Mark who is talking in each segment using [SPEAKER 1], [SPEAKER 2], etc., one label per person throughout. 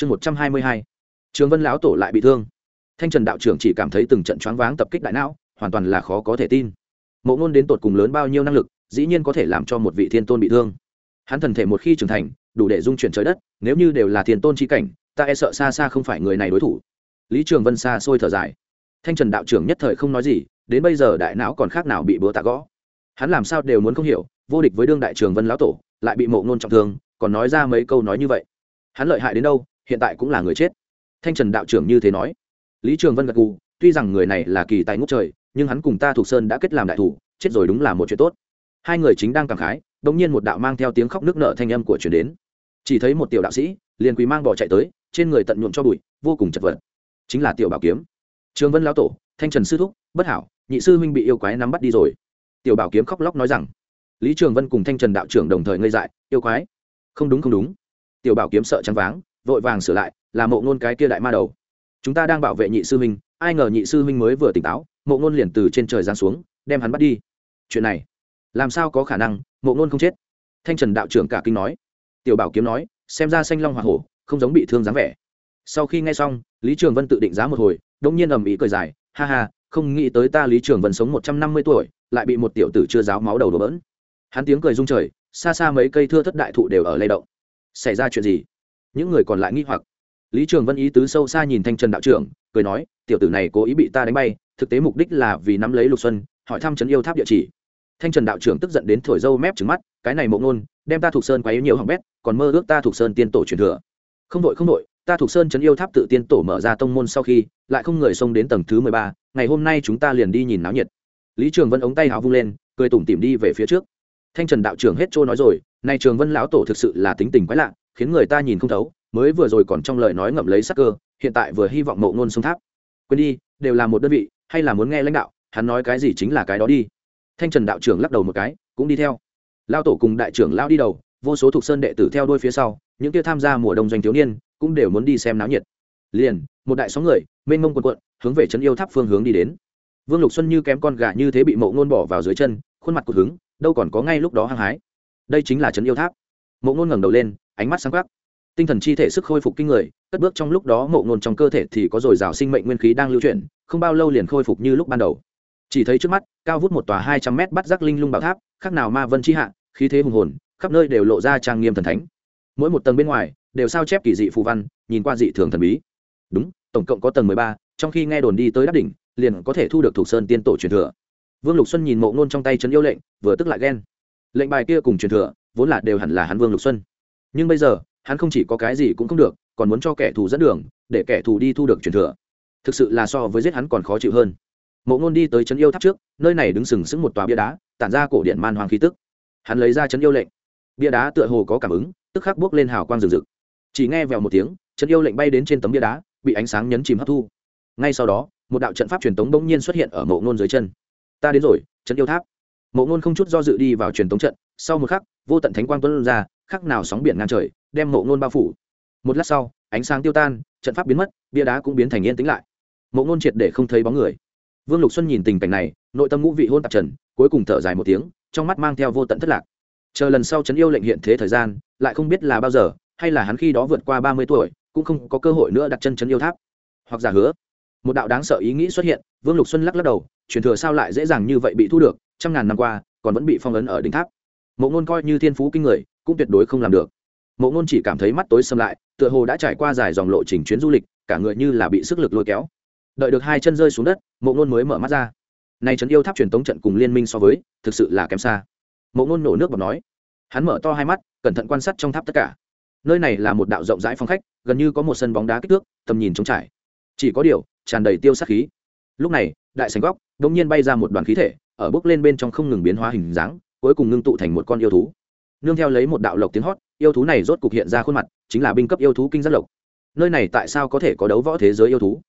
[SPEAKER 1] chương một trăm hai mươi hai, trường vân lão tổ lại bị thương. Thanh trần đạo trưởng chỉ cảm thấy từng trận choáng váng tập kích đại não, hoàn toàn là khó có thể tin. Mộ ngôn đến tột cùng lớn bao nhiêu năng lực, dĩ nhiên có thể làm cho một vị thiên tôn bị thương. Hắn thần thể một khi trưởng thành, đủ để dung chuyển trời đất, nếu như đều là thiên tôn chi cảnh, ta e sợ xa xa không phải người này đối thủ. Lý trường vân xa xôi thở dài. Thanh trần đạo trưởng nhất thời không nói gì, đến bây giờ đại não còn khác nào bị búa tạ gõ. Hắn làm sao đều muốn không hiểu, vô địch với đương đại trường vân lão tổ, lại bị mộ ngôn trọng thương, còn nói ra mấy câu nói như vậy. Hắn lợi hại đến đâu hiện tại cũng là người chết. Thanh trần đạo trưởng như thế nói. Lý trường vân gật gù, tuy rằng người này là kỳ tài ngốc trời, nhưng hắn cùng ta thuộc sơn đã kết làm đại thủ, chết rồi đúng là một chuyện tốt. Hai người chính đang cảm khái đ ỗ n g nhiên một đạo mang theo tiếng khóc nước nợ thanh âm của chuyển đến. Chỉ thấy một tiểu đạo sĩ, liền quý mang bỏ chạy tới, trên người tận nhuộm cho bụi, vô cùng chật vật. Chính là tiểu bảo kiếm. Trường vân lão tổ, thanh trần sư thúc, bất hảo, nhị sư huynh bị yêu quái nắm bắt đi rồi. Tiểu bảo kiếm khóc lóc nói rằng. Lý trường vân cùng thanh trần đạo trưởng đồng thời ngây dại, yêu quái. Không đúng không đúng. Tiểu bảo kiếm sợ trắng váng vội vàng sửa lại, là mộ ngôn cái kia đại ma đầu. Chúng ta đang bảo vệ nhị sư huynh, ai ngờ nhị sư huynh mới vừa tỉnh táo, mộ ngôn liền từ trên trời giáng xuống, đem hắn bắt đi. Chuyện này, làm sao có khả năng, mộ ngôn không chết? Thanh trần đạo trưởng cả kinh nói. Tiểu bảo kiếm nói, xem ra xanh long hoa hổ, không giống bị thương dáng vẻ. Sau khi nghe xong, lý trường vân tự định giá một hồi đông nhiên ầm ĩ cười dài, ha ha, không nghĩ tới ta lý trường vân sống một trăm năm mươi tuổi, lại bị một tiểu tử chưa giáo máu đầu đổ bỡn. Hắn tiếng cười rung trời, xa xa mấy cây thưa thất đại thụ đều ở lay động. Xảy ra chuyện gì? Những người còn lại nghi hoặc. Lý trường vân ý tứ sâu xa nhìn thanh trần đạo trưởng, cười nói, tiểu tử này cố ý bị ta đánh bay, thực tế mục đích là vì nắm lấy lục xuân, hỏi thăm trấn yêu tháp địa chỉ. Thanh trần đạo trưởng tức giận đến thổi dâu mép trứng mắt, cái này mộng nôn đem ta thuộc sơn quá yếu nhiều hỏng bét, còn mơ ước ta thuộc sơn tiên tổ truyền thừa. Không đội không đội, ta thuộc sơn trấn yêu tháp tự tiên tổ mở ra tông môn sau khi, lại không người xông đến tầng thứ mười ba, ngày hôm nay chúng ta liền đi nhìn náo nhiệt. Lý trường vân ống tay hào vung lên, cười tủm tỉm đi về phía trước. Thanh trần đạo trưởng hết trôi nói rồi nay trường vân lão tổ thực sự là tính tình quái lạ khiến người ta nhìn không thấu, mới vừa rồi còn trong lời nói ngậm lấy sắc cơ, hiện tại vừa hy vọng mộ ngôn sông tháp. Quên đi, đều là một đơn vị, hay là muốn nghe lãnh đạo, hắn nói cái gì chính là cái đó đi. Thanh trần đạo trưởng lắc đầu một cái, cũng đi theo. Lao tổ cùng đại trưởng lao đi đầu, vô số thuộc sơn đệ tử theo đuôi phía sau, những kia tham gia mùa đông doanh thiếu niên, cũng đều muốn đi xem náo nhiệt. Liền, một đại sóng người, mênh mông quần quận, hướng về trấn yêu tháp phương hướng đi đến. Vương lục xuân như kém con gà như thế bị mộ ngôn bỏ vào dưới chân, khuôn mặt cụt hứng, đâu còn có ngay lúc đó hăng hái. Đây chính là trấn yêu tháp mộ ngôn ngẩng đầu lên, ánh mắt sáng quắc. Tinh thần chi thể sức khôi phục kinh người, cất bước trong lúc đó mộ ngôn trong cơ thể thì có dồi dào sinh mệnh nguyên khí đang lưu chuyển, không bao lâu liền khôi phục như lúc ban đầu. Chỉ thấy trước mắt, cao vút một tòa hai trăm mét bắt giác linh lung bảo tháp, khác nào ma vân chi hạ, khí thế hùng hồn, khắp nơi đều lộ ra trang nghiêm thần thánh. Mỗi một tầng bên ngoài, đều sao chép kỳ dị phù văn, nhìn qua dị thường thần bí. Đúng, tổng cộng có tầng mười ba, trong khi nghe đồn đi tới đáp đỉnh, liền có thể thu được thuộc sơn tiên tổ truyền thừa. Vương lục xuân nhìn mộ ngôn trong tay trấn yêu lệnh, vừa tức lại ghen. Lệnh bài kia cùng truyền thừa vốn là đều hẳn là hắn vương lục xuân. Nhưng bây giờ, hắn không chỉ có cái gì cũng không được, còn muốn cho kẻ thù dẫn đường, để kẻ thù đi thu được truyền thừa. Thực sự là so với giết hắn còn khó chịu hơn. Mộ ngôn đi tới trấn yêu tháp trước, nơi này đứng sừng sững một tòa bia đá, tản ra cổ điện man hoàng khí tức. Hắn lấy ra trấn yêu lệnh. Bia đá tựa hồ có cảm ứng, tức khắc bước lên hào quang rừng rực chỉ nghe vèo một tiếng, trấn yêu lệnh bay đến trên tấm bia đá, bị ánh sáng nhấn chìm hấp thu. Ngay sau đó, một đạo trận pháp truyền tống bỗng nhiên xuất hiện ở mộ ngôn dưới chân. Ta đến rồi, trấn yêu tháp mộ ngôn không chút do dự đi vào truyền tống trận, sau một khắc, vô tận thánh quang tuấn ra, khắc nào sóng biển ngang trời, đem mộ ngôn bao phủ. Một lát sau, ánh sáng tiêu tan, trận pháp biến mất, bia đá cũng biến thành yên tĩnh lại. Mộ ngôn triệt để không thấy bóng người. Vương lục xuân nhìn tình cảnh này, nội tâm ngũ vị hôn tạp trần, cuối cùng thở dài một tiếng, trong mắt mang theo vô tận thất lạc. Chờ lần sau trấn yêu lệnh hiện thế thời gian, lại không biết là bao giờ, hay là hắn khi đó vượt qua ba mươi tuổi, cũng không có cơ hội nữa đặt chân trấn yêu tháp. Hoặc giả hứa, một đạo đáng sợ ý nghĩ xuất hiện, vương lục xuân lắc lắc đầu, truyền thừa sao lại dễ dàng như vậy bị thu được? Trăm ngàn năm qua, còn vẫn bị phong ấn ở đỉnh tháp. Mộ ngôn coi như thiên phú kinh người, cũng tuyệt đối không làm được. Mộ ngôn chỉ cảm thấy mắt tối xâm lại, tựa hồ đã trải qua dài dòng lộ trình chuyến du lịch, cả người như là bị sức lực lôi kéo. Đợi được hai chân rơi xuống đất, mộ ngôn mới mở mắt ra. Nay trấn yêu tháp truyền tống trận cùng liên minh so với, thực sự là kém xa. Mộ ngôn nổ nước bọc nói. Hắn mở to hai mắt, cẩn thận quan sát trong tháp tất cả. Nơi này là một đạo rộng rãi phong khách, gần như có một sân bóng đá kích thước, tầm nhìn trống trải. Chỉ có điều, tràn đầy tiêu sắc khí. Lúc này, đại sành góc đ ỗ n g nhiên bay ra một đoàn khí thể ở bước lên bên trong không ngừng biến hóa hình dáng, cuối cùng ngưng tụ thành một con yêu thú. Nương theo lấy một đạo lộc tiếng hót, yêu thú này rốt cục hiện ra khuôn mặt, chính là binh cấp yêu thú kinh giác lộc. Nơi này tại sao có thể có đấu võ thế giới yêu thú?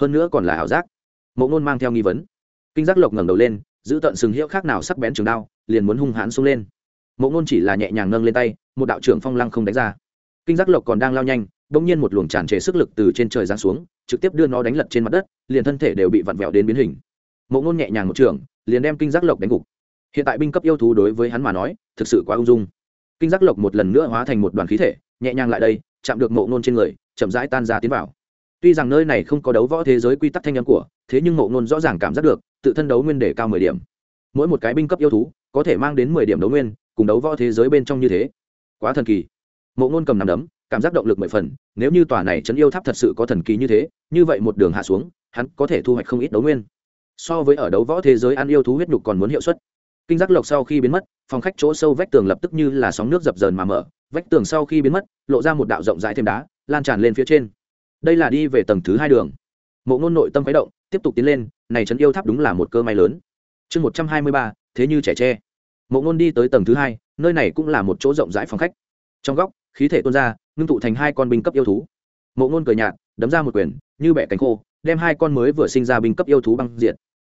[SPEAKER 1] Hơn nữa còn là ảo giác. Mộ ngôn mang theo nghi vấn. Kinh giác lộc ngẩng đầu lên, giữ tận sừng hiệu khác nào sắc bén trường đao, liền muốn hung hãn xông lên. Mộ ngôn chỉ là nhẹ nhàng nâng lên tay, một đạo trưởng phong lăng không đánh ra. Kinh giác lộc còn đang lao nhanh, bỗng nhiên một luồng tràn trề sức lực từ trên trời giáng xuống, trực tiếp đưa nó đánh lật trên mặt đất, liền thân thể đều bị vặn vẹo đến biến hình. Mộ ngôn nhẹ nhàng một trường liền đem kinh giác lộc đánh gục. Hiện tại binh cấp yêu thú đối với hắn mà nói, thực sự quá ung dung. Kinh giác lộc một lần nữa hóa thành một đoàn khí thể, nhẹ nhàng lại đây, chạm được mộ ngôn trên người, chậm rãi tan ra tiến vào. Tuy rằng nơi này không có đấu võ thế giới quy tắc thanh âm của, thế nhưng mộ ngôn rõ ràng cảm giác được, tự thân đấu nguyên để cao mười điểm. Mỗi một cái binh cấp yêu thú, có thể mang đến mười điểm đấu nguyên, cùng đấu võ thế giới bên trong như thế. Quá thần kỳ. Mộ ngôn cầm nằm đấm, cảm giác động lực mười phần, nếu như tòa này chấn yêu tháp thật sự có thần kỳ như thế, như vậy một đường hạ xuống, hắn có thể thu hoạch không ít đấu nguyên so với ở đấu võ thế giới ăn yêu thú huyết nhục còn muốn hiệu suất. Kinh giác lộc sau khi biến mất, phòng khách chỗ sâu vách tường lập tức như là sóng nước dập dờn mà mở. Vách tường sau khi biến mất, lộ ra một đạo rộng rãi thêm đá, lan tràn lên phía trên. Đây là đi về tầng thứ hai đường. Mộ ngôn nội tâm khuấy động, tiếp tục tiến lên, này trấn yêu tháp đúng là một cơ may lớn. Chương một trăm hai mươi ba, thế như trẻ tre. Mộ ngôn đi tới tầng thứ hai, nơi này cũng là một chỗ rộng rãi phòng khách. Trong góc, khí thể tuôn ra, ngưng tụ thành hai con binh cấp yêu thú. Mộ ngôn cười nhạt, đấm ra một quyền, như bẻ cánh khô đem hai con mới vừa sinh ra binh cấp yêu thú băng diệt.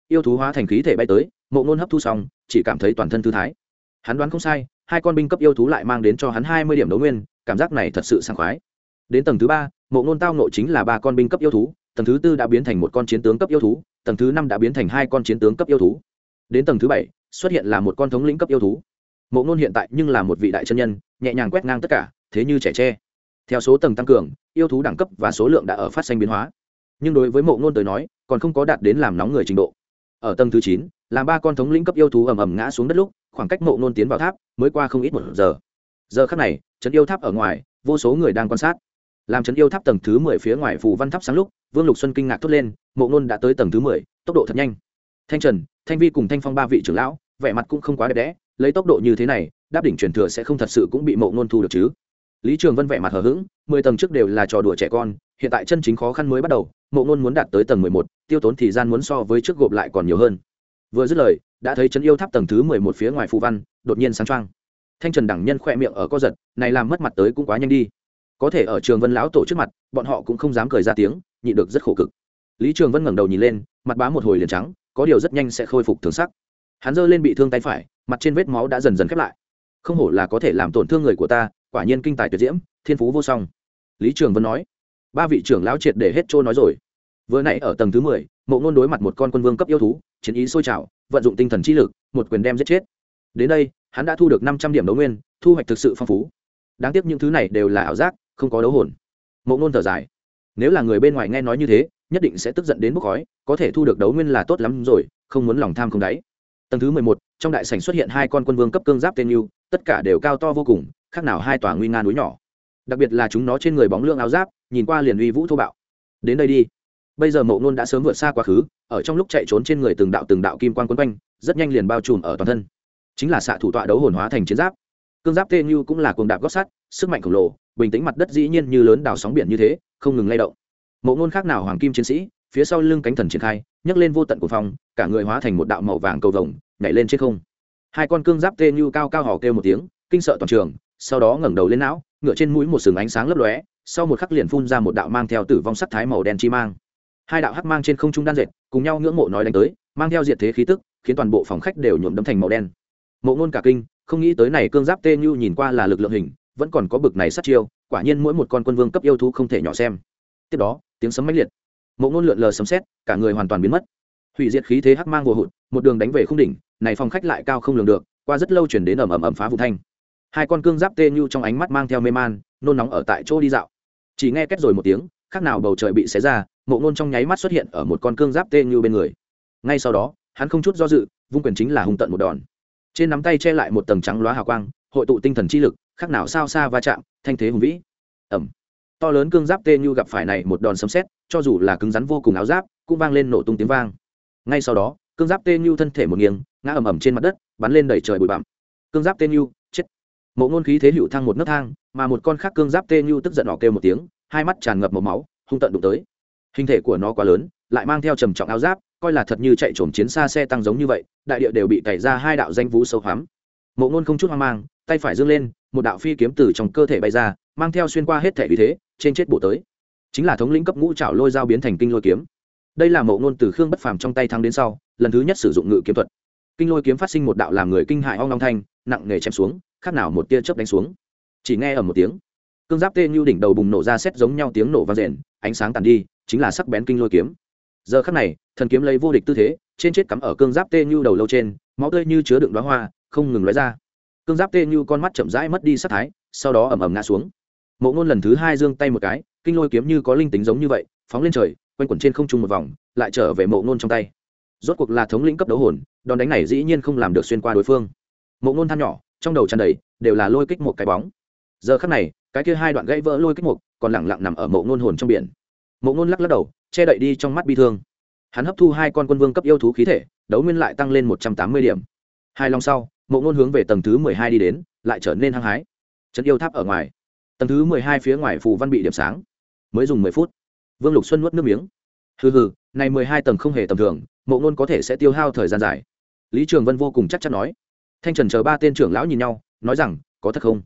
[SPEAKER 1] Yêu thú hóa thành khí thể bay tới, mộ ngôn hấp thu xong, chỉ cảm thấy toàn thân thư thái. Hắn đoán không sai, hai con binh cấp yêu thú lại mang đến cho hắn hai mươi điểm đấu nguyên, cảm giác này thật sự sảng khoái. Đến tầng thứ ba, mộ ngôn tao nộ chính là ba con binh cấp yêu thú, tầng thứ tư đã biến thành một con chiến tướng cấp yêu thú, tầng thứ năm đã biến thành hai con chiến tướng cấp yêu thú. Đến tầng thứ bảy, xuất hiện là một con thống lĩnh cấp yêu thú. Mộ ngôn hiện tại nhưng là một vị đại chân nhân, nhẹ nhàng quét ngang tất cả, thế như trẻ tre. Theo số tầng tăng cường, yêu thú đẳng cấp và số lượng đã ở phát sinh biến hóa nhưng đối với mộ ngôn tới nói, còn không có đạt đến làm nóng người trình độ. Ở tầng thứ chín, làm ba con thống lĩnh cấp yêu thú ầm ầm ngã xuống đất lúc, khoảng cách mộ ngôn tiến vào tháp mới qua không ít một giờ. Giờ khắc này, trấn yêu tháp ở ngoài, vô số người đang quan sát. Làm trấn yêu tháp tầng thứ mười phía ngoài phù văn tháp sáng lúc, vương lục xuân kinh ngạc thốt lên, mộ ngôn đã tới tầng thứ mười, tốc độ thật nhanh. Thanh trần, thanh vi cùng thanh phong ba vị trưởng lão, vẻ mặt cũng không quá đẹp đẽ, lấy tốc độ như thế này, đáp đỉnh truyền thừa sẽ không thật sự cũng bị mộ ngôn thu được chứ lý trường vân vẻ mặt hờ hững, mười tầng trước đều là trò đùa trẻ con, hiện tại chân chính khó khăn mới bắt đầu, mộ ngôn muốn đạt tới tầng mười một, tiêu tốn thời gian muốn so với trước gộp lại còn nhiều hơn. Vừa dứt lời, đã thấy chân yêu tháp tầng thứ mười một phía ngoài phù văn, đột nhiên sáng trăng thanh trần đẳng nhân khoe miệng ở co giật, này làm mất mặt tới cũng quá nhanh đi. Có thể ở trường vân lão tổ trước mặt, bọn họ cũng không dám cười ra tiếng nhị được rất khổ cực. Lý trường vân ngẩng đầu nhìn lên, mặt bá một hồi liền trắng, có điều rất nhanh sẽ khôi phục thường sắc. Hắn giơ lên bị thương tay phải, mặt trên vết máu đã dần dần khép lại. Không hổ là có thể làm tổn thương người của ta quả nhiên kinh tài tuyệt diễm, thiên phú vô song. Lý trường vân nói, ba vị trưởng lão triệt để hết trôi nói rồi. Vừa nãy ở tầng thứ mười, mộ ngôn đối mặt một con quân vương cấp yêu thú, chiến ý sôi trào, vận dụng tinh thần trí lực, một quyền đem giết chết. Đến đây, hắn đã thu được năm trăm điểm đấu nguyên, thu hoạch thực sự phong phú. Đáng tiếc những thứ này đều là ảo giác, không có đấu hồn. Mộ ngôn thở dài, nếu là người bên ngoài nghe nói như thế, nhất định sẽ tức giận đến bốc khói, có thể thu được đấu nguyên là tốt lắm rồi, không muốn lòng tham không đáy. Tầng thứ mười một, trong đại sảnh xuất hiện hai con quân vương cấp cương giáp tên yêu tất cả đều cao to vô cùng khác nào hai tòa nguy nga núi nhỏ. Đặc biệt là chúng nó trên người bóng lượng áo giáp, nhìn qua liền uy vũ thô bạo. Đến đây đi. Bây giờ mộ ngôn đã sớm vượt xa quá khứ, ở trong lúc chạy trốn trên người từng đạo từng đạo kim quan quấn quanh, rất nhanh liền bao trùm ở toàn thân. Chính là xạ thủ tọa đấu hồn hóa thành chiến giáp. Cương giáp tê như cũng là cuồng đạp gót sắt, sức mạnh khổng lồ, bình tĩnh mặt đất dĩ nhiên như lớn đào sóng biển như thế, không ngừng lay động. Mộ ngôn khác nào hoàng kim chiến sĩ, phía sau lưng cánh thần triển khai, nhấc lên vô tận của phòng cả người hóa thành một đạo màu vàng cầu vồng, nhảy lên trên không. Hai con cương giáp tê như cao cao hò kêu một tiếng, kinh sợ toàn trường sau đó ngẩng đầu lên não, ngựa trên mũi một sừng ánh sáng lấp lóe, sau một khắc liền phun ra một đạo mang theo tử vong sắc thái màu đen chi mang. Hai đạo hắc mang trên không trung đan dệt, cùng nhau ngưỡng mộ nói đánh tới, mang theo diệt thế khí tức, khiến toàn bộ phòng khách đều nhuộm đấm thành màu đen. Mộ ngôn cả kinh, không nghĩ tới này cương giáp tê như nhìn qua là lực lượng hình, vẫn còn có bực này sát chiêu, quả nhiên mỗi một con quân vương cấp yêu thú không thể nhỏ xem. Tiếp đó, tiếng sấm mãnh liệt. Mộ ngôn lượn lờ sấm xét cả người hoàn toàn biến mất. Hủy diệt khí thế hắc mang vô hụt, một đường đánh về không đỉnh, này phòng khách lại cao không lường được, qua rất lâu chuyển đến ầm ầm ầm phá vụ thanh hai con cương giáp tê như trong ánh mắt mang theo mê man, nôn nóng ở tại chỗ đi dạo. Chỉ nghe két rồi một tiếng, khác nào bầu trời bị xé ra, mộ nôn trong nháy mắt xuất hiện ở một con cương giáp tê như bên người. Ngay sau đó, hắn không chút do dự, vung quyền chính là hung tận một đòn. Trên nắm tay che lại một tầng trắng loá hào quang, hội tụ tinh thần chi lực, khác nào sao xa va chạm, thanh thế hùng vĩ. Ẩm to lớn cương giáp tê như gặp phải này một đòn sấm xét cho dù là cứng rắn vô cùng áo giáp, cũng vang lên nổ tung tiếng vang. Ngay sau đó, cương giáp tê như thân thể một nghiêng, ngã ầm ầm trên mặt đất, bắn lên đẩy trời bụi bặm. Cương giáp tê như mộ ngôn khí thế hữu thăng một nấc thang, mà một con khác cương giáp tê như tức giận họ kêu một tiếng, hai mắt tràn ngập màu máu, hung tận đụng tới. Hình thể của nó quá lớn, lại mang theo trầm trọng áo giáp, coi là thật như chạy trồm chiến xa xe tăng giống như vậy, đại địa đều bị tẩy ra hai đạo danh vũ sâu hoắm. Mộ ngôn không chút hoang mang, tay phải dương lên, một đạo phi kiếm từ trong cơ thể bay ra, mang theo xuyên qua hết thể vì thế, trên chết bổ tới. Chính là thống lĩnh cấp ngũ trảo lôi dao biến thành kinh lôi kiếm. Đây là mộ ngôn từ khương bất phàm trong tay thắng đến sau, lần thứ nhất sử dụng ngự kiếm thuật. Kinh lôi kiếm phát sinh một đạo làm người kinh hại ong long thanh, nặng nề chém xuống khác nào một tia chớp đánh xuống. Chỉ nghe ở một tiếng, cương giáp tê như đỉnh đầu bùng nổ ra xét giống nhau tiếng nổ vang rền, ánh sáng tàn đi, chính là sắc bén kinh lôi kiếm. Giờ khắc này, thần kiếm lấy vô địch tư thế, trên chết cắm ở cương giáp tê như đầu lâu trên, máu tươi như chứa đựng đoá hoa, không ngừng lóe ra. Cương giáp tê như con mắt chậm rãi mất đi sắc thái, sau đó ẩm ẩm ngã xuống. Mộ ngôn lần thứ hai giương tay một cái, kinh lôi kiếm như có linh tính giống như vậy, phóng lên trời, quanh quẩn trên không trung một vòng, lại trở về mộ ngôn trong tay. Rốt cuộc là thống lĩnh cấp đấu hồn, đòn đánh này dĩ nhiên không làm được xuyên qua đối phương. Mộ ngôn than nhỏ trong đầu tràn đầy, đều là lôi kích một cái bóng. Giờ khắc này, cái kia hai đoạn gãy vỡ lôi kích một còn lẳng lặng nằm ở mộ ngôn hồn trong biển. Mộ ngôn lắc lắc đầu, che đậy đi trong mắt bi thương. Hắn hấp thu hai con quân vương cấp yêu thú khí thể, đấu nguyên lại tăng lên một trăm tám mươi điểm. Hai lòng sau, mộ ngôn hướng về tầng thứ mười hai đi đến, lại trở nên hăng hái. Trấn yêu tháp ở ngoài. Tầng thứ mười hai phía ngoài phù văn bị điểm sáng. Mới dùng mười phút. Vương lục xuân nuốt nước miếng. Hừ hừ, này mười hai tầng không hề tầm thường, mộ ngôn có thể sẽ tiêu hao thời gian dài. Lý trường vân vô cùng chắc chắn nói thanh trần chờ ba tên trưởng lão nhìn nhau, nói rằng, có thật không?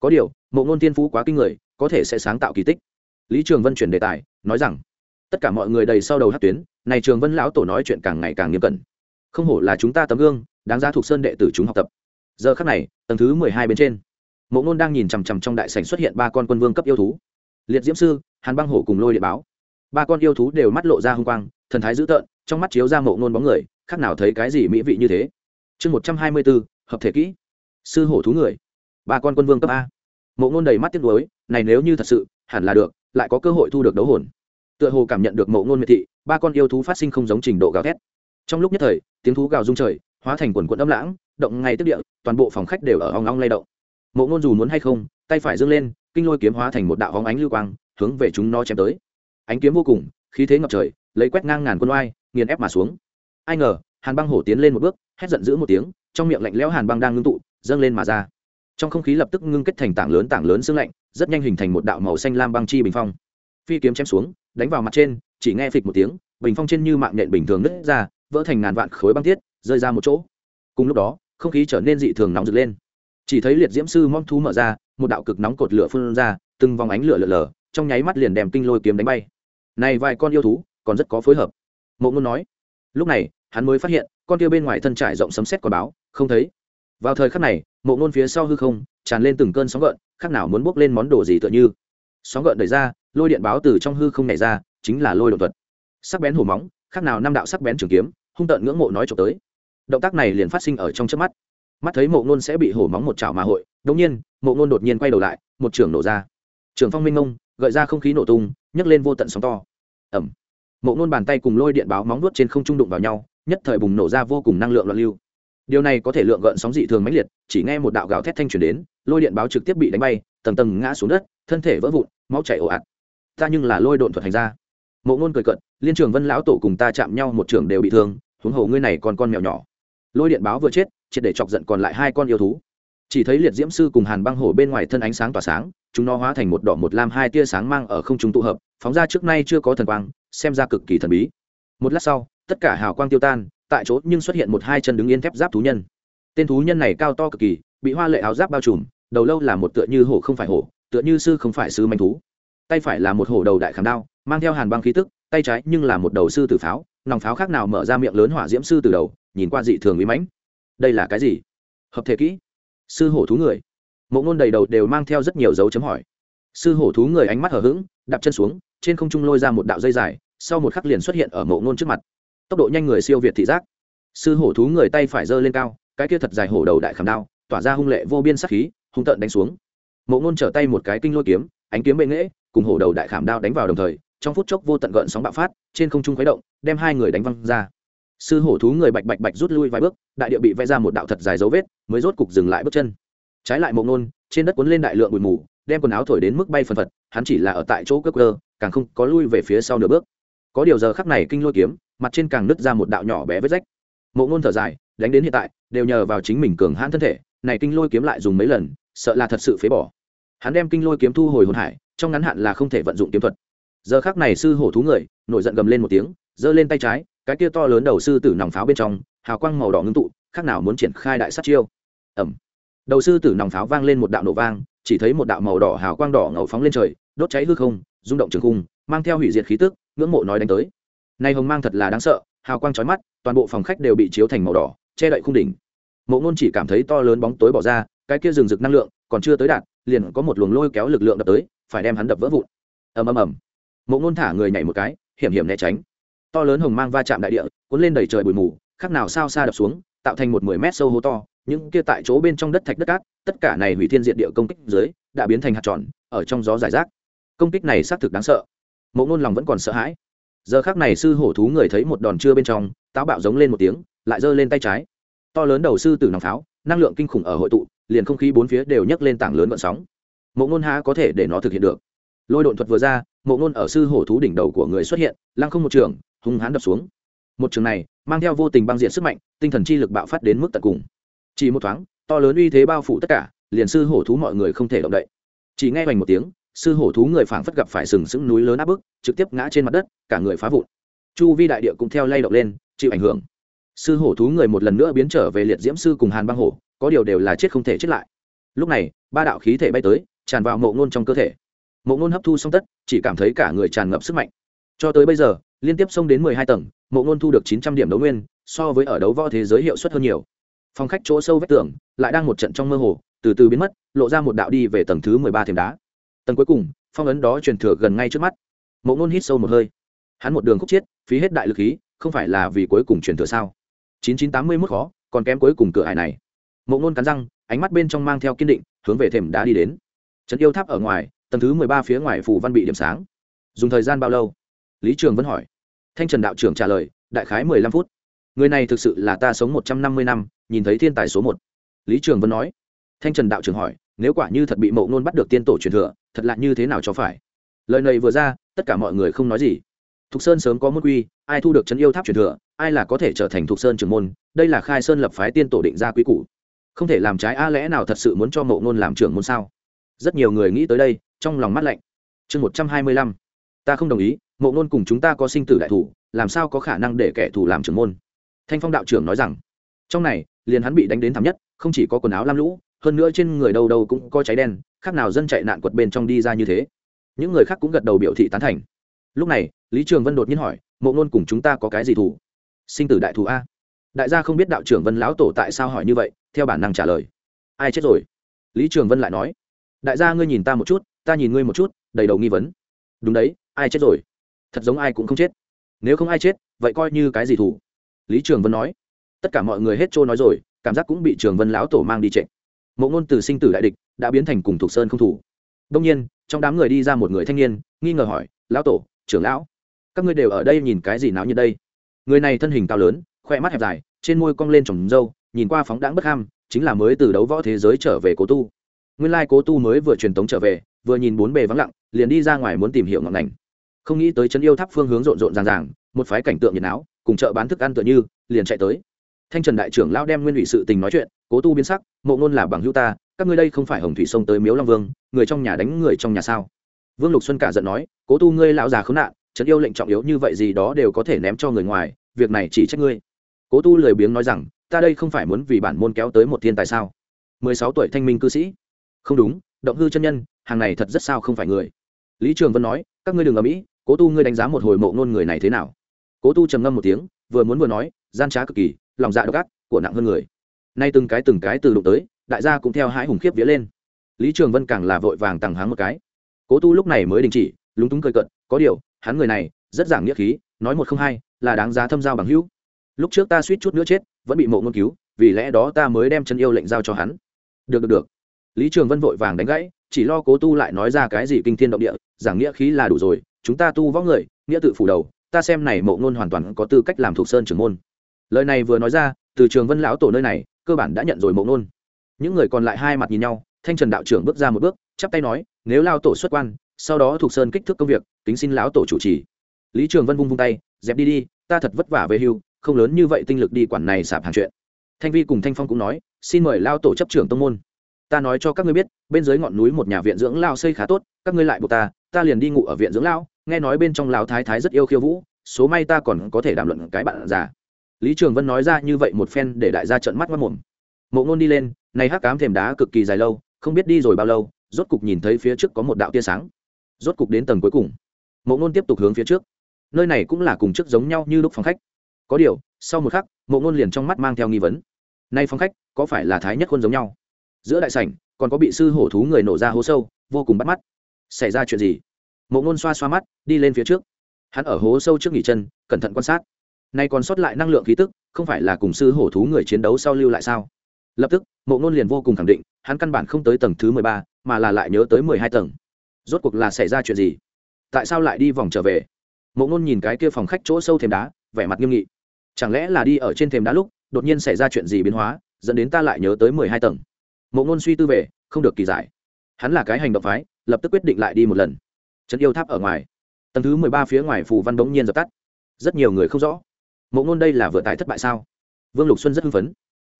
[SPEAKER 1] Có điều, mộ ngôn tiên phú quá kinh người, có thể sẽ sáng tạo kỳ tích. Lý trường vân chuyển đề tài, nói rằng, tất cả mọi người đầy sau đầu hát tuyến, này trường vân lão tổ nói chuyện càng ngày càng nghiêm cẩn. Không hổ là chúng ta tấm gương, đáng ra thuộc sơn đệ tử chúng học tập. Giờ khắc này, tầng thứ mười hai bên trên, mộ ngôn đang nhìn chằm chằm trong đại sảnh xuất hiện ba con quân vương cấp yêu thú. Liệt diễm sư, hàn băng hổ cùng lôi địa báo. Ba con yêu thú đều mắt lộ ra h u n g quang, thần thái dữ tợn, trong mắt chiếu ra mộ ngôn bóng người, khác nào thấy cái gì mỹ vị như thế. Chương một trăm hai mươi bốn hợp thể kỹ. Sư hổ thú người. Ba con quân vương cấp a. Mộ ngôn đầy mắt tiếc nuối, này nếu như thật sự, hẳn là được, lại có cơ hội thu được đấu hồn. Tựa hồ cảm nhận được mộ ngôn miệt thị, ba con yêu thú phát sinh không giống trình độ gào thét. Trong lúc nhất thời, tiếng thú gào rung trời, hóa thành quần quận âm lãng, động ngay tức địa, toàn bộ phòng khách đều ở hong long lay động. Mộ ngôn dù muốn hay không, tay phải dâng lên, kinh lôi kiếm hóa thành một đạo hóng ánh lưu quang, hướng về chúng nó chém tới. Ánh kiếm vô cùng, khí thế ngập trời, lấy quét ngang ngàn quân oai, nghiền ép mà xuống. Ai ngờ, hàn băng hổ tiến lên một bước, hét giận dữ một tiếng trong miệng lạnh lẽo hàn băng đang ngưng tụ, dâng lên mà ra. Trong không khí lập tức ngưng kết thành tảng lớn tảng lớn xương lạnh, rất nhanh hình thành một đạo màu xanh lam băng chi bình phong. Phi kiếm chém xuống, đánh vào mặt trên, chỉ nghe phịch một tiếng, bình phong trên như mạng nhện bình thường nứt ra, vỡ thành ngàn vạn khối băng thiết, rơi ra một chỗ. Cùng lúc đó, không khí trở nên dị thường nóng rực lên. Chỉ thấy liệt diễm sư mong thú mở ra, một đạo cực nóng cột lửa phun ra, từng vòng ánh lửa lở lở, trong nháy mắt liền đem kinh lôi kiếm đánh bay. Này vài con yêu thú, còn rất có phối hợp. Mộ ngôn nói, lúc này, hắn mới phát hiện con kia bên ngoài thân trải rộng sấm xét quả báo, không thấy. Vào thời khắc này, mộ ngôn phía sau hư không, tràn lên từng cơn sóng gợn, khác nào muốn bốc lên món đồ gì tựa như. Sóng gợn đẩy ra, lôi điện báo từ trong hư không này ra, chính là lôi đột thuật. Sắc bén hổ móng, khác nào năm đạo sắc bén trường kiếm, hung tợn ngưỡng mộ nói trộm tới. Động tác này liền phát sinh ở trong trước mắt. Mắt thấy mộ ngôn sẽ bị hổ móng một chảo mà hội đống nhiên, mộ ngôn đột nhiên quay đầu lại, một trường nổ ra. Trường phong minh ngông, gợi ra không khí nổ tung, nhấc lên vô tận sóng to. Ẩm mộ ngôn bàn tay cùng lôi điện báo móng nuốt trên không trung đụng vào nhau nhất thời bùng nổ ra vô cùng năng lượng loạn lưu. Điều này có thể lượng gợn sóng dị thường mãnh liệt, chỉ nghe một đạo gào thét thanh chuyển đến, lôi điện báo trực tiếp bị đánh bay, tầng tầng ngã xuống đất, thân thể vỡ vụn, máu chảy ồ ạt. Ta nhưng là lôi độn thuật hành ra mộ ngôn cười cận liên trường vân lão tổ cùng ta chạm nhau một trường đều bị thương, huống hồ ngươi này còn con mèo nhỏ. Lôi điện báo vừa chết, triệt để chọc giận còn lại hai con yêu thú. Chỉ thấy liệt diễm sư cùng hàn băng hổ bên ngoài thân ánh sáng tỏa sáng, chúng nó hóa thành một đỏ một lam hai tia sáng mang ở không trung tụ hợp, phóng ra trước nay chưa có thần quang, xem ra cực kỳ thần bí. Một lát sau tất cả hào quang tiêu tan, tại chỗ nhưng xuất hiện một hai chân đứng yên thép giáp thú nhân. Tên thú nhân này cao to cực kỳ, bị hoa lệ áo giáp bao trùm, đầu lâu là một tựa như hổ không phải hổ, tựa như sư không phải sư manh thú. Tay phải là một hổ đầu đại khảm đao, mang theo hàn băng khí tức, tay trái nhưng là một đầu sư tử pháo, nòng pháo khác nào mở ra miệng lớn hỏa diễm sư từ đầu, nhìn qua dị thường uy mãnh. Đây là cái gì? Hợp thể kỹ. Sư hổ thú người. Mộ ngôn đầy đầu đều mang theo rất nhiều dấu chấm hỏi. Sư hổ thú người ánh mắt hở h ữ g đạp chân xuống, trên không trung lôi ra một đạo dây dài, sau một khắc liền xuất hiện ở mộ ngôn trước mặt tốc độ nhanh người siêu việt thị giác. Sư hổ thú người tay phải giơ lên cao, cái kia thật dài hổ đầu đại khảm đao, tỏa ra hung lệ vô biên sắc khí, hung tợn đánh xuống. Mộ ngôn trở tay một cái kinh lôi kiếm, ánh kiếm bệ nghễ, cùng hổ đầu đại khảm đao đánh vào đồng thời, trong phút chốc vô tận gợn sóng bạo phát, trên không trung khuấy động, đem hai người đánh văng ra. Sư hổ thú người bạch bạch bạch rút lui vài bước, đại địa bị vẽ ra một đạo thật dài dấu vết, mới rốt cục dừng lại bước chân. Trái lại mộ ngôn trên đất cuốn lên đại lượng bụi mù, đem quần áo thổi đến mức bay phần phật, hắn chỉ là ở tại chỗ cơ cơ, càng không có lui về phía sau nửa bước. Có điều giờ khắc này kinh lôi kiếm mặt trên càng nứt ra một đạo nhỏ bé vết rách. Mộ ngôn thở dài, đánh đến hiện tại, đều nhờ vào chính mình cường hãn thân thể, này kinh lôi kiếm lại dùng mấy lần, sợ là thật sự phế bỏ. Hắn đem kinh lôi kiếm thu hồi hồn hải, trong ngắn hạn là không thể vận dụng kiếm thuật. Giờ khắc này sư hổ thú người, nổi giận gầm lên một tiếng, giơ lên tay trái, cái kia to lớn đầu sư tử nòng pháo bên trong, hào quang màu đỏ ngưng tụ, khác nào muốn triển khai đại sát chiêu. Ẩm đầu sư tử nòng pháo vang lên một đạo nổ vang, chỉ thấy một đạo màu đỏ hào quang đỏ ngầu phóng lên trời, đốt cháy hư không, rung động trường cung, mang theo hủy diệt khí tức, ngưỡng mộ nói đánh tới nay hồng mang thật là đáng sợ, hào quang trói mắt, toàn bộ phòng khách đều bị chiếu thành màu đỏ, che đậy khung đỉnh. Mộ ngôn chỉ cảm thấy to lớn bóng tối bỏ ra, cái kia rừng rực năng lượng, còn chưa tới đạt, liền có một luồng lôi kéo lực lượng đập tới, phải đem hắn đập vỡ vụn. Ầm ầm ầm. Mộ ngôn thả người nhảy một cái, hiểm hiểm né tránh. To lớn hồng mang va chạm đại địa, cuốn lên đầy trời bụi mù, khác nào sao xa đập xuống, tạo thành một mười mét sâu hố to, những kia tại chỗ bên trong đất thạch đất cát, tất cả này hủy thiên diện địa công kích dưới, đã biến thành hạt tròn, ở trong gió giải rác. Công kích này xác thực đáng sợ. Mộ ngôn lòng vẫn còn sợ hãi giờ khác này sư hổ thú người thấy một đòn chưa bên trong, táo bạo giống lên một tiếng, lại giơ lên tay trái. To lớn đầu sư tử nòng pháo, năng lượng kinh khủng ở hội tụ, liền không khí bốn phía đều nhấc lên tảng lớn vận sóng. Mộ ngôn há có thể để nó thực hiện được? Lôi độn thuật vừa ra, mộ ngôn ở sư hổ thú đỉnh đầu của người xuất hiện, lăng không một trường, hung hãn đập xuống. Một trường này, mang theo vô tình băng diện sức mạnh, tinh thần chi lực bạo phát đến mức tận cùng. Chỉ một thoáng, to lớn uy thế bao phủ tất cả, liền sư hổ thú mọi người không thể động đậy. Chỉ nghe hoành một tiếng sư hổ thú người phảng phất gặp phải sừng sững núi lớn áp bức, trực tiếp ngã trên mặt đất, cả người phá vụn. Chu vi đại địa cũng theo lay động lên, chịu ảnh hưởng. Sư hổ thú người một lần nữa biến trở về liệt diễm sư cùng hàn băng hổ, có điều đều là chết không thể chết lại. Lúc này, ba đạo khí thể bay tới, tràn vào mộ ngôn trong cơ thể. Mộ ngôn hấp thu xong tất, chỉ cảm thấy cả người tràn ngập sức mạnh. Cho tới bây giờ, liên tiếp xông đến mười hai tầng, mộ ngôn thu được chín trăm điểm đấu nguyên, so với ở đấu võ thế giới hiệu suất hơn nhiều. Phòng khách chỗ sâu vách tường, lại đang một trận trong mơ hồ, từ từ biến mất, lộ ra một đạo đi về tầng thứ mười ba thềm đá tầng cuối cùng, phong ấn đó truyền thừa gần ngay trước mắt. Mộ ngôn hít sâu một hơi. Hắn một đường khúc chiết, phí hết đại lực khí, không phải là vì cuối cùng truyền thừa sao? Chín chín tám mươi mốt khó, còn kém cuối cùng cửa hải này. Mộ ngôn cắn răng, ánh mắt bên trong mang theo kiên định, hướng về thềm đá đi đến. Trấn yêu tháp ở ngoài, tầng thứ mười ba phía ngoài phủ văn bị điểm sáng. Dùng thời gian bao lâu? Lý trường vẫn hỏi. Thanh trần đạo trưởng trả lời, đại khái mười lăm phút. Người này thực sự là ta sống một trăm năm mươi năm, nhìn thấy thiên tài số một. Lý trường vẫn nói. Thanh trần đạo trưởng hỏi nếu quả như thật bị mộ ngôn bắt được tiên tổ truyền thừa, thật lạ như thế nào cho phải? Lời này vừa ra, tất cả mọi người không nói gì. Thục sơn sớm có môn quy, ai thu được trấn yêu tháp truyền thừa, ai là có thể trở thành thục sơn trưởng môn, đây là khai sơn lập phái tiên tổ định ra quy củ. Không thể làm trái, a, lẽ nào thật sự muốn cho mộ ngôn làm trưởng môn sao? Rất nhiều người nghĩ tới đây, trong lòng mắt lạnh. Chương một trăm hai mươi lăm. Ta không đồng ý, mộ ngôn cùng chúng ta có sinh tử đại thủ, làm sao có khả năng để kẻ thù làm trưởng môn? Thanh phong đạo trưởng nói rằng, trong này, liền hắn bị đánh đến thảm nhất, không chỉ có quần áo lam lũ hơn nữa trên người đâu đâu cũng có cháy đen, khác nào dân chạy nạn quật bên trong đi ra như thế. Những người khác cũng gật đầu biểu thị tán thành. Lúc này, lý trường vân đột nhiên hỏi, mộ ngôn cùng chúng ta có cái gì thủ sinh tử đại thủ a. Đại gia không biết đạo trưởng vân lão tổ tại sao hỏi như vậy, theo bản năng trả lời. Ai chết rồi? Lý trường vân lại nói. Đại gia ngươi nhìn ta một chút, ta nhìn ngươi một chút, đầy đầu nghi vấn. Đúng đấy, ai chết rồi? Thật giống ai cũng không chết. Nếu không ai chết, vậy coi như cái gì thủ lý trường vân nói. Tất cả mọi người hết trôi nói rồi, cảm giác cũng bị trường vân lão tổ mang đi trệ mộ ngôn từ sinh tử đại địch đã biến thành cùng thục sơn không thủ. Đông nhiên, trong đám người đi ra một người thanh niên, nghi ngờ hỏi, lão tổ, trưởng lão, các ngươi đều ở đây nhìn cái gì náo như đây? Người này thân hình cao lớn khoe mắt hẹp dài, trên môi cong lên trồng râu, nhìn qua phóng đãng bất ham, chính là mới từ đấu võ thế giới trở về cố tu. Nguyên lai cố tu mới vừa truyền tống trở về, vừa nhìn bốn bề vắng lặng, liền đi ra ngoài muốn tìm hiểu ngọn ngành. Không nghĩ tới chân yêu tháp phương hướng rộn rộn ràng ràng, một phái cảnh tượng nhiệt áo cùng chợ bán thức ăn tựa như, liền chạy tới thanh trần đại trưởng lão đem nguyên ủy sự tình nói chuyện, cố tu biến sắc, mộ ngôn là bằng hữu ta, các ngươi đây không phải hồng thủy sông tới miếu long vương, người trong nhà đánh người trong nhà sao? Vương lục xuân cả giận nói, cố tu ngươi lão già khốn nạn, trấn yêu lệnh trọng yếu như vậy gì đó đều có thể ném cho người ngoài, việc này chỉ trách ngươi. Cố tu lười biếng nói rằng, ta đây không phải muốn vì bản môn kéo tới một thiên tài sao? Mười sáu tuổi thanh minh cư sĩ. Không đúng, động hư chân nhân, hàng này thật rất sao không phải người. Lý trường vân nói, các ngươi đừng ở mỹ cố tu ngươi đánh giá một hồi mộ ngôn người này thế nào? Cố tu trầm ngâm một tiếng, vừa muốn vừa nói, gian trá cực kỳ lòng dạ độc ác của nặng hơn người. Nay từng cái từng cái từ đụng tới, đại gia cũng theo hãi hùng khiếp vía lên. Lý trường vân càng là vội vàng tằng háng một cái. Cố tu lúc này mới đình chỉ, lúng túng cười cận có điều, hắn người này, rất giảng nghĩa khí, nói một không hai, là đáng giá thâm giao bằng hữu. Lúc trước ta suýt chút nữa chết, vẫn bị mộ ngôn cứu, vì lẽ đó ta mới đem chân yêu lệnh giao cho hắn. Được được được. Lý trường vân vội vàng đánh gãy, chỉ lo cố tu lại nói ra cái gì kinh thiên động địa, giảng nghĩa khí là đủ rồi, chúng ta tu võ người, nghĩa tự phủ đầu, ta xem này mộ ngôn hoàn toàn có tư cách làm thuộc sơn trưởng môn lời này vừa nói ra, từ trường vân lão tổ nơi này, cơ bản đã nhận rồi mộng nôn những người còn lại hai mặt nhìn nhau, thanh trần đạo trưởng bước ra một bước, chắp tay nói, nếu lao tổ xuất quan, sau đó thuộc sơn kích thước công việc tính xin lão tổ chủ trì. Lý trường vân vung vung tay, dẹp đi đi, ta thật vất vả về hưu, không lớn như vậy tinh lực đi quản này sạp hàng chuyện. Thanh vi cùng thanh phong cũng nói, xin mời lao tổ chấp trưởng tông môn. Ta nói cho các ngươi biết, bên dưới ngọn núi một nhà viện dưỡng lao xây khá tốt, các ngươi lại buộc ta ta liền đi ngủ ở viện dưỡng lao. Nghe nói bên trong lao thái thái rất yêu khiêu vũ, số may ta còn có thể đàm luận cái bạn già lý trường vân nói ra như vậy một phen để đại gia trận mắt mất mồm. Mộ ngôn đi lên, này hắc cám thềm đá cực kỳ dài lâu, không biết đi rồi bao lâu, rốt cục nhìn thấy phía trước có một đạo tia sáng. Rốt cục đến tầng cuối cùng. Mộ ngôn tiếp tục hướng phía trước. Nơi này cũng là cùng trước giống nhau như lúc phòng khách. Có điều, sau một khắc, mộ ngôn liền trong mắt mang theo nghi vấn. Nay phòng khách, có phải là thái nhất quân giống nhau? Giữa đại sảnh, còn có bị sư hổ thú người nổ ra hố sâu, vô cùng bắt mắt. Xảy ra chuyện gì? Mộ ngôn xoa xoa mắt, đi lên phía trước. Hắn ở hố sâu trước nghỉ chân, cẩn thận quan sát nay còn sót lại năng lượng khí tức, không phải là cùng sư hổ thú người chiến đấu sau lưu lại sao? Lập tức, mộ ngôn liền vô cùng khẳng định, hắn căn bản không tới tầng thứ mười ba, mà là lại nhớ tới mười hai tầng. Rốt cuộc là xảy ra chuyện gì? Tại sao lại đi vòng trở về? Mộ ngôn nhìn cái kia phòng khách chỗ sâu thềm đá, vẻ mặt nghiêm nghị. Chẳng lẽ là đi ở trên thềm đá lúc, đột nhiên xảy ra chuyện gì biến hóa, dẫn đến ta lại nhớ tới mười hai tầng? Mộ ngôn suy tư về, không được kỳ giải. Hắn là cái hành động phái, lập tức quyết định lại đi một lần. Trấn yêu tháp ở ngoài. Tầng thứ mười ba phía ngoài phù văn bỗng nhiên dập tắt. Rất nhiều người không rõ mộ ngôn đây là vừa tài thất bại sao? Vương lục xuân rất hưng phấn.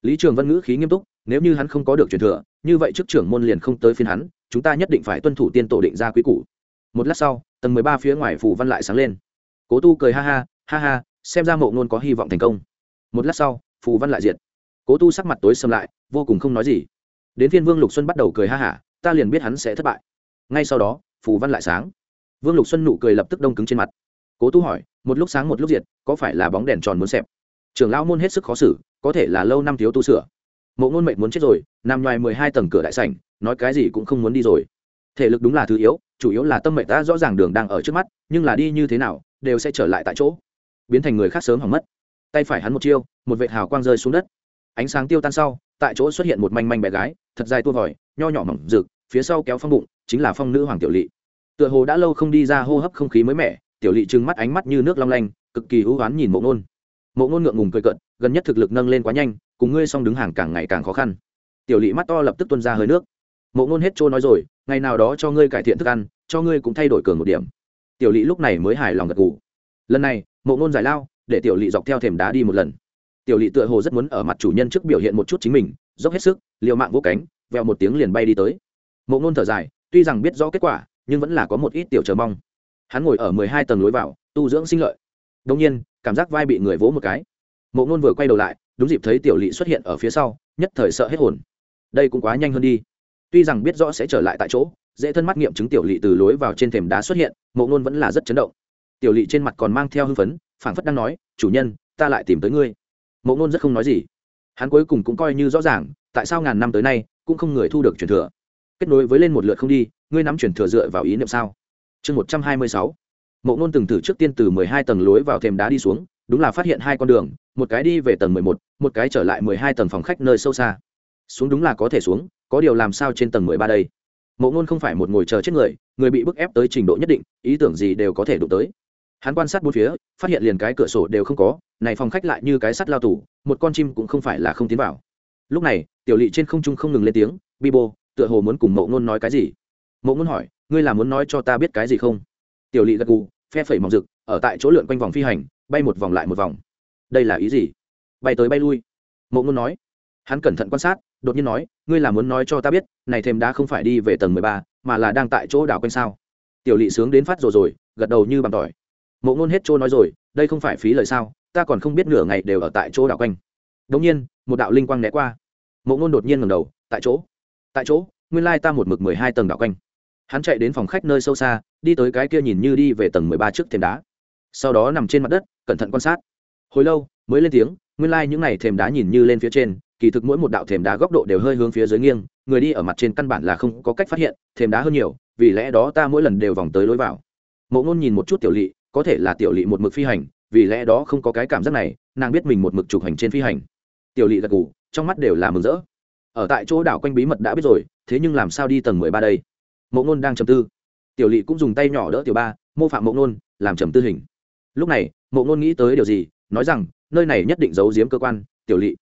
[SPEAKER 1] Lý trường văn ngữ khí nghiêm túc, nếu như hắn không có được truyền thừa, như vậy trước trưởng môn liền không tới phiên hắn, chúng ta nhất định phải tuân thủ tiên tổ định ra quý củ. Một lát sau, tầng mười ba phía ngoài phù văn lại sáng lên. Cố tu cười ha ha ha ha, xem ra mộ ngôn có hy vọng thành công. Một lát sau phù văn lại diệt. Cố tu sắc mặt tối xâm lại, vô cùng không nói gì. Đến phiên vương lục xuân bắt đầu cười ha hả ta liền biết hắn sẽ thất bại. Ngay sau đó phù văn lại sáng. Vương lục xuân nụ cười lập tức đông cứng trên mặt cố tu hỏi, một lúc sáng một lúc diệt, có phải là bóng đèn tròn muốn xẹp? Trưởng lão môn hết sức khó xử, có thể là lâu năm thiếu tu sửa. Mộ ngôn mệnh muốn chết rồi, nằm ngoài mười hai tầng cửa đại sảnh, nói cái gì cũng không muốn đi rồi. Thể lực đúng là thứ yếu, chủ yếu là tâm mệnh ta rõ ràng đường đang ở trước mắt, nhưng là đi như thế nào, đều sẽ trở lại tại chỗ. Biến thành người khác sớm hỏng mất. Tay phải hắn một chiêu, một vệ hào quang rơi xuống đất. Ánh sáng tiêu tan sau, tại chỗ xuất hiện một manh manh bé gái, thật dài tua vòi, nho nhỏ mỏng rực, phía sau kéo phong bụng, chính là phong nữ hoàng tiểu lỵ. Tựa hồ đã lâu không đi ra hô hấp không khí mới mẻ tiểu lỵ trừng mắt ánh mắt như nước long lanh, cực kỳ hữu oán nhìn mộ ngôn mộ ngôn ngượng ngùng cười cận gần nhất thực lực nâng lên quá nhanh, cùng ngươi xong đứng hàng càng ngày càng khó khăn. Tiểu lỵ mắt to lập tức tuân ra hơi nước. Mộ ngôn hết trôi nói rồi, ngày nào đó cho ngươi cải thiện thức ăn, cho ngươi cũng thay đổi cường một điểm. Tiểu lỵ lúc này mới hài lòng gật gù. Lần này, mộ ngôn giải lao, để tiểu lỵ dọc theo thềm đá đi một lần. Tiểu lỵ tựa hồ rất muốn ở mặt chủ nhân trước biểu hiện một chút chính mình, dốc hết sức, liều mạng vỗ cánh, vèo một tiếng liền bay đi tới. Mộ ngôn thở dài, tuy rằng biết rõ kết quả, nhưng vẫn là có một ít tiểu chờ mong hắn ngồi ở mười hai tầng lối vào, tu dưỡng sinh lợi. Đông nhiên, cảm giác vai bị người vỗ một cái. Mộ ngôn vừa quay đầu lại, đúng dịp thấy tiểu lỵ xuất hiện ở phía sau, nhất thời sợ hết hồn. Đây cũng quá nhanh hơn đi. Tuy rằng biết rõ sẽ trở lại tại chỗ, dễ thân mắt nghiệm chứng tiểu lỵ từ lối vào trên thềm đá xuất hiện, mộ ngôn vẫn là rất chấn động. Tiểu lỵ trên mặt còn mang theo hưng phấn, phảng phất đang nói, chủ nhân, ta lại tìm tới ngươi. Mộ ngôn rất không nói gì. Hắn cuối cùng cũng coi như rõ ràng, tại sao ngàn năm tới nay, cũng không người thu được truyền thừa. Kết nối với lên một lượt không đi, ngươi nắm truyền thừa dựa vào ý niệm sao? Chương một trăm hai mươi sáu. Mộ ngôn từng thử trước tiên từ mười hai tầng lối vào thềm đá đi xuống, đúng là phát hiện hai con đường, một cái đi về tầng mười một một cái trở lại mười hai tầng phòng khách nơi sâu xa. Xuống đúng là có thể xuống, có điều làm sao trên tầng mười ba đây? Mộ ngôn không phải một ngồi chờ chết người người bị bức ép tới trình độ nhất định, ý tưởng gì đều có thể đụng tới. Hắn quan sát bốn phía, phát hiện liền cái cửa sổ đều không có, này phòng khách lại như cái sắt lao tủ một con chim cũng không phải là không tiến vào. Lúc này, tiểu lỵ trên không trung không ngừng lên tiếng, bi bô, tựa hồ muốn cùng mộ ngôn nói cái gì? Mộ ngôn hỏi ngươi là muốn nói cho ta biết cái gì không? Tiểu lỵ gật gù, phe phẩy mỏng rực, ở tại chỗ lượn quanh vòng phi hành, bay một vòng lại một vòng. Đây là ý gì? Bay tới bay lui. Mộ ngôn nói. Hắn cẩn thận quan sát, đột nhiên nói, ngươi là muốn nói cho ta biết, này thêm đá không phải đi về tầng mười ba, mà là đang tại chỗ đảo quanh sao? Tiểu lỵ sướng đến phát rồi rồi, gật đầu như bằng tỏi. Mộ ngôn hết chỗ nói rồi, đây không phải phí lời sao, ta còn không biết nửa ngày đều ở tại chỗ đảo quanh. Đống nhiên, một đạo linh quang né qua. Mộ ngôn đột nhiên ngầm đầu, tại chỗ. Tại chỗ, nguyên lai ta một mực mười hai tầng đảo quanh hắn chạy đến phòng khách nơi sâu xa, đi tới cái kia nhìn như đi về tầng mười ba trước thềm đá. Sau đó nằm trên mặt đất, cẩn thận quan sát. Hồi lâu, mới lên tiếng, nguyên lai、like、những n à y thềm đá nhìn như lên phía trên, kỳ thực mỗi một đạo thềm đá góc độ đều hơi hướng phía dưới nghiêng, người đi ở mặt trên căn bản là không có cách phát hiện, thềm đá hơn nhiều, vì lẽ đó ta mỗi lần đều vòng tới lối vào. Mộ ngôn nhìn một chút tiểu lỵ, có thể là tiểu lỵ một mực phi hành, vì lẽ đó không có cái cảm giác này, nàng biết mình một mực chụp hành trên phi hành. Tiểu lỵ gật g ủ trong mắt đều là mừng rỡ. Ở tại chỗ đảo quanh bí mật đã biết rồi, thế nhưng làm sao đi tầng mười ba đây? Mộ ngôn đang trầm tư. Tiểu lỵ cũng dùng tay nhỏ đỡ tiểu ba, mô phạm mộ ngôn, làm trầm tư hình. Lúc này, mộ ngôn nghĩ tới điều gì, nói rằng, nơi này nhất định giấu giếm cơ quan, tiểu lỵ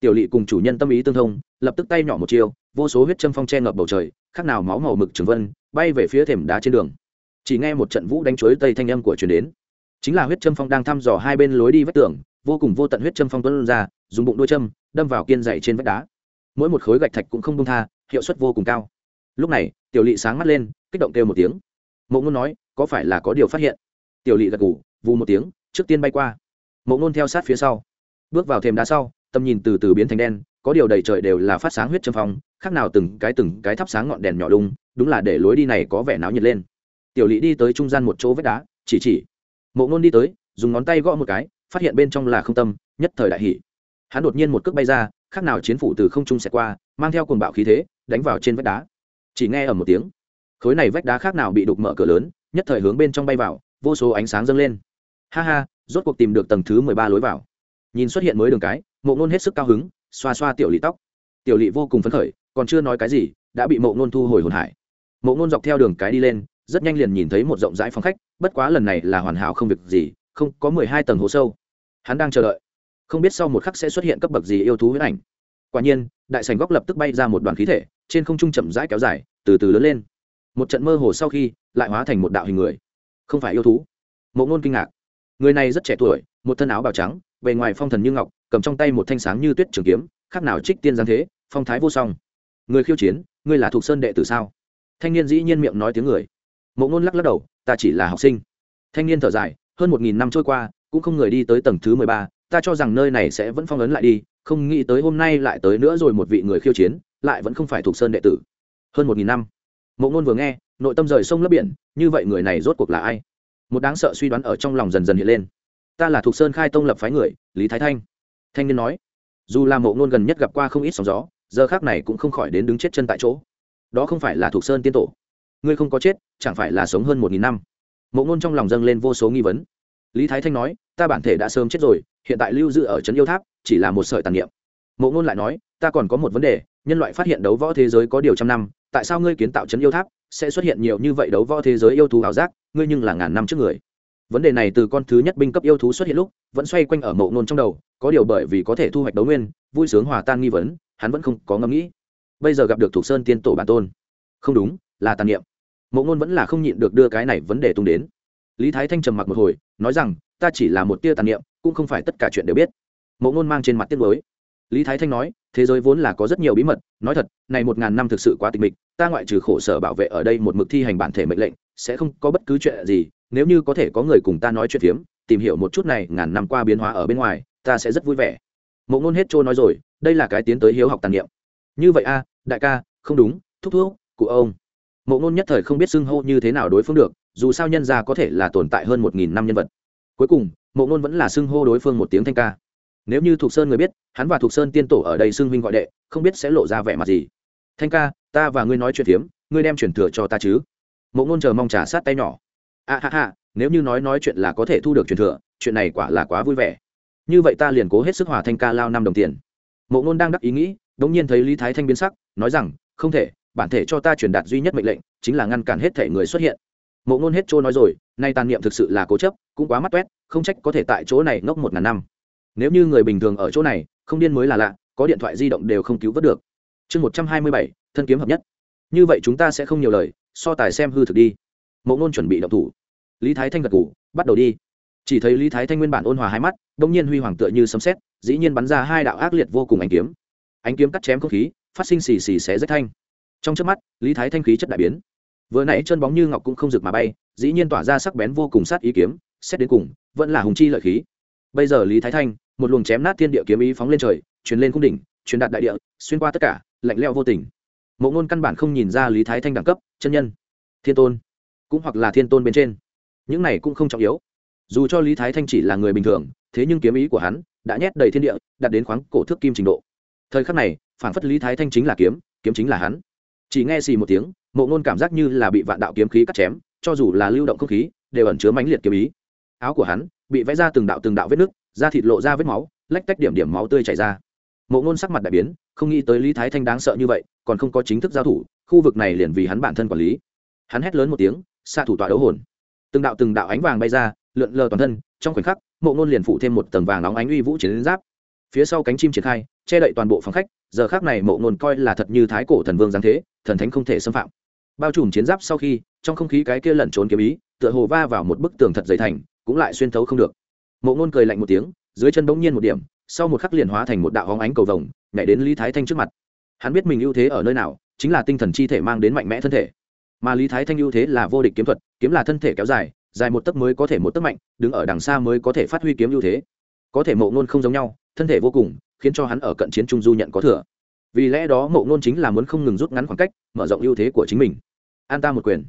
[SPEAKER 1] tiểu lỵ cùng chủ nhân tâm ý tương thông, lập tức tay nhỏ một chiều vô số huyết châm phong che ngập bầu trời khác nào máu màu mực trường vân, bay về phía thềm đá trên đường. Chỉ nghe một trận vũ đánh chuối tây thanh âm của truyền đến. Chính là huyết châm phong đang thăm dò hai bên lối đi vách tường, vô cùng vô tận huyết châm phong tuấn ra, dùng bụng đuôi châm, đâm vào kiên dày trên vách đá. Mỗi một khối gạch thạch cũng không đông tha, hiệu suất vô cùng cao lúc này, tiểu lỵ sáng mắt lên, kích động kêu một tiếng. Mộ ngôn nói, có phải là có điều phát hiện? Tiểu lỵ gật ngủ vù một tiếng, trước tiên bay qua. Mộ ngôn theo sát phía sau. Bước vào thềm đá sau, tầm nhìn từ từ biến thành đen, có điều đầy trời đều là phát sáng huyết châm phong, khác nào từng cái từng cái thắp sáng ngọn đèn nhỏ lung, đúng là để lối đi này có vẻ náo nhiệt lên. Tiểu lỵ đi tới trung gian một chỗ vách đá, chỉ chỉ. Mộ ngôn đi tới, dùng ngón tay gõ một cái, phát hiện bên trong là không tâm, nhất thời đại hỷ hắn đột nhiên một cước bay ra, khác nào chiến phủ từ không trung xẹt qua, mang theo cồn bạo khí thế, đánh vào trên vách đá chỉ nghe ở một tiếng. Khối này vách đá khác nào bị đục mở cửa lớn, nhất thời hướng bên trong bay vào, vô số ánh sáng dâng lên. Ha ha, rốt cuộc tìm được tầng thứ mười ba lối vào. Nhìn xuất hiện mới đường cái, mộ ngôn hết sức cao hứng, xoa xoa tiểu lỵ tóc. Tiểu lỵ vô cùng phấn khởi, còn chưa nói cái gì, đã bị mộ ngôn thu hồi hồn hải. Mộ ngôn dọc theo đường cái đi lên, rất nhanh liền nhìn thấy một rộng rãi phòng khách, bất quá lần này là hoàn hảo không việc gì, không có mười hai tầng hồ sâu. Hắn đang chờ đợi. Không biết sau một khắc sẽ xuất hiện cấp bậc gì yêu thú huyết ảnh. Quả nhiên, đại sành góc lập tức bay ra một đoàn khí thể trên không trung chậm rãi kéo dài, từ từ lớn lên. Một trận mơ hồ sau khi, lại hóa thành một đạo hình người. Không phải yêu thú. Mộ ngôn kinh ngạc. Người này rất trẻ tuổi, một thân áo bào trắng, bề ngoài phong thần như ngọc, cầm trong tay một thanh sáng như tuyết trường kiếm, khác nào trích tiên giáng thế, phong thái vô song. Người khiêu chiến, ngươi là thuộc sơn đệ tử sao? Thanh niên dĩ nhiên miệng nói tiếng người. Mộ ngôn lắc lắc đầu, ta chỉ là học sinh. Thanh niên thở dài, hơn một nghìn năm trôi qua, cũng không người đi tới tầng thứ mười ba, ta cho rằng nơi này sẽ vẫn phong ấn lại đi, không nghĩ tới hôm nay lại tới nữa rồi một vị người khiêu chiến lại vẫn không phải thuộc sơn đệ tử. Hơn một nghìn năm. Mộ ngôn vừa nghe, nội tâm rời sông lấp biển, như vậy người này rốt cuộc là ai? Một đáng sợ suy đoán ở trong lòng dần dần hiện lên. Ta là thuộc sơn khai tông lập phái người, lý thái thanh. Thanh niên nói, dù là mộ ngôn gần nhất gặp qua không ít sóng gió, giờ khác này cũng không khỏi đến đứng chết chân tại chỗ. Đó không phải là thuộc sơn tiên tổ. Ngươi không có chết, chẳng phải là sống hơn một nghìn năm. Mộ ngôn trong lòng dâng lên vô số nghi vấn. Lý thái thanh nói, ta bản thể đã sớm chết rồi, hiện tại lưu giữ ở trấn yêu tháp, chỉ là một sợi tàn niệm. Mộ ngôn lại nói, ta còn có một vấn đề nhân loại phát hiện đấu võ thế giới có điều trăm năm, tại sao ngươi kiến tạo trấn yêu tháp, sẽ xuất hiện nhiều như vậy đấu võ thế giới yêu thú ảo giác, ngươi nhưng là ngàn năm trước người. Vấn đề này từ con thứ nhất binh cấp yêu thú xuất hiện lúc, vẫn xoay quanh ở mộ ngôn trong đầu, có điều bởi vì có thể thu hoạch đấu nguyên, vui sướng hòa tan nghi vấn, hắn vẫn không có ngẫm nghĩ. Bây giờ gặp được thuộc sơn tiên tổ bản tôn. Không đúng, là tàn niệm. Mộ ngôn vẫn là không nhịn được đưa cái này vấn đề tung đến. Lý thái thanh trầm mặc một hồi, nói rằng, ta chỉ là một tia tàn niệm, cũng không phải tất cả chuyện đều biết. Mộ ngôn mang trên mặt tiết mới lý thái thanh nói, thế giới vốn là có rất nhiều bí mật, nói thật, này một ngàn năm thực sự quá tịch mịch, ta ngoại trừ khổ sở bảo vệ ở đây một mực thi hành bản thể mệnh lệnh, sẽ không có bất cứ chuyện gì, nếu như có thể có người cùng ta nói chuyện phiếm, tìm hiểu một chút này ngàn năm qua biến hóa ở bên ngoài, ta sẽ rất vui vẻ. Mộ ngôn hết trôi nói rồi, đây là cái tiến tới hiếu học tàn niệm. Như vậy a, đại ca, không đúng, thúc thúc, cụ ông. Mộ ngôn nhất thời không biết xưng hô như thế nào đối phương được, dù sao nhân gia có thể là tồn tại hơn một nghìn năm nhân vật. Cuối cùng, mộ ngôn vẫn là xưng hô đối phương một tiếng thanh ca nếu như thuộc sơn người biết, hắn và thuộc sơn tiên tổ ở đây xưng huynh gọi đệ, không biết sẽ lộ ra vẻ mặt gì. Thanh ca, ta và ngươi nói chuyện phiếm, ngươi đem chuyển thừa cho ta chứ? Mộ ngôn chờ mong trả sát tay nhỏ. A ha ha, nếu như nói nói chuyện là có thể thu được truyền thừa, chuyện này quả là quá vui vẻ. Như vậy ta liền cố hết sức hòa thanh ca lao năm đồng tiền. Mộ ngôn đang đắc ý nghĩ đ ỗ n g nhiên thấy lý thái thanh biến sắc, nói rằng, không thể, bản thể cho ta truyền đạt duy nhất mệnh lệnh, chính là ngăn cản hết thể người xuất hiện. Mộ ngôn hết trôi nói rồi, nay tàn niệm thực sự là cố chấp, cũng quá mắt toét, không trách có thể tại chỗ này ngốc một ngàn năm nếu như người bình thường ở chỗ này, không điên mới là lạ, có điện thoại di động đều không cứu vớt được. Chương một trăm hai mươi bảy, thân kiếm hợp nhất. Như vậy chúng ta sẽ không nhiều lời, so tài xem hư thực đi. Mộ ngôn chuẩn bị động thủ. Lý thái thanh gật ngủ bắt đầu đi. Chỉ thấy lý thái thanh nguyên bản ôn hòa hai mắt đ ỗ n g nhiên huy hoàng tựa như sấm xét dĩ nhiên bắn ra hai đạo ác liệt vô cùng ánh kiếm. Ánh kiếm cắt chém không khí, phát sinh xì xì xé rách thanh. Trong trước mắt, lý thái thanh khí chất đại biến. Vừa nãy chân bóng như ngọc cũng không rực mà bay, dĩ nhiên tỏa ra sắc bén vô cùng sát ý kiếm, xét đến cùng, vẫn là hùng chi lợi khí. Bây giờ lý thái thanh một luồng chém nát thiên địa kiếm ý phóng lên trời, truyền lên cung đỉnh, truyền đạt đại địa, xuyên qua tất cả, lạnh leo vô tình. Mộ ngôn căn bản không nhìn ra lý thái thanh đẳng cấp, chân nhân, thiên tôn, cũng hoặc là thiên tôn bên trên. Những này cũng không trọng yếu. Dù cho lý thái thanh chỉ là người bình thường, thế nhưng kiếm ý của hắn đã nhét đầy thiên địa đặt đến khoáng cổ thước kim trình độ. Thời khắc này, phản phất lý thái thanh chính là kiếm kiếm chính là hắn. Chỉ nghe xì một tiếng, mộ ngôn cảm giác như là bị vạn đạo kiếm khí cắt chém, cho dù là lưu động không khí, đều ẩn chứa mãnh liệt kiếm ý. Áo của hắn bị vẽ ra từng đạo từng đạo vết nứt da thịt lộ ra vết máu, lách tách điểm điểm máu tươi chảy ra. Mộ ngôn sắc mặt đại biến, không nghĩ tới lý thái thanh đáng sợ như vậy, còn không có chính thức giao thủ, khu vực này liền vì hắn bản thân quản lý. Hắn hét lớn một tiếng, xạ thủ tọa đấu hồn. Từng đạo từng đạo ánh vàng bay ra, lượn lờ toàn thân, trong khoảnh khắc, mộ ngôn liền phụ thêm một tầng vàng nóng ánh uy vũ chiến giáp. Phía sau cánh chim triển khai, che đậy toàn bộ phòng khách, giờ khác này mộ ngôn coi là thật như thái cổ thần vương giáng thế, thần thánh không thể xâm phạm. Bao trùm chiến giáp sau khi, trong không khí cái kia lẩn trốn kiếm ý, tựa hồ va vào một bức tường thật dày thành, cũng lại xuyên thấu không được mộ ngôn cười lạnh một tiếng, dưới chân bỗng nhiên một điểm, sau một khắc liền hóa thành một đạo hóng ánh cầu vồng, nhảy đến lý thái thanh trước mặt. Hắn biết mình ưu thế ở nơi nào, chính là tinh thần chi thể mang đến mạnh mẽ thân thể. Mà lý thái thanh ưu thế là vô địch kiếm thuật, kiếm là thân thể kéo dài dài một tấc mới có thể một tấc mạnh, đứng ở đằng xa mới có thể phát huy kiếm ưu thế. Có thể mộ ngôn không giống nhau, thân thể vô cùng, khiến cho hắn ở cận chiến trung du nhận có thừa. Vì lẽ đó mộ ngôn chính là muốn không ngừng rút ngắn khoảng cách, mở rộng ưu thế của chính mình. An ta một quyền.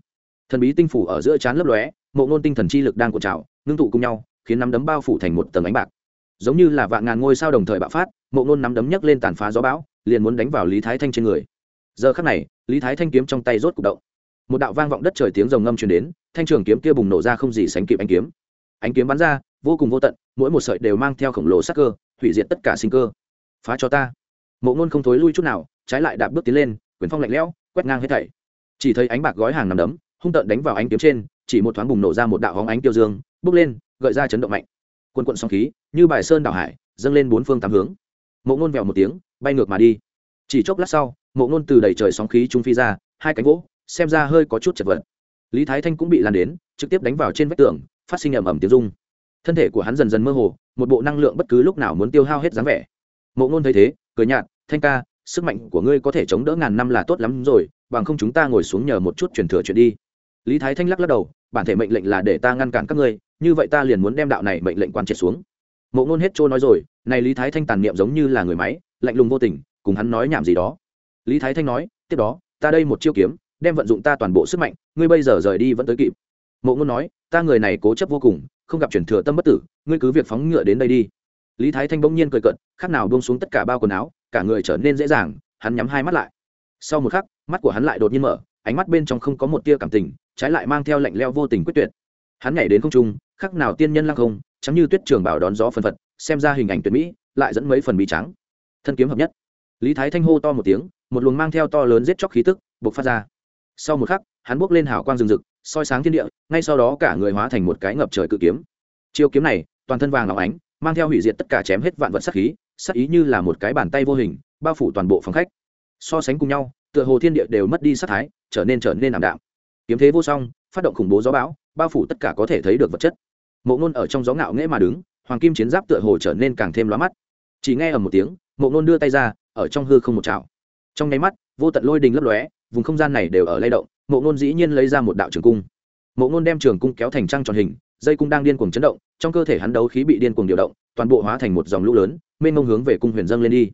[SPEAKER 1] Thần bí tinh phủ ở giữa chán lấp lóe, mộ ngôn tinh thần chi lực đang cuộn trào, ngưng tụ cùng nhau khiến nắm đấm bao phủ thành một tầng ánh bạc. Giống như là vạn ngàn ngôi sao đồng thời bạo phát, mộ ngôn nắm đấm nhấc lên tàn phá gió bão, liền muốn đánh vào lý thái thanh trên người. Giờ khắc này, lý thái thanh kiếm trong tay rốt c ụ c động. Một đạo vang vọng đất trời tiếng rồng ngâm truyền đến, thanh trường kiếm kia bùng nổ ra không gì sánh kịp ánh kiếm. Ánh kiếm bắn ra, vô cùng vô tận, mỗi một sợi đều mang theo khổng lồ sắc cơ, hủy diệt tất cả sinh cơ. Phá cho ta. Mộ ngôn không thối lui chút nào, trái lại đạp bước tiến lên, quyền phong lạnh lẽo, quét ngang hết thảy. Chỉ thấy ánh bạc gói hàng nằm đấm, hung tợn đánh vào ánh kiếm trên, chỉ một thoáng bùng nổ ra một đạo hóng ánh tiêu dương, bước lên gợi ra chấn động mạnh. Quân quận sóng khí, như bài sơn đảo hải, dâng lên bốn phương tám hướng. Mộ ngôn vèo một tiếng, bay ngược mà đi. Chỉ chốc lát sau, mộ ngôn từ đầy trời sóng khí trung phi ra, hai cánh gỗ, xem ra hơi có chút chật vật. Lý thái thanh cũng bị lan đến, trực tiếp đánh vào trên vách tường, phát sinh ầm ầm tiếng rung. Thân thể của hắn dần dần mơ hồ, một bộ năng lượng bất cứ lúc nào muốn tiêu hao hết dáng vẻ. Mộ ngôn thấy thế, cười nhạt, thanh ca, sức mạnh của ngươi có thể chống đỡ ngàn năm là tốt lắm rồi, bằng không chúng ta ngồi xuống nhờ một chút truyền thừa chuyện đi. Lý thái thanh lắc lắc đầu, bản thể mệnh lệnh là để ta ngăn cản các ngươi như vậy ta liền muốn đem đạo này mệnh lệnh quan triệt xuống. Mộ ngôn hết trôi nói rồi, này lý thái thanh tàn niệm giống như là người máy, lạnh lùng vô tình, cùng hắn nói nhảm gì đó. Lý thái thanh nói, tiếp đó, ta đây một chiêu kiếm, đem vận dụng ta toàn bộ sức mạnh, ngươi bây giờ rời đi vẫn tới kịp. Mộ ngôn nói, ta người này cố chấp vô cùng, không gặp chuyển thừa tâm bất tử, ngươi cứ việc phóng ngựa đến đây đi. Lý thái thanh bỗng nhiên cười cận khác nào bông xuống tất cả bao quần áo, cả người trở nên dễ dàng, hắn nhắm hai mắt lại. Sau một khắc, mắt của hắn lại đột nhiên mở, ánh mắt bên trong không có một tia cảm tình, trái lại mang theo lạnh leo vô tình quyết tuyệt hắn nhảy đến không trung khác nào tiên nhân lăng không chắm như tuyết trường bảo đón gió phân phật, xem ra hình ảnh tuyệt mỹ, lại dẫn mấy phần bị trắng. Thân kiếm hợp nhất. Lý thái thanh hô to một tiếng, một luồng mang theo to lớn giết chóc khí tức buộc phát ra. Sau một khắc, hắn bước lên hào quang rừng rực, soi sáng thiên địa, ngay sau đó cả người hóa thành một cái ngập trời cự kiếm. Chiêu kiếm này, toàn thân vàng óng ánh, mang theo hủy diệt tất cả chém hết vạn vật sắc khí sắc ý như là một cái bàn tay vô hình, bao phủ toàn bộ phòng khách. So sánh cùng nhau, tựa hồ thiên địa đều mất đi sắc thái, trở nên trở nên ảm đạm. Kiếm thế vô song, phát động khủng bố gió bão bao phủ tất cả có thể thấy được vật chất. Mộ ngôn ở trong gió ngạo nghễ mà đứng, hoàng kim chiến giáp tựa hồ trở nên càng thêm lóa mắt. Chỉ nghe ở một tiếng, mộ ngôn đưa tay ra, ở trong hư không một chảo. Trong nháy mắt, vô tận lôi đình lấp lóe, vùng không gian này đều ở lay động, mộ ngôn dĩ nhiên lấy ra một đạo trường cung. Mộ ngôn đem trường cung kéo thành trăng tròn hình, dây cung đang điên cuồng chấn động, trong cơ thể hắn đấu khí bị điên cuồng điều động, toàn bộ hóa thành một dòng lũ lớn, mênh mông hướng về cung huyền dâng lên đi.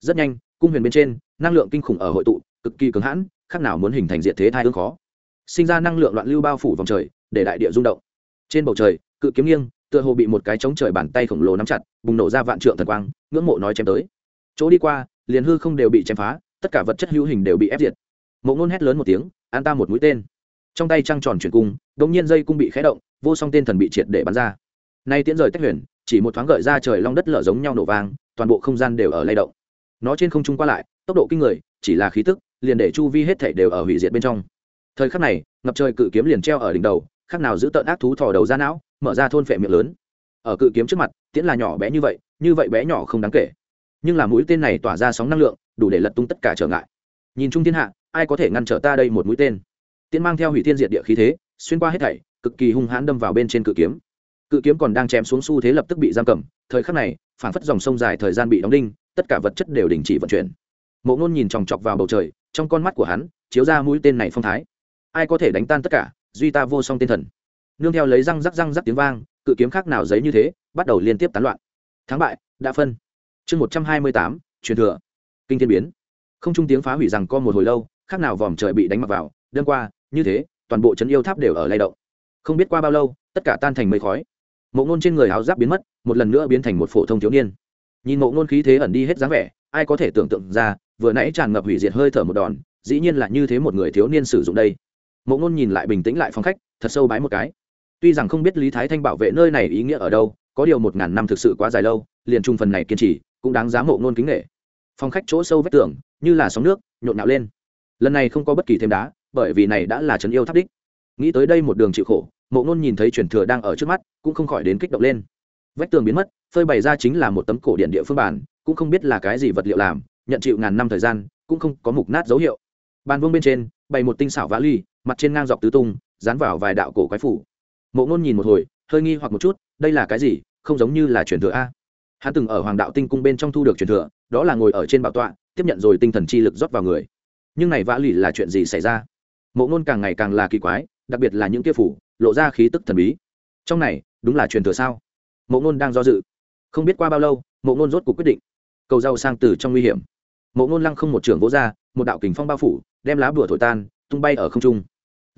[SPEAKER 1] Rất nhanh, cung huyền bên trên, năng lượng kinh khủng ở hội tụ, cực kỳ cứng hãn, khác nào muốn hình thành diện thế thai ương khó. Sinh ra năng lượng loạn lưu bao phủ vòng trời để đại địa rung động. Trên bầu trời, cự kiếm nghiêng, tựa hồ bị một cái chống trời bàn tay khổng lồ nắm chặt, bùng nổ ra vạn trượng thần quang, ngưỡng mộ nói chém tới. Chỗ đi qua, liền hư không đều bị chém phá, tất cả vật chất hữu hình đều bị ép diệt. Mộ ngôn hét lớn một tiếng, an ta một mũi tên. Trong tay trăng tròn chuyển cung đống nhiên dây cung bị khé động, vô song tên thần bị triệt để bắn ra. Nay tiễn rời tách huyền, chỉ một thoáng gợi ra trời long đất lở giống nhau nổ vang, toàn bộ không gian đều ở lay động. Nó trên không trung qua lại, tốc độ kinh người, chỉ là khí tức, liền để chu vi hết thể đều ở hủy diệt bên trong. Thời khắc này, ngập trời cự kiếm liền treo ở đỉnh đầu khác nào giữ tợn ác thú thò đầu ra não, mở ra thôn phệ miệng lớn. Ở cự kiếm trước mặt, tiễn là nhỏ bé như vậy như vậy bé nhỏ không đáng kể. Nhưng là mũi tên này tỏa ra sóng năng lượng, đủ để lật tung tất cả trở ngại. Nhìn chung thiên hạ, ai có thể ngăn trở ta đây một mũi tên? Tiễn mang theo hủy thiên diệt địa khí thế, xuyên qua hết thảy, cực kỳ hung hãn đâm vào bên trên cự kiếm. Cự kiếm còn đang chém xuống xu thế lập tức bị giam cầm, thời khắc này, phảng phất dòng sông dài thời gian bị đóng đinh, tất cả vật chất đều đình chỉ vận chuyển. Mộ ngôn nhìn chòng chọc vào bầu trời, trong con mắt của hắn, chiếu ra mũi tên này phong thái. Ai có thể đánh tan tất cả? Duy ta vô song tên thần. Nương theo lấy răng rắc răng rắc tiếng vang, cự kiếm khác nào giấy như thế, bắt đầu liên tiếp tán loạn. Thắng bại, đã phân. Chương một trăm hai mươi tám, truyền thừa. Kinh thiên biến. Không trung tiếng phá hủy rằng co một hồi lâu, khác nào vòm trời bị đánh mặc vào, đêm qua, như thế, toàn bộ trấn yêu tháp đều ở lay động. Không biết qua bao lâu, tất cả tan thành mây khói. Mộ ngôn trên người áo giáp biến mất, một lần nữa biến thành một phổ thông thiếu niên. Nhìn mộ ngôn khí thế ẩn đi hết dáng vẻ, ai có thể tưởng tượng ra, vừa nãy tràn ngập hủy diệt hơi thở một đòn, dĩ nhiên là như thế một người thiếu niên sử dụng đây mộ ngôn nhìn lại bình tĩnh lại phong khách, thật sâu bái một cái. Tuy rằng không biết lý thái thanh bảo vệ nơi này ý nghĩa ở đâu, có điều một ngàn năm thực sự quá dài lâu, liền trung phần này kiên trì, cũng đáng giá mộ ngôn kính nghệ phong khách chỗ sâu vách tường, như là sóng nước, nhộn nhạo lên. Lần này không có bất kỳ thêm đá, bởi vì này đã là trấn yêu tháp đích. Nghĩ tới đây một đường chịu khổ, mộ ngôn nhìn thấy truyền thừa đang ở trước mắt, cũng không khỏi đến kích động lên. Vách tường biến mất, phơi bày ra chính là một tấm cổ điện địa phương bản, cũng không biết là cái gì vật liệu làm, nhận chịu ngàn năm thời gian, cũng không có mục nát dấu hiệu. Bàn vương bên trên, bày một tinh xảo vã ly mặt trên ngang dọc tứ tung, dán vào vài đạo cổ quái phủ. Mộ ngôn nhìn một hồi, hơi nghi hoặc một chút, đây là cái gì? Không giống như là truyền thừa a. Hắn từng ở hoàng đạo tinh cung bên trong thu được truyền thừa, đó là ngồi ở trên bảo tọa, tiếp nhận rồi tinh thần chi lực rót vào người. Nhưng này vã lì là chuyện gì xảy ra? Mộ ngôn càng ngày càng là kỳ quái, đặc biệt là những kia phủ, lộ ra khí tức thần bí. Trong này, đúng là truyền thừa sao? Mộ ngôn đang do dự. Không biết qua bao lâu, mộ ngôn rốt cuộc quyết định, cầu rau sang từ trong nguy hiểm. Mộ ngôn lăng không một trường vỗ ra, một đạo kình phong bao phủ, đem lá bùa thổi tan, tung bay ở không trung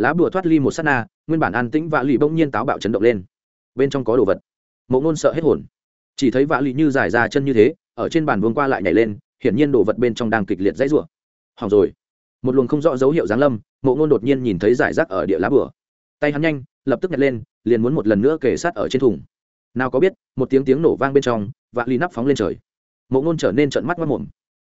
[SPEAKER 1] lá bùa thoát ly một s á t na, nguyên bản an tĩnh vạ lì bỗng nhiên táo bạo chấn động lên. Bên trong có đồ vật. Mộ ngôn sợ hết hồn. Chỉ thấy vạ lì như dài ra chân như thế, ở trên bàn vương qua lại nhảy lên, hiển nhiên đồ vật bên trong đang kịch liệt dãy rủa. Hỏng rồi. Một luồng không rõ dấu hiệu giáng lâm, mộ ngôn đột nhiên nhìn thấy giải rác ở địa lá bửa tay hắn nhanh, lập tức nhặt lên, liền muốn một lần nữa kể sát ở trên thùng. Nào có biết, một tiếng tiếng nổ vang bên trong, vạ lì nắp phóng lên trời. Mộ ngôn trở nên trận mắt mất mồm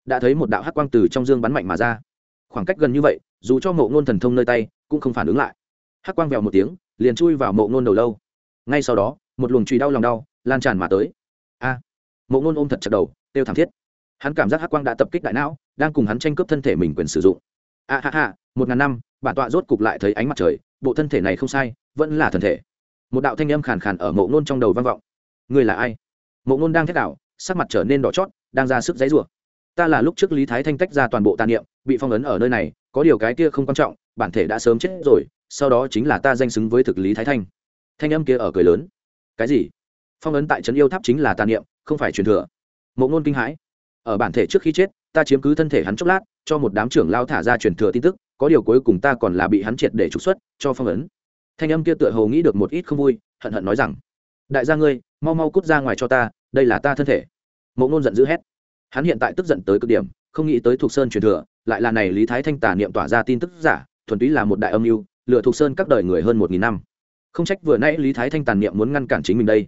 [SPEAKER 1] đã thấy một đạo hắc quang từ trong dương bắn mạnh mà ra khoảng cách gần như vậy dù cho mộ ngôn thần thông nơi tay cũng không phản ứng lại. Hắc quang vèo một tiếng liền chui vào mộ ngôn đầu lâu. Ngay sau đó một luồng trùy đau lòng đau lan tràn mà tới. A! Mộ ngôn ôm thật chặt đầu têu thảm thiết. Hắn cảm giác hắc quang đã tập kích đại não đang cùng hắn tranh cướp thân thể mình quyền sử dụng. A ha ha một ngàn năm bản tọa rốt cục lại thấy ánh mặt trời bộ thân thể này không sai vẫn là thần thể. Một đạo thanh âm khàn khàn ở mộ ngôn trong đầu vang vọng. Người là ai? Mộ ngôn đang thét đảo, sắc mặt trở nên đỏ chót đang ra sức dãy rủa ta là lúc trước lý thái thanh tách ra toàn bộ tàn niệm bị phong ấn ở nơi này, có điều cái kia không quan trọng, bản thể đã sớm chết rồi, sau đó chính là ta danh xứng với thực lý thái thanh. Thanh âm kia ở cười lớn. Cái gì? Phong ấn tại trấn yêu tháp chính là tàn niệm, không phải truyền thừa. Mộ ngôn kinh hãi. Ở bản thể trước khi chết, ta chiếm cứ thân thể hắn chốc lát, cho một đám trưởng lao thả ra truyền thừa tin tức, có điều cuối cùng ta còn là bị hắn triệt để trục xuất, cho phong ấn. Thanh âm kia tựa hồ nghĩ được một ít không vui, hận hận nói rằng, đại gia ngươi, mau mau cút ra ngoài cho ta, đây là ta thân thể. Mộ ngôn giận dữ hét. Hắn hiện tại tức giận tới cực điểm, không nghĩ tới thuộc sơn truyền thừa lại là này lý thái thanh tà niệm tỏa ra tin tức giả, thuần túy là một đại âm mưu lựa thuộc sơn các đời người hơn một nghìn năm. Không trách vừa nãy lý thái thanh tàn niệm muốn ngăn cản chính mình đây.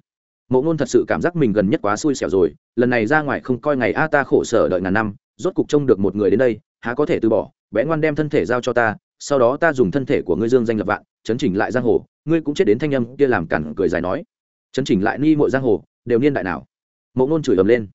[SPEAKER 1] Mộ ngôn thật sự cảm giác mình gần nhất quá xui xẻo rồi, lần này ra ngoài không coi ngày a ta khổ sở đợi ngàn năm, rốt cục trông được một người đến đây, há có thể từ bỏ vẽ ngoan đem thân thể giao cho ta, sau đó ta dùng thân thể của ngươi dương danh lập vạn, chấn chỉnh lại giang hồ, ngươi cũng chết đến thanh âm kia làm cản cười dài nói. Chấn chỉnh lại ni mộ giang hồ, đều niên đại nào? Mộ ngôn chửi ầm lên.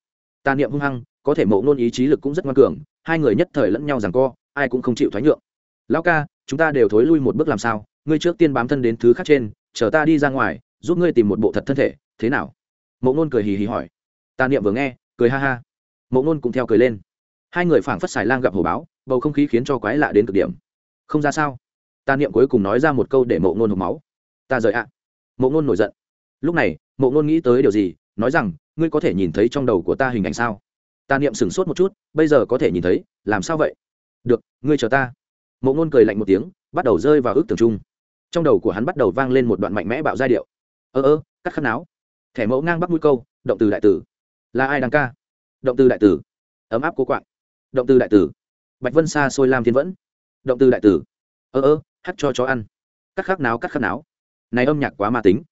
[SPEAKER 1] Tà niệm hung hăng, có thể mộ ngôn ý chí lực cũng rất ngoan cường hai người nhất thời lẫn nhau rằng co, ai cũng không chịu thoái nhượng. Lão ca, chúng ta đều thối lui một bước làm sao? Ngươi trước tiên bám thân đến thứ khác trên, chờ ta đi ra ngoài, giúp ngươi tìm một bộ thật thân thể, thế nào? Mộ ngôn cười hì hì hỏi. Tà niệm vừa nghe, cười ha ha. Mộ ngôn cũng theo cười lên. Hai người phảng phất xài lang gặp hồ báo, bầu không khí khiến cho quái lạ đến cực điểm. Không ra sao? Tà niệm cuối cùng nói ra một câu để mộ ngôn hộp máu. Ta rời ạ. À. mộ ngôn nổi giận. Lúc này, mộ ngôn nghĩ tới điều gì, nói rằng, ngươi có thể nhìn thấy trong đầu của ta hình ảnh sao? Tà niệm sửng sốt một chút, bây giờ có thể nhìn thấy, làm sao vậy? Được, ngươi chờ ta. Mộ ngôn cười lạnh một tiếng, bắt đầu rơi vào ước tưởng chung. Trong đầu của hắn bắt đầu vang lên một đoạn mạnh mẽ bạo giai điệu. Ơ ơ, cắt khăn áo. Thẻ mẫu ngang bắc mũi câu, động từ đại tử. Là ai đang ca? Động từ đại tử. Ấm áp cố quạng. Động từ đại tử. Bạch vân xa xôi lam thiên vẫn. Động từ đại tử. Ơ ơ hắt cho chó ăn. Cắt khắc náo, cắt khắc náo. Này âm nhạc quá ma tính.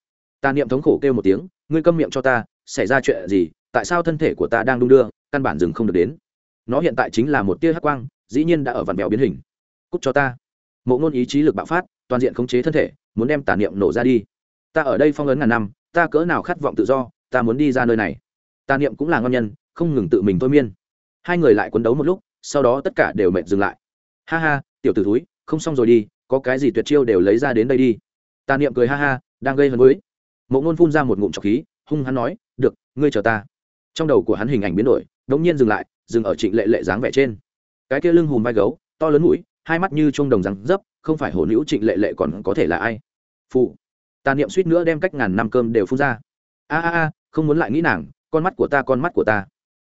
[SPEAKER 1] Ta niệm thống khổ kêu một tiếng, ngươi câm miệng cho ta, xảy ra chuyện gì, tại sao thân thể của ta đang đung đưa? Căn bản dừng không được đến. Nó hiện tại chính là một tia hắc quang, dĩ nhiên đã ở vặn vẹo biến hình. Cút cho ta. Mộ ngôn ý chí lực bạo phát, toàn diện khống chế thân thể, muốn đem tà niệm nổ ra đi. Ta ở đây phong ấn ngàn năm, ta cỡ nào khát vọng tự do, ta muốn đi ra nơi này. Tà niệm cũng là ngon nhân, không ngừng tự mình thôi miên. Hai người lại quấn đấu một lúc, sau đó tất cả đều mệt dừng lại. Ha ha, tiểu t ử thúi, không xong rồi đi, có cái gì tuyệt chiêu đều lấy ra đến đây đi. Tà niệm cười ha ha, đang gây hấn với. Mộ ngôn phun ra một ngụm trọc khí, hung hắn nói, được, ngươi chờ ta. Trong đầu của hắn hình ảnh biến đổi đống nhiên dừng lại, dừng ở trịnh lệ lệ dáng vẻ trên. Cái kia lưng hùm vai gấu, to lớn mũi, hai mắt như chuông đồng răng dấp, không phải hổ nữ trịnh lệ lệ còn có thể là ai? Phụ. Tà niệm suýt nữa đem cách ngàn năm cơm đều phun ra. A a a, không muốn lại nghĩ nàng, con mắt của ta, con mắt của ta.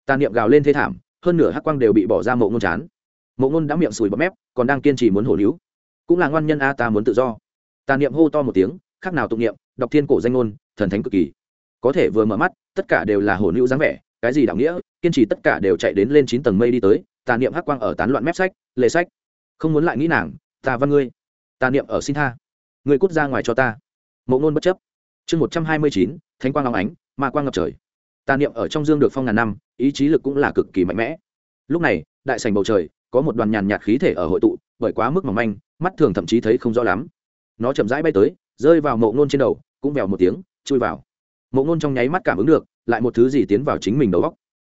[SPEAKER 1] Tà niệm gào lên thê thảm, hơn nửa hắc quang đều bị bỏ ra mộ ngôn chán. Mộ ngôn đã miệng sùi bọt mép, còn đang kiên trì muốn hổ nữ cũng là ngoan nhân a, ta muốn tự do. Tà niệm hô to một tiếng, khác nào tụng niệm, đọc thiên cổ danh ngôn, thần thánh cực kỳ. Có thể vừa mở mắt, tất cả đều là hổ nữ dáng vẻ cái gì đạo nghĩa, kiên trì tất cả đều chạy đến lên chín tầng mây đi tới, tà niệm hắc quang ở tán loạn mép sách lệ sách. Không muốn lại nghĩ nàng ta văn ngươi. Tà niệm ở xin tha. Người cút ra ngoài cho ta. Mộ ngôn bất chấp. Chương một trăm hai mươi chín, thánh quang long ánh, ma quang ngập trời. Tà niệm ở trong dương được phong ngàn năm, ý chí lực cũng là cực kỳ mạnh mẽ. Lúc này, đại sành bầu trời, có một đoàn nhàn nhạt khí thể ở hội tụ, bởi quá mức mỏng manh, mắt thường thậm chí thấy không rõ lắm. Nó chậm rãi bay tới, rơi vào mộ ngôn trên đầu, cũng vèo một tiếng, chui vào mộ ngôn trong nháy mắt cảm ứng được, lại một thứ gì tiến vào chính mình đầu góc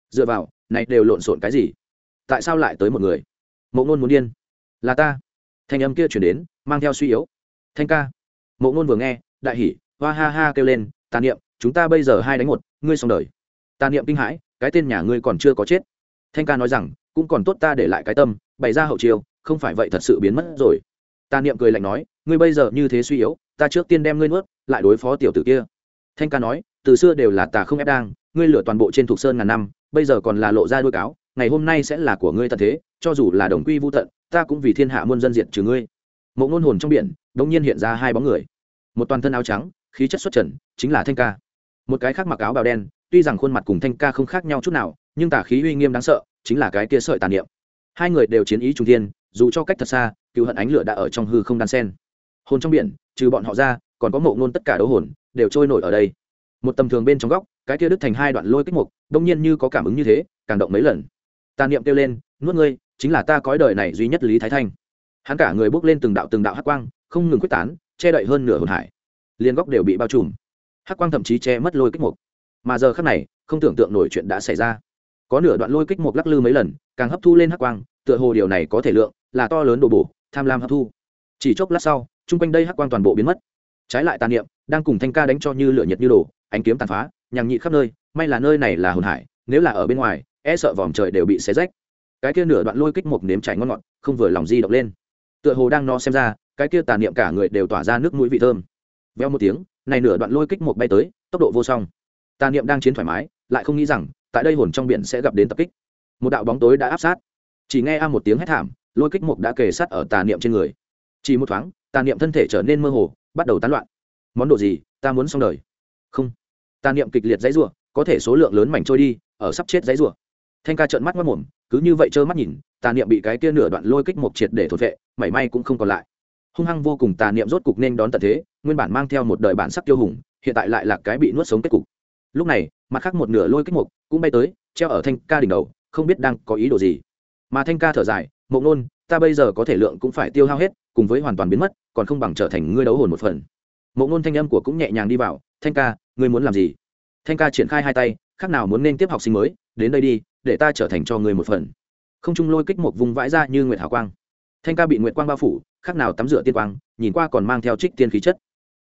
[SPEAKER 1] dựa vào, này đều lộn xộn cái gì? Tại sao lại tới một người? Mộ ngôn muốn điên. Là ta. Thanh âm kia chuyển đến, mang theo suy yếu. Thanh ca. Mộ ngôn vừa nghe, đại hỉ, hoa ha ha kêu lên, tà niệm, chúng ta bây giờ hai đánh một, ngươi xong đời. Tà niệm kinh hãi, cái tên nhà ngươi còn chưa có chết. Thanh ca nói rằng, cũng còn tốt ta để lại cái tâm, bày ra hậu chiêu, không phải vậy thật sự biến mất rồi. Tà niệm cười lạnh nói, ngươi bây giờ như thế suy yếu, ta trước tiên đem ngươi nuốt, lại đối phó tiểu tử kia thanh ca nói, từ xưa đều là tà không ép đang, ngươi lửa toàn bộ trên Thục sơn ngàn năm, bây giờ còn là lộ ra đôi cáo, ngày hôm nay sẽ là của ngươi tận thế, cho dù là đồng quy vô tận, ta cũng vì thiên hạ muôn dân diện trừ ngươi. Mộ ngôn hồn trong biển đống nhiên hiện ra hai bóng người. Một toàn thân áo trắng, khí chất xuất trần, chính là thanh ca. Một cái khác mặc áo bào đen, tuy rằng khuôn mặt cùng thanh ca không khác nhau chút nào, nhưng tà khí uy nghiêm đáng sợ, chính là cái kia sợi tàn niệm. Hai người đều chiến ý trung thiên, dù cho cách thật xa cựu hận ánh lửa đã ở trong hư không đan sen. Hồn trong biển, trừ bọn họ ra, còn có mộ ngôn tất cả đấu hồn đều trôi nổi ở đây. Một tầm thường bên trong góc, cái kia đứt thành hai đoạn lôi kích mục, đông nhiên như có cảm ứng như thế, càng động mấy lần. Ta niệm kêu lên, nuốt ngươi, chính là ta cõi đời này duy nhất lý thái thanh. Hắn cả người bước lên từng đạo từng đạo hắc quang, không ngừng quyết tán, che đậy hơn nửa hồn hải. Liên góc đều bị bao trùm. Hắc quang thậm chí che mất lôi kích mục. Mà giờ khắc này, không tưởng tượng nổi chuyện đã xảy ra. Có nửa đoạn lôi kích mục lắc lư mấy lần, càng hấp thu lên hắc quang, tựa hồ điều này có thể lượng, là to lớn đồ bổ, tham lam hấp thu. Chỉ chốc lát sau, chung quanh đây hắc quang toàn bộ biến mất trái lại tàn niệm, đang cùng thanh ca đánh cho như lửa nhiệt như đồ, ánh kiếm tàn phá, nhằng nhị khắp nơi, may là nơi này là hồn hải, nếu là ở bên ngoài e sợ vòm trời đều bị xé rách. Cái kia nửa đoạn lôi kích một nếm chảy ngon ngọt, không vừa lòng di động lên. Tựa hồ đang no xem ra, cái kia tàn niệm cả người đều tỏa ra nước mũi vị thơm. Veo một tiếng, này nửa đoạn lôi kích một bay tới, tốc độ vô song. Tàn niệm đang chiến thoải mái, lại không nghĩ rằng, tại đây hồn trong biển sẽ gặp đến tập kích. Một đạo bóng tối đã áp sát. Chỉ nghe a một tiếng hét thảm, lôi kích mục đã kề sát ở tà niệm trên người. Chỉ một thoáng, tà niệm thân thể trở nên mơ hồ bắt đầu tán loạn. Món đồ gì? Ta muốn xong đời. Không. Ta niệm kịch liệt dãy rủa, có thể số lượng lớn mảnh trôi đi, ở sắp chết dãy rủa. Thanh ca trợn mắt mất mồm cứ như vậy trơ mắt nhìn, tà niệm bị cái kia nửa đoạn lôi kích mục triệt để thốt vệ mảy may cũng không còn lại. Hung hăng vô cùng tà niệm rốt cục nên đón tận thế, nguyên bản mang theo một đời bản sắc tiêu hùng, hiện tại lại là cái bị nuốt sống kết cục. Lúc này, mặt khác một nửa lôi kích mục cũng bay tới, treo ở thanh ca đỉnh đầu, không biết đang có ý đồ gì. Mà thanh ca thở dài, mộng nôn ta bây giờ có thể lượng cũng phải tiêu hao hết, cùng với hoàn toàn biến mất, còn không bằng trở thành ngươi đấu hồn một phần. Mộ nôn thanh âm của cũng nhẹ nhàng đi vào, thanh ca, ngươi muốn làm gì? Thanh ca triển khai hai tay, khác nào muốn nên tiếp học sinh mới, đến đây đi, để ta trở thành cho ngươi một phần. Không trung lôi kích một vùng vãi ra như nguyệt hào quang. Thanh ca bị nguyệt quang bao phủ, khác nào tắm rửa tiên quang, nhìn qua còn mang theo trích tiên khí chất.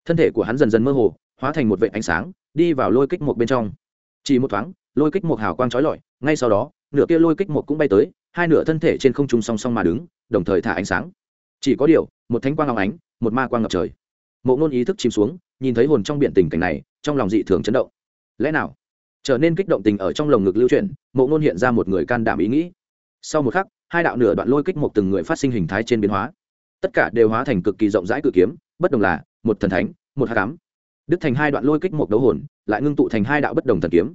[SPEAKER 1] Thân thể của hắn dần dần mơ hồ, hóa thành một vệ ánh sáng, đi vào lôi kích một bên trong. Chỉ một thoáng, lôi kích một hào quang trói lọi, ngay sau đó, nửa kia lôi kích một cũng bay tới, hai nửa thân thể trên không trung song song mà đứng đồng thời thả ánh sáng. Chỉ có điều, một thánh quang ngọc ánh, một ma quang ngập trời. Mộ ngôn ý thức chìm xuống, nhìn thấy hồn trong biển tình cảnh này, trong lòng dị thường chấn động. Lẽ nào? Trở nên kích động tình ở trong lồng ngực lưu chuyển, mộ ngôn hiện ra một người can đảm ý nghĩ. Sau một khắc, hai đạo nửa đoạn lôi kích một từng người phát sinh hình thái trên biến hóa. Tất cả đều hóa thành cực kỳ rộng rãi cự kiếm, bất đồng là, một thần thánh, một hát cám đức thành hai đoạn lôi kích một đấu hồn, lại ngưng tụ thành hai đạo bất đồng thần kiếm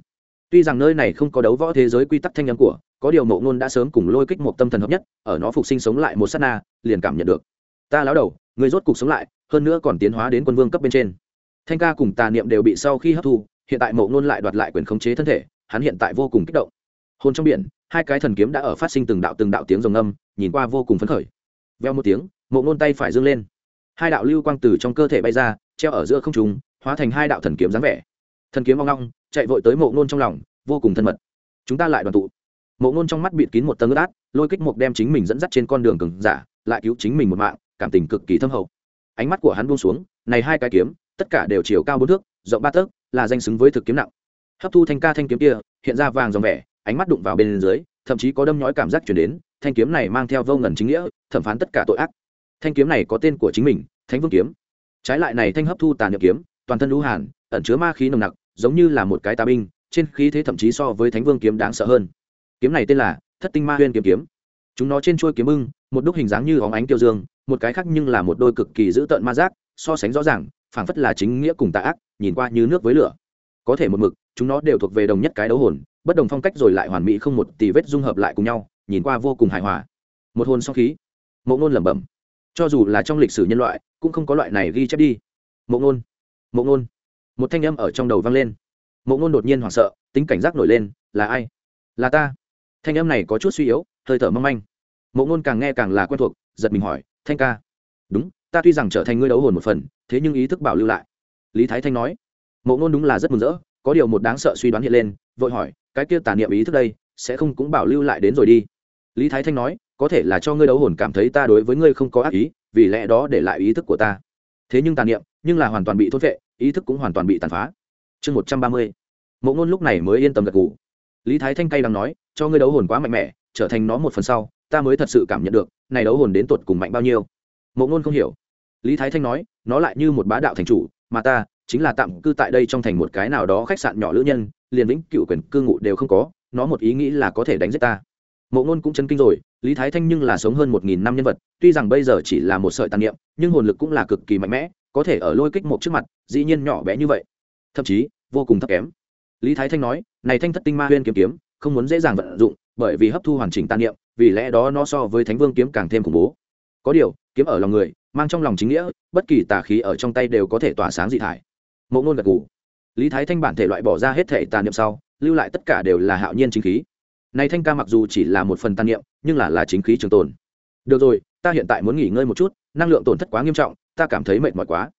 [SPEAKER 1] tuy rằng nơi này không có đấu võ thế giới quy tắc thanh âm của, có điều mộ ngôn đã sớm cùng lôi kích một tâm thần hợp nhất, ở nó phục sinh sống lại một s á t na, liền cảm nhận được. Ta láo đầu, người rốt cuộc sống lại, hơn nữa còn tiến hóa đến quân vương cấp bên trên. Thanh ca cùng tà niệm đều bị sau khi hấp thu, hiện tại mộ ngôn lại đoạt lại quyền khống chế thân thể, hắn hiện tại vô cùng kích động. Hôn trong biển, hai cái thần kiếm đã ở phát sinh từng đạo từng đạo tiếng rồng âm nhìn qua vô cùng phấn khởi. Veo một tiếng, mộ ngôn tay phải dâng lên. Hai đạo lưu quang từ trong cơ thể bay ra, treo ở giữa không trùng hóa thành hai đạo thần kiếm dáng vẻ thần kiếm oong long chạy vội tới mộ ngôn trong lòng, vô cùng thân mật. Chúng ta lại đoàn tụ. Mộ ngôn trong mắt bịt kín một tầng ướt át, lôi kích mục đem chính mình dẫn dắt trên con đường cừng giả, lại cứu chính mình một mạng, cảm tình cực kỳ thâm hậu. Ánh mắt của hắn buông xuống, này hai cái kiếm, tất cả đều chiều cao bốn thước, rộng ba tấc, là danh xứng với thực kiếm nặng. Hấp thu thanh ca thanh kiếm kia, hiện ra vàng dòng vẻ, ánh mắt đụng vào bên dưới, thậm chí có đâm nhói cảm giác chuyển đến, thanh kiếm này mang theo vô ngần chính nghĩa, thẩm phán tất cả tội ác. Thanh kiếm này có tên của chính mình, thánh vương kiếm. Trái lại này thanh hấp thu tàn nhược kiếm, toàn thân lũ hàn, ẩn chứa ma khí nồng nặc giống như là một cái tà binh, trên khí thế thậm chí so với thánh vương kiếm đáng sợ hơn. Kiếm này tên là thất tinh ma huyên kiếm kiếm. Chúng nó trên chuôi kiếm ưng, một đúc hình dáng như óng ánh tiêu dương, một cái khác nhưng là một đôi cực kỳ dữ tợn ma giác, so sánh rõ ràng, phảng phất là chính nghĩa cùng tà ác, nhìn qua như nước với lửa. Có thể một mực, chúng nó đều thuộc về đồng nhất cái đấu hồn, bất đồng phong cách rồi lại hoàn mỹ không một tì vết dung hợp lại cùng nhau, nhìn qua vô cùng hài hòa. Một hồn song khí. Mộ ngôn lẩm bẩm. Cho dù là trong lịch sử nhân loại, cũng không có loại này ghi chép đi. Mộ ngôn mộ ngôn một thanh âm ở trong đầu vang lên. Mộ ngôn đột nhiên hoảng sợ, tính cảnh giác nổi lên, là ai? Là ta. Thanh âm này có chút suy yếu, hơi thở mong manh. Mộ ngôn càng nghe càng là quen thuộc, giật mình hỏi, thanh ca. Đúng, ta tuy rằng trở thành ngươi đấu hồn một phần, thế nhưng ý thức bảo lưu lại. Lý thái thanh nói. Mộ ngôn đúng là rất mừng rỡ, có điều một đáng sợ suy đoán hiện lên, vội hỏi, cái kia tàn niệm ý thức đây, sẽ không cũng bảo lưu lại đến rồi đi? Lý thái thanh nói, có thể là cho ngươi đấu hồn cảm thấy ta đối với ngươi không có ác ý, vì lẽ đó để lại ý thức của ta. Thế nhưng tàn niệm, nhưng là hoàn toàn bị thốt vệ ý thức cũng hoàn toàn bị tàn phá. Chương một trăm ba mươi, mộ ngôn lúc này mới yên tâm gật ngủ lý thái thanh cay đang nói, cho ngươi đấu hồn quá mạnh mẽ, trở thành nó một phần sau, ta mới thật sự cảm nhận được, này đấu hồn đến tột cùng mạnh bao nhiêu. Mộ ngôn không hiểu. Lý thái thanh nói, nó lại như một bá đạo thành chủ, mà ta chính là tạm cư tại đây trong thành một cái nào đó khách sạn nhỏ lữ nhân, liền vĩnh cựu quyền cư ngụ đều không có, nó một ý nghĩ là có thể đánh giết ta. Mộ ngôn cũng chấn kinh rồi, lý thái thanh nhưng là sống hơn một nghìn năm nhân vật, tuy rằng bây giờ chỉ là một sợi tàn niệm, nhưng hồn lực cũng là cực kỳ mạnh mẽ có thể ở lôi kích một trước mặt, dĩ nhiên nhỏ bé như vậy. Thậm chí, vô cùng thấp kém. Lý thái thanh nói, này thanh thất tinh ma huyên kiếm kiếm, không muốn dễ dàng vận dụng, bởi vì hấp thu hoàn chỉnh tàn niệm, vì lẽ đó nó so với thánh vương kiếm càng thêm khủng bố. Có điều, kiếm ở lòng người, mang trong lòng chính nghĩa, bất kỳ tà khí ở trong tay đều có thể tỏa sáng dị thải. Mộ ngôn gật gù. Lý thái thanh bản thể loại bỏ ra hết thể tàn niệm sau, lưu lại tất cả đều là hạo nhiên chính khí. Này thanh ca mặc dù chỉ là một phần tàn niệm, nhưng là là chính khí trường tồn. Được rồi, ta hiện tại muốn nghỉ ngơi một chút, năng lượng tổn thất quá nghiêm trọng ta cảm thấy mệt mỏi quá.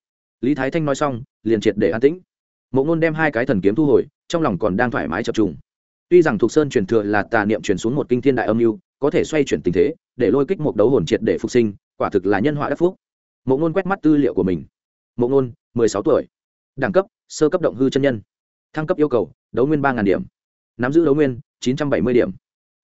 [SPEAKER 1] Lý thái thanh nói xong, liền triệt để an tĩnh. Mộ ngôn đem hai cái thần kiếm thu hồi, trong lòng còn đang thoải mái chập trùng. Tuy rằng thục sơn truyền thừa là tà niệm truyền xuống một kinh thiên đại âm mưu, có thể xoay chuyển tình thế, để lôi kích một đấu hồn triệt để phục sinh, quả thực là nhân họa đắc phúc. Mộ ngôn quét mắt tư liệu của mình. Mộ ngôn, mười sáu tuổi. Đẳng cấp, sơ cấp động hư chân nhân. Thăng cấp yêu cầu, đấu nguyên ba điểm. Nắm giữ đấu nguyên, chín trăm bảy mươi điểm.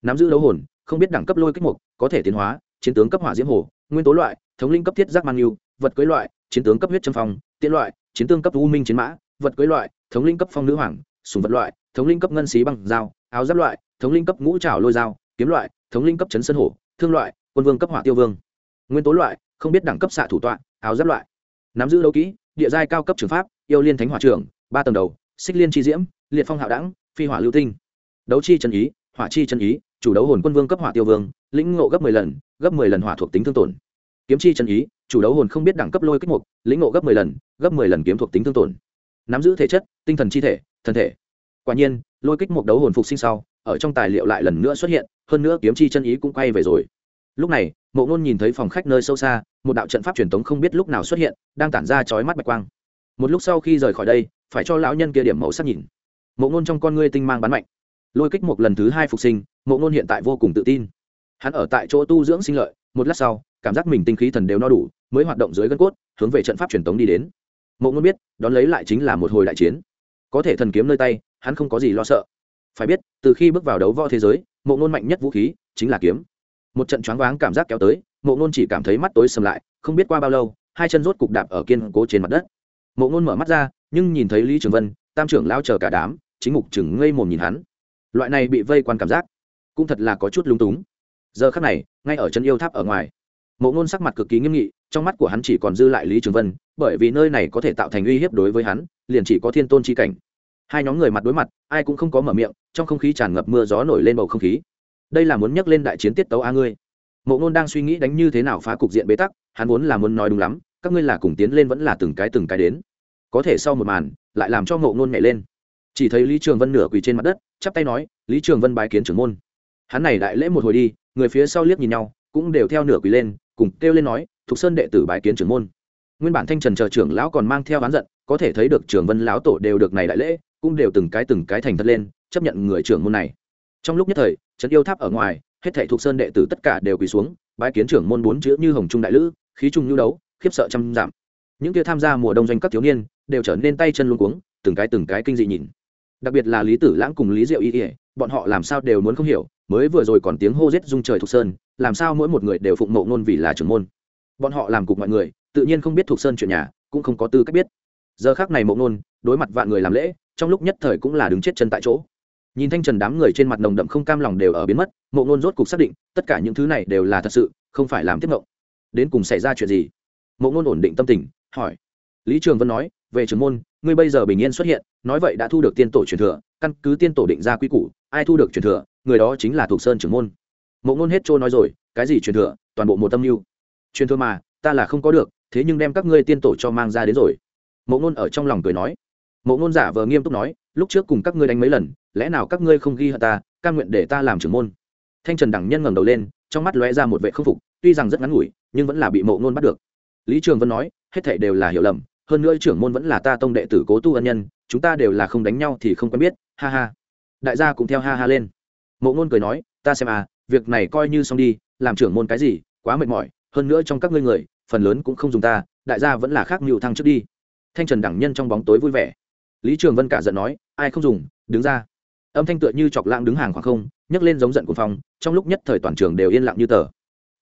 [SPEAKER 1] Nắm giữ đấu hồn, không biết đẳng cấp lôi kích mục có thể tiến hóa, chiến tướng cấp hỏa diễm hồ, nguyên tố loại, thống linh cấp thiết giác mang yêu vật cưới loại, chiến tướng cấp huyết châm phong tiên loại, chiến tướng cấp u minh chiến mã, vật cưới loại, thống linh cấp phong nữ hoàng sùng vật loại, thống linh cấp ngân xí bằng dao, áo giáp loại, thống linh cấp ngũ trảo lôi dao, kiếm loại, thống linh cấp chấn sơn hổ, thương loại, quân vương cấp hỏa tiêu vương. Nguyên tố loại, không biết đẳng cấp xạ thủ tọa, áo giáp loại. Nắm giữ đấu kỹ, địa giai cao cấp trường pháp, yêu liên thánh hỏa trưởng, ba tầng đầu, xích liên chi diễm, liệt phong hạo đẳng, phi hỏa lưu tinh. Đấu chi chân ý, hỏa chi chân ý, chủ đấu hồn quân vương cấp hỏa tiêu vương, lĩnh ngộ gấp mười lần, gấp mười lần hỏa thuộc tính thương tổn. Kiếm chi chân ý chủ đấu hồn không biết đẳng cấp lôi kích mục, lĩnh ngộ gấp mười lần, gấp mười lần kiếm thuộc tính thương tổn. Nắm giữ thể chất, tinh thần chi thể, thân thể. Quả nhiên, lôi kích mục đấu hồn phục sinh sau, ở trong tài liệu lại lần nữa xuất hiện, hơn nữa kiếm chi chân ý cũng quay về rồi. Lúc này, mộ ngôn nhìn thấy phòng khách nơi sâu xa, một đạo trận pháp truyền thống không biết lúc nào xuất hiện, đang tản ra chói mắt bạch quang. Một lúc sau khi rời khỏi đây, phải cho lão nhân kia điểm màu sắc nhìn. Mộ ngôn trong con ngươi tinh mang bắn mạnh. Lôi kích một lần thứ hai phục sinh, mộ ngôn hiện tại vô cùng tự tin. Hắn ở tại chỗ tu dưỡng sinh lợi, một lát sau, cảm giác mình tinh khí thần đều no đủ mới hoạt động dưới gân cốt, hướng về trận pháp truyền thống đi đến. Mộ ngôn biết, đón lấy lại chính là một hồi đại chiến. Có thể thần kiếm nơi tay, hắn không có gì lo sợ. Phải biết, từ khi bước vào đấu võ thế giới, mộ ngôn mạnh nhất vũ khí chính là kiếm. Một trận choáng váng cảm giác kéo tới, mộ ngôn chỉ cảm thấy mắt tối sầm lại, không biết qua bao lâu, hai chân rốt cục đạp ở kiên cố trên mặt đất. Mộ ngôn mở mắt ra, nhưng nhìn thấy lý trường vân, tam trưởng lao chờ cả đám, chính mục chừng ngây mồm nhìn hắn. Loại này bị vây quan cảm giác, cũng thật là có chút lúng túng. Giờ khắc này, ngay ở chân yêu tháp ở ngoài mộ Nôn sắc mặt cực kỳ nghiêm nghị, trong mắt của hắn chỉ còn dư lại lý trường vân, bởi vì nơi này có thể tạo thành uy hiếp đối với hắn, liền chỉ có thiên tôn chi cảnh. Hai nhóm người mặt đối mặt, ai cũng không có mở miệng, trong không khí tràn ngập mưa gió nổi lên bầu không khí. Đây là muốn nhắc lên đại chiến tiết tấu a ngươi. Mộ Nôn đang suy nghĩ đánh như thế nào phá cục diện bế tắc, hắn vốn là muốn nói đúng lắm, các ngươi là cùng tiến lên vẫn là từng cái từng cái đến. Có thể sau một màn, lại làm cho mộ Nôn nhảy lên. Chỉ thấy lý trường vân nửa quỳ trên mặt đất, chắp tay nói, lý trường vân bái kiến trưởng môn. Hắn này đại lễ một hồi đi, người phía sau liếc nhìn nhau, cũng đều theo nửa quỳ lên cùng kêu lên nói, thục sơn đệ tử bái kiến trưởng môn. Nguyên bản thanh trần chờ trưởng lão còn mang theo oán giận, có thể thấy được trưởng vân lão tổ đều được này đại lễ, cũng đều từng cái từng cái thành thật lên, chấp nhận người trưởng môn này. Trong lúc nhất thời, trấn yêu tháp ở ngoài, hết thảy thuộc sơn đệ tử tất cả đều quỳ xuống, bái kiến trưởng môn bốn chữ như hồng trung đại lữ, khí trung nhu đấu, khiếp sợ trăm giảm. Những kia tham gia mùa đông doanh các thiếu niên, đều trở nên tay chân luống cuống, từng cái từng cái kinh dị nhìn. Đặc biệt là lý tử lãng cùng lý diệu y ỉa bọn họ làm sao đều muốn không hiểu mới vừa rồi còn tiếng hô giết dung trời thuộc sơn, làm sao mỗi một người đều phụng mộ ngôn vì là trưởng môn? Bọn họ làm cục mọi người, tự nhiên không biết thuộc sơn chuyện nhà, cũng không có tư cách biết. Giờ khác này mộ ngôn, đối mặt vạn người làm lễ, trong lúc nhất thời cũng là đứng chết chân tại chỗ. Nhìn thanh trần đám người trên mặt nồng đậm không cam lòng đều ở biến mất, mộ ngôn rốt cục xác định, tất cả những thứ này đều là thật sự, không phải làm tiếp mộng. Đến cùng xảy ra chuyện gì? Mộ ngôn ổn định tâm tình, hỏi. Lý trường vân nói, về trưởng môn, ngươi bây giờ bình yên xuất hiện, nói vậy đã thu được tiên tổ truyền thừa, căn cứ tiên tổ định ra quy củ, ai thu được truyền thừa người đó chính là thuộc sơn trưởng môn. Mộ ngôn hết trôi nói rồi, cái gì truyền thừa? Toàn bộ một tâm mưu. Truyền thừa mà, ta là không có được, thế nhưng đem các ngươi tiên tổ cho mang ra đến rồi. Mộ ngôn ở trong lòng cười nói. Mộ ngôn giả vờ nghiêm túc nói, lúc trước cùng các ngươi đánh mấy lần, lẽ nào các ngươi không ghi hận ta căn nguyện để ta làm trưởng môn? Thanh trần đẳng nhân ngẩng đầu lên, trong mắt lóe ra một vệ k phục, tuy rằng rất ngắn ngủi, nhưng vẫn là bị mộ ngôn bắt được. Lý trường vân nói, hết thảy đều là hiểu lầm, hơn nữa trưởng môn vẫn là ta tông đệ tử cố tu ân nhân, chúng ta đều là không đánh nhau thì không quen biết, ha ha. Đại gia cũng theo ha ha lên mộ ngôn cười nói, ta xem à việc này coi như xong đi, làm trưởng môn cái gì, quá mệt mỏi, hơn nữa trong các ngươi người, phần lớn cũng không dùng ta, đại gia vẫn là khác mưu thăng trước đi. Thanh trần đẳng nhân trong bóng tối vui vẻ. Lý trường vân cả giận nói, ai không dùng, đứng ra. Âm thanh tựa như chọc lãng đứng hàng khoảng không, nhấc lên giống giận của phong, trong lúc nhất thời toàn trường đều yên lặng như tờ.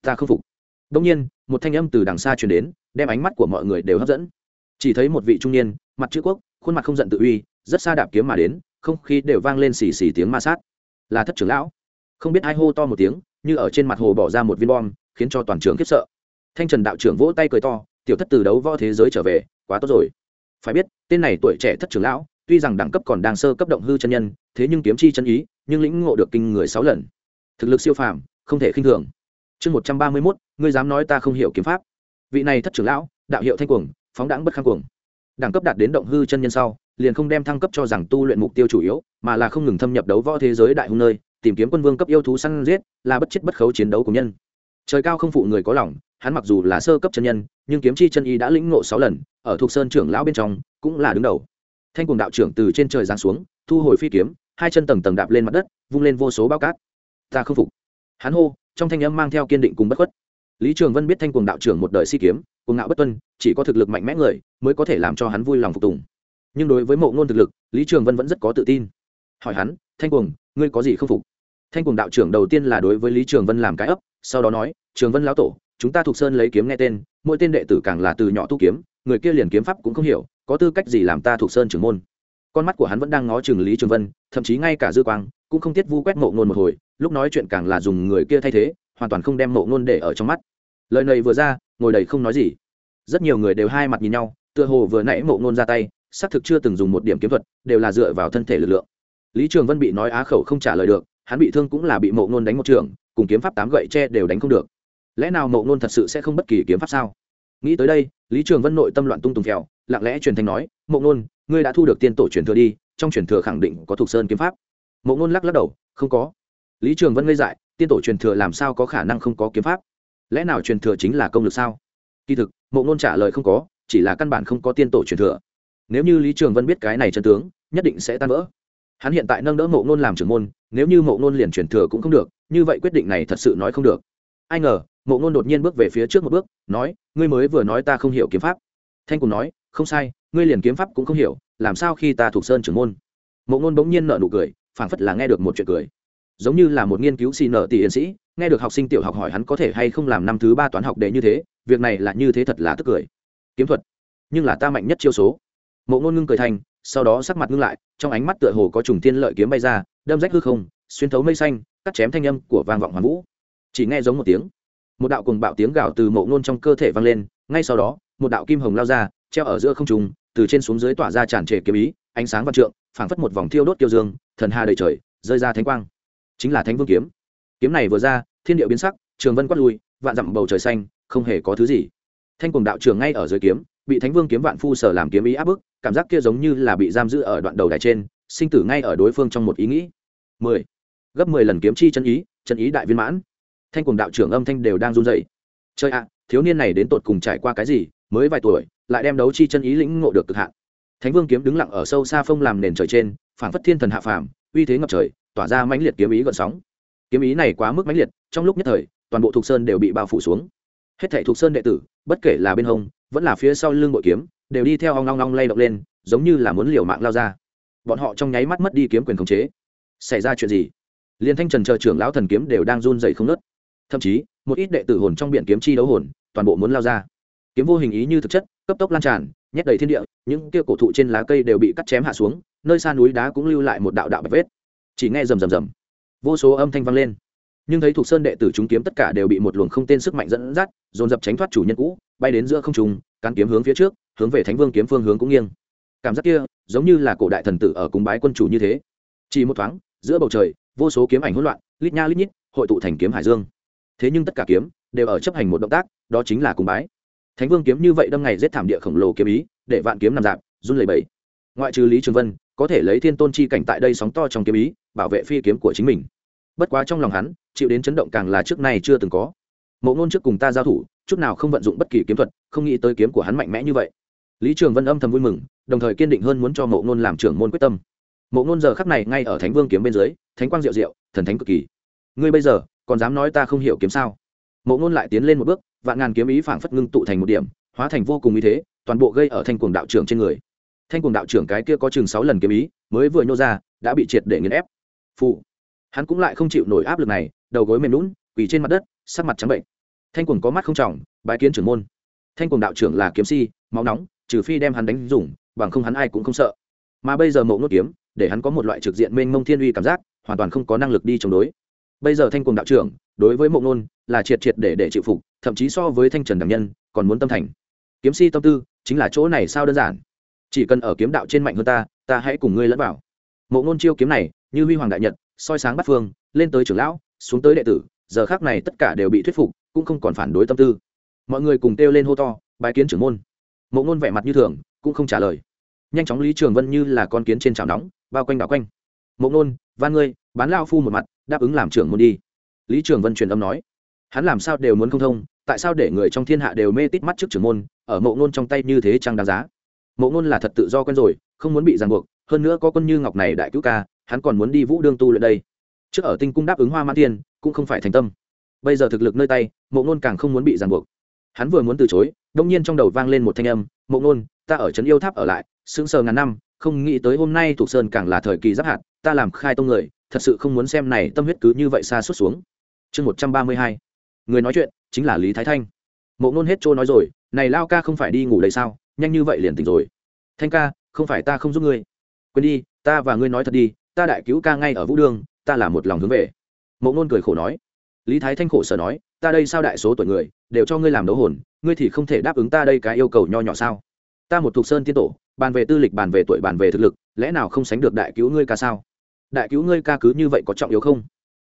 [SPEAKER 1] Ta không phục. Đông nhiên, một thanh âm từ đằng xa truyền đến, đem ánh mắt của mọi người đều hấp dẫn. Chỉ thấy một vị trung niên, mặt chữ quốc, khuôn mặt không giận tự uy, rất xa đạp kiếm mà đến, không khí đều vang lên xì xì tiếng ma sát là thất trưởng lão. Không biết ai hô to một tiếng, như ở trên mặt hồ bỏ ra một viên bom, khiến cho toàn trường khiếp sợ. Thanh trần đạo trưởng vỗ tay cười to, tiểu thất từ đấu võ thế giới trở về, quá tốt rồi. Phải biết, tên này tuổi trẻ thất trưởng lão, tuy rằng đẳng cấp còn đang sơ cấp động hư chân nhân, thế nhưng kiếm chi chân ý, nhưng lĩnh ngộ được kinh người sáu lần. Thực lực siêu phàm, không thể khinh thường. Chương một trăm ba mươi mốt, ngươi dám nói ta không hiểu kiếm pháp. Vị này thất trưởng lão, đạo hiệu thanh cuồng, phóng đẳng bất khang cuồng. Đẳng cấp đạt đến động hư chân nhân sau liền không đem thăng cấp cho rằng tu luyện mục tiêu chủ yếu, mà là không ngừng thâm nhập đấu võ thế giới đại hung nơi, tìm kiếm quân vương cấp yêu thú săn giết, là bất chết bất khấu chiến đấu của nhân. Trời cao không phụ người có lòng, hắn mặc dù là sơ cấp chân nhân, nhưng kiếm chi chân y đã lĩnh ngộ sáu lần, ở thuộc sơn trưởng lão bên trong, cũng là đứng đầu. Thanh cùng đạo trưởng từ trên trời giáng xuống, thu hồi phi kiếm, hai chân tầng tầng đạp lên mặt đất, vung lên vô số bao cát. Ta không phục. Hắn hô, trong thanh âm mang theo kiên định cùng bất khuất. Lý trường vân biết thanh cùng đạo trưởng một đời si kiếm, cuồng ngạo bất tuân, chỉ có thực lực mạnh mẽ người, mới có thể làm cho hắn vui lòng phục tùng nhưng đối với mộ ngôn thực lực, lý trường vân vẫn rất có tự tin. Hỏi hắn, thanh cuồng, ngươi có gì không phục? Thanh cuồng đạo trưởng đầu tiên là đối với lý trường vân làm cái ấp, sau đó nói, trường vân lão tổ, chúng ta thuộc sơn lấy kiếm nghe tên, mỗi tên đệ tử càng là từ nhỏ tu kiếm, người kia liền kiếm pháp cũng không hiểu, có tư cách gì làm ta thuộc sơn trưởng môn? Con mắt của hắn vẫn đang ngó chừng lý trường vân, thậm chí ngay cả dư quang cũng không tiết vu quét mộ ngôn một hồi, lúc nói chuyện càng là dùng người kia thay thế, hoàn toàn không đem mộ ngôn để ở trong mắt. Lời này vừa ra, ngồi đầy không nói gì. Rất nhiều người đều hai mặt nhìn nhau, tựa hồ vừa nãy mộ ngôn ra tay xác thực chưa từng dùng một điểm kiếm thuật, đều là dựa vào thân thể lực lượng. Lý trường vân bị nói á khẩu không trả lời được, hắn bị thương cũng là bị mộ ngôn đánh một trường, cùng kiếm pháp tám gậy tre đều đánh không được. Lẽ nào mộ ngôn thật sự sẽ không bất kỳ kiếm pháp sao? Nghĩ tới đây, lý trường vân nội tâm loạn tung tùng phèo lặng lẽ truyền thanh nói, mộ ngôn, ngươi đã thu được tiên tổ truyền thừa đi, trong truyền thừa khẳng định có thuộc sơn kiếm pháp. Mộ ngôn lắc lắc đầu, không có. Lý trường vân ngây dại, tiên tổ truyền thừa làm sao có khả năng không có kiếm pháp? Lẽ nào truyền thừa chính là công lực sao? Kỳ thực, mộ ngôn trả lời không có, chỉ là căn bản không có tiên tổ truyền thừa nếu như lý trường vân biết cái này chân tướng, nhất định sẽ tan vỡ. Hắn hiện tại nâng đỡ mộ ngôn làm trưởng môn, nếu như mộ ngôn liền truyền thừa cũng không được, như vậy quyết định này thật sự nói không được. Ai ngờ, mộ ngôn đột nhiên bước về phía trước một bước, nói, ngươi mới vừa nói ta không hiểu kiếm pháp. Thanh cùng nói, không sai, ngươi liền kiếm pháp cũng không hiểu, làm sao khi ta thuộc sơn trưởng môn? Mộ ngôn bỗng nhiên nợ nụ cười, phảng phất là nghe được một chuyện cười. Giống như là một nghiên cứu xì nợ tỷ yến sĩ, nghe được học sinh tiểu học hỏi hắn có thể hay không làm năm thứ ba toán học để như thế, việc này là như thế thật là tức cười. Kiếm thuật, nhưng là ta mạnh nhất chiêu số mộ ngôn ngưng cười thành, sau đó sắc mặt ngưng lại, trong ánh mắt tựa hồ có trùng thiên lợi kiếm bay ra, đâm rách hư không, xuyên thấu mây xanh, cắt chém thanh âm của vang vọng hoàn vũ. Chỉ nghe giống một tiếng, một đạo cùng bạo tiếng gào từ mộ ngôn trong cơ thể vang lên, ngay sau đó, một đạo kim hồng lao ra, treo ở giữa không trùng từ trên xuống dưới tỏa ra tràn trề kiếm ý, ánh sáng văn trượng, phảng phất một vòng thiêu đốt tiêu dương, thần hà đầy trời, rơi ra thánh quang. Chính là thánh vương kiếm. Kiếm này vừa ra, thiên địa biến sắc, trường vân quát lui, vạn dặm bầu trời xanh, không hề có thứ gì. Thanh cùng đạo trường ngay ở dưới kiếm, bị thánh vương kiếm vạn phu sở làm kiếm ý áp bức cảm giác kia giống như là bị giam giữ ở đoạn đầu đài trên, sinh tử ngay ở đối phương trong một ý nghĩ. Mười. Gấp mười lần kiếm chi chân ý chân ý đại viên mãn. Thanh cùng đạo trưởng âm thanh đều đang run dậy chơi ạ, thiếu niên này đến tột cùng trải qua cái gì, mới vài tuổi, lại đem đấu chi chân ý lĩnh ngộ được cực hạn. Thánh vương kiếm đứng lặng ở sâu xa phong làm nền trời trên phản phất thiên thần hạ phàm, uy thế ngập trời, tỏa ra mãnh liệt kiếm ý gợn sóng. Kiếm ý này quá mức mãnh liệt, trong lúc nhất thời, toàn bộ thuộc sơn đều bị bao phủ xuống. Hết thảy thuộc sơn đệ tử, bất kể là bên hông, vẫn là phía sau lưng bội kiếm đều đi theo ong long long lay động lên, giống như là muốn liều mạng lao ra. Bọn họ trong nháy mắt mất đi kiếm quyền khống chế. Xảy ra chuyện gì? Liên thanh trần chờ trưởng lão thần kiếm đều đang run dày không nớt thậm chí, một ít đệ tử hồn trong biển kiếm chi đấu hồn, toàn bộ muốn lao ra. Kiếm vô hình ý như thực chất, cấp tốc lan tràn, nhét đầy thiên địa, những kia cổ thụ trên lá cây đều bị cắt chém hạ xuống, nơi xa núi đá cũng lưu lại một đạo đạo bạch vết. Chỉ nghe rầm rầm rầm. Vô số âm thanh vang lên. Nhưng thấy thuộc sơn đệ tử chúng kiếm tất cả đều bị một luồng không tên sức mạnh dẫn dắt, dồn dập tránh thoát chủ nhân cũ, bay đến giữa không trùng cán kiếm hướng phía trước hướng về thánh vương kiếm phương hướng cũng nghiêng. Cảm giác kia giống như là cổ đại thần tử ở cúng bái quân chủ như thế. Chỉ một thoáng, giữa bầu trời, vô số kiếm ảnh hỗn loạn, lít nha lít nhít, hội tụ thành kiếm hải dương. Thế nhưng tất cả kiếm đều ở chấp hành một động tác, đó chính là cúng bái. Thánh vương kiếm như vậy đâm ngày giết thảm địa khổng lồ kiếm ý, để vạn kiếm nằm dạp, run lẩy bẩy. Ngoại trừ lý trường vân, có thể lấy thiên tôn chi cảnh tại đây sóng to trong kiếm ý, bảo vệ phi kiếm của chính mình. Bất quá trong lòng hắn, chịu đến chấn động càng là trước nay chưa từng có. Mộ ngôn trước cùng ta giao thủ, chút nào không vận dụng bất kỳ kiếm thuật, không nghĩ tới kiếm của hắn mạnh mẽ như vậy lý trường vân âm thầm vui mừng, đồng thời kiên định hơn muốn cho mộ ngôn làm trưởng môn quyết tâm. Mộ ngôn giờ khắc này ngay ở thánh vương kiếm bên dưới, thánh quang diệu diệu, thần thánh cực kỳ. Ngươi bây giờ, còn dám nói ta không hiểu kiếm sao? Mộ ngôn lại tiến lên một bước, vạn ngàn kiếm ý phảng phất ngưng tụ thành một điểm, hóa thành vô cùng ý thế, toàn bộ gây ở thanh cuồng đạo trưởng trên người. Thanh cuồng đạo trưởng cái kia có chừng sáu lần kiếm ý, mới vừa nhô ra, đã bị triệt để nghiền ép. Phụ hắn cũng lại không chịu nổi áp lực này, đầu gối mềm lún quỳ trên mặt đất, sắc mặt trắng bệnh. Thanh cuồng có mắt không trọng, bái kiến trưởng môn. Thanh cuồng đạo trưởng là kiếm si, máu nóng trừ phi đem hắn đánh dùng, bằng không hắn ai cũng không sợ. Mà bây giờ mộ nốt kiếm, để hắn có một loại trực diện mênh mông thiên uy cảm giác, hoàn toàn không có năng lực đi chống đối. Bây giờ thanh cùng đạo trưởng, đối với mộ nôn là triệt triệt để để chịu phục, thậm chí so với thanh trần đảm nhân, còn muốn tâm thành. Kiếm si tâm tư, chính là chỗ này sao đơn giản. Chỉ cần ở kiếm đạo trên mạnh hơn ta ta hãy cùng ngươi lẫn vào. Mộ nôn chiêu kiếm này, như huy hoàng đại nhật, soi sáng bắt phương, lên tới trưởng lão, xuống tới đệ tử, giờ khác này tất cả đều bị thuyết phục, cũng không còn phản đối tâm tư. Mọi người cùng kêu lên hô to bài kiến trưởng môn mộ ngôn vẻ mặt như thường cũng không trả lời. Nhanh chóng lý trường vân như là con kiến trên chảo nóng bao quanh đảo quanh. Mộ ngôn van ngươi bán lao phu một mặt đáp ứng làm trưởng môn đi. Lý trường vân truyền âm nói. Hắn làm sao đều muốn không thông tại sao để người trong thiên hạ đều mê tít mắt trước trưởng môn ở mộ ngôn trong tay như thế chẳng đáng giá? Mộ ngôn là thật tự do quen rồi không muốn bị ràng buộc hơn nữa có quân như ngọc này đại cứu ca hắn còn muốn đi vũ đương tu luyện đây. Trước ở tinh cung đáp ứng hoa mãn thiên, cũng không phải thành tâm. Bây giờ thực lực nơi tay mộ ngôn càng không muốn bị ràng buộc hắn vừa muốn từ chối, đông nhiên trong đầu vang lên một thanh âm, mộ ngôn ta ở trấn yêu tháp ở lại, sững sờ ngàn năm, không nghĩ tới hôm nay thuộc sơn càng là thời kỳ giáp hạt, ta làm khai tông người, thật sự không muốn xem này tâm huyết cứ như vậy xa suốt xuống. Chương một trăm ba mươi hai. Người nói chuyện chính là lý thái thanh. Mộ ngôn hết trôi nói rồi, này lao ca không phải đi ngủ đây sao? Nhanh như vậy liền tỉnh rồi. Thanh ca, không phải ta không giúp ngươi. Quên đi, ta và ngươi nói thật đi, ta đại cứu ca ngay ở vũ đường, ta là một lòng hướng về. Mộ ngôn cười khổ nói lý thái thanh khổ sở nói, ta đây sao đại số tuổi người, đều cho ngươi làm đấu hồn, ngươi thì không thể đáp ứng ta đây cái yêu cầu nho nhỏ sao? Ta một thuộc sơn tiên tổ, bàn về tư lịch, bàn về tuổi, bàn về thực lực, lẽ nào không sánh được đại cứu ngươi ca sao? Đại cứu ngươi ca cứ như vậy có trọng yếu không?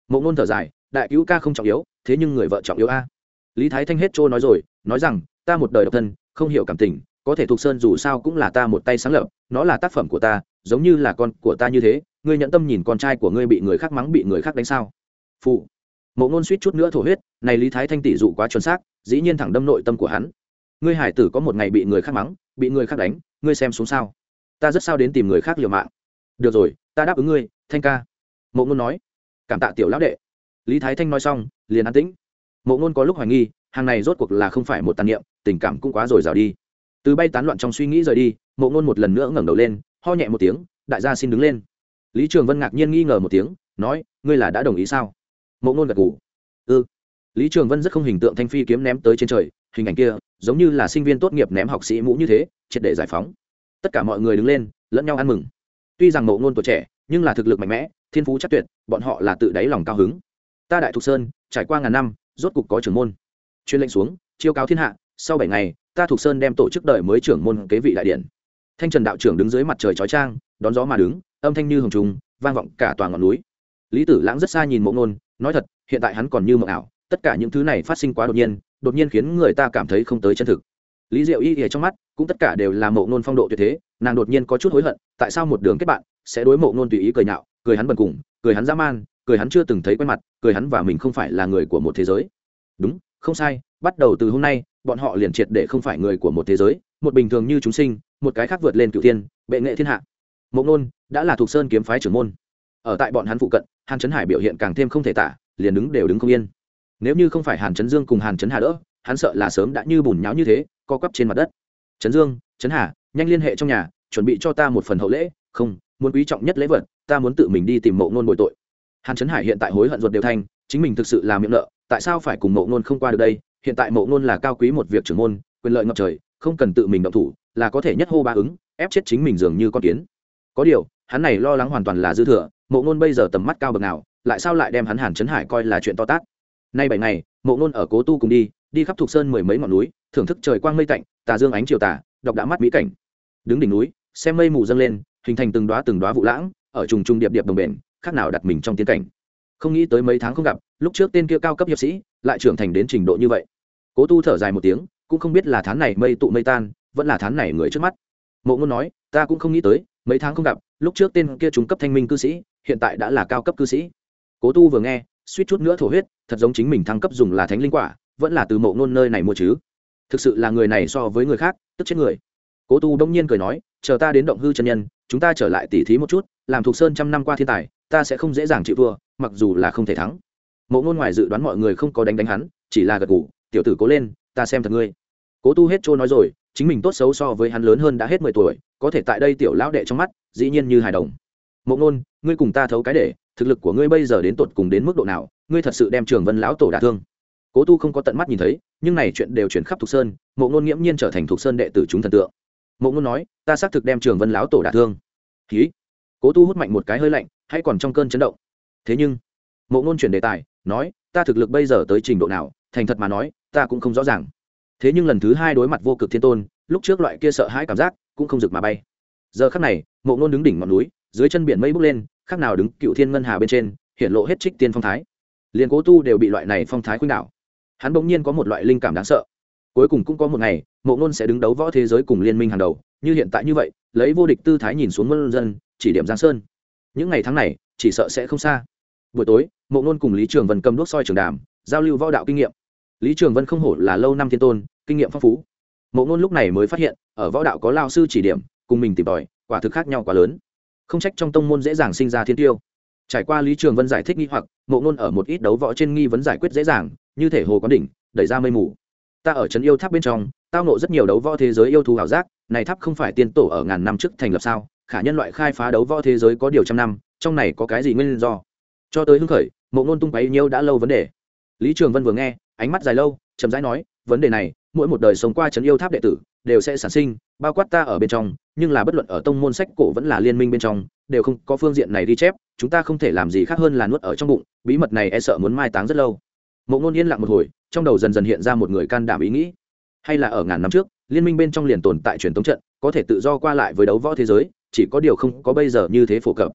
[SPEAKER 1] Mộ ngôn thở dài, đại cứu ca không trọng yếu, thế nhưng người vợ trọng yếu a. Lý thái thanh hết trôi nói rồi, nói rằng, ta một đời độc thân, không hiểu cảm tình, có thể thuộc sơn dù sao cũng là ta một tay sáng lập, nó là tác phẩm của ta, giống như là con của ta như thế, ngươi nhận tâm nhìn con trai của ngươi bị người khác mắng, bị người khác đánh sao? Phụ mộ ngôn suýt chút nữa thổ huyết, này lý thái thanh tỷ dụ quá chuẩn xác, dĩ nhiên thẳng đâm nội tâm của hắn. Ngươi hải tử có một ngày bị người khác mắng, bị người khác đánh, ngươi xem xuống sao? Ta rất sao đến tìm người khác liều mạng. Được rồi, ta đáp ứng ngươi, thanh ca. Mộ ngôn nói. Cảm tạ tiểu lão đệ. Lý thái thanh nói xong, liền an tĩnh. Mộ ngôn có lúc hoài nghi, hàng này rốt cuộc là không phải một tàn niệm, tình cảm cũng quá rồi rào đi. Từ bay tán loạn trong suy nghĩ rời đi, mộ ngôn một lần nữa ngẩng đầu lên, ho nhẹ một tiếng, đại gia xin đứng lên. Lý trường vân ngạc nhiên nghi ngờ một tiếng, nói, ngươi là đã đồng ý sao? Mộ ngôn gật ngủ ư ừ. lý trường vân rất không hình tượng thanh phi kiếm ném tới trên trời, hình ảnh kia giống như là sinh viên tốt nghiệp ném học sĩ mũ như thế, triệt để giải phóng. Tất cả mọi người đứng lên, lẫn nhau ăn mừng. Tuy rằng mộ ngôn tuổi trẻ, nhưng là thực lực mạnh mẽ, thiên phú chắc tuyệt, bọn họ là tự đáy lòng cao hứng. Ta đại thục sơn, trải qua ngàn năm, rốt cục có trưởng môn. Chuyên lệnh xuống, chiêu cáo thiên hạ, sau bảy ngày, ta thục sơn đem tổ chức đời mới trưởng môn kế vị đại điện. Thanh trần đạo trưởng đứng dưới mặt trời chói trang đón gió mà đứng, âm thanh như hồng trùng, vang vọng cả toàn ngọn núi. Lý tử lãng rất xa nhìn mộ ngôn nói thật hiện tại hắn còn như mộng ảo tất cả những thứ này phát sinh quá đột nhiên đột nhiên khiến người ta cảm thấy không tới chân thực. Lý diệu y thì trong mắt cũng tất cả đều là mộ ngôn phong độ tuyệt thế nàng đột nhiên có chút hối hận tại sao một đường kết bạn sẽ đối mộ ngôn tùy ý cười nhạo cười hắn bần cùng cười hắn dã man cười hắn chưa từng thấy quen mặt cười hắn và mình không phải là người của một thế giới. Đúng không sai bắt đầu từ hôm nay bọn họ liền triệt để không phải người của một thế giới một bình thường như chúng sinh một cái khác vượt lên cựu tiên, bệ nghệ thiên hạ. Mộ ngôn đã là thuộc sơn kiếm phái trưởng môn ở tại bọn hắn phụ cận, hàn trấn hải biểu hiện càng thêm không thể tả, liền đứng đều đứng không yên. Nếu như không phải hàn trấn dương cùng hàn trấn hà đỡ, hắn sợ là sớm đã như bùn nháo như thế, co quắp trên mặt đất. Trấn dương trấn hà, nhanh liên hệ trong nhà, chuẩn bị cho ta một phần hậu lễ. Không, muốn quý trọng nhất lễ vật, ta muốn tự mình đi tìm mộ ngôn bội tội. Hàn trấn hải hiện tại hối hận ruột đều thanh chính mình thực sự là miệng nợ, tại sao phải cùng mộ ngôn không qua được đây? Hiện tại mộ ngôn là cao quý một việc trưởng môn, quyền lợi ngập trời, không cần tự mình động thủ, là có thể nhất hô ba ứng, ép chết chính mình dường như con kiến. Có điều, hắn này lo lắng hoàn toàn là dư thừa mộ ngôn bây giờ tầm mắt cao bậc nào, lại sao lại đem hắn hàn trấn hải coi là chuyện to tát? Nay bảy ngày, mộ ngôn ở cố tu cùng đi đi khắp thuộc sơn mười mấy ngọn núi, thưởng thức trời quang mây tạnh, tà dương ánh chiều tà đọc đã mắt mỹ cảnh. Đứng đỉnh núi, xem mây mù dâng lên, hình thành từng đoá từng đoá vụ lãng, ở trùng trùng điệp điệp đồng bền, khác nào đặt mình trong tiến cảnh. Không nghĩ tới mấy tháng không gặp, lúc trước tên kia cao cấp hiệp sĩ lại trưởng thành đến trình độ như vậy. Cố tu thở dài một tiếng, cũng không biết là tháng này mây tụ mây tan, vẫn là tháng này người trước mắt. Mộ ngôn nói, ta cũng không nghĩ tới, mấy tháng không gặp, lúc trước tên kia trung cấp thanh minh cư sĩ hiện tại đã là cao cấp cư sĩ. Cố tu vừa nghe, suýt chút nữa thổ huyết, thật giống chính mình thăng cấp dùng là thánh linh quả, vẫn là từ mộ ngôn nơi này mua chứ. Thực sự là người này so với người khác, tức chết người. Cố tu đông nhiên cười nói, chờ ta đến động hư chân nhân, chúng ta trở lại tỉ thí một chút, làm thuộc sơn trăm năm qua thiên tài, ta sẽ không dễ dàng chịu thua, mặc dù là không thể thắng. Mộ ngôn ngoài dự đoán mọi người không có đánh đánh hắn, chỉ là gật ngủ tiểu tử cố lên, ta xem thật ngươi. Cố tu hết trôi nói rồi, chính mình tốt xấu so với hắn lớn hơn đã hết mười tuổi, có thể tại đây tiểu lão đệ trong mắt, dĩ nhiên như hài đồng mộ ngôn, ngươi cùng ta thấu cái để, thực lực của ngươi bây giờ đến tột cùng đến mức độ nào, ngươi thật sự đem trường vân lão tổ đả thương. Cố tu không có tận mắt nhìn thấy, nhưng này chuyện đều chuyển khắp thục sơn, mộ ngôn nghiễm nhiên trở thành thục sơn đệ tử chúng thần tượng. Mộ ngôn nói, ta xác thực đem trường vân lão tổ đả thương. Ký cố tu hút mạnh một cái hơi lạnh, hay còn trong cơn chấn động. Thế nhưng, mộ ngôn chuyển đề tài, nói, ta thực lực bây giờ tới trình độ nào, thành thật mà nói, ta cũng không rõ ràng. Thế nhưng lần thứ hai đối mặt vô cực thiên tôn, lúc trước loại kia sợ hãi cảm giác cũng không rực mà bay. Giờ khắc này, mộ ngôn đứng đỉnh ngọn núi dưới chân biển mây bốc lên, khác nào đứng cựu thiên ngân hà bên trên, hiện lộ hết trích tiên phong thái. Liền cố tu đều bị loại này phong thái khuynh đảo. Hắn bỗng nhiên có một loại linh cảm đáng sợ. Cuối cùng cũng có một ngày, mộ ngôn sẽ đứng đấu võ thế giới cùng liên minh hàng đầu, như hiện tại như vậy, lấy vô địch tư thái nhìn xuống muôn dân, chỉ điểm giang sơn. Những ngày tháng này, chỉ sợ sẽ không xa. Buổi tối, mộ ngôn cùng lý trường vân cầm đuốc soi trường đàm, giao lưu võ đạo kinh nghiệm. Lý trường vân không hổ là lâu năm thiên tôn, kinh nghiệm phong phú. Mộ ngôn lúc này mới phát hiện, ở võ đạo có lao sư chỉ điểm, cùng mình tìm tòi, quả thực khác nhau quá lớn không trách trong tông môn dễ dàng sinh ra thiên tiêu. Trải qua lý trường vân giải thích nghi hoặc, mộ ngôn ở một ít đấu võ trên nghi vấn giải quyết dễ dàng, như thể hồ quán đỉnh, đẩy ra mây mù. Ta ở trấn yêu tháp bên trong, tao nộ rất nhiều đấu võ thế giới yêu thù ảo giác, này tháp không phải tiên tổ ở ngàn năm trước thành lập sao, khả nhân loại khai phá đấu võ thế giới có điều trăm năm, trong này có cái gì nguyên do? Cho tới hưng khởi, mộ ngôn tung quấy nhiêu đã lâu vấn đề. Lý trường vân vừa nghe, ánh mắt dài lâu, chậm rãi nói, vấn đề này, mỗi một đời sống qua trấn yêu tháp đệ tử đều sẽ sản sinh, bao quát ta ở bên trong, nhưng là bất luận ở tông môn sách cổ vẫn là liên minh bên trong, đều không có phương diện này ghi chép, chúng ta không thể làm gì khác hơn là nuốt ở trong bụng, bí mật này e sợ muốn mai táng rất lâu. Mộ ngôn yên lặng một hồi, trong đầu dần dần hiện ra một người can đảm ý nghĩ. Hay là ở ngàn năm trước, liên minh bên trong liền tồn tại truyền thống trận, có thể tự do qua lại với đấu võ thế giới, chỉ có điều không có bây giờ như thế phổ cập.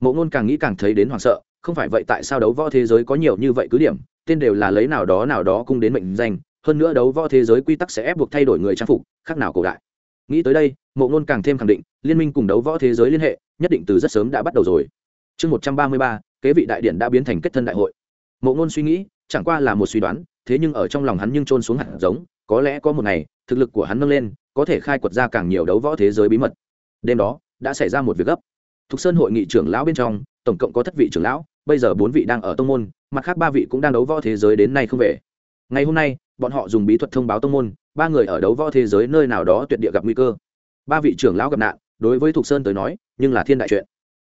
[SPEAKER 1] Mộ ngôn càng nghĩ càng thấy đến hoảng sợ, không phải vậy tại sao đấu võ thế giới có nhiều như vậy cứ điểm, tên đều là lấy nào đó nào đó cung đến mệnh danh hơn nữa đấu võ thế giới quy tắc sẽ ép buộc thay đổi người trang phục, khác nào cổ đại. Nghĩ tới đây, mộ ngôn càng thêm khẳng định, liên minh cùng đấu võ thế giới liên hệ, nhất định từ rất sớm đã bắt đầu rồi. Chương một trăm ba mươi ba, kế vị đại điện đã biến thành kết thân đại hội. Mộ ngôn suy nghĩ, chẳng qua là một suy đoán, thế nhưng ở trong lòng hắn nhưng trôn xuống hạt giống, có lẽ có một ngày, thực lực của hắn nâng lên, có thể khai quật ra càng nhiều đấu võ thế giới bí mật. Đêm đó, đã xảy ra một việc gấp. Thục sơn hội nghị trưởng lão bên trong, tổng cộng có thất vị trưởng lão, bây giờ bốn vị đang ở tông môn, mặt khác ba vị cũng đang đấu võ thế giới đến nay không về. Ngày hôm nay bọn họ dùng bí thuật thông báo tông môn, ba người ở đấu võ thế giới nơi nào đó tuyệt địa gặp nguy cơ. Ba vị trưởng lão gặp nạn, đối với thục sơn tới nói, nhưng là thiên đại chuyện.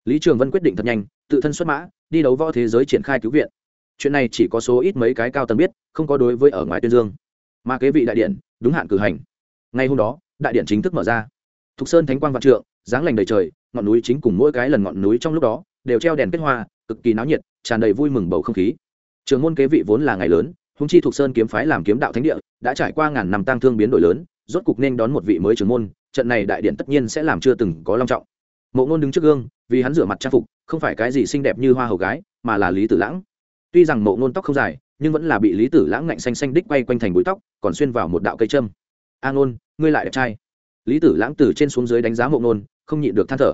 [SPEAKER 1] Lý trường vân quyết định thật nhanh, tự thân xuất mã, đi đấu võ thế giới triển khai cứu viện. Chuyện này chỉ có số ít mấy cái cao tầng biết, không có đối với ở ngoài tuyên dương. Mà kế vị đại điện, đúng hạn cử hành. Ngay hôm đó, đại điện chính thức mở ra. Thục sơn thánh quang vạn trượng, dáng lành đầy trời, ngọn núi chính cùng mỗi cái lần ngọn núi trong lúc đó, đều treo đèn kết hoa, cực kỳ náo nhiệt, tràn đầy vui mừng bầu không khí. Trường môn kế vị vốn là ngày lớn húng chi thuộc sơn kiếm phái làm kiếm đạo thánh địa, đã trải qua ngàn năm tăng thương biến đổi lớn, rốt cục nên đón một vị mới trưởng môn, trận này đại điện tất nhiên sẽ làm chưa từng có long trọng. Mộ ngôn đứng trước gương, vì hắn rửa mặt trang phục, không phải cái gì xinh đẹp như hoa hầu gái, mà là lý tử lãng. Tuy rằng mộ ngôn tóc không dài, nhưng vẫn là bị lý tử lãng ngạnh xanh xanh đích quay quanh thành bụi tóc, còn xuyên vào một đạo cây trâm a ngôn, ngươi lại đẹp trai. Lý tử lãng từ trên xuống dưới đánh giá mộ ngôn, không nhịn được than thở.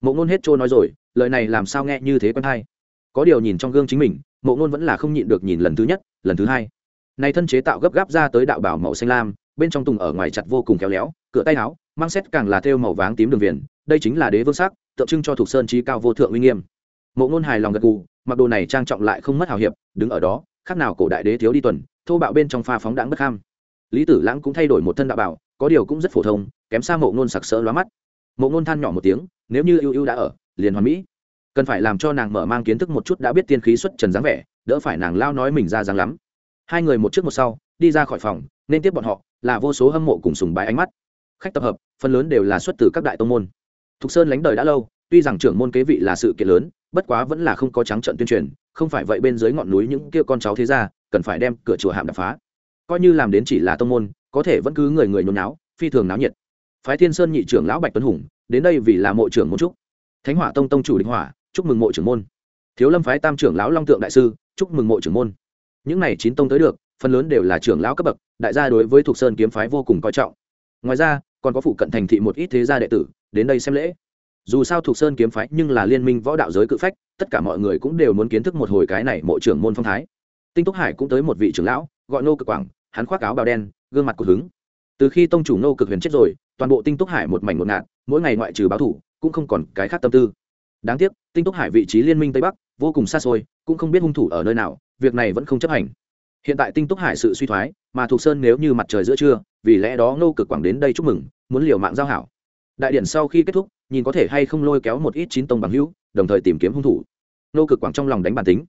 [SPEAKER 1] Mộ ngôn hết trôi nói rồi, lời này làm sao nghe như thế quen hay? Có điều nhìn trong gương chính mình mộ ngôn vẫn là không nhịn được nhìn lần thứ nhất, lần thứ hai. Này thân chế tạo gấp gáp ra tới đạo bảo màu xanh lam, bên trong tùng ở ngoài chặt vô cùng khéo léo, cửa tay áo, mang xét càng là thêu màu váng tím đường viền, đây chính là đế vương sắc, tượng trưng cho thuộc sơn trí cao vô thượng uy nghiêm. Mộ ngôn hài lòng gật gù, mặc đồ này trang trọng lại không mất hào hiệp, đứng ở đó, khác nào cổ đại đế thiếu đi tuần, thô bạo bên trong pha phóng đãng bất ham. Lý tử lãng cũng thay đổi một thân đạo bảo, có điều cũng rất phổ thông, kém xa mộ ngôn sặc sỡ lóa mắt. Mộ ngôn than nhỏ một tiếng, nếu như ưu ưu đã ở, liền hoàn mỹ cần phải làm cho nàng mở mang kiến thức một chút đã biết tiên khí xuất trần dáng vẻ, đỡ phải nàng lao nói mình ra dáng lắm. Hai người một trước một sau, đi ra khỏi phòng, nên tiếp bọn họ, là vô số hâm mộ cùng sùng bái ánh mắt. Khách tập hợp, phần lớn đều là xuất từ các đại tông môn. Thục sơn lánh đời đã lâu, tuy rằng trưởng môn kế vị là sự kiện lớn, bất quá vẫn là không có trắng trận tuyên truyền, không phải vậy bên dưới ngọn núi những kia con cháu thế ra cần phải đem cửa chùa hạm đập phá. Coi như làm đến chỉ là tông môn, có thể vẫn cứ người người nhốn náo phi thường náo nhiệt. Phái thiên sơn nhị trưởng lão bạch tuấn hùng, đến đây vì là mộ trưởng một chút. thánh hỏa tông tông chủ đinh hỏa chúc mừng mộ trưởng môn. Thiếu lâm phái tam trưởng lão long tượng đại sư, chúc mừng mộ trưởng môn. Những này chín tông tới được, phần lớn đều là trưởng lão cấp bậc, đại gia đối với thục sơn kiếm phái vô cùng coi trọng. Ngoài ra, còn có phụ cận thành thị một ít thế gia đệ tử, đến đây xem lễ. Dù sao thuộc sơn kiếm phái nhưng là liên minh võ đạo giới cự phách, tất cả mọi người cũng đều muốn kiến thức một hồi cái này mộ trưởng môn phong thái. Tinh túc hải cũng tới một vị trưởng lão, gọi nô cực quảng, hắn khoác áo bào đen, gương mặt cực hứng. Từ khi tông chủ nô cực huyền chết rồi, toàn bộ tinh túc hải một mảnh một ngạt, mỗi ngày ngoại trừ báo thủ, cũng không còn cái khác tâm tư đáng tiếc, tinh túc hải vị trí liên minh tây bắc, vô cùng xa xôi, cũng không biết hung thủ ở nơi nào, việc này vẫn không chấp hành. Hiện tại tinh túc hải sự suy thoái, mà thuộc sơn nếu như mặt trời giữa trưa, vì lẽ đó nô cực quảng đến đây chúc mừng, muốn liều mạng giao hảo. Đại điển sau khi kết thúc, nhìn có thể hay không lôi kéo một ít chín tông bằng hữu, đồng thời tìm kiếm hung thủ. Nô cực quảng trong lòng đánh bản tính.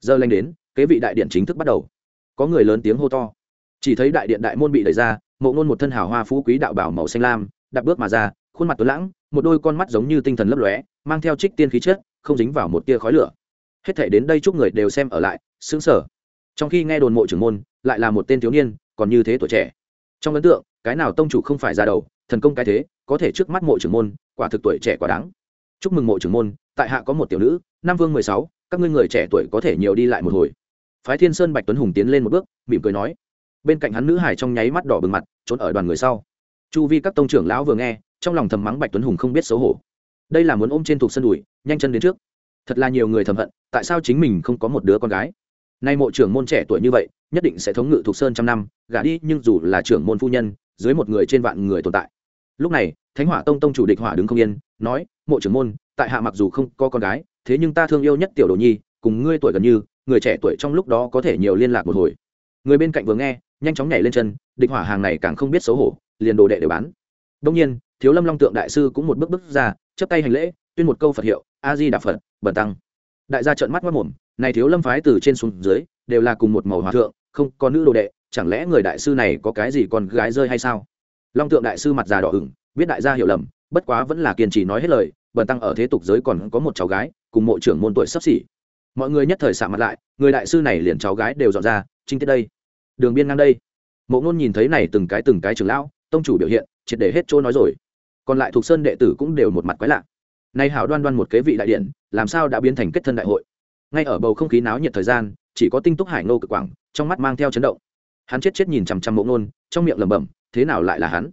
[SPEAKER 1] Giờ lanh đến, kế vị đại điện chính thức bắt đầu. Có người lớn tiếng hô to. Chỉ thấy đại điện đại môn bị đẩy ra, mộ ngôn một thân hào hoa phú quý đạo bảo màu xanh lam đặt bước mà ra khuôn mặt tuấn lãng một đôi con mắt giống như tinh thần lấp lóe mang theo trích tiên khí chết, không dính vào một tia khói lửa. Hết thể đến đây chúc người đều xem ở lại xứng sở trong khi nghe đồn mộ trưởng môn lại là một tên thiếu niên còn như thế tuổi trẻ. Trong ấn tượng cái nào tông chủ không phải ra đầu thần công cái thế có thể trước mắt mộ trưởng môn quả thực tuổi trẻ quá đáng. Chúc mừng mộ trưởng môn tại hạ có một tiểu nữ nam vương mười sáu các ngươi người trẻ tuổi có thể nhiều đi lại một hồi. Phái thiên sơn bạch tuấn hùng tiến lên một bước mỉm cười nói. Bên cạnh hắn nữ hải trong nháy mắt đỏ bừng mặt trốn ở đoàn người sau. Chu vi các tông trưởng lão vừa nghe trong lòng thầm mắng bạch tuấn hùng không biết xấu hổ. Đây là muốn ôm trên thuộc sân đùi, nhanh chân đến trước. Thật là nhiều người thầm hận, tại sao chính mình không có một đứa con gái? Nay mộ trưởng môn trẻ tuổi như vậy, nhất định sẽ thống ngự thuộc sơn trăm năm, gả đi, nhưng dù là trưởng môn phu nhân, dưới một người trên vạn người tồn tại. Lúc này, thánh hỏa tông tông chủ địch hỏa đứng không yên, nói, mộ trưởng môn, tại hạ mặc dù không có con gái, thế nhưng ta thương yêu nhất tiểu đồ nhi, cùng ngươi tuổi gần như, người trẻ tuổi trong lúc đó có thể nhiều liên lạc một hồi. Người bên cạnh vừa nghe, nhanh chóng nhảy lên chân, địch hỏa hàng này càng không biết xấu hổ, liền đồ đệ đều bán. Đông nhiên thiếu lâm long tượng đại sư cũng một bước bước ra, chấp tay hành lễ, tuyên một câu phật hiệu, a di đà phật, bần tăng. Đại gia trợn mắt mất mồm, này thiếu lâm phái từ trên xuống dưới, đều là cùng một màu hòa thượng, không có nữ đồ đệ, chẳng lẽ người đại sư này có cái gì còn gái rơi hay sao? Long tượng đại sư mặt già đỏ ửng, biết đại gia hiểu lầm, bất quá vẫn là kiên trì nói hết lời, bần tăng ở thế tục giới còn có một cháu gái, cùng mộ trưởng môn tuổi sắp xỉ. Mọi người nhất thời xạ mặt lại, người đại sư này liền cháu gái đều dọn ra trinh tiết đây. Đường biên ngang đây. Mộ ngôn nhìn thấy này từng cái từng cái trường lão, tông chủ biểu hiện, triệt để hết chỗ nói rồi còn lại thuộc sơn đệ tử cũng đều một mặt quái lạ. Nay hảo đoan đoan một kế vị đại điện, làm sao đã biến thành kết thân đại hội? Ngay ở bầu không khí náo nhiệt thời gian, chỉ có tinh túc hải nô cực quảng, trong mắt mang theo chấn động. Hắn chết chết nhìn chằm chằm mộ ngôn trong miệng lẩm bẩm, thế nào lại là hắn?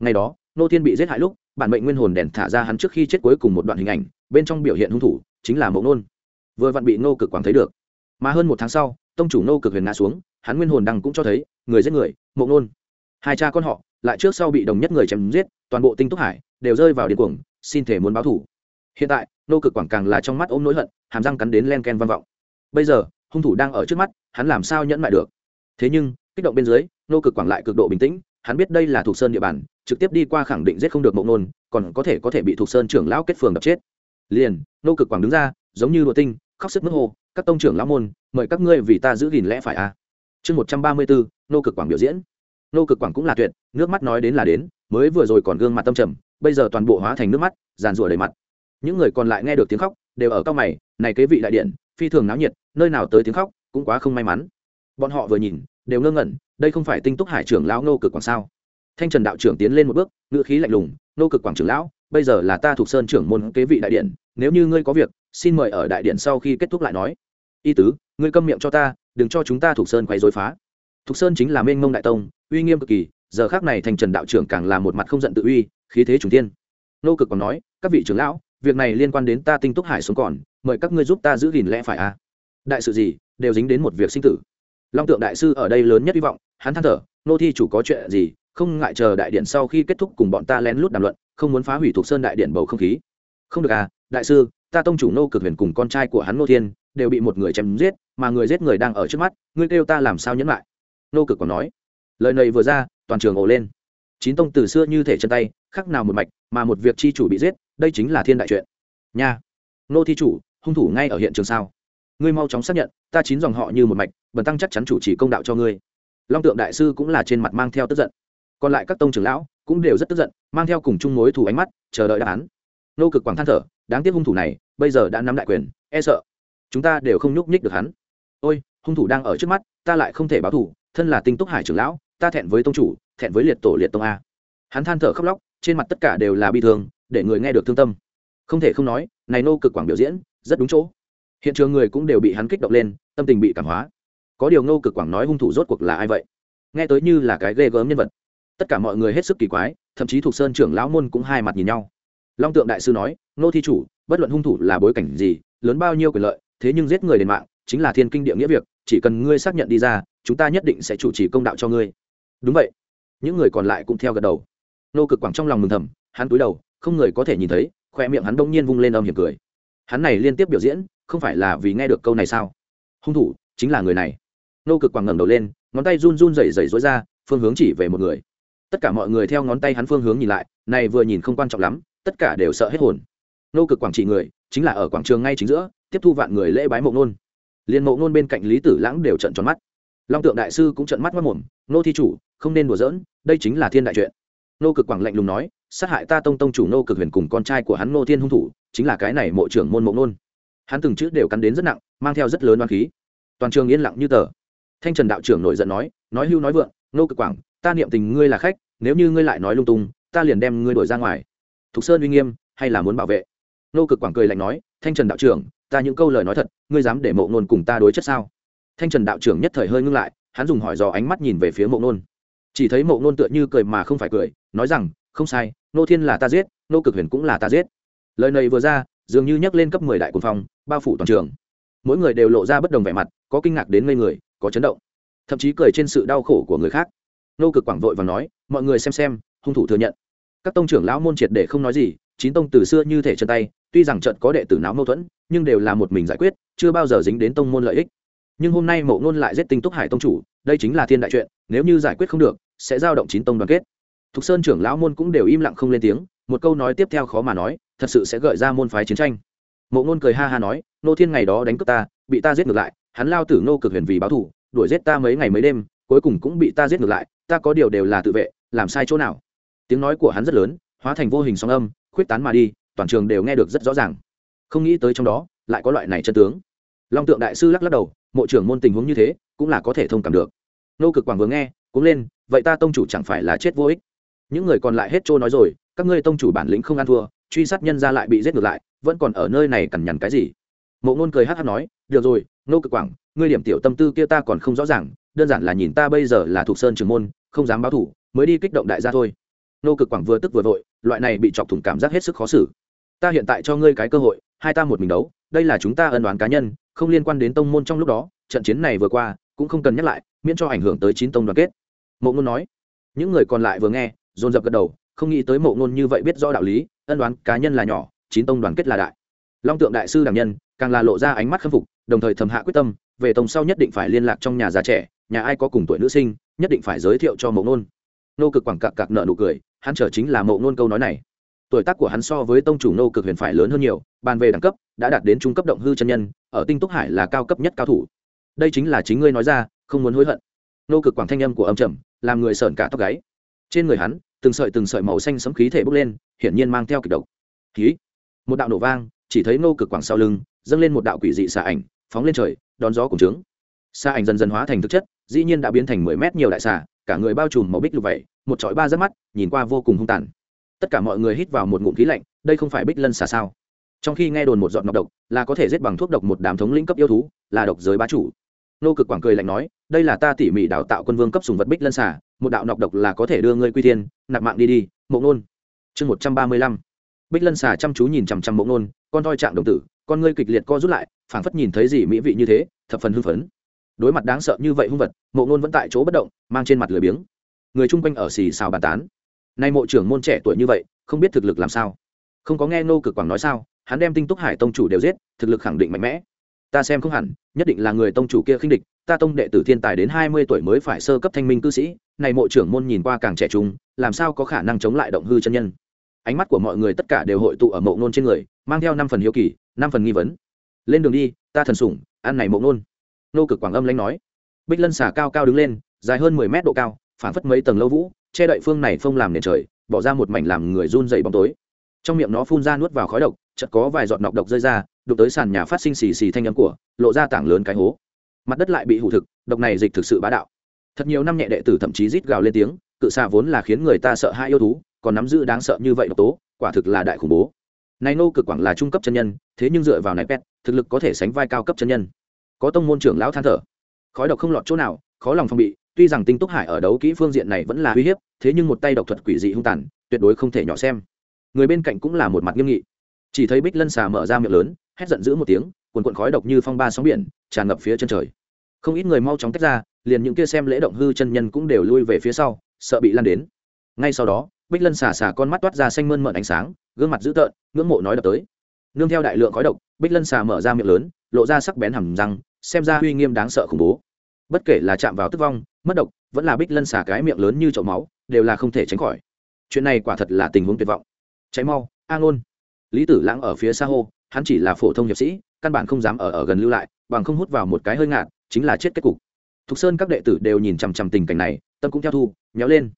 [SPEAKER 1] Ngày đó, nô thiên bị giết hại lúc, bản mệnh nguyên hồn đèn thả ra hắn trước khi chết cuối cùng một đoạn hình ảnh, bên trong biểu hiện hung thủ, chính là mộ ngôn vừa vặn bị nô cực quảng thấy được. Mà hơn một tháng sau, tông chủ nô cực huyền ngã xuống, hắn nguyên hồn đăng cũng cho thấy, người giết người mộ ngôn hai cha con họ lại trước sau bị đồng nhất người chém giết, toàn bộ tinh túc hải đều rơi vào điên cuồng, xin thể muốn báo thủ. Hiện tại, nô cực quảng càng là trong mắt ôm nỗi hận, hàm răng cắn đến len ken văn vọng. Bây giờ, hung thủ đang ở trước mắt, hắn làm sao nhẫn lại được? Thế nhưng, kích động bên dưới, nô cực quảng lại cực độ bình tĩnh, hắn biết đây là thuộc sơn địa bàn, trực tiếp đi qua khẳng định giết không được mộng nôn, còn có thể có thể bị thuộc sơn trưởng lão kết phường đập chết. Liền, nô cực quảng đứng ra, giống như đùa tinh, khóc sức mức hồ các tông trưởng lão môn, mời các ngươi vì ta giữ gìn lẽ phải a à. chương một trăm ba mươi bốn, nô cực quảng biểu diễn nô cực quảng cũng là tuyệt, nước mắt nói đến là đến, mới vừa rồi còn gương mặt tâm trầm, bây giờ toàn bộ hóa thành nước mắt, giàn rủa đầy mặt. Những người còn lại nghe được tiếng khóc, đều ở cao mày, này kế vị đại điện, phi thường náo nhiệt, nơi nào tới tiếng khóc, cũng quá không may mắn. Bọn họ vừa nhìn, đều ngơ ngẩn, đây không phải tinh túc hải trưởng lão nô cực quảng sao? Thanh trần đạo trưởng tiến lên một bước, ngữ khí lạnh lùng, nô cực quảng trưởng lão, bây giờ là ta thuộc sơn trưởng môn kế vị đại điện, nếu như ngươi có việc, xin mời ở đại điện sau khi kết thúc lại nói. Y tứ, ngươi câm miệng cho ta, đừng cho chúng ta thuộc sơn quay dối phá thuộc sơn chính là mênh mông đại tông, uy nghiêm cực kỳ, giờ khác này thành trần đạo trưởng càng là một mặt không giận tự uy, khí thế trùng tiên nô cực còn nói, các vị trưởng lão, việc này liên quan đến ta tinh túc hải xuống còn, mời các ngươi giúp ta giữ gìn lẽ phải a à? đại sự gì, đều dính đến một việc sinh tử. Long tượng đại sư ở đây lớn nhất hy vọng, hắn than thở, nô thi chủ có chuyện gì, không ngại chờ đại điện sau khi kết thúc cùng bọn ta lén lút đàm luận, không muốn phá hủy thuộc sơn đại điện bầu không khí. Không được à đại sư, ta tông chủ nô cực huyền cùng con trai của hắn nô thiên, đều bị một người chém giết, mà người giết người đang ở trước mắt, ngươi kêu ta làm sao nhẫn lại? Nô cực còn nói, lời này vừa ra, toàn trường ồ lên. Chín tông từ xưa như thể chân tay khác nào một mạch, mà một việc chi chủ bị giết, đây chính là thiên đại chuyện. Nha. Nô thi chủ, hung thủ ngay ở hiện trường sao? Ngươi mau chóng xác nhận, ta chín dòng họ như một mạch, bần tăng chắc chắn chủ trì công đạo cho ngươi. Long tượng đại sư cũng là trên mặt mang theo tức giận. Còn lại các tông trưởng lão cũng đều rất tức giận, mang theo cùng chung mối thủ ánh mắt, chờ đợi đáp án. Nô cực quảng than thở, đáng tiếc hung thủ này, bây giờ đã nắm đại quyền e sợ. Chúng ta đều không nhúc nhích được hắn. Ôi, hung thủ đang ở trước mắt, ta lại không thể báo thủ thân là tinh túc hải trưởng lão, ta thẹn với tông chủ, thẹn với liệt tổ liệt tông a. Hắn than thở khóc lóc, trên mặt tất cả đều là bi thương, để người nghe được thương tâm. Không thể không nói, này nô cực quảng biểu diễn, rất đúng chỗ. Hiện trường người cũng đều bị hắn kích động lên, tâm tình bị cảm hóa. Có điều nô cực quảng nói hung thủ rốt cuộc là ai vậy? Nghe tới như là cái ghê gớm nhân vật. Tất cả mọi người hết sức kỳ quái, thậm chí thuộc sơn trưởng lão môn cũng hai mặt nhìn nhau. Long tượng đại sư nói, nô thi chủ, bất luận hung thủ là bối cảnh gì, lớn bao nhiêu quyền lợi, thế nhưng giết người đền mạng, chính là thiên kinh địa nghĩa việc chỉ cần ngươi xác nhận đi ra, chúng ta nhất định sẽ chủ trì công đạo cho ngươi. Đúng vậy. Những người còn lại cũng theo gật đầu. Nô cực quảng trong lòng mừng thầm, hắn túi đầu, không người có thể nhìn thấy, khoe miệng hắn đông nhiên vung lên âm hiểm cười. Hắn này liên tiếp biểu diễn, không phải là vì nghe được câu này sao? Hung thủ, chính là người này. Nô cực quảng ngẩng đầu lên, ngón tay run run rẩy rẩy rối ra, phương hướng chỉ về một người. Tất cả mọi người theo ngón tay hắn phương hướng nhìn lại, này vừa nhìn không quan trọng lắm, tất cả đều sợ hết hồn. Nô cực quảng trị người, chính là ở quảng trường ngay chính giữa, tiếp thu vạn người lễ bái mộng nôn liền mộ nôn bên cạnh lý tử lãng đều trận tròn mắt. Long tượng đại sư cũng trận mắt mất mồm, nô thi chủ, không nên đùa giỡn, đây chính là thiên đại chuyện. Nô cực quảng lạnh lùng nói, sát hại ta tông tông chủ nô cực huyền cùng con trai của hắn nô thiên hung thủ, chính là cái này mộ trưởng môn mộ nôn hắn từng chữ đều cắn đến rất nặng, mang theo rất lớn oan khí. Toàn trường yên lặng như tờ. Thanh trần đạo trưởng nổi giận nói nói hưu nói vượng, nô cực quảng, ta niệm tình ngươi là khách, nếu như ngươi lại nói lung tung, ta liền đem ngươi đổi ra ngoài. Thục sơn uy nghiêm, hay là muốn bảo vệ? Nô cực quảng cười lạnh nói, thanh trần đạo trưởng ta những câu lời nói thật, ngươi dám để mộ nôn cùng ta đối chất sao? Thanh trần đạo trưởng nhất thời hơi ngưng lại, hắn dùng hỏi dò ánh mắt nhìn về phía mộ nôn. Chỉ thấy mộ nôn tựa như cười mà không phải cười, nói rằng, không sai, nô thiên là ta giết, nô cực huyền cũng là ta giết. Lời này vừa ra, dường như nhắc lên cấp mười đại quân phong, bao phủ toàn trường. Mỗi người đều lộ ra bất đồng vẻ mặt, có kinh ngạc đến ngây người, có chấn động. Thậm chí cười trên sự đau khổ của người khác. Nô cực quảng vội và nói, mọi người xem xem, hung thủ thừa nhận. Các tông trưởng lão môn triệt để không nói gì, chín tông từ xưa như thể chân tay, tuy rằng trận có đệ tử não mâu thuẫn nhưng đều là một mình giải quyết, chưa bao giờ dính đến tông môn lợi ích. Nhưng hôm nay mộ ngôn lại giết tinh túc hải tông chủ, đây chính là thiên đại chuyện, nếu như giải quyết không được, sẽ giao động chín tông đoàn kết. Thục sơn trưởng lão môn cũng đều im lặng không lên tiếng, một câu nói tiếp theo khó mà nói, thật sự sẽ gợi ra môn phái chiến tranh. Mộ ngôn cười ha ha nói, nô thiên ngày đó đánh cướp ta, bị ta giết ngược lại, hắn lao tử nô cực huyền vì báo thù, đuổi giết ta mấy ngày mấy đêm, cuối cùng cũng bị ta giết ngược lại, ta có điều đều là tự vệ, làm sai chỗ nào? Tiếng nói của hắn rất lớn, hóa thành vô hình sóng âm, khuyết tán mà đi, toàn trường đều nghe được rất rõ ràng không nghĩ tới trong đó lại có loại này chân tướng. Long tượng đại sư lắc lắc đầu, mộ trưởng môn tình huống như thế cũng là có thể thông cảm được. Nô cực quảng vừa nghe, cũng lên, vậy ta tông chủ chẳng phải là chết vô ích? Những người còn lại hết trôi nói rồi, các ngươi tông chủ bản lĩnh không ăn thua, truy sát nhân ra lại bị giết ngược lại, vẫn còn ở nơi này cằn nhằn cái gì? Mộ ngôn cười hát hát nói, được rồi, nô cực quảng, ngươi điểm tiểu tâm tư kia ta còn không rõ ràng, đơn giản là nhìn ta bây giờ là thuộc sơn trường môn, không dám báo thủ, mới đi kích động đại gia thôi. Nô cực quảng vừa tức vừa vội, loại này bị chọc thủng cảm giác hết sức khó xử ta hiện tại cho ngươi cái cơ hội, hai ta một mình đấu, đây là chúng ta ân đoán cá nhân, không liên quan đến tông môn trong lúc đó, trận chiến này vừa qua, cũng không cần nhắc lại, miễn cho ảnh hưởng tới chín tông đoàn kết. Mộ ngôn nói. Những người còn lại vừa nghe, dồn dập gật đầu, không nghĩ tới mộ ngôn như vậy biết rõ đạo lý, ân đoán cá nhân là nhỏ, chín tông đoàn kết là đại. Long tượng đại sư đảng nhân, càng là lộ ra ánh mắt khâm phục, đồng thời thầm hạ quyết tâm, về tông sau nhất định phải liên lạc trong nhà già trẻ, nhà ai có cùng tuổi nữ sinh, nhất định phải giới thiệu cho mộ ngôn. Nô cực quảng cặc cặc nợ nụ cười, hắn chờ chính là mộ ngôn câu nói này tuổi tác của hắn so với tông chủ nô cực huyền phải lớn hơn nhiều, bàn về đẳng cấp, đã đạt đến trung cấp động hư chân nhân, ở tinh túc hải là cao cấp nhất cao thủ. Đây chính là chính ngươi nói ra, không muốn hối hận. Nô cực quảng thanh âm của âm trầm, làm người sợn cả tóc gáy. Trên người hắn, từng sợi từng sợi màu xanh sấm khí thể bốc lên, hiển nhiên mang theo kịch độc. Khí. Một đạo nổ vang, chỉ thấy nô cực quảng sau lưng, dâng lên một đạo quỷ dị xà ảnh, phóng lên trời, đón gió cùng trướng. Xà ảnh dần dần hóa thành thực chất, dĩ nhiên đã biến thành mười mét nhiều đại xà, cả người bao trùm màu bích lục vậy, một chọi ba rất mắt, nhìn qua vô cùng hung tàn tất cả mọi người hít vào một ngụm khí lạnh, đây không phải bích lân xà sao? Trong khi nghe đồn một giọt nọc độc, là có thể giết bằng thuốc độc một đám thống lĩnh cấp yêu thú, là độc giới bá chủ. Nô cực quảng cười lạnh nói, đây là ta tỉ mỉ đào tạo quân vương cấp sùng vật bích lân xà một đạo nọc độc là có thể đưa ngươi quy tiên nạp mạng đi đi, mộ nôn chương một trăm ba mươi lăm. Bích lân xà chăm chú nhìn chằm chằm mộ nôn con toi trạng đồng tử, con ngươi kịch liệt co rút lại, phảng phất nhìn thấy gì mỹ vị như thế, thập phần hưng phấn. Đối mặt đáng sợ như vậy hung vật, mộ nôn vẫn tại chỗ bất động, mang trên mặt lười biếng. Người chung quanh ở xì xào bàn tán nay mộ trưởng môn trẻ tuổi như vậy, không biết thực lực làm sao. Không có nghe nô cực quảng nói sao, hắn đem tinh túc hải tông chủ đều giết, thực lực khẳng định mạnh mẽ. Ta xem không hẳn, nhất định là người tông chủ kia khinh địch, ta tông đệ tử thiên tài đến hai mươi tuổi mới phải sơ cấp thanh minh cư sĩ, này mộ trưởng môn nhìn qua càng trẻ trung, làm sao có khả năng chống lại động hư chân nhân. Ánh mắt của mọi người tất cả đều hội tụ ở mộ nôn trên người, mang theo năm phần hiếu kỳ, năm phần nghi vấn. Lên đường đi, ta thần sủng, ăn này mộ nôn nô cực quảng âm lãnh nói. Bích lân xả cao cao đứng lên, dài hơn mười mét độ cao phản phất mấy tầng lâu vũ che đậy phương này phông làm nền trời, bỏ ra một mảnh làm người run dày bóng tối. Trong miệng nó phun ra nuốt vào khói độc, chợt có vài giọt nọc độc rơi ra, đụng tới sàn nhà phát sinh xì xì thanh âm của, lộ ra tảng lớn cái hố. Mặt đất lại bị hủ thực, độc này dịch thực sự bá đạo. Thật nhiều năm nhẹ đệ tử thậm chí rít gào lên tiếng, cự xà vốn là khiến người ta sợ hai yêu thú, còn nắm giữ đáng sợ như vậy độc tố, quả thực là đại khủng bố. Này nô cực quảng là trung cấp chân nhân, thế nhưng dựa vào này pet, thực lực có thể sánh vai cao cấp chân nhân. Có tông môn trưởng lão than thở. Khói độc không lọt chỗ nào, khó lòng phòng bị tuy rằng tinh túc hải ở đấu kỹ phương diện này vẫn là uy hiếp, thế nhưng một tay độc thuật quỷ dị hung tàn, tuyệt đối không thể nhỏ xem. Người bên cạnh cũng là một mặt nghiêm nghị. Chỉ thấy bích lân xà mở ra miệng lớn, hét giận dữ một tiếng, cuồn cuộn khói độc như phong ba sóng biển, tràn ngập phía chân trời. Không ít người mau chóng tách ra, liền những kia xem lễ động hư chân nhân cũng đều lui về phía sau, sợ bị lan đến. Ngay sau đó, bích lân xà xà con mắt toát ra xanh mơn mận ánh sáng, gương mặt dữ tợn, ngưỡng mộ nói đập tới. Nương theo đại lượng khói độc, bích lân xà mở ra miệng lớn, lộ ra sắc bén hầm răng, xem ra uy nghiêm đáng sợ khủng bố bất kể là chạm vào tức vong, mất độc, vẫn là bích lân xả cái miệng lớn như chậu máu, đều là không thể tránh khỏi. Chuyện này quả thật là tình huống tuyệt vọng. Cháy mau, a ngôn. Lý tử lãng ở phía xa hô, hắn chỉ là phổ thông hiệp sĩ, căn bản không dám ở ở gần lưu lại, bằng không hút vào một cái hơi ngạt, chính là chết kết cục. Thục sơn các đệ tử đều nhìn chằm chằm tình cảnh này, tâm cũng theo thu nhéo lên.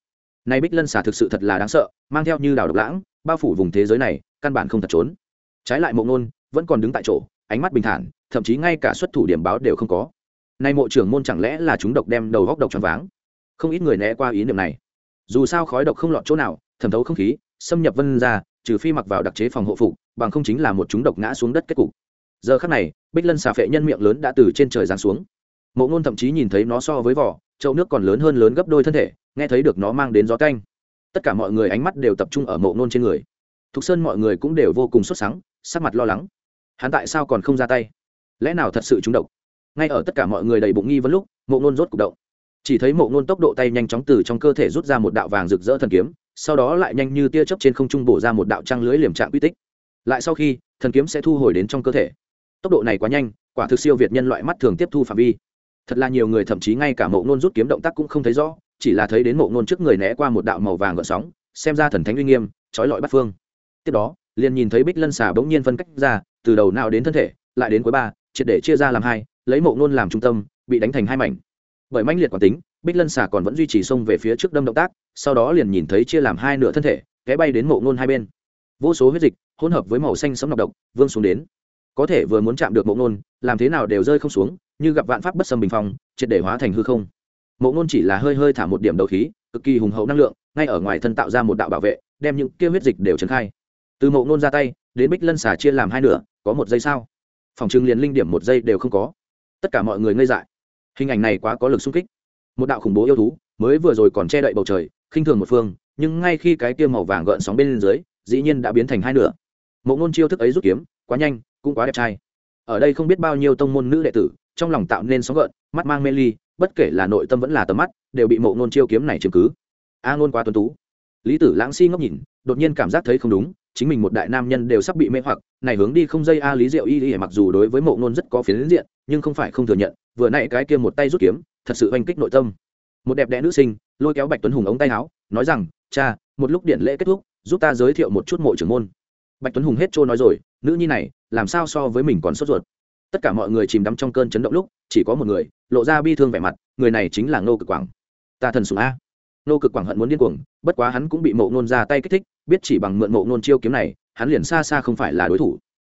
[SPEAKER 1] Nay bích lân xả thực sự thật là đáng sợ, mang theo như đào độc lãng, bao phủ vùng thế giới này, căn bản không thật trốn. Trái lại mộng ngôn vẫn còn đứng tại chỗ, ánh mắt bình thản, thậm chí ngay cả xuất thủ điểm báo đều không có nay mộ trưởng môn chẳng lẽ là chúng độc đem đầu góc độc tròn váng? Không ít người né qua ý niệm này. Dù sao khói độc không lọt chỗ nào, thẩm thấu không khí, xâm nhập vân ra, trừ phi mặc vào đặc chế phòng hộ phục, bằng không chính là một chúng độc ngã xuống đất kết cục. Giờ khắc này, bích lân xà phệ nhân miệng lớn đã từ trên trời giáng xuống. Mộ ngôn thậm chí nhìn thấy nó so với vỏ, chậu nước còn lớn hơn lớn gấp đôi thân thể, nghe thấy được nó mang đến gió canh tất cả mọi người ánh mắt đều tập trung ở mộ ngôn trên người. Thục sơn mọi người cũng đều vô cùng sốt sắng, sắc mặt lo lắng. Hắn tại sao còn không ra tay? Lẽ nào thật sự trúng độc? Ngay ở tất cả mọi người đầy bụng nghi vấn lúc, mộ ngôn rốt cục động. Chỉ thấy mộ ngôn tốc độ tay nhanh chóng từ trong cơ thể rút ra một đạo vàng rực rỡ thần kiếm, sau đó lại nhanh như tia chớp trên không trung bổ ra một đạo trăng lưới liềm trạng quy tích. Lại sau khi, thần kiếm sẽ thu hồi đến trong cơ thể. Tốc độ này quá nhanh, quả thực siêu việt nhân loại mắt thường tiếp thu phạm vi. Thật là nhiều người thậm chí ngay cả mộ ngôn rút kiếm động tác cũng không thấy rõ, chỉ là thấy đến mộ ngôn trước người né qua một đạo màu vàng gợn sóng, xem ra thần thánh uy nghiêm, trói lọi bắt phương. Tiếp đó, liền nhìn thấy bích lân xà bỗng nhiên phân cách ra, từ đầu nào đến thân thể, lại đến cuối ba, triệt để chia ra làm hai lấy mộ ngôn làm trung tâm, bị đánh thành hai mảnh. Bởi mãnh liệt quản tính, bích lân xà còn vẫn duy trì xông về phía trước đâm động tác, sau đó liền nhìn thấy chia làm hai nửa thân thể ghé bay đến mộ ngôn hai bên. Vô số huyết dịch, hỗn hợp với màu xanh sấm nọc độc, vương xuống đến. Có thể vừa muốn chạm được mộ ngôn, làm thế nào đều rơi không xuống, như gặp vạn pháp bất xâm bình phong, triệt để hóa thành hư không. Mộ ngôn chỉ là hơi hơi thả một điểm đầu khí, cực kỳ hùng hậu năng lượng, ngay ở ngoài thân tạo ra một đạo bảo vệ, đem những kia huyết dịch đều trấn khai. Từ mộ ngôn ra tay, đến bích lân xà chia làm hai nửa, có một giây sao? Phòng trưng liền linh điểm một giây đều không có tất cả mọi người ngây dại. Hình ảnh này quá có lực sung kích. Một đạo khủng bố yêu thú mới vừa rồi còn che đậy bầu trời, khinh thường một phương, nhưng ngay khi cái kia màu vàng gợn sóng bên dưới, dĩ nhiên đã biến thành hai nửa. Mộ ngôn chiêu thức ấy rút kiếm, quá nhanh, cũng quá đẹp trai. Ở đây không biết bao nhiêu tông môn nữ đệ tử, trong lòng tạo nên sóng gợn, mắt mang mê ly, bất kể là nội tâm vẫn là tầm mắt, đều bị mộ ngôn chiêu kiếm này chứng cứ. A ngôn quá tuấn tú. Lý tử lãng si ngốc nhìn, đột nhiên cảm giác thấy không đúng chính mình một đại nam nhân đều sắp bị mê hoặc, này hướng đi không dây a lý diệu y y, mặc dù đối với mộ ngôn rất có phiến diện, nhưng không phải không thừa nhận, vừa nãy cái kia một tay rút kiếm, thật sự oanh kích nội tâm. Một đẹp đẽ nữ sinh, lôi kéo bạch tuấn hùng ống tay áo, nói rằng, cha, một lúc điện lễ kết thúc, giúp ta giới thiệu một chút mộ trưởng môn. Bạch tuấn hùng hết trôi nói rồi, nữ nhi này, làm sao so với mình còn sốt ruột? Tất cả mọi người chìm đắm trong cơn chấn động lúc, chỉ có một người, lộ ra bi thương vẻ mặt, người này chính là ngô cực quảng. Ta thần sùng a. Nô cực quảng hận muốn điên cuồng, bất quá hắn cũng bị mộ nôn ra tay kích thích, biết chỉ bằng mượn mộ nôn chiêu kiếm này, hắn liền xa xa không phải là đối thủ.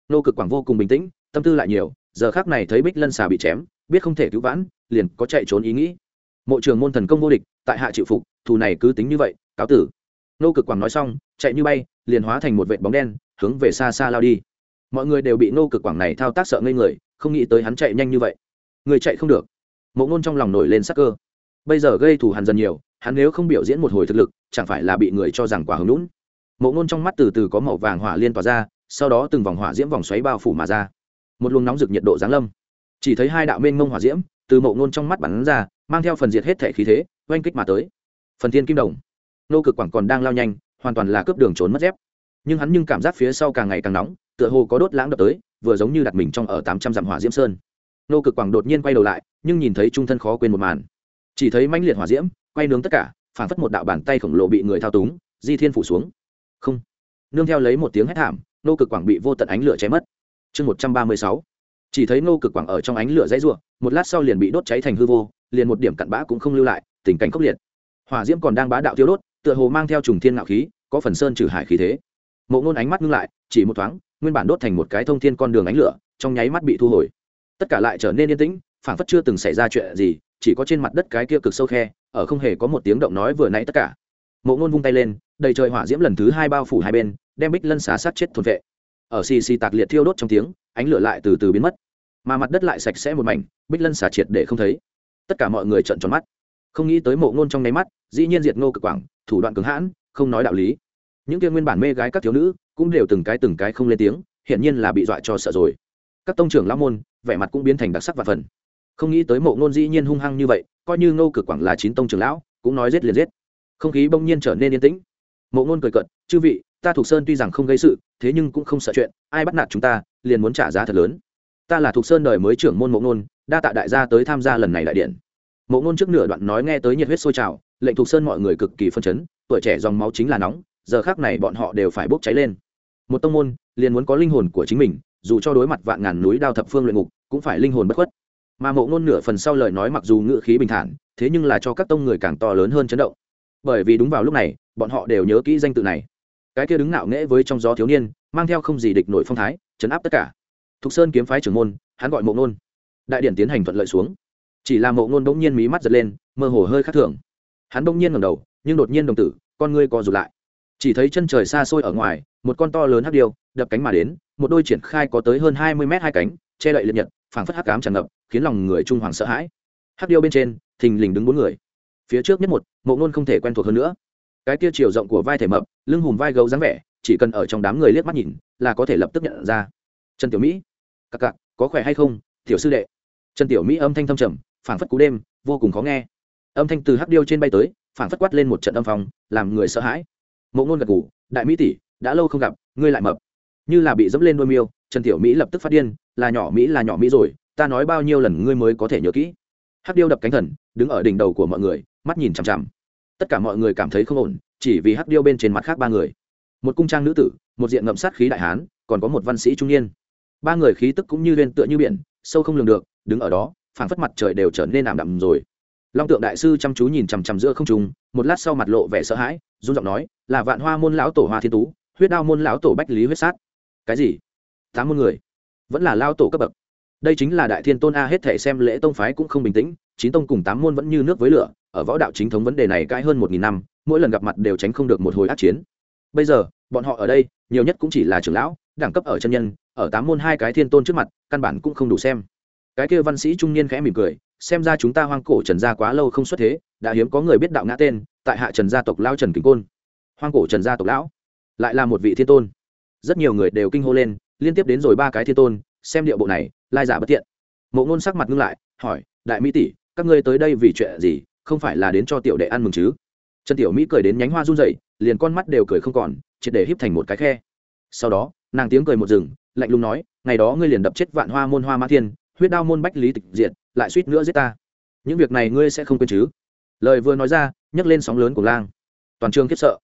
[SPEAKER 1] Nô cực quảng vô cùng bình tĩnh, tâm tư lại nhiều, giờ khác này thấy bích lân xà bị chém, biết không thể cứu vãn, liền có chạy trốn ý nghĩ. Mộ trường môn thần công vô địch, tại hạ chịu phục, thù này cứ tính như vậy, cáo tử. Nô cực quảng nói xong, chạy như bay, liền hóa thành một vệ bóng đen, hướng về xa xa lao đi. Mọi người đều bị nô cực quảng này thao tác sợ ngây người, không nghĩ tới hắn chạy nhanh như vậy. Người chạy không được. Mộ ngôn trong lòng nổi lên sắc cơ. Bây giờ gây thù hằn dần nhiều hắn nếu không biểu diễn một hồi thực lực, chẳng phải là bị người cho rằng quả hứng lũn mộ ngôn trong mắt từ từ có màu vàng hỏa liên tỏa ra, sau đó từng vòng hỏa diễm vòng xoáy bao phủ mà ra. Một luồng nóng rực nhiệt độ giáng lâm. Chỉ thấy hai đạo mênh mông hỏa diễm từ mộ ngôn trong mắt bắn ra, mang theo phần diệt hết thể khí thế, oanh kích mà tới. Phần thiên kim đồng. Nô cực quảng còn đang lao nhanh, hoàn toàn là cướp đường trốn mất dép. Nhưng hắn nhưng cảm giác phía sau càng ngày càng nóng, tựa hồ có đốt lãng đập tới, vừa giống như đặt mình trong ở tám trăm dặm hỏa diễm sơn. Nô cực quảng đột nhiên quay đầu lại, nhưng nhìn thấy trung thân khó quên một màn chỉ thấy mãnh liệt hỏa diễm, quay nướng tất cả phản phất một đạo bàn tay khổng lồ bị người thao túng, di thiên phủ xuống. Không. Nương theo lấy một tiếng hét thảm, nô cực quảng bị vô tận ánh lửa cháy mất. Chương một trăm ba mươi sáu. Chỉ thấy nô cực quảng ở trong ánh lửa dãy ruộng một lát sau liền bị đốt cháy thành hư vô, liền một điểm cặn bã cũng không lưu lại, tình cảnh khốc liệt. Hỏa diễm còn đang bá đạo tiêu đốt, tựa hồ mang theo trùng thiên ngạo khí, có phần sơn trừ hải khí thế. Mộ ngôn ánh mắt ngưng lại, chỉ một thoáng, nguyên bản đốt thành một cái thông thiên con đường ánh lửa, trong nháy mắt bị thu hồi. Tất cả lại trở nên yên tĩnh phản phất chưa từng xảy ra chuyện gì chỉ có trên mặt đất cái kia cực sâu khe, ở không hề có một tiếng động nói vừa nãy tất cả. Mộ ngôn vung tay lên, đầy trời hỏa diễm lần thứ hai bao phủ hai bên, đem bích lân xá sát chết thôn vệ. Ở xì xì tạc liệt thiêu đốt trong tiếng, ánh lửa lại từ từ biến mất. Mà mặt đất lại sạch sẽ một mảnh, bích lân xả triệt để không thấy. Tất cả mọi người trợn tròn mắt. Không nghĩ tới mộ ngôn trong nháy mắt, dĩ nhiên diệt ngô cực quảng, thủ đoạn cứng hãn, không nói đạo lý. Những kia nguyên bản mê gái các thiếu nữ cũng đều từng cái từng cái không lên tiếng, hiển nhiên là bị dọa cho sợ rồi. Các tông trưởng lão môn, vẻ mặt cũng biến thành đặc sắc và phần không nghĩ tới mộ ngôn dĩ nhiên hung hăng như vậy, coi như ngô cực quảng là chín tông trưởng lão, cũng nói giết liền giết. Không khí bỗng nhiên trở nên yên tĩnh. Mộ ngôn cười cận chư vị, ta thuộc sơn tuy rằng không gây sự, thế nhưng cũng không sợ chuyện, ai bắt nạt chúng ta, liền muốn trả giá thật lớn. Ta là thuộc sơn đời mới trưởng môn mộ ngôn, đa tạ đại gia tới tham gia lần này đại điện. Mộ ngôn trước nửa đoạn nói nghe tới nhiệt huyết sôi trào, lệnh thuộc sơn mọi người cực kỳ phân chấn, tuổi trẻ dòng máu chính là nóng, giờ khác này bọn họ đều phải bốc cháy lên. Một tông môn liền muốn có linh hồn của chính mình, dù cho đối mặt vạn ngàn núi đao thập phương luyện ngục, cũng phải linh hồn bất khuất mà mộ ngôn nửa phần sau lời nói mặc dù ngự khí bình thản, thế nhưng là cho các tông người càng to lớn hơn chấn động. Bởi vì đúng vào lúc này, bọn họ đều nhớ kỹ danh tự này. Cái kia đứng ngạo nghễ với trong gió thiếu niên, mang theo không gì địch nổi phong thái chấn áp tất cả. Thục sơn kiếm phái trưởng môn, hắn gọi mộ ngôn. Đại điển tiến hành thuận lợi xuống. Chỉ là mộ ngôn bỗng nhiên mí mắt giật lên, mơ hồ hơi khác thường. Hắn bỗng nhiên ngầm đầu, nhưng đột nhiên đồng tử, con ngươi co rụt lại. Chỉ thấy chân trời xa xôi ở ngoài, một con to lớn hắc điêu, đập cánh mà đến, một đôi triển khai có tới hơn hai mươi mét hai cánh, che đậy liệt nhật phảng phất hắc cám tràn ngập, khiến lòng người trung hoàng sợ hãi. Hắc điêu bên trên, thình lình đứng bốn người. Phía trước nhất một, mộ ngôn không thể quen thuộc hơn nữa. Cái kia chiều rộng của vai thể mập, lưng hùm vai gấu dáng vẻ, chỉ cần ở trong đám người liếc mắt nhìn, là có thể lập tức nhận ra. Trần tiểu mỹ cặc cặc có khỏe hay không, tiểu sư đệ? Trần tiểu mỹ âm thanh thâm trầm, phảng phất cú đêm, vô cùng khó nghe. Âm thanh từ hắc điêu trên bay tới, phảng phất quát lên một trận âm phong, làm người sợ hãi. Mộ ngôn gật ngủ đại mỹ tỷ, đã lâu không gặp, ngươi lại mập như là bị dẫm lên đôi miêu trần tiểu mỹ lập tức phát điên là nhỏ mỹ là nhỏ mỹ rồi ta nói bao nhiêu lần ngươi mới có thể nhớ kỹ. Hắc điêu đập cánh thần đứng ở đỉnh đầu của mọi người mắt nhìn chằm chằm. Tất cả mọi người cảm thấy không ổn chỉ vì hắc điêu bên trên mặt khác ba người. Một cung trang nữ tử một diện ngậm sát khí đại hán còn có một văn sĩ trung niên. Ba người khí tức cũng như lên tựa như biển sâu không lường được đứng ở đó phảng phất mặt trời đều trở nên ảm đạm rồi. Long tượng đại sư chăm chú nhìn chằm chằm giữa không trung, một lát sau mặt lộ vẻ sợ hãi run giọng nói là vạn hoa môn lão tổ hoa thiên tú huyết đao môn lão tổ bách lý huyết sát cái gì? Tám môn người. Vẫn là lao tổ cấp bậc. Đây chính là đại thiên tôn a hết thể xem lễ tông phái cũng không bình tĩnh, chín tông cùng tám môn vẫn như nước với lửa, ở võ đạo chính thống vấn đề này cãi hơn một nghìn năm, mỗi lần gặp mặt đều tránh không được một hồi át chiến. Bây giờ, bọn họ ở đây, nhiều nhất cũng chỉ là trưởng lão, đẳng cấp ở chân nhân, ở tám môn hai cái thiên tôn trước mặt, căn bản cũng không đủ xem. Cái kia văn sĩ trung niên khẽ mỉm cười, xem ra chúng ta hoang cổ trần gia quá lâu không xuất thế, đã hiếm có người biết đạo ngã tên, tại hạ trần gia tộc lao trần kính côn. Hoang cổ trần gia tộc lão, lại là một vị thiên tôn rất nhiều người đều kinh hô lên, liên tiếp đến rồi ba cái thiên tôn, xem điệu bộ này, lai giả bất tiện mộ ngôn sắc mặt ngưng lại, hỏi, đại mỹ tỷ, các ngươi tới đây vì chuyện gì? Không phải là đến cho tiểu đệ ăn mừng chứ? Trần tiểu mỹ cười đến nhánh hoa run rẩy, liền con mắt đều cười không còn, triệt để híp thành một cái khe. Sau đó, nàng tiếng cười một rừng lạnh lùng nói, ngày đó ngươi liền đập chết vạn hoa môn hoa mã thiên, huyết đao môn bách lý tịch diệt, lại suýt nữa giết ta. Những việc này ngươi sẽ không quên chứ? Lời vừa nói ra, nhấc lên sóng lớn của lang. Toàn trường khiếp sợ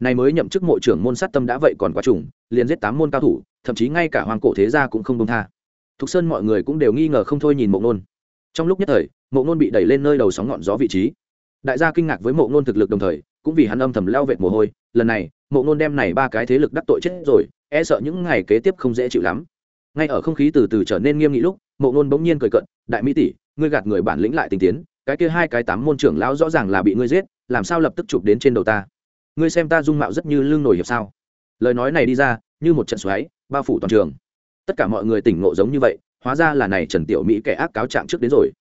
[SPEAKER 1] này mới nhậm chức mộ trưởng môn sát tâm đã vậy còn quá trùng, liền giết tám môn cao thủ, thậm chí ngay cả hoàng cổ thế gia cũng không đông tha. Thục sơn mọi người cũng đều nghi ngờ không thôi nhìn mộ nôn trong lúc nhất thời, mộ nôn bị đẩy lên nơi đầu sóng ngọn gió vị trí. Đại gia kinh ngạc với mộ nôn thực lực đồng thời, cũng vì hắn âm thầm leo vệt mồ hôi, lần này, mộ nôn đem này ba cái thế lực đắc tội chết rồi e sợ những ngày kế tiếp không dễ chịu lắm. Ngay ở không khí từ từ trở nên nghiêm nghị lúc, mộ nôn bỗng nhiên cười cận đại mỹ tỷ, ngươi gạt người bản lĩnh lại tinh tiến, cái kia hai cái tám môn trưởng lão rõ ràng là bị ngươi giết, làm sao lập tức chụp đến trên đầu ta? Ngươi xem ta dung mạo rất như lương nổi hiệp sao? Lời nói này đi ra, như một trận xoáy, bao phủ toàn trường. Tất cả mọi người tỉnh ngộ giống như vậy, hóa ra là này trần tiểu mỹ kẻ ác cáo trạng trước đến rồi.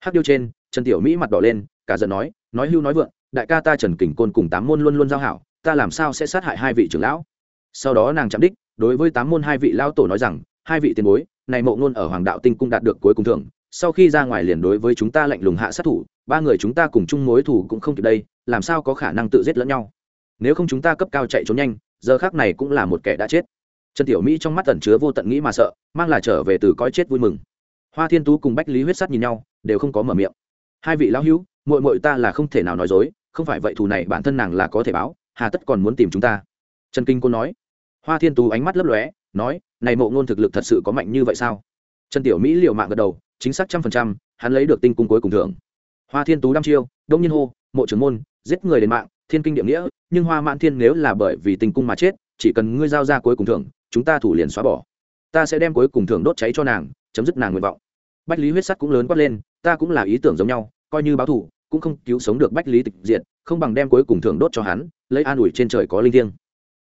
[SPEAKER 1] Hắc điêu trên, trần tiểu mỹ mặt đỏ lên, cả giận nói nói hưu nói vượng, đại ca ta trần kình côn cùng tám môn luôn luôn giao hảo, ta làm sao sẽ sát hại hai vị trưởng lão? Sau đó nàng chạm đích, đối với tám môn hai vị lão tổ nói rằng, hai vị tiền bối, này mộ ngôn ở hoàng đạo tinh cung đạt được cuối cùng thưởng, sau khi ra ngoài liền đối với chúng ta lạnh lùng hạ sát thủ, ba người chúng ta cùng chung mối thủ cũng không kịp đây, làm sao có khả năng tự giết lẫn nhau? Nếu không chúng ta cấp cao chạy trốn nhanh, giờ khác này cũng là một kẻ đã chết. Trần tiểu mỹ trong mắt tẩn chứa vô tận nghĩ mà sợ, mang là trở về từ coi chết vui mừng. Hoa thiên tú cùng bách lý huyết sắt nhìn nhau, đều không có mở miệng. Hai vị lão hữu, muội muội ta là không thể nào nói dối, không phải vậy thù này bản thân nàng là có thể báo, hà tất còn muốn tìm chúng ta. Trần kinh cô nói. Hoa thiên tú ánh mắt lấp lóe, nói, này mộ ngôn thực lực thật sự có mạnh như vậy sao? Trần tiểu mỹ liều mạng gật đầu, chính xác trăm phần trăm, hắn lấy được tinh cung cuối cùng thưởng. Hoa thiên tú đăm chiêu, đông nhiên hô, mộ trưởng môn, giết người đến mạng thiên kinh địa nghĩa nhưng hoa mãn thiên nếu là bởi vì tình cung mà chết chỉ cần ngươi giao ra cuối cùng thưởng chúng ta thủ liền xóa bỏ. Ta sẽ đem cuối cùng thưởng đốt cháy cho nàng chấm dứt nàng nguyện vọng. Bách lý huyết sắt cũng lớn quát lên ta cũng là ý tưởng giống nhau coi như báo thủ cũng không cứu sống được bách lý tịch diện, không bằng đem cuối cùng thưởng đốt cho hắn lấy an ủi trên trời có linh thiêng.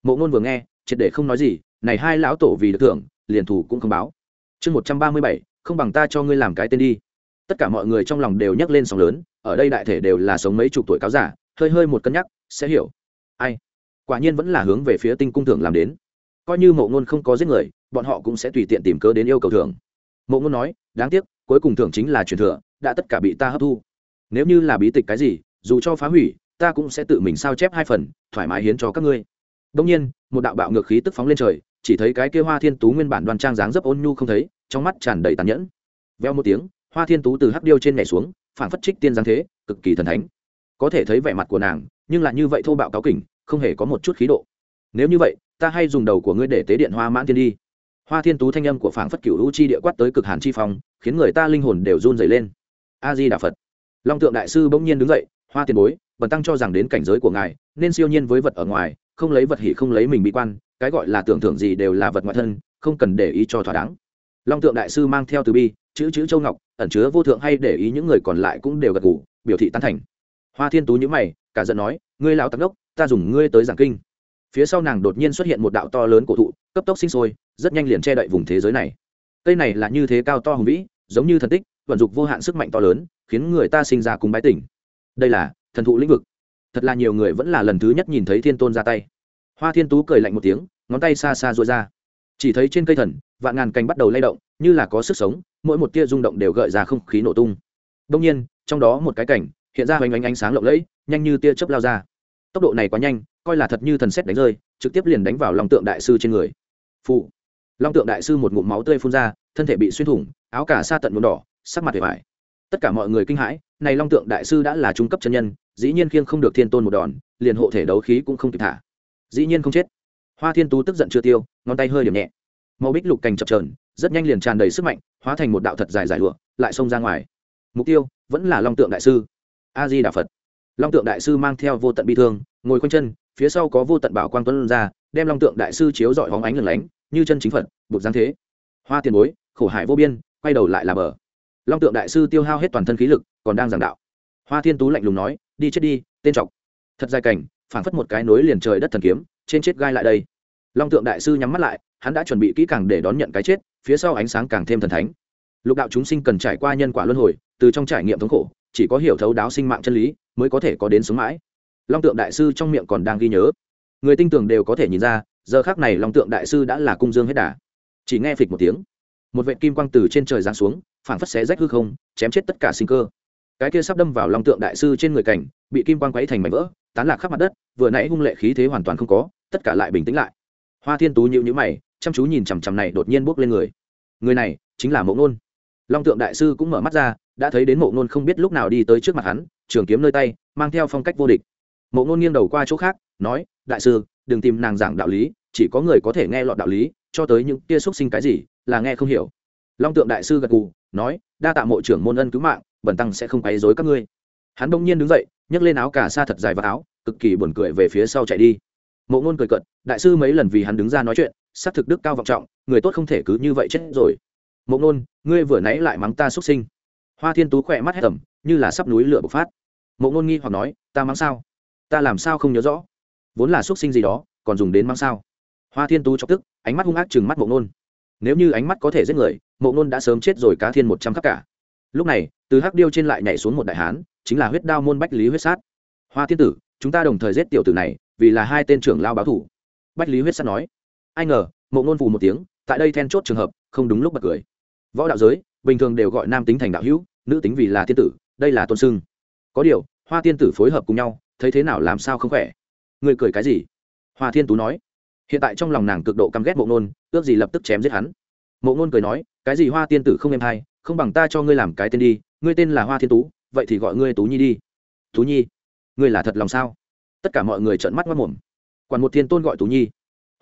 [SPEAKER 1] Mộ ngôn vừa nghe triệt để không nói gì này hai lão tổ vì được thưởng liền thủ cũng không báo. Chương một trăm ba mươi bảy không bằng ta cho ngươi làm cái tên đi. Tất cả mọi người trong lòng đều nhắc lên sóng lớn ở đây đại thể đều là sống mấy chục tuổi cáo giả hơi hơi một cân nhắc, sẽ hiểu. Ai? Quả nhiên vẫn là hướng về phía tinh cung thưởng làm đến. Coi như mộ ngôn không có giết người, bọn họ cũng sẽ tùy tiện tìm cớ đến yêu cầu thưởng. Mộ ngôn nói, đáng tiếc, cuối cùng thưởng chính là truyền thừa, đã tất cả bị ta hấp thu. Nếu như là bí tịch cái gì, dù cho phá hủy, ta cũng sẽ tự mình sao chép hai phần, thoải mái hiến cho các ngươi. Đông nhiên, một đạo bạo ngược khí tức phóng lên trời, chỉ thấy cái kia hoa thiên tú nguyên bản đoan trang dáng dấp ôn nhu không thấy, trong mắt tràn đầy tàn nhẫn. Veo một tiếng, hoa thiên tú từ hắc điêu trên nhảy xuống, phản phất trích tiên giáng thế, cực kỳ thần thánh có thể thấy vẻ mặt của nàng, nhưng là như vậy thô bạo cáo kỉnh, không hề có một chút khí độ. Nếu như vậy, ta hay dùng đầu của ngươi để tế điện hoa mãn thiên đi. Hoa thiên tú thanh âm của phảng phất cửu u chi địa quát tới cực hàn chi phong, khiến người ta linh hồn đều run dày lên. A di đà phật. Long tượng đại sư bỗng nhiên đứng dậy, hoa tiền bối, bần tăng cho rằng đến cảnh giới của ngài, nên siêu nhiên với vật ở ngoài, không lấy vật hỉ không lấy mình bị quan, cái gọi là tưởng thưởng gì đều là vật ngoại thân, không cần để ý cho thỏa đáng. Long tượng đại sư mang theo từ bi, chữ chữ châu ngọc, ẩn chứa vô thượng hay để ý những người còn lại cũng đều gật gù, biểu thị tán thành hoa thiên tú nhữ mày, cả giận nói, ngươi lão tắc đốc ta dùng ngươi tới giảng kinh. Phía sau nàng đột nhiên xuất hiện một đạo to lớn cổ thụ, cấp tốc sinh sôi, rất nhanh liền che đậy vùng thế giới này. Cây này là như thế cao to hùng vĩ, giống như thần tích, vận dụng vô hạn sức mạnh to lớn, khiến người ta sinh ra cùng bái tỉnh đây là thần thụ lĩnh vực. Thật là nhiều người vẫn là lần thứ nhất nhìn thấy thiên tôn ra tay. Hoa thiên tú cười lạnh một tiếng, ngón tay xa xa rối ra. Chỉ thấy trên cây thần, vạn ngàn cành bắt đầu lay động, như là có sức sống, mỗi một tia rung động đều gợi ra không khí nổ tung. Đông nhiên, trong đó một cái cảnh hiện ra hoành ánh ánh sáng lộng lẫy, nhanh như tia chớp lao ra. Tốc độ này quá nhanh, coi là thật như thần xét đánh rơi, trực tiếp liền đánh vào long tượng đại sư trên người. Phụ long tượng đại sư một ngụm máu tươi phun ra, thân thể bị xuyên thủng, áo cả sa tận nhuộm đỏ, sắc mặt vẻ vải tất cả mọi người kinh hãi, này long tượng đại sư đã là trung cấp chân nhân, dĩ nhiên khiêng không được thiên tôn một đòn, liền hộ thể đấu khí cũng không kịp thả. Dĩ nhiên không chết. Hoa thiên tú tức giận chưa tiêu, ngón tay hơi điểm nhẹ. Màu bích lục cành chập trờn rất nhanh liền tràn đầy sức mạnh, hóa thành một đạo thật dài dài lụa, lại xông ra ngoài. Mục tiêu vẫn là long tượng đại sư a di đà phật. Long tượng đại sư mang theo vô tận bi thương, ngồi quanh chân, phía sau có vô tận bảo quang tuấn ra, đem long tượng đại sư chiếu dọi hóng ánh lửng lánh, như chân chính phật bục giáng thế. Hoa tiền bối, khổ hải vô biên, quay đầu lại là bờ. Long tượng đại sư tiêu hao hết toàn thân khí lực, còn đang giảng đạo. Hoa thiên tú lạnh lùng nói, đi chết đi, tên trọc thật dài cảnh, phảng phất một cái nối liền trời đất thần kiếm, trên chết gai lại đây. Long tượng đại sư nhắm mắt lại, hắn đã chuẩn bị kỹ càng để đón nhận cái chết, phía sau ánh sáng càng thêm thần thánh. Lục đạo chúng sinh cần trải qua nhân quả luân hồi, từ trong trải nghiệm thống khổ chỉ có hiểu thấu đáo sinh mạng chân lý mới có thể có đến sống mãi. Long tượng đại sư trong miệng còn đang ghi nhớ. Người tinh tường đều có thể nhìn ra, giờ khác này long tượng đại sư đã là cung dương hết đà. Chỉ nghe phịch một tiếng. Một vệ kim quang từ trên trời giáng xuống, phảng phất xé rách hư không, chém chết tất cả sinh cơ. Cái kia sắp đâm vào long tượng đại sư trên người cảnh, bị kim quang quấy thành mảnh vỡ, tán lạc khắp mặt đất, vừa nãy hung lệ khí thế hoàn toàn không có, tất cả lại bình tĩnh lại. Hoa thiên tú nhịu nhữ mày, chăm chú nhìn chằm chằm này đột nhiên buốc lên người. Người này chính là mộ Nôn. long tượng đại sư cũng mở mắt ra đã thấy đến mộ ngôn không biết lúc nào đi tới trước mặt hắn, trường kiếm nơi tay, mang theo phong cách vô địch. Mộ ngôn nghiêng đầu qua chỗ khác, nói, đại sư, đừng tìm nàng giảng đạo lý, chỉ có người có thể nghe lọt đạo lý, cho tới những tia xúc sinh cái gì là nghe không hiểu. Long tượng đại sư gật gù, nói, đa tạ mộ trưởng môn ân cứu mạng bẩn tăng sẽ không quấy dối các ngươi. Hắn bỗng nhiên đứng dậy, nhấc lên áo cà sa thật dài và áo, cực kỳ buồn cười về phía sau chạy đi. Mộ ngôn cười cận đại sư mấy lần vì hắn đứng ra nói chuyện, xác thực đức cao vọng trọng, người tốt không thể cứ như vậy chết rồi. Mộ ngôn, ngươi vừa nãy lại mắng ta xuất sinh hoa thiên tú khỏe mắt hét tầm như là sắp núi lửa bộc phát. Mộ ngôn nghi hoặc nói, ta mắng sao? Ta làm sao không nhớ rõ? Vốn là xuất sinh gì đó, còn dùng đến mắng sao? Hoa thiên tú chọc tức, ánh mắt hung ác chừng mắt mộ ngôn nếu như ánh mắt có thể giết người, mộ ngôn đã sớm chết rồi cá thiên một trăm khắc cả. Lúc này, từ hắc điêu trên lại nhảy xuống một đại hán, chính là huyết đao môn bách lý huyết sát. Hoa thiên tử, chúng ta đồng thời giết tiểu tử này, vì là hai tên trưởng lao báo thủ. Bách lý huyết sát nói. Ai ngờ, mộ ngôn phù một tiếng, tại đây then chốt trường hợp, không đúng lúc bật cười. Võ đạo giới bình thường đều gọi nam tính thành đạo hữu, nữ tính vì là thiên tử, đây là tôn sưng. Có điều, hoa tiên tử phối hợp cùng nhau, thấy thế nào làm sao không khỏe? Người cười cái gì? Hoa thiên tú nói. Hiện tại trong lòng nàng cực độ căm ghét mộ ngôn ước gì lập tức chém giết hắn. Mộ ngôn cười nói, cái gì hoa tiên tử không em hay, không bằng ta cho ngươi làm cái tên đi, ngươi tên là hoa thiên tú, vậy thì gọi ngươi tú nhi đi. Tú nhi? Ngươi là thật lòng sao? Tất cả mọi người trợn mắt mất mồm quản một thiên tôn gọi tú nhi.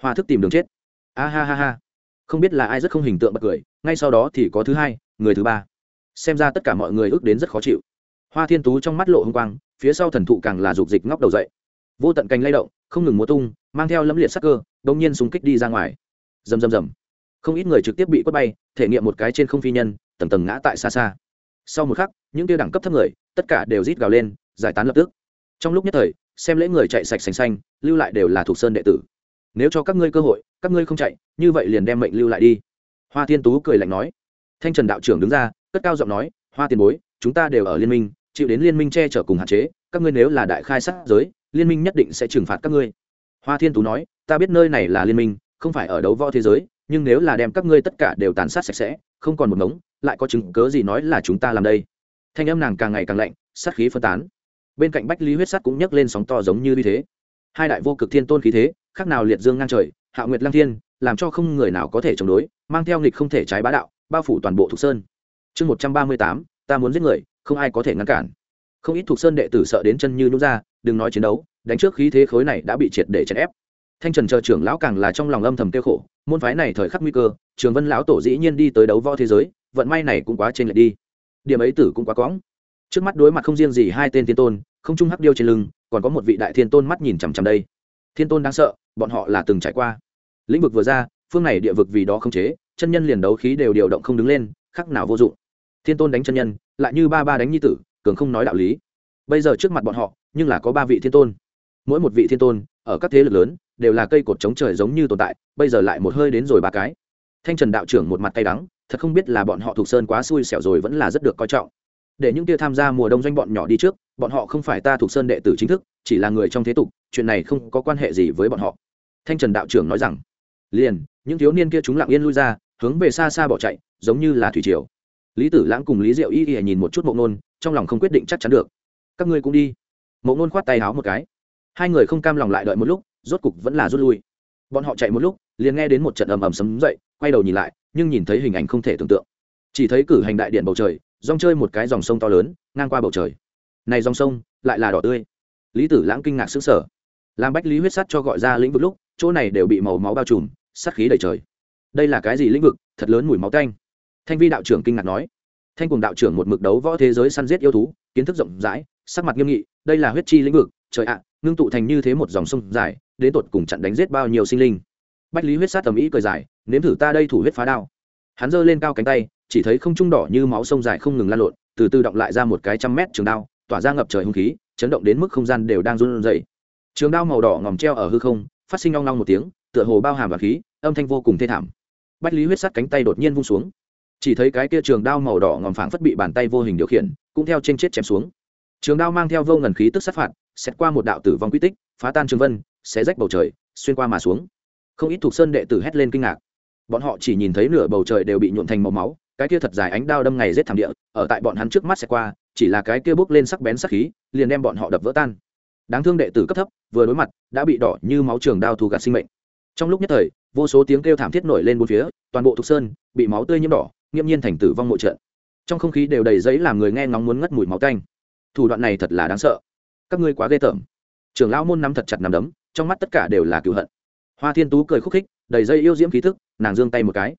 [SPEAKER 1] Hoa thức tìm đường chết. A ha ha ha. Không biết là ai rất không hình tượng bật cười, ngay sau đó thì có thứ hai người thứ ba. Xem ra tất cả mọi người ước đến rất khó chịu. Hoa thiên tú trong mắt lộ h ư n g quang, phía sau thần thụ càng là dục dịch ngóc đầu dậy. Vô tận cành lay động, không ngừng múa tung, mang theo lẫm liệt sắc cơ đ ỗ n g nhiên súng kích đi ra ngoài. Rầm rầm rầm. Không ít người trực tiếp bị quất bay, thể nghiệm một cái trên không phi nhân, tầng tầng ngã tại xa xa. Sau một khắc, những tiêu đẳng cấp thấp người, tất cả đều rít gào lên, giải tán lập tức. Trong lúc nhất thời, xem lễ người chạy sạch sành xanh, lưu lại đều là thuộc sơn đệ tử. Nếu cho các ngươi cơ hội, các ngươi không chạy, như vậy liền đem mệnh lưu lại đi. Hoa thiên tú cười lạnh nói thanh trần đạo trưởng đứng ra, cất cao giọng nói, hoa tiền bối, chúng ta đều ở liên minh, chịu đến liên minh che chở cùng hạn chế, các ngươi nếu là đại khai sát giới, liên minh nhất định sẽ trừng phạt các ngươi. Hoa thiên tú nói, ta biết nơi này là liên minh, không phải ở đấu võ thế giới, nhưng nếu là đem các ngươi tất cả đều tàn sát sạch sẽ, không còn một ngống, lại có chứng cớ gì nói là chúng ta làm đây? Thanh âm nàng càng ngày càng lạnh, sát khí phân tán. Bên cạnh bách lý huyết sắt cũng nhấc lên sóng to giống như như thế. Hai đại vô cực thiên tôn khí thế, khác nào liệt dương ngang trời, hạ nguyệt lang thiên, làm cho không người nào có thể chống đối, mang theo nghịch không thể trái bá đạo bao phủ toàn bộ thục sơn. Chương một trăm ba mươi tám, ta muốn giết người, không ai có thể ngăn cản. Không ít thục sơn đệ tử sợ đến chân như nhút ra, đừng nói chiến đấu, đánh trước khí thế khối này đã bị triệt để chèn ép. Thanh trần chờ trưởng lão càng là trong lòng âm thầm tiêu khổ, môn phái này thời khắc nguy cơ, trường vân lão tổ dĩ nhiên đi tới đấu võ thế giới, vận may này cũng quá trên lệch đi. Điểm ấy tử cũng quá cóng trước mắt đối mặt không riêng gì hai tên thiên tôn, không trung hắc điêu trên lưng, còn có một vị đại thiên tôn mắt nhìn chằm chằm đây. Thiên tôn đáng sợ, bọn họ là từng trải qua. Lĩnh vực vừa ra, phương này địa vực vì đó không chế chân nhân liền đấu khí đều điều động không đứng lên khắc nào vô dụng. Thiên tôn đánh chân nhân, lại như ba ba đánh nhi tử, cường không nói đạo lý. Bây giờ trước mặt bọn họ, nhưng là có ba vị thiên tôn. Mỗi một vị thiên tôn, ở các thế lực lớn, đều là cây cột chống trời giống như tồn tại, bây giờ lại một hơi đến rồi ba cái. Thanh trần đạo trưởng một mặt tay đắng, thật không biết là bọn họ thuộc sơn quá xui xẻo rồi vẫn là rất được coi trọng. Để những kia tham gia mùa đông doanh bọn nhỏ đi trước, bọn họ không phải ta thuộc sơn đệ tử chính thức, chỉ là người trong thế tục, chuyện này không có quan hệ gì với bọn họ. Thanh trần đạo trưởng nói rằng liền, những thiếu niên kia chúng lặng yên lui ra, hướng về xa xa bỏ chạy, giống như là thủy triều. Lý tử lãng cùng lý diệu y y nhìn một chút mộ ngôn trong lòng không quyết định chắc chắn được. Các ngươi cũng đi. Mộ ngôn khoát tay háo một cái. Hai người không cam lòng lại đợi một lúc, rốt cục vẫn là rút lui. Bọn họ chạy một lúc, liền nghe đến một trận ầm ầm sấm dậy, quay đầu nhìn lại, nhưng nhìn thấy hình ảnh không thể tưởng tượng. Chỉ thấy cử hành đại điện bầu trời, rong chơi một cái dòng sông to lớn, ngang qua bầu trời. Này dòng sông, lại là đỏ tươi. Lý tử lãng kinh ngạc xứng sở làm bách lý huyết sắt cho gọi ra lĩnh vực lúc, chỗ này đều bị màu máu bao trùm sát khí đầy trời. Đây là cái gì lĩnh vực? Thật lớn mùi máu tanh. Thanh vi đạo trưởng kinh ngạc nói. Thanh cùng đạo trưởng một mực đấu võ thế giới săn giết yêu thú, kiến thức rộng rãi, sắc mặt nghiêm nghị, đây là huyết chi lĩnh vực, trời ạ, ngưng tụ thành như thế một dòng sông dài, đến tột cùng chặn đánh giết bao nhiêu sinh linh. Bách lý huyết sát tầm ý cười dài, nếm thử ta đây thủ huyết phá đao. Hắn giơ lên cao cánh tay, chỉ thấy không trung đỏ như máu sông dài không ngừng lan lộn, từ từ động lại ra một cái trăm mét trường đao, tỏa ra ngập trời hung khí, chấn động đến mức không gian đều đang run rẩy. Trường đao màu đỏ ngòm treo ở hư không, phát sinh long long một tiếng tựa hồ bao hàm và khí, âm thanh vô cùng thê thảm. Bách lý huyết sắt cánh tay đột nhiên vung xuống. Chỉ thấy cái kia trường đao màu đỏ ngòm phảng phất bị bàn tay vô hình điều khiển, cũng theo trên chết chém xuống. Trường đao mang theo vô ngần khí tức sát phạt, xét qua một đạo tử vong quy tích, phá tan trường vân, xé rách bầu trời, xuyên qua mà xuống. Không ít thuộc sơn đệ tử hét lên kinh ngạc. Bọn họ chỉ nhìn thấy nửa bầu trời đều bị nhuộn thành màu máu, cái kia thật dài ánh đao đâm ngày rết thảm địa, ở tại bọn hắn trước mắt sẽ qua, chỉ là cái kia bước lên sắc bén sắc khí, liền đem bọn họ đập vỡ tan. Đáng thương đệ tử cấp thấp, vừa đối mặt, đã bị đỏ như máu trường đao thu gạt sinh mệnh trong lúc nhất thời, vô số tiếng kêu thảm thiết nổi lên bốn phía, toàn bộ thục sơn bị máu tươi nhiễm đỏ, nghiêm nhiên thành tử vong mộ trận. Trong không khí đều đầy giấy làm người nghe ngóng muốn ngất mùi máu canh thủ đoạn này thật là đáng sợ. Các ngươi quá ghê tởm. Trưởng lão môn nắm thật chặt nằm đấm, trong mắt tất cả đều là cựu hận. Hoa thiên tú cười khúc khích, đầy dây yêu diễm khí thức, nàng giương tay một cái.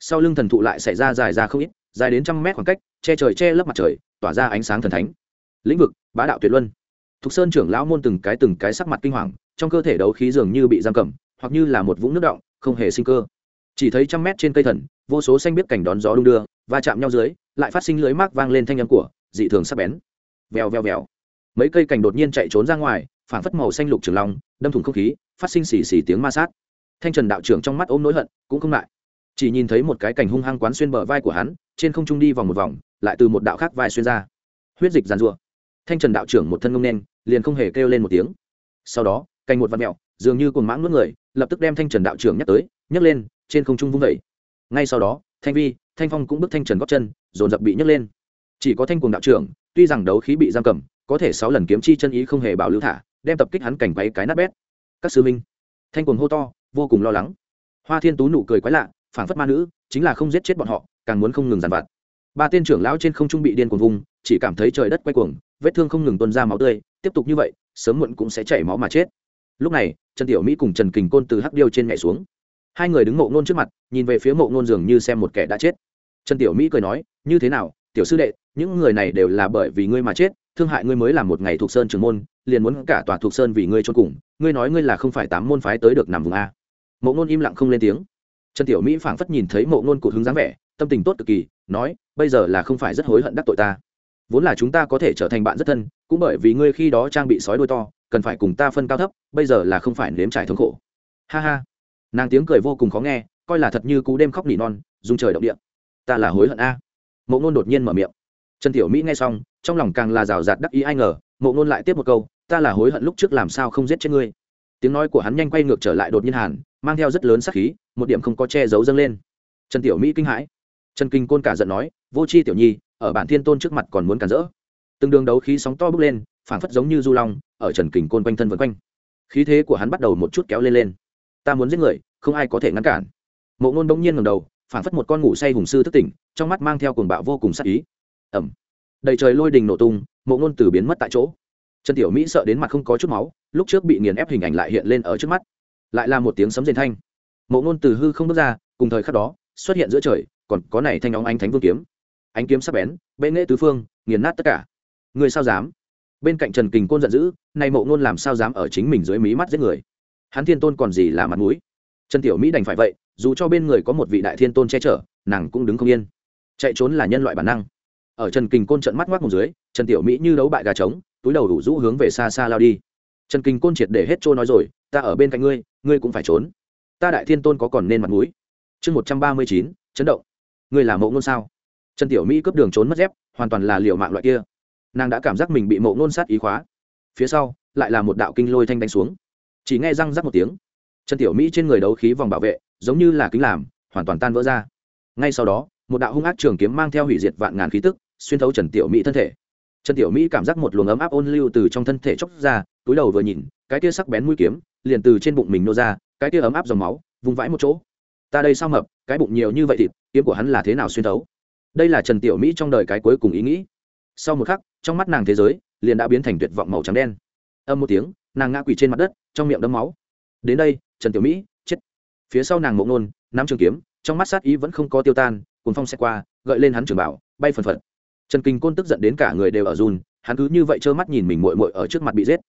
[SPEAKER 1] Sau lưng thần thụ lại xảy ra dài ra không ít, dài đến trăm mét khoảng cách, che trời che lấp mặt trời, tỏa ra ánh sáng thần thánh. Lĩnh vực, bá đạo tuyệt luân. Thục sơn trưởng lão môn từng cái từng cái sắc mặt kinh hoàng, trong cơ thể đấu khí dường như bị giam cầm hoặc như là một vũng nước động, không hề sinh cơ. Chỉ thấy trăm mét trên cây thần, vô số xanh biết cảnh đón gió đung đưa, va chạm nhau dưới, lại phát sinh lưới mác vang lên thanh âm của, dị thường sắc bén. Vèo vèo vèo. Mấy cây cành đột nhiên chạy trốn ra ngoài phản phất màu xanh lục trường long, đâm thủng không khí, phát sinh xì xì tiếng ma sát. Thanh trần đạo trưởng trong mắt ôm nỗi hận, cũng không lại chỉ nhìn thấy một cái cành hung hăng quán xuyên bờ vai của hắn, trên không trung đi vòng một vòng, lại từ một đạo khác vai xuyên ra. Huyết dịch giàn rụa thanh trần đạo trưởng một thân ngông đen liền không hề kêu lên một tiếng. Sau đó, cành một vạt mẹo, dường như cồn mãng nuốt người lập tức đem thanh trần đạo trưởng nhắc tới, nhấc lên, trên không trung vung vẩy ngay sau đó, thanh vi, thanh phong cũng bước thanh trần góp chân, dồn dập bị nhấc lên. Chỉ có thanh cùng đạo trưởng, tuy rằng đấu khí bị giam cầm, có thể sáu lần kiếm chi chân ý không hề bảo lưu thả, đem tập kích hắn cảnh quấy cái nát bét. Các sư minh, thanh cùng hô to, vô cùng lo lắng. Hoa thiên tú nụ cười quái lạ phản phất ma nữ, chính là không giết chết bọn họ, càng muốn không ngừng giàn vặt. Ba tên trưởng lão trên không trung bị điên cuồng vùng, chỉ cảm thấy trời đất quay cuồng, vết thương không ngừng tuôn ra máu tươi, tiếp tục như vậy, sớm muộn cũng sẽ chảy máu mà chết lúc này, trần tiểu mỹ cùng trần kình côn từ hắc điêu trên nhảy xuống. Hai người đứng mộ ngôn trước mặt, nhìn về phía mộ ngôn dường như xem một kẻ đã chết. Trần tiểu mỹ cười nói, như thế nào, tiểu sư đệ, những người này đều là bởi vì ngươi mà chết, thương hại ngươi mới làm một ngày thuộc sơn trường môn, liền muốn cả tòa thuộc sơn vì ngươi cho cùng, ngươi nói ngươi là không phải tám môn phái tới được nằm vùng a. Mộ ngôn im lặng không lên tiếng. Trần tiểu mỹ phảng phất nhìn thấy mộ ngôn cụt hứng dáng vẻ, tâm tình tốt cực kỳ, nói, bây giờ là không phải rất hối hận đắc tội ta. Vốn là chúng ta có thể trở thành bạn rất thân, cũng bởi vì ngươi khi đó trang bị sói đôi to cần phải cùng ta phân cao thấp, bây giờ là không phải nếm trải thống khổ. Ha ha. Nàng tiếng cười vô cùng khó nghe, coi là thật như cú đêm khóc nỉ non dùng trời động địa. Ta là hối hận a. Mộ ngôn đột nhiên mở miệng. Trần tiểu mỹ nghe xong, trong lòng càng là rào rạt đắc ý ai ngờ, mộ ngôn lại tiếp một câu, ta là hối hận lúc trước làm sao không giết chết ngươi. Tiếng nói của hắn nhanh quay ngược trở lại đột nhiên hàn, mang theo rất lớn sắc khí, một điểm không có che giấu dâng lên. Trần tiểu mỹ kinh hãi. Trần kinh côn cả giận nói, vô c h i tiểu nhi, ở bản thiên tôn trước mặt còn muốn cản rỡ. Từng đường đấu khí sóng to bước lên phảng phất giống như du long, ở trần kình côn quanh thân vân quanh. Khí thế của hắn bắt đầu một chút kéo lên lên. Ta muốn giết người, không ai có thể ngăn cản. Mộ ngôn bỗng nhiên ngầm đầu, phảng phất một con ngủ say hùng sư thức tỉnh, trong mắt mang theo cuồng bạo vô cùng sắc ý. Ẩm đầy trời lôi đình nổ tung, mộ ngôn từ biến mất tại chỗ. Trần tiểu mỹ sợ đến mặt không có chút máu, lúc trước bị nghiền ép hình ảnh lại hiện lên ở trước mắt. Lại là một tiếng sấm rền thanh. Mộ ngôn từ hư không bước ra, cùng thời khắc đó, xuất hiện giữa trời, còn có này thanh óng ánh thánh vương kiếm. Ánh kiếm sắp bén, bệ nghệ tứ phương, nghiền nát tất cả. Người sao dám? Bên cạnh trần kình côn giận dữ, nay mộ ngôn làm sao dám ở chính mình dưới mí mắt giết người? Hắn thiên tôn còn gì là mặt mũi? Trần tiểu mỹ đành phải vậy, dù cho bên người có một vị đại thiên tôn che chở, nàng cũng đứng không yên. Chạy trốn là nhân loại bản năng. Ở trần kình côn trận mắt ngoác một dưới, trần tiểu mỹ như đấu bại gà trống, túi đầu đủ rũ hướng về xa xa lao đi. Trần kình côn triệt để hết trôi nói rồi, ta ở bên cạnh ngươi ngươi cũng phải trốn. Ta đại thiên tôn có còn nên mặt mũi? Chương một trăm ba mươi chín, chấn động. Ngươi là mộ ngôn sao? Trần tiểu mỹ cướp đường trốn mất dép, hoàn toàn là liệu mạng loại kia nàng đã cảm giác mình bị mộ ngôn sát ý khóa. Phía sau, lại là một đạo kinh lôi thanh đánh xuống. Chỉ nghe răng rắc một tiếng, trần tiểu mỹ trên người đấu khí vòng bảo vệ, giống như là kính làm, hoàn toàn tan vỡ ra. Ngay sau đó, một đạo hung ác trường kiếm mang theo hủy diệt vạn ngàn khí tức, xuyên thấu trần tiểu mỹ thân thể. Trần tiểu mỹ cảm giác một luồng ấm áp ôn lưu từ trong thân thể chóc ra, túi đầu vừa nhìn, cái tia sắc bén mũi kiếm, liền từ trên bụng mình nô ra, cái tia ấm áp dòng máu, vùng vãi một chỗ. Ta đây sao mập, cái bụng nhiều như vậy thịt, kiếm của hắn là thế nào xuyên thấu? Đây là trần tiểu mỹ trong đời cái cuối cùng ý nghĩ sau một khắc, trong mắt nàng thế giới liền đã biến thành tuyệt vọng màu trắng đen. Âm một tiếng, nàng ngã quỳ trên mặt đất, trong miệng đấm máu. Đến đây, trần tiểu mỹ, chết. Phía sau nàng mộng nôn nắm trường kiếm, trong mắt sát ý vẫn không có tiêu tan cuốn phong xe qua, gợi lên hắn trường bảo, bay phần phật. Trần kinh côn tức giận đến cả người đều ở run, hắn cứ như vậy trơ mắt nhìn mình mội mội ở trước mặt bị giết.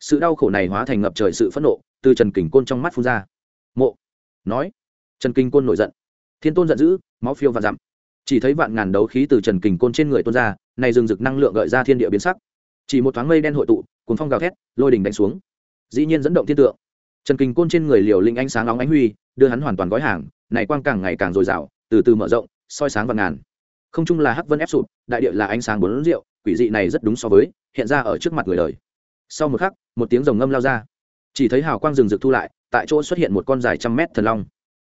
[SPEAKER 1] Sự đau khổ này hóa thành ngập trời sự phẫn nộ, từ trần kình côn trong mắt phun ra. Mộ, nói. Trần kinh côn nổi giận. Thiên tôn giận dữ, máu phiêu và dặm chỉ thấy vạn ngàn đấu khí từ trần kình côn trên người tuôn ra, này rừng rực năng lượng gợi ra thiên địa biến sắc. Chỉ một thoáng mây đen hội tụ cuốn phong gào thét, lôi đình đánh xuống. Dĩ nhiên dẫn động thiên tượng. Trần kình côn trên người liều linh ánh sáng nóng ánh huy, đưa hắn hoàn toàn gói hàng, này quang càng ngày càng dồi dào, từ từ mở rộng, soi sáng vạn ngàn. Không chung là hắc vân ép sụp đại địa là ánh sáng bốn rượu, quỷ dị này rất đúng so với, hiện ra ở trước mặt người đời. Sau một khắc, một tiếng rồng ngâm lao ra. Chỉ thấy hào quang rừng rực thu lại, tại chỗ xuất hiện một con dài trăm mét thần long.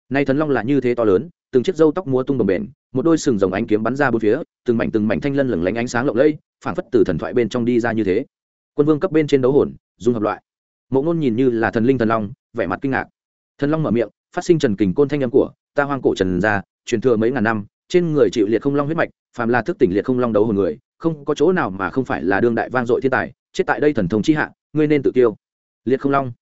[SPEAKER 1] Nay thần long là như thế to lớn từng chiếc râu tóc múa tung đồng bền một đôi sừng rồng ánh kiếm bắn ra bốn phía, từng mảnh từng mảnh thanh lân lửng lánh ánh sáng lộng lẫy, phảng phất từ thần thoại bên trong đi ra như thế. Quân vương cấp bên trên đấu hồn, dung hợp loại. Mộ ngôn nhìn như là thần linh thần long, vẻ mặt kinh ngạc. Thần long mở miệng, phát sinh trần kình côn thanh âm của ta hoang cổ trần ra truyền thừa mấy ngàn năm, trên người chịu liệt không long huyết mạch, phàm là thức tỉnh liệt không long đấu hồn người, không có chỗ nào mà không phải là đương đại vang dội thiên tài, chết tại đây thần thông chi hạ, ngươi nên tự tiêu. Liệt không long.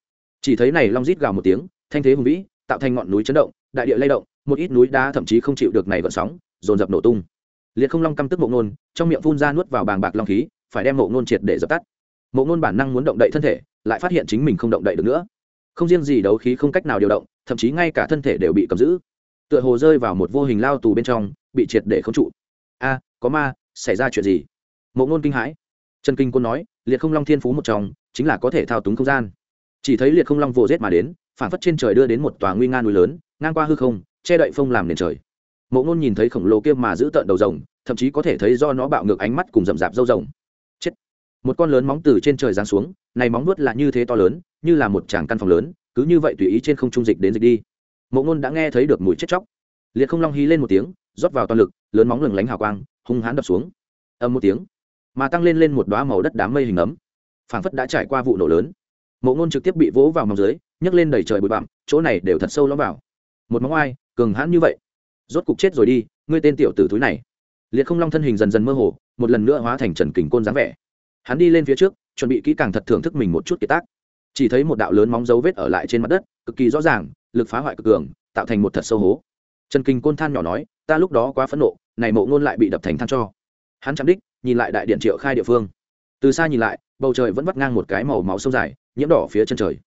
[SPEAKER 1] Chỉ thấy này long rít gào một tiếng, thanh thế hùng vĩ, tạo thành ngọn núi chấn động đại địa lay động, một ít núi đá thậm chí không chịu được này gợn sóng, dồn dập nổ tung. Liệt không long căm tức mộ nôn trong miệng phun ra nuốt vào bàng bạc long khí, phải đem mộ nôn triệt để dập tắt. Mộ nôn bản năng muốn động đậy thân thể, lại phát hiện chính mình không động đậy được nữa. Không riêng gì đấu khí không cách nào điều động, thậm chí ngay cả thân thể đều bị cầm giữ. Tựa hồ rơi vào một vô hình lao tù bên trong, bị triệt để không trụ. A, có ma, xảy ra chuyện gì? Mộ ngôn kinh hãi. Trần kinh quân nói, liệt không long thiên phú một trong, chính là có thể thao túng không gian. Chỉ thấy liệt không long vồ rết mà đến, phản phất trên trời đưa đến một tòa nguy nga núi lớn ngang qua hư không, che đậy phong làm nền trời. Mộ ngôn nhìn thấy khổng lồ kia mà giữ tợn đầu rồng, thậm chí có thể thấy do nó bạo ngược ánh mắt cùng rậm rạp dâu rồng. Chết! Một con lớn móng từ trên trời giáng xuống, này móng nuốt là như thế to lớn, như là một tràng căn phòng lớn, cứ như vậy tùy ý trên không trung dịch đến dịch đi. Mộ ngôn đã nghe thấy được mùi chết chóc. Liệt không long hí lên một tiếng, rót vào toàn lực, lớn móng lừng lánh hào quang, hung hãn đập xuống. Âm một tiếng, mà tăng lên lên một đoá màu đất đám mây hình ấm. Phảng phất đã trải qua vụ nổ lớn. Mộ ngôn trực tiếp bị vỗ vào móng dưới, nhấc lên đầy trời bụi bặm, chỗ này đều thật sâu lõm vào một móng oai, cường hãn như vậy. Rốt cục chết rồi đi, ngươi tên tiểu tử thúi này. Liệt không long thân hình dần dần mơ hồ, một lần nữa hóa thành trần kình côn dáng vẻ. Hắn đi lên phía trước, chuẩn bị kỹ càng thật thưởng thức mình một chút kiệt tác. Chỉ thấy một đạo lớn móng dấu vết ở lại trên mặt đất, cực kỳ rõ ràng, lực phá hoại cực cường, tạo thành một thật sâu hố. Trần kình côn than nhỏ nói, ta lúc đó quá phẫn nộ, này mộ ngôn lại bị đập thành than cho. Hắn chạm đích, nhìn lại đại điện triệu khai địa phương. Từ xa nhìn lại, bầu trời vẫn vắt ngang một cái màu máu sông dài, nhiễm đỏ phía chân trời.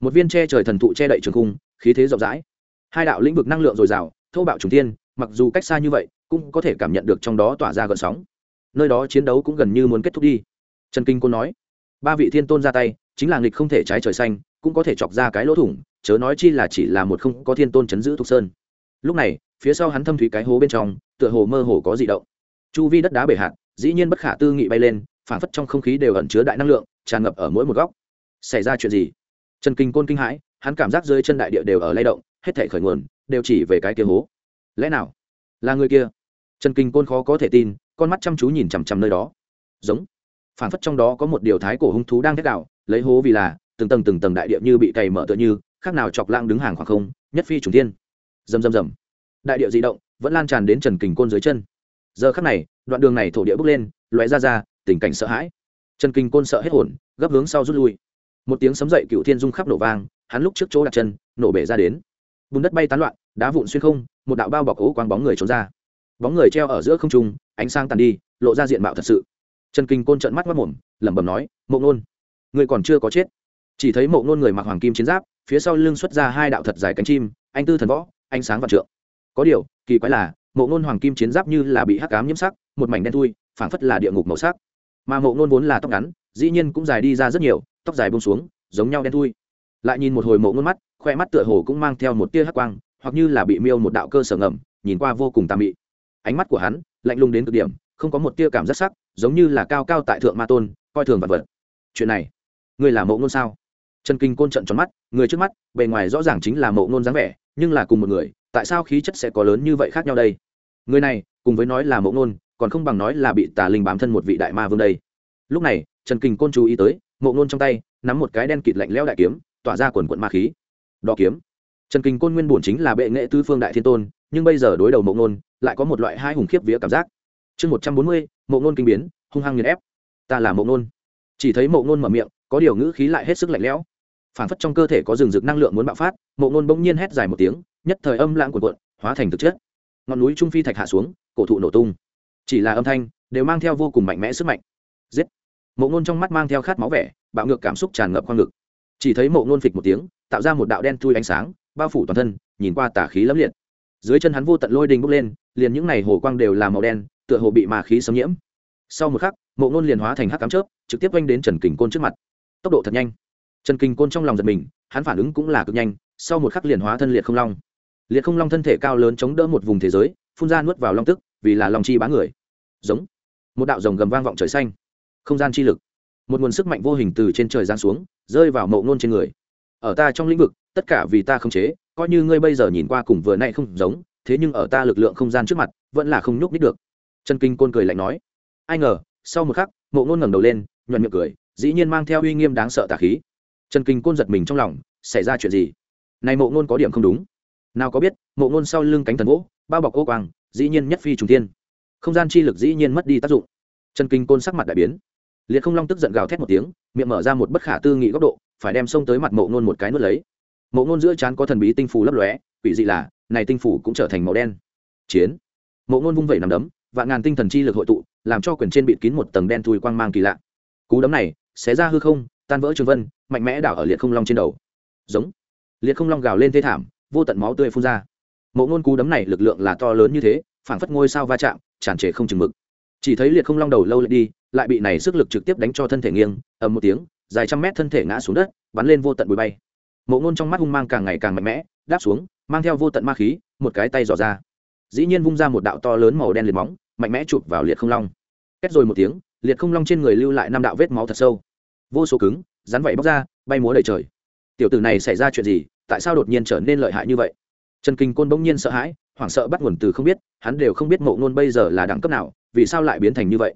[SPEAKER 1] Một viên che trời thần thụ che đậy trường cung, khí thế rộng rãi hai đạo lĩnh vực năng lượng dồi dào, thô bạo trùng tiên mặc dù cách xa như vậy, cũng có thể cảm nhận được trong đó tỏa ra gợn sóng. Nơi đó chiến đấu cũng gần như muốn kết thúc đi. Trần kinh côn nói, ba vị thiên tôn ra tay, chính là nghịch không thể trái trời xanh, cũng có thể chọc ra cái lỗ thủng, chớ nói chi là chỉ là một không có thiên tôn chấn giữ thục sơn. Lúc này, phía sau hắn thâm thủy cái hố bên trong, tựa hồ mơ hồ có gì động. Chu vi đất đá bể hạt, dĩ nhiên bất khả tư nghị bay lên, phản phất trong không khí đều ẩn chứa đại năng lượng, tràn ngập ở mỗi một góc. Xảy ra chuyện gì? Trần kinh côn kinh hãi, hắn cảm giác dưới chân đại địa đều ở lay động hết thể khởi nguồn, đều chỉ về cái kia hố. Lẽ nào? Là người kia? Trần kinh côn khó có thể tin, con mắt chăm chú nhìn chằm chằm nơi đó. Giống. Phản phất trong đó có một điều thái cổ hung thú đang thét đạo lấy hố vì là, từng tầng từng tầng đại địa như bị cày mở tựa như, khác nào chọc lang đứng hàng khoảng không, nhất phi trùng thiên. Rầm rầm rầm. Đại địa di động, vẫn lan tràn đến trần kình côn dưới chân. Giờ khắc này, đoạn đường này thổ địa bước lên, lóe ra ra, tình cảnh sợ hãi. Trần kình côn sợ hết hồn, gấp hướng sau rút lui. Một tiếng sấm dậy cựu thiên dung khắp nổ vang, hắn lúc trước chỗ đặt chân, nổ bể ra đến bùn đất bay tán loạn, đá vụn xuyên không, một đạo bao bọc ố quang bóng người trốn ra. Bóng người treo ở giữa không trung, ánh sáng tàn đi, lộ ra diện mạo thật sự. Trần kinh côn trợn mắt mất mồm, lẩm bẩm nói, mộ nôn người còn chưa có chết. Chỉ thấy mộ nôn người mặc hoàng kim chiến giáp, phía sau lưng xuất ra hai đạo thật dài cánh chim, anh tư thần võ, ánh sáng vạn trượng. Có điều, kỳ quái là, mộ ngôn hoàng kim chiến giáp như là bị hắc cám nhiễm sắc, một mảnh đen thui, phảng phất là địa ngục màu sắc. Mà mộ ngôn vốn là tóc ngắn, dĩ nhiên cũng dài đi ra rất nhiều, tóc dài bông xuống, giống nhau đen thui lại nhìn một hồi mộ ngôn mắt, khoe mắt tựa hồ cũng mang theo một tia hắc quang, hoặc như là bị miêu một đạo cơ sở ngầm, nhìn qua vô cùng tà mị. Ánh mắt của hắn lạnh lùng đến cực điểm, không có một tia cảm giác sắc, giống như là cao cao tại thượng ma tôn, coi thường vật vật. Chuyện này người là mộ ngôn sao? Trần kinh côn trận tròn mắt, người trước mắt, bề ngoài rõ ràng chính là mộ ngôn dáng vẻ, nhưng là cùng một người, tại sao khí chất sẽ có lớn như vậy khác nhau đây? Người này, cùng với nói là mộ ngôn, còn không bằng nói là bị tà linh bám thân một vị đại ma vương đây. Lúc này, trần Kinh côn chú ý tới, mộ ngôn trong tay, nắm một cái đen kịt lạnh lẽo đại kiếm tỏa ra quần quận ma khí. Đo kiếm. Trần kình côn nguyên bổn chính là bệ nghệ tư phương đại thiên tôn, nhưng bây giờ đối đầu mộ ngôn, lại có một loại hai hùng khiếp vía cảm giác. Chương một trăm bốn mươi, mộ ngôn kinh biến, hung hăng nghiền ép. Ta là mộ ngôn. Chỉ thấy mộ ngôn mở miệng, có điều ngữ khí lại hết sức lạnh lẽo. Phản phất trong cơ thể có rừng rực năng lượng muốn bạo phát, mộ ngôn bỗng nhiên hét dài một tiếng, nhất thời âm lãng cuộn cuộn, hóa thành thực chất. Ngọn núi trung phi thạch hạ xuống, cổ thụ nổ tung. Chỉ là âm thanh, đều mang theo vô cùng mạnh mẽ sức mạnh. Giết. Mộ ngôn trong mắt mang theo khát máu vẻ, bạo ngược cảm xúc tràn ngập khoang ngực chỉ thấy mộ ngôn phịch một tiếng, tạo ra một đạo đen thui ánh sáng, bao phủ toàn thân, nhìn qua tả khí lẫm liệt. Dưới chân hắn vô tận lôi đình bốc lên, liền những n à y hồ quang đều là màu đen, tựa hồ bị mà khí xâm nhiễm. Sau một khắc, mộ ngôn liền hóa thành hắc cám chớp, trực tiếp oanh đến trần kình côn trước mặt. Tốc độ thật nhanh. Trần kình côn trong lòng giật mình, hắn phản ứng cũng là cực nhanh, sau một khắc liền hóa thân liệt không long. Liệt không long thân thể cao lớn chống đỡ một vùng thế giới, phun ra nuốt vào long tức, vì là lòng chi bá người. Giống. Một đạo rồng gầm vang vọng trời xanh. Không gian chi lực một nguồn sức mạnh vô hình từ trên trời giáng xuống, rơi vào mộ ngôn trên người. Ở ta trong lĩnh vực, tất cả vì ta không chế, coi như ngươi bây giờ nhìn qua cùng vừa nay không giống, thế nhưng ở ta lực lượng không gian trước mặt, vẫn là không nhúc nít được. Chân kinh côn cười lạnh nói. Ai ngờ, sau một khắc, mộ ngôn ngẩng đầu lên, nhuận miệng cười, dĩ nhiên mang theo uy nghiêm đáng sợ tà khí. Chân kinh côn giật mình trong lòng, xảy ra chuyện gì? Này mộ ngôn có điểm không đúng. Nào có biết, mộ ngôn sau lưng cánh thần gỗ, bao bọc ô quang, dĩ nhiên nhất phi trùng tiên không gian chi lực dĩ nhiên mất đi tác dụng. Chân kinh côn sắc mặt đại biến liệt không long tức giận gào thét một tiếng, miệng mở ra một bất khả tư nghị góc độ, phải đem xông tới mặt mộ ngôn một cái nuốt lấy. Mộ ngôn giữa chán có thần bí tinh phủ lấp lóe, quỷ dị là, này tinh phủ cũng trở thành màu đen. Chiến. Mộ ngôn vung vẩy nằm đấm và ngàn tinh thần chi lực hội tụ, làm cho quyển trên bịt kín một tầng đen thui quang mang kỳ lạ. Cú đấm này, xé ra hư không, tan vỡ trường vân, mạnh mẽ đảo ở liệt không long trên đầu. Giống. Liệt không long gào lên thê thảm, vô tận máu tươi phun ra. Mộ ngôn cú đấm này lực lượng là to lớn như thế, phảng phất ngôi sao va chạm, tràn trề không chừng mực. Chỉ thấy liệt không long đầu lâu lại đi lại bị này sức lực trực tiếp đánh cho thân thể nghiêng, ầm một tiếng, dài trăm mét thân thể ngã xuống đất, bắn lên vô tận bụi bay. Mộ ngôn trong mắt hung mang càng ngày càng mạnh mẽ, đáp xuống, mang theo vô tận ma khí, một cái tay dò ra. Dĩ nhiên vung ra một đạo to lớn màu đen liệt móng, mạnh mẽ chụp vào liệt không long. Kết rồi một tiếng, liệt không long trên người lưu lại năm đạo vết máu thật sâu. Vô số cứng, rắn vậy bóc ra, bay múa đầy trời. Tiểu tử này xảy ra chuyện gì, tại sao đột nhiên trở nên lợi hại như vậy? Trần kinh côn bỗng nhiên sợ hãi, hoảng sợ bắt nguồn từ không biết, hắn đều không biết mộ ngôn bây giờ là đẳng cấp nào, vì sao lại biến thành như vậy?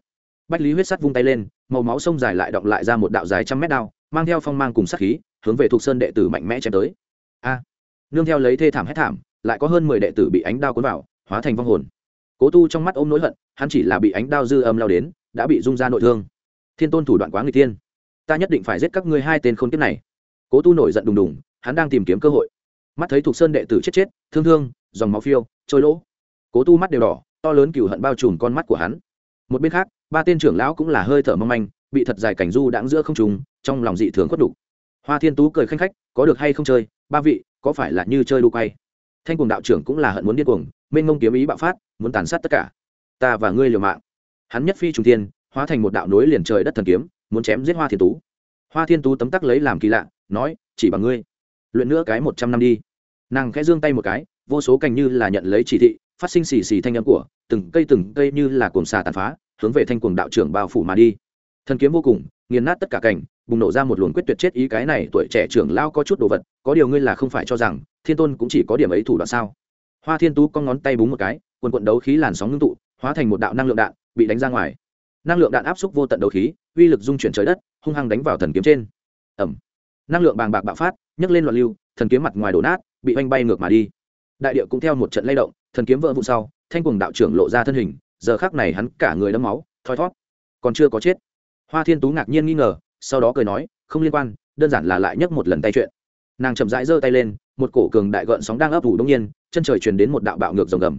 [SPEAKER 1] Bách lý huyết sắt vung tay lên, màu máu sông dài lại động lại ra một đạo dài trăm mét đao, mang theo phong mang cùng sát khí, hướng về thuộc sơn đệ tử mạnh mẽ chém tới. A! Nương theo lấy thê thảm hết thảm, lại có hơn mười đệ tử bị ánh đao cuốn vào, hóa thành vong hồn. Cố tu trong mắt ôm nỗi hận, hắn chỉ là bị ánh đao dư âm lao đến, đã bị rung ra nội thương. Thiên tôn thủ đoạn quá người tiên ta nhất định phải giết các ngươi hai tên khôn kiếp này. Cố tu nổi giận đùng đùng, hắn đang tìm kiếm cơ hội. Mắt thấy thuộc sơn đệ tử chết chết, thương thương, dòng máu phiêu, trôi lỗ. Cố tu mắt đều đỏ, to lớn cựu hận bao trùm con mắt của hắn. Một bên khác ba tên trưởng lão cũng là hơi thở mong manh, bị thật dài cảnh du đãng giữa không trùng trong lòng dị thường khuất đục hoa thiên tú cười khanh khách, có được hay không chơi, ba vị, có phải là như chơi đu quay? Thanh cùng đạo trưởng cũng là hận muốn điên cuồng, mênh ngông kiếm ý bạo phát, muốn tàn sát tất cả. Ta và ngươi liều mạng. Hắn nhất phi trùng tiên hóa thành một đạo nối liền trời đất thần kiếm, muốn chém giết hoa thiên tú. Hoa thiên tú tấm tắc lấy làm kỳ lạ, nói, chỉ bằng ngươi. Luyện nữa cái một trăm năm đi. Nàng khẽ giương tay một cái, vô số cành như là nhận lấy chỉ thị phát sinh xì xì thanh âm của, từng cây từng cây như là cuồng xà tàn phá, hướng về thanh cuồng đạo trưởng bao phủ mà đi. Thần kiếm vô cùng, nghiền nát tất cả cảnh, bùng nổ ra một luồng quyết tuyệt chết ý cái này tuổi trẻ trưởng lao có chút đồ vật, có điều ngươi là không phải cho rằng, thiên tôn cũng chỉ có điểm ấy thủ đoạn sao? Hoa thiên tú con ngón tay búng một cái, quần quận đấu khí làn sóng ngưng tụ, hóa thành một đạo năng lượng đạn, bị đánh ra ngoài. Năng lượng đạn áp xúc vô tận đấu khí, uy lực dung chuyển trời đất, hung hăng đánh vào thần kiếm trên. Ẩm năng lượng bàng bạc bạo phát, nhấc lên loạn lưu, thần kiếm mặt ngoài đổ nát, bị oanh bay ngược mà đi đại địa cũng theo một trận lay động, thần kiếm vỡ vụ sau, thanh quần đạo trưởng lộ ra thân hình, giờ khác này hắn cả người đấm máu, thoi thót còn chưa có chết. Hoa thiên tú ngạc nhiên nghi ngờ, sau đó cười nói, không liên quan, đơn giản là lại nhấc một lần tay chuyện. Nàng chậm rãi giơ tay lên, một cổ cường đại gợn sóng đang ấp ủ đông nhiên, chân trời truyền đến một đạo bạo ngược rồng gầm.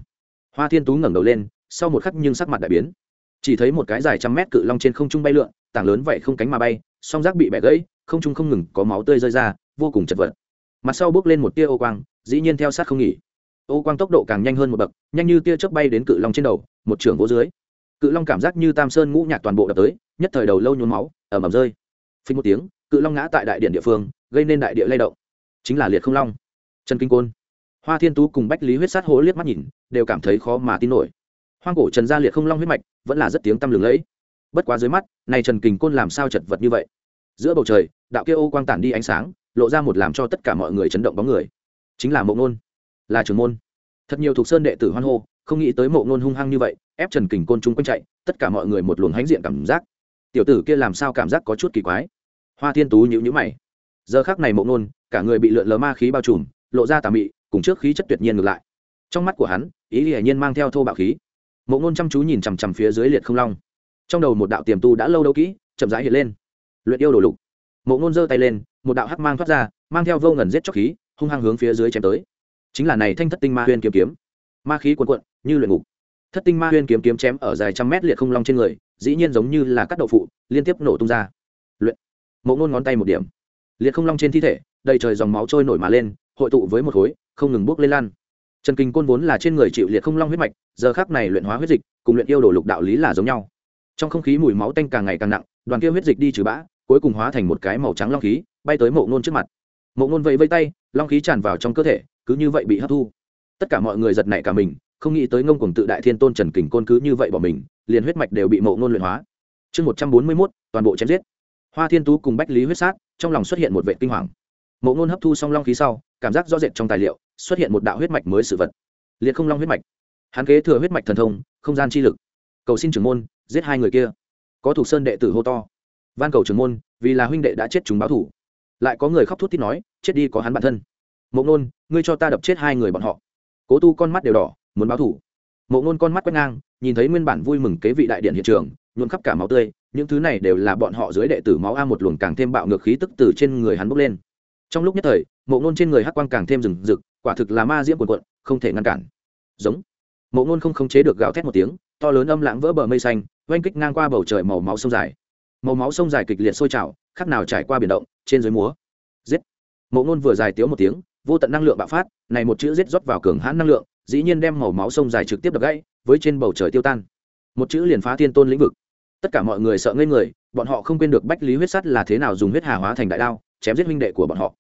[SPEAKER 1] Hoa thiên tú ngẩng đầu lên, sau một khắc nhưng sắc mặt đại biến. Chỉ thấy một cái dài trăm mét cự long trên không trung bay lượn, tảng lớn vậy không cánh mà bay, song rác bị bẻ gãy, không trung không ngừng có máu tươi rơi ra, vô cùng chật vật. Mặt sau bước lên một tia ô quang, dĩ nhiên theo sát không nghỉ ô quang tốc độ càng nhanh hơn một bậc, nhanh như tia chớp bay đến cự long trên đầu, một trường vỗ dưới. Cự long cảm giác như tam sơn ngũ nhạc toàn bộ đập tới, nhất thời đầu lâu nhuốm máu ẩm ẩm rơi. Phình một tiếng, cự long ngã tại đại điện địa phương, gây nên đại địa lay động. Chính là liệt không long. Trần kinh côn. Hoa thiên tú cùng bách lý huyết sát hố liếc mắt nhìn, đều cảm thấy khó mà tin nổi. Hoang cổ trần gia liệt không long huyết mạch, vẫn là rất tiếng tăm lừng lẫy. Bất quá dưới mắt, này trần kình côn làm sao chật vật như vậy? Giữa bầu trời, đạo kia ô quang tản đi ánh sáng, lộ ra một làm cho tất cả mọi người chấn động bóng người. Chính là mộng nôn là trưởng môn. Thật nhiều thuộc sơn đệ tử hoan hô, không nghĩ tới mộ ngôn hung hăng như vậy, ép trần kình côn chúng quanh chạy, tất cả mọi người một luồng hãnh diện cảm giác. Tiểu tử kia làm sao cảm giác có chút kỳ quái. Hoa thiên tú nhữ nhữ mày. Giờ khác này mộ ngôn, cả người bị lượn lờ ma khí bao trùm, lộ ra tà mị, cùng trước khí chất tuyệt nhiên ngược lại. Trong mắt của hắn, ý hiển nhiên mang theo thô bạo khí. Mộ ngôn chăm chú nhìn chằm chằm phía dưới liệt không long. Trong đầu một đạo tiềm tu đã lâu đâu kỹ, chậm rãi hiện lên. Luyện yêu đồ lục. Mộ ngôn giơ tay lên, một đạo hắc mang thoát ra, mang theo vô ngần giết chóc khí, hung hăng hướng phía dưới chém tới chính là này thanh thất tinh ma huyên kiếm kiếm. Ma khí cuồn cuộn, như luyện ngục. Thất tinh ma huyên kiếm kiếm chém ở dài trăm mét liệt không long trên người, dĩ nhiên giống như là cắt đậu phụ, liên tiếp nổ tung ra. Luyện. Mộ ngôn ngón tay một điểm. Liệt không long trên thi thể, đầy trời dòng máu trôi nổi mà lên, hội tụ với một khối, không ngừng bốc lên lan. Trần kinh côn vốn là trên người chịu liệt không long huyết mạch, giờ khác này luyện hóa huyết dịch, cùng luyện yêu đổ lục đạo lý là giống nhau. Trong không khí mùi máu tanh càng ngày càng nặng, đoàn kia huyết dịch đi trừ bã, cuối cùng hóa thành một cái màu trắng long khí, bay tới mộ ngôn trước mặt. Mộ ngôn vẫy vây tay, long khí tràn vào trong cơ thể cứ như vậy bị hấp thu. Tất cả mọi người giật nảy cả mình, không nghĩ tới ngông cùng tự đại thiên tôn trần kình côn cứ như vậy bỏ mình, liền huyết mạch đều bị mộ ngôn luyện hóa. Chương một trăm bốn mươi mốt, toàn bộ chém giết. Hoa thiên tú cùng bách lý huyết sát, trong lòng xuất hiện một vệ kinh hoàng. Mộ ngôn hấp thu xong long khí sau, cảm giác rõ rệt trong tài liệu, xuất hiện một đạo huyết mạch mới sự vật. Liệt không long huyết mạch. Hắn kế thừa huyết mạch thần thông, không gian chi lực. Cầu xin trưởng môn, giết hai người kia. Có thủ sơn đệ tử hô to. Van cầu trưởng môn, vì là huynh đệ đã chết chúng báo thủ. Lại có người khóc thút thít nói, chết đi có hắn bản thân mộ ngôn, ngươi cho ta đập chết hai người bọn họ. Cố tu con mắt đều đỏ, muốn báo thủ. Mộ ngôn con mắt quét ngang, nhìn thấy nguyên bản vui mừng kế vị đại điện hiện trường, nhuộm khắp cả máu tươi, những thứ này đều là bọn họ dưới đệ tử máu a một luồng càng thêm bạo ngược khí tức từ trên người hắn bốc lên. Trong lúc nhất thời, mộ ngôn trên người hắc quang càng thêm rừng rực, quả thực là ma diễm quần quận không thể ngăn cản. Giống. Mộ ngôn không khống chế được gào thét một tiếng, to lớn âm lãng vỡ bờ mây xanh, oanh kích ngang qua bầu trời màu máu sông dài. Màu máu sông dài kịch liệt sôi trào khác nào trải qua biển động, trên dưới múa. Giết. Mộ ngôn vừa dài tiếu một tiếng vô tận năng lượng bạo phát, này một chữ giết rót vào cường hãn năng lượng, dĩ nhiên đem màu máu sông dài trực tiếp đập gãy, với trên bầu trời tiêu tan. Một chữ liền phá thiên tôn lĩnh vực. Tất cả mọi người sợ ngây người, bọn họ không quên được bách lý huyết sắt là thế nào dùng huyết hà hóa thành đại đao, chém giết huynh đệ của bọn họ.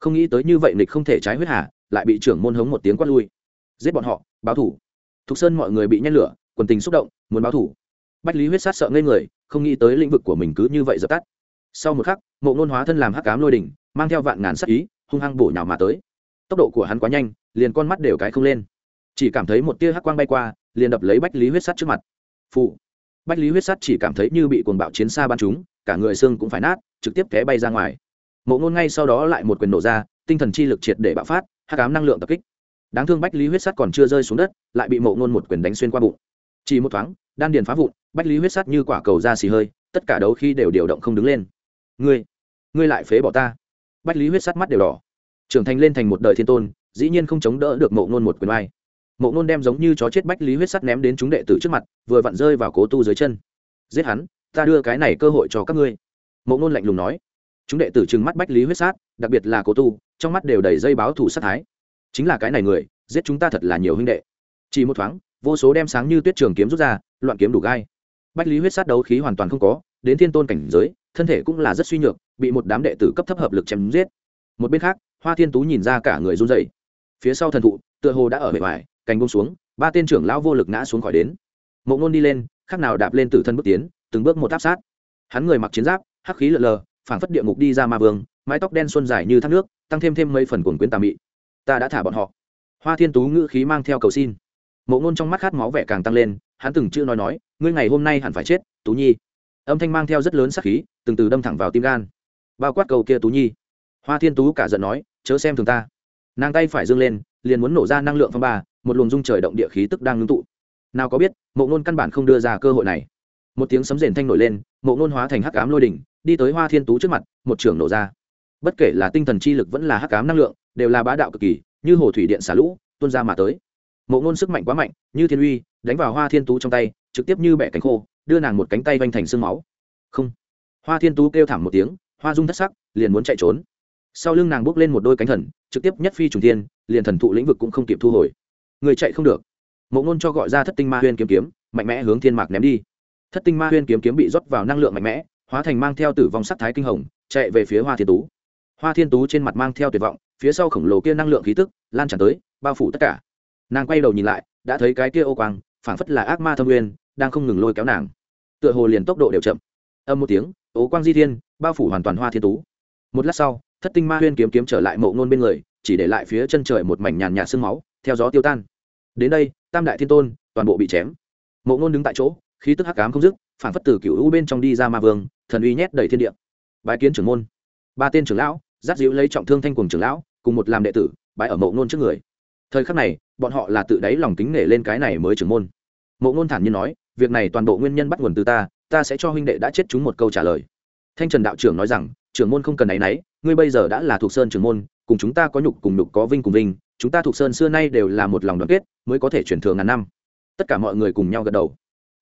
[SPEAKER 1] Không nghĩ tới như vậy nịch không thể trái huyết hà, lại bị trưởng môn hống một tiếng quát lui. Giết bọn họ, báo thủ. Thục sơn mọi người bị nhét lửa, quần tình xúc động, muốn báo thủ. Bách lý huyết sát sợ ngây người, không nghĩ tới lĩnh vực của mình cứ như vậy dập tắt. Sau một khắc, mộ ngôn hóa thân làm hắc cám lôi đỉnh, mang theo vạn ngàn sắc ý, hung hăng bổ nhào mà tới tốc độ của hắn quá nhanh, liền con mắt đều cái không lên. Chỉ cảm thấy một tia hắc quang bay qua, liền đập lấy bách lý huyết sắt trước mặt. Phụ bách lý huyết sắt chỉ cảm thấy như bị cuồng bạo chiến xa bắn chúng, cả người xương cũng phải nát, trực tiếp té bay ra ngoài. Mộ ngôn ngay sau đó lại một quyền nổ ra, tinh thần chi lực triệt để bạo phát, hắc ám năng lượng tập kích. Đáng thương bách lý huyết sắt còn chưa rơi xuống đất, lại bị mộ ngôn một quyền đánh xuyên qua bụng. Chỉ một thoáng, đan điền phá vụn, bách lý huyết sắt như quả cầu ra xì hơi, tất cả đấu khi đều điều động không đứng lên. Ngươi ngươi lại phế bỏ ta. Bách lý huyết sắt mắt đều đỏ trưởng thành lên thành một đời thiên tôn, dĩ nhiên không chống đỡ được mộ ngôn một quyền vai mộ ngôn đem giống như chó chết bách lý huyết sắt ném đến chúng đệ tử trước mặt, vừa vặn rơi vào cố tu dưới chân. Giết hắn, ta đưa cái này cơ hội cho các ngươi. Mộ ngôn lạnh lùng nói. Chúng đệ tử trừng mắt bách lý huyết sát đặc biệt là cố tu, trong mắt đều đầy dây báo thủ sát thái. Chính là cái này người, giết chúng ta thật là nhiều huynh đệ. Chỉ một thoáng, vô số đem sáng như tuyết trường kiếm rút ra, loạn kiếm đủ gai. Bách lý huyết sát đấu khí hoàn toàn không có, đến thiên tôn cảnh giới, thân thể cũng là rất suy nhược, bị một đám đệ tử cấp thấp hợp lực chém giết một bên khác, hoa thiên tú nhìn ra cả người run dậy phía sau thần thụ, tựa hồ đã ở bề ngoài, cành bông xuống, ba tên trưởng lão vô lực ngã xuống khỏi đến. Mộ ngôn đi lên khác nào đạp lên từ thân bước tiến, từng bước một áp sát. Hắn người mặc chiến giáp, hắc khí lợn lờ, phảng phất địa ngục đi ra ma vương, mái tóc đen xuân dài như thác nước, tăng thêm thêm mấy phần cuồng quyến tà mị. Ta đã thả bọn họ. Hoa thiên tú ngữ khí mang theo cầu xin. Mộ ngôn trong mắt khát máu vẻ càng tăng lên, hắn từng chữ nói nói, ngươi ngày hôm nay hẳn phải chết, tú nhi. Âm thanh mang theo rất lớn sắc khí, từng từ đâm thẳng vào tim gan. Bao quát cầu kia tú nhi hoa thiên tú cả giận nói, chớ xem thường ta. Nàng tay phải dâng lên, liền muốn nổ ra năng lượng phong ba, một luồng dung trời động địa khí tức đang ngưng tụ. Nào có biết, mộ ngôn căn bản không đưa ra cơ hội này. Một tiếng sấm rền thanh nổi lên, mộ ngôn hóa thành hắc ám lôi đỉnh, đi tới hoa thiên tú trước mặt, một trường nổ ra. Bất kể là tinh thần chi lực vẫn là hắc ám năng lượng, đều là bá đạo cực kỳ, như hồ thủy điện xả lũ, tuôn ra mà tới. Mộ ngôn sức mạnh quá mạnh, như thiên uy, đánh vào hoa thiên tú trong tay, trực tiếp như bẻ cánh khô, đưa nàng một cánh tay vanh thành sương máu. Không. Hoa thiên tú kêu thảm một tiếng, hoa dung thất sắc, liền muốn chạy trốn sau lưng nàng bước lên một đôi cánh thần, trực tiếp nhất phi trùng thiên, liền thần thụ lĩnh vực cũng không kịp thu hồi. Người chạy không được. Mộ ngôn cho gọi ra thất tinh ma huyên kiếm kiếm, mạnh mẽ hướng thiên mạc ném đi. Thất tinh ma huyên kiếm kiếm bị rót vào năng lượng mạnh mẽ, hóa thành mang theo tử vong sắc thái kinh hồng, chạy về phía hoa thiên tú. Hoa thiên tú trên mặt mang theo tuyệt vọng, phía sau khổng lồ kia năng lượng khí tức, lan tràn tới, bao phủ tất cả. Nàng quay đầu nhìn lại, đã thấy cái kia ô quang, phảng phất là ác ma thâm nguyên, đang không ngừng lôi kéo nàng. Tựa hồ liền tốc độ đều chậm. Âm một tiếng ố quang di thiên, bao phủ hoàn toàn hoa thiên tú. Một lát sau thất tinh ma huyên kiếm kiếm trở lại mộ ngôn bên người, chỉ để lại phía chân trời một mảnh nhàn nhạt sương máu, theo gió tiêu tan. Đến đây, tam đại thiên tôn toàn bộ bị chém. Mộ ngôn đứng tại chỗ, khí tức hắc cám không dứt, phản phất từ cựu u bên trong đi ra ma vương, thần uy nhét đầy thiên địa. Bái kiến trưởng môn. Ba tên trưởng lão, giáp dịu lấy trọng thương thanh cùng trưởng lão, cùng một làm đệ tử, bái ở mộ ngôn trước người. Thời khắc này, bọn họ là tự đáy lòng kính nể lên cái này mới trưởng môn. Mộ ngôn thản nhiên nói, việc này toàn bộ nguyên nhân bắt nguồn từ ta ta sẽ cho huynh đệ đã chết chúng một câu trả lời. Thanh trần đạo trưởng nói rằng trưởng môn không cần áy náy, ngươi bây giờ đã là thuộc sơn trưởng môn, cùng chúng ta có nhục cùng nhục có vinh cùng vinh, chúng ta thuộc sơn xưa nay đều là một lòng đoàn kết, mới có thể chuyển thường ngàn năm. Tất cả mọi người cùng nhau gật đầu.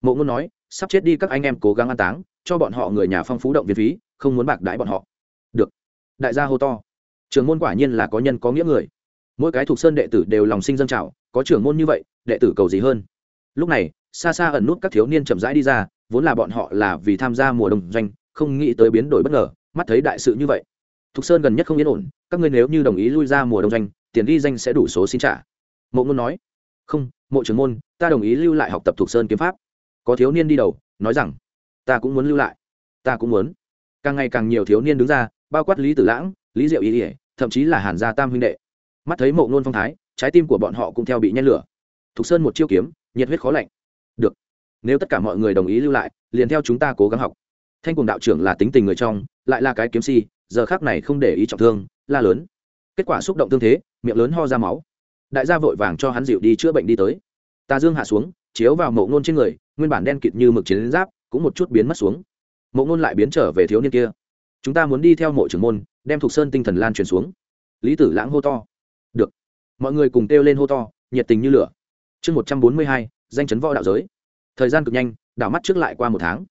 [SPEAKER 1] Mộ ngôn nói, sắp chết đi các anh em cố gắng an táng, cho bọn họ người nhà phong phú động viên phí, không muốn bạc đãi bọn họ. Được. Đại gia hô to. Trưởng môn quả nhiên là có nhân có nghĩa người. Mỗi cái thuộc sơn đệ tử đều lòng sinh dân trào, có trưởng môn như vậy, đệ tử cầu gì hơn? Lúc này, xa xa ẩn nút các thiếu niên chậm rãi đi ra, vốn là bọn họ là vì tham gia mùa đông doanh, không nghĩ tới biến đổi bất ngờ mắt thấy đại sự như vậy. Thục sơn gần nhất không yên ổn, các ngươi nếu như đồng ý lui ra mùa đông doanh, tiền ghi danh sẽ đủ số xin trả. Mộ ngôn nói, không, mộ trưởng môn, ta đồng ý lưu lại học tập thục sơn kiếm pháp. Có thiếu niên đi đầu, nói rằng, ta cũng muốn lưu lại, ta cũng muốn. Càng ngày càng nhiều thiếu niên đứng ra, bao quát lý tử lãng, lý diệu ý ỉa thậm chí là hàn gia tam huynh đệ. Mắt thấy mộ ngôn phong thái, trái tim của bọn họ cũng theo bị nhen lửa. Thục sơn một chiêu kiếm, nhiệt huyết khó lạnh. Được, nếu tất cả mọi người đồng ý lưu lại, liền theo chúng ta cố gắng học thanh cùng đạo trưởng là tính tình người trong, lại là cái kiếm si, giờ khác này không để ý trọng thương, la lớn. Kết quả xúc động tương thế, miệng lớn ho ra máu. Đại gia vội vàng cho hắn dịu đi chữa bệnh đi tới. Tà dương hạ xuống, chiếu vào mộ ngôn trên người, nguyên bản đen kịt như mực chiến giáp, cũng một chút biến mất xuống. Mộ ngôn lại biến trở về thiếu niên kia. Chúng ta muốn đi theo mộ trưởng môn, đem thục sơn tinh thần lan truyền xuống. Lý tử lãng hô to. Được. Mọi người cùng kêu lên hô to, nhiệt tình như lửa. Chương một trăm bốn mươi hai, danh chấn võ đạo giới. Thời gian cực nhanh, đảo mắt trước lại qua một tháng.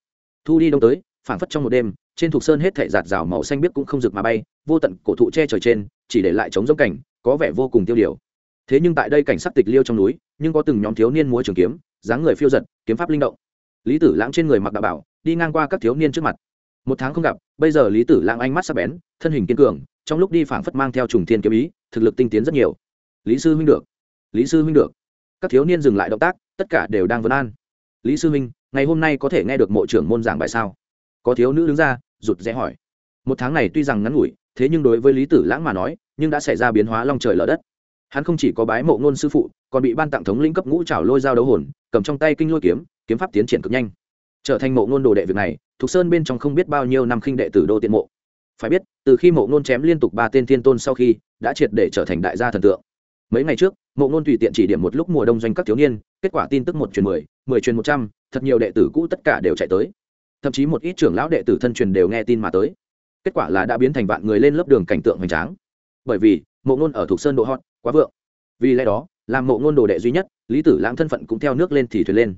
[SPEAKER 1] Thu đi đông tới phảng phất trong một đêm, trên thục sơn hết thảy giạt rào màu xanh biếc cũng không rực mà bay, vô tận cổ thụ che trời trên, chỉ để lại trống giống cảnh, có vẻ vô cùng tiêu điều. Thế nhưng tại đây cảnh sắc tịch liêu trong núi, nhưng có từng nhóm thiếu niên múa trường kiếm, dáng người phiêu giật, kiếm pháp linh động. Lý tử lãng trên người mặc đạo bảo, đi ngang qua các thiếu niên trước mặt. Một tháng không gặp, bây giờ lý tử lãng ánh mắt sắc bén, thân hình kiên cường, trong lúc đi phảng phất mang theo trùng thiên kiếm ý, thực lực tinh tiến rất nhiều. Lý sư huynh được. Lý sư huynh được. Các thiếu niên dừng lại động tác, tất cả đều đang vấn an. Lý sư huynh, ngày hôm nay có thể nghe được mộ trưởng môn giảng bài sao? Có thiếu nữ đứng ra, rụt rẽ hỏi. Một tháng này tuy rằng ngắn ngủi, thế nhưng đối với lý tử lãng mà nói, nhưng đã xảy ra biến hóa long trời lở đất. Hắn không chỉ có bái mộ ngôn sư phụ, còn bị ban tặng thống lĩnh cấp ngũ trào lôi dao đấu hồn, cầm trong tay kinh lôi kiếm kiếm pháp tiến triển cực nhanh. Trở thành mộ ngôn đồ đệ việc này, thục sơn bên trong không biết bao nhiêu năm khinh đệ tử đô tiện mộ. Phải biết, từ khi mộ ngôn chém liên tục ba tên thiên tôn sau khi, đã triệt để trở thành đại gia thần tượng. Mấy ngày trước, mộ ngôn tùy tiện chỉ điểm một lúc mùa đông doanh các thiếu niên, kết quả tin tức một truyền mười mười truyền một trăm, thật nhiều đệ tử cũ tất cả đều chạy tới thậm chí một ít trưởng lão đệ tử thân truyền đều nghe tin mà tới. Kết quả là đã biến thành vạn người lên lớp đường cảnh tượng hoành tráng. Bởi vì, mộ ngôn ở thuộc sơn độ hot, quá vượng. Vì lẽ đó, làm mộ ngôn đồ đệ duy nhất, lý tử lãng thân phận cũng theo nước lên thì thuyền lên.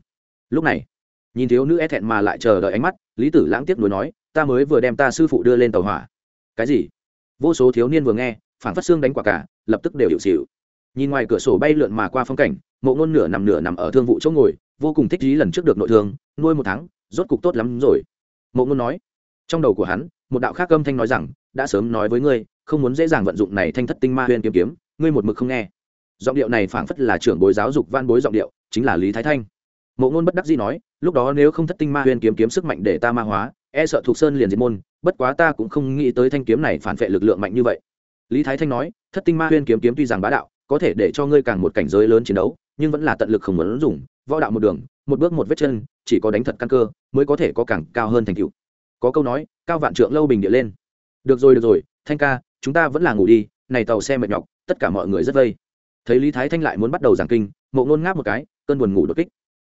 [SPEAKER 1] Lúc này, nhìn thiếu nữ e thẹn mà lại chờ đợi ánh mắt, lý tử lãng tiếp nối nói, ta mới vừa đem ta sư phụ đưa lên tàu hỏa. Cái gì? Vô số thiếu niên vừa nghe phản phát xương đánh quả cả, lập tức đều hiệu xịu nhìn ngoài cửa sổ bay lượn mà qua phong cảnh, mộ ngôn nửa nằm nửa nằm ở thương vụ chỗ ngồi, vô cùng thích dí lần trước được nội thương, nuôi một tháng rốt cục tốt lắm rồi. Mộ ngôn nói. Trong đầu của hắn, một đạo khác âm thanh nói rằng, đã sớm nói với ngươi, không muốn dễ dàng vận dụng này thanh thất tinh ma huyền kiếm kiếm, ngươi một mực không nghe. Giọng điệu này phảng phất là trưởng bối giáo dục van bối giọng điệu, chính là lý thái thanh. Mộ ngôn bất đắc dĩ nói, lúc đó nếu không thất tinh ma huyền kiếm kiếm sức mạnh để ta ma hóa e sợ thuộc sơn liền diệt môn, bất quá ta cũng không nghĩ tới thanh kiếm này phản vệ lực lượng mạnh như vậy. Lý thái thanh nói, thất tinh ma huyền kiếm kiếm tuy rằng bá đạo, có thể để cho ngươi càng một cảnh giới lớn chiến đấu, nhưng vẫn là tận lực không muốn dùng, võ đạo một đường, một bước một vết chân, chỉ có đánh thật căn cơ mới có thể có càng cao hơn thành tựu. Có câu nói, cao vạn trượng lâu bình địa lên. Được rồi được rồi, thanh ca, chúng ta vẫn là ngủ đi, này tàu xe mệt nhọc, tất cả mọi người rất vây. Thấy lý thái thanh lại muốn bắt đầu giảng kinh, mộ ngôn ngáp một cái, cơn buồn ngủ đột kích.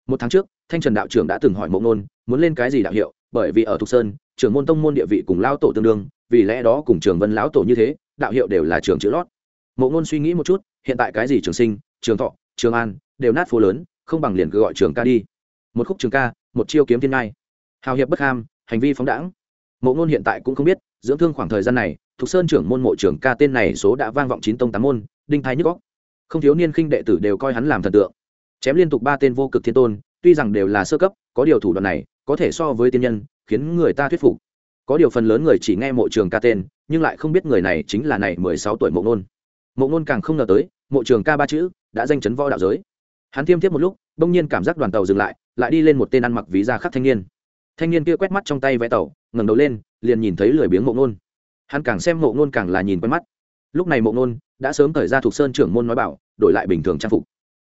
[SPEAKER 1] Một tháng trước, thanh trần đạo trưởng đã từng hỏi mộ ngôn muốn lên cái gì đạo hiệu, bởi vì ở thục sơn, trưởng môn tông môn địa vị cùng lao tổ tương đương, vì lẽ đó cùng trường vân lão tổ như thế, đạo hiệu đều là trường chữ lót. Mộ ngôn suy nghĩ một chút, hiện tại cái gì trường sinh, trường thọ, trường an, đều nát phố lớn, không bằng liền cứ gọi trường ca đi. Một khúc trường ca một chiêu kiếm thiên ngai. Hào hiệp bất ham hành vi phóng đãng. Mộ ngôn hiện tại cũng không biết, dưỡng thương khoảng thời gian này thục sơn trưởng môn mộ trưởng ca tên này số đã vang vọng chín tông tám môn, đinh thái nhức góc không thiếu niên khinh đệ tử đều coi hắn làm thần tượng. Chém liên tục ba tên vô cực thiên tôn, tuy rằng đều là sơ cấp, có điều thủ đoạn này, có thể so với tiên nhân, khiến người ta thuyết phục. Có điều phần lớn người chỉ nghe mộ trường ca tên, nhưng lại không biết người này chính là này mười sáu tuổi mộ ngôn. Mộ ngôn càng không ngờ tới, mộ trường ca ba chữ, đã danh chấn võ đạo giới. Hắn thiêm tiếp một lúc, bỗng nhiên cảm giác đoàn tàu dừng lại lại đi lên một tên ăn mặc ví da khắc thanh niên. Thanh niên kia quét mắt trong tay vé tàu, ngẩng đầu lên, liền nhìn thấy lười biếng mộ ngôn. Hắn càng xem mộ ngôn càng là nhìn quen mắt. Lúc này mộ ngôn đã sớm thời ra thuộc sơn trưởng môn nói bảo, đổi lại bình thường trang phục.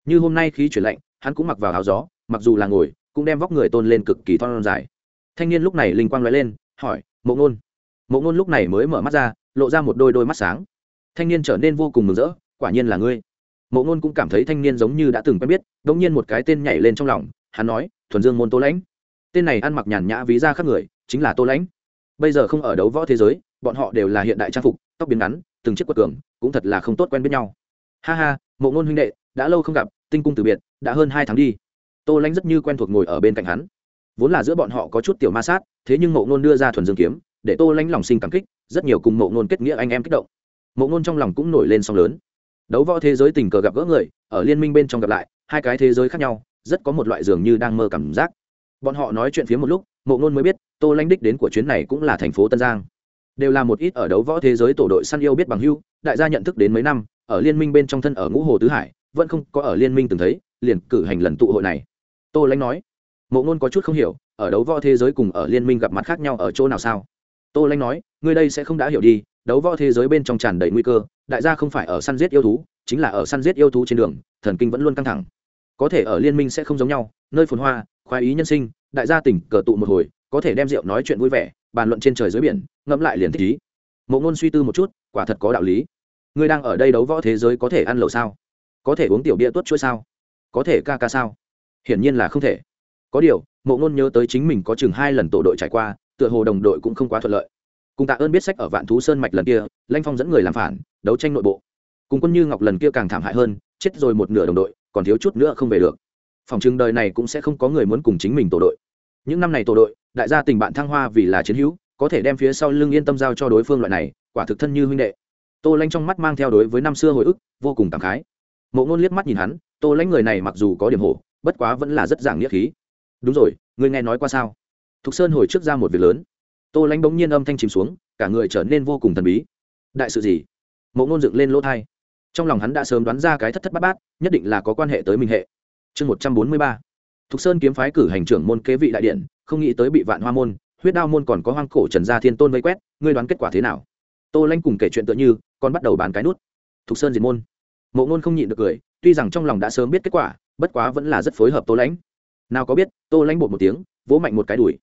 [SPEAKER 1] Như hôm nay khí chuyển lạnh, hắn cũng mặc vào áo gió, mặc dù là ngồi, cũng đem vóc người tôn lên cực kỳ thon dài. Thanh niên lúc này linh quang nói lên, hỏi, mộ ngôn? Mộ ngôn lúc này mới mở mắt ra, lộ ra một đôi đôi mắt sáng. Thanh niên trở nên vô cùng mừng rỡ, quả nhiên là ngươi. Mộ ngôn cũng cảm thấy thanh niên giống như đã từng quen biết đ ỗ n g nhiên một cái tên nhảy lên trong lòng hắn nói, thuần dương môn tô lãnh. Tên này ăn mặc nhàn nhã ví ra khác người, chính là tô lãnh. Bây giờ không ở đấu võ thế giới, bọn họ đều là hiện đại trang phục, tóc biến ngắn, từng chiếc quật cường, cũng thật là không tốt quen biết nhau. Ha ha, mộ ngôn huynh đệ, đã lâu không gặp, tinh cung từ biệt, đã hơn hai tháng đi. Tô lãnh rất như quen thuộc ngồi ở bên cạnh hắn. Vốn là giữa bọn họ có chút tiểu ma sát, thế nhưng mộ ngôn đưa ra thuần dương kiếm, để tô lãnh lòng sinh cảm kích, rất nhiều cùng mộ ngôn kết nghĩa anh em kích động. Mộ ngôn trong lòng cũng nổi lên song lớn. Đấu võ thế giới tình cờ gặp gỡ người, ở liên minh bên trong gặp lại, hai cái thế giới khác nhau rất có một loại dường như đang mơ cảm giác. Bọn họ nói chuyện phía một lúc, mộ ngôn mới biết, tô Lanh đích đến của chuyến này cũng là thành phố tân giang. Đều là một ít ở đấu võ thế giới tổ đội săn yêu biết bằng hưu, đại gia nhận thức đến mấy năm, ở liên minh bên trong thân ở ngũ hồ tứ hải, vẫn không có ở liên minh từng thấy, liền cử hành lần tụ hội này. Tô Lanh nói, mộ ngôn có chút không hiểu, ở đấu võ thế giới cùng ở liên minh gặp mặt khác nhau ở chỗ nào sao? Tô Lanh nói, ngươi đây sẽ không đã hiểu đi, đấu võ thế giới bên trong tràn đầy nguy cơ, đại gia không phải ở săn giết yêu thú, chính là ở săn giết yêu thú trên đường, thần kinh vẫn luôn căng thẳng có thể ở liên minh sẽ không giống nhau, nơi phồn hoa, khoái ý nhân sinh, đại gia tỉnh cờ tụ một hồi, có thể đem rượu nói chuyện vui vẻ, bàn luận trên trời dưới biển, ngẫm lại liền thích ý. Mộ ngôn suy tư một chút, quả thật có đạo lý. Ngươi đang ở đây đấu võ thế giới có thể ăn lẩu sao? Có thể uống tiểu bia tuốt chuỗi sao? Có thể ca ca sao? Hiển nhiên là không thể. Có điều, mộ ngôn nhớ tới chính mình có chừng hai lần tổ đội trải qua, tựa hồ đồng đội cũng không quá thuận lợi. Cùng tạ ơn biết sách ở vạn thú sơn mạch lần kia, lanh phong dẫn người làm phản, đấu tranh nội bộ. Cùng quân như ngọc lần kia càng thảm hại hơn, chết rồi một nửa đồng đội còn thiếu chút nữa không về được. Phòng chừng đời này cũng sẽ không có người muốn cùng chính mình tổ đội. Những năm này tổ đội, đại gia tình bạn thăng hoa vì là chiến hữu, có thể đem phía sau lưng yên tâm giao cho đối phương loại này, quả thực thân như huynh đệ. Tô lanh trong mắt mang theo đối với năm xưa hồi ức, vô cùng cảm khái. Mộ ngôn liếc mắt nhìn hắn, tô lãnh người này mặc dù có điểm hổ, bất quá vẫn là rất giảng nghĩa khí. Đúng rồi người nghe nói qua sao? Thục sơn hồi trước ra một việc lớn. Tô lãnh bỗng nhiên âm thanh chìm xuống, cả người trở nên vô cùng thần bí. Đại sự gì? Mộ ngôn dựng lên lỗ thai trong lòng hắn đã sớm đoán ra cái thất thất bát bát, nhất định là có quan hệ tới minh hệ. Chương một trăm bốn mươi ba. Thục sơn kiếm phái cử hành trưởng môn kế vị đại điện, không nghĩ tới bị vạn hoa môn, huyết đao môn còn có hoang cổ trần gia thiên tôn vây quét, ngươi đoán kết quả thế nào? Tô lanh cùng kể chuyện tựa như, còn bắt đầu bán cái nút. Thục sơn diệt môn. Mộ ngôn không nhịn được cười, tuy rằng trong lòng đã sớm biết kết quả, bất quá vẫn là rất phối hợp tô lãnh nào có biết, tô lãnh bột một tiếng, vỗ mạnh một cái đùi.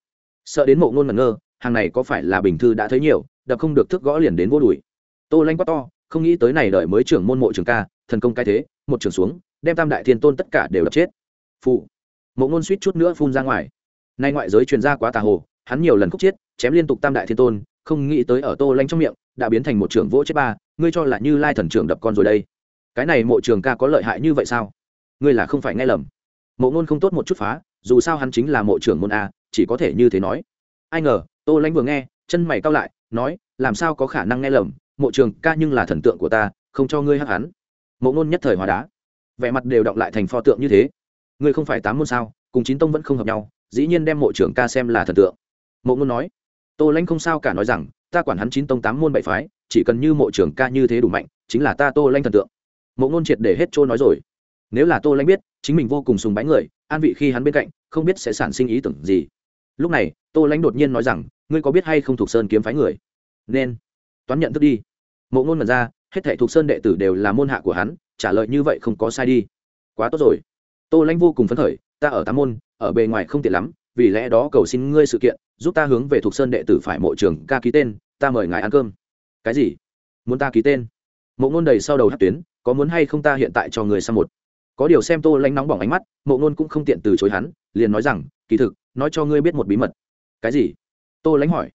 [SPEAKER 1] Sợ đến mộ ngôn ngẩn ngơ, hàng này có phải là bình thư đã thấy nhiều, đập không được thức gõ liền đến vô đùi. Tô lãnh quát to không nghĩ tới này đợi mới trưởng môn mộ trường ca, thần công cái thế, một trường xuống, đem tam đại thiên tôn tất cả đều đập chết. Phụ mộ ngôn suýt chút nữa phun ra ngoài. Nay ngoại giới truyền ra quá tà hồ, hắn nhiều lần khúc chết, chém liên tục tam đại thiên tôn, không nghĩ tới ở tô lanh trong miệng, đã biến thành một trưởng vỗ chết ba, ngươi cho là như lai thần trưởng đập con rồi đây. Cái này mộ trường ca có lợi hại như vậy sao? Ngươi là không phải nghe lầm. Mộ ngôn không tốt một chút phá, dù sao hắn chính là mộ trưởng môn a, chỉ có thể như thế nói. Ai ngờ, tô lãnh vừa nghe, chân mày cao lại, nói, làm sao có khả năng nghe lầm? Mộ trường ca nhưng là thần tượng của ta, không cho ngươi hắc hắn. Mộ ngôn nhất thời hóa đá. Vẻ mặt đều động lại thành pho tượng như thế. Ngươi không phải tám môn sao, cùng chín tông vẫn không hợp nhau, dĩ nhiên đem mộ trưởng ca xem là thần tượng. Mộ ngôn nói. Tô lãnh không sao cả nói rằng, ta quản hắn chín tông tám môn bảy phái, chỉ cần như mộ trưởng ca như thế đủ mạnh, chính là ta tô lãnh thần tượng. Mộ ngôn triệt để hết trôi nói rồi. Nếu là tô lãnh biết, chính mình vô cùng sùng bái người, an vị khi hắn bên cạnh, không biết sẽ sản sinh ý tưởng gì. Lúc này, tô lãnh đột nhiên nói rằng, ngươi có biết hay không thuộc sơn kiếm phái người? Nên toán nhận thức đi. Mộ ngôn mật ra, hết thảy thuộc sơn đệ tử đều là môn hạ của hắn, trả lời như vậy không có sai đi. Quá tốt rồi. Tô lãnh vô cùng phấn khởi, ta ở tám môn, ở bề ngoài không tiện lắm, vì lẽ đó cầu xin ngươi sự kiện, giúp ta hướng về thuộc sơn đệ tử phải mộ trường ca ký tên, ta mời ngài ăn cơm. Cái gì? Muốn ta ký tên? Mộ ngôn đầy sau đầu hát tuyến, có muốn hay không ta hiện tại cho người sang một. Có điều xem tô lanh nóng bỏng ánh mắt, mộ ngôn cũng không tiện từ chối hắn, liền nói rằng, kỳ thực, nói cho ngươi biết một bí mật. Cái gì? Tô lãnh hỏi.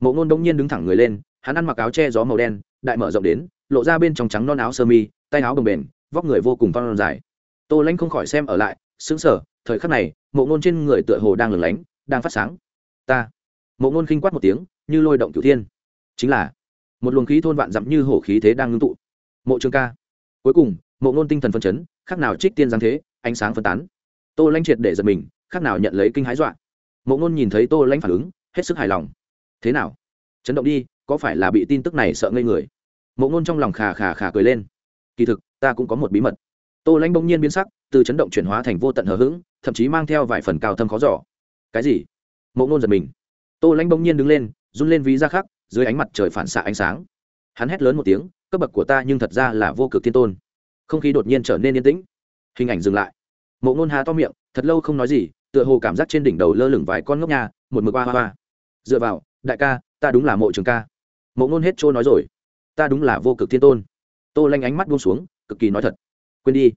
[SPEAKER 1] Mộ ngôn đông nhiên đứng thẳng người lên hắn ăn mặc áo che gió màu đen, đại mở rộng đến, lộ ra bên trong trắng non áo sơ mi, tay áo bồng bềnh, vóc người vô cùng to non dài. Tô lánh không khỏi xem ở lại xứng sở thời khắc này, mộ ngôn trên người tựa hồ đang lửng lánh, đang phát sáng. Ta. Mộ ngôn khinh quát một tiếng, như lôi động cửu thiên. Chính là, một luồng khí thôn vạn dặm như hổ khí thế đang ngưng tụ. Mộ trường ca. Cuối cùng, mộ ngôn tinh thần phân chấn khác nào trích tiên giáng thế, ánh sáng phân tán. Tô lãnh triệt để giật mình khác nào nhận lấy kinh hái dọa. Mộ ngôn nhìn thấy tô lãnh phản ứng, hết sức hài lòng. Thế nào? Chấn động đi có phải là bị tin tức này sợ ngây người? Mộ ngôn trong lòng khà khà khà cười lên. Kỳ thực, ta cũng có một bí mật. Tô lãnh bỗng nhiên biến sắc, từ chấn động chuyển hóa thành vô tận hờ hững, thậm chí mang theo vài phần cao thâm khó giỏ cái gì? Mộ ngôn giật mình. Tô lãnh bỗng nhiên đứng lên, run lên ví ra khắc, dưới ánh mặt trời phản xạ ánh sáng. Hắn hét lớn một tiếng, cấp bậc của ta nhưng thật ra là vô cực thiên tôn. Không khí đột nhiên trở nên yên tĩnh. Hình ảnh dừng lại. Mộ ngôn há to miệng, thật lâu không nói gì, tựa hồ cảm giác trên đỉnh đầu lơ lửng vài con ngốc nhà một mực hoa hoa. Dựa vào, đại ca, ta đúng là mộ trường ca mộ ngôn hết trôi nói rồi. Ta đúng là vô cực thiên tôn. Tô lanh ánh mắt buông xuống, cực kỳ nói thật. Quên đi.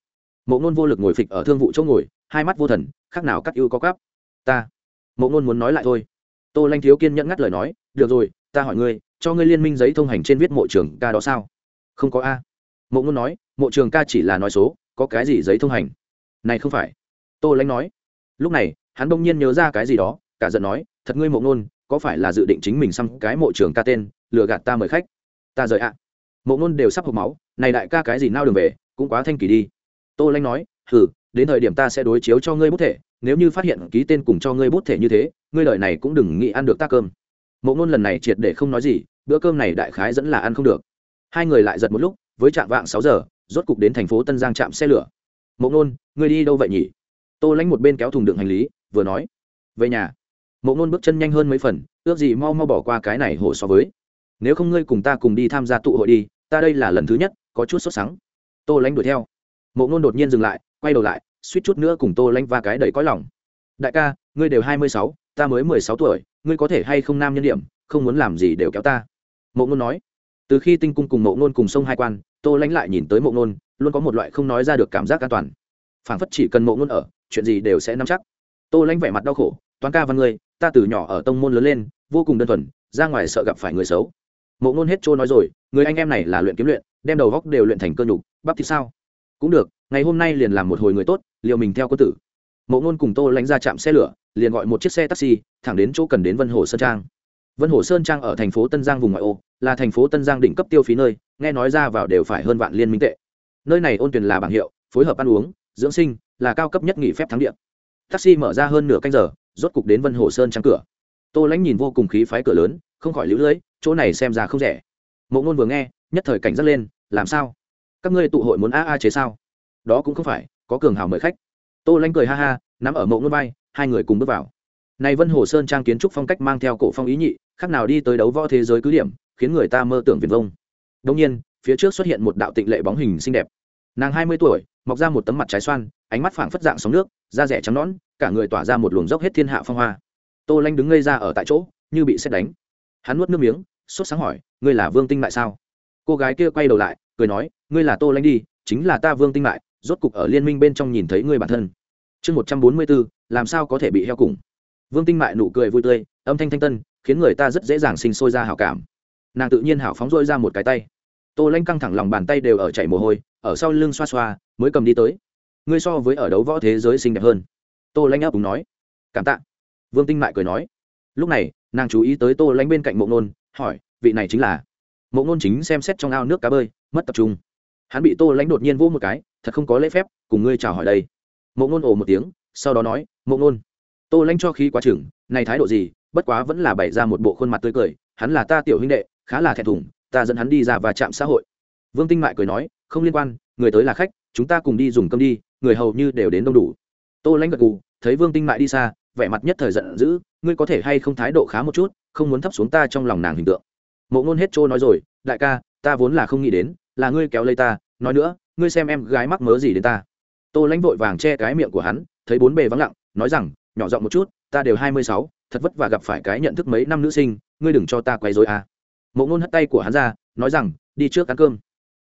[SPEAKER 1] Mộ ngôn vô lực ngồi phịch ở thương vụ chỗ ngồi, hai mắt vô thần khác nào cắt ưu có cắp. Ta. Mộ ngôn muốn nói lại thôi. Tô lanh thiếu kiên nhẫn ngắt lời nói, được rồi, ta hỏi ngươi, cho ngươi liên minh giấy thông hành trên viết mộ trường ca đó sao? Không có a. Mộ ngôn nói, mộ trường ca chỉ là nói số, có cái gì giấy thông hành? Này không phải. Tô lanh nói. Lúc này, hắn bỗng nhiên nhớ ra cái gì đó, cả giận nói, thật ngươi mộ ngôn, có phải là dự định chính mình xăm cái mộ trường ca tên lừa gạt ta mời khách. Ta rời ạ. Mộ ngôn đều sắp hộp máu, này đại ca cái gì nao đường về, cũng quá thanh kỳ đi. Tô lanh nói, hừ, đến thời điểm ta sẽ đối chiếu cho ngươi bút thể, nếu như phát hiện ký tên cùng cho ngươi bút thể như thế, ngươi lời này cũng đừng nghĩ ăn được ta cơm. Mộ ngôn lần này triệt để không nói gì, bữa cơm này đại khái dẫn là ăn không được. Hai người lại giật một lúc, với trạm vạng sáu giờ, rốt cục đến thành phố tân giang trạm xe lửa. Mộ ngôn ngươi đi đâu vậy nhỉ? Tô lanh một bên kéo thùng đựng hành lý, vừa nói, về nhà. Mộ ngôn bước chân nhanh hơn mấy phần, ước gì mau mau bỏ qua cái này hổ so với nếu không ngươi cùng ta cùng đi tham gia tụ hội đi, ta đây là lần thứ nhất, có chút sốt sắng. Tô lanh đuổi theo. Mộ ngôn đột nhiên dừng lại, quay đầu lại, suýt chút nữa cùng tô lanh va cái đầy cõi lòng. Đại ca, ngươi đều hai mươi sáu, ta mới mười sáu tuổi, ngươi có thể hay không nam nhân điểm, không muốn làm gì đều kéo ta. Mộ ngôn nói. Từ khi tinh cung cùng mộ ngôn cùng sông hai quan, tô lanh lại nhìn tới mộ ngôn, luôn có một loại không nói ra được cảm giác an toàn. Phảng phất chỉ cần mộ ngôn ở, chuyện gì đều sẽ nắm chắc. Tô lanh vẻ mặt đau khổ, toán ca văn ngươi, ta từ nhỏ ở tông môn lớn lên, vô cùng đơn thuần, ra ngoài sợ gặp phải người xấu mộ ngôn hết trôi nói rồi, người anh em này là luyện kiếm luyện, đem đầu góc đều luyện thành cơ nhục, bắp thì sao? Cũng được, ngày hôm nay liền làm một hồi người tốt liệu mình theo quân tử. Mộ ngôn cùng tô lánh ra chạm xe lửa, liền gọi một chiếc xe taxi, thẳng đến chỗ cần đến vân hồ sơn trang. Vân hồ sơn trang ở thành phố tân giang vùng ngoại ô, là thành phố tân giang đỉnh cấp tiêu phí nơi, nghe nói ra vào đều phải hơn vạn liên minh tệ. Nơi này ôn tuyển là bảng hiệu, phối hợp ăn uống, dưỡng sinh, là cao cấp nhất nghỉ phép thắng điện taxi mở ra hơn nửa canh giờ, rốt cục đến vân hồ sơn trang cửa. Tô lãnh nhìn vô cùng khí phái cửa lớn, không khỏi lũ lưỡi chỗ này xem ra không rẻ. Mộ ngôn vừa nghe, nhất thời cảnh giác lên, làm sao? Các ngươi tụ hội muốn a a chế sao? Đó cũng không phải, có cường hào mời khách. Tô lanh cười ha ha, nắm ở mộ ngôn bay hai người cùng bước vào. Này vân hồ sơn trang kiến trúc phong cách mang theo cổ phong ý nhị, khác nào đi tới đấu võ thế giới cứ điểm, khiến người ta mơ tưởng viền vông. Đông nhiên, phía trước xuất hiện một đạo tịnh lệ bóng hình xinh đẹp. Nàng hai mươi tuổi, mọc ra một tấm mặt trái xoan, ánh mắt phảng phất dạng sóng nước, da rẻ trắng nõn, cả người tỏa ra một luồng dốc hết thiên hạ phong hoa. Tô lanh đứng ngây ra ở tại chỗ, như bị xét đánh hắn nuốt nước miếng sốt sáng hỏi ngươi là vương tinh mại sao? Cô gái kia quay đầu lại cười nói ngươi là tô lanh đi chính là ta vương tinh mại, rốt cục ở liên minh bên trong nhìn thấy ngươi bản thân. Chương một trăm bốn mươi bốn làm sao có thể bị heo cùng? Vương tinh mại nụ cười vui tươi âm thanh thanh tân khiến người ta rất dễ dàng sinh sôi ra hào cảm. Nàng tự nhiên hảo phóng rôi ra một cái tay. Tô lanh căng thẳng lòng bàn tay đều ở chảy mồ hôi ở sau lưng xoa xoa mới cầm đi tới. Ngươi so với ở đấu võ thế giới xinh đẹp hơn. Tô lanh ấp đúng nói. Cảm tạ. Vương tinh mại cười nói. Lúc này nàng chú ý tới tô lánh bên cạnh mộ nôn hỏi, vị này chính là? Mộ nôn chính xem xét trong ao nước cá bơi, mất tập trung. Hắn bị tô lánh đột nhiên vô một cái, thật không có lễ phép, cùng ngươi chào hỏi đây. Mộ nôn ồ một tiếng, sau đó nói, mộ nôn tô lánh cho khí quá chừng, này thái độ gì, bất quá vẫn là bày ra một bộ khuôn mặt tươi cười, hắn là ta tiểu huynh đệ, khá là thẹn thùng, ta dẫn hắn đi ra và chạm xã hội. Vương tinh mại cười nói, không liên quan, người tới là khách, chúng ta cùng đi dùng cơm đi, người hầu như đều đến đông đủ. Tô lãnh gật gù, thấy vương tinh mại đi xa vẻ mặt nhất thời giận dữ, ngươi có thể hay không thái độ khá một chút, không muốn thấp xuống ta trong lòng nàng hình tượng? Mộ ngôn hết trôi nói rồi, đại ca, ta vốn là không nghĩ đến, là ngươi kéo lấy ta, nói nữa, ngươi xem em gái mắc mớ gì đến ta. Tô lãnh vội vàng che cái miệng của hắn, thấy bốn bề vắng lặng, nói rằng, nhỏ giọng một chút, ta đều hai mươi sáu, thật vất vả gặp phải cái nhận thức mấy năm nữ sinh, ngươi đừng cho ta quay dối à. mộ ngôn hất tay của hắn ra, nói rằng, đi trước ăn cơm.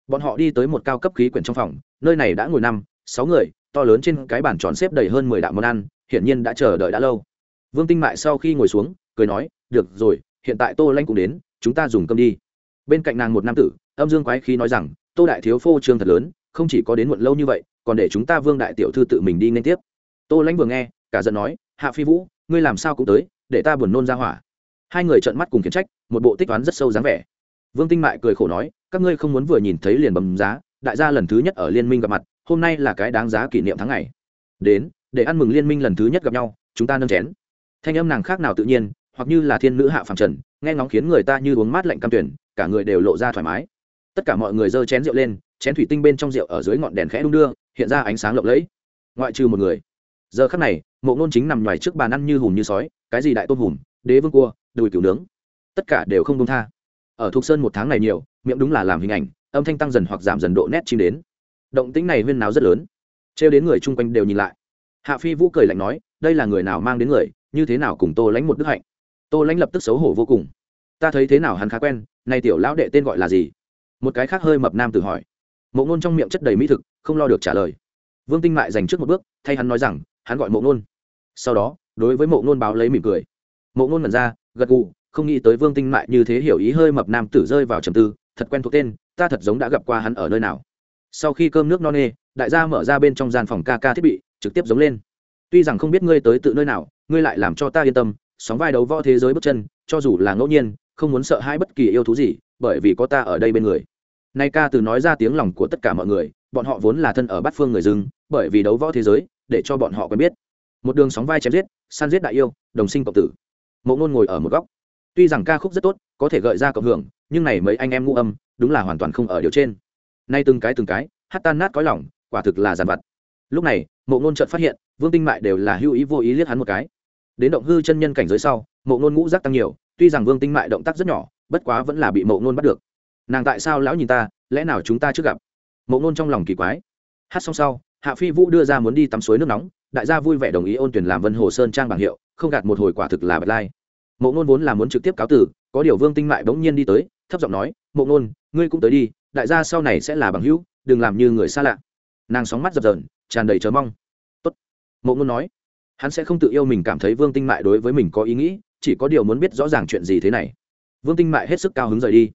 [SPEAKER 1] Bọn họ đi tới một cao cấp khí quyển trong phòng, nơi này đã ngồi năm, sáu người, to lớn trên cái bàn tròn xếp đầy hơn mười đạo món ăn hiển nhiên đã chờ đợi đã lâu. Vương tinh mại sau khi ngồi xuống, cười nói, được rồi, hiện tại tô lanh cũng đến, chúng ta dùng cơm đi. Bên cạnh nàng một nam tử, âm dương quái khí nói rằng, tô đại thiếu phô trương thật lớn, không chỉ có đến muộn lâu như vậy, còn để chúng ta vương đại tiểu thư tự mình đi nên tiếp. Tô lãnh vừa nghe, cả giận nói, hạ phi vũ, ngươi làm sao cũng tới, để ta buồn nôn ra hỏa. Hai người trợn mắt cùng khiển trách, một bộ tích toán rất sâu dáng vẻ. Vương tinh mại cười khổ nói, các ngươi không muốn vừa nhìn thấy liền bầm giá, đại gia lần thứ nhất ở liên minh gặp mặt, hôm nay là cái đáng giá kỷ niệm tháng ngày. Đến để ăn mừng liên minh lần thứ nhất gặp nhau, chúng ta nâng chén. Thanh âm nàng khác nào tự nhiên, hoặc như là thiên nữ hạ phàm trần, nghe ngóng khiến người ta như uống mát lạnh cam tuyển, cả người đều lộ ra thoải mái. Tất cả mọi người giơ chén rượu lên, chén thủy tinh bên trong rượu ở dưới ngọn đèn khẽ đung đưa, hiện ra ánh sáng lộng lẫy. Ngoại trừ một người. Giờ khắc này, mộ ngôn chính nằm ngoài trước bàn ăn như hùm như sói, cái gì đại tôm hùm, đế vương cua, đùi cửu nướng. Tất cả đều không công tha. Ở thuộc sơn một tháng này nhiều, miệng đúng là làm hình ảnh, âm thanh tăng dần hoặc giảm dần độ nét chim đến. Động tĩnh này huyên náo rất lớn. Trêu đến người chung quanh đều nhìn lại hạ phi vũ cười lạnh nói, đây là người nào mang đến người, như thế nào cùng tô lãnh một đức hạnh? Tô lãnh lập tức xấu hổ vô cùng. Ta thấy thế nào hắn khá quen nay tiểu lão đệ tên gọi là gì? Một cái khác hơi mập nam tự hỏi. Mộ ngôn trong miệng chất đầy mỹ thực, không lo được trả lời. Vương tinh mại dành trước một bước, thay hắn nói rằng, hắn gọi mộ ngôn. Sau đó, đối với mộ ngôn báo lấy mỉm cười. Mộ ngôn mật ra, gật gù, không nghĩ tới vương tinh mại như thế hiểu ý hơi mập nam tử rơi vào trầm tư, thật quen thuộc tên, ta thật giống đã gặp qua hắn ở nơi nào. Sau khi cơm nước no nê, đại gia mở ra bên trong gian phòng ca ca thiết bị trực tiếp giống lên. Tuy rằng không biết ngươi tới tự nơi nào, ngươi lại làm cho ta yên tâm, sóng vai đấu võ thế giới bước chân, cho dù là ngẫu nhiên, không muốn sợ hai bất kỳ yêu thú gì, bởi vì có ta ở đây bên người. Nay ca từ nói ra tiếng lòng của tất cả mọi người, bọn họ vốn là thân ở bát phương người dưng bởi vì đấu võ thế giới, để cho bọn họ quen biết. Một đường sóng vai chém giết, san giết đại yêu, đồng sinh cộng tử. Mộ ngôn ngồi ở một góc. Tuy rằng ca khúc rất tốt, có thể gợi ra cộng hưởng, nhưng này mấy anh em ngũ âm, đúng là hoàn toàn không ở điều trên. Nay từng cái từng cái, hát tan nát có lòng, quả thực là giàn vặt lúc này, mộ ngôn trợt phát hiện, vương tinh mại đều là hưu ý vô ý liếc hắn một cái. Đến động hư chân nhân cảnh giới sau, mộ ngôn ngũ giác tăng nhiều, tuy rằng vương tinh mại động tác rất nhỏ, bất quá vẫn là bị mộ ngôn bắt được. Nàng tại sao lão nhìn ta, lẽ nào chúng ta trước gặp? Mộ ngôn trong lòng kỳ quái. Hát xong sau, hạ phi vũ đưa ra muốn đi tắm suối nước nóng, đại gia vui vẻ đồng ý ôn tuyển làm vân hồ sơn trang bảng hiệu, không gạt một hồi quả thực là bật lai. Mộ ngôn vốn là muốn trực tiếp cáo tử, có điều vương tinh mại bỗng nhiên đi tới, thấp giọng nói, mộ ngôn, ngươi cũng tới đi, đại gia sau này sẽ là bằng hữu, đừng làm như người xa lạ. Nàng sóng mắt dập dờn tràn đầy chờ mong. Tốt. mộ ngôn nói, hắn sẽ không tự yêu mình cảm thấy vương tinh mại đối với mình có ý nghĩ, chỉ có điều muốn biết rõ ràng chuyện gì thế này. Vương tinh mại hết sức cao hứng rời đi.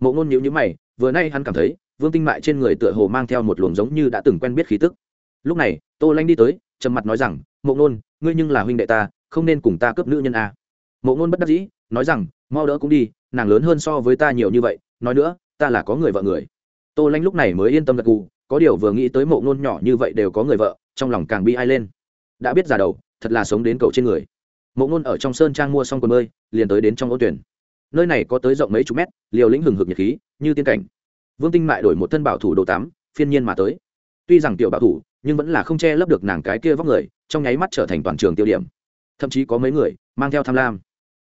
[SPEAKER 1] Mộ ngôn nhíu nhíu mày, vừa nay hắn cảm thấy, vương tinh mại trên người tựa hồ mang theo một luồng giống như đã từng quen biết khí tức. Lúc này, tô lanh đi tới, trầm mặt nói rằng, mộ ngôn, ngươi nhưng là huynh đệ ta, không nên cùng ta cướp nữ nhân a. À. mộ ngôn bất đắc dĩ, nói rằng, mau đỡ cũng đi, nàng lớn hơn so với ta nhiều như vậy, nói nữa, ta là có người vợ người. Tô lanh lúc này mới yên tâm gật gù có điều vừa nghĩ tới mộ ngôn nhỏ như vậy đều có người vợ, trong lòng càng bi ai lên. Đã biết già đầu, thật là sống đến cầu trên người. Mộ ngôn ở trong sơn trang mua xong quần bơi, liền tới đến trong ô tuyển. Nơi này có tới rộng mấy chục mét, liều lĩnh hừng hực nhiệt khí, như tiên cảnh. Vương tinh mại đổi một thân bảo thủ đồ tắm, phiên nhiên mà tới. Tuy rằng tiểu bảo thủ, nhưng vẫn là không che lấp được nàng cái kia vóc người, trong nháy mắt trở thành toàn trường tiêu điểm. Thậm chí có mấy người mang theo tham lam.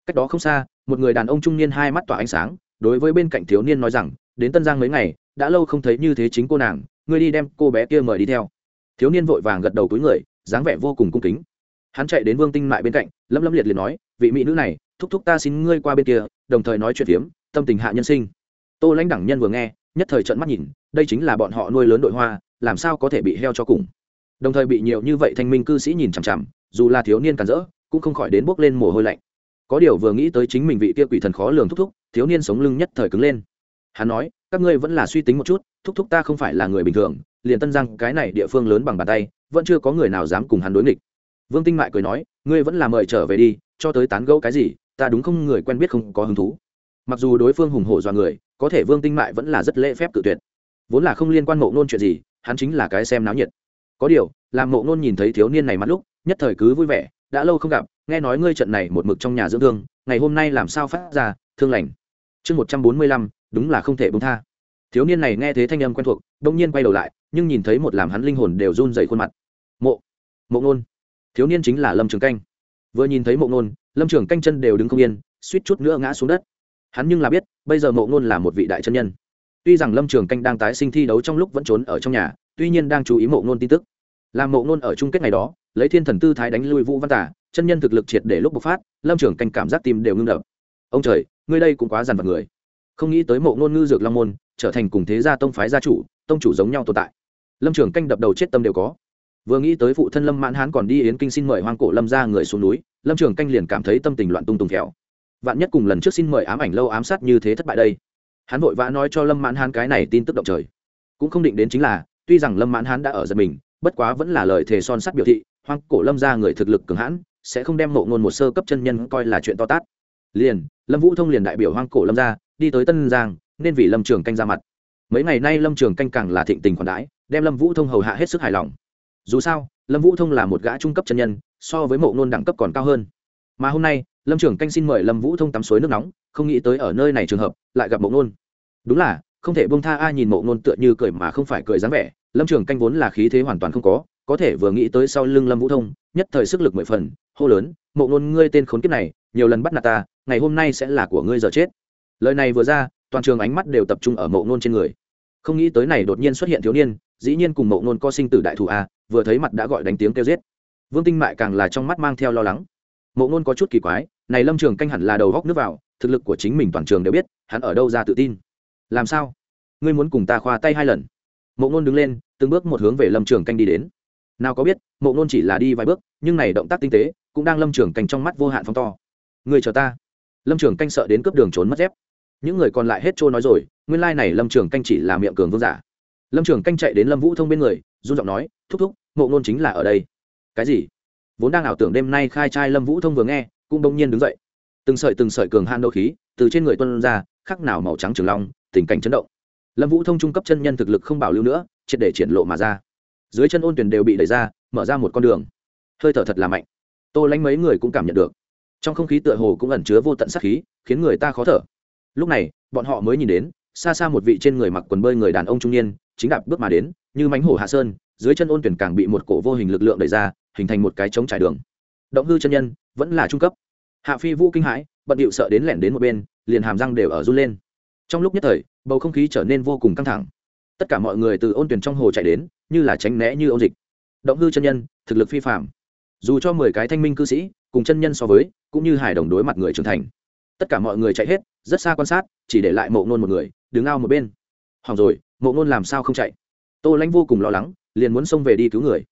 [SPEAKER 1] Cách đó không xa, một người đàn ông trung niên hai mắt tỏa ánh sáng, đối với bên cạnh thiếu niên nói rằng, đến tân giang mấy ngày, đã lâu không thấy như thế chính cô nàng ngươi đi đem cô bé kia mời đi theo. Thiếu niên vội vàng gật đầu túi người, dáng vẻ vô cùng cung kính. Hắn chạy đến vương tinh mại bên cạnh lâm lâm liệt liền nói, vị mỹ nữ này, thúc thúc ta xin ngươi qua bên kia, đồng thời nói chuyện phiếm, tâm tình hạ nhân sinh. Tô lãnh đẳng nhân vừa nghe, nhất thời trận mắt nhìn, đây chính là bọn họ nuôi lớn đội hoa, làm sao có thể bị heo cho cùng. Đồng thời bị nhiều như vậy thanh minh cư sĩ nhìn chằm chằm, dù là thiếu niên cản rỡ, cũng không khỏi đến bốc lên mồ hôi lạnh. Có điều vừa nghĩ tới chính mình vị kia quỷ thần khó lường thúc thúc, thiếu niên sống lưng nhất thời cứng lên. Hắn nói các ngươi vẫn là suy tính một chút, thúc thúc ta không phải là người bình thường, liền tân giang cái này địa phương lớn bằng bàn tay, vẫn chưa có người nào dám cùng hắn đối nghịch. Vương tinh mại cười nói, ngươi vẫn là mời trở về đi, cho tới tán gẫu cái gì, ta đúng không người quen biết không có hứng thú. Mặc dù đối phương hùng hổ dọa người, có thể vương tinh mại vẫn là rất lễ phép tự tuyệt. Vốn là không liên quan mộ nôn chuyện gì, hắn chính là cái xem náo nhiệt. Có điều, làm mộ nôn nhìn thấy thiếu niên này mắt lúc, nhất thời cứ vui vẻ, đã lâu không gặp, nghe nói ngươi trận này một mực trong nhà dưỡng thương, ngày hôm nay làm sao phát ra, thương lành. Chương một trăm bốn mươi lăm đúng là không thể bông tha. Thiếu niên này nghe thấy thanh âm quen thuộc, đông nhiên quay đầu lại, nhưng nhìn thấy một làm hắn linh hồn đều run dày khuôn mặt. Mộ mộ nôn thiếu niên chính là lâm trường canh. Vừa nhìn thấy mộ nôn lâm trường canh chân đều đứng không yên, suýt chút nữa ngã xuống đất. Hắn nhưng là biết, bây giờ mộ nôn là một vị đại chân nhân. Tuy rằng lâm trường canh đang tái sinh thi đấu trong lúc vẫn trốn ở trong nhà, tuy nhiên đang chú ý mộ nôn tin tức. Làm mộ nôn ở chung kết ngày đó, lấy thiên thần tư thái đánh lui vũ văn tả, chân nhân thực lực triệt để lúc bộc phát, lâm trường canh cảm giác tim đều ngưng đập. Ông trời, ngươi đây cũng quá dằn vặt người không nghĩ tới mộ ngôn ngư dược long môn trở thành cùng thế gia tông phái gia chủ, tông chủ giống nhau tồn tại. Lâm trường canh đập đầu chết tâm đều có. Vừa nghĩ tới phụ thân lâm mãn hán còn đi yến kinh xin mời hoang cổ lâm ra người xuống núi, lâm trường canh liền cảm thấy tâm tình loạn tung tùng khéo vạn nhất cùng lần trước xin mời ám ảnh lâu ám sát như thế thất bại đây. Hắn vội vã nói cho lâm mãn hán cái này tin tức động trời. Cũng không định đến chính là, tuy rằng lâm mãn hán đã ở giật mình, bất quá vẫn là lời thề son sắt biểu thị, hoang cổ lâm ra người thực lực cường hãn, sẽ không đem mộ ngôn một sơ cấp chân nhân coi là chuyện to tát. Liền, lâm vũ thông liền đại biểu hoang cổ lâm ra đi tới tân giang, nên vì lâm trường canh ra mặt. Mấy ngày nay lâm trường canh càng là thịnh tình khoản đãi, đem lâm vũ thông hầu hạ hết sức hài lòng. Dù sao, lâm vũ thông là một gã trung cấp chân nhân, so với mộ nôn đẳng cấp còn cao hơn. Mà hôm nay, lâm trường canh xin mời lâm vũ thông tắm suối nước nóng, không nghĩ tới ở nơi này trường hợp, lại gặp mộ nôn đúng là, không thể bông tha ai nhìn mộ nôn tựa như cười mà không phải cười dáng vẻ, lâm trường canh vốn là khí thế hoàn toàn không có có thể vừa nghĩ tới sau lưng lâm vũ thông, nhất thời sức lực mười phần, hô lớn, mộ nôn ngươi tên khốn kiếp này, nhiều lần bắt nạt ta, ngày hôm nay sẽ là của ngươi giờ chết lời này vừa ra, toàn trường ánh mắt đều tập trung ở mộ ngôn trên người. Không nghĩ tới này đột nhiên xuất hiện thiếu niên, dĩ nhiên cùng mộ ngôn co sinh tử đại thủ a, vừa thấy mặt đã gọi đánh tiếng kêu giết. Vương tinh mại càng là trong mắt mang theo lo lắng. Mộ ngôn có chút kỳ quái, này lâm trường canh hẳn là đầu góc nước vào, thực lực của chính mình toàn trường đều biết, hắn ở đâu ra tự tin. Làm sao? Ngươi muốn cùng ta khoa tay hai lần? Mộ ngôn đứng lên, từng bước một hướng về lâm trường canh đi đến. Nào có biết, mộ ngôn chỉ là đi vài bước, nhưng này động tác tinh tế, cũng đang lâm trường canh trong mắt vô hạn phóng to. Người chờ ta. Lâm trường canh sợ đến cướp đường trốn mất dép những người còn lại hết trôi nói rồi, nguyên lai này lâm trường canh chỉ là miệng cường vương giả. Lâm trường canh chạy đến lâm vũ thông bên người, run giọng nói, thúc thúc, mộ ngôn chính là ở đây. Cái gì? Vốn đang ảo tưởng đêm nay khai trai lâm vũ thông vừa nghe, cũng đông nhiên đứng dậy. Từng sợi từng sợi cường han đô khí từ trên người tuân ra, khắc nào màu trắng trường long, tình cảnh chấn động. Lâm vũ thông trung cấp chân nhân thực lực không bảo lưu nữa, triệt để triển lộ mà ra. Dưới chân ôn tuyển đều bị đẩy ra, mở ra một con đường. Hơi thở thật là mạnh. Tô lánh mấy người cũng cảm nhận được. Trong không khí tựa hồ cũng ẩn chứa vô tận sắc khí, khiến người ta khó thở lúc này, bọn họ mới nhìn đến, xa xa một vị trên người mặc quần bơi người đàn ông trung niên, chính đạp bước mà đến, như mánh hổ hạ sơn, dưới chân ôn tuyển càng bị một cổ vô hình lực lượng đẩy ra, hình thành một cái trống trải đường. Động hư chân nhân, vẫn là trung cấp. Hạ phi vũ kinh hãi, bận điệu sợ đến lẻn đến một bên, liền hàm răng đều ở run lên. Trong lúc nhất thời, bầu không khí trở nên vô cùng căng thẳng. Tất cả mọi người từ ôn tuyển trong hồ chạy đến, như là tránh né như ôn dịch. Động hư chân nhân, thực lực phi phạm dù cho mười cái thanh minh cư sĩ, cùng chân nhân so với, cũng như hài đồng đối mặt người trưởng thành tất cả mọi người chạy hết, rất xa quan sát, chỉ để lại mộ ngôn một người, đứng ao một bên. Hỏng rồi, mộ ngôn làm sao không chạy? Tô lãnh vô cùng lo lắng, liền muốn xông về đi cứu người.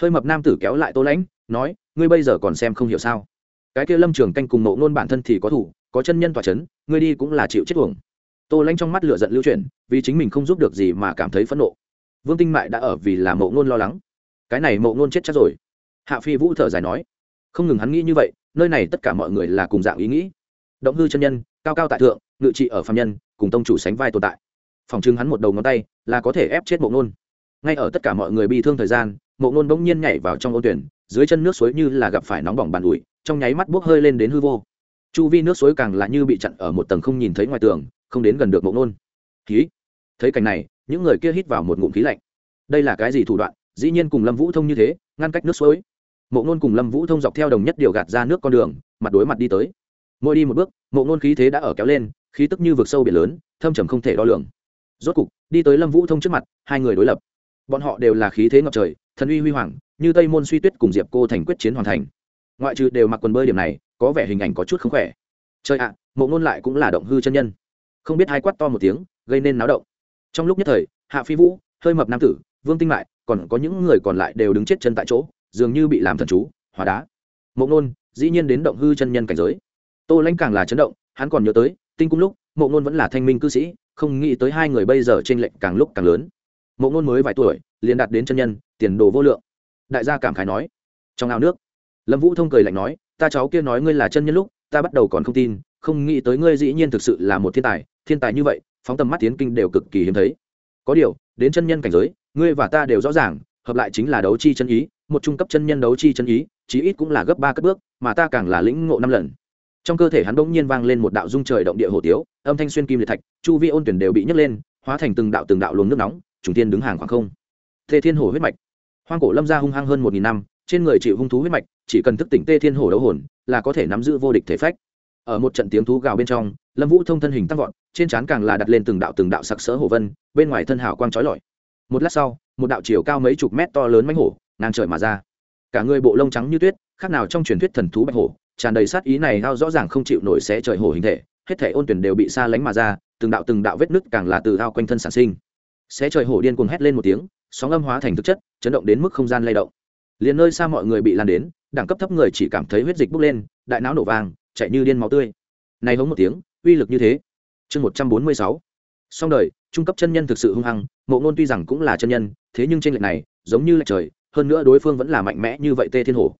[SPEAKER 1] Hơi mập nam tử kéo lại tô lãnh, nói, ngươi bây giờ còn xem không hiểu sao? Cái kia lâm trường canh cùng mộ ngôn bản thân thì có thủ, có chân nhân tòa c h ấ n ngươi đi cũng là chịu chết tuồng tô lãnh trong mắt lửa giận lưu chuyển, vì chính mình không giúp được gì mà cảm thấy phẫn nộ. Vương tinh mại đã ở vì là mộ ngôn lo lắng. Cái này mộ ngôn chết chắc rồi. Hạ phi vũ thở dài nói, không ngừng hắn nghĩ như vậy, nơi này tất cả mọi người là cùng dạng ý nghĩ động hư chân nhân, cao cao tại thượng, ngự trị ở phạm nhân, cùng tông chủ sánh vai tồn tại. Phòng trưng hắn một đầu ngón tay là có thể ép chết mộ ngôn. Ngay ở tất cả mọi người bị thương thời gian, mộ ngôn bỗng nhiên nhảy vào trong ô tuyển, dưới chân nước suối như là gặp phải nóng bỏng bàn ủi, trong nháy mắt bốc hơi lên đến hư vô. Chu vi nước suối càng là như bị chặn ở một tầng không nhìn thấy ngoài tường, không đến gần được mộ ngôn. Khí. Thấy cảnh này, những người kia hít vào một ngụm khí lạnh. Đây là cái gì thủ đoạn? Dĩ nhiên cùng lâm vũ thông như thế, ngăn cách nước suối. Mộ ngôn cùng lâm vũ thông dọc theo đồng nhất điều gạt ra nước con đường, mặt đối mặt đi tới mỗi đi một bước, mộ ngôn khí thế đã ở kéo lên, khí tức như vực sâu biển lớn, thâm trầm không thể đo lường. Rốt cục, đi tới lâm vũ thông trước mặt, hai người đối lập. Bọn họ đều là khí thế ngập trời, thần uy huy hoàng, như tây môn suy tuyết cùng diệp cô thành quyết chiến hoàn thành. Ngoại trừ đều mặc quần bơi điểm này, có vẻ hình ảnh có chút không khỏe. Trời ạ, mộ ngôn lại cũng là động hư chân nhân. Không biết hai quát to một tiếng, gây nên náo động. Trong lúc nhất thời, hạ phi vũ, hơi mập nam tử, vương tinh lại còn có những người còn lại đều đứng chết chân tại chỗ, dường như bị làm thần chú, hóa đá. Mộ ngôn, dĩ nhiên đến động hư chân nhân cảnh giới tô lãnh càng là chấn động, hắn còn nhớ tới, tinh cung lúc, mộ ngôn vẫn là thanh minh cư sĩ, không nghĩ tới hai người bây giờ t r ê n lệch càng lúc càng lớn. Mộ ngôn mới vài tuổi, liền đạt đến chân nhân, tiền đồ vô lượng. Đại gia cảm khái nói, trong ao nước. Lâm vũ thông cười lạnh nói, ta cháu kia nói ngươi là chân nhân lúc, ta bắt đầu còn không tin, không nghĩ tới ngươi dĩ nhiên thực sự là một thiên tài thiên tài như vậy, phóng tầm mắt tiến kinh đều cực kỳ hiếm thấy. Có điều, đến chân nhân cảnh giới, ngươi và ta đều rõ ràng, hợp lại chính là đấu chi chân ý, một trung cấp chân nhân đấu chi chân ý, chí ít cũng là gấp ba cất bước, mà ta càng là lĩnh ngộ năm lần trong cơ thể hắn bỗng nhiên vang lên một đạo dung trời động địa hồ tiếu, âm thanh xuyên kim liệt thạch, chu vi ôn tuyển đều bị nhấc lên, hóa thành từng đạo từng đạo luồng nước nóng, trùng tiên đứng hàng khoảng không. Tê thiên hồ huyết mạch. Hoang cổ lâm gia hung hăng hơn một nghìn năm, trên người chịu hung thú huyết mạch, chỉ cần thức tỉnh tê thiên hồ đấu hồn, là có thể nắm giữ vô địch thể phách. Ở một trận tiếng thú gào bên trong, lâm vũ thông thân hình tăng vọt, trên trán càng là đặt lên từng đạo từng đạo sặc sỡ hồ vân, bên ngoài thân hào quang trói lọi. Một lát sau, một đạo chiều cao mấy chục mét to lớn mánh hổ, ngang trời mà ra. Cả người bộ lông trắng như tuyết, khác nào trong truyền thuyết thần thú bạch hổ tràn đầy sát ý này hao rõ ràng không chịu nổi xé trời hổ hình thể, hết thể ôn tuyển đều bị xa lánh mà ra, từng đạo từng đạo vết nứt càng là từ hao quanh thân sản sinh. Xé trời hổ điên cuồng hét lên một tiếng, sóng âm hóa thành thực chất, chấn động đến mức không gian lay động. Liền nơi xa mọi người bị lan đến, đẳng cấp thấp người chỉ cảm thấy huyết dịch bốc lên, đại não nổ vàng chạy như điên máu tươi. Này hống một tiếng, uy lực như thế. Chương một trăm bốn mươi sáu. Song đời, trung cấp chân nhân thực sự hung hăng, mộ ngôn tuy rằng cũng là chân nhân, thế nhưng trên lệch này, giống như lệch trời, hơn nữa đối phương vẫn là mạnh mẽ như vậy tê thiên hổ.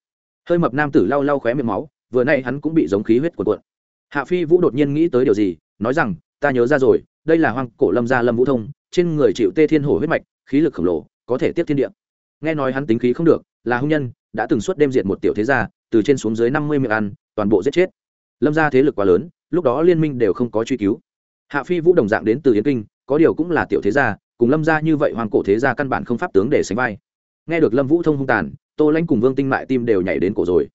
[SPEAKER 1] Hơi mập nam tử lau lau khóe miệng máu vừa nay hắn cũng bị giống khí huyết của cuộn. Hạ phi vũ đột nhiên nghĩ tới điều gì, nói rằng, ta nhớ ra rồi, đây là hoang cổ lâm gia lâm vũ thông, trên người chịu tê thiên hổ huyết mạch, khí lực khổng lồ, có thể tiếp thiên địa. Nghe nói hắn tính khí không được, là hung nhân, đã từng suốt đêm diệt một tiểu thế gia, từ trên xuống dưới năm mươi miệng ăn, toàn bộ giết chết. Lâm gia thế lực quá lớn, lúc đó liên minh đều không có truy cứu. Hạ phi vũ đồng dạng đến từ yến kinh, có điều cũng là tiểu thế gia, cùng lâm gia như vậy hoàng cổ thế gia căn bản không pháp tướng để sánh vai. Nghe được lâm vũ thông hung tàn, tô lãnh cùng vương tinh mại tim đều nhảy đến cổ rồi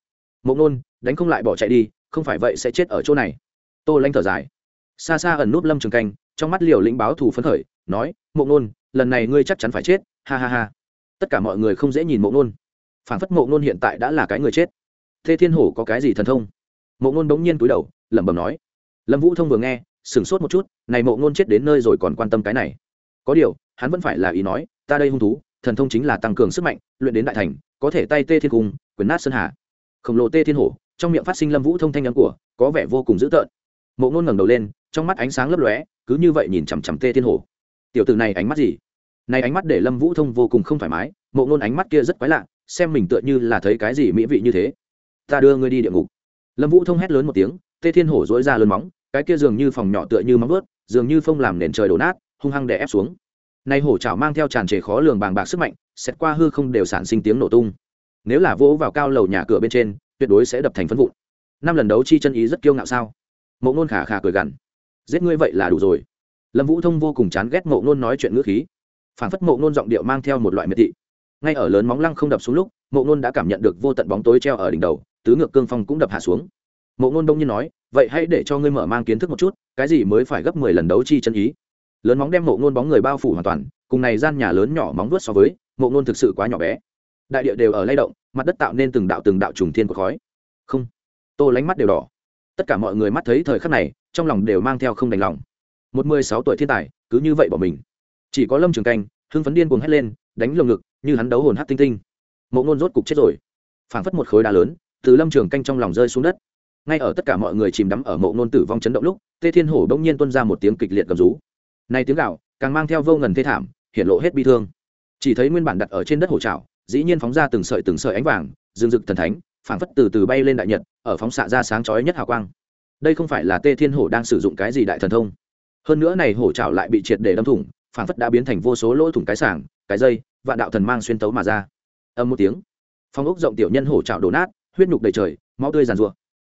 [SPEAKER 1] mộng nôn đánh không lại bỏ chạy đi, không phải vậy sẽ chết ở chỗ này. Tô lanh thở dài. Xa xa ẩn núp lâm trường canh, trong mắt liều lĩnh báo thù phấn khởi, nói mộng nôn lần này ngươi chắc chắn phải chết, ha ha ha. Tất cả mọi người không dễ nhìn mộng nôn phản phất mộ ngôn hiện tại đã là cái người chết. Thế thiên hổ có cái gì thần thông? Mộ ngôn bỗng nhiên cúi đầu, lẩm bẩm nói. Lâm vũ thông vừa nghe, sửng sốt một chút, này mộ ngôn chết đến nơi rồi còn quan tâm cái này. Có điều, hắn vẫn phải là ý nói, ta đây hung thú, thần thông chính là tăng cường sức mạnh, luyện đến đại thành, có thể tay tê thiên cung, quyền nát sơn hà khổng lồ tê thiên hổ, trong miệng phát sinh lâm vũ thông thanh âm của, có vẻ vô cùng dữ tợn. Mộ ngôn ngẩng đầu lên, trong mắt ánh sáng lấp lóe, cứ như vậy nhìn chằm chằm tê thiên hổ. Tiểu t ử này ánh mắt gì? Này ánh mắt để lâm vũ thông vô cùng không thoải mái, mộ ngôn ánh mắt kia rất quái lạ, xem mình tựa như là thấy cái gì mỹ vị như thế. Ta đưa ngươi đi địa ngục. Lâm vũ thông hét lớn một tiếng, tê thiên hổ dối ra lớn móng, cái kia dường như phòng nhỏ tựa như móng ướt dường như phông làm nền trời đổ nát, hung hăng đè ép xuống. Nay hổ chảo mang theo tràn trề khó lường bàng bạc sức mạnh xét qua hư không đều sản sinh tiếng nổ tung nếu là vỗ vào cao lầu nhà cửa bên trên, tuyệt đối sẽ đập thành phân vụn. Năm lần đấu chi chân ý rất kiêu ngạo sao? Mộ ngôn khả khả cười gằn. Giết ngươi vậy là đủ rồi. Lâm vũ thông vô cùng chán ghét mộ ngôn nói chuyện ngữ khí. Phản phất mộ ngôn giọng điệu mang theo một loại miệt thị. Ngay ở lớn móng lăng không đập xuống lúc, mộ ngôn đã cảm nhận được vô tận bóng tối treo ở đỉnh đầu, tứ ngược cương phong cũng đập hạ xuống. Mộ ngôn đông nhiên nói, vậy hãy để cho ngươi mở mang kiến thức một chút, cái gì mới phải gấp mười lần đấu chi chân ý? Lớn móng đem mộ ngôn bóng người bao phủ hoàn toàn, cùng này gian nhà lớn nhỏ móng vuốt so với, mộ ngôn thực sự quá nhỏ bé đại địa đều ở lay động, mặt đất tạo nên từng đạo từng đạo trùng thiên của khói. Không, tô lánh mắt đều đỏ. Tất cả mọi người mắt thấy thời khắc này, trong lòng đều mang theo không đành lòng. Một mười sáu tuổi thiên tài, cứ như vậy bỏ mình. Chỉ có lâm trường canh, hưng phấn điên cuồng hét lên, đánh lồng ngực, như hắn đấu hồn hát tinh tinh. Mộ ngôn rốt cục chết rồi. Phảng phất một khối đá lớn, từ lâm trường canh trong lòng rơi xuống đất. Ngay ở tất cả mọi người chìm đắm ở mộ ngôn tử vong chấn động lúc, tê thiên hổ bỗng nhiên tuân ra một tiếng kịch liệt gầm rú. Nay tiếng gạo càng mang theo vô ngần thê thảm, hiện lộ hết bi thương. Chỉ thấy nguyên bản đặt ở trên đất hổ trào dĩ nhiên phóng ra từng sợi từng sợi ánh vàng, dương rực thần thánh, phảng phất từ từ bay lên đại nhật, ở phóng xạ ra sáng chói nhất hào quang. Đây không phải là tê thiên hổ đang sử dụng cái gì đại thần thông. Hơn nữa này hổ trảo lại bị triệt để đâm thủng, phảng phất đã biến thành vô số lỗ thủng cái sảng, cái dây và đạo thần mang xuyên tấu mà ra. Âm một tiếng, phong ốc rộng tiểu nhân hổ trảo đổ nát, huyết nhục đầy trời, máu tươi giàn rủa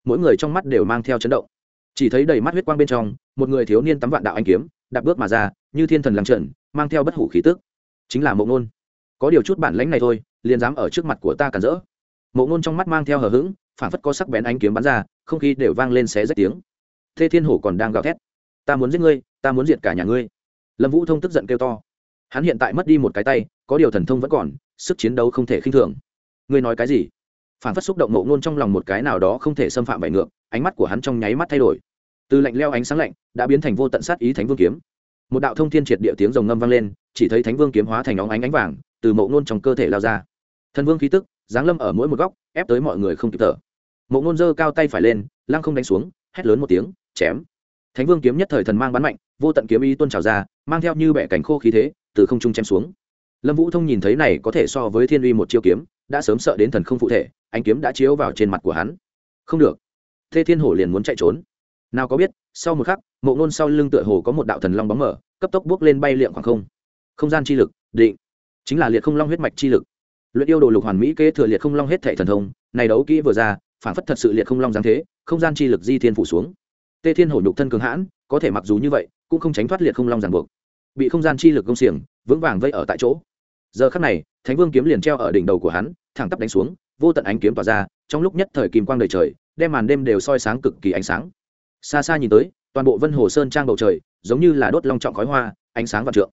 [SPEAKER 1] mỗi người trong mắt đều mang theo chấn động. Chỉ thấy đầy mắt huyết quang bên trong, một người thiếu niên tắm vạn đạo anh kiếm, đạp bước mà ra, như thiên thần lăng trận mang theo bất hủ khí tức. Chính là mộ ngôn có điều chút bản lãnh này thôi, liền dám ở trước mặt của ta cản rỡ. Mộ ngôn trong mắt mang theo hờ hững, phản phất có sắc bén ánh kiếm bắn ra, không khí đều vang lên xé rách tiếng. Thê thiên hổ còn đang gào thét. Ta muốn giết ngươi, ta muốn diệt cả nhà ngươi. Lâm vũ thông tức giận kêu to. Hắn hiện tại mất đi một cái tay, có điều thần thông vẫn còn, sức chiến đấu không thể khinh thường. Ngươi nói cái gì? Phản phất xúc động mộ ngôn trong lòng một cái nào đó không thể xâm phạm bại ngược, ánh mắt của hắn trong nháy mắt thay đổi. Từ lạnh leo ánh sáng lạnh, đã biến thành vô tận sát ý thánh vương kiếm. Một đạo thông thiên triệt địa tiếng rồng ngâm vang lên, chỉ thấy thánh vương kiếm hóa thành óng ánh ánh vàng từ mộ ngôn trong cơ thể lao ra. Thần vương khí tức, giáng lâm ở mỗi một góc, ép tới mọi người không kịp thở. Mộ ngôn giơ cao tay phải lên, lăng không đánh xuống, hét lớn một tiếng, chém. Thánh vương kiếm nhất thời thần mang bắn mạnh, vô tận kiếm ý tuôn trào ra, mang theo như bẻ cánh khô khí thế, từ không trung chém xuống. Lâm vũ thông nhìn thấy này có thể so với thiên uy một chiêu kiếm, đã sớm sợ đến thần không phụ thể anh kiếm đã chiếu vào trên mặt của hắn. Không được. Thê thiên hổ liền muốn chạy trốn. Nào có biết, sau một khắc, mộ ngôn sau lưng tựa hồ có một đạo thần long bóng mở, cấp tốc bước lên bay liệm khoảng không. Không gian chi lực, định chính là liệt không long huyết mạch chi lực. Luyện yêu đồ lục hoàn mỹ kế thừa liệt không long hết thệ thần thông, này đấu kỹ vừa ra, phản phất thật sự liệt không long giáng thế, không gian chi lực di thiên phủ xuống. Tê thiên hổ nhục thân cường hãn, có thể mặc dù như vậy, cũng không tránh thoát liệt không long ràng buộc. Bị không gian chi lực công xiềng, vững vàng vây ở tại chỗ. Giờ khắc này, thánh vương kiếm liền treo ở đỉnh đầu của hắn, thẳng tắp đánh xuống, vô tận ánh kiếm tỏa ra, trong lúc nhất thời kim quang đời trời, đem màn đêm đều soi sáng cực kỳ ánh sáng. Xa xa nhìn tới, toàn bộ vân hồ sơn trang bầu trời, giống như là đốt long trọng khói hoa, ánh sáng và trượng.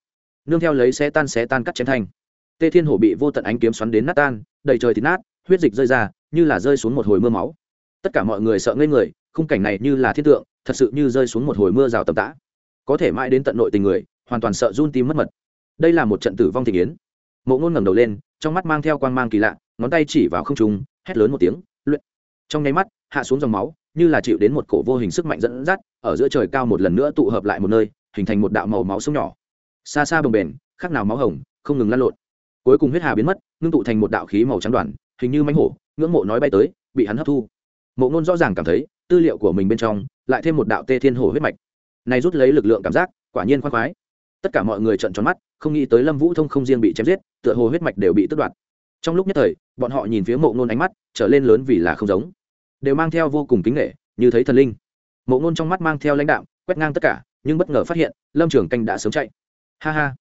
[SPEAKER 1] Nương theo lấy xe tan xé tan cắt chém thanh tê thiên hổ bị vô tận ánh kiếm xoắn đến nát tan, đầy trời thì nát, huyết dịch rơi ra, như là rơi xuống một hồi mưa máu. Tất cả mọi người sợ ngây người, khung cảnh này như là thiên tượng, thật sự như rơi xuống một hồi mưa rào tầm tã. Có thể mãi đến tận nội tình người, hoàn toàn sợ run tim mất mật. Đây là một trận tử vong thị kiến mộ ngôn ngẩng đầu lên, trong mắt mang theo quan mang kỳ lạ, ngón tay chỉ vào không trung, hét lớn một tiếng, luyện! Trong nháy mắt, hạ xuống dòng máu, như là chịu đến một cổ vô hình sức mạnh dẫn dắt, ở giữa trời cao một lần nữa tụ hợp lại một nơi, hình thành một đạo màu máu sông nhỏ. Xa xa bồng bềnh khác nào máu hồng, không ngừng lăn lộn cuối cùng huyết hà biến mất, ngưng tụ thành một đạo khí màu trắng đoàn, hình như mánh hổ, ngưỡng mộ nói bay tới, bị hắn hấp thu. Mộ ngôn rõ ràng cảm thấy, tư liệu của mình bên trong, lại thêm một đạo tê thiên hổ huyết mạch. Này rút lấy lực lượng cảm giác, quả nhiên khoan khoái. Tất cả mọi người trợn tròn mắt, không nghĩ tới lâm vũ thông không riêng bị chém giết, tựa hồ huyết mạch đều bị tước đoạt. Trong lúc nhất thời, bọn họ nhìn phía mộ ngôn ánh mắt trở lên lớn vì là không giống. Đều mang theo vô cùng kính nghệ như thấy thần linh. Mộ ngôn trong mắt mang theo lãnh đạo, quét ngang tất cả, nhưng bất ngờ phát hiện, lâm trường canh đã sớm chạy. Ha ha.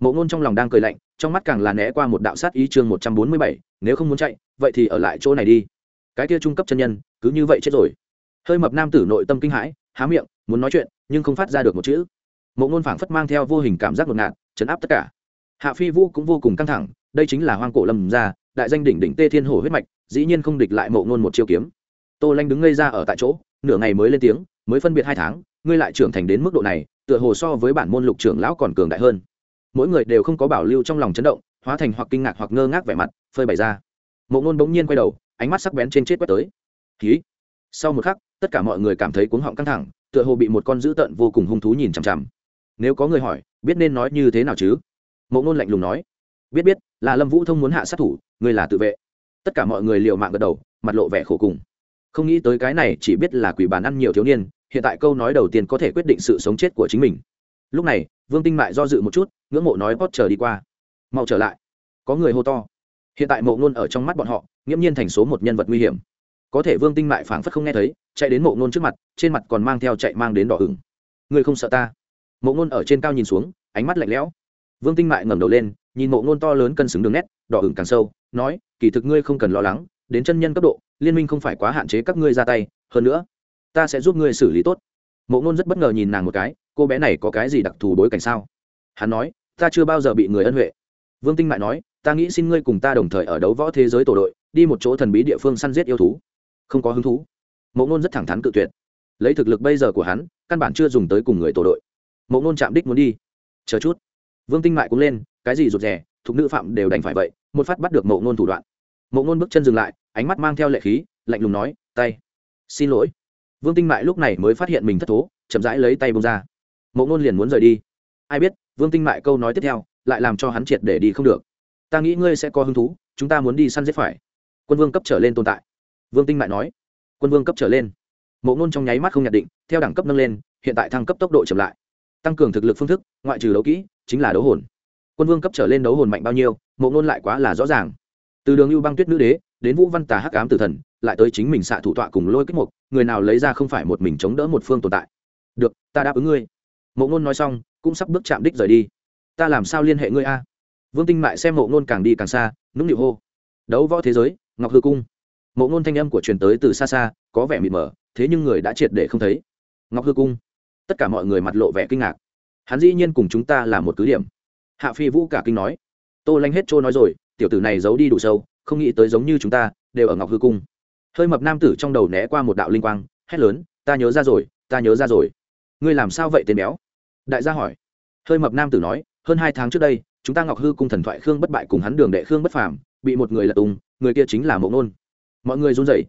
[SPEAKER 1] Mộ ngôn trong lòng đang cười lạnh trong mắt càng là né qua một đạo sát ý chương một trăm bốn mươi bảy, nếu không muốn chạy, vậy thì ở lại chỗ này đi. Cái kia trung cấp chân nhân, cứ như vậy chết rồi. Hơi mập nam tử nội tâm kinh hãi, há miệng, muốn nói chuyện, nhưng không phát ra được một chữ. Mộ ngôn phảng phất mang theo vô hình cảm giác ngột ngạt chấn áp tất cả. Hạ phi vũ cũng vô cùng căng thẳng, đây chính là hoang cổ lâm ra đại danh đỉnh đỉnh tê thiên hổ huyết mạch, dĩ nhiên không địch lại mộ ngôn một chiêu kiếm. Tô lanh đứng ngây ra ở tại chỗ, nửa ngày mới lên tiếng, mới phân biệt hai tháng, ngươi lại trưởng thành đến mức độ này, tựa hồ so với bản môn lục trưởng lão còn cường đại hơn mỗi người đều không có bảo lưu trong lòng chấn động, hóa thành hoặc kinh ngạc hoặc ngơ ngác vẻ mặt, phơi bày ra. Mộ ngôn bỗng nhiên quay đầu, ánh mắt sắc bén trên chết quét tới. Ký sau một khắc, tất cả mọi người cảm thấy cuống họng căng thẳng, tựa hồ bị một con dữ tợn vô cùng hung thú nhìn chằm chằm. Nếu có người hỏi, biết nên nói như thế nào chứ? Mộ ngôn lạnh lùng nói. Biết biết, là lâm vũ thông muốn hạ sát thủ ngươi là tự vệ. Tất cả mọi người liều mạng gật đầu, mặt lộ vẻ khổ cùng. Không nghĩ tới cái này chỉ biết là quỷ bàn ăn nhiều thiếu niên, hiện tại câu nói đầu tiên có thể quyết định sự sống chết của chính mình. Lúc này vương tinh mại do dự một chút, ngưỡng mộ nói pót chờ đi qua. Mau trở lại. Có người hô to. Hiện tại mộ ngôn ở trong mắt bọn họ, nghiễm nhiên thành số một nhân vật nguy hiểm. Có thể vương tinh mại phảng phất không nghe thấy, chạy đến mộ ngôn trước mặt, trên mặt còn mang theo chạy mang đến đỏ hừng ngươi không sợ ta? Mộ ngôn ở trên cao nhìn xuống, ánh mắt lạnh lẽo. Vương tinh mại ngẩng đầu lên, nhìn mộ ngôn to lớn cân xứng đường nét, đỏ hừng càng sâu, nói, kỳ thực ngươi không cần lo lắng, đến chân nhân cấp độ, liên minh không phải quá hạn chế các ngươi ra tay, hơn nữa, ta sẽ giúp ngươi xử lý tốt. Mộ ngôn rất bất ngờ nhìn nàng một cái cô bé này có cái gì đặc thù bối cảnh sao? Hắn nói, ta chưa bao giờ bị người ân huệ. Vương tinh mại nói, ta nghĩ xin ngươi cùng ta đồng thời ở đấu võ thế giới tổ đội, đi một chỗ thần bí địa phương săn giết yêu thú. Không có hứng thú. Mộ Nôn rất thẳng thắn cự tuyệt. Lấy thực lực bây giờ của hắn, căn bản chưa dùng tới cùng người tổ đội. Mộ Nôn chạm đích muốn đi. Chờ chút. Vương tinh mại cũng lên, cái gì rụt rè, thục nữ phạm đều đành phải vậy, một phát bắt được mộ Nôn thủ đoạn. Mộ Nôn bước chân dừng lại, ánh mắt mang theo lệ khí, lạnh lùng nói, tay, xin lỗi. Vương tinh mại lúc này mới phát hiện mình thất thố, chậm rãi lấy tay bông ra mộ ngôn liền muốn rời đi. Ai biết, vương tinh mại câu nói tiếp theo lại làm cho hắn triệt để đi không được. Ta nghĩ ngươi sẽ có hứng thú, chúng ta muốn đi săn giết phải. Quân vương cấp trở lên tồn tại. Vương tinh mại nói. Quân vương cấp trở lên. Mộ ngôn trong nháy mắt không nhận định, theo đẳng cấp nâng lên, hiện tại thăng cấp tốc độ chậm lại. Tăng cường thực lực phương thức, ngoại trừ đấu kỹ, chính là đấu hồn. Quân vương cấp trở lên đấu hồn mạnh bao nhiêu, mộ ngôn lại quá là rõ ràng. Từ đường lưu băng tuyết nữ đế, đến vũ văn tà hắc ám tử thần, lại tới chính mình xạ thủ tọa cùng lôi kích mục, người nào lấy ra không phải một mình chống đỡ một phương tồn tại. Được, ta đáp ứng ngươi mộ ngôn nói xong, cũng sắp bước chạm đích rời đi. Ta làm sao liên hệ ngươi a? Vương tinh mại xem mộ ngôn càng đi càng xa, nũng nịu hô. Đấu võ thế giới, ngọc hư cung. Mộ ngôn thanh âm của truyền tới từ xa xa, có vẻ mịt mờ, thế nhưng người đã triệt để không thấy. Ngọc hư cung. Tất cả mọi người mặt lộ vẻ kinh ngạc. Hắn dĩ nhiên cùng chúng ta là một cứ điểm. Hạ phi vũ cả kinh nói. Tô lanh hết trôi nói rồi, tiểu tử này giấu đi đủ sâu, không nghĩ tới giống như chúng ta, đều ở ngọc hư cung. Hơi mập nam tử trong đầu né qua một đạo linh quang, hét lớn, ta nhớ ra rồi, ta nhớ ra rồi ngươi làm sao vậy tên béo? Đại gia hỏi. Hơi mập nam tử nói, hơn hai tháng trước đây, chúng ta ngọc hư cung thần thoại khương bất bại cùng hắn đường đệ khương bất phàm bị một người lật tùng người kia chính là mộ nôn. Mọi người run rẩy.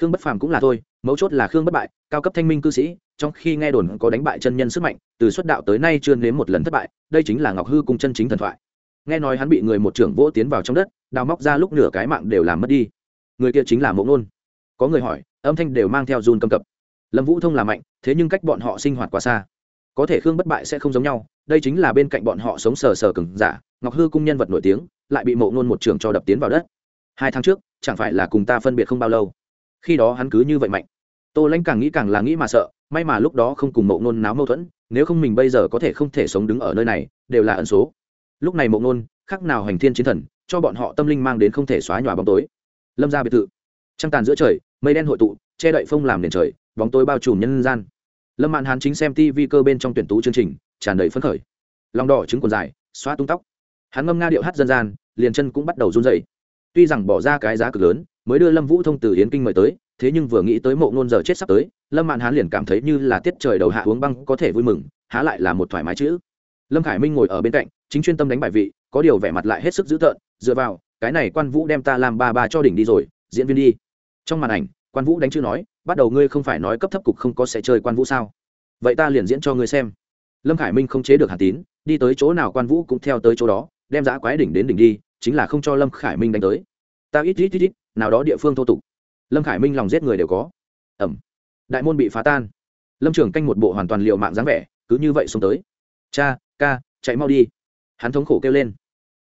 [SPEAKER 1] Khương bất phàm cũng là thôi, mấu chốt là khương bất bại, cao cấp thanh minh cư sĩ, trong khi nghe đồn có đánh bại chân nhân sức mạnh, từ xuất đạo tới nay chưa nếm một lần thất bại, đây chính là ngọc hư cung chân chính thần thoại. Nghe nói hắn bị người một trưởng vỗ tiến vào trong đất, đào móc ra lúc nửa cái mạng đều làm mất đi. Người kia chính là mộ nôn. Có người hỏi, âm thanh đều mang theo run cầm cập lâm vũ thông là mạnh, thế nhưng cách bọn họ sinh hoạt quá xa. Có thể khương bất bại sẽ không giống nhau, đây chính là bên cạnh bọn họ sống sờ sờ cứng, giả, ngọc hư cung nhân vật nổi tiếng, lại bị mộ ngôn một trường cho đập tiến vào đất. Hai tháng trước, chẳng phải là cùng ta phân biệt không bao lâu. Khi đó hắn cứ như vậy mạnh. Tô lãnh càng nghĩ càng là nghĩ mà sợ, may mà lúc đó không cùng mộ ngôn náo mâu thuẫn, nếu không mình bây giờ có thể không thể sống đứng ở nơi này, đều là ẩn số. Lúc này mộ ngôn, khác nào hành thiên chiến thần, cho bọn họ tâm linh mang đến không thể xóa nhòa bóng tối. Lâm ra biệt thự. Trăng tàn giữa trời, mây đen hội tụ, che đậy phông làm nền trời bóng tối bao trùm nhân gian. Lâm mạn hán chính xem tv cơ bên trong tuyển tú chương trình, tràn đầy phấn khởi. Lòng đỏ trứng còn dài xoa tung tóc. Hắn ngâm nga điệu hát dân gian, liền chân cũng bắt đầu run dậy tuy rằng bỏ ra cái giá cực lớn, mới đưa lâm vũ thông từ hiến kinh mời tới, thế nhưng vừa nghĩ tới mộ ngôn giờ chết sắp tới, lâm mạn hán liền cảm thấy như là tiết trời đầu hạ uống băng có thể vui mừng, há lại là một thoải mái chữ. Lâm khải minh ngồi ở bên cạnh, chính chuyên tâm đánh bài vị, có điều vẻ mặt lại hết sức dữ tợn, dựa vào, cái này quan vũ đem ta làm ba ba cho đỉnh đi rồi, diễn viên đi. Trong màn ảnh quan vũ đánh chữ nói, bắt đầu ngươi không phải nói cấp thấp cục không có sẽ chơi quan vũ sao? Vậy ta liền diễn cho ngươi xem. Lâm khải minh không chế được hàn tín, đi tới chỗ nào quan vũ cũng theo tới chỗ đó, đem giã quái đỉnh đến đỉnh đi, chính là không cho lâm khải minh đánh tới. Ta ít ít ít ít, nào đó địa phương thô tục. Lâm khải minh lòng giết người đều có. Ẩm. Đại môn bị phá tan. Lâm trường canh một bộ hoàn toàn liệu mạng dáng vẻ, cứ như vậy xông tới. Cha, ca, chạy mau đi. Hắn thống khổ kêu lên.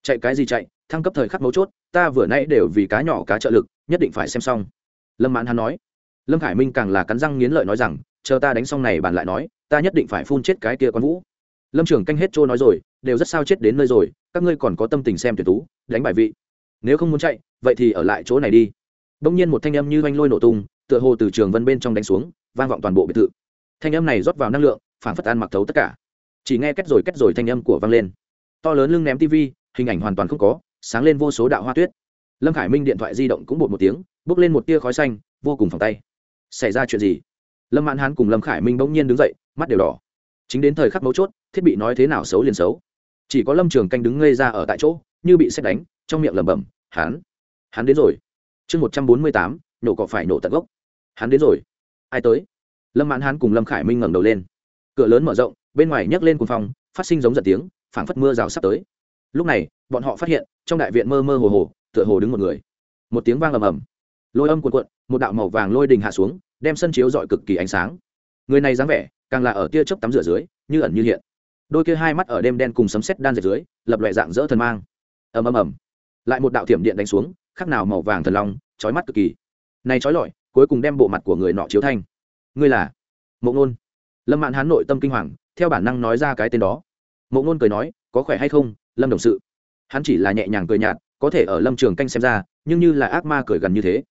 [SPEAKER 1] Chạy cái gì chạy, thăng cấp thời khắc mấu chốt, ta vừa nãy đều vì cá nhỏ cá trợ lực, nhất định phải xem xong lâm mãn hắn nói. Lâm khải minh càng là cắn răng nghiến lợi nói rằng, chờ ta đánh xong này bàn lại nói, ta nhất định phải phun chết cái kia con vũ. Lâm trường canh hết trôi nói rồi, đều rất sao chết đến nơi rồi, các ngươi còn có tâm tình xem tuyển tú, đánh bài vị. Nếu không muốn chạy, vậy thì ở lại chỗ này đi. Đông nhiên một thanh âm như oanh lôi nổ tung, tựa hồ từ trường vân bên trong đánh xuống, vang vọng toàn bộ biệt thự. Thanh âm này rót vào năng lượng, phản phất an mặc thấu tất cả. Chỉ nghe kết rồi kết rồi thanh âm của vang lên. To lớn lưng ném tv hình ảnh hoàn toàn không có, sáng lên vô số đạo hoa tuyết. Lâm khải minh điện thoại di động cũng bột một tiếng bốc lên một tia khói xanh, vô cùng phòng tay. Xảy ra chuyện gì? Lâm mãn hán cùng lâm khải minh bỗng nhiên đứng dậy, mắt đều đỏ. Chính đến thời khắc mấu chốt, thiết bị nói thế nào xấu liền xấu. Chỉ có lâm trường canh đứng ngây ra ở tại chỗ, như bị xét đánh, trong miệng lẩm bẩm hắn hắn đến rồi. Chương một trăm bốn mươi tám, nổ cọ phải nổ tận gốc. Hắn đến rồi. Ai tới? Lâm mãn hán cùng lâm khải minh ngẩng đầu lên. Cửa lớn mở rộng, bên ngoài nhấc lên cùng phòng phát sinh giống giật tiếng, phảng phất mưa rào sắp tới. Lúc này, bọn họ phát hiện, trong đại viện mơ mơ hồ hồ, tựa hồ đứng một người. Một tiếng vang ầm ầm lôi âm cuộn cuộn, một đạo màu vàng lôi đình hạ xuống, đem sân chiếu dọi cực kỳ ánh sáng. Người này dáng vẻ, càng là ở tia chớp tắm rửa dưới, như ẩn như hiện. Đôi kia hai mắt ở đêm đen cùng sấm sét đan dệt dưới, lập loại dạng dỡ thần mang. Ầm ầm ầm. Lại một đạo thiểm điện đánh xuống khác nào màu vàng thần long, chói mắt cực kỳ. Này chói lọi, cuối cùng đem bộ mặt của người nọ chiếu thanh. Ngươi là? Mộ ngôn lâm mạn hán nội tâm kinh hoàng, theo bản năng nói ra cái tên đó. Mộ ngôn cười nói, có khỏe hay không, lâm đồng sự? Hắn chỉ là nhẹ nhàng cười nhạt, có thể ở lâm trường canh xem ra, nhưng như là ác ma cười gần như thế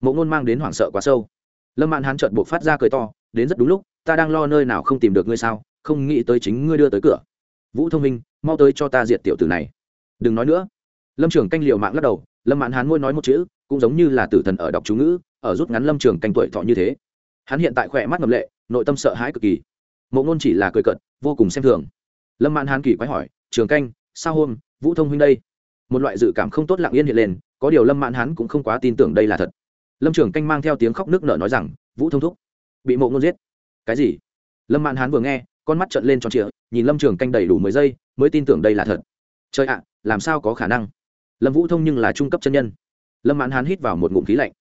[SPEAKER 1] mộ ngôn mang đến hoảng sợ quá sâu. Lâm mạn hán trợn buộc phát ra cười to, đến rất đúng lúc, ta đang lo nơi nào không tìm được ngươi sao? Không nghĩ tới chính ngươi đưa tới cửa. Vũ thông minh, mau tới cho ta diệt tiểu tử này. Đừng nói nữa. Lâm trường canh liệu mạng lắc đầu, lâm mạn hán ngôi nói một chữ, cũng giống như là tử thần ở đọc chú ngữ, ở rút ngắn lâm trường canh tuổi thọ như thế. Hắn hiện tại khỏe mắt ngầm lệ, nội tâm sợ hãi cực kỳ. Mộ ngôn chỉ là cười cận vô cùng xem thường. Lâm mạn hán kỳ quái hỏi, trường canh, sao hôm, vũ thông huynh đây? Một loại dự cảm không tốt lặng yên hiện lên, có điều lâm mạn hán cũng không quá tin tưởng đây là thật lâm trường canh mang theo tiếng khóc nước nở nói rằng, vũ thông thúc, bị mộ ngôn giết. Cái gì? Lâm mạn hán vừa nghe, con mắt trận lên tròn trịa, nhìn lâm trường canh đầy đủ mười giây, mới tin tưởng đây là thật. Trời ạ, làm sao có khả năng? Lâm vũ thông nhưng là trung cấp chân nhân. Lâm mãn hán hít vào một ngụm khí lạnh.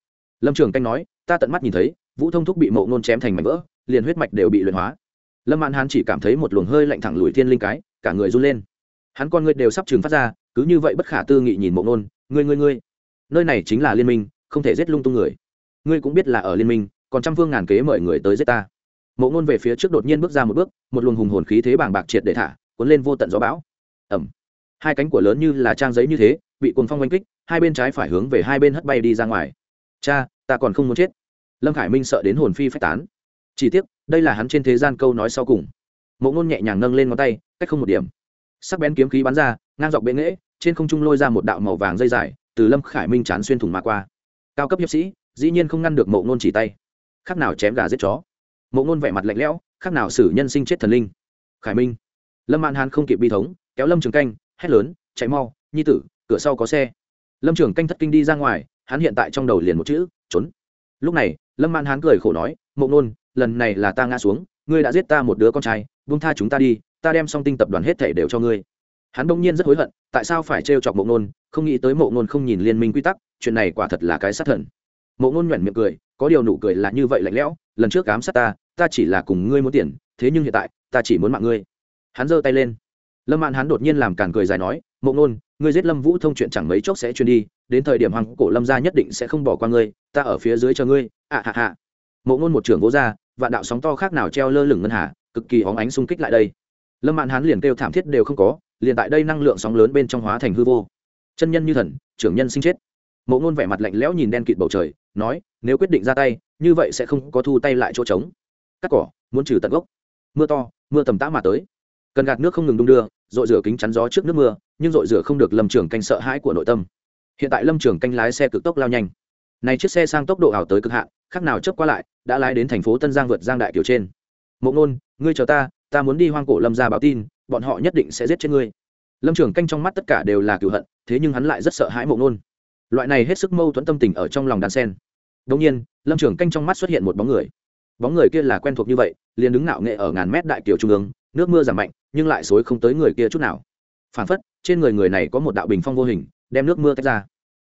[SPEAKER 1] Lâm trường canh nói, ta tận mắt nhìn thấy, vũ thông thúc bị mộ nôn chém thành mảnh vỡ, liền huyết mạch đều bị luyện hóa. Lâm mãn hán chỉ cảm thấy một luồng hơi lạnh thẳng lùi thiên linh cái, cả người run lên. Hắn con ngươi đều sắp trừng phát ra, cứ như vậy bất khả tư nghị nhìn mộ nôn ngươi ngươi ngươi, nơi này chính là liên minh không thể giết lung tung người. Ngươi cũng biết là ở liên minh, còn trăm phương ngàn kế mời người tới giết ta. Mộ ngôn về phía trước đột nhiên bước ra một bước, một luồng hùng hồn khí thế bàng bạc triệt để thả, cuốn lên vô tận gió bão. Ẩm hai cánh của lớn như là trang giấy như thế, bị cuồng phong oanh kích, hai bên trái phải hướng về hai bên hất bay đi ra ngoài. Cha, ta còn không muốn chết. Lâm khải minh sợ đến hồn phi phách tán. Chỉ tiếc, đây là hắn trên thế gian câu nói sau cùng. Mộ ngôn nhẹ nhàng nâng lên ngón tay, cách không một điểm. Sắc bén kiếm khí bắn ra, ngang dọc bệ nghễ, trên không trung lôi ra một đạo màu vàng dây dài, từ lâm khải minh chán xuyên thủng mà qua cao cấp hiệp sĩ, dĩ nhiên không ngăn được mộ ngôn chỉ tay. Khác nào chém gà giết chó. Mộ ngôn vẻ mặt lạnh lẽo, khác nào xử nhân sinh chết thần linh. Khải minh. Lâm mạn hàn không kịp bi thống, kéo lâm trường canh, hét lớn, chạy mau, nhi tử, cửa sau có xe. Lâm trường canh thất kinh đi ra ngoài, hắn hiện tại trong đầu liền một chữ, trốn. Lúc này, lâm mạn hán cười khổ nói, mộ nôn lần này là ta ngã xuống, ngươi đã giết ta một đứa con trai, buông tha chúng ta đi, ta đem song tinh tập đoàn hết thể đều cho ngươi hắn bỗng nhiên rất hối hận, tại sao phải trêu chọc mộ nôn không nghĩ tới mộ nôn không nhìn liên minh quy tắc, chuyện này quả thật là cái sát thần. Mộ nôn nhoẻn miệng cười, có điều nụ cười là như vậy lạnh lẽo, lần trước cám sát ta ta chỉ là cùng ngươi muốn tiền, thế nhưng hiện tại, ta chỉ muốn mạng ngươi. Hắn giơ tay lên. Lâm mạn hắn đột nhiên làm càn cười dài nói, mộ nôn ngươi giết lâm vũ thông chuyện chẳng mấy chốc sẽ truyền đi, đến thời điểm hoàng cổ lâm gia nhất định sẽ không bỏ qua ngươi, ta ở phía dưới chờ ngươi. À, Ạ hạ hạ mộ ngôn một trưởng vỗ ra, vạn đạo sóng to khác nào treo lơ lửng ngân hà, cực kỳ hóng ánh xung kích lại đây. Lâm mạn hắn liền kêu thảm thiết đều không có liền tại đây năng lượng sóng lớn bên trong hóa thành hư vô. Chân nhân như thần, trưởng nhân sinh chết. Mộ ngôn vẻ mặt lạnh lẽo nhìn đen kịt bầu trời, nói, nếu quyết định ra tay, như vậy sẽ không có thu tay lại chỗ trống. Cắt cỏ, muốn trừ tận gốc. Mưa to, mưa tầm tã mà tới. Cần gạt nước không ngừng đung đưa dội rửa kính chắn gió trước nước mưa, nhưng dội rửa không được lâm trường canh sợ hãi của nội tâm. Hiện tại lâm trường canh lái xe cực tốc lao nhanh. Này chiếc xe sang tốc độ ảo tới cực hạn, khác nào chớp qua lại, đã lái đến thành phố tân giang vượt giang đại kiểu trên. Mộ ngôn ngươi chờ ta ta muốn đi hoang cổ lâm ra báo tin bọn họ nhất định sẽ giết chết ngươi. Lâm trường canh trong mắt tất cả đều là cựu hận, thế nhưng hắn lại rất sợ hãi mộ nôn. Loại này hết sức mâu thuẫn tâm tình ở trong lòng đàn sen. Đông nhiên, lâm trường canh trong mắt xuất hiện một bóng người. Bóng người kia là quen thuộc như vậy, liền đứng nạo nghệ ở ngàn mét đại kiều trung ương, nước mưa giảm mạnh, nhưng lại xối không tới người kia chút nào. Phản phất, trên người người này có một đạo bình phong vô hình, đem nước mưa tách ra.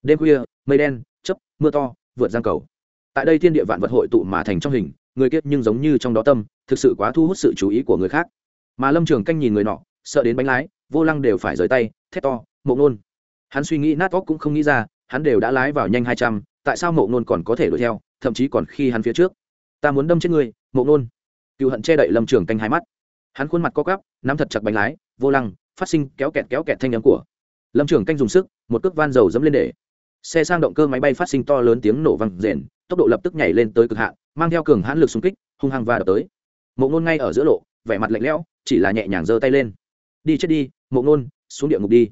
[SPEAKER 1] Đêm khuya, mây đen chấp mưa to, vượt giang cầu. Tại đây thiên địa vạn vật hội tụ mà thành trong hình, người kia nhưng giống như trong đó tâm, thực sự quá thu hút sự chú ý của người khác mà lâm trường canh nhìn người nọ, sợ đến bánh lái, vô lăng đều phải rời tay, thét to, mộ nôn. Hắn suy nghĩ nát óc cũng không nghĩ ra, hắn đều đã lái vào nhanh hai trăm, tại sao mộ nôn còn có thể đuổi theo, thậm chí còn khi hắn phía trước. Ta muốn đâm chết người mộ nôn. Cựu hận che đậy lâm trường canh hai mắt. Hắn khuôn mặt co cắp nắm thật chặt bánh lái, vô lăng, phát sinh kéo kẹt kéo kẹt thanh nhắm của. Lâm trường canh dùng sức, một cước van dầu dẫm lên để. Xe sang động cơ máy bay phát sinh to lớn tiếng nổ văng rền, tốc độ lập tức nhảy lên tới cực hạn, mang theo cường hãn lực xung kích, hung hăng va đập tới. Mộ ngôn ngay ở giữa lộ vẻ mặt lạnh lẽo, chỉ là nhẹ nhàng giơ tay lên. Đi chết đi, mộ ngôn, xuống địa ngục đi.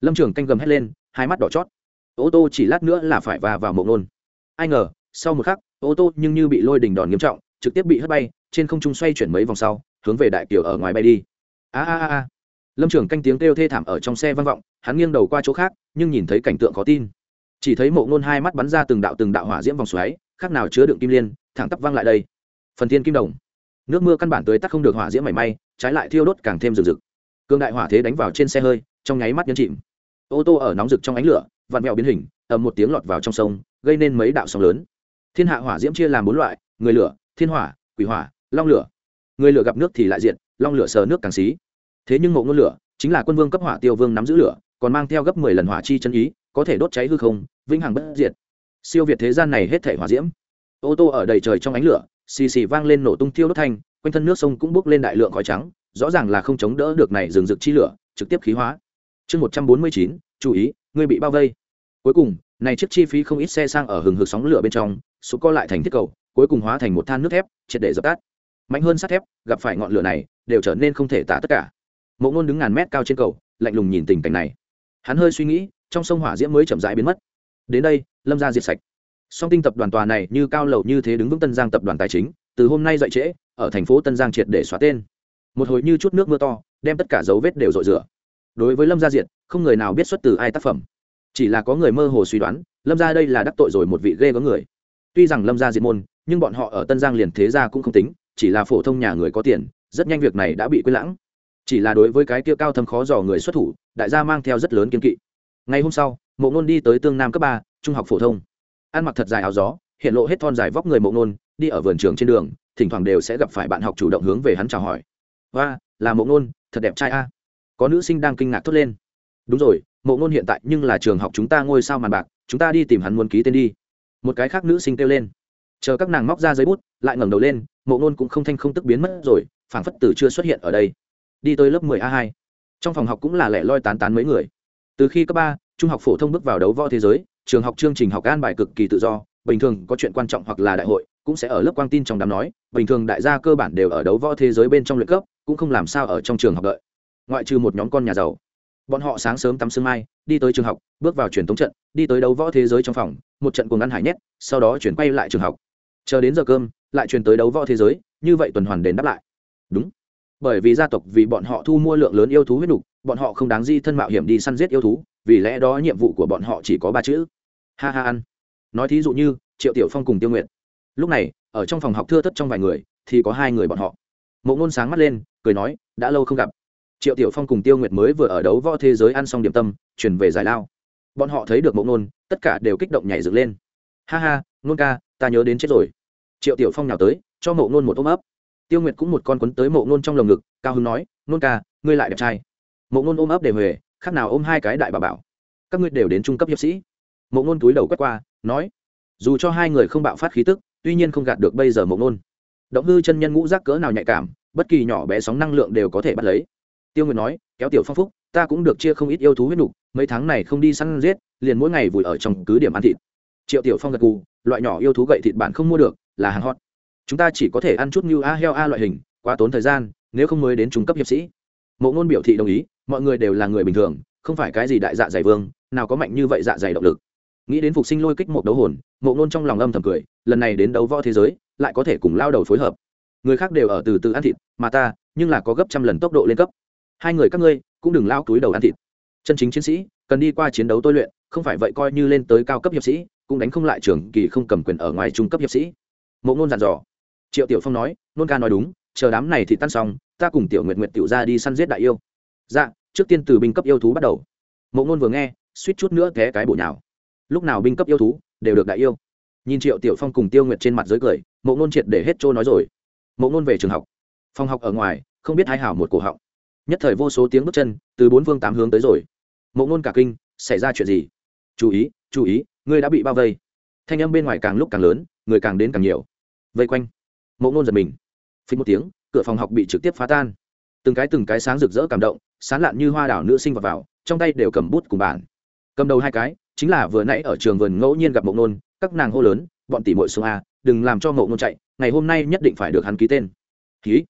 [SPEAKER 1] Lâm trường canh gầm hét lên, hai mắt đỏ chót. Ô tô chỉ lát nữa là phải va vào mộ ngôn. Ai ngờ, sau một khắc, ô tô nhưng như bị lôi đỉnh đòn nghiêm trọng, trực tiếp bị hất bay, trên không trung xoay chuyển mấy vòng sau, hướng về đại kiều ở ngoài bay đi. A a a a. Lâm trường canh tiếng kêu thê thảm ở trong xe vang vọng, hắn nghiêng đầu qua chỗ khác, nhưng nhìn thấy cảnh tượng khó tin. Chỉ thấy mộ ngôn hai mắt bắn ra từng đạo từng đạo hỏa diễm vòng xoáy, khác nào chứa đựng kim liên, thẳng tắp văng lại đây. Phần thiên kim đồng nước mưa căn bản tới tắt không được hỏa diễm mảy may, trái lại thiêu đốt càng thêm rực rực. Cương đại hỏa thế đánh vào trên xe hơi, trong nháy mắt nhấn chìm. Ô tô ở nóng rực trong ánh lửa, vặn vẹo biến hình, ầm một tiếng lọt vào trong sông, gây nên mấy đạo sóng lớn. Thiên hạ hỏa diễm chia làm bốn loại, người lửa, thiên hỏa, quỷ hỏa, long lửa. Người lửa gặp nước thì lại diện long lửa sờ nước càng xí. Thế nhưng ngộ ngôn lửa, chính là quân vương cấp hỏa tiêu vương nắm giữ lửa, còn mang theo gấp mười lần hỏa chi chân ý, có thể đốt cháy hư không, vĩnh hằng bất diệt. Siêu việt thế gian này hết thể hỏa diễm. Ô tô ở đầy trời trong ánh lửa xì xì vang lên nổ tung thiêu đốt thanh, quanh thân nước sông cũng bốc lên đại lượng khói trắng, rõ ràng là không chống đỡ được này rừng rực chi lửa, trực tiếp khí hóa. Chương một trăm bốn mươi chín, chú ý, ngươi bị bao vây. Cuối cùng, này chiếc chi phí không ít xe sang ở hừng hực sóng lửa bên trong số co lại thành thiết cầu, cuối cùng hóa thành một than nước thép, triệt để dập tắt. Mạnh hơn sắt thép, gặp phải ngọn lửa này, đều trở nên không thể tả tất cả. Mộ ngôn đứng ngàn mét cao trên cầu, lạnh lùng nhìn tình cảnh này. Hắn hơi suy nghĩ, trong sông hỏa diễm mới chậm rãi biến mất. Đến đây, lâm ra diệt sạch song tinh tập đoàn tòa này như cao lầu như thế đứng vững tân giang tập đoàn tài chính, từ hôm nay dậy trễ, ở thành phố tân giang triệt để xóa tên. Một hồi như chút nước mưa to, đem tất cả dấu vết đều rọi rửa. Đối với lâm gia diệt, không người nào biết xuất từ ai tác phẩm. Chỉ là có người mơ hồ suy đoán, lâm gia đây là đắc tội rồi một vị ghê có người. Tuy rằng lâm gia diệt môn, nhưng bọn họ ở tân giang liền thế gia cũng không tính, chỉ là phổ thông nhà người có tiền, rất nhanh việc này đã bị quên lãng. Chỉ là đối với cái kia cao thâm khó dò người xuất thủ, đại gia mang theo rất lớn kiên kỵ. Ngày hôm sau, mộ ngôn đi tới tương nam cấp ba, trung học phổ thông ăn mặc thật dài áo gió, hiện lộ hết thon dài vóc người mộ ngôn đi ở vườn trường trên đường, thỉnh thoảng đều sẽ gặp phải bạn học chủ động hướng về hắn chào hỏi. Và là mộ ngôn thật đẹp trai a. Có nữ sinh đang kinh ngạc thốt lên. Đúng rồi mộ ngôn hiện tại nhưng là trường học chúng ta ngôi sao màn bạc, chúng ta đi tìm hắn muốn ký tên đi. Một cái khác nữ sinh kêu lên. Chờ các nàng móc ra giấy bút, lại ngẩng đầu lên mộ ngôn cũng không thanh không tức biến mất rồi, phảng phất tử chưa xuất hiện ở đây. Đi tới lớp 10 a 2 trong phòng học cũng là lẻ loi tán tán mấy người. Từ khi cấp ba, trung học phổ thông bước vào đấu võ thế giới trường học chương trình học an bài cực kỳ tự do, bình thường có chuyện quan trọng hoặc là đại hội, cũng sẽ ở lớp quang tin trong đám nói, bình thường đại gia cơ bản đều ở đấu võ thế giới bên trong luyện cấp, cũng không làm sao ở trong trường học đợi. Ngoại trừ một nhóm con nhà giàu. Bọn họ sáng sớm tắm sương mai, đi tới trường học, bước vào truyền thống trận, đi tới đấu võ thế giới trong phòng, một trận cùng ăn hải nhét, sau đó chuyển quay lại trường học. Chờ đến giờ cơm, lại chuyển tới đấu võ thế giới, như vậy tuần hoàn đến đáp lại. Đúng. Bởi vì gia tộc, vì bọn họ thu mua lượng lớn yêu thú huyết đục bọn họ không đáng di thân mạo hiểm đi săn giết yêu thú, vì lẽ đó nhiệm vụ của bọn họ chỉ có ba chữ ha ha ăn. Nói thí dụ như, triệu tiểu phong cùng tiêu nguyện lúc này, ở trong phòng học thưa thất trong vài người, thì có hai người bọn họ. Mộ ngôn sáng mắt lên, cười nói, đã lâu không gặp. Triệu tiểu phong cùng tiêu nguyệt mới vừa ở đấu võ thế giới ăn xong điểm tâm, chuyển về giải lao. Bọn họ thấy được mộ ngôn, tất cả đều kích động nhảy dựng lên. Ha ha, ngôn ca, ta nhớ đến chết rồi. Triệu tiểu phong nào tới, cho mộ ngôn một ôm ấp. Tiêu nguyệt cũng một con quấn tới mộ ngôn trong lồng ngực, cao hưng nói, ngôn ca, ngươi lại đẹp trai. Mộ ngôn ôm ấp để huề, khác nào ôm hai cái đại bà bảo. Các ngươi đều đến trung cấp hiệp sĩ mộ ngôn túi đầu quét qua, nói, dù cho hai người không bạo phát khí tức, tuy nhiên không gạt được bây giờ mộ ngôn. Động hư chân nhân ngũ giác cỡ nào nhạy cảm, bất kỳ nhỏ bé sóng năng lượng đều có thể bắt lấy. Tiêu nguyệt nói, kéo tiểu phong phúc, ta cũng được chia không ít yêu thú huyết nục, mấy tháng này không đi săn giết, liền mỗi ngày vùi ở trong cứ điểm ăn thịt. Triệu tiểu phong gật cù loại nhỏ yêu thú gậy thịt bạn không mua được, là hàng hot. Chúng ta chỉ có thể ăn chút như a heo a loại hình, quá tốn thời gian, nếu không mới đến trung cấp hiệp sĩ. Mộ ngôn biểu thị đồng ý, mọi người đều là người bình thường, không phải cái gì đại dạ dày vương, nào có mạnh như vậy dạ dày động lực nghĩ đến phục sinh lôi kích một đấu hồn mộ nôn trong lòng âm thầm cười, lần này đến đấu võ thế giới, lại có thể cùng lao đầu phối hợp. Người khác đều ở từ từ ăn thịt, mà ta, nhưng là có gấp trăm lần tốc độ lên cấp. Hai người các ngươi, cũng đừng lao túi đầu ăn thịt. Chân chính chiến sĩ, cần đi qua chiến đấu tôi luyện, không phải vậy coi như lên tới cao cấp hiệp sĩ, cũng đánh không lại trường kỳ không cầm quyền ở ngoài trung cấp hiệp sĩ. Mộ ngôn dặn dò. Triệu tiểu phong nói, nôn ca nói đúng, chờ đám này thì tan xong, ta cùng tiểu nguyện nguyện tiểu ra đi săn giết đại yêu. Dạ trước tiên từ binh cấp yêu thú bắt đầu. Mộ ngôn vừa nghe, suýt chút nữa té cái bổ nhào lúc nào binh cấp yêu thú đều được đại yêu. Nhìn triệu tiểu phong cùng tiêu nguyệt trên mặt dưới cười mộ ngôn triệt để hết trôi nói rồi. Mộ ngôn về trường học. Phòng học ở ngoài không biết hai hảo một cổ họng. Nhất thời vô số tiếng bước chân từ bốn phương tám hướng tới rồi. Mộ ngôn cả kinh xảy ra chuyện gì? Chú ý chú ý ngươi đã bị bao vây. Thanh âm bên ngoài càng lúc càng lớn người càng đến càng nhiều. Vây quanh. Mộ ngôn giật mình. Phí một tiếng cửa phòng học bị trực tiếp phá tan. Từng cái từng cái sáng rực rỡ cảm động sán lạn như hoa đảo nữ sinh vào, vào trong tay đều cầm bút cùng bản. Cầm đầu hai cái chính là vừa nãy ở trường vườn ngẫu nhiên gặp mộ nôn, các nàng hô lớn, bọn tỷ mội xuống a, đừng làm cho mộ nôn chạy, ngày hôm nay nhất định phải được hắn ký tên. Ký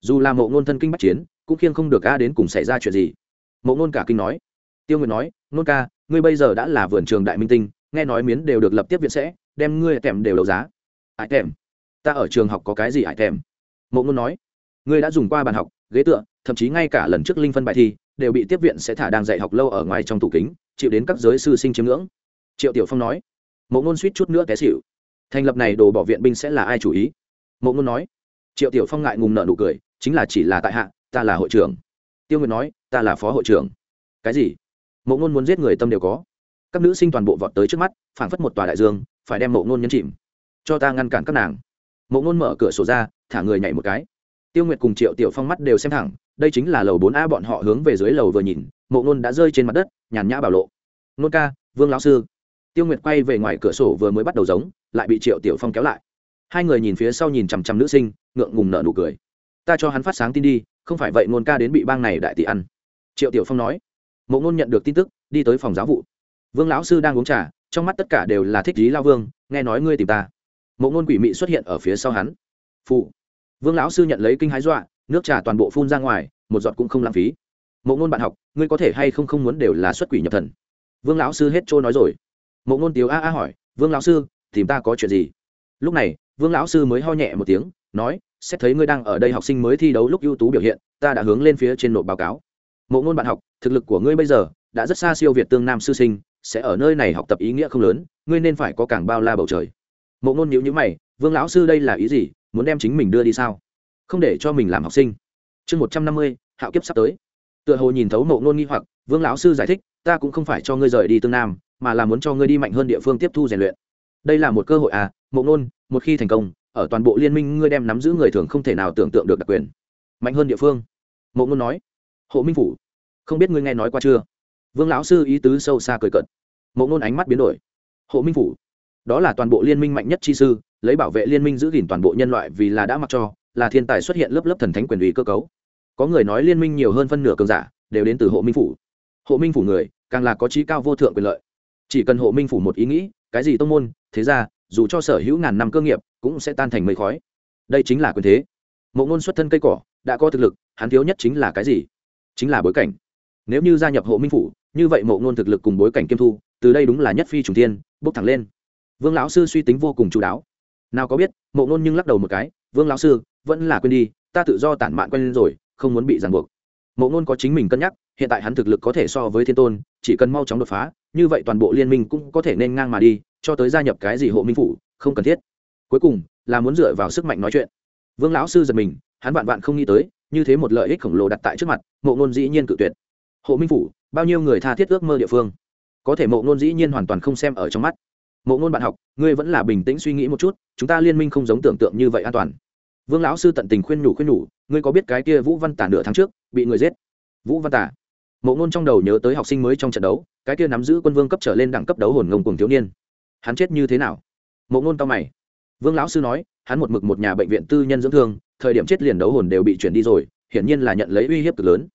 [SPEAKER 1] dù là mộ nôn thân kinh bắt chiến, cũng khiêng không được a đến cùng xảy ra chuyện gì. Mộ nôn cả kinh nói. Tiêu nguyệt nói, nôn ca, ngươi bây giờ đã là vườn trường đại minh tinh, nghe nói miến đều được lập tiếp viện sẽ, đem ngươi tèm đều đấu giá. Ải tèm? Ta ở trường học có cái gì ải kèm mộ ngôn nói. Ngươi đã dùng qua bàn học, ghế tựa, thậm chí ngay cả lần trước linh phân bài thi, đều bị tiếp viện sẽ thả đang dạy học lâu ở ngoài trong tủ kính chịu đến các giới sư sinh chiếm ngưỡng. Triệu tiểu phong nói, mộ ngôn suýt chút nữa té xịu thành lập này đồ bỏ viện binh sẽ là ai chủ ý? Mộ ngôn nói, triệu tiểu phong ngại ngùng nợ nụ cười, chính là chỉ là tại hạ, ta là hội trưởng. Tiêu nguyệt nói, ta là phó hội trưởng. Cái gì? Mộ ngôn muốn giết người tâm đều có. Các nữ sinh toàn bộ vọt tới trước mắt, phảng phất một tòa đại dương, phải đem mộ ngôn nhấn chìm. Cho ta ngăn cản các nàng. Mộ ngôn mở cửa sổ ra, thả người nhảy một cái. Tiêu nguyệt cùng triệu tiểu phong mắt đều xem thẳng, đây chính là lầu bốn a bọn họ hướng về dưới lầu vừa nhìn mộ ngôn đã rơi trên mặt đất, nhàn nhã bảo lộ. Nôn ca, vương lão sư. Tiêu nguyệt quay về ngoài cửa sổ vừa mới bắt đầu giống, lại bị triệu tiểu phong kéo lại. Hai người nhìn phía sau nhìn chằm chằm nữ sinh, ngượng ngùng nợ nụ cười. Ta cho hắn phát sáng tin đi, không phải vậy ngôn ca đến bị bang này đại tỷ ăn. Triệu tiểu phong nói. Mộ ngôn nhận được tin tức, đi tới phòng giáo vụ. Vương lão sư đang uống trà, trong mắt tất cả đều là thích lý lao vương, nghe nói ngươi tìm ta. Mộ ngôn quỷ mị xuất hiện ở phía sau hắn. Phụ vương lão sư nhận lấy kinh hái dọa, nước trà toàn bộ phun ra ngoài, một giọt cũng không lãng phí mộ ngôn bạn học, ngươi có thể hay không không muốn đều là xuất quỷ nhập thần? Vương lão sư hết trôi nói rồi. Mộ ngôn tiếu a a hỏi, vương lão sư, tìm ta có chuyện gì? Lúc này, vương lão sư mới ho nhẹ một tiếng, nói, xét thấy ngươi đang ở đây học sinh mới thi đấu lúc ưu tú biểu hiện, ta đã hướng lên phía trên nộp báo cáo. Mộ ngôn bạn học, thực lực của ngươi bây giờ đã rất xa siêu việt tương nam sư sinh, sẽ ở nơi này học tập ý nghĩa không lớn, ngươi nên phải có càng bao la bầu trời. Mộ ngôn nhữ nhữ mày, vương lão sư đây là ý gì? Muốn đem chính mình đưa đi sao? Không để cho mình làm học sinh. Chương một trăm năm mươi, hạo kiếp sắp tới tựa hồ nhìn thấu mộ ngôn nghi hoặc, vương lão sư giải thích, ta cũng không phải cho ngươi rời đi tương nam, mà là muốn cho ngươi đi mạnh hơn địa phương tiếp thu rèn luyện. Đây là một cơ hội à mộ ngôn, một khi thành công, ở toàn bộ liên minh ngươi đem nắm giữ người thường không thể nào tưởng tượng được đặc quyền. Mạnh hơn địa phương. Mộ ngôn nói. Hộ minh phủ. Không biết ngươi nghe nói qua chưa? Vương lão sư ý tứ sâu xa cười cận mộ ngôn ánh mắt biến đổi. Hộ minh phủ. Đó là toàn bộ liên minh mạnh nhất chi sư, lấy bảo vệ liên minh giữ gìn toàn bộ nhân loại vì là đã mặc cho, là thiên tài xuất hiện lớp lớp thần thánh quyền ủy cơ cấu có người nói liên minh nhiều hơn phân nửa cường giả đều đến từ hộ minh phủ. Hộ minh phủ người, càng là có trí cao vô thượng quyền lợi. Chỉ cần hộ minh phủ một ý nghĩ, cái gì tông môn, thế ra dù cho sở hữu ngàn năm cơ nghiệp, cũng sẽ tan thành mây khói. Đây chính là quyền thế. Mộ ngôn xuất thân cây cỏ, đã có thực lực, hắn thiếu nhất chính là cái gì? Chính là bối cảnh. Nếu như gia nhập hộ minh phủ, như vậy mộ ngôn thực lực cùng bối cảnh kiêm thu, từ đây đúng là nhất phi trùng tiên bốc thẳng lên. Vương lão sư suy tính vô cùng chú đáo. Nào có biết, mộ ngôn nhưng lắc đầu một cái, vương lão sư, vẫn là quên đi, ta tự do tản mạn quen lên rồi không muốn bị ràng buộc. Mộ ngôn có chính mình cân nhắc, hiện tại hắn thực lực có thể so với thiên tôn, chỉ cần mau chóng đột phá, như vậy toàn bộ liên minh cũng có thể nên ngang mà đi, cho tới gia nhập cái gì hộ minh phủ, không cần thiết. Cuối cùng, là muốn dựa vào sức mạnh nói chuyện. Vương lão sư giật mình, hắn vạn vạn không nghĩ tới, như thế một lợi ích khổng lồ đặt tại trước mặt, mộ ngôn dĩ nhiên cự tuyệt. Hộ minh phủ, bao nhiêu người tha thiết ước mơ địa phương? Có thể mộ ngôn dĩ nhiên hoàn toàn không xem ở trong mắt. Mộ ngôn bạn học, ngươi vẫn là bình tĩnh suy nghĩ một chút, chúng ta liên minh không giống tưởng tượng như vậy an toàn. Vương lão sư tận tình khuyên nhủ khuyên nhủ ngươi có biết cái kia vũ văn tả nửa tháng trước bị người giết? Vũ văn tả. Mộ ngôn trong đầu nhớ tới học sinh mới trong trận đấu, cái kia nắm giữ quân vương cấp trở lên đẳng cấp đấu hồn ngông cùng thiếu niên. Hắn chết như thế nào? Mộ ngôn cao mày. Vương lão sư nói, hắn một mực một nhà bệnh viện tư nhân dưỡng thương, thời điểm chết liền đấu hồn đều bị chuyển đi rồi, hiển nhiên là nhận lấy uy hiếp cực lớn.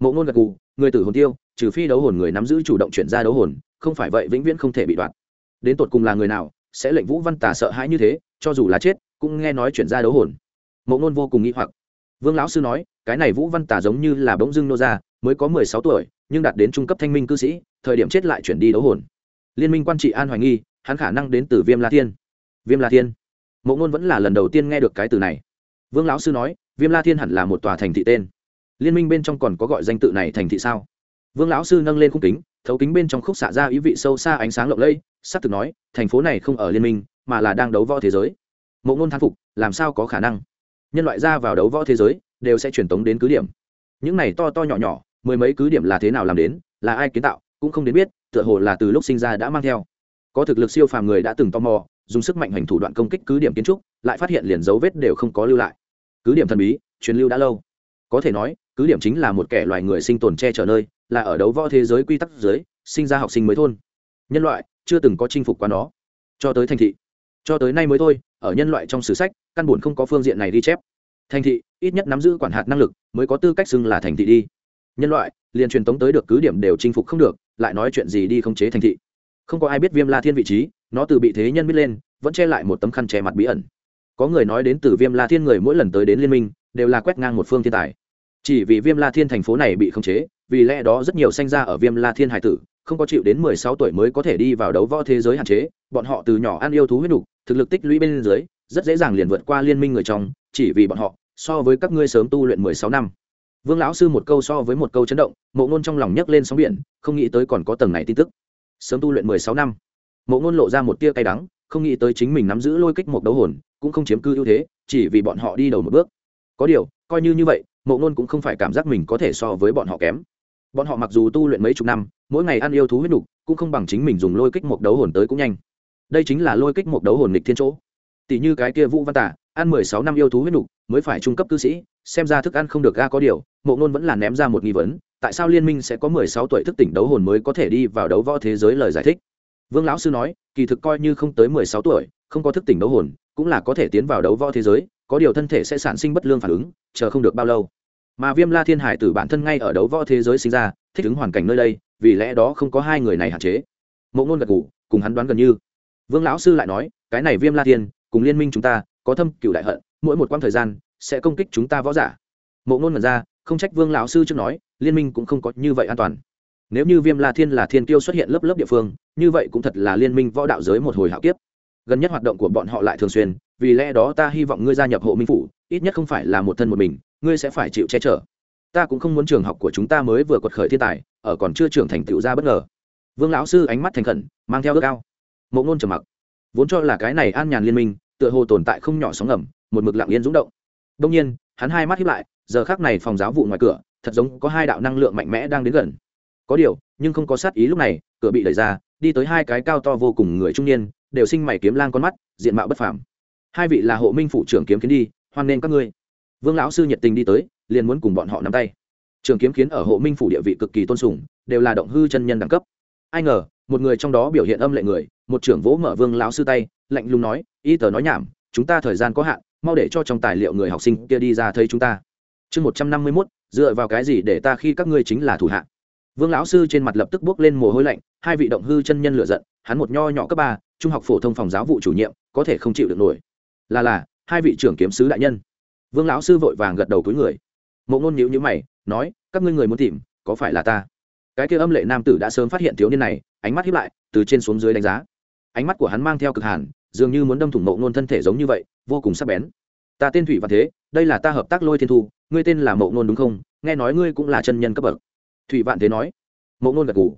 [SPEAKER 1] Mộ ngôn gật gù, người tử hồn tiêu, trừ phi đấu hồn người nắm giữ chủ động chuyển ra đấu hồn, không phải vậy vĩnh viễn không thể bị đoạt. Đến tột cùng là người nào, sẽ lệnh vũ văn tả sợ hãi như thế, cho dù là chết, cũng nghe nói chuyển ra đấu hồn. Mộ ngôn vô cùng nghĩ hoặc vương lão sư nói, cái này vũ văn tả giống như là bỗng dưng nô ra, mới có mười sáu tuổi, nhưng đạt đến trung cấp thanh minh cư sĩ, thời điểm chết lại chuyển đi đấu hồn. Liên minh quan trị an hoài nghi, hắn khả năng đến từ viêm la thiên. Viêm la thiên. Mộ ngôn vẫn là lần đầu tiên nghe được cái từ này. Vương lão sư nói, viêm la thiên hẳn là một tòa thành thị tên. Liên minh bên trong còn có gọi danh tự này thành thị sao? Vương lão sư nâng lên khung kính, thấu kính bên trong khúc xạ ra ý vị sâu xa ánh sáng lộng lẫy s ắ c thực nói, thành phố này không ở liên minh, mà là đang đấu võ thế giới. Mộ ngôn thán phục, làm sao có khả năng? Nhân loại ra vào đấu võ thế giới, đều sẽ truyền tống đến cứ điểm. Những này to to nhỏ nhỏ, mười mấy cứ điểm là thế nào làm đến, là ai kiến tạo, cũng không đến biết, tựa hồ là từ lúc sinh ra đã mang theo. Có thực lực siêu phàm người đã từng tò mò, dùng sức mạnh hành thủ đoạn công kích cứ điểm kiến trúc, lại phát hiện liền dấu vết đều không có lưu lại. Cứ điểm thần bí, truyền lưu đã lâu. Có thể nói, cứ điểm chính là một kẻ loài người sinh tồn che chở nơi, là ở đấu võ thế giới quy tắc dưới, sinh ra học sinh mới thôn. Nhân loại chưa từng có chinh phục qua nó. Cho tới thành thị, cho tới nay mới thôi ở nhân loại trong sử sách căn buồn không có phương diện này ghi chép. Thành thị ít nhất nắm giữ quản hạt năng lực mới có tư cách xưng là thành thị đi. Nhân loại liền truyền tống tới được cứ điểm đều chinh phục không được lại nói chuyện gì đi khống chế thành thị. Không có ai biết viêm la thiên vị trí nó từ bị thế nhân biết lên vẫn che lại một tấm khăn che mặt bí ẩn. Có người nói đến từ viêm la thiên người mỗi lần tới đến liên minh đều là quét ngang một phương thiên tài. Chỉ vì viêm la thiên thành phố này bị khống chế vì lẽ đó rất nhiều sanh ra ở viêm la thiên hải tử không có chịu đến mười sáu tuổi mới có thể đi vào đấu võ thế giới hạn chế bọn họ từ nhỏ ăn yêu thú huyết đủ, thực lực tích lũy bên dưới, rất dễ dàng liền vượt qua liên minh người trong, chỉ vì bọn họ, so với các ngươi sớm tu luyện mười sáu năm. Vương lão sư một câu so với một câu chấn động, mộ ngôn trong lòng nhấc lên sóng biển, không nghĩ tới còn có tầng này tin tức. Sớm tu luyện mười sáu năm. Mộ ngôn lộ ra một tia cay đắng, không nghĩ tới chính mình nắm giữ lôi kích một đấu hồn, cũng không chiếm cư ưu thế, chỉ vì bọn họ đi đầu một bước. Có điều, coi như như vậy, mộ ngôn cũng không phải cảm giác mình có thể so với bọn họ kém. Bọn họ mặc dù tu luyện mấy chục năm, mỗi ngày ăn yêu thú huyết nục, cũng không bằng chính mình dùng lôi kích một đấu hồn tới cũng nhanh đây chính là lôi kích một đấu hồn nghịch thiên chỗ. Tỷ như cái kia vũ văn tả, ăn mười sáu năm yêu thú huyết nục, mới phải trung cấp cư sĩ, xem ra thức ăn không được ga có điều, mộ ngôn vẫn là ném ra một nghi vấn, tại sao liên minh sẽ có mười sáu tuổi thức tỉnh đấu hồn mới có thể đi vào đấu võ thế giới lời giải thích. Vương lão sư nói, kỳ thực coi như không tới mười sáu tuổi, không có thức tỉnh đấu hồn, cũng là có thể tiến vào đấu võ thế giới, có điều thân thể sẽ sản sinh bất lương phản ứng, chờ không được bao lâu. Mà viêm la thiên hải tử bản thân ngay ở đấu võ thế giới sinh ra, thích ứng hoàn cảnh nơi đây, vì lẽ đó không có hai người này hạn chế. Mộ ngôn gật ngủ cùng hắn đoán gần như vương lão sư lại nói, cái này viêm la thiên, cùng liên minh chúng ta, có thâm cựu đại hận, mỗi một quãng thời gian, sẽ công kích chúng ta võ giả. Mộ ngôn mật ra, không trách vương lão sư trước nói, liên minh cũng không có như vậy an toàn. Nếu như viêm la thiên là thiên tiêu xuất hiện lớp lớp địa phương, như vậy cũng thật là liên minh võ đạo giới một hồi hạo kiếp. Gần nhất hoạt động của bọn họ lại thường xuyên, vì lẽ đó ta hy vọng ngươi gia nhập hộ minh phủ, ít nhất không phải là một thân một mình, ngươi sẽ phải chịu che chở. Ta cũng không muốn trường học của chúng ta mới vừa quật khởi thiên tài, ở còn chưa trưởng thành tựu ra bất ngờ. Vương lão sư ánh mắt thành khẩn, mang theo ước cao mộ ngôn trầm mặc. Vốn cho là cái này an nhàn liên minh, tựa hồ tồn tại không nhỏ sóng ngầm, một mực lặng yên rúng động. Đông nhiên, hắn hai mắt hiếp lại, giờ khác này phòng giáo vụ ngoài cửa, thật giống có hai đạo năng lượng mạnh mẽ đang đến gần. Có điều, nhưng không có sát ý lúc này, cửa bị đẩy ra, đi tới hai cái cao to vô cùng người trung niên, đều sinh mày kiếm lang con mắt, diện mạo bất phàm. Hai vị là hộ minh phụ trưởng kiếm kiến đi, hoan nên các ngươi. Vương lão sư nhiệt tình đi tới, liền muốn cùng bọn họ nắm tay. Trường kiếm kiến ở hộ minh phủ địa vị cực kỳ tôn sùng, đều là động hư chân nhân đẳng cấp. Ai ngờ một người trong đó biểu hiện âm lệ người, một trưởng vỗ mở vương lão sư tay, lạnh lùng nói, y tờ nói nhảm, chúng ta thời gian có hạn, mau để cho trong tài liệu người học sinh kia đi ra thấy chúng ta. Chương một trăm năm mươi mốt, dựa vào cái gì để ta khi các ngươi chính là thủ hạ? Vương lão sư trên mặt lập tức bước lên mồ hôi lạnh, hai vị động hư chân nhân lựa giận, hắn một nho nhỏ cấp ba, trung học phổ thông phòng giáo vụ chủ nhiệm, có thể không chịu được nổi. Là là, hai vị trưởng kiếm sứ đại nhân. Vương lão sư vội vàng gật đầu túi người. Mộ ngôn nhíu nhữ mày, nói, các ngươi người muốn tìm, có phải là ta? Cái kia âm lệ nam tử đã sớm phát hiện thiếu niên này ánh mắt hiếp lại, từ trên xuống dưới đánh giá. Ánh mắt của hắn mang theo cực hàn, dường như muốn đâm thủng mộ ngôn thân thể giống như vậy, vô cùng sắc bén. Ta tên thủy và thế, đây là ta hợp tác lôi thiên thu, ngươi tên là mộ ngôn đúng không? Nghe nói ngươi cũng là chân nhân cấp bậc. Thủy vạn thế nói. Mộ ngôn gật ngủ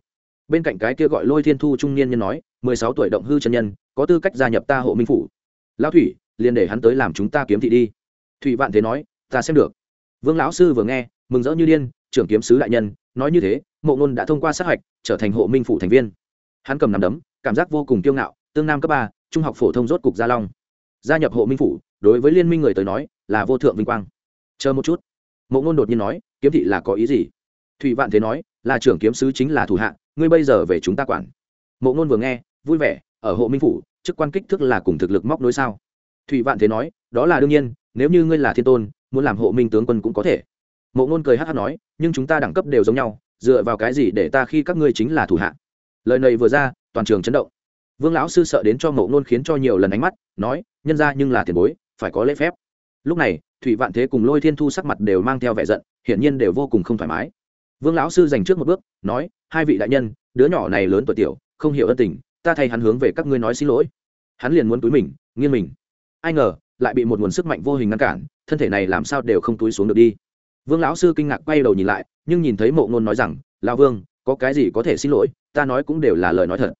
[SPEAKER 1] bên cạnh cái kia gọi lôi thiên thu trung niên nhân nói, mười sáu tuổi động hư chân nhân, có tư cách gia nhập ta hộ minh phủ. Lão thủy, liền để hắn tới làm chúng ta kiếm thị đi. Thủy vạn thế nói, ta xem được. Vương lão sư vừa nghe, mừng rỡ như điên, trưởng kiếm sứ đại nhân, nói như thế mộ ngôn đã thông qua sát hạch, trở thành hộ minh phủ thành viên. Hắn cầm nằm đấm, cảm giác vô cùng kiêu ngạo, tương nam cấp ba, trung học phổ thông rốt cục gia long. Gia nhập hộ minh phủ, đối với liên minh người tới nói, là vô thượng vinh quang. Chờ một chút. Mộ ngôn đột nhiên nói, kiếm thị là có ý gì? Thụy vạn thế nói, là trưởng kiếm sứ chính là thủ hạ, ngươi bây giờ về chúng ta quản. Mộ ngôn vừa nghe, vui vẻ, ở hộ minh phủ, chức quan kích thước là cùng thực lực móc nối sao? Thụy vạn thế nói, đó là đương nhiên, nếu như ngươi là thiên tôn, muốn làm hộ minh tướng quân cũng có thể. Mộ ngôn cười hát hát nói, nhưng chúng ta đẳng cấp đều giống nhau dựa vào cái gì để ta khi các ngươi chính là thủ hạ? Lời này vừa ra, toàn trường chấn động. Vương lão sư sợ đến cho mậu nôn khiến cho nhiều lần ánh mắt, nói, nhân ra nhưng là tiền bối, phải có lễ phép. Lúc này, thủy vạn thế cùng lôi thiên thu sắc mặt đều mang theo vẻ giận, hiển nhiên đều vô cùng không thoải mái. Vương lão sư dành trước một bước, nói, hai vị đại nhân, đứa nhỏ này lớn tuổi tiểu, không hiểu ân tình, ta thay hắn hướng về các ngươi nói xin lỗi. Hắn liền muốn túi mình, nghiêng mình. Ai ngờ, lại bị một nguồn sức mạnh vô hình ngăn cản, thân thể này làm sao đều không túi xuống được đi. Vương lão sư kinh ngạc quay đầu nhìn lại nhưng nhìn thấy mộ ngôn nói rằng lao vương, có cái gì có thể xin lỗi, ta nói cũng đều là lời nói thật.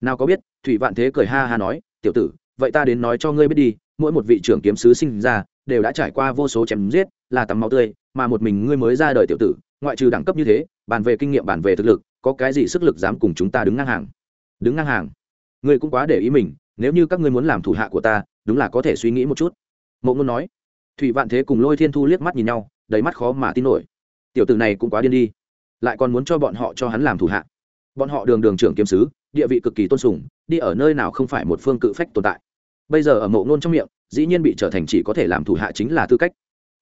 [SPEAKER 1] Nào có biết, thủy vạn thế cười ha ha nói, tiểu tử, vậy ta đến nói cho ngươi biết đi, mỗi một vị trưởng kiếm sứ sinh ra, đều đã trải qua vô số chém giết, là tắm máu tươi, mà một mình ngươi mới ra đời tiểu tử, ngoại trừ đẳng cấp như thế, bàn về kinh nghiệm, bàn về thực lực, có cái gì sức lực dám cùng chúng ta đứng ngang hàng? Đứng ngang hàng? Ngươi cũng quá để ý mình, nếu như các ngươi muốn làm thủ hạ của ta, đúng là có thể suy nghĩ một chút. Mộ ngôn nói. Thủy vạn thế cùng lôi thiên thu liếc mắt nhìn nhau, đầy mắt khó mà tin nổi tiểu tử này cũng quá điên đi. Lại còn muốn cho bọn họ cho hắn làm thủ hạ. Bọn họ đường đường trưởng kiếm sứ, địa vị cực kỳ tôn sùng, đi ở nơi nào không phải một phương cự phách tồn tại. Bây giờ ở mộ ngôn trong miệng, dĩ nhiên bị trở thành chỉ có thể làm thủ hạ chính là tư cách.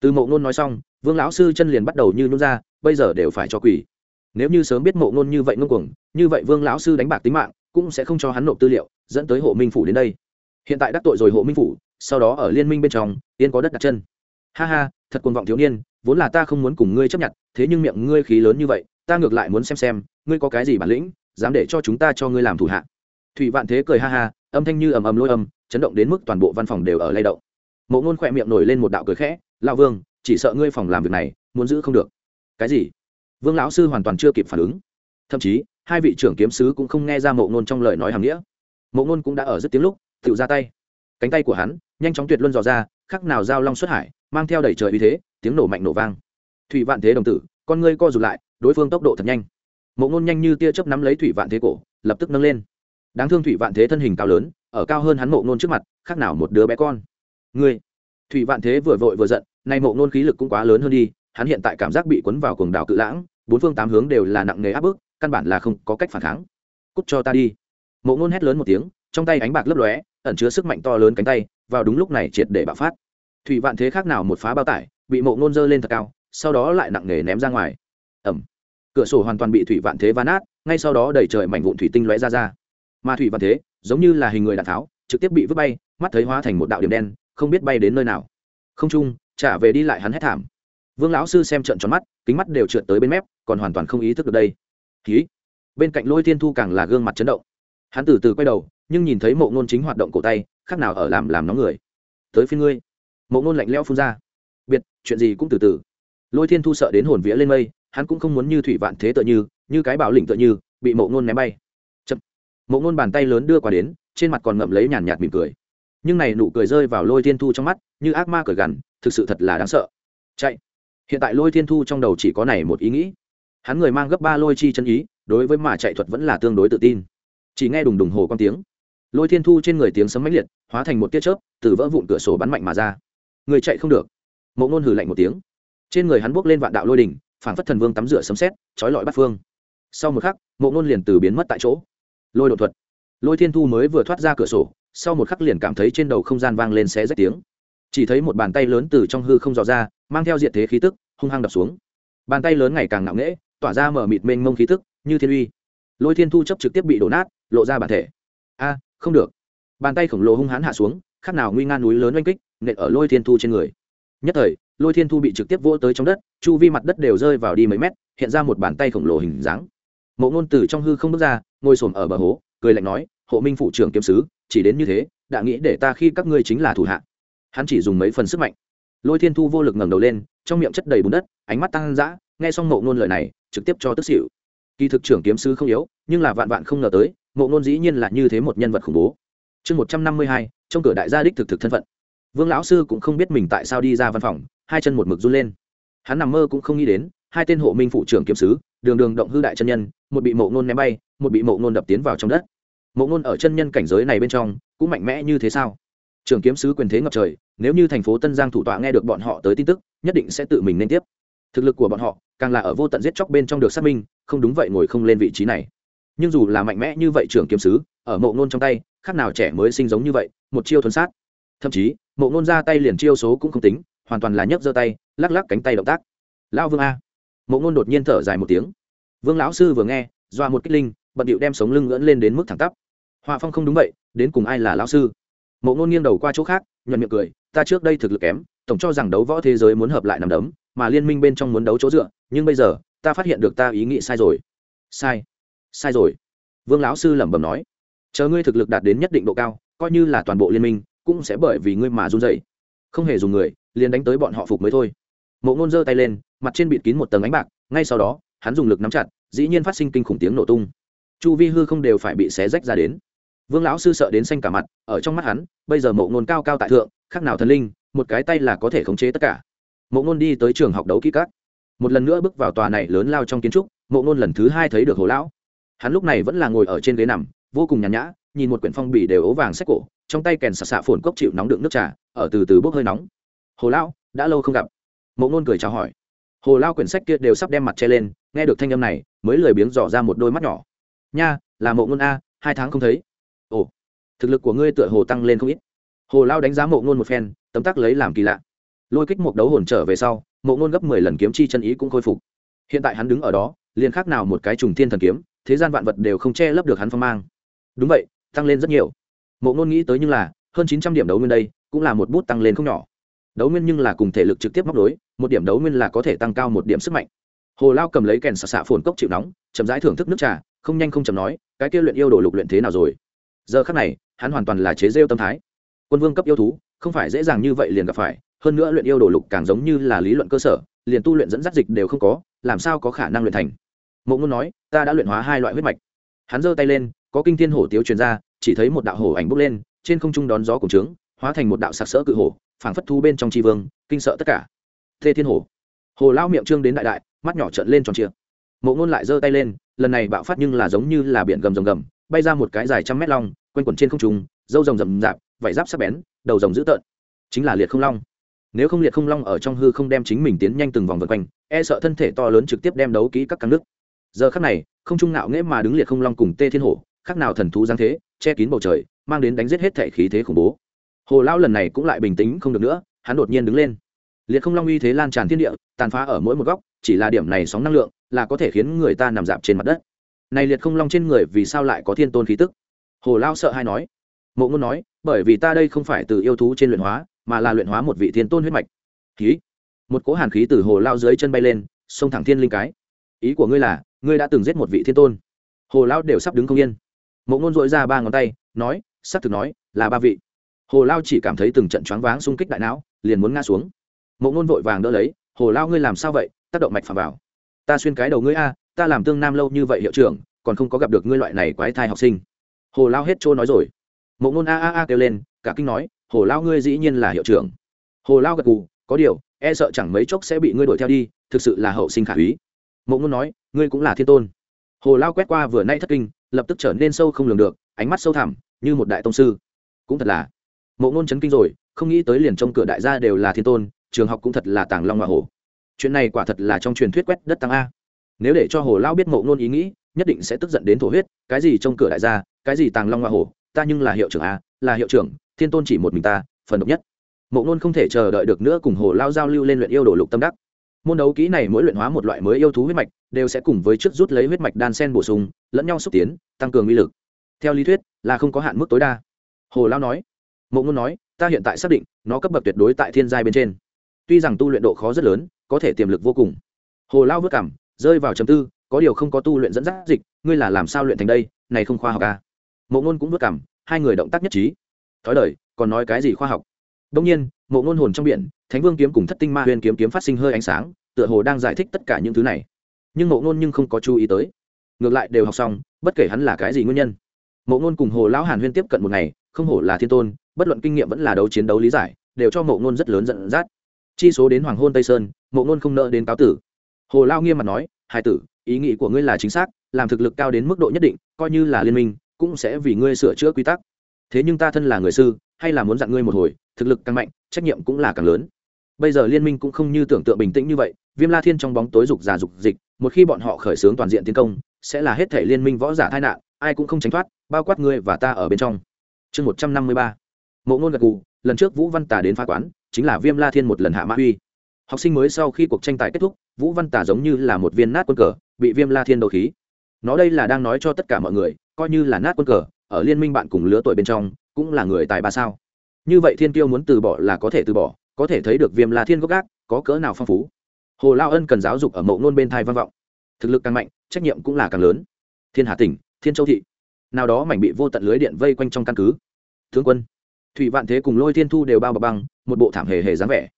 [SPEAKER 1] Từ mộ ngôn nói xong, vương lão sư chân liền bắt đầu như nôn ra, bây giờ đều phải cho quỳ nếu như sớm biết mộ ngôn như vậy ngông cuồng, như vậy vương lão sư đánh bạc tính mạng, cũng sẽ không cho hắn nộp tư liệu, dẫn tới hộ minh phủ đến đây. Hiện tại đắc tội rồi hộ minh phủ, sau đó ở liên minh bên trong tiên có đất đặt chân ha ha, thật cuồng vọng thiếu niên, vốn là ta không muốn cùng ngươi chấp nhận, thế nhưng miệng ngươi khí lớn như vậy, ta ngược lại muốn xem xem, ngươi có cái gì bản lĩnh, dám để cho chúng ta cho ngươi làm thủ hạ. Thủy vạn thế cười ha ha, âm thanh như ầm ầm lôi âm, chấn động đến mức toàn bộ văn phòng đều ở lay động. Mộ ngôn khỏe miệng nổi lên một đạo cười khẽ, lão vương, chỉ sợ ngươi phòng làm việc này, muốn giữ không được. Cái gì? Vương lão sư hoàn toàn chưa kịp phản ứng. Thậm chí, hai vị trưởng kiếm sứ cũng không nghe ra mộ ngôn trong lời nói hàm nghĩa. Mộ ngôn cũng đã ở rất tiếng lúc tự ra tay. Cánh tay của hắn, nhanh chóng tuyệt luân dò ra khác nào giao long xuất hải mang theo đầy trời uy thế, tiếng nổ mạnh nổ vang. Thủy vạn thế đồng tử, con ngươi co rụt lại, đối phương tốc độ thật nhanh. Mộ ngôn nhanh như tia chớp nắm lấy thủy vạn thế cổ, lập tức nâng lên. Đáng thương thủy vạn thế thân hình cao lớn, ở cao hơn hắn mộ ngôn trước mặt, khác nào một đứa bé con. Ngươi! Thủy vạn thế vừa vội vừa giận, nay mộ ngôn khí lực cũng quá lớn hơn đi, hắn hiện tại cảm giác bị cuốn vào cuồng đảo cự lãng, bốn phương tám hướng đều là nặng nề áp bức, căn bản là không có cách phản kháng. Cút cho ta đi! Mộ ngôn hét lớn một tiếng, trong tay ánh bạc lấp lóe, ẩn chứa sức mạnh to lớn cánh tay, vào đúng lúc này triệt để bạo phát thủy vạn thế khác nào một phá bao tải, bị mộ ngôn dơ lên thật cao, sau đó lại nặng nề ném ra ngoài. Ẩm. Cửa sổ hoàn toàn bị thủy vạn thế ván át ngay sau đó đẩy trời mảnh vụn thủy tinh lóe ra ra. Mà thủy vạn thế, giống như là hình người đạn tháo, trực tiếp bị vứt bay, mắt thấy hóa thành một đạo điểm đen, không biết bay đến nơi nào. Không trung, trả về đi lại hắn hét thảm. Vương lão sư xem trận tròn mắt, kính mắt đều trượt tới bên mép, còn hoàn toàn không ý thức được đây. Ký bên cạnh lôi thiên thu càng là gương mặt chấn động. Hắn từ từ quay đầu, nhưng nhìn thấy mộ ngôn chính hoạt động cổ tay, khác nào ở làm làm nóng người. Tới phía ngươi mộ ngôn lạnh leo phun ra. Biệt, chuyện gì cũng từ từ. Lôi thiên thu sợ đến hồn vía lên mây, hắn cũng không muốn như thủy vạn thế tựa như như cái bảo lĩnh tựa như, bị mộ ngôn ném bay. Chậm. Mộ ngôn bàn tay lớn đưa qua đến, trên mặt còn ngậm lấy nhàn nhạt mỉm cười. Nhưng này nụ cười rơi vào lôi thiên thu trong mắt, như ác ma cởi gằn, thực sự thật là đáng sợ. Chạy. Hiện tại lôi thiên thu trong đầu chỉ có này một ý nghĩ. Hắn người mang gấp ba lôi chi chân ý, đối với mà chạy thuật vẫn là tương đối tự tin. Chỉ nghe đùng đùng hồ con tiếng. Lôi thiên thu trên người tiếng sấm mãnh liệt, hóa thành một tia chớp, từ vỡ vụn cửa sổ bắn mạnh mà ra người chạy không được. Mộ ngôn hử lạnh một tiếng. Trên người hắn buốc lên vạn đạo lôi đỉnh phản phất thần vương tắm rửa sấm xét trói lọi bắt phương. Sau một khắc, mộ ngôn liền từ biến mất tại chỗ. Lôi đột thuật. Lôi thiên thu mới vừa thoát ra cửa sổ, sau một khắc liền cảm thấy trên đầu không gian vang lên xé rách tiếng. Chỉ thấy một bàn tay lớn từ trong hư không dò ra, mang theo diện thế khí tức, hung hăng đập xuống. Bàn tay lớn ngày càng nặng nễ tỏa ra mở mịt mênh mông khí tức, như thiên uy. Lôi thiên thu chấp trực tiếp bị đổ nát, lộ ra bản thể. A, không được. Bàn tay khổng lồ hung hãn hạ xuống, khác nào nguy nga núi lớn oanh kích nện ở lôi thiên thu trên người. Nhất thời, lôi thiên thu bị trực tiếp vỗ tới trong đất, chu vi mặt đất đều rơi vào đi mấy mét, hiện ra một bàn tay khổng lồ hình dáng. Mộ ngôn từ trong hư không bước ra, ngồi s ở bờ hố, cười lạnh nói, hộ minh phụ trưởng kiếm sứ, chỉ đến như thế, đã nghĩ để ta khi các ngươi chính là thủ hạ. Hắn chỉ dùng mấy phần sức mạnh. Lôi thiên thu vô lực ngẩng đầu lên, trong miệng chất đầy bùn đất, ánh mắt tăng dã, nghe xong mộ ngôn lời này, trực tiếp cho tức xỉu. Kỳ thực trưởng kiếm sứ không yếu, nhưng là vạn vạn không ngờ tới, mộ ngôn dĩ nhiên là như thế một nhân vật khủng bố. Chương một trăm năm mươi hai, trong cửa đại gia đích thực thực thân phận vương lão sư cũng không biết mình tại sao đi ra văn phòng, hai chân một mực run lên. Hắn nằm mơ cũng không nghĩ đến, hai tên hộ minh phụ trưởng kiếm sứ, đường đường động hư đại chân nhân, một bị mộ ngôn ném bay, một bị mộ ngôn đập tiến vào trong đất. Mộ ngôn ở chân nhân cảnh giới này bên trong, cũng mạnh mẽ như thế sao? Trường kiếm sứ quyền thế ngập trời, nếu như thành phố tân giang thủ tọa nghe được bọn họ tới tin tức, nhất định sẽ tự mình nên tiếp. Thực lực của bọn họ, càng là ở vô tận giết chóc bên trong được xác minh, không đúng vậy ngồi không lên vị trí này. Nhưng dù là mạnh mẽ như vậy trưởng kiếm sứ, ở mộ ngôn trong tay, khác nào trẻ mới sinh giống như vậy, một chiêu thuần sát. Thậm chí mộ ngôn ra tay liền chiêu số cũng không tính, hoàn toàn là nhấc giơ tay, lắc lắc cánh tay động tác. Lão vương a. Mộ ngôn đột nhiên thở dài một tiếng. Vương lão sư vừa nghe doa một kích linh, bận điệu đem sống lưng ngỡn lên đến mức thẳng tắp. Họa phong không đúng vậy, đến cùng ai là lão sư? Mộ ngôn nghiêng đầu qua chỗ khác, nhuận miệng cười, ta trước đây thực lực kém, tổng cho rằng đấu võ thế giới muốn hợp lại nằm đấm, mà liên minh bên trong muốn đấu chỗ dựa, nhưng bây giờ, ta phát hiện được ta ý nghĩ sai rồi. Sai. Sai rồi. Vương lão sư lẩm bẩm nói. Chờ ngươi thực lực đạt đến nhất định độ cao, coi như là toàn bộ liên minh cũng sẽ bởi vì ngươi mà run dậy không hề dùng người, liền đánh tới bọn họ phục mới thôi. Mộ ngôn giơ tay lên, mặt trên bịt kín một tầng ánh bạc, ngay sau đó, hắn dùng lực nắm chặt, dĩ nhiên phát sinh kinh khủng tiếng nổ tung. Chu vi hư không đều phải bị xé rách ra đến. Vương lão sư sợ đến xanh cả mặt, ở trong mắt hắn, bây giờ mộ ngôn cao cao tại thượng, khác nào thần linh, một cái tay là có thể khống chế tất cả. Mộ ngôn đi tới trường học đấu kỹ các. Một lần nữa bước vào tòa này lớn lao trong kiến trúc, mộ ngôn lần thứ hai thấy được hồ lão. Hắn lúc này vẫn là ngồi ở trên ghế nằm, vô cùng nhàn nhã, nhìn một quyển phong bì đều ố vàng sách cổ trong tay kèn xà xạ phồn cốc chịu nóng đựng nước trà, ở từ từ bốc hơi nóng. Hồ lão, đã lâu không gặp. Mộ ngôn cười chào hỏi. Hồ lao quyển sách kia đều sắp đem mặt che lên, nghe được thanh âm này, mới lười biếng dò ra một đôi mắt nhỏ. Nha, là mộ ngôn a, hai tháng không thấy. Ồ, thực lực của ngươi tựa hồ tăng lên không ít. Hồ lao đánh giá mộ ngôn một phen, tấm tắc lấy làm kỳ lạ. Lôi kích một đấu hồn trở về sau, mộ ngôn gấp mười lần kiếm chi chân ý cũng khôi phục. Hiện tại hắn đứng ở đó, liền khác nào một cái trùng thiên thần kiếm, thế gian vạn vật đều không che lấp được hắn phong mang. Đúng vậy, tăng lên rất nhiều mộ ngôn nghĩ tới nhưng là, hơn chín trăm điểm đấu nguyên đây, cũng là một bút tăng lên không nhỏ. Đấu nguyên nhưng là cùng thể lực trực tiếp móc đối, một điểm đấu nguyên là có thể tăng cao một điểm sức mạnh. Hồ lao cầm lấy kèn xạ xạ phồn cốc chịu nóng, chậm rãi thưởng thức nước trà, không nhanh không chậm nói, cái kia luyện yêu đồ lục luyện thế nào rồi? Giờ khắc này, hắn hoàn toàn là chế rêu tâm thái. Quân vương cấp yêu thú, không phải dễ dàng như vậy liền gặp phải, hơn nữa luyện yêu đồ lục càng giống như là lý luận cơ sở, liền tu luyện dẫn dắt dịch đều không có, làm sao có khả năng luyện thành? Mộ ngôn nói, ta đã luyện hóa hai loại huyết mạch. Hắn giơ tay lên, có kinh thiên hổ tiếu truyền ra chỉ thấy một đạo hổ ảnh bốc lên, trên không trung đón gió cùng trướng, hóa thành một đạo sặc sỡ cự hổ, phảng phất thu bên trong tri vương, kinh sợ tất cả. Thê thiên hổ. Hồ lao miệng trương đến đại đại, mắt nhỏ trợn lên tròn chia mộ ngôn lại giơ tay lên, lần này bạo phát nhưng là giống như là biển gầm rồng gầm, bay ra một cái dài trăm mét long, quanh quẩn trên không trung, dâu rồng rầm rạp, vảy giáp sắc bén, đầu rồng dữ tợn. Chính là liệt không long. Nếu không liệt không long ở trong hư không đem chính mình tiến nhanh từng vòng vượt quanh e sợ thân thể to lớn trực tiếp đem đấu kỹ các căng nước. Giờ khắc này, không trung ngạo nghễ mà đứng liệt không long cùng tê thiên hổ, khác nào thần thú giáng thế che kín bầu trời, mang đến đánh giết hết thể khí thế khủng bố. Hồ lao lần này cũng lại bình tĩnh không được nữa, hắn đột nhiên đứng lên. Liệt không long uy thế lan tràn thiên địa, tàn phá ở mỗi một góc, chỉ là điểm này sóng năng lượng, là có thể khiến người ta nằm dạp trên mặt đất. Này liệt không long trên người vì sao lại có thiên tôn khí tức? Hồ lao sợ hay nói. Mộ ngôn nói, bởi vì ta đây không phải từ yêu thú trên luyện hóa, mà là luyện hóa một vị thiên tôn huyết mạch. Khí một cỗ hàn khí từ hồ lao dưới chân bay lên, xông thẳng thiên linh cái. Ý của ngươi là, ngươi đã từng giết một vị thiên tôn. Hồ lao đều sắp đứng không yên mộ ngôn dội ra ba ngón tay, nói sắp thực nói, là ba vị. Hồ lao chỉ cảm thấy từng trận choáng váng xung kích đại não, liền muốn ngã xuống. Mộ ngôn vội vàng đỡ lấy, hồ lao ngươi làm sao vậy? Tác động mạch phà vào. Ta xuyên cái đầu ngươi a, ta làm tương nam lâu như vậy hiệu trưởng, còn không có gặp được ngươi loại này quái thai học sinh. Hồ lao hết trôi nói rồi. Mộ ngôn a a a kêu lên, cả kinh nói, hồ lao ngươi dĩ nhiên là hiệu trưởng. Hồ lao gật gù, có điều e sợ chẳng mấy chốc sẽ bị ngươi đuổi theo đi, thực sự là hậu sinh khả úy. Mộ ngôn nói, ngươi cũng là thiên tôn. Hồ lao quét qua vừa nay thất kinh lập tức trở nên sâu không lường được, ánh mắt sâu thẳm, như một đại tông sư. Cũng thật là, mộ ngôn chấn kinh rồi, không nghĩ tới liền trong cửa đại gia đều là thiên tôn, trường học cũng thật là tàng long hoa hồ chuyện này quả thật là trong truyền thuyết quét đất tăng a. Nếu để cho hồ lao biết mộ ngôn ý nghĩ, nhất định sẽ tức giận đến thổ huyết, cái gì trong cửa đại gia, cái gì tàng long hoa hồ ta nhưng là hiệu trưởng a, là hiệu trưởng, thiên tôn chỉ một mình ta, phần độc nhất. Mộ ngôn không thể chờ đợi được nữa cùng hồ lao giao lưu lên luyện yêu đồ lục tâm đắc môn đấu kỹ này mỗi luyện hóa một loại mới yêu thú huyết mạch, đều sẽ cùng với trước rút lấy huyết mạch đan sen bổ sung, lẫn nhau xúc tiến, tăng cường uy lực. Theo lý thuyết, là không có hạn mức tối đa. Hồ lao nói. Mộ ngôn nói, ta hiện tại xác định, nó cấp bậc tuyệt đối tại thiên giai bên trên. Tuy rằng tu luyện độ khó rất lớn, có thể tiềm lực vô cùng. Hồ lao vất cảm, rơi vào chầm tư, có điều không có tu luyện dẫn dắt dịch, ngươi là làm sao luyện thành đây? Này không khoa học à. mộ ngôn cũng vất cảm, hai người động tác nhất trí. Thói đời, còn nói cái gì khoa học? Đông nhiên mộ ngôn hồn trong biển, thánh vương kiếm cùng thất tinh ma huyền kiếm kiếm phát sinh hơi ánh sáng, tựa hồ đang giải thích tất cả những thứ này. Nhưng mộ ngôn nhưng không có chú ý tới. Ngược lại đều học xong, bất kể hắn là cái gì nguyên nhân. Mộ ngôn cùng hồ lão hàn huyên tiếp cận một ngày, không hổ là thiên tôn, bất luận kinh nghiệm vẫn là đấu chiến đấu lý giải, đều cho mộ ngôn rất lớn dẫn dắt. Chi số đến hoàng hôn tây sơn, mộ ngôn không nợ đến cáo tử. Hồ lao nghiêm mặt nói hai tử, ý nghĩ của ngươi là chính xác, làm thực lực cao đến mức độ nhất định, coi như là liên minh, cũng sẽ vì ngươi sửa chữa quy tắc. Thế nhưng ta thân là người sư, hay là muốn dặn ngươi một hồi, thực lực càng mạnh trách nhiệm cũng là càng lớn. Bây giờ liên minh cũng không như tưởng tượng bình tĩnh như vậy, viêm la thiên trong bóng tối dục giả dục dịch, một khi bọn họ khởi xướng toàn diện tiến công, sẽ là hết thể liên minh võ giả tai nạn, ai cũng không tránh thoát, bao quát ngươi và ta ở bên trong. Chương một trăm năm mươi ba. Mộ ngôn gật gù, lần trước vũ văn tà đến phá quán, chính là viêm la thiên một lần hạ mã uy. Học sinh mới sau khi cuộc tranh tài kết thúc, vũ văn tà giống như là một viên nát quân cờ, bị viêm la thiên đầu khí. Nó đây là đang nói cho tất cả mọi người, coi như là nát quân cờ, ở liên minh bạn cùng lứa tuổi bên trong, cũng là người tài ba sao như vậy thiên tiêu muốn từ bỏ là có thể từ bỏ, có thể thấy được viêm la thiên gốc gác, có cỡ nào phong phú. Hồ lao ân cần giáo dục ở mộ Nôn bên thai văn vọng. Thực lực càng mạnh, trách nhiệm cũng là càng lớn. Thiên hà tỉnh, thiên châu thị. Nào đó mảnh bị vô tận lưới điện vây quanh trong căn cứ. Tướng quân, thủy vạn thế cùng lôi thiên thu đều bao bọc băng, một bộ thảm hề hề dáng vẻ.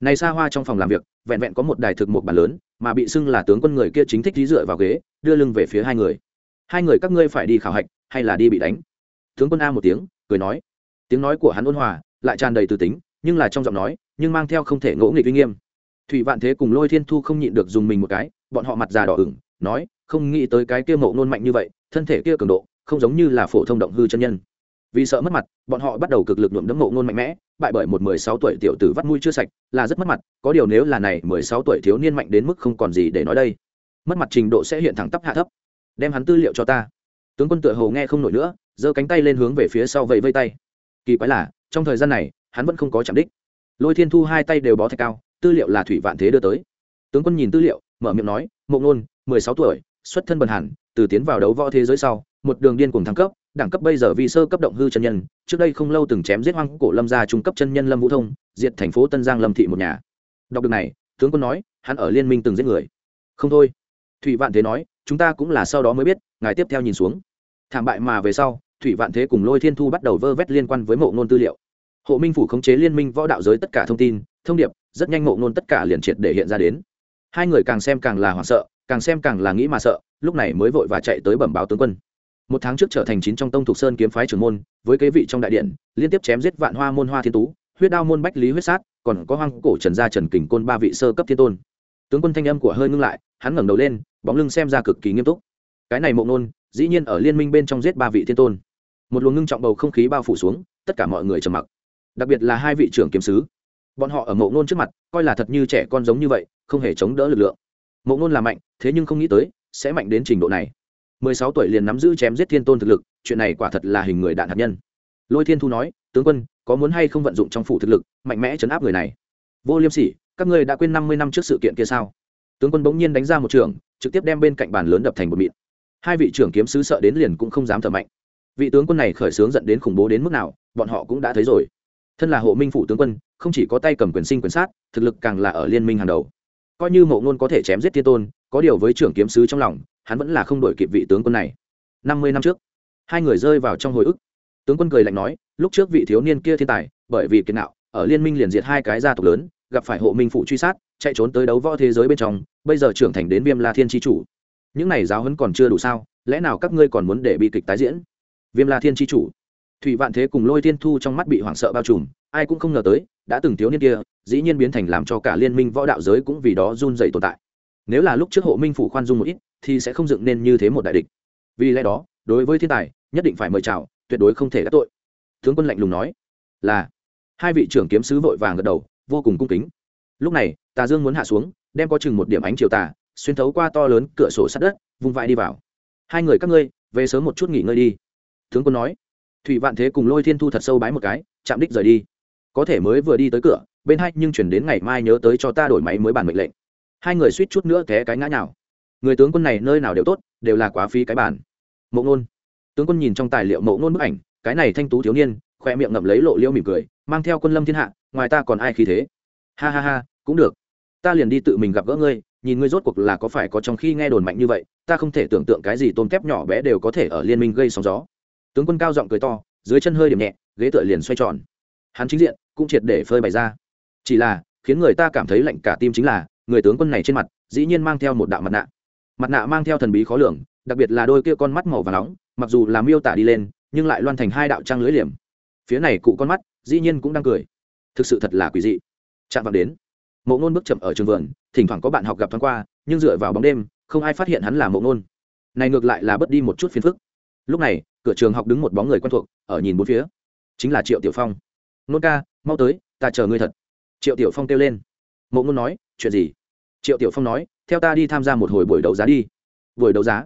[SPEAKER 1] Này xa hoa trong phòng làm việc, vẹn vẹn có một đài thực một bàn lớn, mà bị xưng là tướng quân người kia chính thích dí dựa vào ghế, đưa lưng về phía hai người. Hai người các ngươi phải đi khảo hạch, hay là đi bị đánh? Tướng quân a một tiếng, cười nói tiếng nói của hắn ôn hòa, lại tràn đầy từ tính, nhưng là trong giọng nói, nhưng mang theo không thể ngỗ nghịch uy nghiêm. Thủy vạn thế cùng lôi thiên thu không nhịn được dùng mình một cái, bọn họ mặt già đỏ ửng, nói, không nghĩ tới cái kia mộ nôn mạnh như vậy, thân thể kia cường độ, không giống như là phổ thông động hư chân nhân. Vì sợ mất mặt, bọn họ bắt đầu cực lực nhuộm đấm mộ nôn mạnh mẽ, bại bởi một mười sáu tuổi tiểu tử vắt mũi chưa sạch, là rất mất mặt, có điều nếu là này mười sáu tuổi thiếu niên mạnh đến mức không còn gì để nói đây, mất mặt trình độ sẽ hiện thẳng tắp hạ thấp. Đem hắn tư liệu cho ta. Tướng quân tựa hồ nghe không nổi nữa, giơ cánh tay lên hướng về phía sau vẫy vây tay kỳ quái là, trong thời gian này, hắn vẫn không có chạm đích. Lôi thiên thu hai tay đều bó thạch cao, tư liệu là thủy vạn thế đưa tới. Tướng quân nhìn tư liệu, mở miệng nói, mộ ngôn, mười sáu tuổi, xuất thân bần hẳn từ tiến vào đấu võ thế giới sau, một đường điên cùng thăng cấp, đẳng cấp bây giờ vì sơ cấp động hư chân nhân, trước đây không lâu từng chém giết hoang cổ lâm gia trung cấp chân nhân lâm vũ thông, diệt thành phố tân giang lâm thị một nhà. Đọc được này, tướng quân nói, hắn ở liên minh từng giết người. Không thôi. Thủy vạn thế nói, chúng ta cũng là sau đó mới biết, ngài tiếp theo nhìn xuống. Thảm bại mà về sau thủy vạn thế cùng lôi thiên thu bắt đầu vơ vét liên quan với mộ ngôn tư liệu. Hộ minh phủ khống chế liên minh võ đạo giới tất cả thông tin, thông điệp, rất nhanh mộ ngôn tất cả liền triệt để hiện ra đến. Hai người càng xem càng là hoảng sợ, càng xem càng là nghĩ mà sợ, lúc này mới vội và chạy tới bẩm báo tướng quân. Một tháng trước trở thành chín trong tông thục sơn kiếm phái trưởng môn, với kế vị trong đại điện, liên tiếp chém giết vạn hoa môn hoa thiên tú, huyết đao môn bách lý huyết sát, còn có hoang cổ trần gia trần kình côn ba vị sơ cấp thiên tôn. Tướng quân thanh âm của hơi ngưng lại, hắn ngẩng đầu lên, bóng lưng xem ra cực kỳ nghiêm túc. Cái này mộ nôn dĩ nhiên ở liên minh bên trong giết ba vị thiên tôn. Một luồng ngưng trọng bầu không khí bao phủ xuống, tất cả mọi người trầm mặc. Đặc biệt là hai vị trưởng kiếm sứ. Bọn họ ở mộ nôn trước mặt, coi là thật như trẻ con giống như vậy, không hề chống đỡ lực lượng. Mộ nôn là mạnh, thế nhưng không nghĩ tới, sẽ mạnh đến trình độ này. Mười sáu tuổi liền nắm giữ chém giết thiên tôn thực lực, chuyện này quả thật là hình người đạn hạt nhân. Lôi thiên thu nói, tướng quân, có muốn hay không vận dụng trong phủ thực lực, mạnh mẽ chấn áp người này? Vô liêm sỉ, các ngươi đã quên năm mươi năm trước sự kiện kia sao? Tướng quân bỗng nhiên đánh ra một trường, trực tiếp đem bên cạnh bàn lớn đập thành một mịn hai vị trưởng kiếm sứ sợ đến liền cũng không dám thở mạnh. Vị tướng quân này khởi xướng dẫn đến khủng bố đến mức nào, bọn họ cũng đã thấy rồi. Thân là hộ minh phủ tướng quân, không chỉ có tay cầm quyền sinh quyền sát, thực lực càng là ở liên minh hàng đầu. Coi như mộ ngôn có thể chém giết thiên tôn, có điều với trưởng kiếm sứ trong lòng, hắn vẫn là không đổi kịp vị tướng quân này. Năm mươi năm trước, hai người rơi vào trong hồi ức. Tướng quân cười lạnh nói, lúc trước vị thiếu niên kia thiên tài, bởi vì kiệt nạo ở liên minh liền diệt hai cái gia tộc lớn, gặp phải hộ minh phụ truy sát, chạy trốn tới đấu võ thế giới bên trong, bây giờ trưởng thành đến viêm la thiên tri chủ những này giáo hấn còn chưa đủ sao, lẽ nào các ngươi còn muốn để bi kịch tái diễn? Viêm la thiên tri chủ. Thủy vạn thế cùng lôi thiên thu trong mắt bị hoảng sợ bao trùm, ai cũng không ngờ tới, đã từng thiếu niên kia, dĩ nhiên biến thành làm cho cả liên minh võ đạo giới cũng vì đó run dày tồn tại. Nếu là lúc trước hộ minh phủ khoan dung một ít, thì sẽ không dựng nên như thế một đại địch. Vì lẽ đó, đối với thiên tài, nhất định phải mời chào, tuyệt đối không thể gác tội. Tướng quân lạnh lùng nói, là. Hai vị trưởng kiếm sứ vội vàng gật đầu, vô cùng cung kính. Lúc này, tà dương muốn hạ xuống, đem có chừng một điểm ánh chiều tà xuyên thấu qua to lớn cửa sổ sát đất, vung vãi đi vào. Hai người các ngươi, về sớm một chút nghỉ ngơi đi. Tướng quân nói. Thủy vạn thế cùng lôi thiên thu thật sâu bái một cái, chạm đích rời đi. Có thể mới vừa đi tới cửa, bên hai nhưng chuyển đến ngày mai nhớ tới cho ta đổi máy mới bàn mệnh lệnh. Hai người suýt chút nữa té cái ngã nào người tướng quân này nơi nào đều tốt, đều là quá phí cái bản. Mộ ngôn tướng quân nhìn trong tài liệu mộ ngôn bức ảnh, cái này thanh tú thiếu niên khoe miệng ngậm lấy lộ liễu mỉm cười, mang theo quân lâm thiên hạ, ngoài ta còn ai khi thế? Ha ha ha, cũng được. Ta liền đi tự mình gặp gỡ ngươi nhìn ngươi rốt cuộc là có phải có trong khi nghe đồn mạnh như vậy, ta không thể tưởng tượng cái gì tôm kép nhỏ bé đều có thể ở liên minh gây sóng gió. Tướng quân cao giọng cười to, dưới chân hơi điểm nhẹ, ghế tựa liền xoay tròn. Hắn chính diện, cũng triệt để phơi bày ra. Chỉ là, khiến người ta cảm thấy lạnh cả tim chính là, người tướng quân này trên mặt, dĩ nhiên mang theo một đạo mặt nạ. Mặt nạ mang theo thần bí khó lường, đặc biệt là đôi kia con mắt màu và nóng, mặc dù là miêu tả đi lên, nhưng lại loan thành hai đạo trang lưới liềm. Phía này cụ con mắt, dĩ nhiên cũng đang cười. Thực sự thật là quỷ dị. Chạm vào đến. Mộ ngôn bước chậm ở trường vườn thỉnh thoảng có bạn học gặp thoáng qua, nhưng dựa vào bóng đêm, không ai phát hiện hắn là mộ ngôn. Này ngược lại là bớt đi một chút phiền phức. Lúc này, cửa trường học đứng một bóng người quen thuộc, ở nhìn bốn phía. Chính là triệu tiểu phong. Nôn ca, mau tới, ta chờ ngươi thật. Triệu tiểu phong kêu lên. Mộ ngôn nói, chuyện gì? Triệu tiểu phong nói, theo ta đi tham gia một hồi buổi đấu giá đi. Buổi đấu giá?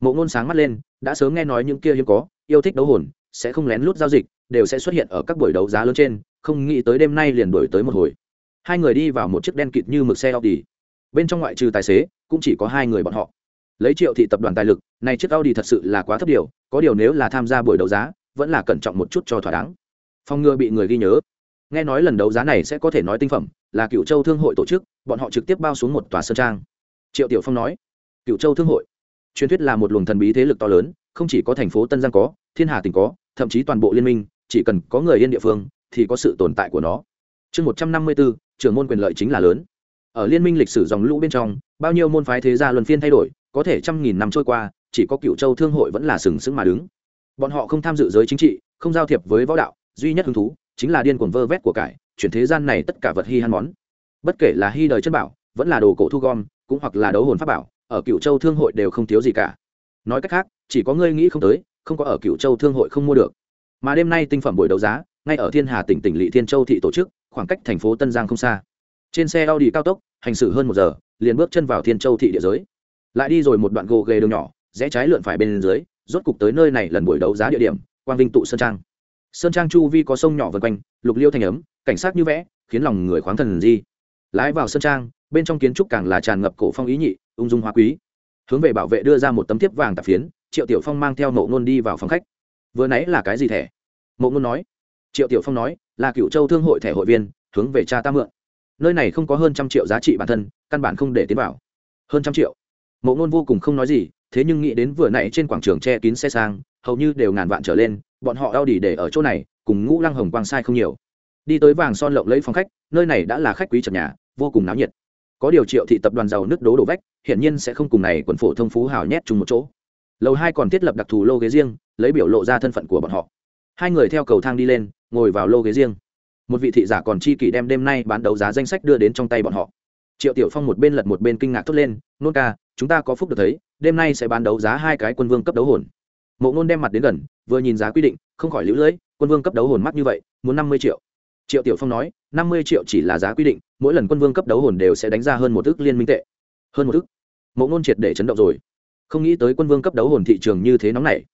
[SPEAKER 1] Mộ ngôn sáng mắt lên, đã sớm nghe nói những kia hiếm có, yêu thích đấu hồn, sẽ không lén lút giao dịch, đều sẽ xuất hiện ở các buổi đấu giá lớn trên, không nghĩ tới đêm nay liền đổi tới một hồi hai người đi vào một chiếc đen kịt như mực xe audi. Bên trong ngoại trừ tài xế, cũng chỉ có hai người bọn họ. Lấy triệu thị tập đoàn tài lực, này chiếc audi thật sự là quá thấp điều, có điều nếu là tham gia buổi đấu giá, vẫn là cẩn trọng một chút cho thỏa đáng. Phòng ngừa bị người ghi nhớ. Nghe nói lần đấu giá này sẽ có thể nói tinh phẩm, là cựu châu thương hội tổ chức, bọn họ trực tiếp bao xuống một tòa sơn trang. Triệu tiểu phong nói cựu châu thương hội? Truyền thuyết là một luồng thần bí thế lực to lớn, không chỉ có thành phố tân giang có, thiên hà tỉnh có, thậm chí toàn bộ liên minh, chỉ cần có người yên địa phương, thì có sự tồn tại của nó chương một trăm năm mươi bốn trưởng môn quyền lợi chính là lớn. Ở liên minh lịch sử dòng lũ bên trong, bao nhiêu môn phái thế gia luân phiên thay đổi, có thể trăm nghìn năm trôi qua, chỉ có cựu châu thương hội vẫn là sừng sững mà đứng. Bọn họ không tham dự giới chính trị, không giao thiệp với võ đạo, duy nhất hứng thú chính là điên cuồng vơ vét của cải, chuyển thế gian này tất cả vật hy han món. Bất kể là hy đời chân bảo, vẫn là đồ cổ thu gom, cũng hoặc là đấu hồn pháp bảo, ở cựu châu thương hội đều không thiếu gì cả. Nói cách khác, chỉ có ngươi nghĩ không tới, không có ở cựu châu thương hội không mua được. Mà đêm nay tinh phẩm buổi đấu giá, ngay ở thiên hà tỉnh tỉnh lỵ thiên châu thị tổ chức khoảng cách thành phố tân giang không xa. Trên xe Audi cao tốc, hành xử hơn một giờ, liền bước chân vào thiên châu thị địa giới. Lại đi rồi một đoạn gồ ghề đường nhỏ, rẽ trái lượn phải bên dưới, rốt cục tới nơi này lần buổi đấu giá địa điểm, quang vinh tụ sơn trang. Sơn trang chu vi có sông nhỏ vân quanh, lục liêu thành ấm, cảnh sát như vẽ, khiến lòng người khoáng thần di. Lái vào sơn trang, bên trong kiến trúc càng là tràn ngập cổ phong ý nhị, ung dung hoa quý. Hướng về bảo vệ đưa ra một tấm thiếp vàng tạp phiến, triệu tiểu phong mang theo mộ ngôn đi vào phòng khách. Vừa nãy là cái gì thẻ? Mộ ngôn nói. Triệu tiểu phong nói là cựu châu thương hội thẻ hội viên, hướng về cha ta mượn. Nơi này không có hơn trăm triệu giá trị bản thân, căn bản không để tiến vào. Hơn trăm triệu. Mộ ngôn vô cùng không nói gì, thế nhưng nghĩ đến vừa nãy trên quảng trường che kín xe sang, hầu như đều ngàn vạn trở lên, bọn họ đau đỉ để ở chỗ này, cùng ngũ lăng hồng quang sai không nhiều. Đi tới vàng son lộng lấy phòng khách, nơi này đã là khách quý trần nhà, vô cùng náo nhiệt. Có điều triệu thị tập đoàn giàu nước đố đổ vách, hiển nhiên sẽ không cùng này quần phổ thông phú hào nhét chung một chỗ. Lầu hai còn thiết lập đặc thù lô ghế riêng, lấy biểu lộ ra thân phận của bọn họ hai người theo cầu thang đi lên, ngồi vào lô ghế riêng. Một vị thị giả còn chi kỷ đem đêm nay bán đấu giá danh sách đưa đến trong tay bọn họ. Triệu tiểu phong một bên lật một bên kinh ngạc thốt lên, nôn ca, chúng ta có phúc được thấy, đêm nay sẽ bán đấu giá hai cái quân vương cấp đấu hồn. Mộ nôn đem mặt đến gần, vừa nhìn giá quy định, không khỏi lũ lưỡi quân vương cấp đấu hồn mắc như vậy, muốn năm mươi triệu. Triệu tiểu phong nói, năm mươi triệu chỉ là giá quy định, mỗi lần quân vương cấp đấu hồn đều sẽ đánh ra hơn một ước liên minh tệ. Hơn một ước? Mộ nôn triệt để chấn động rồi. Không nghĩ tới quân vương cấp đấu hồn thị trường như thế nóng này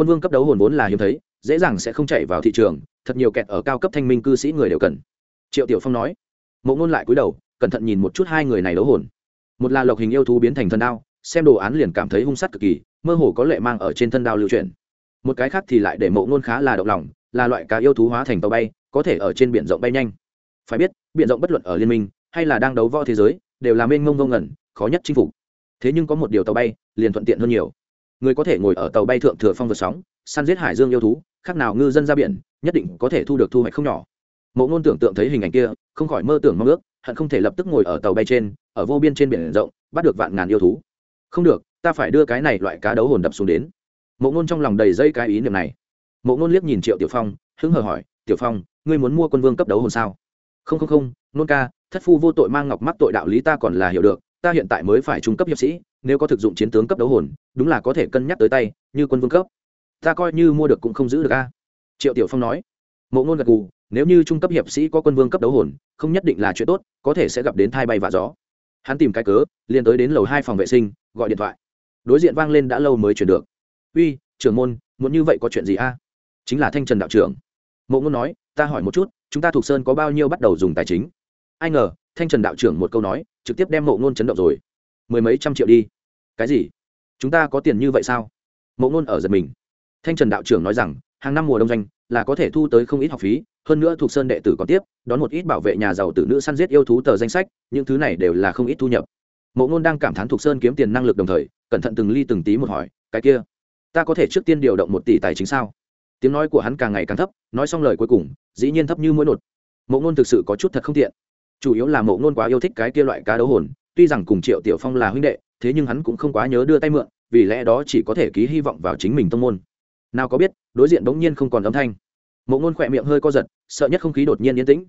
[SPEAKER 1] quân vương cấp đấu hồn vốn là hiếm thấy dễ dàng sẽ không chạy vào thị trường, thật nhiều kẹt ở cao cấp thanh minh cư sĩ người đều cần. Triệu tiểu phong nói. Mộ ngôn lại cúi đầu, cẩn thận nhìn một chút hai người này đấu hồn. Một là lộc hình yêu thú biến thành thân đao, xem đồ án liền cảm thấy hung sát cực kỳ, mơ hồ có lệ mang ở trên thân đao lưu truyền một cái khác thì lại để mộ ngôn khá là động lòng, là loại cá yêu thú hóa thành tàu bay, có thể ở trên biển rộng bay nhanh. Phải biết, biển rộng bất luận ở liên minh, hay là đang đấu võ thế giới, đều là mênh mông ngông ngẩn khó nhất chinh phục. Thế nhưng có một điều tàu bay, liền thuận tiện hơn nhiều. Người có thể ngồi ở tàu bay thượng thừa phong vượt sóng, săn giết hải dương yêu thú khác nào ngư dân ra biển, nhất định có thể thu được thu hoạch không nhỏ. Mộ ngôn tưởng tượng thấy hình ảnh kia, không khỏi mơ tưởng mong ước, hận không thể lập tức ngồi ở tàu bay trên, ở vô biên trên biển rộng, bắt được vạn ngàn yêu thú. Không được, ta phải đưa cái này loại cá đấu hồn đập xuống đến. Mộ ngôn trong lòng đầy dây cái ý niệm này. Mộ ngôn liếc nhìn triệu tiểu phong, hứng hờ hỏi, tiểu phong, ngươi muốn mua quân vương cấp đấu hồn sao? Không không không nôn ca, thất phu vô tội mang ngọc mắc tội đạo lý ta còn là hiểu được, ta hiện tại mới phải trung cấp hiệp sĩ, nếu có thực dụng chiến tướng cấp đấu hồn, đúng là có thể cân nhắc tới tay, như quân vương cấp ta coi như mua được cũng không giữ được a. Triệu tiểu phong nói. Mộ ngôn gật gù, nếu như trung cấp hiệp sĩ có quân vương cấp đấu hồn, không nhất định là chuyện tốt, có thể sẽ gặp đến thai bay và gió. Hắn tìm cái cớ, liền tới đến lầu hai phòng vệ sinh, gọi điện thoại. Đối diện vang lên đã lâu mới chuyển được. Uy, trưởng môn, muốn như vậy có chuyện gì a? Chính là thanh trần đạo trưởng. Mộ ngôn nói, ta hỏi một chút, chúng ta thuộc sơn có bao nhiêu bắt đầu dùng tài chính? Ai ngờ, thanh trần đạo trưởng một câu nói, trực tiếp đem mộ ngôn chấn động rồi. Mười mấy trăm triệu đi. Cái gì? Chúng ta có tiền như vậy sao? Mộ ngôn ở giật mình thanh trần đạo trưởng nói rằng, hàng năm mùa đông doanh là có thể thu tới không ít học phí, hơn nữa thuộc sơn đệ tử còn tiếp, đón một ít bảo vệ nhà giàu tử nữ săn giết yêu thú tờ danh sách, những thứ này đều là không ít thu nhập. Mộ ngôn đang cảm thán thuộc sơn kiếm tiền năng lực đồng thời, cẩn thận từng ly từng tí một hỏi, cái kia, ta có thể trước tiên điều động một tỷ tài chính sao? Tiếng nói của hắn càng ngày càng thấp, nói xong lời cuối cùng, dĩ nhiên thấp như mũi nột. Mộ ngôn thực sự có chút thật không tiện. Chủ yếu là mộ ngôn quá yêu thích cái kia loại cá đấu hồn, tuy rằng cùng triệu tiểu phong là huynh đệ, thế nhưng hắn cũng không quá nhớ đưa tay mượn, vì lẽ đó chỉ có thể ký hy vọng vào chính mình tông môn nào có biết, đối diện bỗng nhiên không còn âm thanh. Mộ ngôn khỏe miệng hơi co giật, sợ nhất không khí đột nhiên yên tĩnh.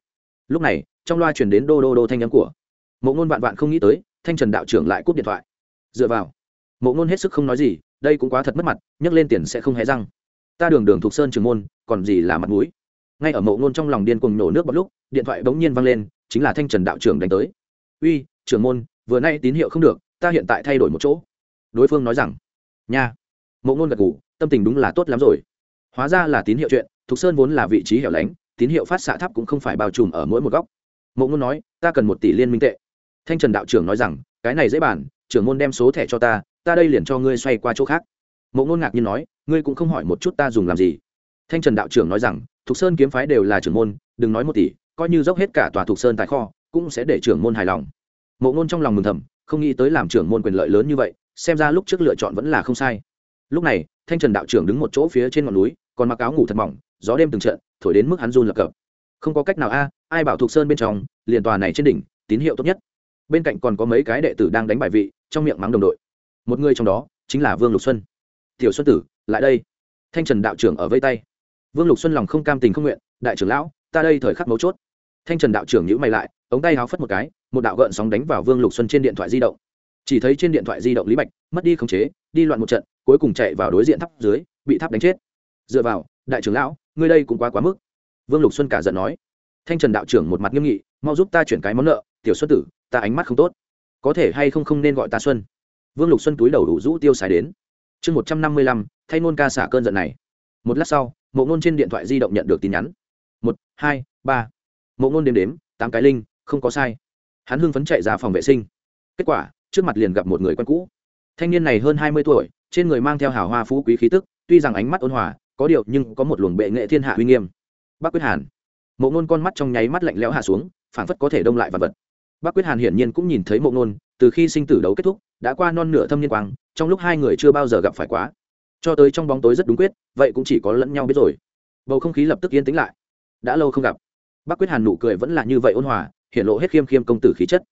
[SPEAKER 1] Lúc này, trong loa chuyển đến đô đô đô thanh nhắn của. Mộ ngôn vạn vạn không nghĩ tới, thanh trần đạo trưởng lại cúp điện thoại. Dựa vào. Mộ ngôn hết sức không nói gì, đây cũng quá thật mất mặt, nhấc lên tiền sẽ không hé răng. Ta đường đường thuộc sơn trường môn, còn gì là mặt mũi. Ngay ở mộ ngôn trong lòng điên cuồng nổ nước bọt lúc, điện thoại bỗng nhiên vang lên, chính là thanh trần đạo trưởng đánh tới. Uy, trưởng môn, vừa nay tín hiệu không được, ta hiện tại thay đổi một chỗ. Đối phương nói rằng, nha. Mộ ngôn gật ngủ tâm tình đúng là tốt lắm rồi. Hóa ra là tín hiệu chuyện, thục sơn vốn là vị trí hẻo lánh, tín hiệu phát xạ tháp cũng không phải bao trùm ở mỗi một góc. Mộ ngôn nói, ta cần một tỷ liên minh tệ. Thanh trần đạo trưởng nói rằng, cái này dễ bàn, trưởng môn đem số thẻ cho ta ta đây liền cho ngươi xoay qua chỗ khác. Mộ ngôn ngạc nhiên nói, ngươi cũng không hỏi một chút ta dùng làm gì. Thanh trần đạo trưởng nói rằng, thục sơn kiếm phái đều là trưởng môn, đừng nói một tỷ, coi như dốc hết cả tòa thục sơn tại kho, cũng sẽ để trưởng môn hài lòng. Mộ ngôn trong lòng mừng thầm, không nghĩ tới làm trưởng môn quyền lợi lớn như vậy, xem ra lúc trước lựa chọn vẫn là không sai lúc này, thanh trần đạo trưởng đứng một chỗ phía trên ngọn núi, còn mặc áo ngủ thật mỏng, gió đêm từng trận, thổi đến mức hắn run lập cập. Không có cách nào a, ai bảo thuộc sơn bên trong, liền tòa này trên đỉnh, tín hiệu tốt nhất. Bên cạnh còn có mấy cái đệ tử đang đánh bài vị, trong miệng mắng đồng đội. Một người trong đó, chính là vương lục xuân. Tiểu xuân tử, lại đây. Thanh trần đạo trưởng ở vây tay. Vương lục xuân lòng không cam tình không nguyện, đại trưởng lão, ta đây thời khắc mấu chốt. Thanh trần đạo trưởng nhữ mày lại, ống tay háo phất một cái, một đạo gợn sóng đánh vào vương lục xuân trên điện thoại di động chỉ thấy trên điện thoại di động lý bạch mất đi khống chế, đi loạn một trận, cuối cùng chạy vào đối diện tháp dưới, bị tháp đánh chết. Dựa vào, đại trưởng lão, ngươi đây cũng quá quá mức. Vương lục xuân cả giận nói. Thanh trần đạo trưởng một mặt nghiêm nghị, mau giúp ta chuyển cái món nợ, tiểu xuất tử, ta ánh mắt không tốt. Có thể hay không không nên gọi ta xuân. Vương lục xuân túi đầu đủ rũ tiêu xài đến. Chương một trăm năm mươi lăm, thay ngôn ca xả cơn giận này. Một lát sau, mộ ngôn trên điện thoại di động nhận được tin nhắn. Một, hai, ba. Mộ ngôn đếm đếm, tám cái linh, không có sai. Hắn hưng phấn chạy ra phòng vệ sinh. Kết quả trước mặt liền gặp một người quen cũ. Thanh niên này hơn hai mươi tuổi, trên người mang theo hào hoa phú quý khí tức, tuy rằng ánh mắt ôn hòa, có điều nhưng có một luồng bệ nghệ thiên hạ uy nghiêm. Bác quyết hàn. Mộ ngôn con mắt trong nháy mắt lạnh lẽo hạ xuống, phảng phất có thể đông lại vật vật. Bác quyết hàn hiển nhiên cũng nhìn thấy mộ ngôn từ khi sinh tử đấu kết thúc, đã qua non nửa thâm niên quang, trong lúc hai người chưa bao giờ gặp phải quá. Cho tới trong bóng tối rất đúng quyết, vậy cũng chỉ có lẫn nhau biết rồi. Bầu không khí lập tức yên tĩnh lại. Đã lâu không gặp. Bác quyết hàn nụ cười vẫn là như vậy ôn hòa hiện lộ hết khiêm khiêm công tử khí chất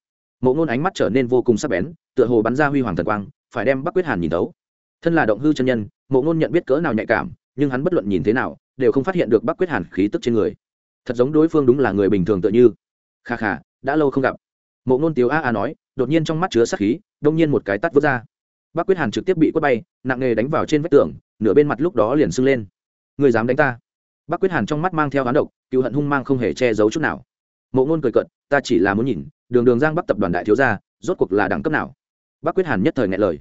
[SPEAKER 1] mộ ngôn ánh mắt trở nên vô cùng sắc bén, tựa hồ bắn ra huy hoàng thần quang, phải đem Bắc quyết hàn nhìn thấu. Thân là động hư chân nhân, mộ ngôn nhận biết cỡ nào nhạy cảm, nhưng hắn bất luận nhìn thế nào, đều không phát hiện được Bắc quyết hàn khí tức trên người. Thật giống đối phương đúng là người bình thường tựa như. Kha kha, đã lâu không gặp. Mộ ngôn tiếu a a nói, đột nhiên trong mắt chứa sắc khí, đông nhiên một cái tắt vớt ra. Bắc quyết hàn trực tiếp bị quất bay, nặng nề đánh vào trên vách tường, nửa bên mặt lúc đó liền sưng lên. Người dám đánh ta? Bắc quyết hàn trong mắt mang theo hán độc cựu hận hung mang không hề che giấu chút nào mộ ngôn cười cận ta chỉ là muốn nhìn, đường đường giang bắc tập đoàn đại thiếu gia, rốt cuộc là đẳng cấp nào? Bác quyết hàn nhất thời ngại lời.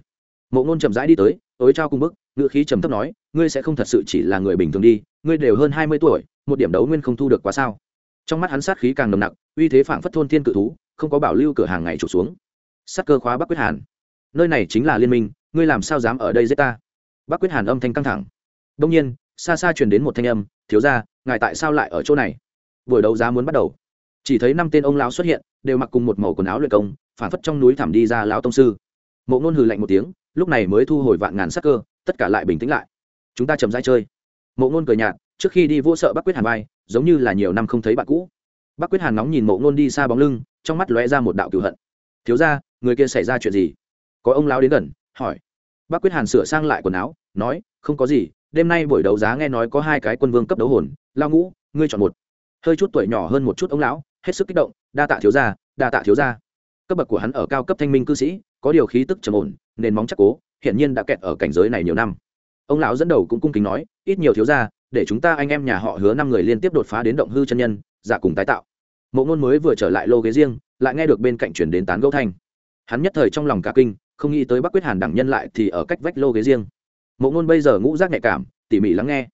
[SPEAKER 1] Mộ ngôn chậm rãi đi tới tối trao cùng bức, ngữ khí trầm thấp nói, ngươi sẽ không thật sự chỉ là người bình thường đi, ngươi đều hơn hai mươi tuổi, một điểm đấu nguyên không thu được quá sao? Trong mắt hắn sát khí càng nồng nặc, uy thế phảng phất thôn thiên cự thú, không có bảo lưu cửa hàng ngày trục xuống. Sát cơ khóa bắc quyết hàn. Nơi này chính là liên minh, ngươi làm sao dám ở đây giết ta? Bắc quyết hàn âm thanh căng thẳng. Đông nhiên, xa xa truyền đến một thanh âm, thiếu ra ngài tại sao lại ở chỗ này? Buổi đấu giá muốn bắt đầu chỉ thấy năm tên ông lão xuất hiện, đều mặc cùng một màu quần áo luyện công phản phất trong núi thảm đi ra lão tông sư. Mộ ngôn hừ lạnh một tiếng, lúc này mới thu hồi vạn ngàn sắc cơ, tất cả lại bình tĩnh lại. Chúng ta chầm rãi chơi. Mộ ngôn cười nhạt, trước khi đi vô sợ bắc quyết hàn vai, giống như là nhiều năm không thấy bạn cũ. Bắc quyết hàn nóng nhìn mộ ngôn đi xa bóng lưng, trong mắt lóe ra một đạo cửu hận. Thiếu ra người kia xảy ra chuyện gì? Có ông lão đến gần, hỏi. Bắc quyết hàn sửa sang lại quần áo, nói, không có gì, đêm nay buổi đấu giá nghe nói có hai cái quân vương cấp đấu hồn lao ngũ, ngươi chọn một. Hơi chút tuổi nhỏ hơn một chút ông lão hết sức kích động, đa tạ thiếu gia, đa tạ thiếu gia. Cấp bậc của hắn ở cao cấp thanh minh cư sĩ, có điều khí tức trầm ổn, nền móng chắc cố hiện nhiên đã kẹt ở cảnh giới này nhiều năm. Ông lão dẫn đầu cũng cung kính nói, ít nhiều thiếu gia, để chúng ta anh em nhà họ hứa năm người liên tiếp đột phá đến động hư chân nhân, giả cùng tái tạo. Mộ ngôn mới vừa trở lại lô ghế riêng, lại nghe được bên cạnh chuyển đến tán gấu thanh. Hắn nhất thời trong lòng cả kinh, không nghĩ tới bắc quyết hàn đẳng nhân lại thì ở cách vách lô ghế riêng. Mộ ngôn bây giờ ngũ giác nhạy cảm, tỉ mỉ lắng nghe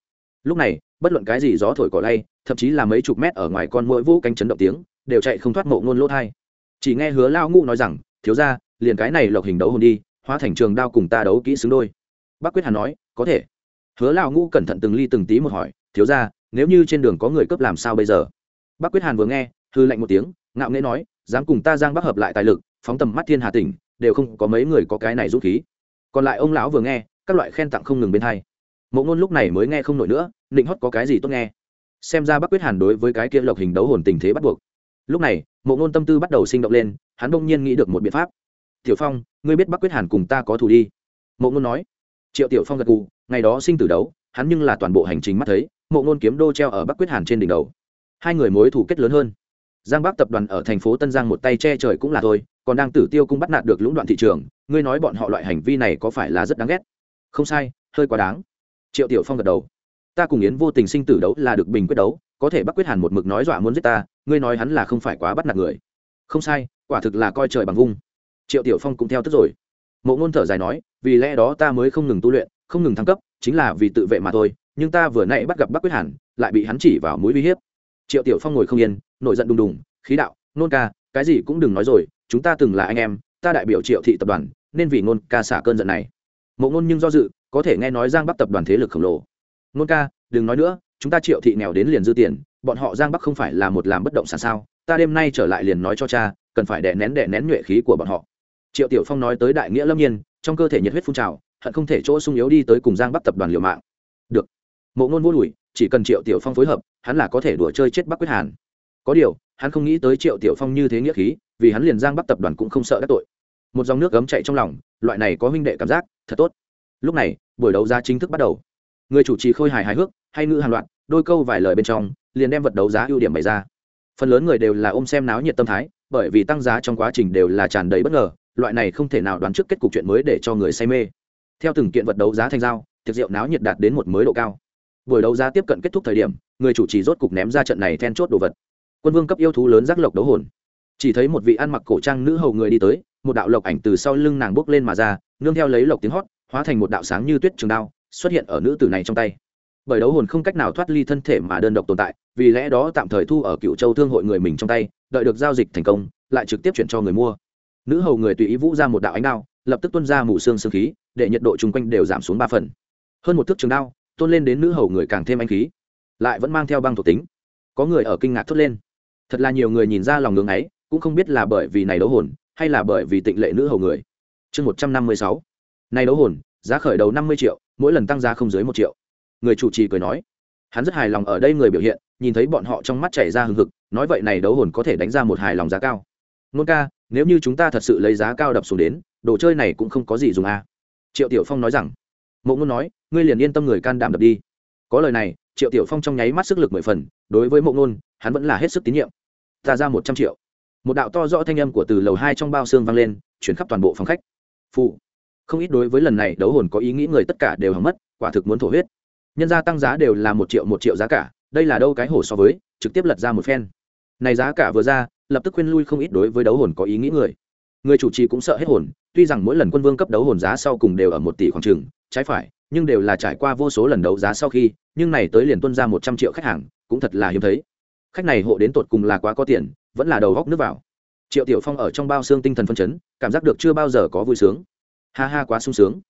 [SPEAKER 1] lúc này, bất luận cái gì gió thổi cỏ lay, thậm chí là mấy chục mét ở ngoài con mũi vũ cánh chấn động tiếng, đều chạy không thoát mộ ngôn lỗ thai. Chỉ nghe hứa lao ngũ nói rằng, thiếu ra liền cái này lộc hình đấu hồn đi, hóa thành trường đao cùng ta đấu kỹ xứng đôi. Bác quyết hàn nói, có thể. Hứa lao ngũ cẩn thận từng ly từng tí một hỏi, thiếu ra nếu như trên đường có người cướp làm sao bây giờ? Bác quyết hàn vừa nghe hư lạnh một tiếng, ngạo nghễ nói, dám cùng ta giang bắc hợp lại tài lực, phóng tầm mắt thiên hà tỉnh, đều không có mấy người có cái này dũng khí. Còn lại ông lão vừa nghe, các loại khen tặng không ngừng bên hai mộ ngôn lúc này mới nghe không nổi nữa định hót có cái gì tốt nghe? Xem ra bắc quyết hàn đối với cái kia lộc hình đấu hồn tình thế bắt buộc. Lúc này, mộ ngôn tâm tư bắt đầu sinh động lên, hắn bỗng nhiên nghĩ được một biện pháp. Tiểu phong, ngươi biết bắc quyết hàn cùng ta có thù đi? Mộ ngôn nói. Triệu tiểu phong gật gù, ngày đó sinh tử đấu, hắn nhưng là toàn bộ hành trình mắt thấy, mộ ngôn kiếm đô treo ở bắc quyết hàn trên đỉnh đầu. Hai người mối thủ kết lớn hơn. Giang bắc tập đoàn ở thành phố tân giang một tay che trời cũng là thôi, còn đang tử tiêu cung bắt nạt được lũng đoạn thị trường, ngươi nói bọn họ loại hành vi này có phải là rất đáng ghét? Không sai, hơi quá đáng triệu tiểu phong gật đầu. Ta cùng yến vô tình sinh tử đấu là được bình quyết đấu, có thể bắc quyết hàn một mực nói dọa muốn giết ta, ngươi nói hắn là không phải quá bắt nạt người. Không sai, quả thực là coi trời bằng vung. Triệu tiểu phong cũng theo tức rồi. Mộ ngôn thở dài nói, vì lẽ đó ta mới không ngừng tu luyện, không ngừng thăng cấp, chính là vì tự vệ mà thôi, nhưng ta vừa nãy bắt gặp bắc quyết hàn, lại bị hắn chỉ vào mũi uy hiếp. Triệu tiểu phong ngồi không yên, nổi giận đùng đùng, khí đạo, nôn ca, cái gì cũng đừng nói rồi, chúng ta từng là anh em, ta đại biểu triệu thị tập đoàn, nên vì nôn ca xả cơn giận này. Mộ ngôn nhưng do dự có thể nghe nói giang bắc tập đoàn thế lực khổng lồ. Nôn ca, đừng nói nữa, chúng ta triệu thị nghèo đến liền dư tiền, bọn họ giang bắc không phải là một làm bất động sản sao? Ta đêm nay trở lại liền nói cho cha, cần phải đè nén đè nén nhuệ khí của bọn họ. Triệu tiểu phong nói tới đại nghĩa lâm nhiên, trong cơ thể nhiệt huyết phun trào, hận không thể chỗ sung yếu đi tới cùng giang bắc tập đoàn liều mạng. Được. Mộ ngôn vô lùi, chỉ cần triệu tiểu phong phối hợp, hắn là có thể đùa chơi chết bắc quyết hàn. Có điều, hắn không nghĩ tới triệu tiểu phong như thế nghĩa khí, vì hắn liền giang bắc tập đoàn cũng không sợ các tội. Một dòng nước gấm chạy trong lòng, loại này có huynh đệ cảm giác, thật tốt lúc này, buổi đấu giá chính thức bắt đầu. Người chủ trì khôi hài hài hước, hay ngữ hàn loạn đôi câu vài lời bên trong, liền đem vật đấu giá ưu điểm bày ra. Phần lớn người đều là ôm xem náo nhiệt tâm thái, bởi vì tăng giá trong quá trình đều là tràn đầy bất ngờ, loại này không thể nào đoán trước kết cục chuyện mới để cho người say mê. Theo từng kiện vật đấu giá thành giao, tiệc rượu náo nhiệt đạt đến một mới độ cao. Buổi đấu giá tiếp cận kết thúc thời điểm, người chủ trì rốt cục ném ra trận này then chốt đồ vật. Quân vương cấp yêu thú lớn giác lộc đấu hồn. Chỉ thấy một vị ăn mặc cổ trang nữ hầu người đi tới, một đạo lộc ảnh từ sau lưng nàng bốc lên mà ra, nương theo lấy lộc tiếng hót hóa thành một đạo sáng như tuyết trường đao, xuất hiện ở nữ tử này trong tay. Bởi đấu hồn không cách nào thoát ly thân thể mà đơn độc tồn tại, vì lẽ đó tạm thời thu ở cựu châu thương hội người mình trong tay, đợi được giao dịch thành công, lại trực tiếp chuyển cho người mua. Nữ hầu người tùy ý vũ ra một đạo ánh đao, lập tức tuân ra mù xương xương khí, để nhiệt độ chung quanh đều giảm xuống ba phần. Hơn một thước trường đao, tôn lên đến nữ hầu người càng thêm anh khí, lại vẫn mang theo băng thuộc tính. Có người ở kinh ngạc thốt lên. Thật là nhiều người nhìn ra lòng ngưng ấy, cũng không biết là bởi vì này đấu hồn, hay là bởi vì tịnh lệ nữ hầu người. Chương một trăm năm mươi sáu nay đấu hồn, giá khởi đầu năm mươi triệu, mỗi lần tăng giá không dưới một triệu. Người chủ trì cười nói. Hắn rất hài lòng ở đây người biểu hiện, nhìn thấy bọn họ trong mắt chảy ra hừng hực, nói vậy này đấu hồn có thể đánh ra một hài lòng giá cao. Nôn ca, nếu như chúng ta thật sự lấy giá cao đập xuống đến, đồ chơi này cũng không có gì dùng à. triệu tiểu phong nói rằng. Mộ ngôn nói, ngươi liền yên tâm người can đảm đập đi. Có lời này, triệu tiểu phong trong nháy mắt sức lực mười phần, đối với mộ ngôn hắn vẫn là hết sức tín nhiệm. Ta ra một trăm triệu. Một đạo to rõ thanh âm của từ lầu hai trong bao xương vang lên, chuyển khắp toàn bộ phòng khách. Phụ không ít đối với lần này đấu hồn có ý nghĩ người tất cả đều hỏng mất, quả thực muốn thổ huyết. Nhân gia tăng giá đều là một triệu một triệu giá cả, đây là đâu cái hổ so với, trực tiếp lật ra một phen. Này giá cả vừa ra, lập tức khuyên lui không ít đối với đấu hồn có ý nghĩ người. Người chủ trì cũng sợ hết hồn, tuy rằng mỗi lần quân vương cấp đấu hồn giá sau cùng đều ở một tỷ khoảng trường trái phải, nhưng đều là trải qua vô số lần đấu giá sau khi, nhưng này tới liền tuân ra một trăm triệu khách hàng, cũng thật là hiếm thấy. Khách này hộ đến tột cùng là quá có tiền, vẫn là đầu góc nước vào. Triệu tiểu phong ở trong bao xương tinh thần phân chấn, cảm giác được chưa bao giờ có vui sướng ha ha quá sung sướng.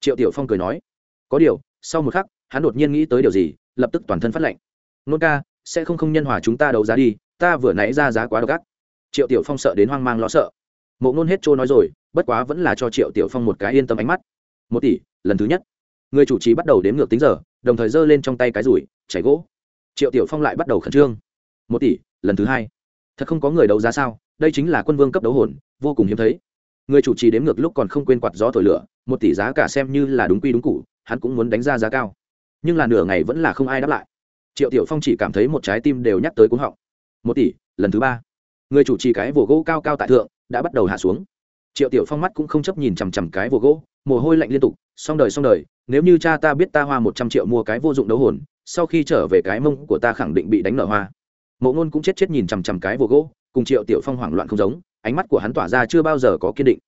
[SPEAKER 1] Triệu tiểu phong cười nói, có điều, sau một khắc, hắn đột nhiên nghĩ tới điều gì, lập tức toàn thân phát lệnh nôn ca, sẽ không không nhân hòa chúng ta đấu giá đi, ta vừa nãy ra giá quá độc ác. Triệu tiểu phong sợ đến hoang mang lo sợ. Mộ ngôn hết trôi nói rồi, bất quá vẫn là cho triệu tiểu phong một cái yên tâm ánh mắt. Một tỷ, lần thứ nhất. Người chủ trì bắt đầu đếm ngược tính giờ, đồng thời giơ lên trong tay cái rủi, chảy gỗ. Triệu tiểu phong lại bắt đầu khẩn trương. Một tỷ, lần thứ hai. Thật không có người đấu giá sao, đây chính là quân vương cấp đấu hồn, vô cùng hiếm thấy người chủ trì đếm ngược lúc còn không quên quạt gió thổi lửa, một tỷ giá cả xem như là đúng quy đúng cụ hắn cũng muốn đánh ra giá cao. Nhưng là nửa ngày vẫn là không ai đáp lại. Triệu tiểu phong chỉ cảm thấy một trái tim đều nhắc tới cuống họng. Một tỷ, lần thứ ba. Người chủ trì cái vồ gỗ cao cao tại thượng, đã bắt đầu hạ xuống. Triệu tiểu phong mắt cũng không chấp nhìn chằm chằm cái vồ gỗ, mồ hôi lạnh liên tục xong đời xong đời, nếu như cha ta biết ta hoa một trăm triệu mua cái vô dụng đấu hồn, sau khi trở về cái mông của ta khẳng định bị đánh nở hoa. Mộ ngôn cũng chết chết nhìn chằm chằm cái vồ gỗ cùng triệu tiểu phong hoảng loạn không giống, ánh mắt của hắn tỏa ra chưa bao giờ có kiên định.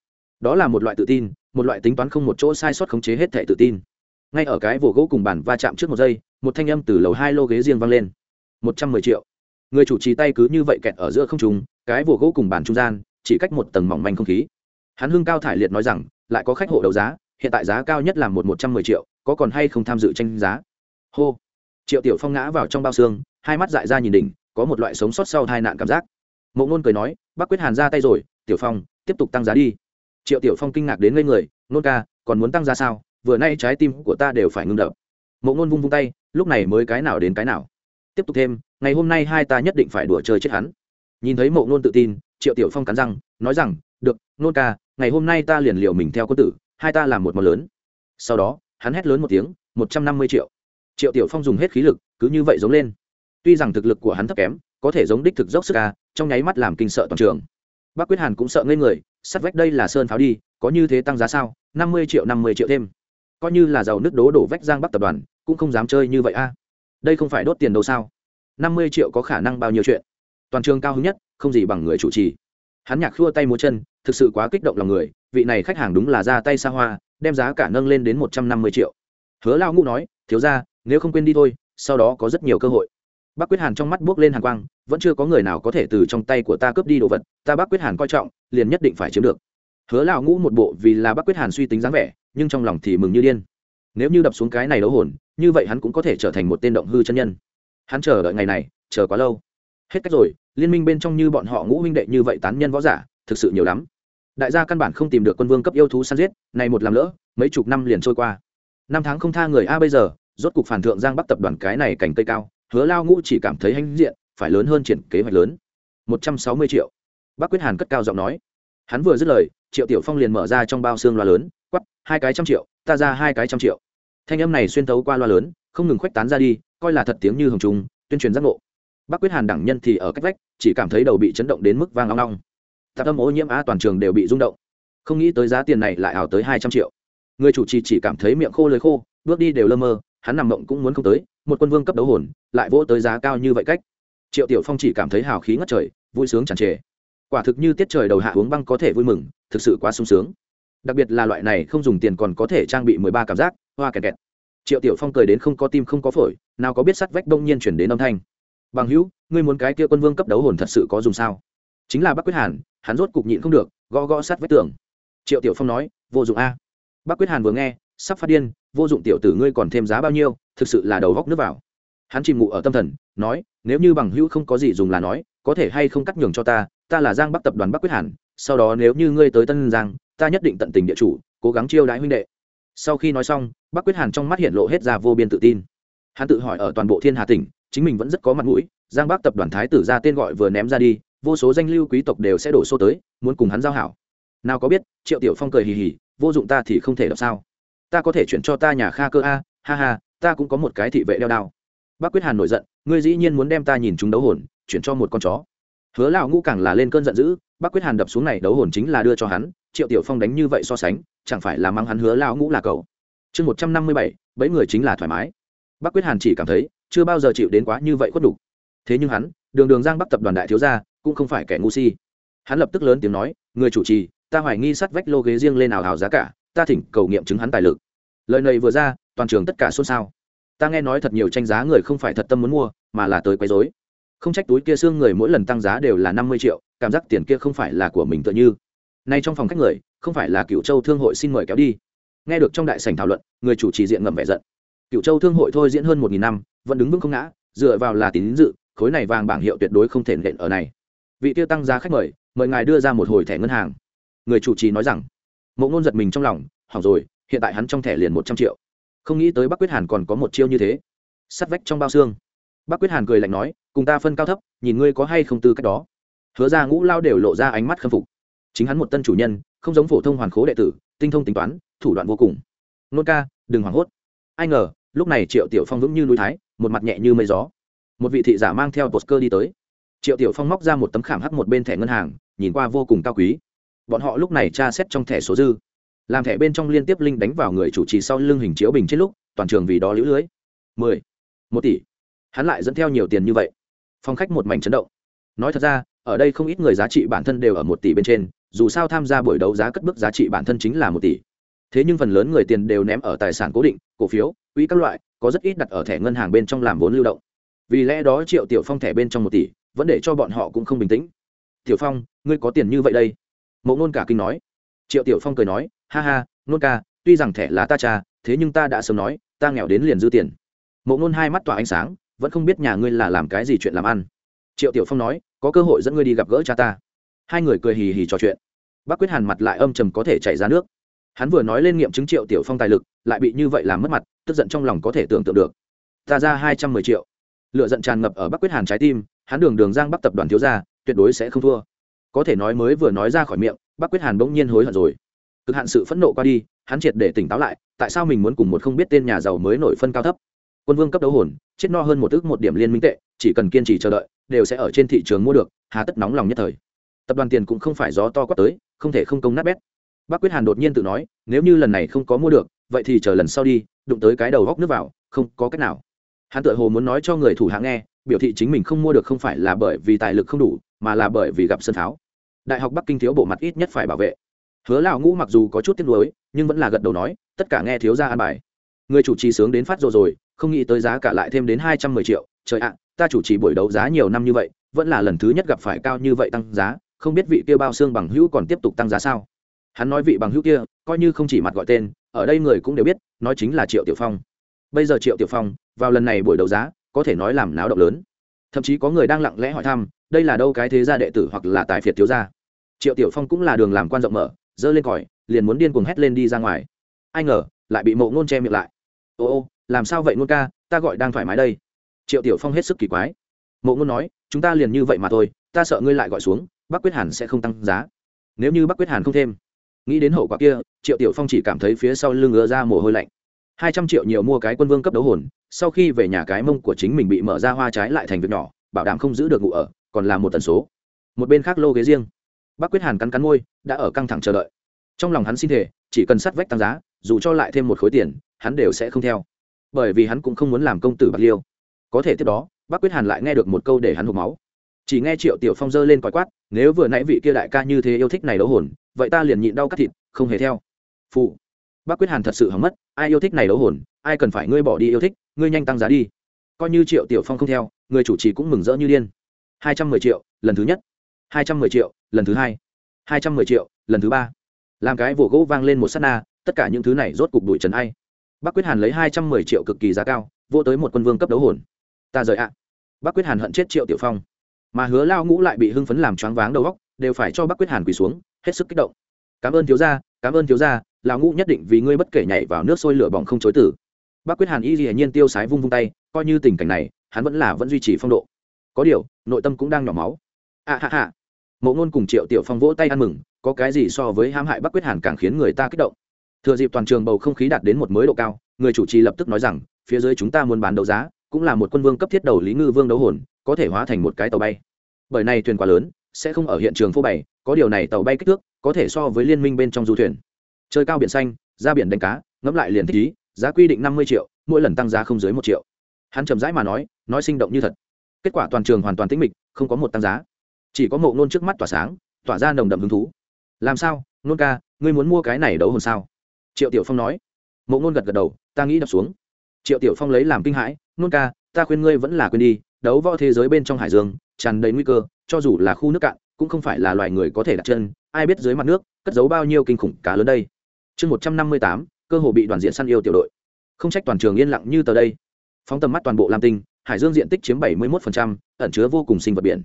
[SPEAKER 1] Đó là một loại tự tin, một loại tính toán không một chỗ sai sót khống chế hết thể tự tin. Ngay ở cái vồ gỗ cùng bàn va chạm trước một giây, một thanh âm từ lầu hai lô ghế riêng vang lên. Một trăm mười triệu. Người chủ trì tay cứ như vậy kẹt ở giữa không trùng cái vồ gỗ cùng bàn trung gian, chỉ cách một tầng mỏng manh không khí. Hắn hưng cao thải liệt nói rằng, lại có khách hộ đấu giá, hiện tại giá cao nhất là một một trăm mười triệu, có còn hay không tham dự tranh giá? Hô. Triệu tiểu phong ngã vào trong bao xương, hai mắt dại ra nhìn đỉnh, có một loại sống sót sau tai nạn cảm giác mộ ngôn cười nói, bác quyết hàn ra tay rồi, tiểu phong, tiếp tục tăng giá đi. Triệu tiểu phong kinh ngạc đến ngây người, nôn ca, còn muốn tăng giá sao? Vừa nay trái tim của ta đều phải ngưng đập. Mộ ngôn vung vung tay, lúc này mới cái nào đến cái nào. Tiếp tục thêm, ngày hôm nay hai ta nhất định phải đùa chơi chết hắn. Nhìn thấy mộ ngôn tự tin, triệu tiểu phong cắn răng, nói rằng, được, nôn ca, ngày hôm nay ta liền liều mình theo quân tử, hai ta làm một món lớn. Sau đó, hắn hét lớn một tiếng, một trăm năm mươi triệu. Triệu tiểu phong dùng hết khí lực, cứ như vậy giống lên. Tuy rằng thực lực của hắn thấp kém, có thể giống đích thực dốc sức ca trong nháy mắt làm kinh sợ toàn trường. Bác quyết hàn cũng sợ ngây người, sắt vách đây là sơn pháo đi, có như thế tăng giá sao? Năm mươi triệu, năm mươi triệu thêm. Coi như là giàu nước đố đổ vách giang bắc tập đoàn, cũng không dám chơi như vậy a. Đây không phải đốt tiền đâu sao? Năm mươi triệu có khả năng bao nhiêu chuyện? Toàn trường cao hứng nhất, không gì bằng người chủ trì. Hắn nhạc khua tay múa chân, thực sự quá kích động lòng người, vị này khách hàng đúng là ra tay xa hoa, đem giá cả nâng lên đến một trăm năm mươi triệu. Hứa lao ngũ nói, thiếu ra nếu không quên đi thôi, sau đó có rất nhiều cơ hội bác quyết hàn trong mắt buốc lên hàn quang, vẫn chưa có người nào có thể từ trong tay của ta cướp đi đồ vật, ta bác quyết hàn coi trọng, liền nhất định phải chiếm được. Hứa Lão ngũ một bộ vì là bác quyết hàn suy tính dáng vẻ, nhưng trong lòng thì mừng như điên. Nếu như đập xuống cái này đấu hồn, như vậy hắn cũng có thể trở thành một tên động hư chân nhân. Hắn chờ đợi ngày này, chờ quá lâu. Hết cách rồi, liên minh bên trong như bọn họ ngũ huynh đệ như vậy tán nhân võ giả, thực sự nhiều lắm. Đại gia căn bản không tìm được quân vương cấp yêu thú săn giết, này một làm lỡ, mấy chục năm liền trôi qua. Năm tháng không tha người a bây giờ, rốt cục phản thượng giang bắc tập đoàn cái này cảnh cây cao hứa lao ngũ chỉ cảm thấy hãnh diện, phải lớn hơn triển kế hoạch lớn. Một trăm sáu mươi triệu. Bác quyết hàn cất cao giọng nói. Hắn vừa dứt lời, triệu tiểu phong liền mở ra trong bao xương loa lớn, quắp, hai cái trăm triệu, ta ra hai cái trăm triệu. Thanh âm này xuyên tấu qua loa lớn, không ngừng khuếch tán ra đi, coi là thật tiếng như hồng trung tuyên truyền giác ngộ. Bác quyết hàn đẳng nhân thì ở cách vách, chỉ cảm thấy đầu bị chấn động đến mức vang long long tạp âm ô nhiễm a toàn trường đều bị rung động. Không nghĩ tới giá tiền này lại ảo tới hai trăm triệu. Người chủ trì chỉ cảm thấy miệng khô lời khô, bước đi đều lơ mơ hắn nằm mộng cũng muốn không tới, một quân vương cấp đấu hồn, lại vỗ tới giá cao như vậy cách. Triệu tiểu phong chỉ cảm thấy hào khí ngất trời, vui sướng tràn trề. Quả thực như tiết trời đầu hạ uống băng có thể vui mừng, thực sự quá sung sướng. Đặc biệt là loại này không dùng tiền còn có thể trang bị mười ba cảm giác, hoa kẹt kẹt. Triệu tiểu phong cười đến không có tim không có phổi, nào có biết sắt vách đông nhiên chuyển đến âm thanh. Bằng hữu, ngươi muốn cái kia quân vương cấp đấu hồn thật sự có dùng sao? Chính là bác quyết hàn, hắn rốt cục nhịn không được, gõ gõ sát vách tường. Triệu tiểu phong nói, vô dụng a. Bác quyết hàn vừa nghe, sắp phát điên vô dụng tiểu tử ngươi còn thêm giá bao nhiêu, thực sự là đầu góc nước vào. Hắn chìm ngụ ở tâm thần, nói, nếu như bằng hữu không có gì dùng là nói, có thể hay không cắt nhường cho ta ta là giang bắc tập đoàn bắc quyết hàn, sau đó nếu như ngươi tới tân giang, ta nhất định tận tình địa chủ, cố gắng chiêu đãi huynh đệ. Sau khi nói xong, Bắc quyết hàn trong mắt hiện lộ hết ra vô biên tự tin. Hắn tự hỏi ở toàn bộ thiên hà tỉnh, chính mình vẫn rất có mặt mũi, giang bắc tập đoàn thái tử ra tên gọi vừa ném ra đi, vô số danh lưu quý tộc đều sẽ đổ xô tới, muốn cùng hắn giao hảo. Nào có biết, triệu tiểu phong cười hì hì, vô dụng ta thì không thể đọc sao ta có thể chuyển cho ta nhà kha cơ a, ha ha, ta cũng có một cái thị vệ đeo đao. Bác quyết hàn nổi giận, ngươi dĩ nhiên muốn đem ta nhìn chúng đấu hồn, chuyển cho một con chó. Hứa lão ngũ càng là lên cơn giận dữ, bác quyết hàn đập xuống này đấu hồn chính là đưa cho hắn, triệu tiểu phong đánh như vậy so sánh, chẳng phải là mang hắn hứa lão ngũ là cậu. Chương một trăm năm mươi bảy bấy người chính là thoải mái. Bác quyết hàn chỉ cảm thấy, chưa bao giờ chịu đến quá như vậy khuất đủ. thế nhưng hắn, đường đường giang bắc tập đoàn đại thiếu gia, cũng không phải kẻ ngu si. Hắn lập tức lớn tiếng nói, người chủ trì, ta hoài nghi sắt vách lô ghế riêng lên ảo hào giá cả ta thỉnh cầu nghiệm chứng hắn tài lực. Lời này vừa ra, toàn trường tất cả xôn xao. Ta nghe nói thật nhiều tranh giá người không phải thật tâm muốn mua, mà là tới quấy dối không trách túi kia xương người mỗi lần tăng giá đều là năm mươi triệu, cảm giác tiền kia không phải là của mình tựa như. Nay trong phòng khách người, không phải là cựu châu thương hội xin mời kéo đi. Nghe được trong đại sảnh thảo luận, người chủ trì diện ngầm vẻ giận. Cựu châu thương hội thôi diễn hơn một nghìn năm, vẫn đứng vững không ngã, dựa vào là tín dự, khối này vàng bảng hiệu tuyệt đối không thể nện ở này. Vị tiêu tăng giá khách mời mời ngài đưa ra một hồi thẻ ngân hàng. Người chủ trì nói rằng mộ ngôn giật mình trong lòng, hỏng rồi, hiện tại hắn trong thẻ liền một trăm triệu. Không nghĩ tới bắc quyết hàn còn có một chiêu như thế. Sắt vách trong bao xương. Bắc quyết hàn cười lạnh nói, cùng ta phân cao thấp, nhìn ngươi có hay không tư cách đó. Hứa ra ngũ lao đều lộ ra ánh mắt khâm phục. Chính hắn một tân chủ nhân, không giống phổ thông hoàn khố đệ tử, tinh thông tính toán, thủ đoạn vô cùng. Nôn ca, đừng hoảng hốt. Ai ngờ, lúc này triệu tiểu phong vững như núi thái, một mặt nhẹ như mây gió. Một vị thị giả mang theo bột cơ đi tới. Triệu tiểu phong móc ra một tấm khảm hắt một bên thẻ ngân hàng, nhìn qua vô cùng cao quý bọn họ lúc này tra xét trong thẻ số dư. Làm thẻ bên trong liên tiếp linh đánh vào người chủ trì sau lưng hình chiếu bình trên lúc, toàn trường vì đó lũ lưới. Mười, một tỷ. Hắn lại dẫn theo nhiều tiền như vậy. Phong khách một mảnh chấn động. Nói thật ra, ở đây không ít người giá trị bản thân đều ở một tỷ bên trên, dù sao tham gia buổi đấu giá cất bước giá trị bản thân chính là một tỷ. Thế nhưng phần lớn người tiền đều ném ở tài sản cố định, cổ phiếu, quỹ các loại, có rất ít đặt ở thẻ ngân hàng bên trong làm vốn lưu động. Vì lẽ đó triệu tiểu phong thẻ bên trong một tỷ, vẫn để cho bọn họ cũng không bình tĩnh. Tiểu phong, ngươi có tiền như vậy đây? Mộ ngôn cả kinh nói. Triệu tiểu phong cười nói, ha ha nôn ca, tuy rằng thẻ là ta cha, thế nhưng ta đã sớm nói, ta nghèo đến liền dư tiền. Mộ ngôn hai mắt tỏa ánh sáng, vẫn không biết nhà ngươi là làm cái gì chuyện làm ăn. Triệu tiểu phong nói, có cơ hội dẫn ngươi đi gặp gỡ cha ta. Hai người cười hì hì trò chuyện. Bác quyết hàn mặt lại âm trầm có thể chảy ra nước. Hắn vừa nói lên nghiệm chứng triệu tiểu phong tài lực, lại bị như vậy làm mất mặt, tức giận trong lòng có thể tưởng tượng được. Ta ra hai trăm mười triệu. Lựa giận tràn ngập ở bắc quyết hàn trái tim, hắn đường đường giang bắc tập đoàn thiếu gia, tuyệt đối sẽ không thua có thể nói mới vừa nói ra khỏi miệng, bắc quyết hàn bỗng nhiên hối hận rồi. Cực hạn sự phẫn nộ qua đi, hắn triệt để tỉnh táo lại, tại sao mình muốn cùng một không biết tên nhà giàu mới nổi phân cao thấp? Quân vương cấp đấu hồn, chết no hơn một ước một điểm liên minh tệ, chỉ cần kiên trì chờ đợi, đều sẽ ở trên thị trường mua được, hà tất nóng lòng nhất thời. Tập đoàn tiền cũng không phải gió to quát tới, không thể không công nát bét. Bác quyết hàn đột nhiên tự nói, nếu như lần này không có mua được, vậy thì chờ lần sau đi, đụng tới cái đầu góc nước vào, không có cách nào. Hắn tự hồ muốn nói cho người thủ hạng nghe, biểu thị chính mình không mua được không phải là bởi vì tài lực không đủ, mà là bởi vì gặp sân tháo đại học bắc kinh thiếu bộ mặt ít nhất phải bảo vệ. Hứa lão ngũ mặc dù có chút tiếc nuối, nhưng vẫn là gật đầu nói, tất cả nghe thiếu ra an bài. Người chủ trì sướng đến phát rồi rồi, không nghĩ tới giá cả lại thêm đến hai trăm mười triệu. Trời ạ, ta chủ trì buổi đấu giá nhiều năm như vậy, vẫn là lần thứ nhất gặp phải cao như vậy tăng giá, không biết vị kia bao xương bằng hữu còn tiếp tục tăng giá sao? Hắn nói vị bằng hữu kia, coi như không chỉ mặt gọi tên, ở đây người cũng đều biết, nói chính là triệu tiểu phong. Bây giờ triệu tiểu phong, vào lần này buổi đấu giá, có thể nói làm náo động lớn. Thậm chí có người đang lặng lẽ hỏi thăm, đây là đâu cái thế gia đệ tử hoặc là tài phiệt thiếu gia? Triệu tiểu phong cũng là đường làm quan rộng mở dơ lên còi, liền muốn điên cuồng hét lên đi ra ngoài. Ai ngờ, lại bị mộ ngôn che miệng lại. Ô ô, làm sao vậy ngôn ca, ta gọi đang thoải mái đây. Triệu tiểu phong hết sức kỳ quái. Mộ ngôn nói, chúng ta liền như vậy mà thôi, ta sợ ngươi lại gọi xuống, bắc quyết hàn sẽ không tăng giá. Nếu như bắc quyết hàn không thêm. Nghĩ đến hậu quả kia, triệu tiểu phong chỉ cảm thấy phía sau lưng ngứa ra mồ hôi lạnh. Hai trăm triệu nhiều mua cái quân vương cấp đấu hồn, sau khi về nhà cái mông của chính mình bị mở ra hoa trái lại thành việc nhỏ, bảo đảm không giữ được ngủ ở, còn là một tần số. Một bên khác lô ghế riêng bác quyết hàn cắn cắn môi, đã ở căng thẳng chờ đợi. Trong lòng hắn xin thể chỉ cần sắt vách tăng giá, dù cho lại thêm một khối tiền, hắn đều sẽ không theo. Bởi vì hắn cũng không muốn làm công tử bạc liêu. Có thể tiếp đó, bác quyết hàn lại nghe được một câu để hắn hộp máu. Chỉ nghe triệu tiểu phong dơ lên còi quát, nếu vừa nãy vị kia đại ca như thế yêu thích này đấu hồn, vậy ta liền nhịn đau cắt thịt, không hề theo. Phụ. Bác quyết hàn thật sự hỏng mất, ai yêu thích này đấu hồn, ai cần phải ngươi bỏ đi yêu thích, ngươi nhanh tăng giá đi. Coi như triệu tiểu phong không theo, người chủ trì cũng mừng rỡ như điên. Hai trăm mười triệu, lần thứ nhất hai trăm mười triệu, lần thứ hai. hai trăm mười triệu, lần thứ ba. Làm cái vỗ gỗ vang lên một s á t na, tất cả những thứ này rốt cục đuổi trần ai. Bác quyết hàn lấy hai trăm mười triệu cực kỳ giá cao, vô tới một quân vương cấp đấu hồn. Ta rời ạ. À. bác quyết hàn hận chết triệu tiểu phong. Mà hứa lao ngũ lại bị hưng phấn làm choáng váng đầu góc đều phải cho bác quyết hàn quỳ xuống, hết sức kích động. Cảm ơn thiếu gia, cảm ơn thiếu gia, lão ngũ nhất định vì ngươi bất kể nhảy vào nước sôi lửa bỏng không chối tử bác quyết hàn y hiển nhiên tiêu sái vung vung tay, coi như tình cảnh này, hắn vẫn là vẫn duy trì phong độ. Có điều, nội tâm cũng đang nhỏ máu à hạ hạ. Mộ ngôn cùng triệu tiểu phong vỗ tay ăn mừng, có cái gì so với hãm hại bắc quyết hàn càng khiến người ta kích động. Thừa dịp toàn trường bầu không khí đạt đến một mới độ cao, người chủ trì lập tức nói rằng, phía dưới chúng ta muốn bán đấu giá, cũng là một quân vương cấp thiết đầu lý ngư vương đấu hồn, có thể hóa thành một cái tàu bay. Bởi này thuyền quá lớn, sẽ không ở hiện trường phô bày, có điều này tàu bay kích thước, có thể so với liên minh bên trong du thuyền. Chơi cao biển xanh, ra biển đánh cá, ngẫm lại liền thích ý, giá quy định năm mươi triệu, mỗi lần tăng giá không dưới một triệu. Hắn chậm rãi mà nói nói sinh động như thật. Kết quả toàn trường hoàn toàn tĩnh mịch, không có một tăng giá chỉ có mộ nôn trước mắt tỏa sáng, tỏa ra nồng đậm hứng thú. Làm sao? Nôn ca, ngươi muốn mua cái này đấu hồn sao? Triệu tiểu phong nói. Mộ nôn gật gật đầu, ta nghĩ đập xuống. Triệu tiểu phong lấy làm kinh hãi nôn ca, ta khuyên ngươi vẫn là quên đi, đấu võ thế giới bên trong hải dương, tràn đầy nguy cơ, cho dù là khu nước cạn, cũng không phải là loài người có thể đặt chân, ai biết dưới mặt nước, cất giấu bao nhiêu kinh khủng cá lớn đây. Chương một trăm năm mươi tám, cơ hồ bị đoàn diện săn yêu tiểu đội. Không trách toàn trường yên lặng như tờ đây. Phóng tầm mắt toàn bộ lam tinh, hải dương diện tích chiếm bảy mươi một ẩn chứa vô cùng sinh vật biển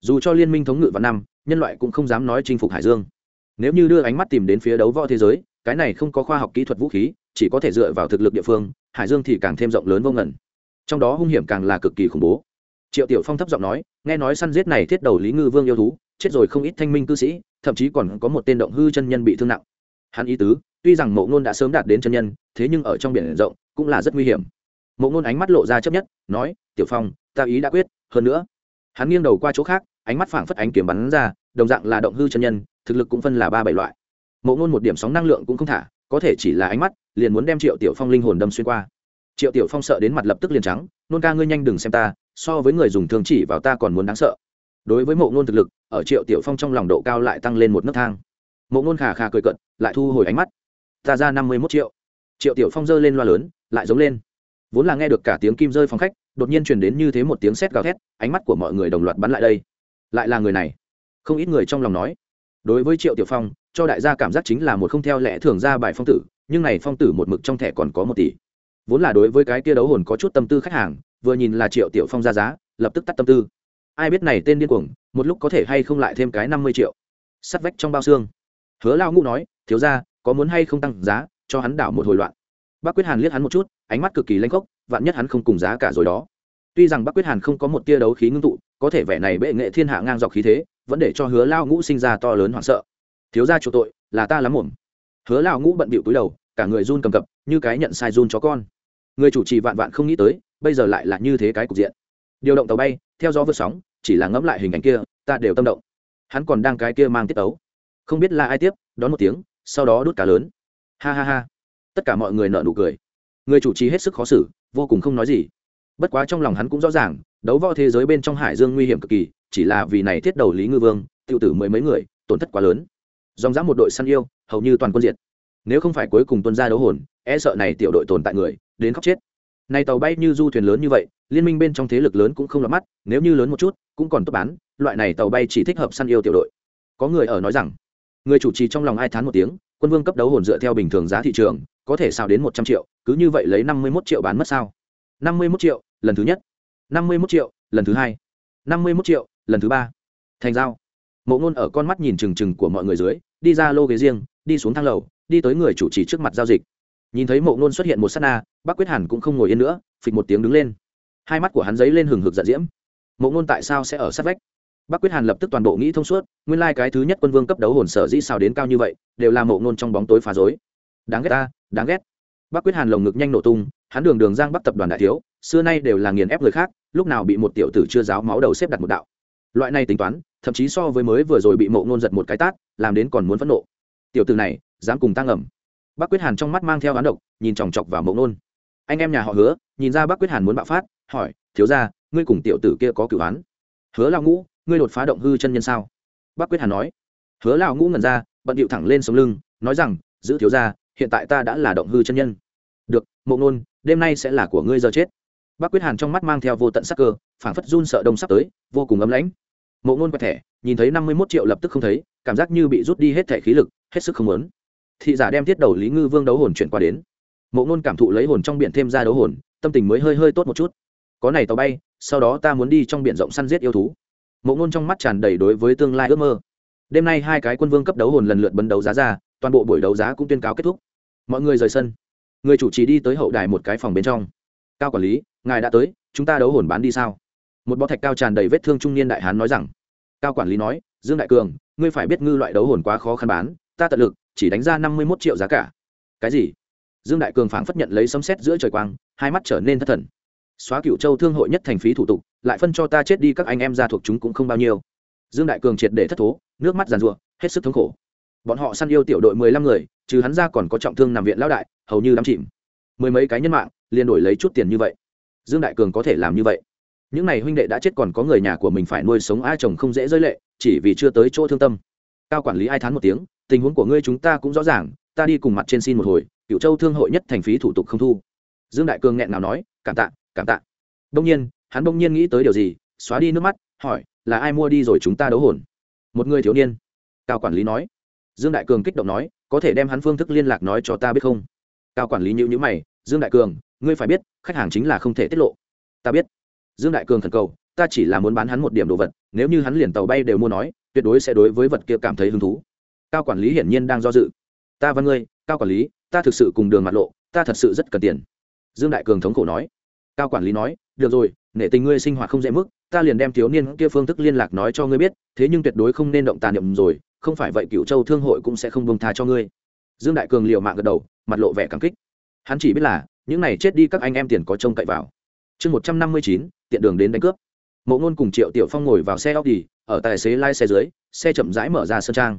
[SPEAKER 1] dù cho liên minh thống ngự vào năm, nhân loại cũng không dám nói chinh phục hải dương. Nếu như đưa ánh mắt tìm đến phía đấu võ thế giới, cái này không có khoa học kỹ thuật vũ khí, chỉ có thể dựa vào thực lực địa phương, hải dương thì càng thêm rộng lớn vô ngẩn trong đó hung hiểm càng là cực kỳ khủng bố. Triệu tiểu phong thấp giọng nói, nghe nói săn giết này thiết đầu lý ngư vương yêu thú, chết rồi không ít thanh minh cư sĩ, thậm chí còn có một tên động hư chân nhân bị thương nặng. Hắn ý tứ, tuy rằng mộ ngôn đã sớm đạt đến chân nhân, thế nhưng ở trong biển rộng, cũng là rất nguy hiểm. Mộ ngôn ánh mắt lộ ra chấp nhất, nói, tiểu phong, ta ý đã quyết, hơn nữa. Hắn nghiêng đầu qua chỗ khác ánh mắt phảng phất ánh kiếm bắn ra, đồng dạng là động hư chân nhân, thực lực cũng phân là ba bảy loại. Mộ ngôn một điểm sóng năng lượng cũng không thả, có thể chỉ là ánh mắt, liền muốn đem triệu tiểu phong linh hồn đâm xuyên qua. Triệu tiểu phong sợ đến mặt lập tức liền trắng, nôn ca ngươi nhanh đừng xem ta, so với người dùng thương chỉ vào ta còn muốn đáng sợ. Đối với mộ ngôn thực lực, ở triệu tiểu phong trong lòng độ cao lại tăng lên một nấc thang. Mộ ngôn khà khà cười cận lại thu hồi ánh mắt. Ta ra năm mươi mốt triệu. Triệu tiểu phong giơ lên loa lớn, lại giống lên. Vốn là nghe được cả tiếng kim rơi phòng khách, đột nhiên truyền đến như thế một tiếng sét gào thét, ánh mắt của mọi người đồng loạt bắn lại đây lại là người này. Không ít người trong lòng nói đối với triệu tiểu phong cho đại gia cảm giác chính là một không theo lẽ thường ra bài phong tử nhưng này phong tử một mực trong thẻ còn có một tỷ. Vốn là đối với cái kia đấu hồn có chút tâm tư khách hàng vừa nhìn là triệu tiểu phong ra giá lập tức tắt tâm tư. Ai biết này tên điên cuồng một lúc có thể hay không lại thêm cái năm mươi triệu. Sắt vách trong bao xương. Hứa lao ngũ nói thiếu ra có muốn hay không tăng giá cho hắn đảo một hồi loạn. Bác quyết hàn liếc hắn một chút ánh mắt cực kỳ lanh khốc, vạn nhất hắn không cùng giá cả rồi đó tuy rằng bắc quyết hàn không có một tia đấu khí ngưng tụ, có thể vẻ này bệ nghệ thiên hạ ngang dọc khí thế, vẫn để cho hứa lao ngũ sinh ra to lớn hoảng sợ. Thiếu ra chủ tội, là ta lắm mồm hứa lao ngũ bận bịu túi đầu, cả người run cầm cập, như cái nhận sai run chó con. Người chủ trì vạn vạn không nghĩ tới, bây giờ lại là như thế cái cục diện. Điều động tàu bay, theo gió vượt sóng, chỉ là ngẫm lại hình ảnh kia, ta đều tâm động. Hắn còn đang cái kia mang tiết tấu. Không biết là ai tiếp, đón một tiếng, sau đó đút cá lớn. Ha ha ha. Tất cả mọi người nợ nụ cười. Người chủ trì hết sức khó xử, vô cùng không nói gì bất quá trong lòng hắn cũng rõ ràng, đấu võ thế giới bên trong hải dương nguy hiểm cực kỳ, chỉ là vì này thiết đầu lý ngư vương Tiêu tử mười mấy người, tổn thất quá lớn. Dòng dã một đội săn yêu, hầu như toàn quân diệt. Nếu không phải cuối cùng tuân ra đấu hồn e sợ này tiểu đội tồn tại người, đến khóc chết. Này tàu bay như du thuyền lớn như vậy, liên minh bên trong thế lực lớn cũng không lọt mắt, nếu như lớn một chút, cũng còn tốt bán, loại này tàu bay chỉ thích hợp săn yêu tiểu đội. Có người ở nói rằng, người chủ trì trong lòng ai thán một tiếng, quân vương cấp đấu hồn dựa theo bình thường giá thị trường, có thể sao đến một trăm triệu, cứ như vậy lấy năm mươi mốt triệu bán mất sao? Năm mươi mốt triệu, lần thứ nhất. năm mươi mốt triệu, lần thứ hai. năm mươi mốt triệu, lần thứ ba. Thành giao. Mộ ngôn ở con mắt nhìn trừng trừng của mọi người dưới, đi ra lô ghế riêng, đi xuống thang lầu, đi tới người chủ trì trước mặt giao dịch. Nhìn thấy mộ ngôn xuất hiện một s á t na, bác quyết hàn cũng không ngồi yên nữa, phịch một tiếng đứng lên. Hai mắt của hắn giấy lên hừng hực giận diễm. Mộ ngôn tại sao sẽ ở sát vách? Bác quyết hàn lập tức toàn bộ nghĩ thông suốt, nguyên lai、like、cái thứ nhất quân vương cấp đấu hồn sở dĩ sao đến cao như vậy, đều là mộ ngôn trong bóng tối phá dối đáng ghét ta, đáng ghét. Bác quyết hàn lồng ngực nhanh nổ tung hắn đường đường giang bắc tập đoàn đại thiếu, xưa nay đều là nghiền ép người khác, lúc nào bị một tiểu tử chưa giáo máu đầu xếp đặt một đạo. Loại này tính toán, thậm chí so với mới vừa rồi bị mộ ngôn giật một cái tát, làm đến còn muốn phẫn nộ. Tiểu tử này, dám cùng tăng ẩm bác quyết hàn trong mắt mang theo án độc, nhìn chòng chọc vào mộ ngôn. Anh em nhà họ hứa, nhìn ra bác quyết hàn muốn bạo phát, hỏi, thiếu ra ngươi cùng tiểu tử kia có cửu án hứa lao ngũ, ngươi đột phá động hư chân nhân sao? Bác quyết hàn nói. Hứa lao ngũ ngẩn ra, bận điệu thẳng lên sống lưng, nói rằng, giữ thiếu ra hiện tại ta đã là động hư chân nhân được, mộ ngôn, đêm nay sẽ là của ngươi giờ chết. Bác quyết hàn trong mắt mang theo vô tận sắc cơ, phảng phất run sợ đông sắp tới, vô cùng ấm lãnh. Mộ ngôn quẹt thẻ, nhìn thấy năm mươi mốt triệu lập tức không thấy, cảm giác như bị rút đi hết thẻ khí lực, hết sức không lớn thị giả đem thiết đầu lý ngư vương đấu hồn chuyển qua đến. Mộ ngôn cảm thụ lấy hồn trong biển thêm ra đấu hồn, tâm tình mới hơi hơi tốt một chút. Có này tàu bay, sau đó ta muốn đi trong biển rộng săn giết yêu thú. Mộ ngôn trong mắt tràn đầy đối với tương lai ước mơ. Đêm nay hai cái quân vương cấp đấu hồn lần lượt bấn đấu giá ra, toàn bộ buổi đấu giá cũng tuyên cáo kết thúc. Mọi người rời sân người chủ trì đi tới hậu đài một cái phòng bên trong. Cao quản lý, ngài đã tới, chúng ta đấu hồn bán đi sao? Một bó thạch cao tràn đầy vết thương trung niên đại hán nói rằng. Cao quản lý nói, dương đại cường, ngươi phải biết ngư loại đấu hồn quá khó khăn bán, ta tận lực, chỉ đánh ra năm mươi một triệu giá cả. Cái gì? Dương đại cường phảng phất nhận lấy sấm sét giữa trời quang, hai mắt trở nên thất thần. Xóa cựu châu thương hội nhất thành phí thủ tục, lại phân cho ta chết đi các anh em ra thuộc chúng cũng không bao nhiêu. Dương đại cường triệt để thất thố, nước mắt giàn ruộng hết sức thống khổ. Bọn họ săn yêu tiểu đội mười lăm người trừ hắn ra còn có trọng thương nằm viện lão đại, hầu như đắm chìm. Mười mấy cái nhân mạng, liền đổi lấy chút tiền như vậy. Dương đại cường có thể làm như vậy. Những n à y huynh đệ đã chết còn có người nhà của mình phải nuôi sống ai chồng không dễ rơi lệ, chỉ vì chưa tới chỗ thương tâm. Cao quản lý ai thán một tiếng, tình huống của ngươi chúng ta cũng rõ ràng, ta đi cùng mặt trên xin một hồi cựu châu thương hội nhất thành phí thủ tục không thu. Dương đại cường nghẹn nào nói, cảm tạ cảm tạ. Đông nhiên, hắn đông nhiên nghĩ tới điều gì, xóa đi nước mắt, hỏi, là ai mua đi rồi chúng ta đấu hồn? Một người thiếu niên. Cao quản lý nói dương đại cường kích động nói, có thể đem hắn phương thức liên lạc nói cho ta biết không? Cao quản lý nhữ nhữ mày, dương đại cường, ngươi phải biết, khách hàng chính là không thể tiết lộ. Ta biết. Dương đại cường thần cầu, ta chỉ là muốn bán hắn một điểm đồ vật, nếu như hắn liền tàu bay đều mua nói, tuyệt đối sẽ đối với vật kia cảm thấy hứng thú. Cao quản lý hiển nhiên đang do dự. Ta văn ngươi, cao quản lý, ta thực sự cùng đường mặt lộ, ta thật sự rất cần tiền. Dương đại cường thống khổ nói. Cao quản lý nói, được rồi, nể tình ngươi sinh hoạt không dễ mức, ta liền đem thiếu niên kia phương thức liên lạc nói cho ngươi biết, thế nhưng tuyệt đối không nên động tàn niệm rồi không phải vậy cựu châu thương hội cũng sẽ không bông tha cho ngươi. Dương đại cường liều mạng gật đầu, mặt lộ vẻ cảm kích. Hắn chỉ biết là, những này chết đi các anh em tiền có trông cậy vào. Chương một trăm năm mươi chín, tiện đường đến đánh cướp. Mộ ngôn cùng triệu tiểu phong ngồi vào xe óc đi ở tài xế lai xe dưới, xe chậm rãi mở ra sơn trang.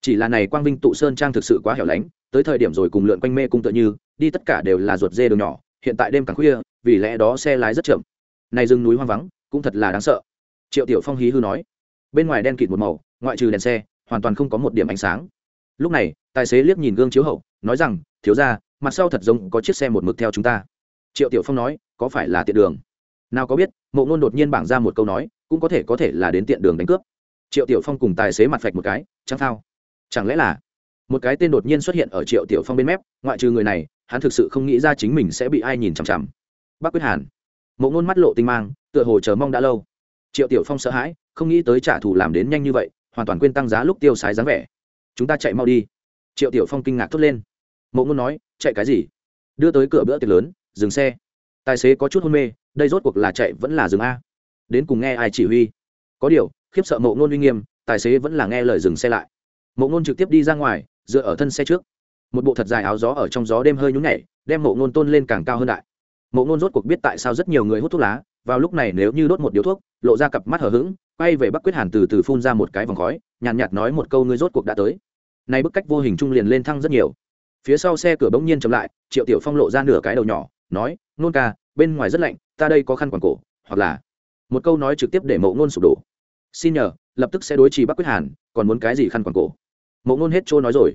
[SPEAKER 1] Chỉ là này quang vinh tụ sơn trang thực sự quá hẻo lánh, tới thời điểm rồi cùng lượn quanh mê cung tựa như, đi tất cả đều là ruột dê đường nhỏ, hiện tại đêm càng khuya, vì lẽ đó xe lái rất chậm. Này rừng núi hoang vắng, cũng thật là đáng sợ. Triệu tiểu phong hí hư nói. Bên ngoài đen kịt một màu, ngoại trừ đèn xe hoàn toàn không có một điểm ánh sáng. Lúc này, tài xế liếc nhìn gương chiếu hậu, nói rằng, thiếu ra mặt sau thật giống có chiếc xe một mực theo chúng ta. Triệu tiểu phong nói, có phải là tiện đường? Nào có biết, mộ ngôn đột nhiên bảng ra một câu nói, cũng có thể có thể là đến tiện đường đánh cướp. Triệu tiểu phong cùng tài xế mặt phạch một cái, chẳng thao chẳng lẽ là một cái tên đột nhiên xuất hiện ở triệu tiểu phong bên mép, ngoại trừ người này, hắn thực sự không nghĩ ra chính mình sẽ bị ai nhìn chằm chằm. Bác quyết hàn. Mộ ngôn mắt lộ tinh mang, tựa hồ chờ mong đã lâu. Triệu tiểu phong sợ hãi, không nghĩ tới trả thù làm đến nhanh như vậy hoàn toàn quên tăng giá lúc tiêu sái dáng vẻ. Chúng ta chạy mau đi. Triệu tiểu phong kinh ngạc thốt lên. Mộ ngôn nói, chạy cái gì? Đưa tới cửa bữa tiệc lớn, dừng xe. Tài xế có chút hôn mê, đây rốt cuộc là chạy vẫn là dừng a. Đến cùng nghe ai chỉ huy? Có điều, khiếp sợ mộ ngôn uy nghiêm, tài xế vẫn là nghe lời dừng xe lại. Mộ ngôn trực tiếp đi ra ngoài, dựa ở thân xe trước. Một bộ thật dài áo gió ở trong gió đêm hơi nhún nhảy, đem mộ ngôn tôn lên càng cao hơn đại. Mộ ngôn rốt cuộc biết tại sao rất nhiều người hút thuốc lá, vào lúc này nếu như đốt một điếu thuốc, lộ ra cặp mắt hở h ữ g quay về bắc quyết hàn từ từ phun ra một cái vòng khói nhàn nhạt, nhạt nói một câu ngươi rốt cuộc đã tới. Nay bức cách vô hình trung liền lên thăng rất nhiều. Phía sau xe cửa bỗng nhiên chậm lại triệu tiểu phong lộ ra nửa cái đầu nhỏ nói nôn ca bên ngoài rất lạnh ta đây có khăn quàng cổ hoặc là một câu nói trực tiếp để mộ ngôn sụp đổ. Xin nhờ lập tức sẽ đối trì bắc quyết hàn còn muốn cái gì khăn quàng cổ? Mộ ngôn hết trôi nói rồi.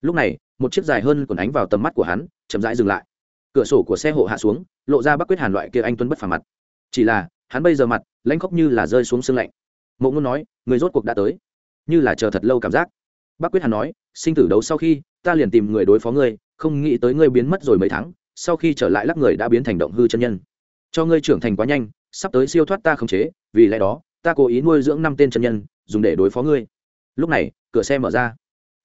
[SPEAKER 1] Lúc này một chiếc dài hơn còn ánh vào tầm mắt của hắn chậm rãi dừng lại. Cửa sổ của xe hộ hạ xuống lộ ra bắc quyết hàn loại kia anh tuấn bất phà mặt. Chỉ là hắn bây giờ mặt lãnh khóc như là rơi xuống sương lạnh mộ ngôn nói, người rốt cuộc đã tới. Như là chờ thật lâu cảm giác. Bác quyết hàn nói, sinh tử đấu sau khi, ta liền tìm người đối phó ngươi, không nghĩ tới ngươi biến mất rồi mấy tháng, sau khi trở lại lắc người đã biến thành động hư chân nhân. Cho ngươi trưởng thành quá nhanh, sắp tới siêu thoát ta khống chế, vì lẽ đó, ta cố ý nuôi dưỡng năm tên chân nhân, dùng để đối phó ngươi. Lúc này, cửa xe mở ra.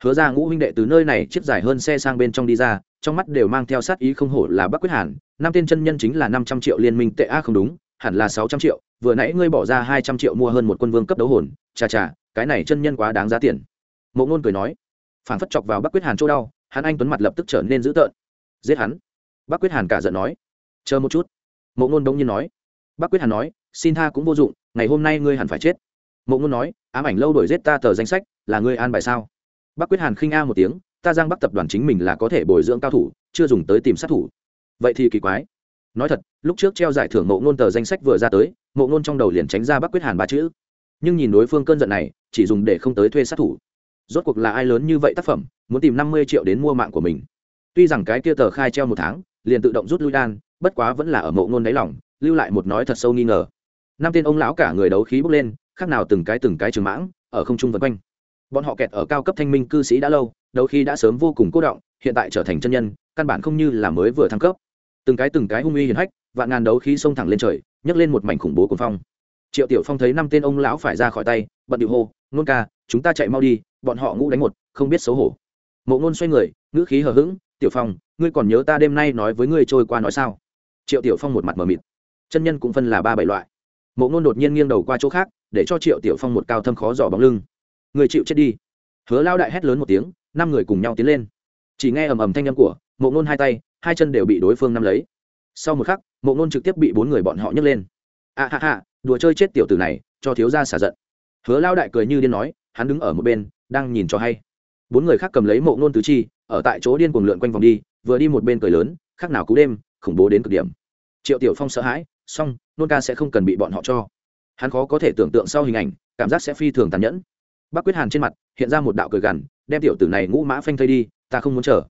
[SPEAKER 1] Hứa ra ngũ huynh đệ từ nơi này chiếc dài hơn xe sang bên trong đi ra, trong mắt đều mang theo sát ý không hổ là bắc quyết hàn, năm tên chân nhân chính là năm trăm triệu liên minh tệ a không đúng hẳn là sáu trăm triệu, vừa nãy ngươi bỏ ra hai trăm triệu mua hơn một quân vương cấp đấu hồn, chà chà, cái này chân nhân quá đáng giá tiền. Mộ ngôn cười nói phản phất chọc vào bắc quyết hàn chỗ đau, hắn anh tuấn mặt lập tức trở nên dữ tợn. Giết hắn. Bắc quyết hàn cả giận nói, chờ một chút. Mộ ngôn đông nhiên nói, bắc quyết hàn nói, xin tha cũng vô dụng, ngày hôm nay ngươi hẳn phải chết. Mộ ngôn nói, ám ảnh lâu đổi giết ta tờ danh sách, là ngươi an bài sao? Bắc quyết hàn khinh a một tiếng, ta giang bắc tập đoàn chính mình là có thể bồi dưỡng cao thủ, chưa dùng tới tìm sát thủ. Vậy thì kỳ quái nói thật, lúc trước treo giải thưởng mộ ngôn tờ danh sách vừa ra tới mộ ngôn trong đầu liền tránh ra bắc quyết hàn ba chữ. Nhưng nhìn đối phương cơn giận này, chỉ dùng để không tới thuê sát thủ. Rốt cuộc là ai lớn như vậy tác phẩm, muốn tìm năm mươi triệu đến mua mạng của mình. Tuy rằng cái kia tờ khai treo một tháng, liền tự động rút lui đan, bất quá vẫn là ở mộ ngôn đáy lòng, lưu lại một nói thật sâu nghi ngờ. Năm tên ông lão cả người đấu khí bốc lên, khác nào từng cái từng cái trường mãng, ở không trung vân quanh. Bọn họ kẹt ở cao cấp thanh minh cư sĩ đã lâu, đấu khí đã sớm vô cùng cố động, hiện tại trở thành chân nhân, căn bản không như là mới vừa thăng cấp từng cái từng cái hung uy hiển hách, vạn ngàn đấu khí xông thẳng lên trời, nhấc lên một mảnh khủng bố cuồng phong. Triệu tiểu phong thấy năm tên ông lão phải ra khỏi tay, bận điệu hô, nôn ca, chúng ta chạy mau đi, bọn họ ngũ đánh một, không biết xấu hổ. Mộ ngôn xoay người, ngữ khí hờ hững, tiểu phong, ngươi còn nhớ ta đêm nay nói với ngươi trôi qua nói sao? Triệu tiểu phong một mặt mờ mịt. Chân nhân cũng phân là ba bảy loại. Mộ ngôn đột nhiên nghiêng đầu qua chỗ khác, để cho triệu tiểu phong một cao thâm khó dò bóng lưng. Người chịu chết đi. Hứa lao đại hét lớn một tiếng, năm người cùng nhau tiến lên chỉ nghe ầm ầm thanh âm của mộ ngôn hai tay, hai chân đều bị đối phương nắm lấy. Sau một khắc, mộ ngôn trực tiếp bị bốn người bọn họ nhấc lên. A ha ha, đùa chơi chết tiểu tử này, cho thiếu ra xả giận. Hứa lao đại cười như điên nói, hắn đứng ở một bên, đang nhìn cho hay. Bốn người khác cầm lấy mộ ngôn tứ chi, ở tại chỗ điên cuồng lượn quanh vòng đi, vừa đi một bên cười lớn, khác nào cú đêm, khủng bố đến cực điểm. Triệu tiểu phong sợ hãi song nôn ca sẽ không cần bị bọn họ cho. Hắn khó có thể tưởng tượng sau hình ảnh, cảm giác sẽ phi thường tàn nhẫn. Bác quyết hàn trên mặt hiện ra một đạo cười gằn, đem tiểu tử này ngũ mã phanh thây đi ta không muốn chờ.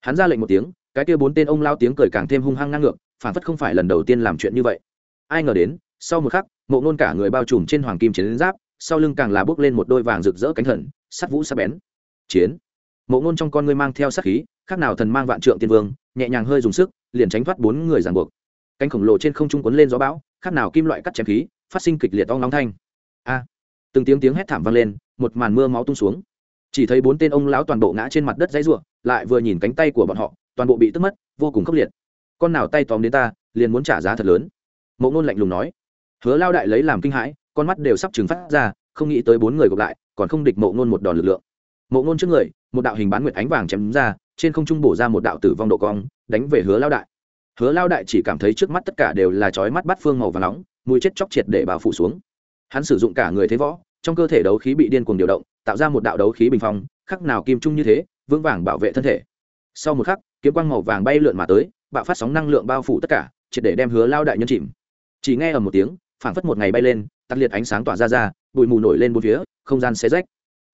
[SPEAKER 1] Hắn ra lệnh một tiếng, cái kia bốn tên ông lao tiếng cười càng thêm hung hăng ngang ngược, phản phất không phải lần đầu tiên làm chuyện như vậy. Ai ngờ đến, sau một khắc, mộ nôn cả người bao trùm trên hoàng kim chiến giáp, sau lưng càng là bước lên một đôi vàng rực rỡ cánh thần, sắt vũ sắp bén. Chiến. Mộ nôn trong con ngươi mang theo sắc khí, khác nào thần mang vạn trượng tiên vương, nhẹ nhàng hơi dùng sức, liền tránh thoát bốn người ràng buộc. Cánh khổng lồ trên không trung quấn lên gió bão, khác nào kim loại cắt chém khí, phát sinh kịch liệt to nóng thanh. A. Từng tiếng tiếng hét thảm vang lên, một màn mưa máu tung xuống chỉ thấy bốn tên ông lão toàn bộ ngã trên mặt đất dãy ruộng lại vừa nhìn cánh tay của bọn họ, toàn bộ bị tức mất, vô cùng khốc liệt. Con nào tay tóm đến ta, liền muốn trả giá thật lớn. Mộ ngôn lạnh lùng nói. Hứa lao đại lấy làm kinh hãi, con mắt đều sắp trừng phát ra, không nghĩ tới bốn người gộp lại, còn không địch mộ ngôn một đòn lực lượng. Mộ ngôn trước người, một đạo hình bán nguyệt ánh vàng chém ra, trên không trung bổ ra một đạo tử vong độ cong, đánh về hứa lao đại. Hứa lao đại chỉ cảm thấy trước mắt tất cả đều là chói mắt bắt phương màu và nóng mùi chết chóc triệt để bao phủ xuống. Hắn sử dụng cả người thế võ trong cơ thể đấu khí bị điên cuồng điều động, tạo ra một đạo đấu khí bình phong, khắc nào kim trung như thế, vững vàng bảo vệ thân thể. Sau một khắc, kiếm quang màu vàng bay lượn mà tới, bạo phát sóng năng lượng bao phủ tất cả, triệt để đem hứa lao đại nhân chìm. Chỉ nghe ở một tiếng, phảng phất một ngày bay lên, tắt liệt ánh sáng tỏa ra ra, bụi mù nổi lên bốn phía, không gian xé rách.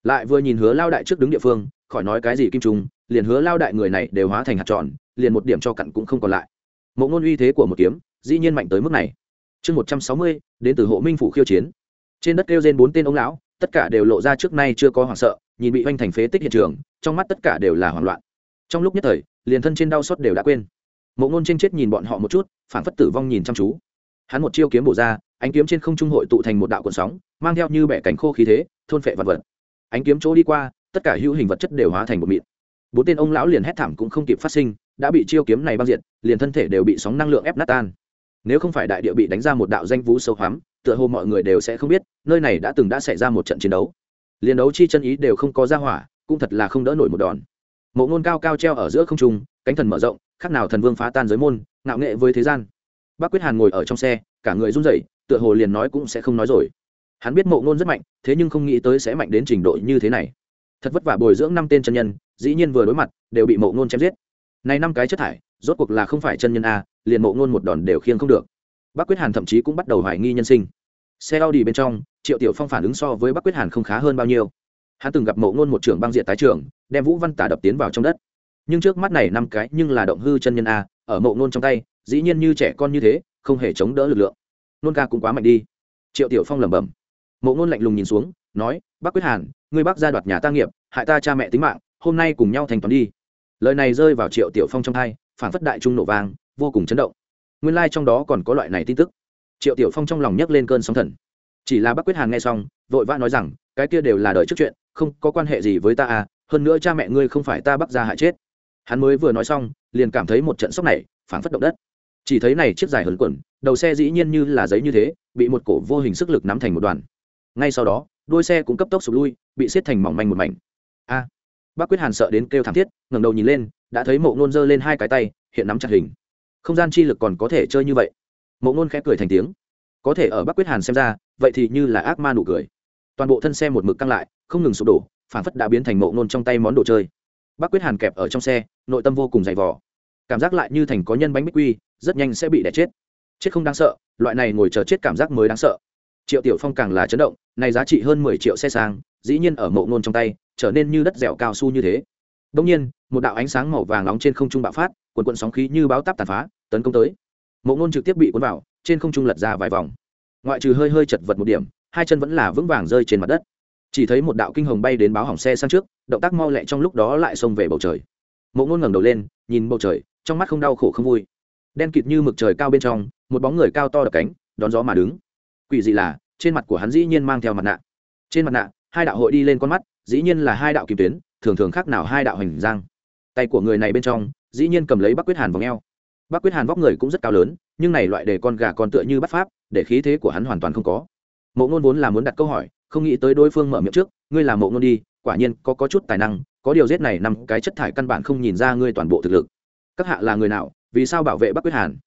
[SPEAKER 1] Lại vừa nhìn hứa lao đại trước đứng địa phương, khỏi nói cái gì kim trung, liền hứa lao đại người này đều hóa thành hạt tròn, liền một điểm cho cặn cũng không còn lại. Mộ ngôn uy thế của một kiếm, dĩ nhiên mạnh tới mức này. Chương một trăm sáu mươi, đến từ hộ minh phủ khiêu chiến trên đất kêu trên bốn tên ông lão, tất cả đều lộ ra trước nay chưa có hoảng sợ, nhìn bị hoành thành phế tích hiện trường, trong mắt tất cả đều là hoảng loạn. Trong lúc nhất thời, liền thân trên đau xót đều đã quên. Mộ ngôn trên chết nhìn bọn họ một chút phản phất tử vong nhìn chăm chú. Hắn một chiêu kiếm bổ ra, ánh kiếm trên không trung hội tụ thành một đạo cuộn sóng, mang theo như bẻ cánh khô khí thế, thôn phệ vật vật. Ánh kiếm chỗ đi qua, tất cả hữu hình vật chất đều hóa thành một mịn. Bốn tên ông lão liền hét thảm cũng không kịp phát sinh, đã bị chiêu kiếm này băng diệt, liền thân thể đều bị sóng năng lượng ép nát tan. Nếu không phải đại địa bị đánh ra một đạo danh vũ sâu hoắm tựa hồ mọi người đều sẽ không biết, nơi này đã từng đã xảy ra một trận chiến đấu. Liền đấu chi chân ý đều không có ra hỏa, cũng thật là không đỡ nổi một đòn. Mộ ngôn cao cao treo ở giữa không trung, cánh thần mở rộng khác nào thần vương phá tan giới môn, ngạo nghệ với thế gian. Bác quyết hàn ngồi ở trong xe, cả người run rẩy, tựa hồ liền nói cũng sẽ không nói rồi. Hắn biết mộ ngôn rất mạnh, thế nhưng không nghĩ tới sẽ mạnh đến trình độ như thế này. Thật vất vả bồi dưỡng năm tên chân nhân, dĩ nhiên vừa đối mặt, đều bị mộ ngôn chém giết. Này năm cái chất thải, rốt cuộc là không phải chân nhân a, liền mộ ngôn một đòn đều khiêng không được bác quyết hàn thậm chí cũng bắt đầu hoài nghi nhân sinh. Xe a u d i bên trong triệu tiểu phong phản ứng so với bác quyết hàn không khá hơn bao nhiêu. Hắn từng gặp mộ ngôn một trưởng băng diện tái trưởng đem vũ văn tả đập tiến vào trong đất. Nhưng trước mắt này năm cái nhưng là động hư chân nhân a ở mộ ngôn trong tay dĩ nhiên như trẻ con như thế không hề chống đỡ lực lượng. Nôn ca cũng quá mạnh đi. Triệu tiểu phong lẩm bẩm. Mộ ngôn lạnh lùng nhìn xuống nói bác quyết hàn ngươi bác ra đoạt nhà ta nghiệp hại ta cha mẹ tính mạng hôm nay cùng nhau thành toán đi. Lời này rơi vào triệu tiểu phong trong tay, phản phất đại trung nổ vang vô cùng chấn động nguyên lai、like、trong đó còn có loại này tin tức. Triệu tiểu phong trong lòng nhấc lên cơn sóng thần. Chỉ là bác quyết hàn nghe xong, vội vã nói rằng, cái kia đều là đời trước chuyện, không có quan hệ gì với ta à hơn nữa cha mẹ ngươi không phải ta bắt ra hại chết. Hắn mới vừa nói xong, liền cảm thấy một trận sốc này, phảng phất động đất. Chỉ thấy này chiếc dài hớn quẩn đầu xe dĩ nhiên như là giấy như thế, bị một cổ vô hình sức lực nắm thành một đoàn. Ngay sau đó đôi xe cũng cấp tốc sụp lui, bị xiết thành mỏng manh một mảnh. A! Bác quyết hàn sợ đến kêu thảm thiết, ngẩng đầu nhìn lên, đã thấy mộ ngôn giơ lên hai cái tay, hiện nắm chặt hình không gian chi lực còn có thể chơi như vậy. Mộ ngôn khẽ cười thành tiếng. Có thể ở bắc quyết hàn xem ra, vậy thì như là ác ma nụ cười. Toàn bộ thân xe một mực căng lại, không ngừng sụp đổ phản phất đã biến thành mộ ngôn trong tay món đồ chơi. Bắc quyết hàn kẹp ở trong xe, nội tâm vô cùng dày vò. Cảm giác lại như thành có nhân bánh bích quy, rất nhanh sẽ bị đẻ chết. Chết không đáng sợ, loại này ngồi chờ chết cảm giác mới đáng sợ. Triệu tiểu phong càng là chấn động, này giá trị hơn mười triệu xe sang, dĩ nhiên ở mộ ngôn trong tay, trở nên như đất dẻo cao su như thế. Đông nhiên, một đạo ánh sáng màu vàng nóng trên không trung bạo phát quần quận sóng khí như báo táp tàn phá, tấn công tới. Mộ ngôn trực tiếp bị cuốn vào, trên không trung lật ra vài vòng. Ngoại trừ hơi hơi chật vật một điểm, hai chân vẫn là vững vàng rơi trên mặt đất. Chỉ thấy một đạo kinh hồng bay đến báo hỏng xe sang trước, động tác mau lẹ trong lúc đó lại xông về bầu trời. Mộ ngôn ngẩng đầu lên, nhìn bầu trời, trong mắt không đau khổ không vui. Đen kịt như mực trời cao bên trong, một bóng người cao to đập cánh, đón gió mà đứng. Quỷ dị là, trên mặt của hắn dĩ nhiên mang theo mặt nạ. Trên mặt nạ, hai đạo hội đi lên con mắt, dĩ nhiên là hai đạo kim tuyến, thường thường khác nào hai đạo hành giang tay của người này bên trong dĩ nhiên cầm lấy bắc quyết hàn vào eo. Bắc quyết hàn vóc người cũng rất cao lớn, nhưng này loại để con gà con tựa như bắt pháp, để khí thế của hắn hoàn toàn không có. Mộ ngôn vốn là muốn đặt câu hỏi, không nghĩ tới đối phương mở miệng trước, ngươi là mộ ngôn đi, quả nhiên có có chút tài năng, có điều giết này nằm cái chất thải căn bản không nhìn ra ngươi toàn bộ thực lực. Các hạ là người nào, vì sao bảo vệ bắc quyết hàn?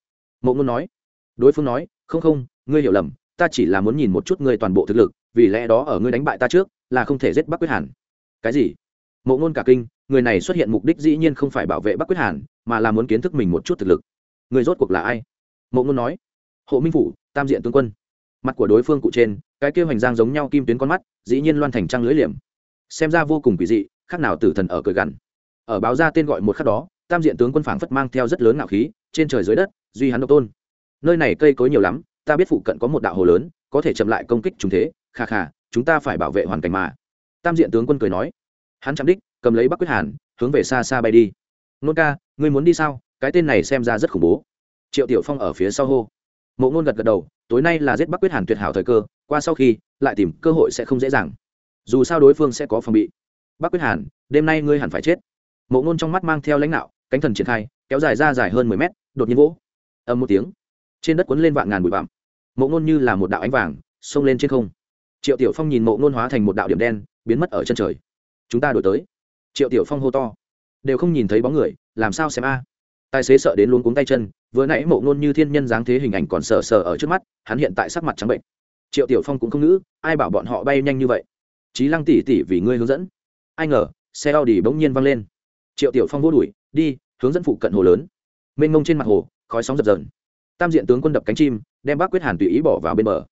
[SPEAKER 1] Mộ ngôn nói. Đối phương nói, không không, ngươi hiểu lầm, ta chỉ là muốn nhìn một chút ngươi toàn bộ thực lực, vì lẽ đó ở ngươi đánh bại ta trước, là không thể giết bắc quyết hàn. Cái gì? Mộ ngôn cả kinh người này xuất hiện mục đích dĩ nhiên không phải bảo vệ bắc quyết hàn, mà là muốn kiến thức mình một chút thực lực. Người rốt cuộc là ai? Mộ ngôn nói. Hộ minh phủ, tam diện tướng quân. Mặt của đối phương cụ trên, cái kêu hành giang giống nhau kim tuyến con mắt, dĩ nhiên loan thành trăng lưới liềm. Xem ra vô cùng kỳ dị, khác nào tử thần ở cười gằn. Ở báo ra tên gọi một khắc đó, tam diện tướng quân phảng phất mang theo rất lớn ngạo khí, trên trời dưới đất, duy hắn độc tôn. Nơi này cây cối nhiều lắm, ta biết phụ cận có một đạo hồ lớn, có thể chậm lại công kích chúng thế, kha kha, chúng ta phải bảo vệ hoàn cảnh mà. Tam diện tướng quân cười nói. Hắn chạm đích cầm lấy bắc quyết hàn, hướng về xa xa bay đi. Nôn ca, ngươi muốn đi sao? Cái tên này xem ra rất khủng bố. Triệu tiểu phong ở phía sau hô. Mộ ngôn gật gật đầu, tối nay là giết bắc quyết hàn tuyệt hảo thời cơ, qua sau khi, lại tìm cơ hội sẽ không dễ dàng. Dù sao đối phương sẽ có phòng bị. Bắc quyết hàn, đêm nay ngươi hẳn phải chết. Mộ ngôn trong mắt mang theo lãnh đạo cánh thần triển khai, kéo dài ra dài hơn mười mét, đột nhiên vỗ. Ầm một tiếng, trên đất quấn lên vạn ngàn bụi bặm. Mộ ngôn như là một đạo ánh vàng, xông lên trên không. Triệu tiểu phong nhìn mộ ngôn hóa thành một đạo điểm đen, biến mất ở chân trời. Chúng ta đổi tới triệu tiểu phong hô to. Đều không nhìn thấy bóng người, làm sao xem a? Tài xế sợ đến luôn cuống tay chân, vừa nãy mộ ngôn như thiên nhân dáng thế hình ảnh còn sờ sờ ở trước mắt, hắn hiện tại sắc mặt trắng bệnh. Triệu tiểu phong cũng không ngữ, ai bảo bọn họ bay nhanh như vậy? Trí lăng tỉ tỉ vì ngươi hướng dẫn. Ai ngờ, xe a u đi bỗng nhiên văng lên. Triệu tiểu phong vô đuổi, đi, hướng dẫn phụ cận hồ lớn. Mênh mông trên mặt hồ, khói sóng dập dờn. Tam diện tướng quân đập cánh chim, đem bác quyết hàn tùy ý bỏ vào bên bờ.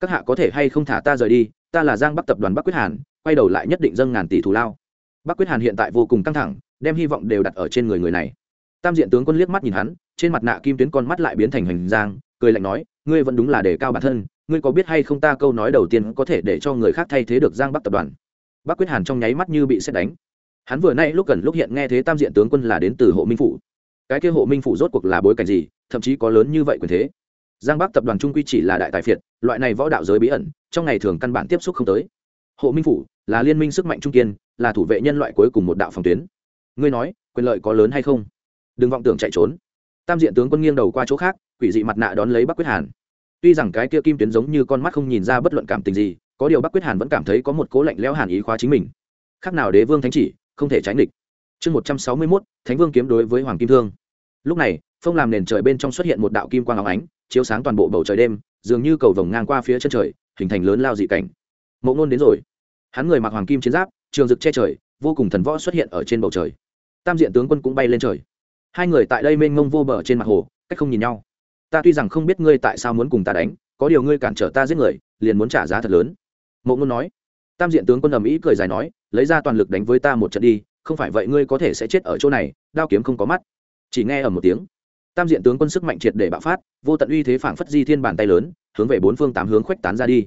[SPEAKER 1] Các hạ có thể hay không thả ta rời đi, ta là giang bắc tập đoàn bắc quyết hàn, quay đầu lại nhất định dâng ngàn tỷ thù lao bắc quyết hàn hiện tại vô cùng căng thẳng, đem hy vọng đều đặt ở trên người người này. Tam diện tướng quân liếc mắt nhìn hắn, trên mặt nạ kim tuyến con mắt lại biến thành hành giang cười lạnh nói, ngươi vẫn đúng là đề cao bản thân, ngươi có biết hay không ta câu nói đầu tiên có thể để cho người khác thay thế được giang bắc tập đoàn? Bắc quyết hàn trong nháy mắt như bị xét đánh. Hắn vừa nay lúc gần lúc hiện nghe thế tam diện tướng quân là đến từ hộ minh phủ. Cái kia hộ minh phủ rốt cuộc là bối cảnh gì, thậm chí có lớn như vậy quyền thế? Giang bắc tập đoàn trung quy chỉ là đại tài phiệt, loại này võ đạo giới bí ẩn, trong ngày thường căn bản tiếp xúc không tới. Hộ minh phủ là liên minh sức mạnh trung kiên là thủ vệ nhân loại cuối cùng một đạo phòng tuyến. Ngươi nói, quyền lợi có lớn hay không? Đừng vọng tưởng chạy trốn. Tam diện tướng quân nghiêng đầu qua chỗ khác, quỷ dị mặt nạ đón lấy bắc quyết hàn. Tuy rằng cái kia kim tuyến giống như con mắt không nhìn ra bất luận cảm tình gì, có điều bắc quyết hàn vẫn cảm thấy có một cố lạnh lẽo hàn ý khóa chính mình. Khác nào đế vương thánh chỉ, không thể tránh địch. Chương một trăm sáu mươi mốt, thánh vương kiếm đối với hoàng kim thương. Lúc này phong làm nền trời bên trong xuất hiện một đạo kim quang óng ánh, chiếu sáng toàn bộ bầu trời đêm, dường như cầu vồng ngang qua phía chân trời, hình thành lớn lao dị cảnh. Mộ ngôn đến rồi. Hắn người mặc hoàng kim chiến giáp trường rực che trời, vô cùng thần võ xuất hiện ở trên bầu trời. Tam diện tướng quân cũng bay lên trời. Hai người tại đây mênh mông vô bờ trên mặt hồ, cách không nhìn nhau. Ta tuy rằng không biết ngươi tại sao muốn cùng ta đánh, có điều ngươi cản trở ta giết người, liền muốn trả giá thật lớn. Mộ ngôn nói. Tam diện tướng quân ầm ĩ cười dài nói, lấy ra toàn lực đánh với ta một trận đi, không phải vậy ngươi có thể sẽ chết ở chỗ này, đao kiếm không có mắt. Chỉ nghe ở một tiếng. Tam diện tướng quân sức mạnh triệt để bạo phát, vô tận uy thế phảng phất di thiên bàn tay lớn, hướng về bốn phương tám hướng khuếch tán ra đi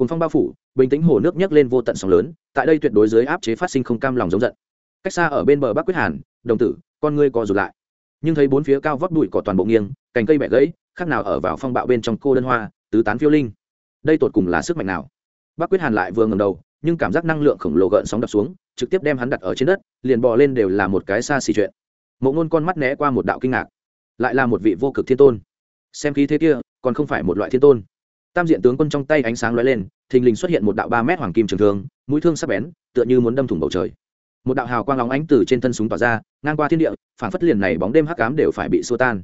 [SPEAKER 1] cùng phong bao phủ, bình tĩnh hồ nước nhấc lên vô tận sóng lớn, tại đây tuyệt đối dưới áp chế phát sinh không cam lòng giống giận. Cách xa ở bên bờ bắc quyết hàn, đồng tử, con ngươi co rụt lại. Nhưng thấy bốn phía cao vóc bụi cỏ toàn bộ nghiêng, cành cây bẻ gãy, khác nào ở vào phong bạo bên trong cô đơn hoa, tứ tán phiêu linh. Đây tột cùng là sức mạnh nào? Bắc quyết hàn lại vừa ngầm đầu, nhưng cảm giác năng lượng khổng lồ gợn sóng đập xuống, trực tiếp đem hắn đặt ở trên đất, liền bò lên đều là một cái xa xì chuyện. Mộ ngôn con mắt né qua một đạo kinh ngạc, lại là một vị vô cực thiên tôn. Xem khí thế kia, còn không phải một loại thiên tôn tam diện tướng quân trong tay ánh sáng lóe lên, thình lình xuất hiện một đạo ba mét hoàng kim trường thương, mũi thương sắp bén, tựa như muốn đâm thủng bầu trời. Một đạo hào quang lóng ánh từ trên thân súng tỏa ra, ngang qua thiên địa phản phất liền này bóng đêm hắc cám đều phải bị xua tan.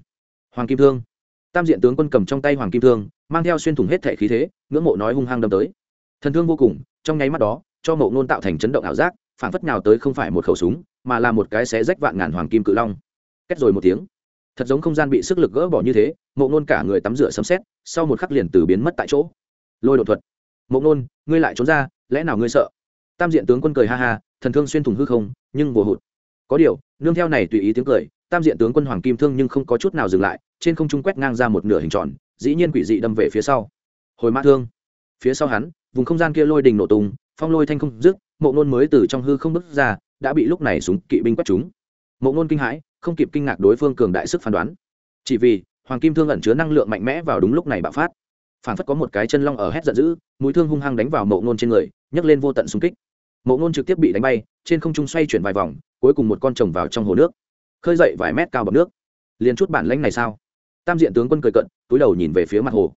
[SPEAKER 1] Hoàng kim thương. Tam diện tướng quân cầm trong tay hoàng kim thương, mang theo xuyên thủng hết thể khí thế, ngưỡng mộ nói hung hăng đâm tới. Thần thương vô cùng, trong nháy mắt đó, cho mộ nôn tạo thành chấn động ảo giác phản phất nào tới không phải một khẩu súng, mà là một cái xé rách vạn ngàn hoàng kim cự long. Kết rồi một tiếng thật giống không gian bị sức lực gỡ bỏ như thế, mộ nôn cả người tắm rửa sấm xét sau một khắc liền từ biến mất tại chỗ. Lôi đột thuật. Mộ nôn, ngươi lại trốn ra, lẽ nào ngươi sợ? Tam diện tướng quân cười ha ha, thần thương xuyên thủng hư không, nhưng vô hụt. Có điều, nương theo này tùy ý tiếng cười, tam diện tướng quân hoàng kim thương nhưng không có chút nào dừng lại, trên không trung quét ngang ra một nửa hình tròn, dĩ nhiên quỷ dị đâm về phía sau. Hồi mã thương. Phía sau hắn, vùng không gian kia lôi đình nổ tung, phong lôi thanh không dứt, mộ nôn mới từ trong hư không bước ra, đã bị lúc này súng kỵ binh quét chúng mộ nôn kinh hãi, không kịp kinh ngạc đối phương cường đại sức phán đoán. Chỉ vì, hoàng kim thương ẩn chứa năng lượng mạnh mẽ vào đúng lúc này bạo phát. Phản phất có một cái chân long ở hét giận dữ, mũi thương hung hăng đánh vào mộ nôn trên người, nhấc lên vô tận xung kích. Mộ ngôn trực tiếp bị đánh bay, trên không trung xoay chuyển vài vòng, cuối cùng một con trồng vào trong hồ nước. Khơi dậy vài mét cao bọc nước. Liền chút bản lãnh này sao? Tam diện tướng quân cười cận túi đầu nhìn về phía mặt hồ.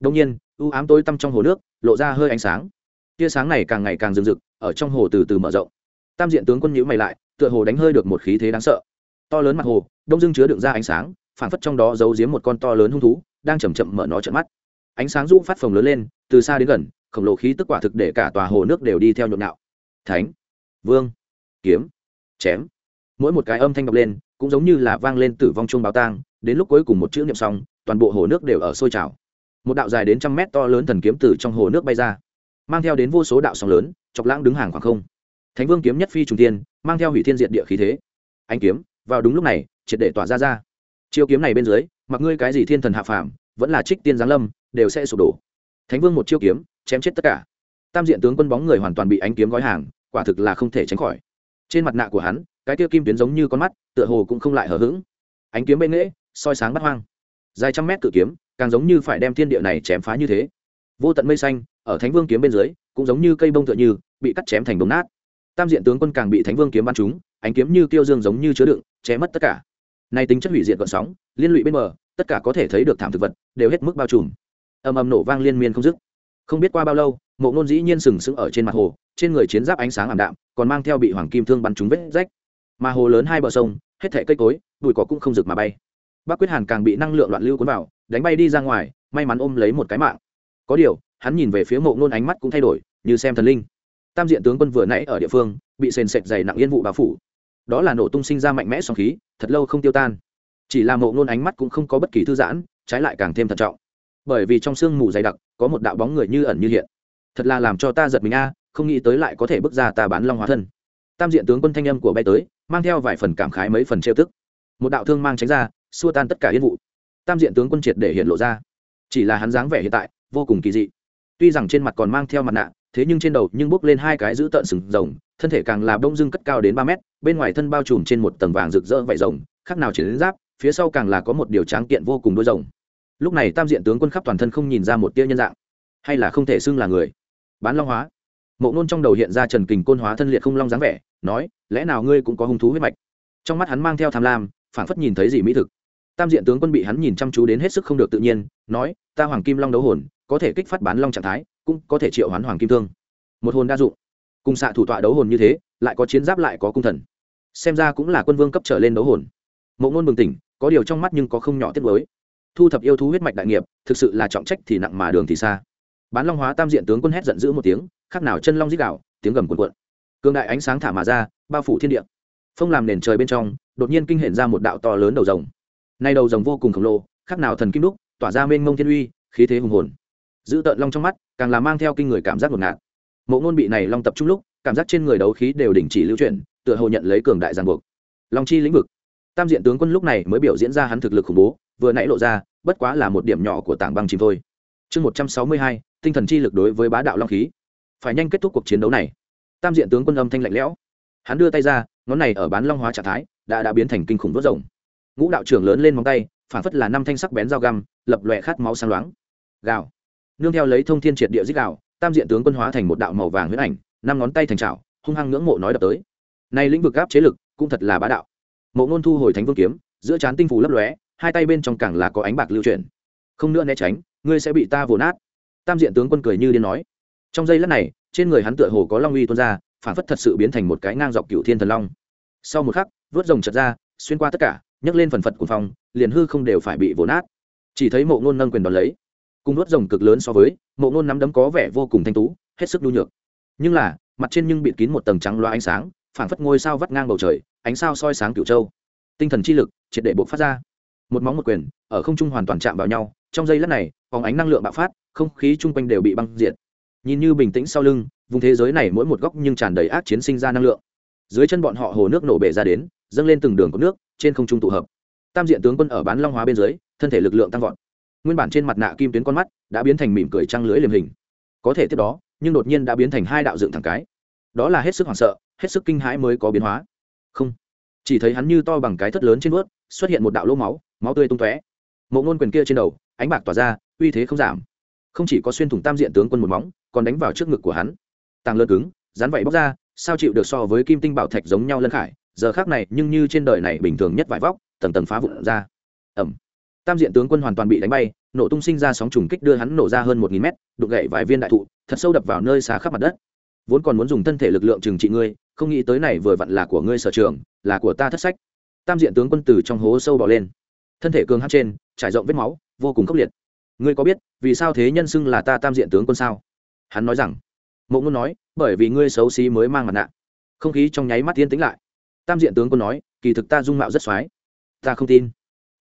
[SPEAKER 1] Đông nhiên, u ám tối tăm trong hồ nước, lộ ra hơi ánh sáng. Tia sáng này càng ngày càng rừng rực, ở trong hồ từ từ mở rộng tam diện tướng quân nhữ mày lại, tựa hồ đánh hơi được một khí thế đáng sợ. To lớn mặt hồ, đông dưng chứa đựng ra ánh sáng phản phất trong đó giấu giếm một con to lớn hung thú, đang chầm chậm mở nó trận mắt. Ánh sáng rũ phát phồng lớn lên, từ xa đến gần, khổng lồ khí tức quả thực để cả tòa hồ nước đều đi theo nhộn nạo thánh, vương, kiếm, chém. Mỗi một cái âm thanh đọc lên, cũng giống như là vang lên tử vong chuông báo tang, đến lúc cuối cùng một chữ niệm xong, toàn bộ hồ nước đều ở sôi trào. Một đạo dài đến trăm mét to lớn thần kiếm từ trong hồ nước bay ra, mang theo đến vô số đạo sóng lớn, chọc lãng đứng hàng khoảng không thánh vương kiếm nhất phi trùng tiên, mang theo hủy thiên diện địa khí thế. Anh kiếm, vào đúng lúc này, triệt để tỏa ra ra. Chiêu kiếm này bên dưới, mặc ngươi cái gì thiên thần hạ phàm, vẫn là trích tiên giáng lâm, đều sẽ sụp đổ. Thánh vương một chiêu kiếm, chém chết tất cả. Tam diện tướng quân bóng người hoàn toàn bị ánh kiếm gói hàng, quả thực là không thể tránh khỏi. Trên mặt nạ của hắn, cái kia kim tuyến giống như con mắt, tựa hồ cũng không lại hở h ữ g ánh kiếm bên nghễ soi sáng bắt hoang. Dài trăm mét cự kiếm, càng giống như phải đem thiên địa này chém phá như thế. Vô tận mây xanh, ở thánh vương kiếm bên dưới, cũng giống như cây bông tựa như, bị cắt chém thành đống nát tam diện tướng quân càng bị thánh vương kiếm bắn trúng, ánh kiếm như tiêu dương giống như chứa đựng chém mất tất cả. Nay tính chất hủy diệt gọn sóng, liên lụy bên bờ, tất cả có thể thấy được thảm thực vật, đều hết mức bao trùm. Ầm ầm nổ vang liên miên không dứt. Không biết qua bao lâu, mộ ngôn dĩ nhiên sừng sững ở trên mặt hồ, trên người chiến giáp ánh sáng ảm đạm, còn mang theo bị hoàng kim thương bắn trúng vết rách. Mà hồ lớn hai bờ sông, hết thẻ cây cối, bụi cỏ cũng không rực mà bay. Bác quyết hàn càng bị năng lượng loạn lưu cuốn vào, đánh bay đi ra ngoài, may mắn ôm lấy một cái mạng. Có điều, hắn nhìn về phía mộ ngôn ánh mắt cũng thay đổi, như xem thần linh tam diện tướng quân vừa nãy ở địa phương, bị sền sệt dày nặng yên vụ bao phủ. Đó là nổ tung sinh ra mạnh mẽ sóng khí, thật lâu không tiêu tan. Chỉ là mộ ngôn ánh mắt cũng không có bất kỳ thư giãn, trái lại càng thêm thận trọng. Bởi vì trong sương mù dày đặc, có một đạo bóng người như ẩn như hiện. Thật là làm cho ta giật mình a, không nghĩ tới lại có thể bước ra ta bán long hóa thân. Tam diện tướng quân thanh âm của bay tới, mang theo vài phần cảm khái mấy phần trêu tức. Một đạo thương mang tránh ra, xua tan tất cả yên vụ. Tam diện tướng quân triệt để hiện lộ ra. Chỉ là hắn dáng vẻ hiện tại, vô cùng kỳ dị. Tuy rằng trên mặt còn mang theo mặt nạ thế nhưng trên đầu nhưng bốc lên hai cái giữ tợn sừng rồng, thân thể càng là đông dưng cất cao đến ba mét, bên ngoài thân bao trùm trên một tầng vàng rực rỡ vải rồng, khác nào chỉ đến giáp, phía sau càng là có một điều tráng kiện vô cùng đôi rồng. Lúc này tam diện tướng quân khắp toàn thân không nhìn ra một tia nhân dạng, hay là không thể xưng là người. Bán long hóa. Mộ ngôn trong đầu hiện ra trần kình côn hóa thân liệt không long dáng vẻ, nói, lẽ nào ngươi cũng có hung thú huyết mạch? Trong mắt hắn mang theo tham lam phản phất nhìn thấy gì mỹ thực. Tam diện tướng quân bị hắn nhìn chăm chú đến hết sức không được tự nhiên, nói, ta hoàng kim long đấu hồn, có thể kích phát bán long trạng thái cũng có thể triệu hoán hoàng kim thương. Một hồn đa dụng. Cùng xạ thủ tọa đấu hồn như thế, lại có chiến giáp lại có cung thần. Xem ra cũng là quân vương cấp trở lên đấu hồn. Mộ ngôn bừng tỉnh, có điều trong mắt nhưng có không nhỏ tiết mới thu thập yêu thú huyết mạch đại nghiệp, thực sự là trọng trách thì nặng mà đường thì xa. Bán long hóa tam diện tướng quân hét giận dữ một tiếng khác nào chân long dích đạo tiếng gầm cuồn cuộn. Cương đại ánh sáng thả mà ra, bao phủ thiên địa. Phong làm nền trời bên trong, đột nhiên kinh hiện ra một đạo to lớn đầu rồng. Nay đầu rồng vô cùng khổng lồ khác nào thần kim đúc, tỏa ra mênh mông thiên uy, khí thế hùng hồn. Giữ tợn long trong mắt càng là mang theo kinh người cảm giác ngột ngạt. Mộ ngôn bị này long tập trung lúc, cảm giác trên người đấu khí đều đình chỉ lưu chuyển, tựa hồ nhận lấy cường đại giàn buộc. Long chi lĩnh vực. Tam diện tướng quân lúc này mới biểu diễn ra hắn thực lực khủng bố, vừa nãy lộ ra, bất quá là một điểm nhỏ của tảng băng chìm thôi. Chương một trăm sáu mươi hai, tinh thần chi lực đối với bá đạo long khí. Phải nhanh kết thúc cuộc chiến đấu này. Tam diện tướng quân âm thanh lạnh lẽo. Hắn đưa tay ra, ngón này ở bán long hóa trạng thái, đã đã biến thành kinh khủng vớt rồng ngũ đạo trưởng lớn lên móng tay, phản phất là năm thanh sắc bén dao găm, lập lòe khát máu sáng loáng. Gào nương theo lấy thông thiên triệt địa dích đạo, tam diện tướng quân hóa thành một đạo màu vàng huyết ảnh, năm ngón tay thành trào hung hăng ngưỡng mộ nói đập tới. Nay lĩnh vực gáp chế lực, cũng thật là bá đạo. Mộ ngôn thu hồi thánh vương kiếm, giữa trán tinh phủ lấp lóe, hai tay bên trong càng là có ánh bạc lưu chuyển. Không nữa né tránh, ngươi sẽ bị ta vồ nát. Tam diện tướng quân cười như điên nói. Trong giây lát này, trên người hắn tựa hồ có long uy tuôn ra phản phất thật sự biến thành một cái ngang dọc cựu thiên thần long. Sau một khắc, vớt rồng chật ra, xuyên qua tất cả, nhấc lên phần phật của phòng liền hư không đều phải bị vồ nát. Chỉ thấy mộ ngôn nâng quyền đón lấy cùng nuốt rồng cực lớn so với, mộ ngôn nắm đấm có vẻ vô cùng thanh tú, hết sức nhu nhược. Nhưng là, mặt trên nhưng bịt kín một tầng trắng loa ánh sáng phản phất ngôi sao vắt ngang bầu trời, ánh sao soi sáng cửu châu. Tinh thần chi lực, triệt để buộc phát ra. Một móng một quyền, ở không trung hoàn toàn chạm vào nhau, trong giây lát này, phóng ánh năng lượng bạo phát, không khí chung quanh đều bị băng diệt. Nhìn như bình tĩnh sau lưng, vùng thế giới này mỗi một góc nhưng tràn đầy ác chiến sinh ra năng lượng. Dưới chân bọn họ hồ nước nổ bể ra đến, dâng lên từng đường có nước, trên không trung tụ hợp. Tam diện tướng quân ở bán long hóa bên dưới, thân thể lực lượng tăng vọt nguyên bản trên mặt nạ kim tuyến con mắt đã biến thành mỉm cười trăng lưới liềm hình. Có thể tiếp đó, nhưng đột nhiên đã biến thành hai đạo dựng thẳng cái. Đó là hết sức hoảng sợ, hết sức kinh hãi mới có biến hóa. Không, chỉ thấy hắn như to bằng cái thất lớn trên vớt xuất hiện một đạo lỗ máu máu tươi tung tóe. Mộ ngôn quyền kia trên đầu, ánh bạc tỏa ra, uy thế không giảm. Không chỉ có xuyên thủng tam diện tướng quân một móng, còn đánh vào trước ngực của hắn. Tàng lơ cứng rán vậy bóc ra, sao chịu được so với kim tinh bảo thạch giống nhau lân khải, giờ khác này nhưng như trên đời này bình thường nhất vải vóc, tầng tầng phá vụn ra. Ẩm tam diện tướng quân hoàn toàn bị đánh bay, nổ tung sinh ra sóng trùng kích đưa hắn nổ ra hơn một nghìn mét, đục gậy vài viên đại thụ, thật sâu đập vào nơi xa khắp mặt đất. Vốn còn muốn dùng thân thể lực lượng trừng trị ngươi, không nghĩ tới này vừa vặn là của ngươi sở trường, là của ta thất sách. Tam diện tướng quân từ trong hố sâu bỏ lên. Thân thể cường hát trên, trải rộng vết máu, vô cùng khốc liệt. Ngươi có biết, vì sao thế nhân xưng là ta tam diện tướng quân sao? Hắn nói rằng, mộ ngôn nói, bởi vì ngươi xấu xí mới mang mặt nạ. Không khí trong nháy mắt tiên tĩnh lại. Tam diện tướng quân nói, kỳ thực ta dung mạo rất x o á i ta không tin.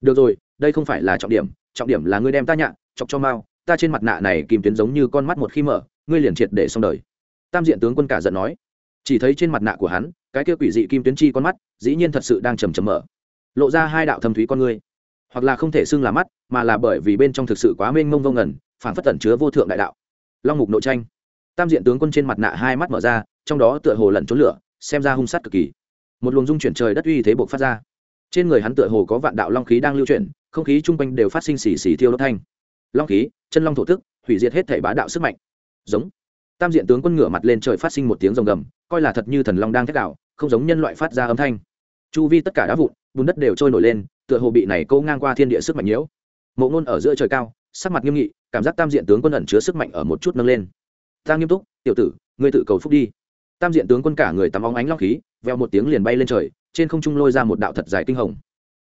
[SPEAKER 1] Được rồi đây không phải là trọng điểm trọng điểm là ngươi đem ta nhạ, chọc cho mao, ta trên mặt nạ này kìm tuyến giống như con mắt một khi mở, ngươi liền triệt để xong đời. Tam diện tướng quân cả giận nói. Chỉ thấy trên mặt nạ của hắn, cái kia quỷ dị kim tuyến chi con mắt, dĩ nhiên thật sự đang chầm chầm mở. Lộ ra hai đạo thâm thúy con ngươi. Hoặc là không thể xưng là mắt, mà là bởi vì bên trong thực sự quá mênh mông vông ngẩn phản phất tẩn chứa vô thượng đại đạo. Long mục nội tranh. Tam diện tướng quân trên mặt nạ hai mắt mở ra, trong đó tựa hồ lẩn trốn lửa, xem ra hung sát cực kỳ. Một luồng dung chuyển trời đất uy thế buộc phát ra trên người hắn tựa hồ có vạn đạo long khí đang lưu chuyển, không khí chung quanh đều phát sinh xì xì thiêu đốt thanh. Long khí, chân long thổ tức, hủy diệt hết thể bá đạo sức mạnh. Giống. Tam diện tướng quân ngửa mặt lên trời phát sinh một tiếng rồng gầm, coi là thật như thần long đang thét đạo không giống nhân loại phát ra âm thanh. Chu vi tất cả đá vụn, bùn đất đều trôi nổi lên, tựa hồ bị này câu ngang qua thiên địa sức mạnh nhiễu. Mộ ngôn ở giữa trời cao, sắc mặt nghiêm nghị, cảm giác tam diện tướng quân ẩn chứa sức mạnh ở một chút nâng lên. Ta nghiêm túc, tiểu tử, ngươi tự cầu phúc đi. Tam diện tướng quân cả người tắm óng ánh long khí, veo một tiếng liền bay lên trời trên không trung lôi ra một đạo thật dài kinh hồng.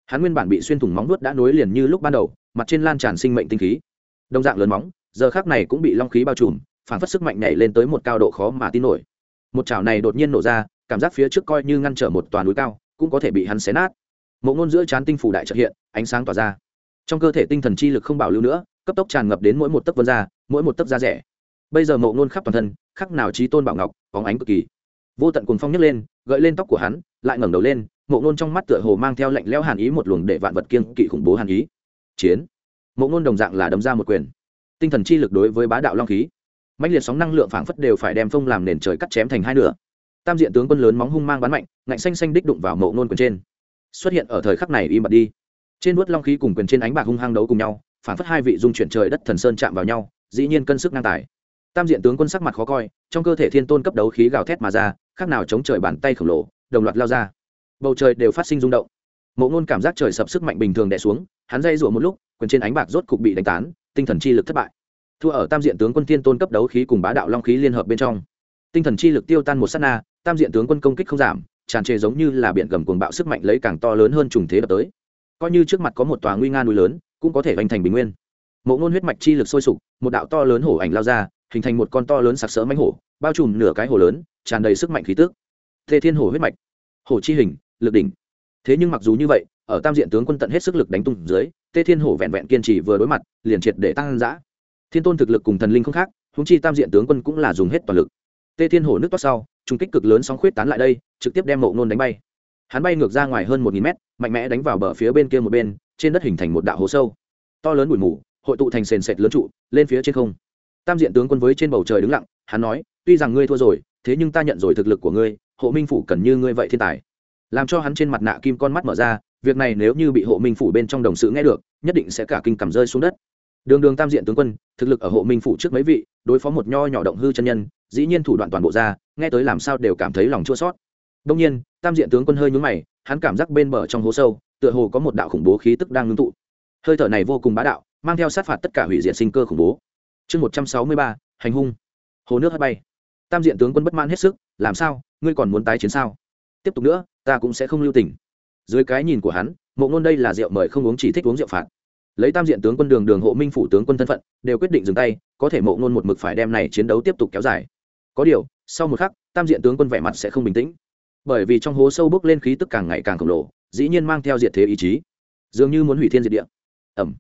[SPEAKER 1] Hắn nguyên bản bị xuyên thủng móng nuốt đã nối liền như lúc ban đầu, mặt trên lan tràn sinh mệnh tinh khí. Đồng dạng lớn móng, giờ khác này cũng bị long khí bao trùm, phản phất sức mạnh nhảy lên tới một cao độ khó mà tin nổi. Một chảo này đột nhiên nổ ra, cảm giác phía trước coi như ngăn trở một toàn núi cao, cũng có thể bị hắn xé nát. Mộ ngôn giữa chán tinh phủ đại trợ hiện, ánh sáng tỏa ra. Trong cơ thể tinh thần chi lực không bảo lưu nữa, cấp tốc tràn ngập đến mỗi một tấc vân da, mỗi một tấc da rẻ. Bây giờ mộ ngôn khắp toàn thân, khắc nào trí tôn bảo ngọc, bóng ánh cực kỳ. Vô tận cuồng phong nhấc lên, gợi lên tóc của hắn lại ngẩng đầu lên, mộ ngôn trong mắt tựa hồ mang theo lệnh leo hàn ý một luồng để vạn vật kiên kỵ khủng bố hàn ý. Chiến. Mộ ngôn đồng dạng là đấm ra một quyền. Tinh thần chi lực đối với bá đạo long khí mạnh liệt sóng năng lượng phảng phất đều phải đem phông làm nền trời cắt chém thành hai nửa. Tam diện tướng quân lớn móng hung mang bắn mạnh, ngạnh xanh xanh đích đụng vào mộ ngôn quyền trên. Xuất hiện ở thời khắc này im bặt đi. Trên vuốt long khí cùng quyền trên ánh bạc hung hăng đấu cùng nhau, phảng phất hai vị dung chuyển trời đất thần sơn chạm vào nhau, dĩ nhiên cân sức năng tài tam diện tướng quân sắc mặt khó coi, trong cơ thể thiên tôn cấp đấu khí gào thét mà ra, khác nào chống trời bàn tay khổng lồ đồng loạt lao ra. Bầu trời đều phát sinh rung động. Mộ ngôn cảm giác trời sập sức mạnh bình thường đè xuống, hắn dây rủa một lúc, quyền trên ánh bạc rốt cục bị đánh tán, tinh thần chi lực thất bại. Thua ở tam diện tướng quân thiên tôn cấp đấu khí cùng bá đạo long khí liên hợp bên trong. Tinh thần chi lực tiêu tan một s á t na, tam diện tướng quân công kích không giảm, tràn trề giống như là biển gầm cuồng bạo sức mạnh lấy càng to lớn hơn trùng thế đập tới. Coi như trước mặt có một tòa nguy nga núi lớn, cũng có thể hoành thành bình nguyên. Mộ ngôn huyết mạch chi lực sôi sục, một đạo to lớn hổ ảnh lao ra, hình thành một con to lớn sặc sỡ mánh hổ, bao trùm nửa cái hổ lớn, tràn đầy sức mạnh khí tước thê thiên hổ huyết mạch, hổ chi hình, lực đỉnh. Thế nhưng mặc dù như vậy, ở tam diện tướng quân tận hết sức lực đánh tung dưới tê thiên hổ vẹn vẹn kiên trì vừa đối mặt, liền triệt để tăng dã. thiên tôn thực lực cùng thần linh không khác húng chi tam diện tướng quân cũng là dùng hết toàn lực. Tê thiên hổ nước toát sau trung kích cực lớn sóng khuyết tán lại đây, trực tiếp đem mộ nôn đánh bay. Hắn bay ngược ra ngoài hơn một nghìn mét, mạnh mẽ đánh vào bờ phía bên kia một bên, trên đất hình thành một đạo hố sâu. To lớn bụi mù, hội tụ thành sền sệt lớn trụ, lên phía trên không. Tam diện tướng quân với trên bầu trời đứng lặng, hắn nói, tuy rằng ngươi thua rồi, thế nhưng ta nhận rồi thực lực của ngươi hộ minh phủ cần như ngươi vậy thiên tài. Làm cho hắn trên mặt nạ kim con mắt mở ra, việc này nếu như bị hộ minh phủ bên trong đồng sự nghe được, nhất định sẽ cả kinh cầm rơi xuống đất. Đường đường tam diện tướng quân, thực lực ở hộ minh phủ trước mấy vị, đối phó một nho nhỏ động hư chân nhân, dĩ nhiên thủ đoạn toàn bộ ra, nghe tới làm sao đều cảm thấy lòng chua sót đông nhiên, tam diện tướng quân hơi nhúng mày, hắn cảm giác bên bờ trong hố sâu, tựa hồ có một đạo khủng bố khí tức đang ngưng tụ. Hơi thở này vô cùng bá đạo, mang theo sát phạt tất cả hủy diệt sinh cơ khủng bố. Chương một trăm sáu mươi ba, hành hung. Hồ nước hất bay. Tam diện tướng quân bất mãn hết sức, làm sao? Ngươi còn muốn tái chiến sao? Tiếp tục nữa, ta cũng sẽ không lưu tình. Dưới cái nhìn của hắn, mộ ngôn đây là rượu mời không uống chỉ thích uống rượu phạt. Lấy tam diện tướng quân đường đường hộ minh phủ tướng quân thân phận, đều quyết định dừng tay, có thể mộ ngôn một mực phải đem này chiến đấu tiếp tục kéo dài. Có điều, sau một khắc, tam diện tướng quân vẻ mặt sẽ không bình tĩnh. Bởi vì trong hố sâu bước lên khí tức càng ngày càng khổng lồ, dĩ nhiên mang theo diệt thế ý chí. Dường như muốn hủy thiên diệt địa. Ẩm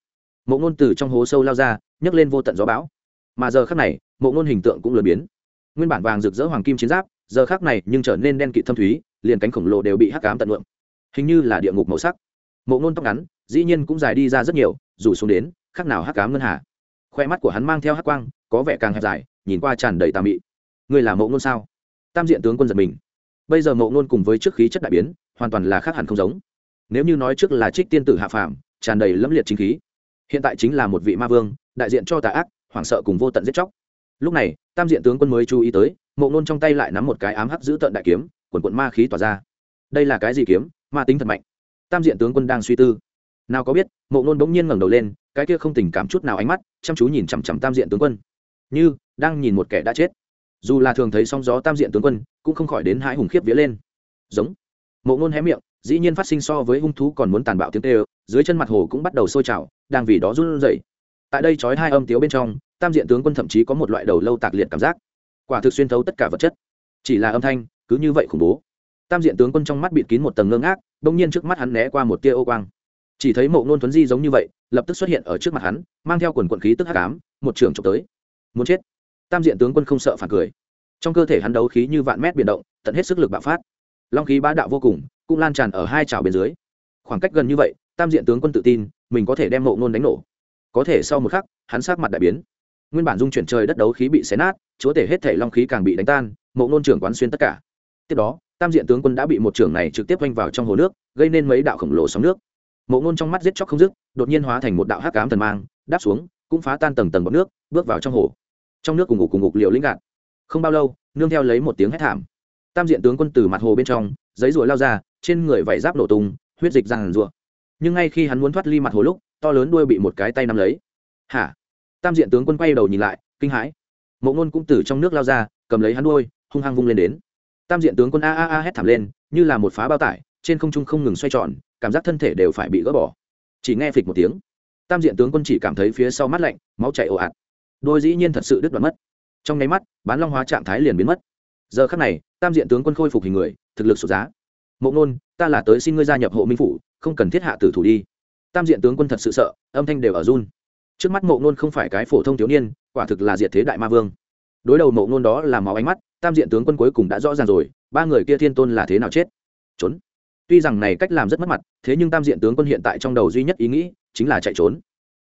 [SPEAKER 1] mộ ngôn từ trong hố sâu lao ra, nhấc lên vô tận gió bão. Mà giờ khắc này, mộ ngôn hình tượng cũng lừa biến. Nguyên bản vàng rực rỡ hoàng kim chiến giáp giờ khác này nhưng trở nên đen kịt thâm thúy, liền cánh khổng lồ đều bị hắc cám tận lượng hình như là địa ngục màu sắc. Mộ ngôn tóc ngắn, dĩ nhiên cũng dài đi ra rất nhiều rủ xuống đến, khác nào hắc cám ngân hà. Khoe mắt của hắn mang theo hắc quang, có vẻ càng hẹp dài, nhìn qua tràn đầy tà mị. Ngươi là mộ ngôn sao? Tam diện tướng quân giật mình. Bây giờ mộ ngôn cùng với trước khí chất đại biến, hoàn toàn là khác hẳn không giống. Nếu như nói trước là trích tiên tử hạ phàm, tràn đầy lẫm liệt chính khí. Hiện tại chính là một vị ma vương, đại diện cho tà ác, hoảng sợ cùng vô tận giết chóc lúc này, tam diện tướng quân mới chú ý tới, mộ nôn trong tay lại nắm một cái ám hắc giữ tận đại kiếm, quần quận ma khí tỏa ra. Đây là cái gì kiếm? Ma tính thật mạnh. Tam diện tướng quân đang suy tư. Nào có biết, mộ nôn bỗng nhiên ngẩng đầu lên, cái kia không tình cảm chút nào ánh mắt, chăm chú nhìn chằm chằm tam diện tướng quân. Như, đang nhìn một kẻ đã chết. Dù là thường thấy sóng gió tam diện tướng quân, cũng không khỏi đến hãi hùng khiếp vía lên. Giống. Mộ nôn hé miệng, dĩ nhiên phát sinh so với hung thú còn muốn tàn bạo tiếng tê dưới chân mặt hồ cũng bắt đầu sôi trào, đang vì đó run rẩy. Tại đây trói hai âm tiếu bên trong tam diện tướng quân thậm chí có một loại đầu lâu tạc liệt cảm giác. Quả thực xuyên thấu tất cả vật chất. Chỉ là âm thanh, cứ như vậy khủng bố. Tam diện tướng quân trong mắt bịt kín một tầng ngơ ngác đông nhiên trước mắt hắn né qua một tia ô quang. Chỉ thấy mộ nôn thuấn di giống như vậy, lập tức xuất hiện ở trước mặt hắn, mang theo quần quận khí tức hắc ám, một trường trộm tới. Muốn chết. Tam diện tướng quân không sợ phản cười. Trong cơ thể hắn đấu khí như vạn mét biển động, tận hết sức lực bạo phát. Long khí bá đạo vô cùng, cũng lan tràn ở hai trào bên dưới. Khoảng cách gần như vậy, tam diện tướng quân tự tin, mình có thể đem mộ nôn đánh nổ. Có thể sau một khắc, hắn sát mặt đại biến nguyên bản dung chuyển trời đất đấu khí bị xé nát, chúa tể hết thể long khí càng bị đánh tan, mộ nôn trưởng quán xuyên tất cả. Tiếp đó, tam diện tướng quân đã bị một trưởng này trực tiếp oanh vào trong hồ nước, gây nên mấy đạo khổng lồ sóng nước. Mộ nôn trong mắt giết chóc không dứt, đột nhiên hóa thành một đạo hắc cám thần mang, đáp xuống, cũng phá tan tầng tầng bọc nước, bước vào trong hồ. Trong nước cùng ngục cùng ngục liều linh gạt. Không bao lâu, nương theo lấy một tiếng hét thảm. Tam diện tướng quân từ mặt hồ bên trong, giấy ruồi lao ra, trên người vải giáp nổ tung, huyết dịch ràng rùa. nhưng ngay khi hắn muốn thoát ly mặt hồ lúc, to lớn đuôi bị một cái tay nắm lấy. Hả? Tam diện tướng quân quay đầu nhìn lại, kinh hãi. Mộ ngôn cũng từ trong nước lao ra, cầm lấy hắn đuôi, hung hăng vung lên đến. Tam diện tướng quân a a a hét thảm lên, như là một phá bao tải, trên không trung không ngừng xoay tròn, cảm giác thân thể đều phải bị gỡ bỏ. Chỉ nghe phịch một tiếng, tam diện tướng quân chỉ cảm thấy phía sau mắt lạnh, máu chảy ồ ạt. Đôi dĩ nhiên thật sự đứt đoạn mất. Trong nháy mắt, bán long hóa trạng thái liền biến mất. Giờ khắc này, tam diện tướng quân khôi phục hình người, thực lực sụt giá. Mộ ngôn ta là tới xin ngươi gia nhập hộ minh phủ, không cần thiết hạ tử thủ đi. Tam diện tướng quân thật sự sợ, âm thanh đều ở run trước mắt mộ ngôn không phải cái phổ thông thiếu niên, quả thực là diệt thế đại ma vương. Đối đầu mộ ngôn đó là máu ánh mắt, tam diện tướng quân cuối cùng đã rõ ràng rồi, ba người kia thiên tôn là thế nào chết? Trốn. Tuy rằng này cách làm rất mất mặt, thế nhưng tam diện tướng quân hiện tại trong đầu duy nhất ý nghĩ chính là chạy trốn.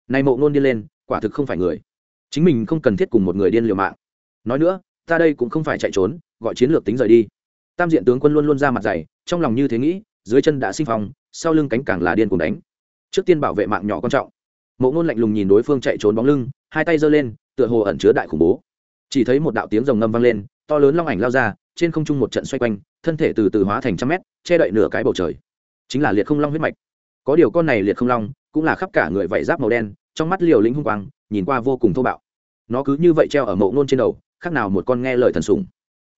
[SPEAKER 1] Này mộ ngôn điên lên, quả thực không phải người. Chính mình không cần thiết cùng một người điên liều mạng. Nói nữa, ta đây cũng không phải chạy trốn, gọi chiến lược tính rời đi. Tam diện tướng quân luôn luôn ra mặt dày, trong lòng như thế nghĩ, dưới chân đã sinh phòng sau lưng cánh càng là điên cùng đánh. Trước tiên bảo vệ mạng nhỏ quan trọng mộ ngôn lạnh lùng nhìn đối phương chạy trốn bóng lưng, hai tay giơ lên, tựa hồ ẩn chứa đại khủng bố. Chỉ thấy một đạo tiếng rồng ngâm vang lên, to lớn long ảnh lao ra, trên không trung một trận xoay quanh, thân thể từ từ hóa thành trăm mét, che đậy nửa cái bầu trời. Chính là liệt không long huyết mạch. Có điều con này liệt không long, cũng là khắp cả người vảy giáp màu đen, trong mắt liều lĩnh hung quang, nhìn qua vô cùng thô bạo. Nó cứ như vậy treo ở mộ ngôn trên đầu, khác nào một con nghe lời thần sùng.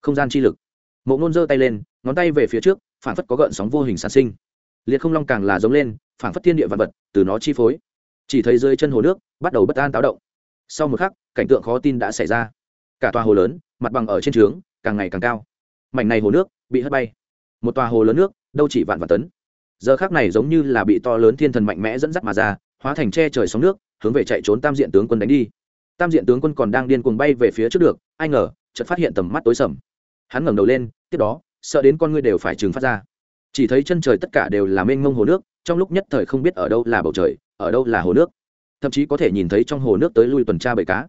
[SPEAKER 1] không gian chi lực. Mộ ngôn giơ tay lên, ngón tay về phía trước phản phất có gợn sóng vô hình sản sinh. Liệt không long càng là giống lên phản phất thiên địa vật vật, từ nó chi phối chỉ thấy dưới chân hồ nước bắt đầu bất an táo động. Sau một khắc, cảnh tượng khó tin đã xảy ra. Cả tòa hồ lớn, mặt bằng ở trên trướng, càng ngày càng cao. Mảnh này hồ nước bị hất bay. Một tòa hồ lớn nước, đâu chỉ vạn vạn tấn. Giờ khác này giống như là bị to lớn thiên thần mạnh mẽ dẫn dắt mà ra, hóa thành che trời sóng nước, hướng về chạy trốn tam diện tướng quân đánh đi. Tam diện tướng quân còn đang điên cuồng bay về phía trước được, ai ngờ, chợt phát hiện tầm mắt tối sầm. Hắn ngẩng đầu lên, tiếp đó, sợ đến con ngươi đều phải trừng phát ra. Chỉ thấy chân trời tất cả đều là mênh mông hồ nước trong lúc nhất thời không biết ở đâu là bầu trời, ở đâu là hồ nước. Thậm chí có thể nhìn thấy trong hồ nước tới lui tuần tra bầy cá.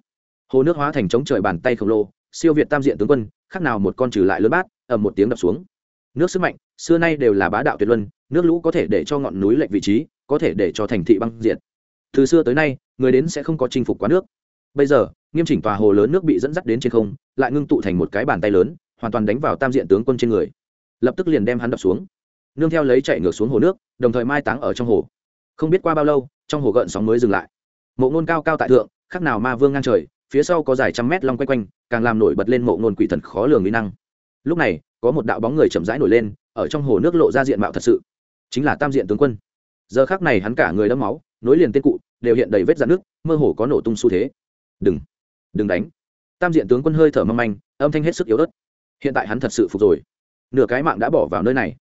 [SPEAKER 1] Hồ nước hóa thành trống trời bàn tay khổng lồ, siêu việt tam diện tướng quân, khác nào một con trừ lại lớn bát, ầm một tiếng đập xuống. Nước sức mạnh, xưa nay đều là bá đạo tuyệt luân, nước lũ có thể để cho ngọn núi lệch vị trí, có thể để cho thành thị băng diện từ xưa tới nay, người đến sẽ không có chinh phục quá nước. Bây giờ, nghiêm chỉnh tòa hồ lớn nước bị dẫn dắt đến trên không, lại ngưng tụ thành một cái bàn tay lớn, hoàn toàn đánh vào tam diện tướng quân trên người. Lập tức liền đem hắn đập xuống nương theo lấy chạy ngược xuống hồ nước, đồng thời mai táng ở trong hồ. Không biết qua bao lâu, trong hồ gợn sóng mới dừng lại. Mộ ngôn cao cao tại thượng khác nào ma vương ngang trời, phía sau có dài trăm mét long quanh quanh, càng làm nổi bật lên mộ ngôn quỷ thần khó lường mỹ năng. Lúc này, có một đạo bóng người chậm rãi nổi lên, ở trong hồ nước lộ ra diện mạo thật sự. Chính là tam diện tướng quân. Giờ khác này hắn cả người đẫm máu, nối liền tên cụ, đều hiện đầy vết dạn nước, mơ hồ có nổ tung xu thế. Đừng đừng đánh. Tam diện tướng quân hơi thở mâm anh âm thanh hết sức yếu ớt. Hiện tại hắn thật sự phục rồi. Nửa cái mạng đã bỏ vào nơi này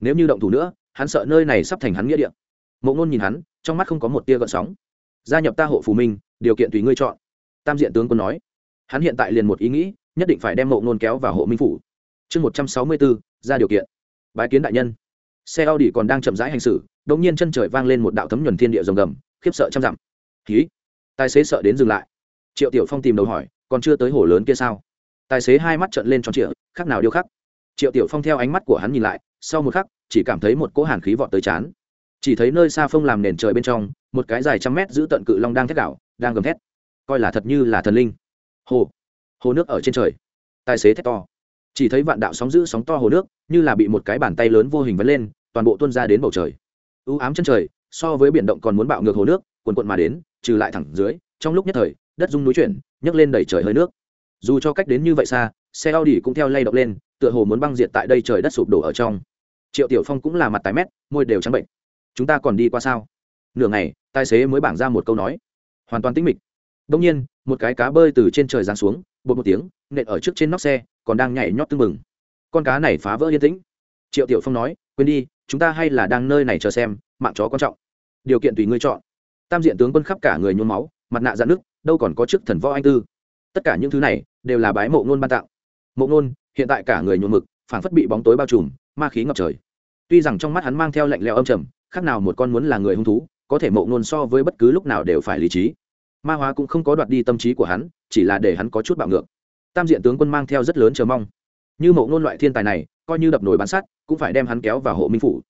[SPEAKER 1] nếu như động thủ nữa, hắn sợ nơi này sắp thành hắn nghĩa địa. Mộ ngôn nhìn hắn, trong mắt không có một tia gợn sóng. Gia nhập ta hộ phù minh, điều kiện tùy ngươi chọn. Tam diện tướng quân nói. Hắn hiện tại liền một ý nghĩ, nhất định phải đem mộ ngôn kéo vào hộ minh phủ. Chương một trăm sáu mươi bốn, ra điều kiện. Bái kiến đại nhân. Xe a u còn đang chậm rãi hành xử đ ỗ n g nhiên chân trời vang lên một đạo thấm nhuần thiên địa rồng gầm, khiếp sợ trăm dặm. Ký tài xế sợ đến dừng lại. Triệu tiểu phong tìm đầu hỏi, còn chưa tới hồ lớn kia sao? Tài xế hai mắt trợn lên tròn triệu khác nào điêu khắc. Triệu tiểu phong theo ánh mắt của hắn nhìn lại sau một khắc, chỉ cảm thấy một cỗ hàn khí vọt tới chán chỉ thấy nơi xa phong làm nền trời bên trong, một cái dài trăm mét giữ tận cự long đang thét đảo đang gầm thét. Coi là thật như là thần linh. Hồ hồ nước ở trên trời. Tài xế thét to. Chỉ thấy vạn đạo sóng giữ sóng to hồ nước, như là bị một cái bàn tay lớn vô hình vấn lên, toàn bộ tuôn ra đến bầu trời. U ám chân trời, so với biển động còn muốn bạo ngược hồ nước, cuồn cuộn mà đến, trừ lại thẳng dưới, trong lúc nhất thời, đất rung núi chuyển, nhấc lên đẩy trời hơi nước dù cho cách đến như vậy xa, xe Audi cũng theo lay động lên, tựa hồ muốn băng diệt tại đây trời đất sụp đổ ở trong. Triệu tiểu phong cũng là mặt tái mét, môi đều trắng bệnh. Chúng ta còn đi qua sao? Nửa ngày, tài xế mới bảng ra một câu nói. Hoàn toàn tĩnh mịch. Đông nhiên, một cái cá bơi từ trên trời giáng xuống bột một tiếng, nện ở trước trên nóc xe, còn đang nhảy nhót tưng bừng. Con cá này phá vỡ yên tĩnh. Triệu tiểu phong nói, quên đi, chúng ta hay là đang nơi này chờ xem, mạng chó quan trọng. Điều kiện tùy ngươi chọn. Tam diện tướng quân khắp cả người nhuốm máu, mặt nạ dạn nước đâu còn có chức thần võ anh tư tất cả những thứ này đều là bái mộ ngôn ban tặng mộ ngôn, hiện tại cả người nhuộm mực, phảng phất bị bóng tối bao trùm, ma khí ngập trời. Tuy rằng trong mắt hắn mang theo lạnh lẽo âm trầm, khác nào một con muốn là người hung thú, có thể mộ ngôn so với bất cứ lúc nào đều phải lý trí. Ma hóa cũng không có đoạt đi tâm trí của hắn, chỉ là để hắn có chút bạo ngược. Tam diện tướng quân mang theo rất lớn chờ mong. Như mộ ngôn loại thiên tài này, coi như đập nổi bán sắt, cũng phải đem hắn kéo vào hộ minh phủ.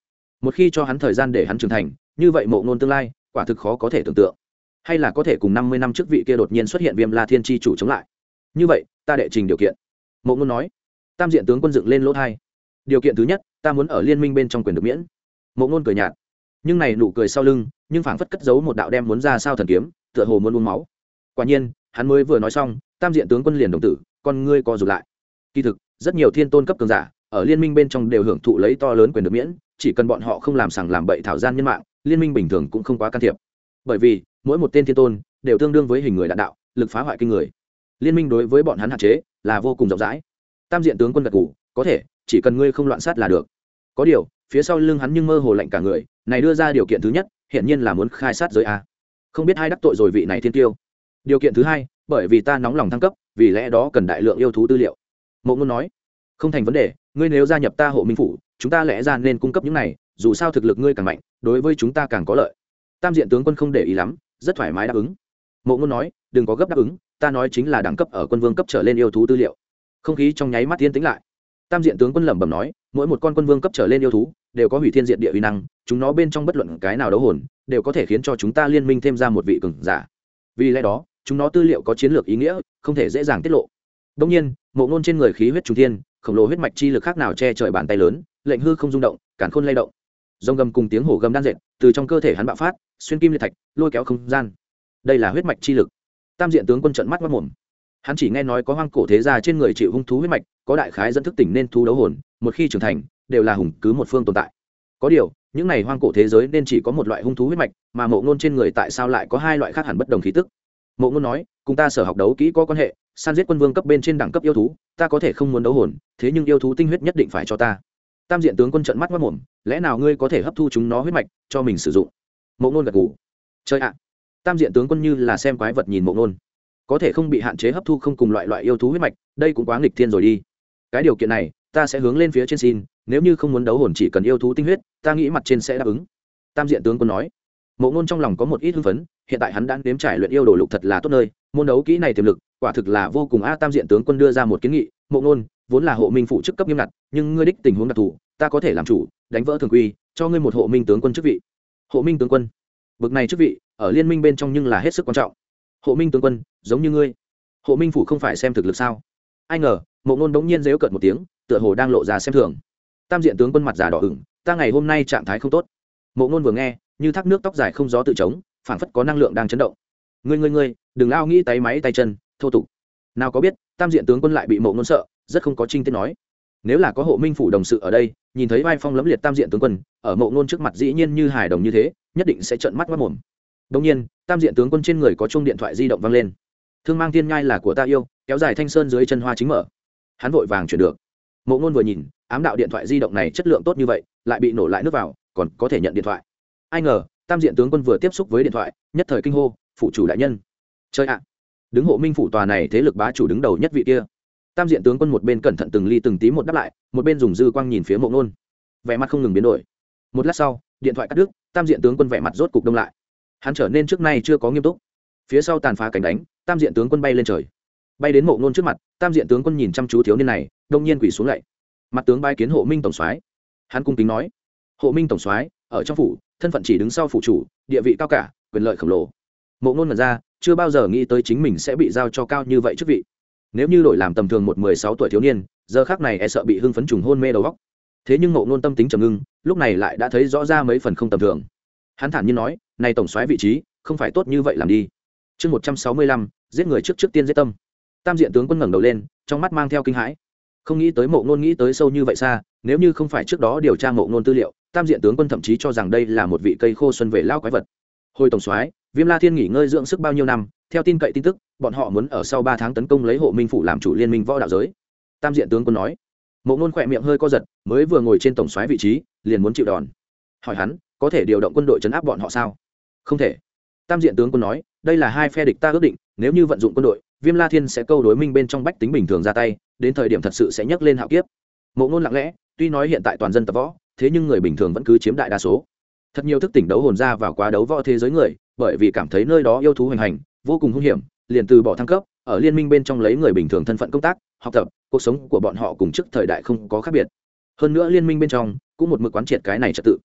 [SPEAKER 1] Một khi cho hắn thời gian để hắn trưởng thành, như vậy mộ ngôn tương lai, quả thực khó có thể tưởng tượng hay là có thể cùng năm mươi năm trước vị kia đột nhiên xuất hiện viêm la thiên tri chủ chống lại? Như vậy, ta đệ trình điều kiện. Mộ ngôn nói. Tam diện tướng quân dựng lên lỗ thai. Điều kiện thứ nhất, ta muốn ở liên minh bên trong quyền được miễn. Mộ ngôn cười nhạt. Nhưng này nụ cười sau lưng, nhưng phảng phất cất giấu một đạo đem muốn ra sao thần kiếm, tựa hồ muốn uống máu. Quả nhiên, hắn mới vừa nói xong, tam diện tướng quân liền đồng tử, con ngươi co rụt lại. Kỳ thực, rất nhiều thiên tôn cấp cường giả, ở liên minh bên trong đều hưởng thụ lấy to lớn quyền được miễn, chỉ cần bọn họ không làm sằng làm bậy thảo gian nhân mạng, liên minh bình thường cũng không quá can thiệp. Bởi vì mỗi một tên thiên tôn đều tương đương với hình người đạn đạo, lực phá hoại kinh người. Liên minh đối với bọn hắn hạn chế là vô cùng rộng rãi. Tam diện tướng quân gật ngủ có thể, chỉ cần ngươi không loạn sát là được. Có điều, phía sau lưng hắn nhưng mơ hồ lạnh cả người, này đưa ra điều kiện thứ nhất, hiển nhiên là muốn khai sát giới a. Không biết hai đắc tội rồi vị này thiên tiêu điều kiện thứ hai, bởi vì ta nóng lòng thăng cấp, vì lẽ đó cần đại lượng yêu thú tư liệu. Mộ ngôn nói, không thành vấn đề, ngươi nếu gia nhập ta hộ minh phủ, chúng ta lẽ ra nên cung cấp những này, dù sao thực lực ngươi càng mạnh, đối với chúng ta càng có lợi. Tam diện tướng quân không để ý lắm rất thoải mái đáp ứng. Mộ ngôn nói, đừng có gấp đáp ứng, ta nói chính là đẳng cấp ở quân vương cấp trở lên yêu thú tư liệu. Không khí trong nháy mắt tiên tĩnh lại. Tam diện tướng quân lẩm bẩm nói, mỗi một con quân vương cấp trở lên yêu thú đều có hủy thiên diện địa uy năng, chúng nó bên trong bất luận cái nào đấu hồn đều có thể khiến cho chúng ta liên minh thêm ra một vị cường giả. Vì lẽ đó, chúng nó tư liệu có chiến lược ý nghĩa, không thể dễ dàng tiết lộ. Đông nhiên, mộ ngôn trên người khí huyết trung thiên, khổng lồ huyết mạch chi lực khác nào che trời bàn tay lớn, lệnh hư không rung động cản khôn lay động. Dòng gầm cùng tiếng hổ gầm đan dệt từ trong cơ thể hắn bạo phát xuyên kim liệt thạch, lôi kéo không gian. Đây là huyết mạch chi lực. Tam diện tướng quân trận mắt mất mồm hắn chỉ nghe nói có hoang cổ thế gia trên người chịu hung thú huyết mạch, có đại khái dẫn thức tỉnh nên thú đấu hồn, một khi trưởng thành, đều là hùng cứ một phương tồn tại. Có điều, những này hoang cổ thế giới nên chỉ có một loại hung thú huyết mạch, mà mộ ngôn trên người tại sao lại có hai loại khác hẳn bất đồng khí tức? Mộ ngôn nói, cùng ta sở học đấu kỹ có quan hệ, san giết quân vương cấp bên trên đẳng cấp yêu thú, ta có thể không muốn đấu hồn, thế nhưng yêu thú tinh huyết nhất định phải cho ta. Tam diện tướng quân trận mắt mất mồm lẽ nào ngươi có thể hấp thu chúng nó huyết mạch, cho mình sử dụng? Mộ ngôn gật ngủ chơi ạ, tam diện tướng quân như là xem quái vật nhìn mộ ngôn. Có thể không bị hạn chế hấp thu không cùng loại loại yêu thú huyết mạch, đây cũng quá nghịch thiên rồi đi. Cái điều kiện này, ta sẽ hướng lên phía trên xin, nếu như không muốn đấu hồn chỉ cần yêu thú tinh huyết, ta nghĩ mặt trên sẽ đáp ứng. Tam diện tướng quân nói. Mộ ngôn trong lòng có một ít hưng phấn, hiện tại hắn đang nếm trải luyện yêu đồ lục thật là tốt nơi, môn đấu kỹ này tiềm lực, quả thực là vô cùng a, tam diện tướng quân đưa ra một kiến nghị, mộ ngôn, vốn là hộ minh phụ chức cấp nghiêm ngặt, nhưng ngươi đích tình huống đặc thù, ta có thể làm chủ, đánh vỡ thường quy, cho ngươi một hộ minh tướng quân chức vị hộ minh tướng quân, bực này chức vị, ở liên minh bên trong nhưng là hết sức quan trọng. Hộ minh tướng quân, giống như ngươi. Hộ minh phủ không phải xem thực lực sao? Ai ngờ, mộ ngôn bỗng nhiên dếu cợt một tiếng, tựa hồ đang lộ ra xem thường. Tam diện tướng quân mặt già đỏ ửng, ta ngày hôm nay trạng thái không tốt. Mộ ngôn vừa nghe, như thác nước tóc dài không gió tự chống phảng phất có năng lượng đang chấn động. Ngươi ngươi ngươi, đừng lao nghĩ tay máy tay chân, thô tục. Nào có biết, tam diện tướng quân lại bị mộ ngôn sợ, rất không có trinh tiết nói nếu là có hộ minh phủ đồng sự ở đây, nhìn thấy vai phong lẫm liệt tam diện tướng quân, ở mộ ngôn trước mặt dĩ nhiên như hài đồng như thế, nhất định sẽ trợn mắt mất mồm. Đông nhiên, tam diện tướng quân trên người có chung điện thoại di động vang lên. Thương mang thiên nhai là của ta yêu, kéo dài thanh sơn dưới chân hoa chính mở. Hắn vội vàng chuyển được. Mộ ngôn vừa nhìn, ám đạo điện thoại di động này chất lượng tốt như vậy, lại bị nổ lại nước vào, còn có thể nhận điện thoại. Ai ngờ, tam diện tướng quân vừa tiếp xúc với điện thoại, nhất thời kinh hô phụ chủ đại nhân. Chơi ạ. Đứng hộ minh phủ tòa này thế lực bá chủ đứng đầu nhất vị kia tam diện tướng quân một bên cẩn thận từng ly từng tí một đáp lại, một bên dùng dư quang nhìn phía mộ ngôn. Vẻ mặt không ngừng biến đổi. Một lát sau, điện thoại cắt đứt, tam diện tướng quân vẻ mặt rốt cục đông lại. Hắn trở nên trước nay chưa có nghiêm túc. Phía sau tàn phá cảnh đánh, tam diện tướng quân bay lên trời. Bay đến mộ ngôn trước mặt, tam diện tướng quân nhìn chăm chú thiếu niên này, đông nhiên quỷ xuống lạy mặt tướng bay kiến hộ minh tổng soái. Hắn cung kính nói, hộ minh tổng soái, ở trong phủ, thân phận chỉ đứng sau phủ chủ, địa vị cao cả, quyền lợi khổng lồ. Mộ ngôn mật ra, chưa bao giờ nghĩ tới chính mình sẽ bị giao cho cao như vậy chức vị nếu như đổi làm tầm thường một mười sáu tuổi thiếu niên, giờ khác này e sợ bị hưng phấn trùng hôn mê đầu góc thế nhưng ngộ ngôn tâm tính trầm ngưng, lúc này lại đã thấy rõ ra mấy phần không tầm thường. Hắn thản nhiên nói, này tổng xoáy vị trí, không phải tốt như vậy làm đi. Chương một trăm sáu mươi lăm, giết người trước trước tiên giết tâm. Tam diện tướng quân ngẩng đầu lên, trong mắt mang theo kinh hãi. Không nghĩ tới mộ ngôn nghĩ tới sâu như vậy xa, nếu như không phải trước đó điều tra mộ ngôn tư liệu, tam diện tướng quân thậm chí cho rằng đây là một vị cây khô xuân về lao quái vật hồi tổng soái, viêm la thiên nghỉ ngơi dưỡng sức bao nhiêu năm, theo tin cậy tin tức, bọn họ muốn ở sau ba tháng tấn công lấy hộ minh phủ làm chủ liên minh võ đạo giới. Tam diện tướng quân nói. Mộ ngôn khỏe miệng hơi co giật, mới vừa ngồi trên tổng soái vị trí, liền muốn chịu đòn. Hỏi hắn, có thể điều động quân đội chấn áp bọn họ sao? Không thể. Tam diện tướng quân nói, đây là hai phe địch ta ước định, nếu như vận dụng quân đội, viêm la thiên sẽ câu đối minh bên trong bách tính bình thường ra tay, đến thời điểm thật sự sẽ nhấc lên hạo kiếp. Mộ ngôn lặng lẽ, tuy nói hiện tại toàn dân tập võ, thế nhưng người bình thường vẫn cứ chiếm đại đa số thật nhiều thức tỉnh đấu hồn ra vào quá đấu võ thế giới người, bởi vì cảm thấy nơi đó yêu thú hoành hành, vô cùng hung hiểm, liền từ bỏ thăng cấp, ở liên minh bên trong lấy người bình thường thân phận công tác, học tập, cuộc sống của bọn họ cùng trước thời đại không có khác biệt. Hơn nữa liên minh bên trong cũng một mực quán triệt cái này trật tự.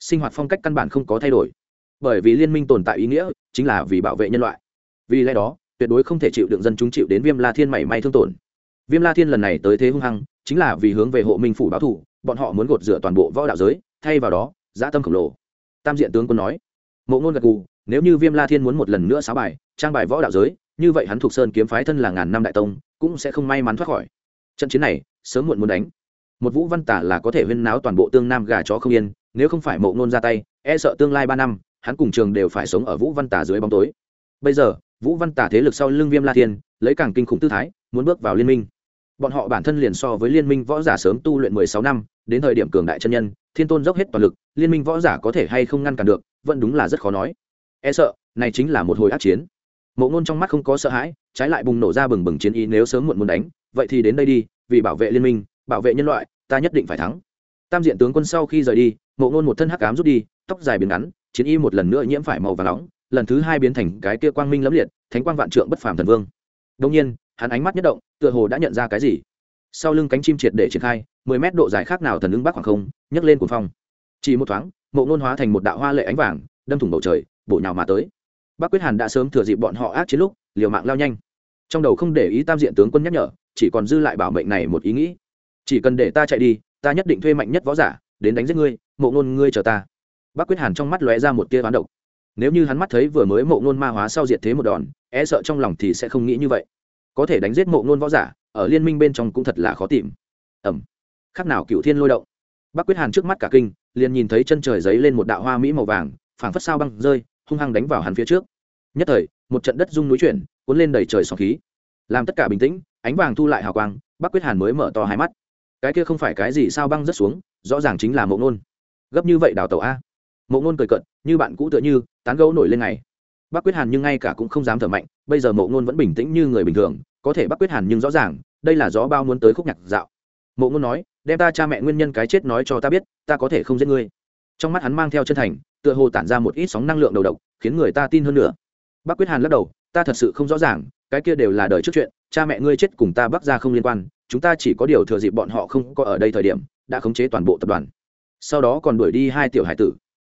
[SPEAKER 1] Sinh hoạt phong cách căn bản không có thay đổi. Bởi vì liên minh tồn tại ý nghĩa chính là vì bảo vệ nhân loại. Vì lẽ đó, tuyệt đối không thể chịu đựng dân chúng chịu đến viêm la thiên mảy may thương tổn. Viêm la thiên lần này tới thế hung hăng, chính là vì hướng về hộ minh phủ báo thủ, bọn họ muốn gột rửa toàn bộ võ đạo giới, thay vào đó dã tâm khổng lồ tam diện tướng quân nói, mộ ngôn gật gù, nếu như viêm la thiên muốn một lần nữa xáo bài, trang bài võ đạo giới, như vậy hắn thuộc sơn kiếm phái thân là ngàn năm đại tông, cũng sẽ không may mắn thoát khỏi. Trận chiến này, sớm muộn muốn đánh. Một vũ văn tả là có thể huyên náo toàn bộ tương nam gà chó không yên, nếu không phải mộ ngôn ra tay e sợ tương lai ba năm, hắn cùng trường đều phải sống ở vũ văn tả dưới bóng tối. Bây giờ, vũ văn tả thế lực sau lưng viêm la thiên, lấy càng kinh khủng tư thái, muốn bước vào liên minh. Bọn họ bản thân liền so với liên minh võ giả sớm tu luyện mười sáu năm, đến thời điểm cường đại chân nhân thiên tôn dốc hết toàn lực, liên minh võ giả có thể hay không ngăn cản được, vẫn đúng là rất khó nói. E sợ, này chính là một hồi ác chiến. Mộ ngôn trong mắt không có sợ hãi, trái lại bùng nổ ra bừng bừng chiến ý nếu sớm muộn muốn đánh, vậy thì đến đây đi, vì bảo vệ liên minh, bảo vệ nhân loại, ta nhất định phải thắng. Tam diện tướng quân sau khi rời đi, mộ ngôn một thân hắc cám rút đi, tóc dài biến ngắn, chiến y một lần nữa nhiễm phải màu và nóng, lần thứ hai biến thành cái kia quang minh lẫm liệt, thánh quang vạn trượng bất phàm thần vương. Đông nhiên, hắn ánh mắt nhất động, tựa hồ đã nhận ra cái gì. Sau lưng cánh chim triệt để triển khai mười mét độ dài khác nào thần ứng bắc khoảng không, nhấc lên cuồng phong. Chỉ một thoáng, mộ ngôn hóa thành một đạo hoa lệ ánh vàng, đâm thủng bầu trời, bổ nhào mà tới. Bắc quyết hàn đã sớm thừa dịp bọn họ ác chiến lúc, liều mạng lao nhanh. Trong đầu không để ý tam diện tướng quân nhắc nhở, chỉ còn dư lại bảo mệnh này một ý nghĩ. Chỉ cần để ta chạy đi, ta nhất định thuê mạnh nhất võ giả, đến đánh giết ngươi, mộ ngôn ngươi chờ ta. Bắc quyết hàn trong mắt lóe ra một tia toán độc. Nếu như hắn mắt thấy vừa mới mộ ngôn ma hóa sau diệt thế một đòn e sợ trong lòng thì sẽ không nghĩ như vậy. Có thể đánh giết mộ ngôn võ giả, ở liên minh bên trong cũng thật là khó tìm. Ẩm khác nào cựu thiên lôi động. Bắc quyết hàn trước mắt cả kinh, liền nhìn thấy chân trời giấy lên một đạo hoa mỹ màu vàng, phảng phất sao băng rơi, hung hăng đánh vào hắn phía trước. Nhất thời, một trận đất rung núi chuyển, cuốn lên đầy trời sóng khí. Làm tất cả bình tĩnh, ánh vàng thu lại hào quang bắc quyết hàn mới mở to hai mắt. Cái kia không phải cái gì sao băng rất xuống, rõ ràng chính là mộ ngôn. Gấp như vậy đào tàu a. Mộ ngôn cười cận như bạn cũ tựa như, tán gấu nổi lên ngày. Bắc quyết hàn nhưng ngay cả cũng không dám thở mạnh, bây giờ mộ ngôn vẫn bình tĩnh như người bình thường, có thể bắc quyết hàn nhưng rõ ràng, đây là gió bao muốn tới khúc nhạc dạo. Mộ ngôn nói đem ta cha mẹ nguyên nhân cái chết nói cho ta biết, ta có thể không giết ngươi. Trong mắt hắn mang theo chân thành, tựa hồ tản ra một ít sóng năng lượng đầu độc, khiến người ta tin hơn nữa. Bác quyết hàn lắc đầu, ta thật sự không rõ ràng, cái kia đều là đời trước chuyện, cha mẹ ngươi chết cùng ta bắc ra không liên quan, chúng ta chỉ có điều thừa dịp bọn họ không có ở đây thời điểm, đã khống chế toàn bộ tập đoàn. Sau đó còn đuổi đi hai tiểu hải tử.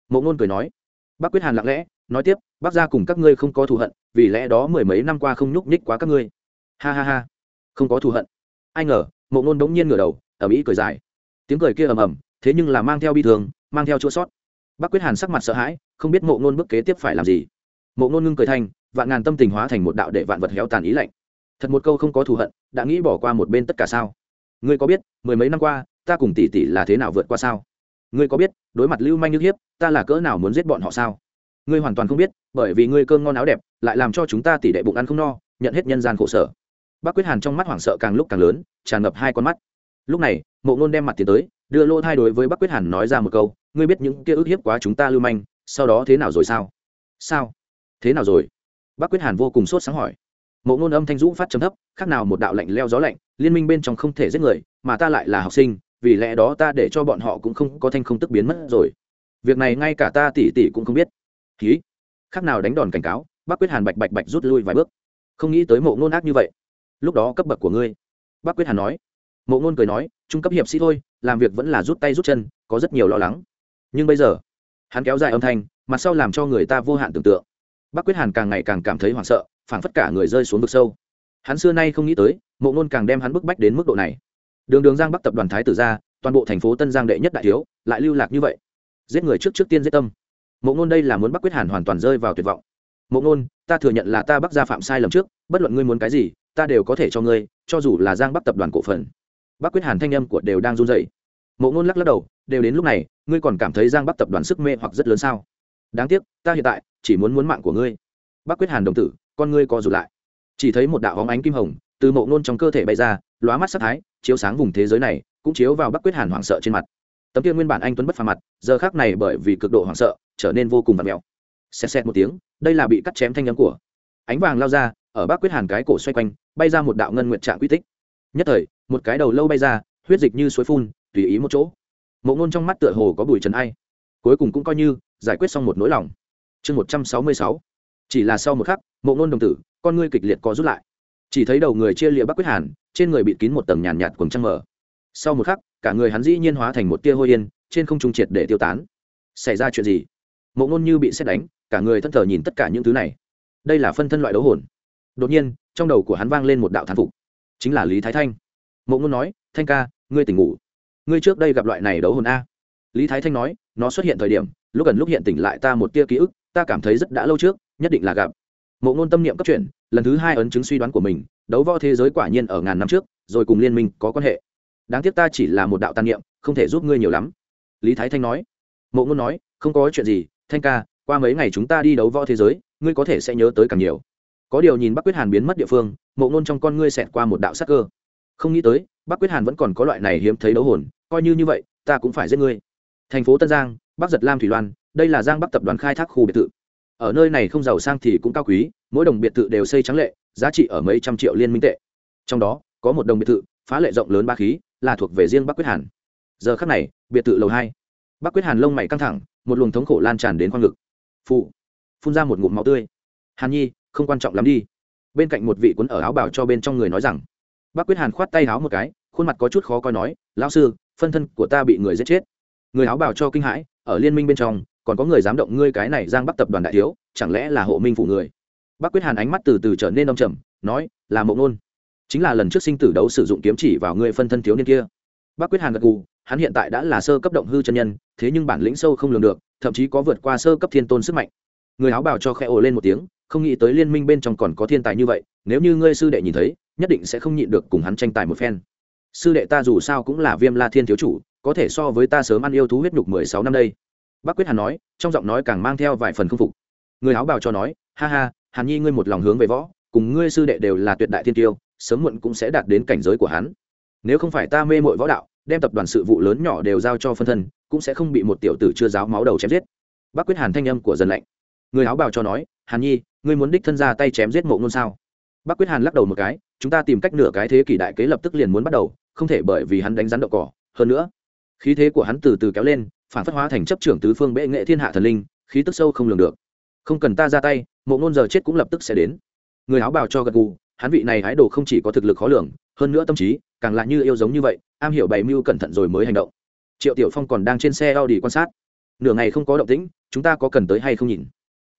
[SPEAKER 1] Mộ ngôn cười nói. Bác quyết hàn lặng lẽ, nói tiếp, bác ra cùng các ngươi không có thù hận, vì lẽ đó mười mấy năm qua không nhúc nhích quá các ngươi. Ha ha ha. Không có thù hận. Ai ngờ, mộ ngôn đống nhiên ngửa đầu ở mỹ cười dài. Tiếng cười kia ầm ầm, thế nhưng là mang theo bi thường mang theo chua sót. Bác quyết hàn sắc mặt sợ hãi, không biết mộ ngôn bước kế tiếp phải làm gì. Mộ ngôn ngưng cười thanh vạn ngàn tâm tình hóa thành một đạo để vạn vật héo tàn ý lạnh. Thật một câu không có thù hận, đã nghĩ bỏ qua một bên tất cả sao? Ngươi có biết, mười mấy năm qua, ta cùng tỷ tỷ là thế nào vượt qua sao? Ngươi có biết, đối mặt lưu manh như hiếp, ta là cỡ nào muốn giết bọn họ sao? Ngươi hoàn toàn không biết, bởi vì ngươi cơm ngon áo đẹp, lại làm cho chúng ta tỷ đệ bụng ăn không no, nhận hết nhân gian khổ sở. Bác quyết hàn trong mắt hoảng sợ càng lúc càng lớn, tràn ngập hai con mắt lúc này, mộ ngôn đem mặt tiến tới, đưa lỗ thai đối với bắc quyết hàn nói ra một câu, ngươi biết những kia ức hiếp quá chúng ta lưu manh, sau đó thế nào rồi sao? Sao? Thế nào rồi? Bắc quyết hàn vô cùng sốt sáng hỏi. Mộ ngôn âm thanh dũ phát chấm thấp, khác nào một đạo lạnh leo gió lạnh, liên minh bên trong không thể giết người, mà ta lại là học sinh, vì lẽ đó ta để cho bọn họ cũng không có thanh không tức biến mất rồi. Việc này ngay cả ta tỉ tỉ cũng không biết. Ký khác nào đánh đòn cảnh cáo bác quyết hàn bạch bạch bạch rút lui vài bước. Không nghĩ tới mộ ngôn ác như vậy. Lúc đó cấp bậc của ngươi. Bác quyết hàn nói mộ ngôn cười nói, trung cấp hiệp sĩ thôi, làm việc vẫn là rút tay rút chân, có rất nhiều lo lắng. Nhưng bây giờ, hắn kéo dài âm thanh, mặt sau làm cho người ta vô hạn tưởng tượng. Bác quyết hàn càng ngày càng cảm thấy hoảng sợ, phảng phất cả người rơi xuống vực sâu. Hắn xưa nay không nghĩ tới, mộ ngôn càng đem hắn bức bách đến mức độ này. Đường đường giang bắc tập đoàn thái tử ra, toàn bộ thành phố tân giang đệ nhất đại thiếu, lại lưu lạc như vậy. Giết người trước trước tiên giết tâm. Mộ ngôn đây là muốn bắc quyết hàn hoàn toàn rơi vào tuyệt vọng. Mộ ngôn, ta thừa nhận là ta bắc gia phạm sai lầm trước, bất luận ngươi muốn cái gì, ta đều có thể cho ngươi, cho dù là giang bắc tập đoàn cổ phần bắc quyết hàn thanh âm của đều đang run dậy mộ ngôn lắc lắc đầu, đều đến lúc này, ngươi còn cảm thấy giang bắc tập đoàn sức mê hoặc rất lớn sao? Đáng tiếc, ta hiện tại chỉ muốn muốn mạng của ngươi. Bắc quyết hàn đồng tử, con ngươi co rụt lại. Chỉ thấy một đạo hóng ánh kim hồng từ mộ ngôn trong cơ thể bay ra, lóa mắt sắc thái, chiếu sáng vùng thế giới này, cũng chiếu vào bắc quyết hàn hoảng sợ trên mặt. Tấm kia nguyên bản anh tuấn bất phà mặt, giờ khác này bởi vì cực độ hoảng sợ, trở nên vô cùng vặt mẹo xẹt xẹt một tiếng, đây là bị cắt chém thanh âm của. Ánh vàng lao ra, ở bắc quyết hàn cái cổ xoay quanh, bay ra một đạo ngân nguyện trạng quy tích nhất thời, một cái đầu lâu bay ra, huyết dịch như suối phun, tùy ý một chỗ. Mộ ngôn trong mắt tựa hồ có bùi trần ai. Cuối cùng cũng coi như, giải quyết xong một nỗi lòng. Chương một trăm sáu mươi sáu. Chỉ là sau một khắc, mộ ngôn đồng tử, con ngươi kịch liệt có rút lại. Chỉ thấy đầu người chia lịa bắc quyết hàn, trên người bịt kín một tầng nhàn nhạt quần trăng mở sau một khắc, cả người hắn dĩ nhiên hóa thành một tia hôi yên, trên không trung triệt để tiêu tán. Xảy ra chuyện gì? Mộ ngôn như bị xét đánh, cả người thân thờ nhìn tất cả những thứ này. Đây là phân thân loại đấu hồn. Đột nhiên, trong đầu của hắn vang lên một đạo thán phục chính là lý thái thanh mộ ngôn nói thanh ca ngươi tỉnh ngủ ngươi trước đây gặp loại này đấu hồn a lý thái thanh nói nó xuất hiện thời điểm lúc gần lúc hiện tỉnh lại ta một tia ký ức ta cảm thấy rất đã lâu trước nhất định là gặp mộ ngôn tâm niệm cấp chuyển lần thứ hai ấn chứng suy đoán của mình đấu võ thế giới quả nhiên ở ngàn năm trước rồi cùng liên minh có quan hệ đáng tiếc ta chỉ là một đạo tàn niệm không thể giúp ngươi nhiều lắm lý thái thanh nói mộ ngôn nói không có chuyện gì thanh ca qua mấy ngày chúng ta đi đấu võ thế giới ngươi có thể sẽ nhớ tới càng nhiều có điều nhìn bắc quyết hàn biến mất địa phương, mộ ngôn trong con ngươi xẹt qua một đạo sắc cơ. Không nghĩ tới, bắc quyết hàn vẫn còn có loại này hiếm thấy đấu hồn, coi như như vậy, ta cũng phải giết ngươi. Thành phố tân giang, bắc giật lam thủy loan, đây là giang bắc tập đoàn khai thác khu biệt thự. Ở nơi này không giàu sang thì cũng cao quý, mỗi đồng biệt thự đều xây trắng lệ, giá trị ở mấy trăm triệu liên minh tệ. Trong đó, có một đồng biệt thự, phá lệ rộng lớn ba khí, là thuộc về riêng bắc quyết hàn. Giờ khắc này, biệt thự lầu hai. Bắc quyết hàn lông mày căng thẳng, một luồng thống khổ lan tràn đến khoang ngực. Phụ phun ra một ngụm máu tươi. Hàn nhi không quan trọng lắm đi. Bên cạnh một vị quấn ở áo bảo cho bên trong người nói rằng, bác quyết hàn khoát tay áo một cái, khuôn mặt có chút khó coi nói, lão sư, phân thân của ta bị người giết chết. Người áo bảo cho kinh hãi, ở liên minh bên trong, còn có người dám động ngươi cái này giang bắc tập đoàn đại thiếu, chẳng lẽ là hộ minh phủ người? Bác quyết hàn ánh mắt từ từ trở nên đông trầm, nói, là mộng nôn. Chính là lần trước sinh tử đấu sử dụng kiếm chỉ vào người phân thân thiếu niên kia. Bác quyết hàn gật gù, hắn hiện tại đã là sơ cấp động hư chân nhân, thế nhưng bản lĩnh sâu không lường được, thậm chí có vượt qua sơ cấp thiên tôn sức mạnh. Người áo bào cho khẽ ồ lên một tiếng không nghĩ tới liên minh bên trong còn có thiên tài như vậy, nếu như ngươi sư đệ nhìn thấy, nhất định sẽ không nhịn được cùng hắn tranh tài một phen. Sư đệ ta dù sao cũng là viêm la thiên thiếu chủ, có thể so với ta sớm ăn yêu thú huyết nhục mười sáu năm đây. Bác quyết hàn nói, trong giọng nói càng mang theo vài phần k phục. Người áo bào cho nói, ha ha, hàn nhi ngươi một lòng hướng về võ, cùng ngươi sư đệ đều là tuyệt đại thiên tiêu, sớm muộn cũng sẽ đạt đến cảnh giới của hắn. Nếu không phải ta mê mội võ đạo, đem tập đoàn sự vụ lớn nhỏ đều giao cho phân thân, cũng sẽ không bị một tiểu tử chưa giáo máu đầu chém giết. Bác quyết hàn thanh âm của dân lạnh. Người áo bào cho nói hàn nhi, ngươi muốn đích thân ra tay chém giết mộ ngôn sao? Bác quyết hàn lắc đầu một cái, chúng ta tìm cách nửa cái thế kỷ đại kế lập tức liền muốn bắt đầu, không thể bởi vì hắn đánh rắn đậu cỏ. Hơn nữa, khí thế của hắn từ từ kéo lên, phản phất hóa thành chấp trưởng tứ phương bệ nghệ thiên hạ thần linh, khí tức sâu không lường được. Không cần ta ra tay, mộ ngôn giờ chết cũng lập tức sẽ đến. Người áo bào cho gật gù, hắn vị này hái đồ không chỉ có thực lực khó lường, hơn nữa tâm trí, càng lạ như yêu giống như vậy, am hiểu bày mưu cẩn thận rồi mới hành động. Triệu tiểu phong còn đang trên xe a u quan sát. Nửa ngày không có động tĩnh, chúng ta có cần tới hay không nhìn?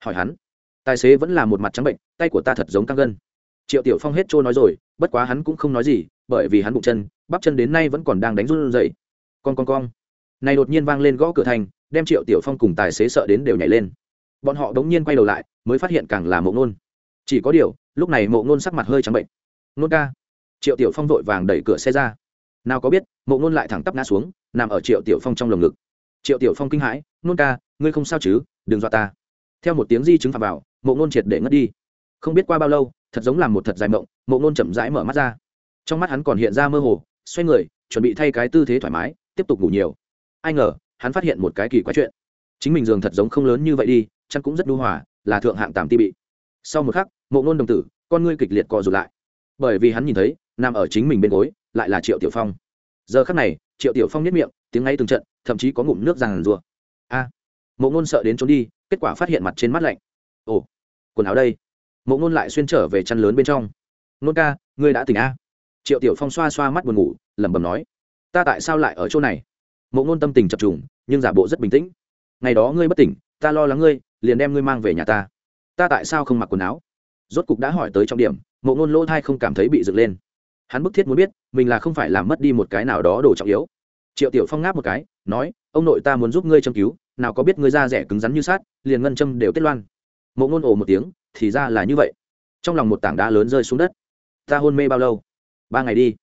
[SPEAKER 1] Hỏi hắn tài xế vẫn là một mặt trắng bệnh, tay của ta thật giống căng gân. Triệu tiểu phong hết trôi nói rồi, bất quá hắn cũng không nói gì, bởi vì hắn bụng chân, bắp chân đến nay vẫn còn đang đánh run dậy con con con này đột nhiên vang lên gõ cửa thành, đem triệu tiểu phong cùng tài xế sợ đến đều nhảy lên. Bọn họ đống nhiên quay đầu lại, mới phát hiện càng là mộ ngôn. Chỉ có điều, lúc này mộ ngôn sắc mặt hơi trắng bệnh. Nôn ca. Triệu tiểu phong vội vàng đẩy cửa xe ra. Nào có biết, mộ ngôn lại thẳng tắp ngã xuống, nằm ở triệu tiểu phong trong lồng ngực. Triệu tiểu phong kinh hãi nôn ca, ngươi không sao chứ, đừng dọa ta. Theo một tiếng di chứng phạm vào mộ ngôn triệt để ngất đi. Không biết qua bao lâu, thật giống làm một thật dài mộng, mộ ngôn chậm rãi mở mắt ra. Trong mắt hắn còn hiện ra mơ hồ, xoay người, chuẩn bị thay cái tư thế thoải mái, tiếp tục ngủ nhiều. Ai ngờ, hắn phát hiện một cái kỳ quái chuyện. Chính mình giường thật giống không lớn như vậy đi, chăn cũng rất đu hòa, là thượng hạng tàm ti bị. Sau một khắc, mộ ngôn đồng tử, con ngươi kịch liệt co rụt lại. Bởi vì hắn nhìn thấy, nằm ở chính mình bên gối, lại là triệu tiểu phong. Giờ khắc này, triệu tiểu phong nhất miệng, tiếng ngay từng trận, thậm chí có ngụm nước ràng rùa. A. Mộ ngôn sợ đến trốn đi, kết quả phát hiện mặt trên mắt lạnh ồ, quần áo đây. Mộ ngôn lại xuyên trở về chăn lớn bên trong. Nôn ca, ngươi đã tỉnh a? Triệu tiểu phong xoa xoa mắt buồn ngủ, lẩm bẩm nói. Ta tại sao lại ở chỗ này? Mộ ngôn tâm tình chập trùng, nhưng giả bộ rất bình tĩnh. Ngày đó ngươi bất tỉnh, ta lo lắng ngươi, liền đem ngươi mang về nhà ta. Ta tại sao không mặc quần áo? Rốt cục đã hỏi tới trọng điểm, mộ ngôn lỗ thai không cảm thấy bị dựng lên. Hắn bức thiết muốn biết, mình là không phải làm mất đi một cái nào đó đồ trọng yếu. Triệu tiểu phong ngáp một cái, nói, ông nội ta muốn giúp ngươi châm cứu, nào có biết ngươi da rẻ cứng rắn như sát liền ngân châm đều tiết loan mộ ngôn ồ một tiếng, thì ra là như vậy. Trong lòng một tảng đá lớn rơi xuống đất. Ta hôn mê bao lâu? Ba ngày đi.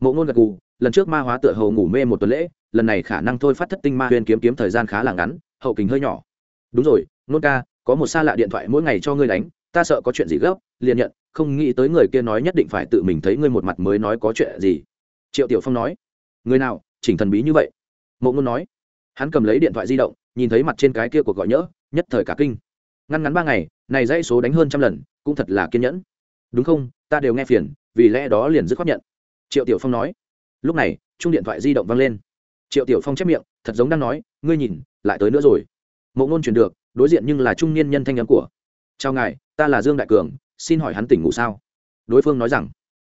[SPEAKER 1] Mộ ngôn gật gù, lần trước ma hóa tựa hầu ngủ mê một tuần lễ, lần này khả năng thôi phát thất tinh ma huyền kiếm kiếm thời gian khá là ngắn, hậu kính hơi nhỏ. Đúng rồi, nôn ca, có một xa lạ điện thoại mỗi ngày cho ngươi đánh, ta sợ có chuyện gì gấp, liền nhận, không nghĩ tới người kia nói nhất định phải tự mình thấy ngươi một mặt mới nói có chuyện gì. Triệu tiểu phong nói, người nào, chỉnh thần bí như vậy? Mộ ngôn nói. Hắn cầm lấy điện thoại di động, nhìn thấy mặt trên cái kia cuộc gọi nhỡ, nhất thời cả kinh ngăn ngắn ba ngày, này dãy số đánh hơn trăm lần, cũng thật là kiên nhẫn. Đúng không? Ta đều nghe phiền, vì lẽ đó liền dứt khoát nhận. Triệu tiểu phong nói. Lúc này chung điện thoại di động vang lên. Triệu tiểu phong chép miệng, thật giống đang nói, ngươi nhìn, lại tới nữa rồi. Mộ ngôn truyền được, đối diện nhưng là trung niên nhân thanh nhắn của. Chào ngài, ta là dương đại cường, xin hỏi hắn tỉnh ngủ sao? Đối phương nói rằng.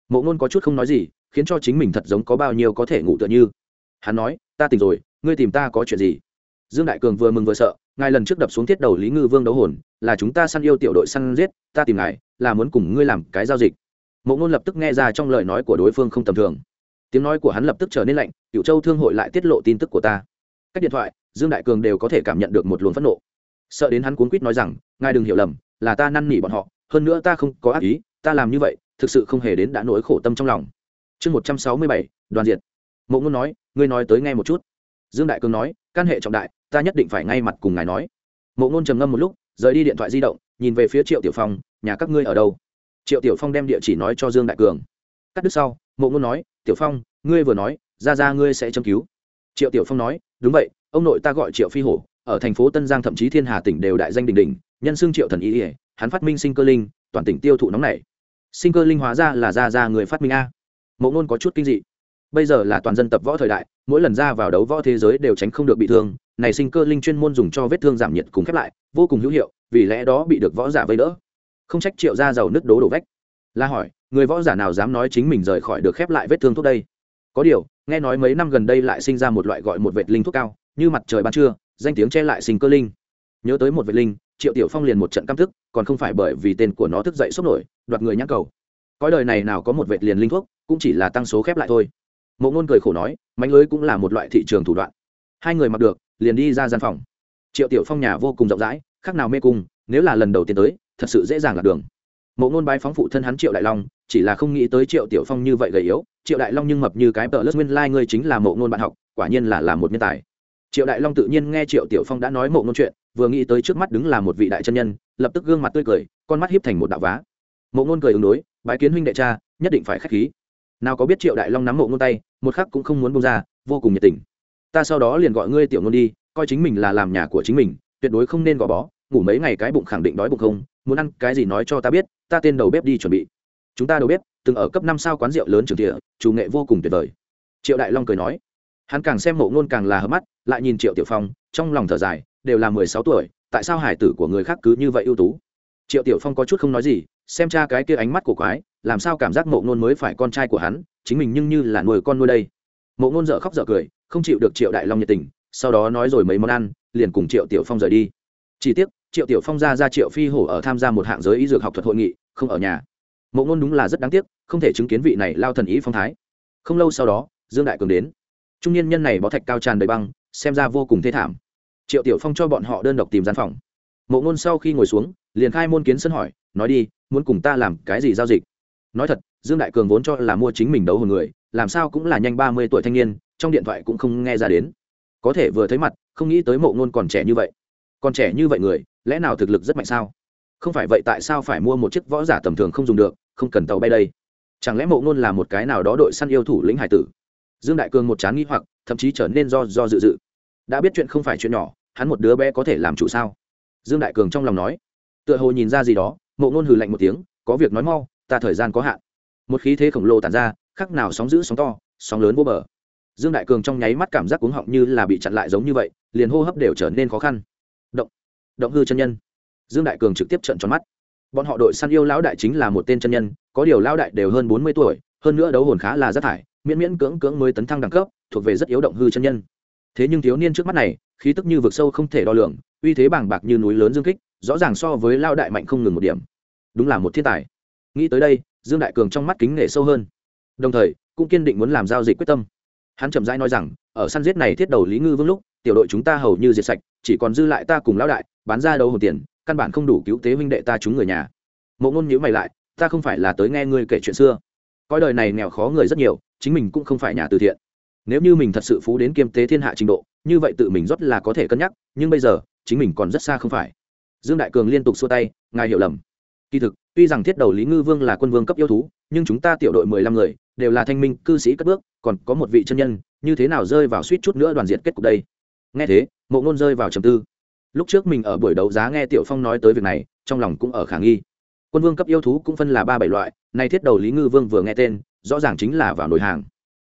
[SPEAKER 1] Mộ ngôn có chút không nói gì, khiến cho chính mình thật giống có bao nhiêu có thể ngủ tựa như. Hắn nói, ta tỉnh rồi, ngươi tìm ta có chuyện gì? Dương đại cường vừa mừng vừa sợ, ngài lần trước đập xuống thiết đầu lý ngư vương đấu hồn, là chúng ta săn yêu tiểu đội săn giết, ta tìm ngài, là muốn cùng ngươi làm cái giao dịch. Mộ ngôn lập tức nghe ra trong lời nói của đối phương không tầm thường. Tiếng nói của hắn lập tức trở nên lạnh cựu châu thương hội lại tiết lộ tin tức của ta. Các điện thoại, dương đại cường đều có thể cảm nhận được một luồng phẫn nộ. Sợ đến hắn cuốn quýt nói rằng, ngài đừng hiểu lầm, là ta năn nỉ bọn họ, hơn nữa ta không có ác ý, ta làm như vậy, thực sự không hề đến đã nỗi khổ tâm trong lòng. Chương một trăm sáu mươi bảy, đoàn diệt. Mộ ngôn nói, ngươi nói tới nghe một chút. Dương đại cường nói căn hệ trọng đại ta nhất định phải ngay mặt cùng ngài nói. Mộ ngôn trầm ngâm một lúc, rời đi điện thoại di động, nhìn về phía triệu tiểu phong, nhà các ngươi ở đâu? Triệu tiểu phong đem địa chỉ nói cho dương đại cường. Cắt đứt sau, mộ ngôn nói, tiểu phong, ngươi vừa nói, ra ra ngươi sẽ châm cứu. Triệu tiểu phong nói, đúng vậy, ông nội ta gọi triệu phi hổ, ở thành phố tân giang thậm chí thiên hà tỉnh đều đại danh đình đình nhân xưng triệu thần ý ỉa hắn phát minh sinh cơ linh, toàn tỉnh tiêu thụ nóng này sinh cơ linh hóa ra là ra ra người phát minh a. Mộ ngôn có chút kinh dị. Bây giờ là toàn dân tập võ thời đại, mỗi lần ra vào đấu võ thế giới đều tránh không được bị thương này sinh cơ linh chuyên môn dùng cho vết thương giảm nhiệt cùng khép lại, vô cùng hữu hiệu, vì lẽ đó bị được võ giả vây đỡ. Không trách triệu ra giàu nứt đố đổ vách. La hỏi, người võ giả nào dám nói chính mình rời khỏi được khép lại vết thương thuốc đây? Có điều, nghe nói mấy năm gần đây lại sinh ra một loại gọi một vệt linh thuốc cao, như mặt trời ban trưa, danh tiếng che lại sinh cơ linh. Nhớ tới một vệt linh, triệu tiểu phong liền một trận căm thức còn không phải bởi vì tên của nó thức dậy sốc nổi, đoạt người nhắc cầu. Cõi đời này nào có một vệt liền linh thuốc, cũng chỉ là tăng số khép lại thôi. Mộ ngôn cười khổ nói, mánh lưới cũng là một loại thị trường thủ đoạn. Hai người mặc được liền đi ra gian phòng. Triệu tiểu phong nhà vô cùng rộng rãi, khác nào mê cung, nếu là lần đầu tiên tới, thật sự dễ dàng lạc đường. Mộ ngôn bái phóng phụ thân hắn triệu đại long, chỉ là không nghĩ tới triệu tiểu phong như vậy gầy yếu. Triệu đại long nhưng mập như cái tờ lớp nguyên lai、like、ngươi chính là mộ ngôn bạn học, quả nhiên là là một nhân tài. Triệu đại long tự nhiên nghe triệu tiểu phong đã nói mộ ngôn chuyện, vừa nghĩ tới trước mắt đứng là một vị đại chân nhân, lập tức gương mặt tươi cười, con mắt hiếp thành một đạo vá. Mộ ngôn cười ứng đối, bái kiến huynh đệ cha, nhất định phải k h á c h khí. Nào có biết triệu đại long nắm mộ ngôn tay, một khắc cũng không muốn bông ra, vô cùng nhiệt tình ta sau đó liền gọi ngươi tiểu ngôn đi, coi chính mình là làm nhà của chính mình, tuyệt đối không nên gò bó, ngủ mấy ngày cái bụng khẳng định đói bụng không, muốn ăn cái gì nói cho ta biết, ta tên đầu bếp đi chuẩn bị. Chúng ta đầu bếp, từng ở cấp năm sao quán rượu lớn trường địa, chủ nghệ vô cùng tuyệt vời. Triệu đại long cười nói. Hắn càng xem mộ ngôn càng là hớp mắt, lại nhìn triệu tiểu phong, trong lòng thở dài, đều là mười sáu tuổi, tại sao hải tử của người khác cứ như vậy ưu tú? Triệu tiểu phong có chút không nói gì, xem cha cái kia ánh mắt của quái, làm sao cảm giác mộ ngôn mới phải con trai của hắn, chính mình nhưng như là nuôi con nuôi đây? Mộ ngôn dở khóc dở cười, không chịu được triệu đại long nhiệt tình, sau đó nói rồi mấy món ăn, liền cùng triệu tiểu phong rời đi. Chỉ tiếc, triệu tiểu phong ra ra triệu phi hổ ở tham gia một hạng giới y dược học thuật hội nghị, không ở nhà. Mộ ngôn đúng là rất đáng tiếc, không thể chứng kiến vị này lao thần ý phong thái. Không lâu sau đó, dương đại cường đến. Trung niên nhân này bó thạch cao tràn đầy băng, xem ra vô cùng thê thảm. Triệu tiểu phong cho bọn họ đơn độc tìm gian phòng. Mộ ngôn sau khi ngồi xuống, liền khai môn kiến sân hỏi, nói đi, muốn cùng ta làm cái gì giao dịch? Nói thật dương đại cường vốn cho là mua chính mình đấu hồn người, làm sao cũng là nhanh ba mươi tuổi thanh niên, trong điện thoại cũng không nghe ra đến. Có thể vừa thấy mặt, không nghĩ tới mộ ngôn còn trẻ như vậy. Còn trẻ như vậy người, lẽ nào thực lực rất mạnh sao? Không phải vậy tại sao phải mua một chiếc võ giả tầm thường không dùng được, không cần tàu bay đây? Chẳng lẽ mộ ngôn là một cái nào đó đội săn yêu thủ lĩnh hải tử? Dương đại cường một chán nghĩ hoặc, thậm chí trở nên do do dự dự. Đã biết chuyện không phải chuyện nhỏ, hắn một đứa bé có thể làm chủ sao? Dương đại cường trong lòng nói. Tựa hồ nhìn ra gì đó, mộ ngôn hừ lạnh một tiếng, có việc nói mau, ta thời gian có hạn một khí thế khổng lồ tản ra, khắc nào sóng giữ sóng to, sóng lớn vô bờ. Dương đại cường trong nháy mắt cảm giác cuống họng như là bị chặn lại giống như vậy, liền hô hấp đều trở nên khó khăn. Động động hư chân nhân. Dương đại cường trực tiếp trận tròn mắt. Bọn họ đội săn yêu lão đại chính là một tên chân nhân, có điều lão đại đều hơn bốn mươi tuổi, hơn nữa đấu hồn khá là rất thải, miễn miễn cưỡng cưỡng mới tấn thăng đẳng cấp, thuộc về rất yếu động hư chân nhân. Thế nhưng thiếu niên trước mắt này, khí tức như vực sâu không thể đo lường, uy thế bàng bạc như núi lớn dương kích, rõ ràng so với lao đại mạnh không ngừng một điểm. Đúng là một thiên tài. Nghĩ tới đây dương đại cường trong mắt kính nể sâu hơn. Đồng thời, cũng kiên định muốn làm giao dịch quyết tâm. Hắn chậm rãi nói rằng, ở săn giết này thiết đầu lý ngư vương lúc, tiểu đội chúng ta hầu như diệt sạch, chỉ còn dư lại ta cùng lão đại, bán ra đầu hồn tiền, căn bản không đủ cứu tế huynh đệ ta chúng người nhà. Mộ ngôn nhữ mày lại, ta không phải là tới nghe ngươi kể chuyện xưa. Coi đời này nghèo khó người rất nhiều, chính mình cũng không phải nhà từ thiện. Nếu như mình thật sự phú đến kiêm tế thiên hạ trình độ, như vậy tự mình rót là có thể cân nhắc, nhưng bây giờ, chính mình còn rất xa không phải. Dương đại cường liên tục xua tay, ngài hiểu lầm. Kỳ thực tuy rằng thiết đầu lý ngư vương là quân vương cấp yêu thú nhưng chúng ta tiểu đội mười lăm người đều là thanh minh cư sĩ cất bước còn có một vị chân nhân như thế nào rơi vào suýt chút nữa đoàn diện kết cục đây? Nghe thế mộ ngôn rơi vào trầm tư. Lúc trước mình ở buổi đấu giá nghe tiểu phong nói tới việc này trong lòng cũng ở khả nghi. Quân vương cấp yêu thú cũng phân là ba bảy loại nay thiết đầu lý ngư vương vừa nghe tên rõ ràng chính là vào nồi hàng.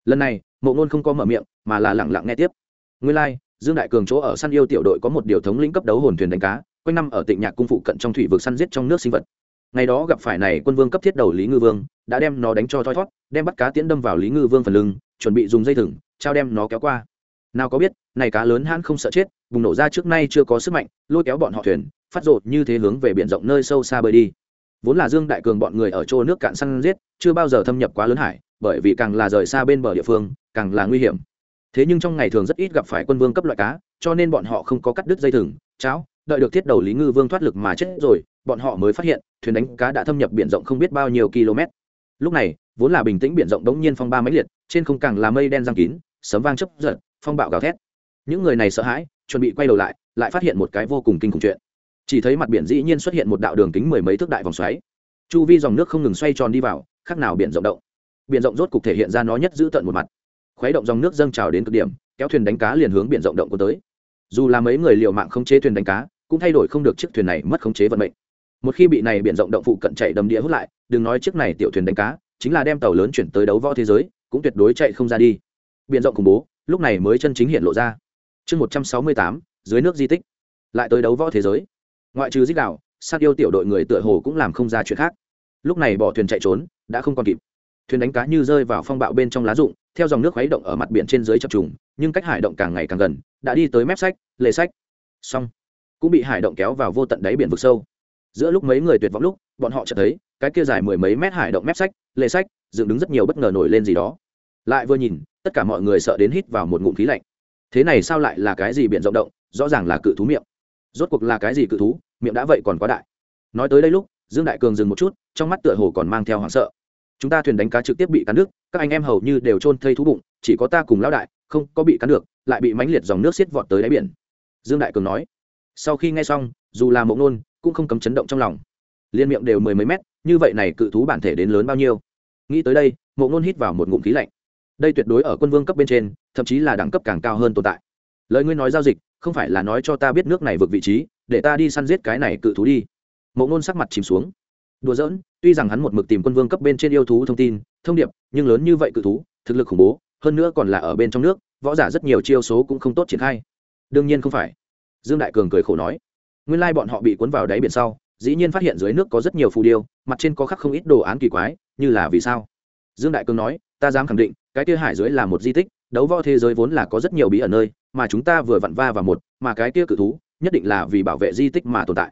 [SPEAKER 1] Lần này mộ ngôn không có mở miệng mà là lẳng lặng nghe tiếp. Nguyên lai、like, dương đại cường chỗ ở săn yêu tiểu đội có một điều thống lĩnh cấp đấu hồn thuyền đánh cá quanh năm ở tịnh nhạc cung phụ cận trong thủy vực săn giết trong nước sinh vật ngày đó gặp phải này quân vương cấp thiết đầu lý ngư vương, đã đem nó đánh cho thoi thót, đem bắt cá tiễn đâm vào lý ngư vương phần lưng, chuẩn bị dùng dây thừng, trao đem nó kéo qua. Nào có biết, này cá lớn hãn không sợ chết, bùng nổ ra trước nay chưa có sức mạnh, lôi kéo bọn họ thuyền, phát rột như thế hướng về biển rộng nơi sâu xa bơi đi. Vốn là dương đại cường bọn người ở chỗ nước cạn săn giết, chưa bao giờ thâm nhập quá lớn hải, bởi vì càng là rời xa bên bờ địa phương, càng là nguy hiểm. Thế nhưng trong ngày thường rất ít gặp phải quân vương cấp loại cá, cho nên bọn họ không có cắt đứt dây thừng, cháo đợi được thiết đầu lý ngư vương thoát lực mà chết rồi, bọn họ mới phát hiện, thuyền đánh cá đã thâm nhập biển rộng không biết bao nhiêu km. Lúc này, vốn là bình tĩnh biển rộng đống nhiên phong ba máy liệt, trên không càng là mây đen giang kín, sấm vang chấp giật, phong bạo gào thét. Những người này sợ hãi, chuẩn bị quay đầu lại lại phát hiện một cái vô cùng kinh khủng chuyện. Chỉ thấy mặt biển dĩ nhiên xuất hiện một đạo đường kính mười mấy thước đại vòng xoáy. Chu vi dòng nước không ngừng xoay tròn đi vào, khác nào biển rộng động. Biển rộng rốt cục thể hiện ra nó nhất giữ tận một mặt. Khuấy động dòng nước dâng trào đến cực điểm, kéo thuyền đánh cá liền hướng biển rộng động của tới dù là mấy người liều mạng không chế thuyền đánh cá, cũng thay đổi không được chiếc thuyền này mất khống chế vận mệnh. Một khi bị này biển rộng động phụ cận chạy đầm địa hút lại, đừng nói chiếc này tiểu thuyền đánh cá, chính là đem tàu lớn chuyển tới đấu võ thế giới, cũng tuyệt đối chạy không ra đi. Biển rộng khủng bố, lúc này mới chân chính hiện lộ ra. Chương một trăm sáu mươi tám, dưới nước di tích. Lại tới đấu võ thế giới. Ngoại trừ dích đạo sát yêu tiểu đội người tựa hồ cũng làm không ra chuyện khác. Lúc này bỏ thuyền chạy trốn, đã không còn kịp. Thuyền đánh cá như rơi vào phong bạo bên trong lá rụng theo dòng nước khuấy động ở mặt biển trên dưới chập trùng, nhưng cách hải động càng ngày càng gần, đã đi tới mép sách, lề sách. Xong. Cũng bị hải động kéo vào vô tận đáy biển vực sâu. Giữa lúc mấy người tuyệt vọng lúc, bọn họ chợt thấy, cái kia dài mười mấy mét hải động mép sách, lề sách, dựng đứng rất nhiều bất ngờ nổi lên gì đó. Lại vừa nhìn, tất cả mọi người sợ đến hít vào một ngụm khí lạnh. Thế này sao lại là cái gì biển rộng động, rõ ràng là cự thú miệng. Rốt cuộc là cái gì cự thú, miệng đã vậy còn quá đại. Nói tới đây lúc, dương đại cường dừng một chút, trong mắt tựa hồ còn mang theo hoảng sợ chúng ta thuyền đánh cá trực tiếp bị cắn nước, các anh em hầu như đều trôn thây thú bụng, chỉ có ta cùng lão đại, không có bị cắn được, lại bị mãnh liệt dòng nước xiết vọt tới đáy biển. Dương đại cường nói. Sau khi nghe xong, dù là mộng nôn cũng không cấm chấn động trong lòng. Liên miệng đều mười mấy mét, như vậy này cự thú bản thể đến lớn bao nhiêu? Nghĩ tới đây, mộng nôn hít vào một ngụm khí lạnh. Đây tuyệt đối ở quân vương cấp bên trên, thậm chí là đẳng cấp càng cao hơn tồn tại. Lời ngươi nói giao dịch, không phải là nói cho ta biết nước này vượt vị trí, để ta đi săn giết cái này cự thú đi. Mộng nôn sắc mặt chìm xuống đùa giỡn, tuy rằng hắn một mực tìm quân vương cấp bên trên yêu thú thông tin, thông điệp, nhưng lớn như vậy cự thú, thực lực khủng bố, hơn nữa còn là ở bên trong nước, võ giả rất nhiều chiêu số cũng không tốt triển khai. Đương nhiên không phải. Dương đại cường cười khổ nói, nguyên lai bọn họ bị cuốn vào đáy biển sau, dĩ nhiên phát hiện dưới nước có rất nhiều phù điêu, mặt trên có khắc không ít đồ án kỳ quái, như là vì sao? Dương đại cường nói, ta dám khẳng định, cái kia hải dưới là một di tích, đấu võ thế giới vốn là có rất nhiều bí ở nơi, mà chúng ta vừa vặn va vào một, mà cái kia cự thú, nhất định là vì bảo vệ di tích mà tồn tại.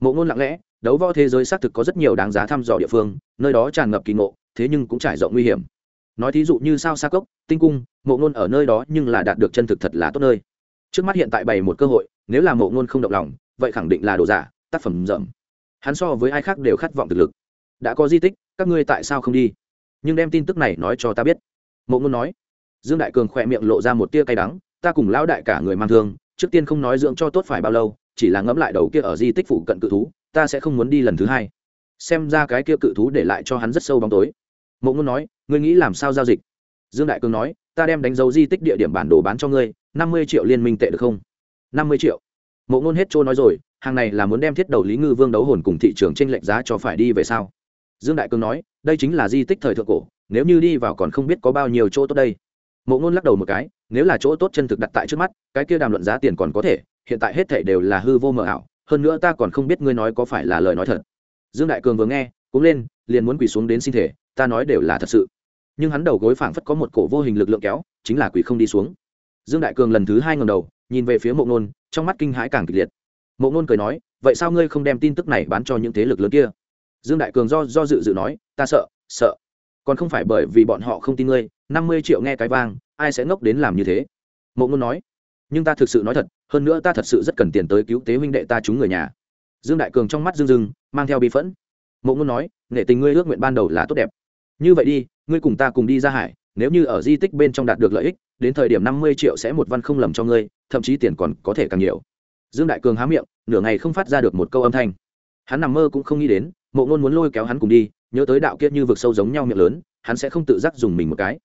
[SPEAKER 1] Mộ ngôn lặng lẽ đấu võ thế giới xác thực có rất nhiều đáng giá thăm dò địa phương, nơi đó tràn ngập kỳ ngộ, thế nhưng cũng trải rộng nguy hiểm. Nói thí dụ như sao xa cốc, tinh cung, mộ ngôn ở nơi đó nhưng là đạt được chân thực thật là tốt nơi. Trước mắt hiện tại bày một cơ hội, nếu là mộ ngôn không động lòng, vậy khẳng định là đồ giả, tác phẩm rậm. Hắn so với ai khác đều khát vọng thực lực. Đã có di tích, các ngươi tại sao không đi? Nhưng đem tin tức này nói cho ta biết. Mộ ngôn nói. Dương đại cường khỏe miệng lộ ra một tia cay đắng, ta cùng lão đại cả người mang thương, trước tiên không nói dưỡng cho tốt phải bao lâu, chỉ là ngẫm lại đầu kia ở di tích phụ cận cự thú ta sẽ không muốn đi lần thứ hai. Xem ra cái kia cự thú để lại cho hắn rất sâu bóng tối. Mộ ngôn nói, ngươi nghĩ làm sao giao dịch? Dương đại Cương nói, ta đem đánh dấu di tích địa điểm bản đồ bán cho ngươi, năm mươi triệu liên minh tệ được không? năm mươi triệu. Mộ ngôn hết trôi nói rồi, hàng này là muốn đem thiết đầu lý ngư vương đấu hồn cùng thị trường tranh lệch giá cho phải đi về sau dương đại Cương nói, đây chính là di tích thời thượng cổ, nếu như đi vào còn không biết có bao nhiêu chỗ tốt đây. Mộ ngôn lắc đầu một cái, nếu là chỗ tốt chân thực đặt tại trước mắt, cái kia đàm luận giá tiền còn có thể, hiện tại hết thể đều là hư vô mờ ảo hơn nữa ta còn không biết ngươi nói có phải là lời nói thật. Dương đại cường vừa nghe, cũng lên, liền muốn quỳ xuống đến xin thể ta nói đều là thật sự. Nhưng hắn đầu gối phảng phất có một cổ vô hình lực lượng kéo, chính là quỳ không đi xuống. Dương đại cường lần thứ hai ngầm đầu, nhìn về phía mộ nôn trong mắt kinh hãi càng kịch liệt. Mộ nôn cười nói, vậy sao ngươi không đem tin tức này bán cho những thế lực lớn kia? Dương đại cường do do dự dự nói, ta sợ sợ. Còn không phải bởi vì bọn họ không tin ngươi, năm mươi triệu nghe cái vang, ai sẽ ngốc đến làm như thế? Mộ ngôn nói nhưng ta thực sự nói thật, hơn nữa ta thật sự rất cần tiền tới cứu tế huynh đệ ta chúng người nhà. Dương đại cường trong mắt dương dưng mang theo bi phẫn. Mộ ngôn nói, nghệ tình ngươi ước nguyện ban đầu là tốt đẹp. Như vậy đi, ngươi cùng ta cùng đi ra hải, nếu như ở di tích bên trong đạt được lợi ích, đến thời điểm năm mươi triệu sẽ một văn không lầm cho ngươi, thậm chí tiền còn có thể càng nhiều. Dương đại cường há miệng, nửa ngày không phát ra được một câu âm thanh. Hắn nằm mơ cũng không nghĩ đến, mộ ngôn muốn lôi kéo hắn cùng đi, nhớ tới đạo kiết như vực sâu giống nhau miệng lớn, hắn sẽ không tự giác dùng mình một cái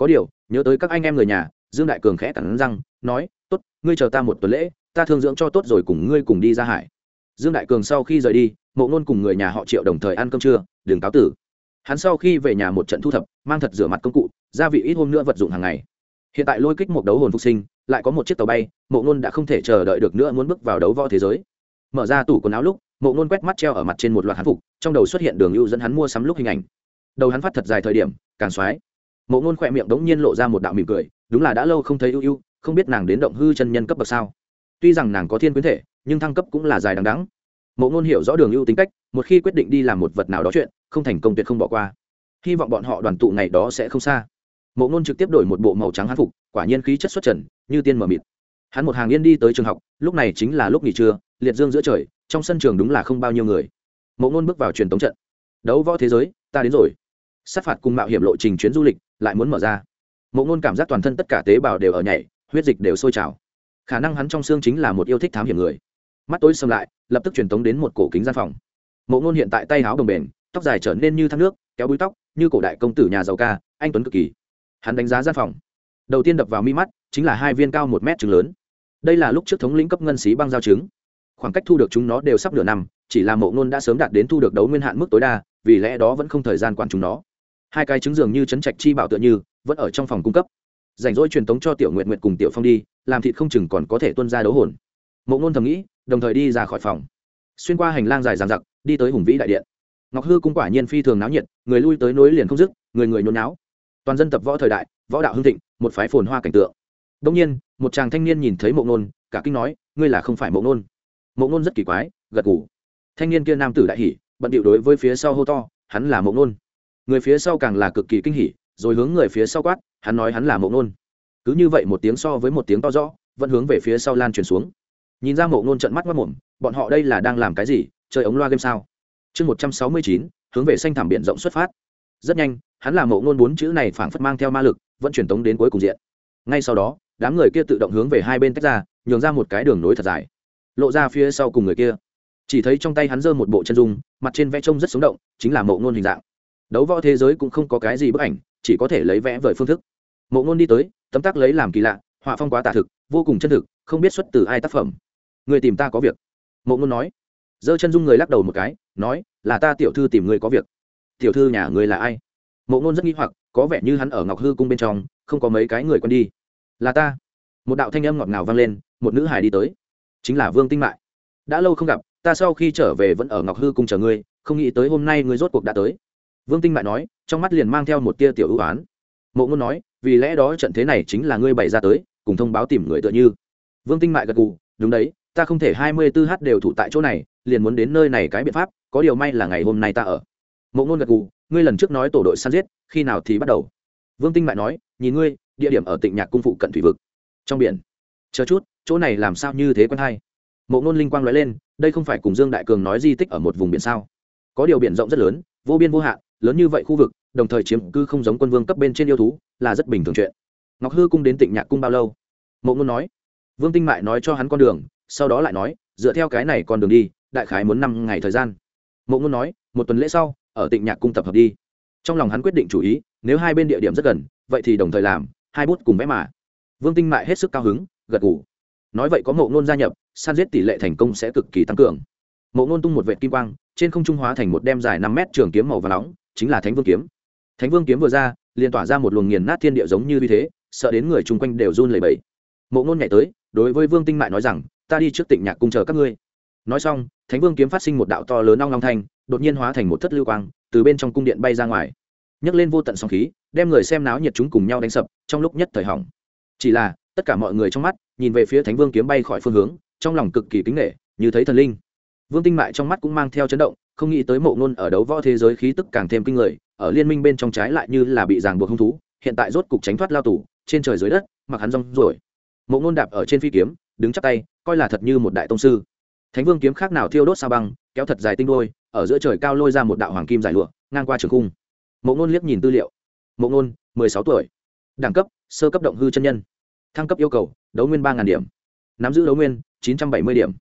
[SPEAKER 1] có điều, nhớ tới các anh em người nhà, dương đại cường khẽ cắn răng, nói, tốt, ngươi chờ ta một tuần lễ, ta thương dưỡng cho tốt rồi cùng ngươi cùng đi ra hải. Dương đại cường sau khi rời đi, mộ ngôn cùng người nhà họ triệu đồng thời ăn cơm trưa đường cáo tử. Hắn sau khi về nhà một trận thu thập, mang thật rửa mặt công cụ, gia vị ít hôm nữa vật dụng hàng ngày. Hiện tại lôi kích một đấu hồn phục sinh, lại có một chiếc tàu bay, mộ ngôn đã không thể chờ đợi được nữa muốn bước vào đấu võ thế giới. Mở ra tủ quần áo lúc, mộ ngôn quét mắt treo ở mặt trên một loạt hán phục, trong đầu xuất hiện đường ưu dẫn hắn mua sắm lúc hình ảnh. Đầu hắn phát thật dài thời điểm, càng xoái mộ ngôn khẽ miệng đống nhiên lộ ra một đạo mỉm cười, đúng là đã lâu không thấy ưu ưu, không biết nàng đến động hư chân nhân cấp bậc sao. Tuy rằng nàng có thiên quyến thể, nhưng thăng cấp cũng là dài đằng đẵng. mộ ngôn hiểu rõ đường ưu tính cách, một khi quyết định đi làm một vật nào đó chuyện, không thành công tuyệt không bỏ qua. Hy vọng bọn họ đoàn tụ ngày đó sẽ không xa. Mộ ngôn trực tiếp đổi một bộ màu trắng hán phục, quả nhiên khí chất xuất trần, như tiên mờ mịt. Hắn một hàng yên đi tới trường học, lúc này chính là lúc nghỉ trưa, liệt dương giữa trời, trong sân trường đúng là không bao nhiêu người. Mộ ngôn bước vào truyền tống trận. Đấu võ thế giới, ta đến rồi. Sát phạt cùng mạo hiểm lộ trình chuyến du lịch lại muốn mở ra. Mộ ngôn cảm giác toàn thân tất cả tế bào đều ở nhảy, huyết dịch đều sôi trào. Khả năng hắn trong xương chính là một yêu thích thám hiểm người. Mắt tối xâm lại, lập tức truyền tống đến một cổ kính gian phòng. Mộ ngôn hiện tại tay háo đồng bền, tóc dài trở nên như thác nước, kéo búi tóc, như cổ đại công tử nhà giàu ca, anh tuấn cực kỳ. Hắn đánh giá gian phòng. Đầu tiên đập vào mi mắt, chính là hai viên cao một mét trứng lớn. Đây là lúc trước thống lĩnh cấp ngân xí băng giao trứng. Khoảng cách thu được chúng nó đều sắp nửa năm, chỉ là mộ ngôn đã sớm đạt đến thu được đấu nguyên hạn mức tối đa, vì lẽ đó vẫn không thời gian quản chúng nó hai cái trứng dường như chấn trạch chi bảo tựa như, vẫn ở trong phòng cung cấp. Rảnh rỗi truyền tống cho tiểu nguyện nguyện cùng tiểu phong đi, làm thịt không chừng còn có thể tuân ra đấu hồn. Mộ ngôn thầm nghĩ, đồng thời đi ra khỏi phòng. Xuyên qua hành lang dài dàn giặc đi tới hùng vĩ đại điện. Ngọc hư cung quả nhiên phi thường náo nhiệt, người lui tới nối liền không dứt, người người nhốn náo toàn dân tập võ thời đại, võ đạo hưng thịnh, một phái phồn hoa cảnh tượng. Đông nhiên, một chàng thanh niên nhìn thấy mộ ngôn, cả kinh nói, ngươi là không phải mộ ngôn. Mộ ngôn rất kỳ quái, gật ngủ thanh niên kia nam tử đại hỉ, bận điệu đối với phía sau hô to, hắn là mộ ngôn người phía sau càng là cực kỳ kinh hỉ, rồi hướng người phía sau quát, hắn nói hắn là mộ ngôn. Cứ như vậy một tiếng so với một tiếng to rõ, vẫn hướng về phía sau lan truyền xuống. Nhìn ra mộ ngôn trận mắt mất mồm, bọn họ đây là đang làm cái gì, chơi ống loa game sao? Chương một trăm sáu mươi chín, hướng về xanh thảm biển rộng xuất phát. Rất nhanh, hắn là mộ ngôn bốn chữ này phảng phất mang theo ma lực, vẫn truyền tống đến cuối cùng diện. Ngay sau đó, đám người kia tự động hướng về hai bên tách ra, nhường ra một cái đường nối thật dài. Lộ ra phía sau cùng người kia. Chỉ thấy trong tay hắn giơ một bộ chân dung, mặt trên vẽ trông rất sống động, chính là mộ ngôn hình dạng đấu võ thế giới cũng không có cái gì bức ảnh, chỉ có thể lấy vẽ vời phương thức. Mộ ngôn đi tới, tấm tắc lấy làm kỳ lạ, họa phong quá tả thực, vô cùng chân thực, không biết xuất từ ai tác phẩm. Người tìm ta có việc. Mộ ngôn nói. Giơ chân dung người lắc đầu một cái, nói, là ta tiểu thư tìm người có việc. Tiểu thư nhà người là ai? Mộ ngôn rất nghi hoặc, có vẻ như hắn ở ngọc hư cung bên trong, không có mấy cái người quen đi. Là ta. Một đạo thanh âm ngọt ngào vang lên, một nữ hài đi tới. Chính là vương tinh mại. Đã lâu không gặp, ta sau khi trở về vẫn ở ngọc hư cung chờ ngươi, không nghĩ tới hôm nay ngươi rốt cuộc đã tới vương tinh mại nói, trong mắt liền mang theo một tia tiểu ưu oán mộ ngôn nói, vì lẽ đó trận thế này chính là ngươi bày ra tới, cùng thông báo tìm người tựa như. Vương tinh mại gật gù, đúng đấy, ta không thể hai mươi tư h đều thủ tại chỗ này, liền muốn đến nơi này cái biện pháp, có điều may là ngày hôm nay ta ở. Mộ ngôn gật gù, ngươi lần trước nói tổ đội săn giết, khi nào thì bắt đầu? Vương tinh mại nói, nhìn ngươi, địa điểm ở tịnh nhạc cung phụ cận thủy vực. Trong biển. Chờ chút, chỗ này làm sao như thế quen hay? Mộ ngôn linh quang nói lên, đây không phải cùng dương đại cường nói di tích ở một vùng biển sao? Có điều biển rộng rất lớn, vô biên vô hạn lớn như vậy khu vực, đồng thời chiếm cư không giống quân vương cấp bên trên yêu thú, là rất bình thường chuyện. Ngọc hư cung đến tịnh nhạc cung bao lâu? Mộ ngôn nói. Vương tinh mại nói cho hắn con đường, sau đó lại nói, dựa theo cái này con đường đi, đại khái muốn năm ngày thời gian. Mộ ngôn nói, một tuần lễ sau, ở tịnh nhạc cung tập hợp đi. Trong lòng hắn quyết định chủ ý, nếu hai bên địa điểm rất gần, vậy thì đồng thời làm, hai bút cùng vẽ mà. Vương tinh mại hết sức cao hứng, gật ngủ nói vậy có mộ ngôn gia nhập, san giết tỷ lệ thành công sẽ cực kỳ tăng cường. Mộ ngôn tung một vệ kim quang, trên không trung hóa thành một đem dài năm mét trường kiếm màu và nóng chính là thánh vương kiếm. Thánh vương kiếm vừa ra, liền tỏa ra một luồng nghiền nát thiên địa giống như như thế, sợ đến người chung quanh đều run lẩy bẩy. Mộ ngôn nhảy tới, đối với vương tinh mại nói rằng, ta đi trước tịnh nhạc cung chờ các ngươi. Nói xong, thánh vương kiếm phát sinh một đạo to lớn long long thanh, đột nhiên hóa thành một thất lưu quang, từ bên trong cung điện bay ra ngoài. Nhấc lên vô tận sóng khí, đem người xem náo nhiệt chúng cùng nhau đánh sập, trong lúc nhất thời hỏng. Chỉ là, tất cả mọi người trong mắt, nhìn về phía thánh vương kiếm bay khỏi phương hướng, trong lòng cực kỳ kính nghệ như thấy thần linh. Vương tinh mại trong mắt cũng mang theo chấn động không nghĩ tới mộ ngôn ở đấu võ thế giới khí tức càng thêm kinh người, ở liên minh bên trong trái lại như là bị ràng buộc hung thú, hiện tại rốt cục tránh thoát lao tù, trên trời dưới đất, mặc hắn rong rồi mộ ngôn đạp ở trên phi kiếm, đứng chắc tay, coi là thật như một đại tông sư. Thánh vương kiếm khác nào thiêu đốt sao băng, kéo thật dài tinh đôi, ở giữa trời cao lôi ra một đạo hoàng kim dài lụa, ngang qua trường cung mộ ngôn liếc nhìn tư liệu. Mộ ngôn, mười sáu tuổi. Đẳng cấp, sơ cấp động hư chân nhân. Thăng cấp yêu cầu, đấu nguyên ba điểm. Nắm giữ đấu nguyên, chín trăm bảy mươi điểm.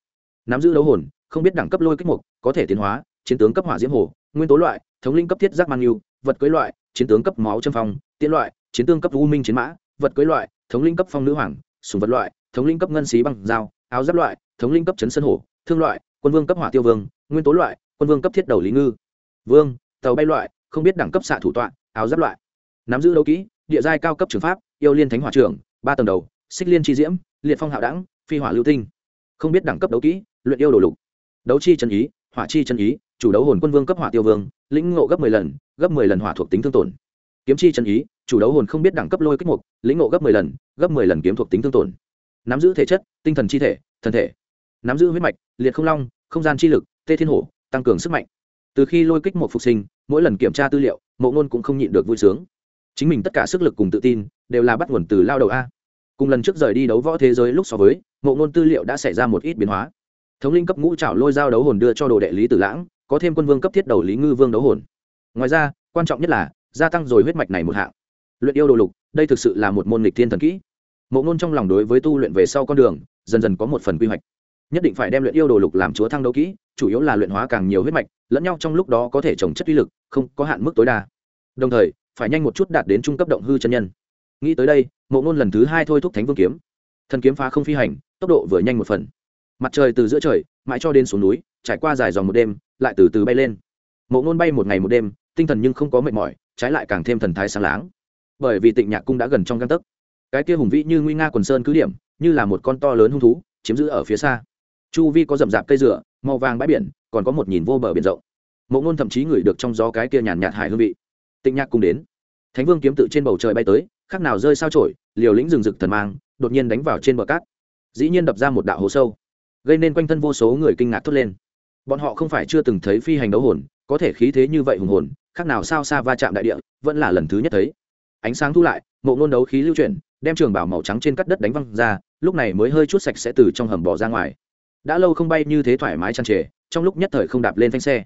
[SPEAKER 1] Nắm giữ đấu hồn, không biết đẳng cấp lôi kích mục có thể tiến hóa chiến tướng cấp hỏa diễm hồ, nguyên tố loại, thống linh cấp thiết giác mang yêu vật cưới loại, chiến tướng cấp máu châm phong tiến loại, chiến tướng cấp u minh chiến mã, vật cưới loại, thống linh cấp phong nữ hoàng, sùng vật loại, thống linh cấp ngân xí bằng dao áo giáp loại, thống linh cấp chấn sân hổ thương loại, quân vương cấp hỏa tiêu vương, nguyên tố loại, quân vương cấp thiết đầu lý ngư. Vương, tàu bay loại, không biết đẳng cấp xạ thủ tọa, áo giáp loại. Nắm giữ đấu kỹ, địa giai cao cấp trường pháp, yêu liên thánh hỏa trưởng, ba tầng đầu, xích liên tri diễm, liệt phong hạo đẳng, phi hỏa lưu tinh. Không biết đẳng cấp đấu kỹ, luyện yêu đồ lục. Đấu chi chân ý, hỏa chi chân ý chủ đấu hồn quân vương cấp hỏa tiêu vương, lĩnh ngộ gấp mười lần, gấp mười lần hỏa thuộc tính thương tổn. Kiếm chi chân ý, chủ đấu hồn không biết đẳng cấp lôi kích mục, lĩnh ngộ gấp mười lần, gấp mười lần kiếm thuộc tính thương tổn. Nắm giữ thể chất, tinh thần chi thể, thân thể. Nắm giữ huyết mạch, liệt không long, không gian chi lực, tê thiên hổ, tăng cường sức mạnh. Từ khi lôi kích một phục sinh, mỗi lần kiểm tra tư liệu, mộ ngôn cũng không nhịn được vui sướng. Chính mình tất cả sức lực cùng tự tin, đều là bắt nguồn từ lao đầu a. Cùng lần trước rời đi đấu võ thế giới lúc so với, mộ ngôn tư liệu đã xảy ra một ít biến hóa. Thống linh cấp ngũ trảo lôi dao đấu hồn đưa cho đồ đệ lý tử lãng có thêm quân vương cấp thiết đầu lý ngư vương đấu hồn. Ngoài ra, quan trọng nhất là, gia tăng rồi huyết mạch này một hạng. Luyện yêu đồ lục, đây thực sự là một môn lịch thiên thần kỹ. Mộ ngôn trong lòng đối với tu luyện về sau con đường, dần dần có một phần quy hoạch. Nhất định phải đem luyện yêu đồ lục làm chúa thăng đấu kỹ, chủ yếu là luyện hóa càng nhiều huyết mạch, lẫn nhau trong lúc đó có thể trồng chất uy lực, không có hạn mức tối đa. Đồng thời, phải nhanh một chút đạt đến trung cấp động hư chân nhân. Nghĩ tới đây, mộ ngôn lần thứ hai thôi thúc thánh vương kiếm. Thần kiếm phá không phi hành, tốc độ vừa nhanh một phần. Mặt trời từ giữa trời, mãi cho đến xuống núi, trải qua dài dòng một đêm lại từ từ bay lên. Mộ ngôn bay một ngày một đêm, tinh thần nhưng không có mệt mỏi, trái lại càng thêm thần thái sáng láng. Bởi vì tịnh nhạc cung đã gần trong găng tấc. Cái kia hùng vĩ như nguy nga quần sơn cứ điểm, như là một con to lớn hung thú, chiếm giữ ở phía xa. Chu vi có rậm rạp cây rửa màu vàng bãi biển, còn có một nhìn vô bờ biển rộng. Mộ ngôn thậm chí ngửi được trong gió cái kia nhàn nhạt hải hương vị. Tịnh nhạc cung đến. Thánh vương kiếm tự trên bầu trời bay tới khác nào rơi sao trổi, liều lĩnh rừng rực thần mang, đột nhiên đánh vào trên bờ cát. Dĩ nhiên đập ra một đạo hố sâu, gây nên quanh thân vô số người kinh ngạc thốt lên bọn họ không phải chưa từng thấy phi hành đấu hồn, có thể khí thế như vậy hùng hồn, khác nào sao xa va chạm đại địa, vẫn là lần thứ nhất thấy. Ánh sáng thu lại, mộ ngôn đấu khí lưu chuyển, đem trường bảo màu trắng trên cắt đất đánh văng ra, lúc này mới hơi chút sạch sẽ từ trong hầm bỏ ra ngoài. Đã lâu không bay như thế thoải mái chăn trề, trong lúc nhất thời không đạp lên phanh xe.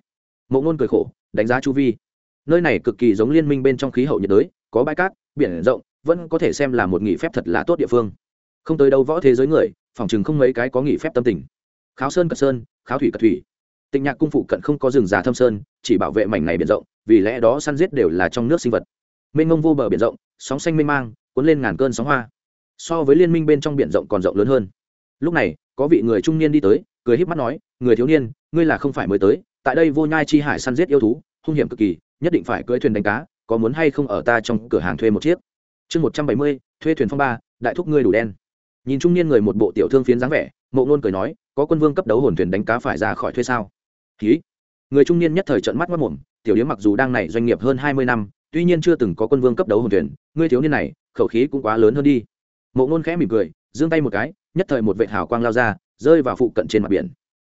[SPEAKER 1] Mộ ngôn cười khổ, đánh giá chu vi. Nơi này cực kỳ giống liên minh bên trong khí hậu nhiệt đới, có bãi cát, biển rộng, vẫn có thể xem là một nghỉ phép thật là tốt địa phương. Không tới đâu võ thế giới người, phòng chừng không mấy cái có nghỉ phép tâm tình. Kháo sơn cật sơn, kháo thủy cật thủy tịnh nhạc cung phụ cận không có rừng già thâm sơn, chỉ bảo vệ mảnh này biển rộng, vì lẽ đó săn giết đều là trong nước sinh vật. Mênh mông vô bờ biển rộng, sóng xanh mênh mang, cuốn lên ngàn cơn sóng hoa. So với liên minh bên trong biển rộng còn rộng lớn hơn. Lúc này, có vị người trung niên đi tới, cười híp mắt nói, người thiếu niên, ngươi là không phải mới tới, tại đây vô nhai chi hải săn giết yêu thú, hung hiểm cực kỳ, nhất định phải cưỡi thuyền đánh cá, có muốn hay không ở ta trong cửa hàng thuê một chiếc? Chương một trăm bảy mươi, thuê thuyền phong ba, đại thúc ngươi đủ đen. Nhìn trung niên người một bộ tiểu thương phiến dáng vẻ, mộ ngôn cười nói, có quân vương cấp đấu hồn thuyền đánh cá phải ra khỏi thuê sao? Ký. Người trung niên nhất thời trận mắt mất mồm tiểu điếm mặc dù đang này doanh nghiệp hơn hai mươi năm, tuy nhiên chưa từng có quân vương cấp đấu hồn tuyển. ngươi thiếu niên này, khẩu khí cũng quá lớn hơn đi. Mộ ngôn khẽ mỉm cười, giương tay một cái, nhất thời một vệ hào quang lao ra, rơi vào phụ cận trên mặt biển.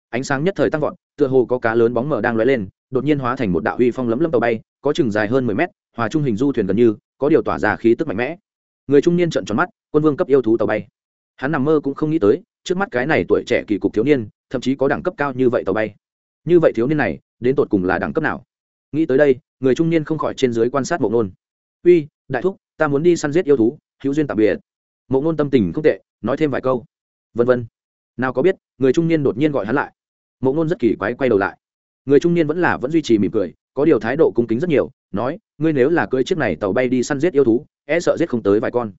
[SPEAKER 1] Ánh sáng nhất thời tăng vọt, tựa hồ có cá lớn bóng mờ đang lóe lên, đột nhiên hóa thành một đạo uy phong lấm lấm tàu bay, có chừng dài hơn mười mét, hòa trung hình du thuyền gần như, có điều tỏa ra khí tức mạnh mẽ. Người trung niên trợn tròn mắt, quân vương cấp yêu thú tàu bay. Hắn nằm mơ cũng không nghĩ tới, trước mắt cái này tuổi trẻ kỳ cục thiếu niên, thậm chí có đẳng cấp cao như vậy tàu bay như vậy thiếu niên này, đến tột cùng là đẳng cấp nào? Nghĩ tới đây, người trung niên không khỏi trên dưới quan sát mộ ngôn uy, đại thúc, ta muốn đi săn giết yêu thú, hữu duyên tạm biệt. Mộ ngôn tâm tình không tệ, nói thêm vài câu. Vân vân. Nào có biết, người trung niên đột nhiên gọi hắn lại. Mộ ngôn rất kỳ quái quay đầu lại. Người trung niên vẫn là vẫn duy trì mỉm cười, có điều thái độ cung kính rất nhiều, nói, ngươi nếu là cưỡi chiếc này tàu bay đi săn giết yêu thú e sợ giết không tới vài con.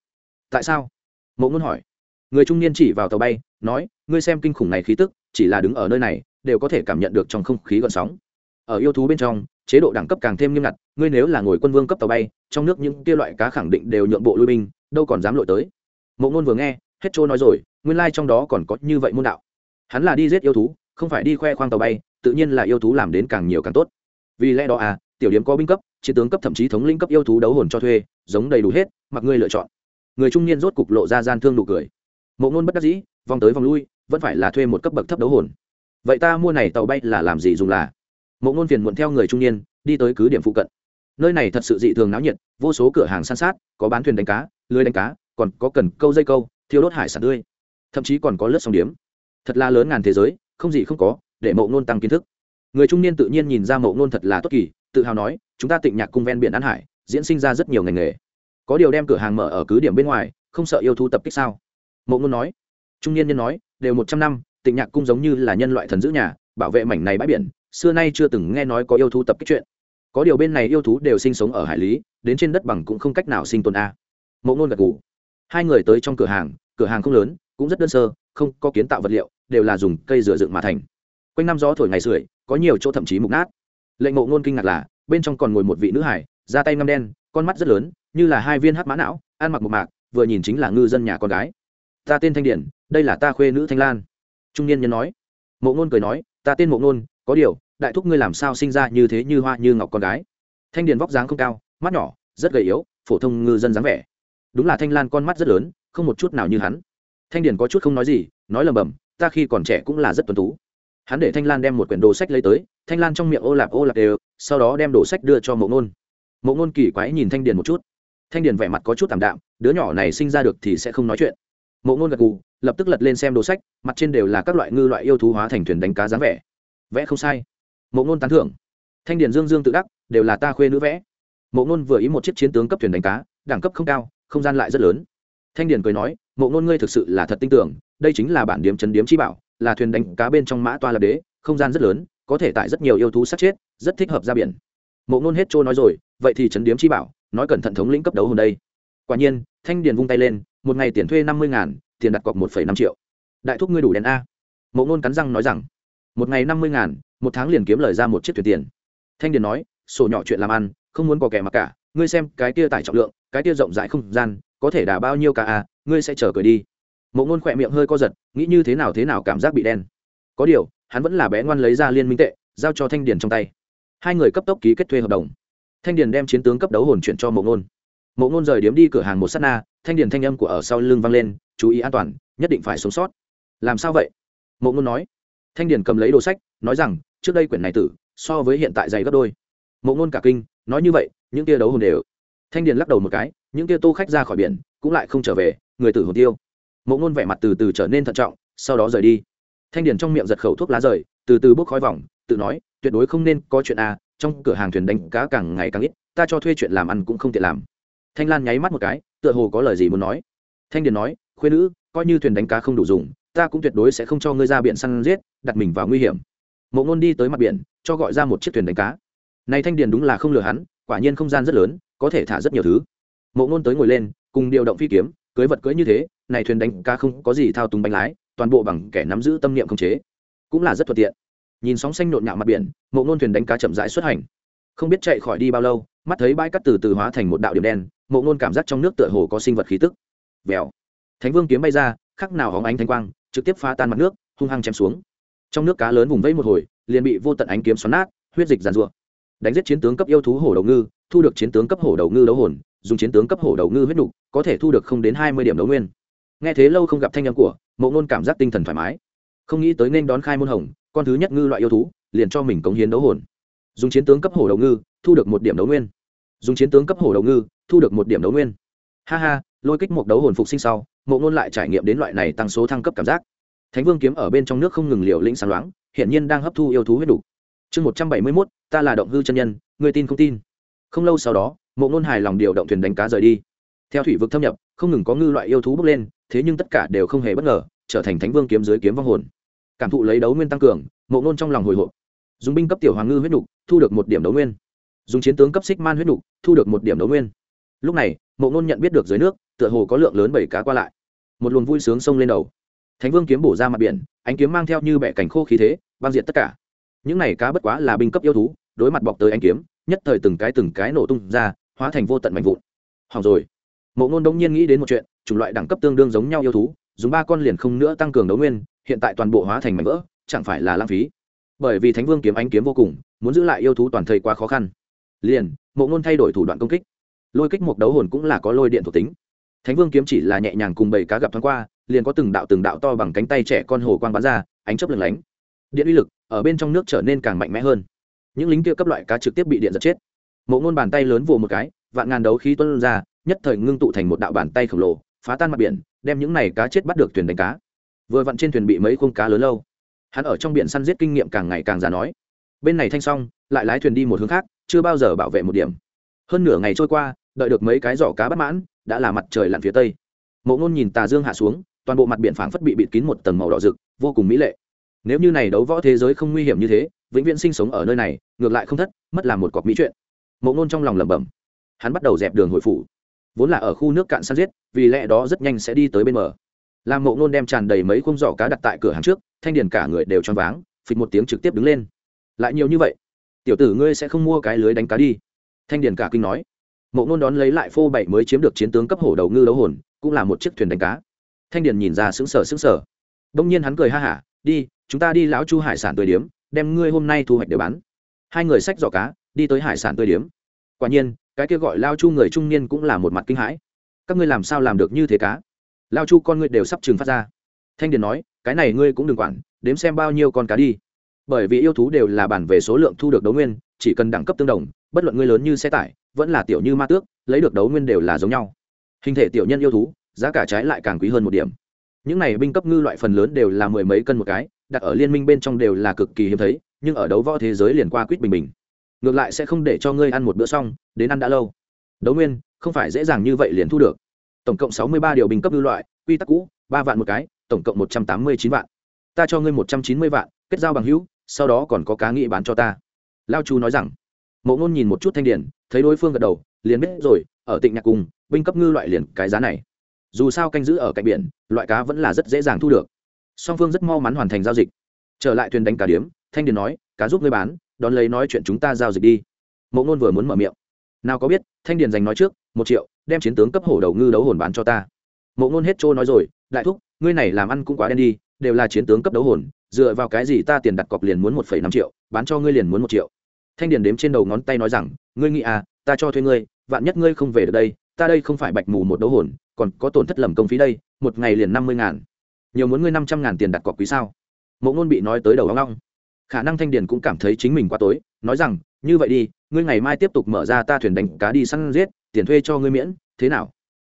[SPEAKER 1] Tại sao? Mộ ngôn hỏi. Người trung niên chỉ vào tàu bay, nói, ngươi xem kinh khủng này khí tức, chỉ là đứng ở nơi này đều có thể cảm nhận được trong không khí gợn sóng. Ở yêu thú bên trong, chế độ đẳng cấp càng thêm nghiêm ngặt, ngươi nếu là ngồi quân vương cấp tàu bay, trong nước những kia loại cá khẳng định đều nhượng bộ lui binh, đâu còn dám lội tới. Mộ ngôn vừa nghe, hết trôi nói rồi, nguyên lai trong đó còn có như vậy môn đạo. Hắn là đi giết yêu thú, không phải đi khoe khoang tàu bay, tự nhiên là yêu thú làm đến càng nhiều càng tốt. Vì lẽ đó à tiểu điểm có binh cấp, chiến tướng cấp thậm chí thống lĩnh cấp yêu thú đấu hồn cho thuê, giống đầy đủ hết, mặc ngươi lựa chọn. Người trung niên rốt cục lộ ra gian thương nụ cười. Mộ ngôn bất đắc dĩ, vòng tới vòng lui, vẫn phải là thuê một cấp bậc thấp đấu hồn vậy ta mua này tàu bay là làm gì dùng là? Mộ ngôn phiền muộn theo người trung niên, đi tới cứ điểm phụ cận. Nơi này thật sự dị thường náo nhiệt, vô số cửa hàng san sát, có bán thuyền đánh cá, lưới đánh cá, còn có cần câu dây câu, thiêu đốt hải sản tươi. Thậm chí còn có lướt sóng điếm. Thật là lớn ngàn thế giới, không gì không có, để mộ ngôn tăng kiến thức. Người trung niên tự nhiên nhìn ra mộ ngôn thật là tốt kỳ, tự hào nói, chúng ta tịnh nhạc cung ven biển an hải, diễn sinh ra rất nhiều ngành nghề. Có điều đem cửa hàng mở ở cứ điểm bên ngoài, không sợ yêu thú tập kích sao? Mộ ngôn nói. Trung niên nhân nói, đều một trăm năm tịnh nhạc cung giống như là nhân loại thần giữ nhà, bảo vệ mảnh này bãi biển, xưa nay chưa từng nghe nói có yêu thú tập kích chuyện. Có điều bên này yêu thú đều sinh sống ở hải lý, đến trên đất bằng cũng không cách nào sinh tồn a. Mộ Nôn gật g ủ hai người tới trong cửa hàng cửa hàng không lớn, cũng rất đơn sơ, không có kiến tạo vật liệu, đều là dùng cây rửa dựng mà thành. Quanh năm gió thổi ngày sưởi, có nhiều chỗ thậm chí mục nát. Lệnh mộ ngôn kinh ngạc là, bên trong còn ngồi một vị nữ hải, da tay ngâm đen, con mắt rất lớn, như là hai viên hát mã não, ăn mặc một mạc, vừa nhìn chính là ngư dân nhà con gái. Ta tên thanh điển, đây là ta khuê nữ thanh lan trung niên nhân nói. Mộ ngôn cười nói, ta tên mộ ngôn, có điều, đại thúc ngươi làm sao sinh ra như thế như hoa như ngọc con gái? Thanh điền vóc dáng không cao, mắt nhỏ, rất gầy yếu, phổ thông ngư dân dáng vẻ. Đúng là thanh lan con mắt rất lớn, không một chút nào như hắn. Thanh điền có chút không nói gì, nói lầm bầm, ta khi còn trẻ cũng là rất tuấn tú. Hắn để thanh lan đem một quyển đồ sách lấy tới, thanh lan trong miệng ô lạp ô lạp đều, sau đó đem đồ sách đưa cho mộ ngôn. Mộ ngôn kỳ quái nhìn thanh điền một chút. Thanh điền vẻ mặt có chút t ạ m đạm, đứa nhỏ này sinh ra được thì sẽ không nói chuyện mộ ngôn gật gù, lập tức lật lên xem đồ sách, mặt trên đều là các loại ngư loại yêu thú hóa thành thuyền đánh cá dáng vẻ. Vẽ không sai. Mộ ngôn tán thưởng. Thanh điền dương dương tự đắc, đều là ta khuê nữ vẽ. Mộ ngôn vừa ý một chiếc chiến tướng cấp thuyền đánh cá, đẳng cấp không cao, không gian lại rất lớn. Thanh điền cười nói, mộ ngôn ngươi thực sự là thật tin tưởng, đây chính là bản điếm chấn điếm chi bảo, là thuyền đánh cá bên trong mã toa lập đế, không gian rất lớn, có thể tại rất nhiều yêu thú sát chết, rất thích hợp ra biển. Mộ ngôn hết trôi nói rồi, vậy thì chấn điếm chi bảo, nói cẩn thận thống lĩnh cấp đấu hồn đây quả nhiên, thanh điền vung tay lên, một ngày tiền thuê năm mươi ngàn, tiền đặt cọc một năm triệu. Đại thúc ngươi đủ đèn a. Mộ ngôn cắn răng nói rằng, một ngày năm mươi ngàn, một tháng liền kiếm lời ra một chiếc thuyền tiền. Thanh điền nói, sổ nhỏ chuyện làm ăn, không muốn có kẻ mặc cả, ngươi xem cái kia tải trọng lượng, cái kia rộng rãi không gian, có thể đả bao nhiêu cả a, ngươi sẽ chờ cười đi. Mộ ngôn khỏe miệng hơi co giật, nghĩ như thế nào thế nào cảm giác bị đen. Có điều, hắn vẫn là bé ngoan lấy ra liên minh tệ, giao cho thanh điền trong tay. Hai người cấp tốc ký kết thuê hợp đồng. Thanh điền đem chiến tướng cấp đấu hồn chuyển cho mộ ngôn mộ ngôn rời điếm đi cửa hàng một s á t na, thanh điền thanh âm của ở sau lưng vang lên, chú ý an toàn, nhất định phải sống sót. Làm sao vậy? Mộ ngôn nói. Thanh điền cầm lấy đồ sách, nói rằng, trước đây quyển này tử, so với hiện tại dày gấp đôi. Mộ ngôn cả kinh, nói như vậy, những tia đấu hồn đều. Thanh điền lắc đầu một cái, những tia tô khách ra khỏi biển, cũng lại không trở về, người tử hồn tiêu. Mộ ngôn vẻ mặt từ từ trở nên thận trọng, sau đó rời đi. Thanh điền trong miệng giật khẩu thuốc lá rời, từ từ bốc khói vòng, tự nói, tuyệt đối không nên có chuyện à trong cửa hàng thuyền đánh cá càng ngày càng ít, ta cho thuê chuyện làm ăn cũng không tiện làm thanh lan nháy mắt một cái, tựa hồ có lời gì muốn nói. Thanh điền nói khuyên nữ, coi như thuyền đánh cá không đủ dùng, ta cũng tuyệt đối sẽ không cho ngươi ra biển săn giết, đặt mình vào nguy hiểm. Mộ ngôn đi tới mặt biển, cho gọi ra một chiếc thuyền đánh cá. Này thanh điền đúng là không lừa hắn, quả nhiên không gian rất lớn, có thể thả rất nhiều thứ. Mộ ngôn tới ngồi lên, cùng điều động phi kiếm, cưới vật cưới như thế, này thuyền đánh cá không có gì thao túng bánh lái, toàn bộ bằng kẻ nắm giữ tâm niệm không chế. Cũng là rất thuận tiện. Nhìn sóng xanh nhộn nhạo mặt biển, mộ ngôn thuyền đánh cá chậm rãi xuất hành không biết chạy khỏi đi bao lâu, mắt thấy bãi cắt từ từ hóa thành một đạo điểm đen, mộ ngôn cảm giác trong nước tựa hồ có sinh vật khí tức. Vèo. Thánh vương kiếm bay ra, khắc nào hóng ánh thanh quang, trực tiếp phá tan mặt nước, hung hăng chém xuống. Trong nước cá lớn vùng vẫy một hồi, liền bị vô tận ánh kiếm xoắn nát, huyết dịch giàn rụa đánh giết chiến tướng cấp yêu thú hổ đầu ngư, thu được chiến tướng cấp hổ đầu ngư đấu hồn, dùng chiến tướng cấp hổ đầu ngư huyết nục, có thể thu được không đến hai mươi điểm đấu nguyên. Nghe thế lâu không gặp thanh âm của, mộ ngôn cảm giác tinh thần thoải mái. Không nghĩ tới nên đón khai môn hồng, con thứ nhất ngư loại yêu thú, liền cho mình cống hiến đấu hồn dùng chiến tướng cấp hổ đầu ngư, thu được một điểm đấu nguyên. Dùng chiến tướng cấp hổ đầu ngư, thu được một điểm đấu nguyên. Ha ha, lôi kích một đấu hồn phục sinh sau, mộ ngôn lại trải nghiệm đến loại này tăng số thăng cấp cảm giác. Thánh vương kiếm ở bên trong nước không ngừng liều lĩnh sáng loáng hiện nhiên đang hấp thu yêu thú huyết đủ. Chương một trăm bảy mươi mốt, ta là động hư chân nhân, người tin không tin. Không lâu sau đó, mộ ngôn hài lòng điều động thuyền đánh cá rời đi. Theo thủy vực thâm nhập, không ngừng có ngư loại yêu thú bước lên, thế nhưng tất cả đều không hề bất ngờ, trở thành thánh vương kiếm dưới kiếm vong hồn. Cảm thụ lấy đấu nguyên tăng cường, mộ ngôn trong lòng hồi hộp. Dùng binh cấp tiểu hoàng ngư huyết đủ thu được một điểm đấu nguyên. Dùng chiến tướng cấp xích man huyết nục, thu được một điểm đấu nguyên. Lúc này, mộ ngôn nhận biết được dưới nước, tựa hồ có lượng lớn bảy cá qua lại. Một luồng vui sướng sông lên đầu. Thánh vương kiếm bổ ra mặt biển, ánh kiếm mang theo như bẻ cảnh khô khí thế, băng diện tất cả. Những này cá bất quá là binh cấp yêu thú, đối mặt bọc tới ánh kiếm, nhất thời từng cái từng cái nổ tung ra, hóa thành vô tận mạnh vụn. Hỏng rồi. Mộ ngôn đông nhiên nghĩ đến một chuyện, chủng loại đẳng cấp tương đương giống nhau yêu thú, dùng ba con liền không nữa tăng cường đấu nguyên, hiện tại toàn bộ hóa thành mảnh vỡ, chẳng phải là lãng phí bởi vì thánh vương kiếm ánh kiếm vô cùng, muốn giữ lại yêu thú toàn thây quá khó khăn. Liền, mộ ngôn thay đổi thủ đoạn công kích. Lôi kích một đấu hồn cũng là có lôi điện thuộc tính. Thánh vương kiếm chỉ là nhẹ nhàng cùng bầy cá gặp thoáng qua, liền có từng đạo từng đạo to bằng cánh tay trẻ con hồ quang bắn ra, ánh chấp lửng lánh. Điện uy lực ở bên trong nước trở nên càng mạnh mẽ hơn. Những lính kia cấp loại cá trực tiếp bị điện giật chết. Mộ ngôn bàn tay lớn vồ một cái, vạn ngàn đấu khí tuân ra, nhất thời ngưng tụ thành một đạo bàn tay khổng lồ, phá tan mặt biển, đem những này cá chết bắt được thuyền đánh cá. Vừa vặn trên thuyền bị mấy khung cá lớn lâu hắn ở trong biển săn giết kinh nghiệm càng ngày càng già nói. Bên này thanh xong, lại lái thuyền đi một hướng khác, chưa bao giờ bảo vệ một điểm. Hơn nửa ngày trôi qua, đợi được mấy cái giỏ cá bắt mãn, đã là mặt trời lặn phía tây. Mộ ngôn nhìn tà dương hạ xuống, toàn bộ mặt biển phảng phất bị bịt kín một tầng màu đỏ rực, vô cùng mỹ lệ. Nếu như này đấu võ thế giới không nguy hiểm như thế, vĩnh viễn sinh sống ở nơi này, ngược lại không thất, mất làm một cọc mỹ chuyện. Mộ ngôn trong lòng lẩm bẩm. Hắn bắt đầu dẹp đường hội phủ. Vốn là ở khu nước cạn săn giết, vì lẽ đó rất nhanh sẽ đi tới bên bờ làm mộ ngôn đem tràn đầy mấy khung giỏ cá đặt tại cửa hàng trước, thanh điền cả người đều choáng váng, phịch một tiếng trực tiếp đứng lên. Lại nhiều như vậy, tiểu tử ngươi sẽ không mua cái lưới đánh cá đi. Thanh điền cả kinh nói. Mộ ngôn đón lấy lại phô bảy mới chiếm được chiến tướng cấp hổ đầu ngư đấu hồn, cũng là một chiếc thuyền đánh cá. Thanh điền nhìn ra sững sờ sững sờ. Đông nhiên hắn cười ha hả, đi, chúng ta đi lão chu hải sản tươi điếm, đem ngươi hôm nay thu hoạch để bán. Hai người xách giỏ cá, đi tới hải sản tươi điếm. Quả nhiên, cái kia gọi lao chu người trung niên cũng là một mặt kinh hãi. Các ngươi làm sao làm được như thế cá? Lao chu con ngươi đều sắp trừng phát ra. Thanh điền nói, cái này ngươi cũng đừng quản, đếm xem bao nhiêu con cá đi. Bởi vì yêu thú đều là bản về số lượng thu được đấu nguyên, chỉ cần đẳng cấp tương đồng, bất luận ngươi lớn như xe tải, vẫn là tiểu như ma tước, lấy được đấu nguyên đều là giống nhau. Hình thể tiểu nhân yêu thú, giá cả trái lại càng quý hơn một điểm. Những này binh cấp ngư loại phần lớn đều là mười mấy cân một cái, đặt ở liên minh bên trong đều là cực kỳ hiếm thấy, nhưng ở đấu võ thế giới liền qua quýt bình bình. Ngược lại sẽ không để cho ngươi ăn một bữa xong, đến ăn đã lâu. Đấu nguyên, không phải dễ dàng như vậy liền thu được tổng cộng sáu mươi ba điều bình cấp ngư loại, quy tắc cũ, ba vạn một cái, tổng cộng một trăm tám mươi chín vạn. Ta cho ngươi một trăm chín mươi vạn, kết giao bằng hữu, sau đó còn có cá nghị bán cho ta. Lao chu nói rằng. Mộ ngôn nhìn một chút thanh điển thấy đối phương gật đầu, liền biết rồi, ở tịnh nhạc cùng, binh cấp ngư loại liền cái giá này. Dù sao canh giữ ở cạnh biển, loại cá vẫn là rất dễ dàng thu được. Song phương rất mau mắn hoàn thành giao dịch. Trở lại thuyền đánh cá điếm, thanh điền nói, cá giúp ngươi bán, đón lấy nói chuyện chúng ta giao dịch đi. Mộ ngôn vừa muốn mở miệng nào có biết thanh điền dành nói trước một triệu đem chiến tướng cấp hổ đầu ngư đấu hồn bán cho ta. Mộ ngôn hết trôi nói rồi đại thúc ngươi này làm ăn cũng quá đen đi đều là chiến tướng cấp đấu hồn dựa vào cái gì ta tiền đặt cọc liền muốn một phẩy năm triệu bán cho ngươi liền muốn một triệu. Thanh điền đếm trên đầu ngón tay nói rằng ngươi nghĩ à ta cho thuê ngươi vạn nhất ngươi không về được đây ta đây không phải bạch mù một đấu hồn còn có tổn thất lầm công phí đây một ngày liền năm mươi ngàn. Nhiều muốn ngươi năm trăm ngàn tiền đặt cọc quý sao? Mộ ngôn bị nói tới đầu hoang ngong, khả năng thanh điền cũng cảm thấy chính mình quá tối nói rằng như vậy đi ngươi ngày mai tiếp tục mở ra ta thuyền đánh cá đi săn giết, tiền thuê cho ngươi miễn, thế nào?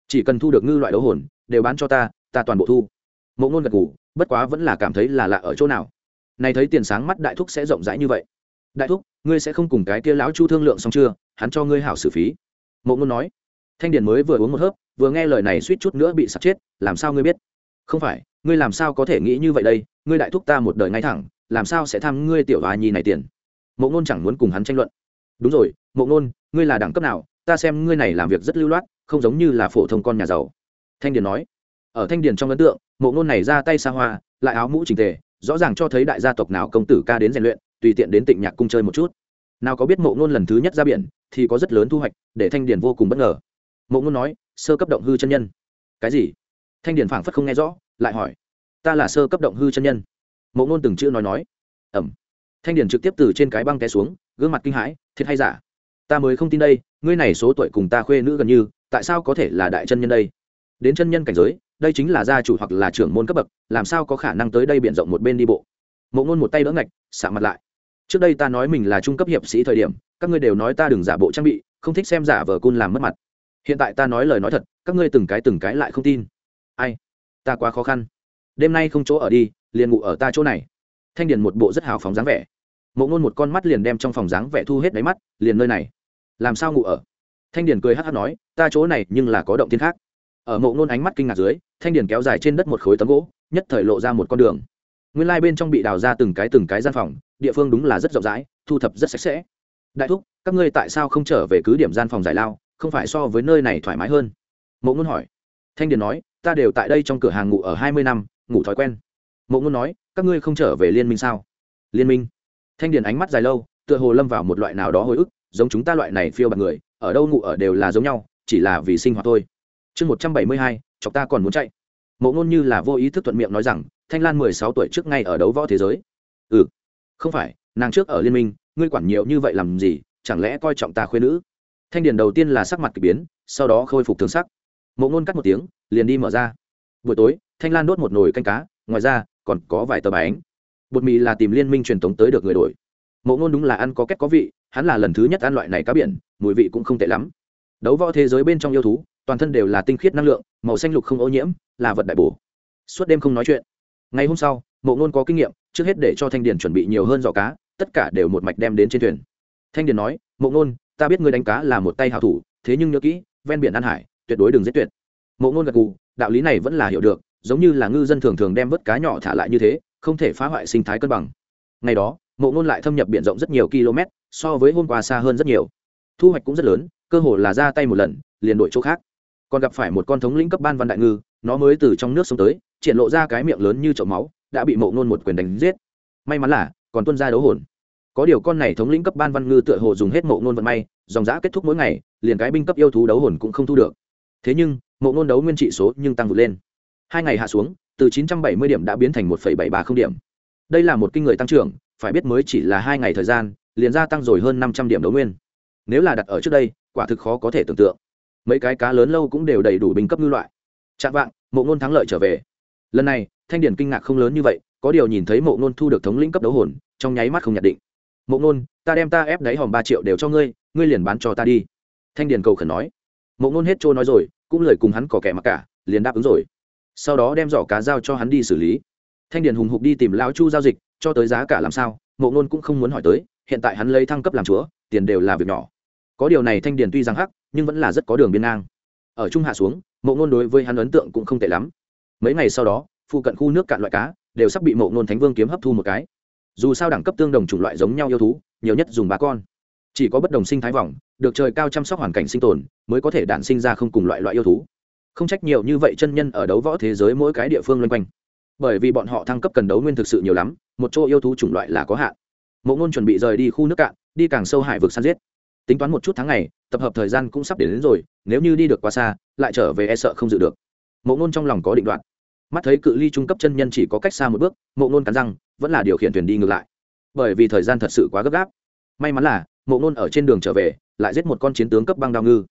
[SPEAKER 1] Chỉ cần thu được ngư loại đấu hồn, đều bán cho ta ta toàn bộ thu. Mộ ngôn gật ngủ bất quá vẫn là cảm thấy là lạ ở chỗ nào. Này thấy tiền sáng mắt đại thúc sẽ rộng rãi như vậy. Đại thúc, ngươi sẽ không cùng cái kia lão chu thương lượng xong chưa? Hắn cho ngươi hảo xử phí. Mộ ngôn nói. Thanh điền mới vừa uống một hớp, vừa nghe lời này suýt chút nữa bị sắp chết, làm sao ngươi biết? Không phải, ngươi làm sao có thể nghĩ như vậy đây? Ngươi đại thúc ta một đời ngay thẳng, làm sao sẽ tham ngươi tiểu hòa nhi này tiền? Mộ ngôn chẳng muốn cùng hắn tranh luận đúng rồi mộ ngôn, ngươi là đẳng cấp nào? Ta xem ngươi này làm việc rất lưu loát, không giống như là phổ thông con nhà giàu. Thanh điền nói. Ở thanh điền trong ấn tượng mộ ngôn này ra tay xa hoa, lại áo mũ trình tề, rõ ràng cho thấy đại gia tộc nào công tử ca đến rèn luyện, tùy tiện đến tịnh nhạc cung chơi một chút. Nào có biết mộ ngôn lần thứ nhất ra biển, thì có rất lớn thu hoạch, để thanh điền vô cùng bất ngờ. Mộ ngôn nói, sơ cấp động hư chân nhân. Cái gì? Thanh điền phảng phất không nghe rõ, lại hỏi. Ta là sơ cấp động hư chân nhân. Mộ ngôn từng chữ nói nói. Ẩm thanh điền trực tiếp từ trên cái băng té xuống, gương mặt kinh hãi, thiệt hay giả? Ta mới không tin đây, ngươi này số tuổi cùng ta khuê nữ gần như, tại sao có thể là đại chân nhân đây? Đến chân nhân cảnh giới, đây chính là gia chủ hoặc là trưởng môn cấp bậc, làm sao có khả năng tới đây b i ể n rộng một bên đi bộ? Mộ ngôn một tay đỡ ngạch xạ mặt lại. Trước đây ta nói mình là trung cấp hiệp sĩ thời điểm, các ngươi đều nói ta đừng giả bộ trang bị, không thích xem giả vờ cun làm mất mặt. Hiện tại ta nói lời nói thật, các ngươi từng cái từng cái lại không tin. Ai? Ta quá khó khăn. Đêm nay không chỗ ở đi, liền ngủ ở ta chỗ này. Thanh điền một bộ rất hào phóng dáng vẻ mộ ngôn một con mắt liền đem trong phòng dáng vẻ thu hết đáy mắt, liền nơi này. Làm sao ngủ ở? Thanh điền cười hát hát nói, ta chỗ này nhưng là có động thiên khác. Ở mộ ngôn ánh mắt kinh ngạc dưới, thanh điền kéo dài trên đất một khối tấm gỗ, nhất thời lộ ra một con đường. Nguyên lai bên trong bị đào ra từng cái từng cái gian phòng, địa phương đúng là rất rộng rãi, thu thập rất sạch sẽ. Đại thúc, các ngươi tại sao không trở về cứ điểm gian phòng giải lao, không phải so với nơi này thoải mái hơn? Mộ ngôn hỏi. Thanh điền nói, ta đều tại đây trong cửa hàng ngủ ở hai mươi năm, ngủ thói quen. Mộ ngôn nói, các ngươi không trở về liên minh sao? Liên minh? Thanh điền ánh mắt dài lâu, tựa hồ lâm vào một loại nào đó hồi ức, giống chúng ta loại này phiêu bạc người, ở đâu ngủ ở đều là giống nhau, chỉ là vì sinh hoạt thôi. Chương một trăm bảy mươi hai, chọc ta còn muốn chạy. Mộ ngôn như là vô ý thức thuận miệng nói rằng, thanh lan mười sáu tuổi trước ngay ở đấu võ thế giới. Ừ không phải, nàng trước ở liên minh, ngươi quản nhiều như vậy làm gì, chẳng lẽ coi trọng ta khuyên nữ? Thanh điền đầu tiên là sắc mặt k ỳ biến, sau đó khôi phục thương sắc. Mộ ngôn cắt một tiếng, liền đi mở ra. Buổi tối, thanh lan đốt một nồi canh cá, ngoài ra, còn có vài tờ bánh bột mì là tìm liên minh truyền thống tới được người đổi. Mộ ngôn đúng là ăn có kết có vị, hắn là lần thứ nhất ăn loại này cá biển, mùi vị cũng không tệ lắm. Đấu võ thế giới bên trong yêu thú, toàn thân đều là tinh khiết năng lượng, màu xanh lục không ô nhiễm, là vật đại bổ. Suốt đêm không nói chuyện. Ngày hôm sau, mộ ngôn có kinh nghiệm, trước hết để cho thanh điền chuẩn bị nhiều hơn giỏ cá, tất cả đều một mạch đem đến trên thuyền. Thanh điền nói, mộ ngôn, ta biết ngươi đánh cá là một tay hào thủ, thế nhưng nhớ kỹ, ven biển an hải, tuyệt đối đừng giết tuyệt. Mộ ngôn gật gù, đạo lý này vẫn là hiểu được, giống như là ngư dân thường thường đem vớt cá nhỏ thả lại như thế không thể phá hoại sinh thái cân bằng. Ngày đó, mộ ngôn lại thâm nhập b i ể n rộng rất nhiều km, so với hôm qua xa hơn rất nhiều. Thu hoạch cũng rất lớn, cơ hồ là ra tay một lần, liền đổi chỗ khác. Còn gặp phải một con thống lĩnh cấp ban văn đại ngư, nó mới từ trong nước sông tới, triển lộ ra cái miệng lớn như chậu máu, đã bị mộ ngôn một quyền đánh giết. May mắn là, còn tuân ra đấu hồn. Có điều con này thống lĩnh cấp ban văn ngư tựa hồ dùng hết mộ ngôn vận may, dòng giã kết thúc mỗi ngày, liền cái binh cấp yêu thú đấu hồn cũng không thu được. Thế nhưng, mộ ngôn đấu nguyên trị số nhưng tăng vượt lên. Hai ngày hạ xuống từ 970 điểm đã biến thành 1,730 điểm. Đây là một kinh người tăng trưởng phải biết mới chỉ là hai ngày thời gian liền gia tăng rồi hơn 500 điểm đấu nguyên. Nếu là đặt ở trước đây quả thực khó có thể tưởng tượng. Mấy cái cá lớn lâu cũng đều đầy đủ bình cấp ngư loại. Trạng vạng mộ ngôn thắng lợi trở về. Lần này thanh điển kinh ngạc không lớn như vậy có điều nhìn thấy mộ ngôn thu được thống lĩnh cấp đấu hồn trong nháy mắt không nhận định. Mộ ngôn ta đem ta ép đáy hòm ba triệu đều cho ngươi ngươi liền bán cho ta đi. Thanh điển cầu khẩn nói. Mộ ngôn hết trôi nói rồi cũng lời cùng hắn có kẻ mà cả liền đáp ứng rồi sau đó đem giỏ cá giao cho hắn đi xử lý. Thanh điền hùng hục đi tìm lão chu giao dịch, cho tới giá cả làm sao, mộ ngôn cũng không muốn hỏi tới, hiện tại hắn lấy thăng cấp làm chúa, tiền đều là việc nhỏ. Có điều này thanh điền tuy rằng hắc, nhưng vẫn là rất có đường biên ngang. Ở trung hạ xuống, mộ ngôn đối với hắn ấn tượng cũng không tệ lắm. Mấy ngày sau đó, phụ cận khu nước cạn loại cá, đều sắp bị mộ ngôn thánh vương kiếm hấp thu một cái. Dù sao đẳng cấp tương đồng chủng loại giống nhau yêu thú, nhiều nhất dùng ba con. Chỉ có bất đồng sinh thái vòng, được trời cao chăm sóc hoàn cảnh sinh tồn, mới có thể đản sinh ra không cùng loại loại yêu thú không trách nhiều như vậy chân nhân ở đấu võ thế giới mỗi cái địa phương loanh quanh. Bởi vì bọn họ thăng cấp cần đấu nguyên thực sự nhiều lắm một chỗ yêu thú chủng loại là có hạn. Mộ ngôn chuẩn bị rời đi khu nước cạn đi càng sâu hải vực săn giết. Tính toán một chút tháng ngày tập hợp thời gian cũng sắp đến, đến rồi nếu như đi được quá xa lại trở về e sợ không dự được. Mộ ngôn trong lòng có định đoạn. Mắt thấy cự ly trung cấp chân nhân chỉ có cách xa một bước mộ ngôn cắn răng vẫn là điều khiển thuyền đi ngược lại. Bởi vì thời gian thật sự quá gấp gáp. May mắn là mộ ngôn ở trên đường trở về lại giết một con chiến tướng cấp băng đao ngư.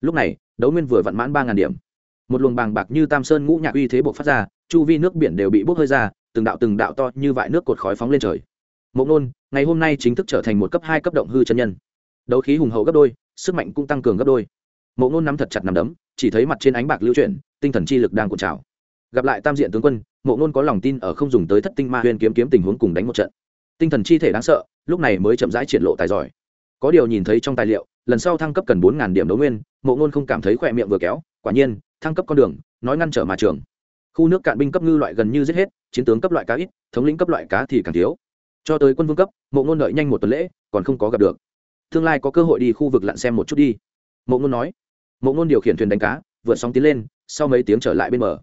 [SPEAKER 1] Lúc này đấu nguyên vừa vặn mãn ba điểm một luồng bàng bạc như tam sơn ngũ nhạc uy thế buộc phát ra, chu vi nước biển đều bị bốc hơi ra, từng đạo từng đạo to như vại nước cột khói phóng lên trời. Mộ nôn, ngày hôm nay chính thức trở thành một cấp hai cấp động hư chân nhân. Đấu khí hùng hậu gấp đôi, sức mạnh cũng tăng cường gấp đôi. Mộ nôn nắm thật chặt nằm đấm, chỉ thấy mặt trên ánh bạc lưu chuyển, tinh thần chi lực đang cuộn trào. Gặp lại tam diện tướng quân, mộ nôn có lòng tin ở không dùng tới thất tinh ma huyền kiếm kiếm tình huống cùng đánh một trận. Tinh thần chi thể đáng sợ, lúc này mới chậm rãi triển lộ tài giỏi. Có điều nhìn thấy trong tài liệu, lần sau thăng cấp cần bốn điểm đấu nguyên, mộ nôn không cảm thấy khỏe miệng vừa kéo, quả nhiên thăng cấp con đường, nói ngăn trở mà trường. Khu nước cạn binh cấp ngư loại gần như giết hết, chiến tướng cấp loại cá ít, thống lĩnh cấp loại cá thì càng thiếu. Cho tới quân vương cấp, mộ ngôn đợi nhanh một tuần lễ, còn không có gặp được. Tương lai có cơ hội đi khu vực lặn xem một chút đi. Mộ ngôn nói. Mộ ngôn điều khiển thuyền đánh cá, vượt sóng tiến lên, sau mấy tiếng trở lại bên bờ.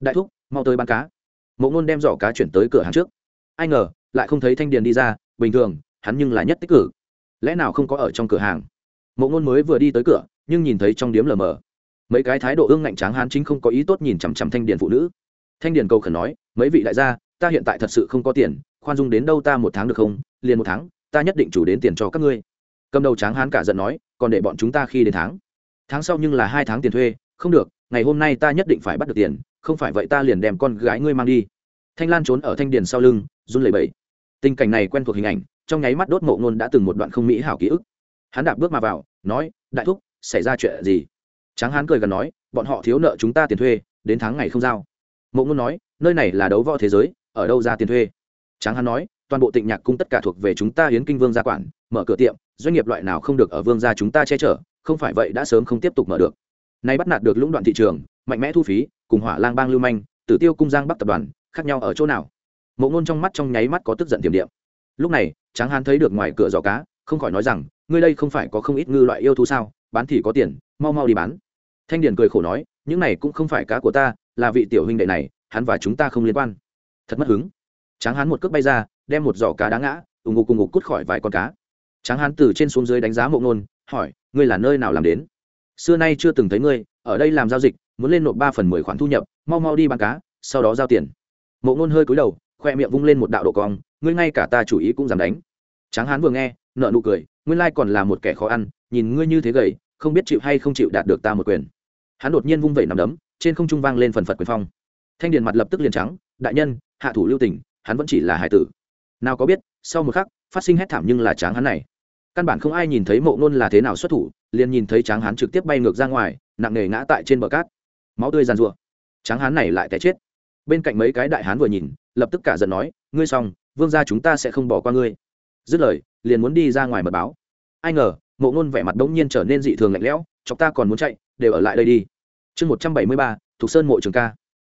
[SPEAKER 1] Đại thúc, mau tới bán cá. Mộ ngôn đem giỏ cá chuyển tới cửa hàng trước. Ai ngờ, lại không thấy thanh điền đi ra, bình thường, hắn nhưng là nhất tích cử. Lẽ nào không có ở trong cửa hàng? Mộ ngôn mới vừa đi tới cửa, nhưng nhìn thấy trong điếm lờ mờ mấy cái thái độ ương ngạnh tráng hán chính không có ý tốt nhìn chằm chằm thanh điền phụ nữ. Thanh điền cầu khẩn nói, mấy vị đại gia, ta hiện tại thật sự không có tiền, khoan dung đến đâu ta một tháng được không? Liền một tháng, ta nhất định chủ đến tiền cho các ngươi. Cầm đầu tráng hán cả giận nói, còn để bọn chúng ta khi đến tháng. Tháng sau nhưng là hai tháng tiền thuê, không được, ngày hôm nay ta nhất định phải bắt được tiền, không phải vậy ta liền đem con gái ngươi mang đi. Thanh lan trốn ở thanh điền sau lưng, run lẩy bẩy. Tình cảnh này quen thuộc hình ảnh, trong nháy mắt đốt mộ ngôn đã từng một đoạn không mỹ hảo ký ức. Hắn đạp bước mà vào, nói, đại thúc, xảy ra chuyện gì? Tráng hán cười gần nói, bọn họ thiếu nợ chúng ta tiền thuê, đến tháng ngày không giao. Mộ ngôn nói, nơi này là đấu võ thế giới, ở đâu ra tiền thuê? Tráng hán nói, toàn bộ tịnh nhạc cung tất cả thuộc về chúng ta hiến kinh vương gia quản, mở cửa tiệm, doanh nghiệp loại nào không được ở vương gia chúng ta che chở, không phải vậy đã sớm không tiếp tục mở được. Nay bắt nạt được lũng đoạn thị trường, mạnh mẽ thu phí, cùng hỏa lang bang lưu manh, tử tiêu cung giang bắc tập đoàn, khác nhau ở chỗ nào? Mộ ngôn trong mắt trong nháy mắt có tức giận tiềm điện lúc này, tráng hán thấy được ngoài cửa giỏ cá, không khỏi nói rằng, ngươi đây không phải có không ít ngư loại yêu thú sao? Bán thì có tiền, mau mau đi bán thanh điền cười khổ nói, những này cũng không phải cá của ta, là vị tiểu huynh đệ này, hắn và chúng ta không liên quan. Thật mất hứng. Tráng hán một cước bay ra, đem một giỏ cá đá ngã, ù ngục cùng ngục cút khỏi vài con cá. Tráng hán từ trên xuống dưới đánh giá mộ ngôn, hỏi, ngươi là nơi nào làm đến? Xưa nay chưa từng thấy ngươi, ở đây làm giao dịch, muốn lên nộp ba phần mười khoản thu nhập, mau mau đi bán cá, sau đó giao tiền. Mộ ngôn hơi cúi đầu, khoe miệng vung lên một đạo độ cong, ngươi ngay cả ta chủ ý cũng dám đánh. Tráng hán vừa nghe nợ nụ cười, nguyên lai còn là một kẻ khó ăn, nhìn ngươi như thế gầy, không biết chịu hay không chịu đạt được ta một quyền hắn đột nhiên vung vẩy nằm đấm, trên không trung vang lên phần phật quyền phong. Thanh điền mặt lập tức liền trắng, đại nhân, hạ thủ lưu tình, hắn vẫn chỉ là hải tử. Nào có biết, sau một khắc, phát sinh hét thảm nhưng là tráng hắn này. Căn bản không ai nhìn thấy mộ Nôn là thế nào xuất thủ, liền nhìn thấy tráng hắn trực tiếp bay ngược ra ngoài, nặng nề ngã tại trên bờ cát. Máu tươi giàn rụa tráng hắn này lại té chết. Bên cạnh mấy cái đại hán vừa nhìn, lập tức cả giận nói, ngươi xong, vương gia chúng ta sẽ không bỏ qua ngươi. Dứt lời, liền muốn đi ra ngoài mật báo. Ai ngờ, mộ ngôn vẻ mặt đ ỗ n g nhiên trở nên dị thường lạnh lẽo, chọc ta còn muốn chạy đều ở lại đây đi. Chương một trăm bảy mươi ba, thục sơn mộ trường ca.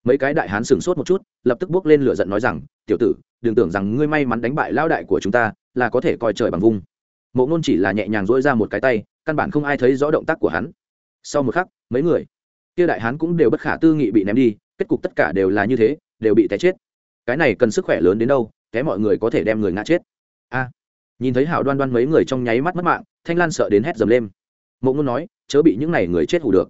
[SPEAKER 1] Mấy cái đại hán sửng sốt một chút, lập tức bước lên lửa giận nói rằng, tiểu tử, đừng tưởng rằng ngươi may mắn đánh bại lao đại của chúng ta, là có thể coi trời bằng vung. Mộ ngôn chỉ là nhẹ nhàng dỗi ra một cái tay, căn bản không ai thấy rõ động tác của hắn. Sau một khắc, mấy người kia đại hán cũng đều bất khả tư nghị bị ném đi, kết cục tất cả đều là như thế, đều bị té chết. Cái này cần sức khỏe lớn đến đâu té mọi người có thể đem người ngã chết. A. Nhìn thấy hảo đoan đoan mấy người trong nháy mắt mất mạng, thanh lan sợ đến hét dầm lên. Mộ ngôn nói chớ bị những này người chết hủ được.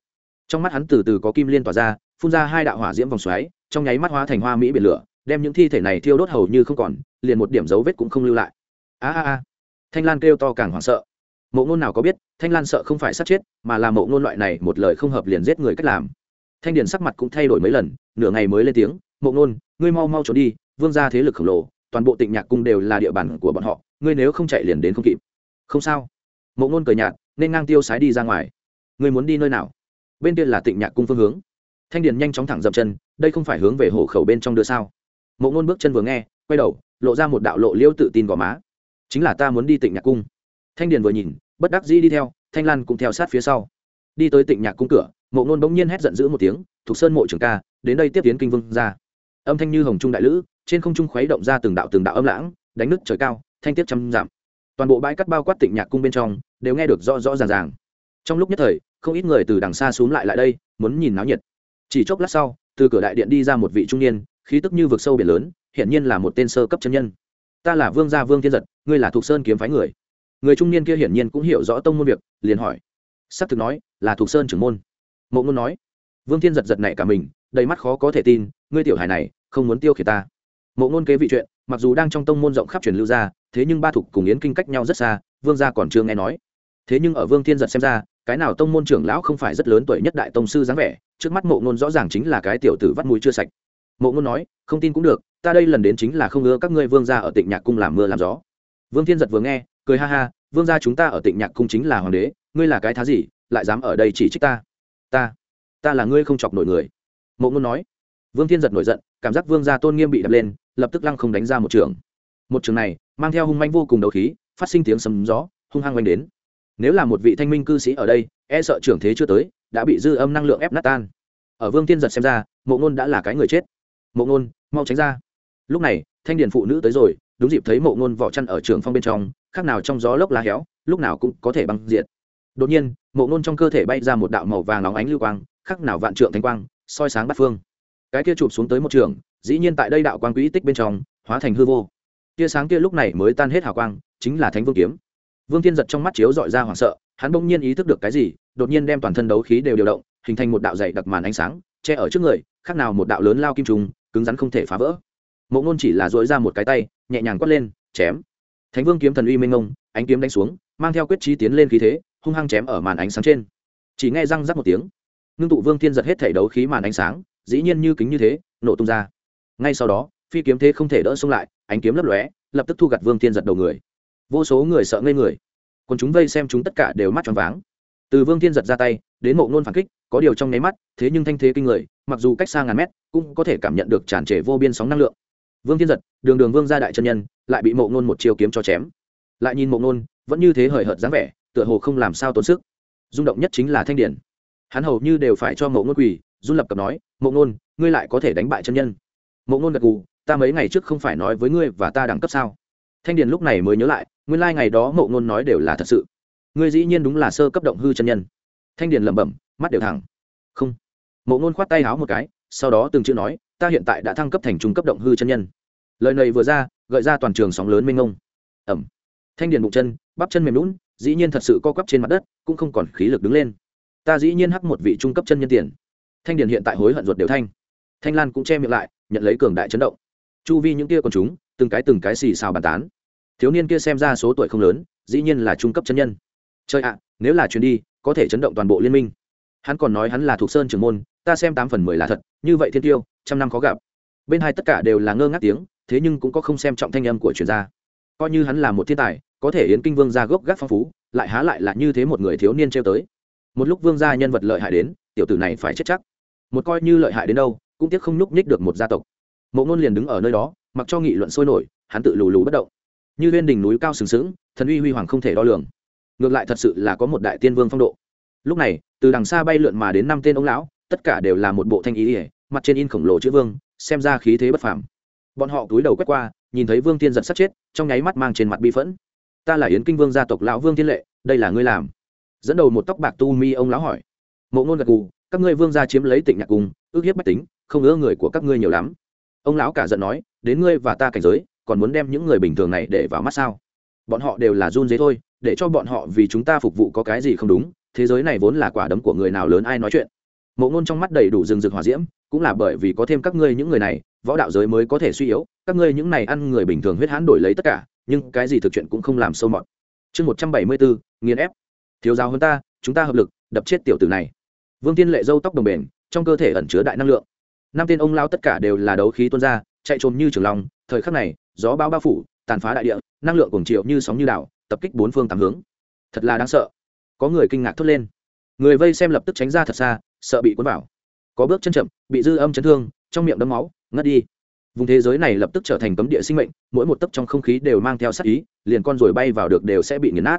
[SPEAKER 1] Trong mắt hắn từ từ có kim liên tỏa ra, phun ra hai đạo hỏa diễm vòng xoáy, trong nháy mắt hóa thành hoa mỹ biển lửa, đem những thi thể này thiêu đốt hầu như không còn, liền một điểm dấu vết cũng không lưu lại. A a a. Thanh lan kêu to càng hoảng sợ. Mộ ngôn nào có biết, thanh lan sợ không phải sát chết, mà là mộ ngôn loại này một lời không hợp liền giết người cách làm. Thanh điền sắc mặt cũng thay đổi mấy lần, nửa ngày mới lên tiếng, mộ ngôn, ngươi mau mau trốn đi, vương ra thế lực khổng lồ, toàn bộ tịnh nhạc cung đều là địa bàn của bọn họ, ngươi nếu không chạy liền đến không kịp. Không sao. Mộ ngôn cười nhạt, nên ngang tiêu sái đi ra ngoài ngươi muốn đi nơi nào? Bên kia là tịnh nhạc cung phương hướng. Thanh điền nhanh chóng thẳng dậm chân, đây không phải hướng về hồ khẩu bên trong đưa sao? Mộ ngôn bước chân vừa nghe, quay đầu, lộ ra một đạo lộ liễu tự tin gò má. Chính là ta muốn đi tịnh nhạc cung. Thanh điền vừa nhìn, bất đắc dĩ đi theo, thanh lan cũng theo sát phía sau. Đi tới tịnh nhạc cung cửa, mộ ngôn bỗng nhiên hét giận dữ một tiếng thuộc sơn mộ trưởng ca, đến đây tiếp tiến kinh vương ra. Âm thanh như hồng trung đại lữ, trên không trung khuấy động ra từng đạo từng đạo âm lãng, đánh nứt trời cao, thanh tiết trăm giảm toàn bộ bãi cắt bao quát tịnh nhạc cung bên trong, đều nghe được rõ rõ ràng ràng. Trong lúc nhất thời không ít người từ đằng xa xuống lại lại đây, muốn nhìn náo nhiệt. Chỉ chốc lát sau, từ cửa đại điện đi ra một vị trung niên, khí tức như vực sâu biển lớn, hiển nhiên là một tên sơ cấp chân nhân. Ta là vương gia vương thiên giật, ngươi là thục sơn kiếm phái người. Người trung niên kia hiển nhiên cũng hiểu rõ tông môn việc, liền hỏi. Sắc thực nói, là thục sơn trưởng môn. Mộ ngôn nói. Vương thiên giật giật này cả mình, đầy mắt khó có thể tin, ngươi tiểu hài này, không muốn tiêu khiển ta. Mộ ngôn kế vị chuyện, mặc dù đang trong tông môn rộng khắp truyền lưu ra, thế nhưng ba thục cùng yến kinh cách nhau rất xa, vương gia còn chưa nghe nói. Thế nhưng ở vương thiên giật xem ra cái nào tông môn trưởng lão không phải rất lớn tuổi nhất đại tông sư dáng vẻ, trước mắt mộ ngôn rõ ràng chính là cái tiểu tử vắt mũi chưa sạch. Mộ ngôn nói, không tin cũng được, ta đây lần đến chính là không ngứa các ngươi vương gia ở tịnh nhạc cung làm mưa làm gió. Vương thiên giật vừa nghe, cười ha ha, vương gia chúng ta ở tịnh nhạc cung chính là hoàng đế, ngươi là cái thá gì, lại dám ở đây chỉ trích ta? Ta ta là ngươi không chọc nổi người. Mộ ngôn nói. Vương thiên giật nổi giận, cảm giác vương gia tôn nghiêm bị đập lên, lập tức lăng không đánh ra một trường. Một trường này, mang theo hung manh vô cùng đầu khí, phát sinh tiếng sấm gió, hung hăng oanh đến nếu là một vị thanh minh cư sĩ ở đây e sợ trưởng thế chưa tới, đã bị dư âm năng lượng ép nát tan. Ở vương thiên giật xem ra, mộ ngôn đã là cái người chết. Mộ ngôn, mau tránh ra. Lúc này, thanh điền phụ nữ tới rồi, đúng dịp thấy mộ ngôn vỏ chăn ở trường phong bên trong, khác nào trong gió lốc lá héo, lúc nào cũng có thể băng diệt. Đột nhiên, mộ ngôn trong cơ thể bay ra một đạo màu vàng nóng ánh lưu quang, khác nào vạn trượng thanh quang, soi sáng bát phương. Cái kia chụp xuống tới một trường, dĩ nhiên tại đây đạo quang quỹ tích bên trong, hóa thành hư vô. Tia sáng kia lúc này mới tan hết hào quang, chính là thánh vương kiếm vương thiên giật trong mắt chiếu dọi ra hoảng sợ, hắn bỗng nhiên ý thức được cái gì, đột nhiên đem toàn thân đấu khí đều điều động, hình thành một đạo dày đặc màn ánh sáng, che ở trước người, khác nào một đạo lớn lao kim trùng, cứng rắn không thể phá vỡ. Mộ ngôn chỉ là dối ra một cái tay, nhẹ nhàng quất lên, chém! Thánh vương kiếm thần uy minh ngông, ánh kiếm đánh xuống, mang theo quyết trí tiến lên khí thế, hung hăng chém ở màn ánh sáng trên. Chỉ nghe răng rắc một tiếng, ngưng tụ vương thiên giật hết thể đấu khí màn ánh sáng, dĩ nhiên như kính như thế, nổ tung ra. Ngay sau đó, phi kiếm thế không thể đỡ xông lại, ánh kiếm lấp lóe, lập tức thu gặt vương thiên giật đầu người vô số người sợ ngây người. Còn chúng vây xem chúng tất cả đều mắt tròn váng. Từ vương thiên giật ra tay, đến mộ ngôn phản kích, có điều trong nháy mắt, thế nhưng thanh thế kinh người, mặc dù cách xa ngàn mét, cũng có thể cảm nhận được tràn trề vô biên sóng năng lượng. Vương thiên giật, đường đường vương gia đại chân nhân, lại bị mộ ngôn một chiều kiếm cho chém. Lại nhìn mộ ngôn vẫn như thế hời hợt dáng vẻ, tựa hồ không làm sao tốn sức. Rung động nhất chính là thanh điển. Hắn hầu như đều phải cho mộ ngôn quỳ, run lập cập nói, mộ ngôn ngươi lại có thể đánh bại chân nhân. Mộ ngôn gật gù, ta mấy ngày trước không phải nói với ngươi và ta đẳng cấp sao? Thanh điền lúc này mới nhớ lại, nguyên lai、like、ngày đó mộ ngôn nói đều là thật sự. Ngươi dĩ nhiên đúng là sơ cấp động hư chân nhân. Thanh điền lẩm bẩm, mắt đều thẳng. Không. Mộ ngôn khoát tay háo một cái, sau đó từng chữ nói, ta hiện tại đã thăng cấp thành trung cấp động hư chân nhân. Lời này vừa ra, gợi ra toàn trường sóng lớn mênh ngông ẩm. Thanh điền bụng chân, bắp chân mềm lún dĩ nhiên thật sự co quắp trên mặt đất, cũng không còn khí lực đứng lên. Ta dĩ nhiên hắc một vị trung cấp chân nhân tiền. Thanh điền hiện tại hối hận ruột đều thanh. Thanh lan cũng che miệng lại, nhận lấy cường đại chấn động. Chu vi những kia còn chúng, từng cái từng cái xì xào bàn tán thiếu niên kia xem ra số tuổi không lớn, dĩ nhiên là trung cấp chân nhân. Chơi ạ, nếu là chuyến đi, có thể chấn động toàn bộ liên minh. Hắn còn nói hắn là thuộc sơn trưởng môn, ta xem tám phần mười là thật, như vậy thiên tiêu, trăm năm khó gặp. Bên hai tất cả đều là ngơ ngác tiếng, thế nhưng cũng có không xem trọng thanh âm của chuyên gia. Coi như hắn là một thiên tài, có thể yến kinh vương gia gốc gác phong phú, lại há lại là như thế một người thiếu niên trêu tới. Một lúc vương gia nhân vật lợi hại đến, tiểu tử này phải chết chắc. Một coi như lợi hại đến đâu, cũng tiếc không nhúc nhích được một gia tộc. Mộ ngôn liền đứng ở nơi đó, mặc cho nghị luận sôi nổi, hắn tự lù lù bất động như huyên đỉnh núi cao sừng sững, thần uy huy hoàng không thể đo lường. Ngược lại thật sự là có một đại tiên vương phong độ. Lúc này, từ đằng xa bay lượn mà đến năm tên ông lão, tất cả đều là một bộ thanh ý ỉa mặt trên in khổng lồ chữ vương, xem ra khí thế bất phàm. Bọn họ túi đầu quét qua, nhìn thấy vương tiên giật sát chết, trong nháy mắt mang trên mặt bi phẫn. Ta là yến kinh vương gia tộc lão vương tiên lệ, đây là ngươi làm? Dẫn đầu một tóc bạc tu mi ông lão hỏi. Mộ ngôn gật gù, các ngươi vương gia chiếm lấy tỉnh nhạc cung, ước hiếp bách tính, không ngỡ người của các ngươi nhiều lắm. Ông lão cả giận nói, đến ngươi và ta cảnh giới còn muốn đem những người bình thường này để vào mắt sao? Bọn họ đều là run dế thôi, để cho bọn họ vì chúng ta phục vụ có cái gì không đúng, thế giới này vốn là quả đấm của người nào lớn ai nói chuyện. Mộ ngôn trong mắt đầy đủ rừng rực hỏa diễm, cũng là bởi vì có thêm các ngươi những người này, võ đạo giới mới có thể suy yếu, các ngươi những này ăn người bình thường huyết hãn đổi lấy tất cả, nhưng cái gì thực chuyện cũng không làm sâu mọt. Chương một trăm bảy mươi bốn, nghiền ép. Thiếu giáo hơn ta, chúng ta hợp lực, đập chết tiểu tử này. Vương tiên lệ dâu tóc đồng bền, trong cơ thể ẩn chứa đại năng lượng. Năm tên ông lao tất cả đều là đấu khí tuôn ra chạy trồm như trường long, thời khắc này, gió bao bao phủ, tàn phá đại địa, năng lượng cùng triệu như sóng như đảo, tập kích bốn phương tám hướng. Thật là đáng sợ. Có người kinh ngạc thốt lên. Người vây xem lập tức tránh ra thật xa, sợ bị cuốn vào. Có bước chân chậm, bị dư âm chấn thương, trong miệng đấm máu, ngất đi. Vùng thế giới này lập tức trở thành cấm địa sinh mệnh, mỗi một tấc trong không khí đều mang theo sát ý, liền con rồi bay vào được đều sẽ bị nghiền nát.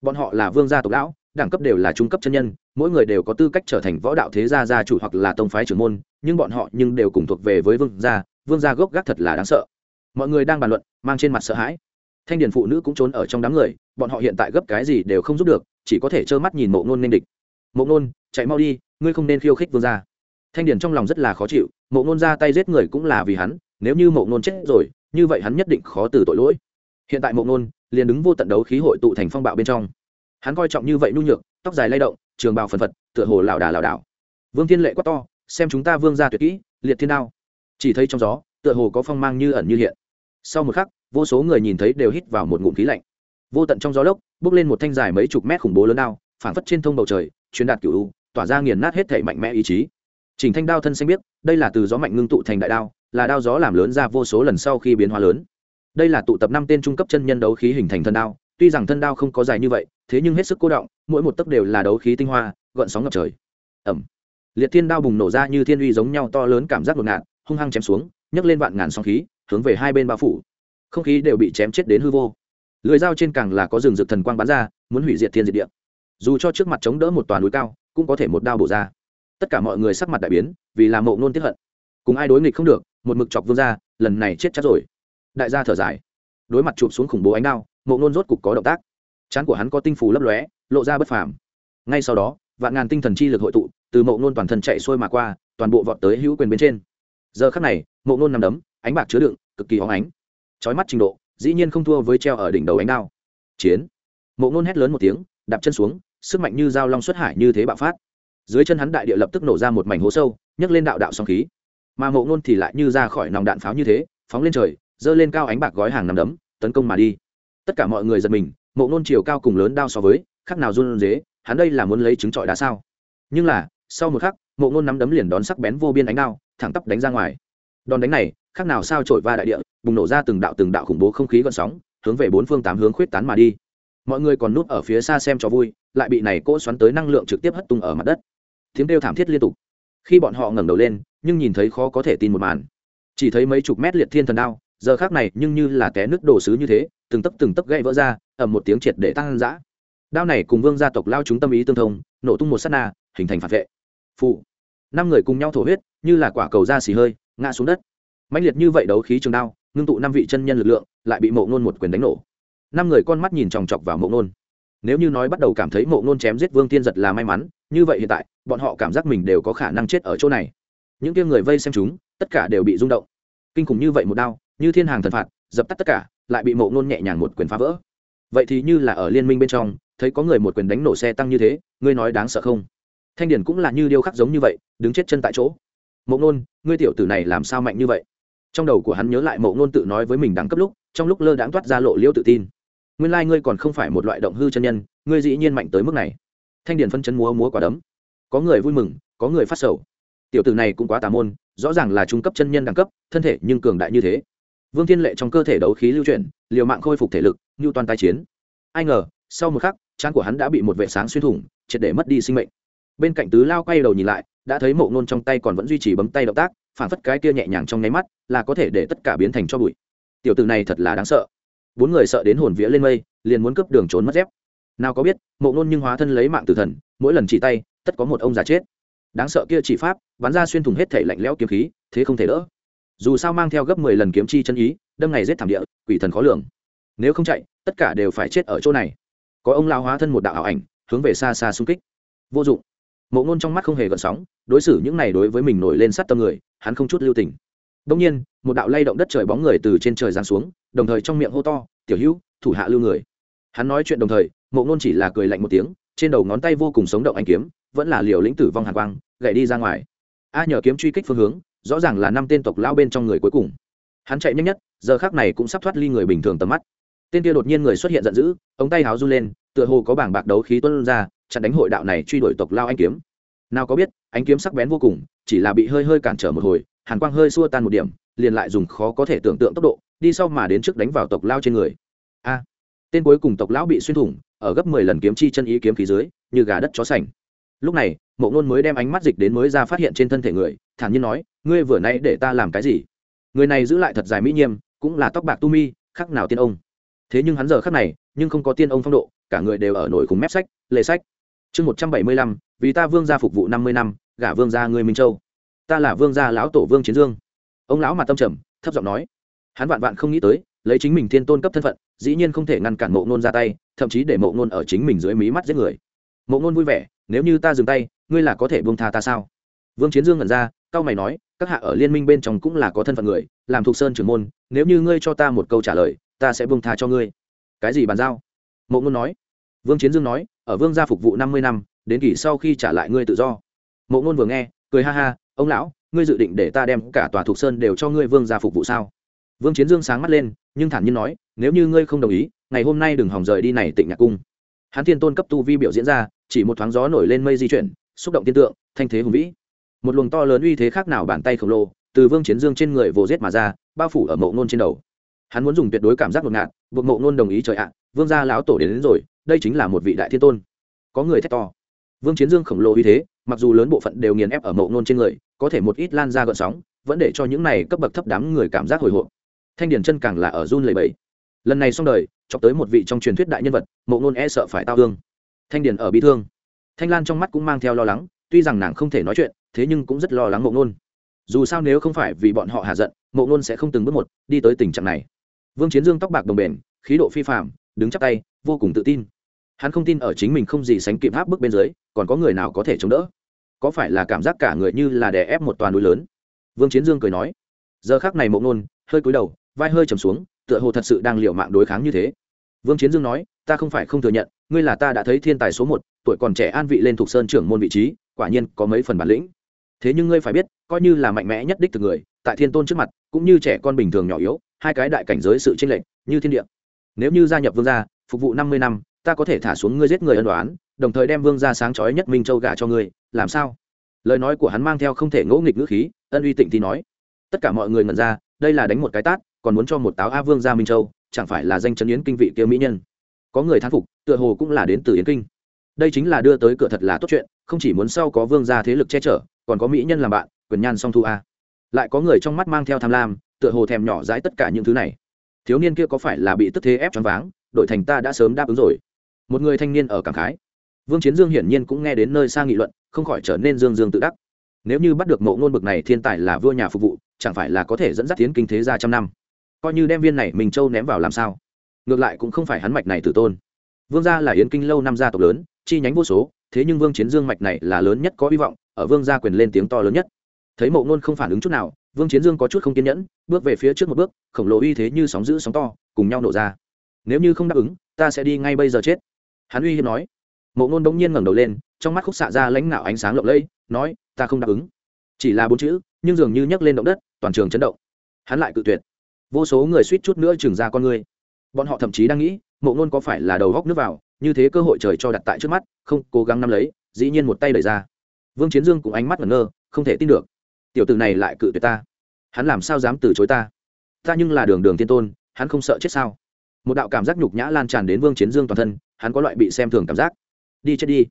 [SPEAKER 1] Bọn họ là vương gia tộc lão, đẳng cấp đều là trung cấp chân nhân, mỗi người đều có tư cách trở thành võ đạo thế gia gia chủ hoặc là tông phái trưởng môn, nhưng bọn họ nhưng đều cùng thuộc về với vương gia vương gia gốc gác thật là đáng sợ. Mọi người đang bàn luận, mang trên mặt sợ hãi. Thanh điền phụ nữ cũng trốn ở trong đám người, bọn họ hiện tại gấp cái gì đều không giúp được, chỉ có thể trơ mắt nhìn mộ ngôn nên địch. Mộ ngôn chạy mau đi, ngươi không nên khiêu khích vương gia. Thanh điền trong lòng rất là khó chịu, mộ ngôn ra tay giết người cũng là vì hắn, nếu như mộ ngôn chết rồi, như vậy hắn nhất định khó từ tội lỗi. Hiện tại mộ ngôn liền đứng vô tận đấu khí hội tụ thành phong bạo bên trong. Hắn coi trọng như vậy nhu nhược, tóc dài lay động, trường bào phần phật, tựa hồ lảo đà lảo đảo. Vương thiên lệ quát to, xem chúng ta vương gia tuyệt kỹ, liệt thiên đao chỉ thấy trong gió, tựa hồ có phong mang như ẩn như hiện. Sau một khắc, vô số người nhìn thấy đều hít vào một ngụm khí lạnh. Vô tận trong gió lốc, bước lên một thanh dài mấy chục mét khủng bố lớn đao, phảng phất trên thông bầu trời, truyền đạt cửu u, tỏa ra nghiền nát hết thể mạnh mẽ ý chí. Chỉnh thanh đao thân xanh biết, đây là từ gió mạnh ngưng tụ thành đại đao, là đao gió làm lớn ra vô số lần sau khi biến hóa lớn. Đây là tụ tập năm tên trung cấp chân nhân đấu khí hình thành thân đao, tuy rằng thân đao không có dài như vậy, thế nhưng hết sức cố động, mỗi một tấc đều là đấu khí tinh hoa, gợn sóng ngập trời. Ẩm. Liệt thiên đao bùng nổ ra như thiên uy giống nhau to lớn cảm giác ngột ngạt hung hăng chém xuống, nhấc lên vạn ngàn song khí, hướng về hai bên bao phủ. Không khí đều bị chém chết đến hư vô. Lưới dao trên càng là có rừng rực thần quang bắn ra, muốn hủy diệt thiên diệt địa. Dù cho trước mặt chống đỡ một toàn núi cao, cũng có thể một đao bổ ra. Tất cả mọi người sắc mặt đại biến, vì làm mộ nôn tiếp hận. Cùng ai đối nghịch không được, một mực chọc vương ra lần này chết chắc rồi. Đại gia thở dài. Đối mặt chụp xuống khủng bố ánh đao, mộ nôn rốt cục có động tác. Chán của hắn có tinh phù lấp lóe, lộ ra bất phàm. Ngay sau đó, vạn ngàn tinh thần chi lực hội tụ, từ mộ nôn toàn thân chạy xuôi mà qua, toàn bộ vọt tới hữu quyền bên trên giờ khắc này, mộ nôn nằm đấm, ánh bạc chứa đựng, cực kỳ hóng ánh. Trói mắt trình độ, dĩ nhiên không thua với treo ở đỉnh đầu ánh đao. Chiến. Mộ nôn hét lớn một tiếng, đạp chân xuống, sức mạnh như dao long xuất hải như thế bạo phát. Dưới chân hắn đại địa lập tức nổ ra một mảnh hố sâu, nhấc lên đạo đạo song khí. Mà mộ nôn thì lại như ra khỏi nòng đạn pháo như thế, phóng lên trời, giơ lên cao ánh bạc gói hàng nằm đấm, tấn công mà đi. Tất cả mọi người giật mình, mộ nôn chiều cao cùng lớn đao so với khác nào run dế hắn đây là muốn lấy trứng trọi đá sao? Nhưng là, sau một khắc mộ nôn nắm đấm liền đón sắc bén vô biên ánh đao, thẳng tắp đánh ra ngoài. Đòn đánh này, khác nào sao trội va đại địa, bùng nổ ra từng đạo từng đạo khủng bố không khí gọn sóng, hướng về bốn phương tám hướng khuyết tán mà đi. Mọi người còn núp ở phía xa xem cho vui, lại bị này cỗ xoắn tới năng lượng trực tiếp hất tung ở mặt đất. Tiếng kêu thảm thiết liên tục. Khi bọn họ ngẩng đầu lên, nhưng nhìn thấy khó có thể tin một màn. Chỉ thấy mấy chục mét liệt thiên thần đao, giờ khác này nhưng như là té nước đổ sứ như thế, từng tấc từng tấc gãy vỡ ra, ầm một tiếng triệt để tăng dã đao này cùng vương gia tộc lao chúng tâm ý tương thông, nổ tung một sát na, hình thành phản vệ phụ. Năm người cùng nhau thổ huyết, như là quả cầu da xì hơi, ngã xuống đất. Mạnh liệt như vậy đấu khí trường đao, ngưng tụ năm vị chân nhân lực lượng, lại bị mộ ngôn một quyền đánh nổ. Năm người con mắt nhìn chòng chọc vào mộ ngôn. Nếu như nói bắt đầu cảm thấy mộ ngôn chém giết vương tiên giật là may mắn, như vậy hiện tại, bọn họ cảm giác mình đều có khả năng chết ở chỗ này. Những kia người vây xem chúng, tất cả đều bị rung động. Kinh khủng như vậy một đao, như thiên hàng thần phạt, dập tắt tất cả, lại bị mộ ngôn nhẹ nhàng một quyền phá vỡ. Vậy thì như là ở liên minh bên trong, thấy có người một quyền đánh nổ xe tăng như thế, ngươi nói đáng sợ không? Thanh điển cũng là như điêu khắc giống như vậy, đứng chết chân tại chỗ. Mộ ngôn ngươi tiểu tử này làm sao mạnh như vậy? Trong đầu của hắn nhớ lại mộ ngôn tự nói với mình đẳng cấp lúc, trong lúc lơ đãng toát ra lộ liễu tự tin. Nguyên lai、like、ngươi còn không phải một loại động hư chân nhân, ngươi dĩ nhiên mạnh tới mức này. Thanh điển phân chân múa múa quả đấm. Có người vui mừng, có người phát sầu. Tiểu tử này cũng quá tà môn, rõ ràng là trung cấp chân nhân đẳng cấp, thân thể nhưng cường đại như thế. Vương thiên lệ trong cơ thể đấu khí lưu chuyển, liều mạng khôi phục thể lực, như toàn tai chiến. Ai ngờ, sau một khắc, trán của hắn đã bị một vệ sáng xuyên thủng, triệt để mất đi sinh mệnh bên cạnh tứ lao quay đầu nhìn lại, đã thấy mộ ngôn trong tay còn vẫn duy trì bấm tay động tác, phản phất cái kia nhẹ nhàng trong nháy mắt, là có thể để tất cả biến thành cho bụi. Tiểu từ này thật là đáng sợ. Bốn người sợ đến hồn vía lên mây, liền muốn cướp đường trốn mất dép. Nào có biết, mộ ngôn nhưng hóa thân lấy mạng tử thần, mỗi lần chỉ tay, tất có một ông già chết. Đáng sợ kia chỉ pháp, bắn ra xuyên thủng hết thể lạnh lẽo kiếm khí, thế không thể đỡ. Dù sao mang theo gấp mười lần kiếm chi chân ý, đâm ngày giết thảm địa, quỷ thần khó lường. Nếu không chạy, tất cả đều phải chết ở chỗ này. Có ông lao hóa thân một đạo ảo ảnh, hướng về xa xa xung kích. Vô dụng mộ ngôn trong mắt không hề gợn sóng, đối xử những này đối với mình nổi lên sát tâm người, hắn không chút lưu tình. Đông nhiên, một đạo lay động đất trời bóng người từ trên trời giáng xuống, đồng thời trong miệng hô to, tiểu hữu, thủ hạ lưu người. Hắn nói chuyện đồng thời, mộ ngôn chỉ là cười lạnh một tiếng, trên đầu ngón tay vô cùng sống động anh kiếm, vẫn là liều lĩnh tử vong hàn quang, gậy đi ra ngoài. A nhờ kiếm truy kích phương hướng, rõ ràng là năm tên tộc lao bên trong người cuối cùng. Hắn chạy nhanh nhất, giờ khác này cũng sắp thoát ly người bình thường tầm mắt. Tên kia đột nhiên người xuất hiện giận dữ, ống tay háo run lên, tựa hồ có bảng bạc đấu khí tuân ra chặn đánh hội đạo này truy đuổi tộc lao anh kiếm. Nào có biết, anh kiếm sắc bén vô cùng, chỉ là bị hơi hơi cản trở một hồi, hàn quang hơi xua tan một điểm, liền lại dùng khó có thể tưởng tượng tốc độ, đi sau mà đến trước đánh vào tộc lao trên người. A! Tên cuối cùng tộc lão bị xuyên thủng, ở gấp mười lần kiếm chi chân ý kiếm khí dưới, như gà đất chó sành. Lúc này, mộ ngôn mới đem ánh mắt dịch đến mới ra phát hiện trên thân thể người, thản nhiên nói, ngươi vừa nay để ta làm cái gì? Người này giữ lại thật dài mỹ nhiêm cũng là tóc bạc tu mi khác nào tiên ông. Thế nhưng hắn giờ khác này, nhưng không có tiên ông phong độ, cả người đều ở nổi cùng mép sách, lề sách chương một trăm bảy mươi lăm, vì ta vương gia phục vụ năm mươi năm, gả vương gia người minh châu. Ta là vương gia lão tổ vương chiến dương. Ông lão mặt tâm trầm, thấp giọng nói. Hắn vạn vạn không nghĩ tới, lấy chính mình thiên tôn cấp thân phận, dĩ nhiên không thể ngăn cản mộ ngôn ra tay, thậm chí để mộ ngôn ở chính mình dưới mí mắt giết người. Mộ ngôn vui vẻ, nếu như ta dừng tay, ngươi là có thể buông tha ta sao? Vương chiến dương ngẩn ra cao mày nói, các hạ ở liên minh bên trong cũng là có thân phận người, làm thuộc sơn trưởng môn, nếu như ngươi cho ta một câu trả lời, ta sẽ buông tha cho ngươi. Cái gì bàn giao? Mộ ngôn nói. Vương chiến dương nói ở vương gia phục vụ năm mươi năm đến kỳ sau khi trả lại ngươi tự do. Mộ ngôn vừa nghe cười ha ha ông lão ngươi dự định để ta đem cả tòa thuộc sơn đều cho ngươi vương gia phục vụ sao? Vương chiến dương sáng mắt lên nhưng thản nhiên nói nếu như ngươi không đồng ý ngày hôm nay đừng hòng rời đi này tịnh nhạc cung. Hắn thiên tôn cấp tu vi biểu diễn ra chỉ một thoáng gió nổi lên mây di chuyển xúc động tiên tượng thanh thế hùng vĩ. Một luồng to lớn uy thế khác nào bàn tay khổng lồ từ vương chiến dương trên người vồ rết mà ra bao phủ ở mộ ngôn trên đầu. Hắn muốn dùng tuyệt đối cảm giác ngột ngạt buộc mộ ngôn đồng ý trời ạ vương gia lão tổ đến, đến rồi đây chính là một vị đại thiên tôn. Có người thét to. Vương chiến dương khổng lồ uy thế, mặc dù lớn bộ phận đều nghiền ép ở mậu nôn trên người, có thể một ít lan ra gợn sóng, vẫn để cho những này cấp bậc thấp đám người cảm giác hồi hộp. Thanh điển chân càng là ở run lầy bẫy lần này xong đời, chọc tới một vị trong truyền thuyết đại nhân vật mậu nôn e sợ phải tao thương. Thanh điển ở bị thương. Thanh lan trong mắt cũng mang theo lo lắng, tuy rằng nàng không thể nói chuyện, thế nhưng cũng rất lo lắng mậu nôn dù sao nếu không phải vì bọn họ hạ giận mậu nôn sẽ không từng bước một đi tới tình trạng này. Vương chiến dương tóc bạc đồng bền, khí độ phi phạm đứng chắp tay, vô cùng tự tin hắn không tin ở chính mình không gì sánh kịp áp bức bên dưới, còn có người nào có thể chống đỡ? Có phải là cảm giác cả người như là đè ép một toàn núi lớn? Vương chiến dương cười nói. Giờ khác này mộng nôn, hơi cúi đầu, vai hơi trầm xuống, tựa hồ thật sự đang liều mạng đối kháng như thế. Vương chiến dương nói, ta không phải không thừa nhận, ngươi là ta đã thấy thiên tài số một, tuổi còn trẻ an vị lên thuộc sơn trưởng môn vị trí, quả nhiên có mấy phần bản lĩnh. Thế nhưng ngươi phải biết, coi như là mạnh mẽ nhất đích từ người, tại thiên tôn trước mặt, cũng như trẻ con bình thường nhỏ yếu, hai cái đại cảnh giới sự tranh lệch, như thiên địa. Nếu như gia nhập vương gia, phục vụ năm mươi năm ta có thể thả xuống ngươi giết người ân đoán đồng thời đem vương gia sáng chói nhất minh châu gả cho ngươi, làm sao? Lời nói của hắn mang theo không thể ngỗ nghịch ngữ khí, ân uy tịnh thì nói. Tất cả mọi người ngẩn ra, đây là đánh một cái tát, còn muốn cho một táo a vương gia minh châu, chẳng phải là danh chấn yến kinh vị kia mỹ nhân. Có người thán phục, tựa hồ cũng là đến từ yến kinh. Đây chính là đưa tới cửa thật là tốt chuyện, không chỉ muốn sau có vương gia thế lực che chở, còn có mỹ nhân làm bạn, quyền nhan song thu a. Lại có người trong mắt mang theo tham lam, tựa hồ thèm nhỏ dãi tất cả những thứ này. Thiếu niên kia có phải là bị tức thế ép choáng váng đội thành ta đã sớm đáp ứng rồi một người thanh niên ở cảng khái. Vương chiến dương hiển nhiên cũng nghe đến nơi xa nghị luận, không khỏi trở nên dương dương tự đắc. Nếu như bắt được mộ ngôn bực này thiên tài là vua nhà phục vụ, chẳng phải là có thể dẫn dắt tiến kinh thế ra trăm năm? Coi như đem viên này mình châu ném vào làm sao? Ngược lại cũng không phải hắn mạch này tử tôn. Vương gia là yến kinh lâu năm gia tộc lớn, chi nhánh vô số, thế nhưng vương chiến dương mạch này là lớn nhất có hy vọng, ở vương gia quyền lên tiếng to lớn nhất. Thấy mộ ngôn không phản ứng chút nào, vương chiến dương có chút không kiên nhẫn, bước về phía trước một bước, khổng lồ uy thế như sóng giữ sóng to, cùng nhau nổ ra. Nếu như không đáp ứng, ta sẽ đi ngay bây giờ chết hắn uy hiếp nói. Mộ ngôn bỗng nhiên ngẩng đầu lên, trong mắt khúc xạ ra lãnh nạo ánh sáng lộng lẫy, nói, ta không đáp ứng. Chỉ là bốn chữ, nhưng dường như nhấc lên động đất, toàn trường chấn động. Hắn lại cự tuyệt. Vô số người suýt chút nữa trừng ra con người. Bọn họ thậm chí đang nghĩ, mộ ngôn có phải là đầu góc nước vào, như thế cơ hội trời cho đặt tại trước mắt, không, cố gắng nắm lấy, dĩ nhiên một tay đẩy ra. Vương chiến dương cũng ánh mắt ngẩn ngơ, không thể tin được. Tiểu t ử này lại cự tuyệt ta. Hắn làm sao dám từ chối ta? Ta nhưng là đường đường thiên tôn, hắn không sợ chết sao? Một đạo cảm giác nhục nhã lan tràn đến vương chiến dương toàn thân hắn có loại bị xem thường cảm giác. Đi chết đi.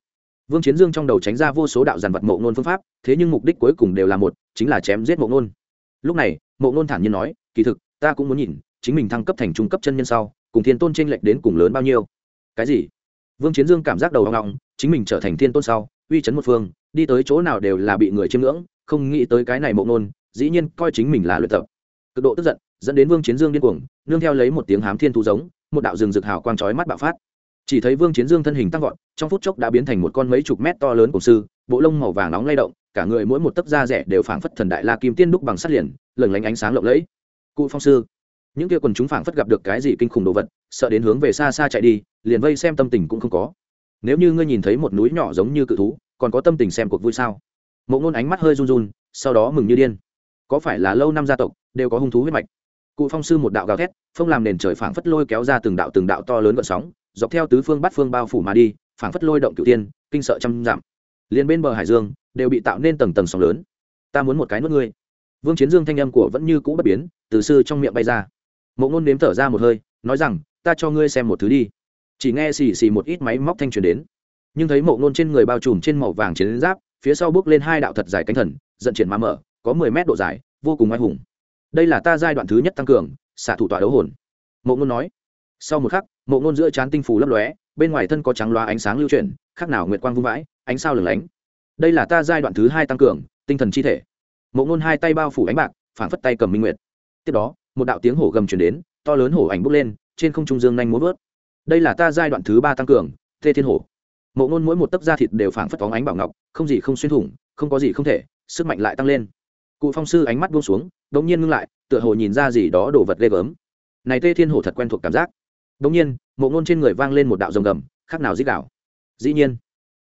[SPEAKER 1] Vương chiến dương trong đầu tránh ra vô số đạo giàn vật mộ ngôn phương pháp, thế nhưng mục đích cuối cùng đều là một, chính là chém giết mộ ngôn. Lúc này, mộ ngôn thản nhiên nói, kỳ thực, ta cũng muốn nhìn, chính mình thăng cấp thành trung cấp chân nhân sau, cùng thiên tôn tranh lệch đến cùng lớn bao nhiêu. Cái gì? Vương chiến dương cảm giác đầu hoang ngọng chính mình trở thành thiên tôn sau, uy chấn một phương, đi tới chỗ nào đều là bị người chiêm ngưỡng, không nghĩ tới cái này mộ ngôn, dĩ nhiên coi chính mình là luyện tập. Cực độ tức giận, dẫn đến vương chiến dương điên cuồng, nương theo lấy một tiếng hám thiên thu giống, một đạo rừng rực hào quang chói mắt bạo phát chỉ thấy vương chiến dương thân hình tăng vọt, trong phút chốc đã biến thành một con mấy chục mét to lớn cổ sư, bộ lông màu vàng nóng lay động, cả người mỗi một tấc da rẻ đều phảng phất thần đại la kim tiên đúc bằng sắt liền, lừng lánh ánh sáng lộng lẫy. Cụ phong sư, những kia quần chúng phảng phất gặp được cái gì kinh khủng đồ vật, sợ đến hướng về xa xa chạy đi, liền vây xem tâm tình cũng không có. Nếu như ngươi nhìn thấy một núi nhỏ giống như cự thú, còn có tâm tình xem cuộc vui sao? Mộ ngôn ánh mắt hơi run run, sau đó mừng như điên. Có phải là lâu năm gia tộc, đều có hung thú huyết mạch? Cụ phong sư một đạo gào thét phong làm nền trời phảng phất lôi kéo ra từng đạo từng đạo to lớn gợn sóng dọc theo tứ phương bát phương bao phủ mà đi, phảng phất lôi động cửu tiên kinh sợ trăm dặm. Liền bên bờ hải dương, đều bị tạo nên tầng tầng sóng lớn. Ta muốn một cái nuốt ngươi. Vương chiến dương thanh âm của vẫn như cũ bất biến, từ sư trong miệng bay ra. Mộ ngôn nếm thở ra một hơi, nói rằng, ta cho ngươi xem một thứ đi. Chỉ nghe xì xì một ít máy móc thanh truyền đến. Nhưng thấy mộ ngôn trên người bao trùm trên màu vàng chiến giáp, phía sau bước lên hai đạo thật dài cánh thần dận triển má mở, có mười mét độ dài, vô cùng oai hùng. Đây là ta giai đoạn thứ nhất tăng cường, xạ thủ tọa đấu hồn. Mộ ngôn nói sau một khắc, mộ ngôn giữa trán tinh phù lấp lóe, bên ngoài thân có trắng loa ánh sáng lưu chuyển khác nào nguyệt quang vung vãi, ánh sao lửng lánh. Đây là ta giai đoạn thứ hai tăng cường, tinh thần chi thể. Mộ ngôn hai tay bao phủ ánh bạc phản phất tay cầm minh nguyệt. Tiếp đó, một đạo tiếng hổ gầm chuyển đến, to lớn hổ ảnh bốc lên, trên không trung dương nhanh muốn vớt. Đây là ta giai đoạn thứ ba tăng cường, tê thiên hổ. Mộ ngôn mỗi một tấc da thịt đều phảng phất phóng ánh bảo ngọc, không gì không xuyên thủng, không có gì không thể, sức mạnh lại tăng lên. Cụ phong sư ánh mắt buông xuống, đột nhiên ngưng lại, tựa hồ nhìn ra gì đó đồ vật ghê gớm. Này tê thiên hổ thật quen thuộc cảm giác đồng nhiên, mộ ngôn trên người vang lên một đạo rồng gầm, khác nào dích đảo. dĩ nhiên,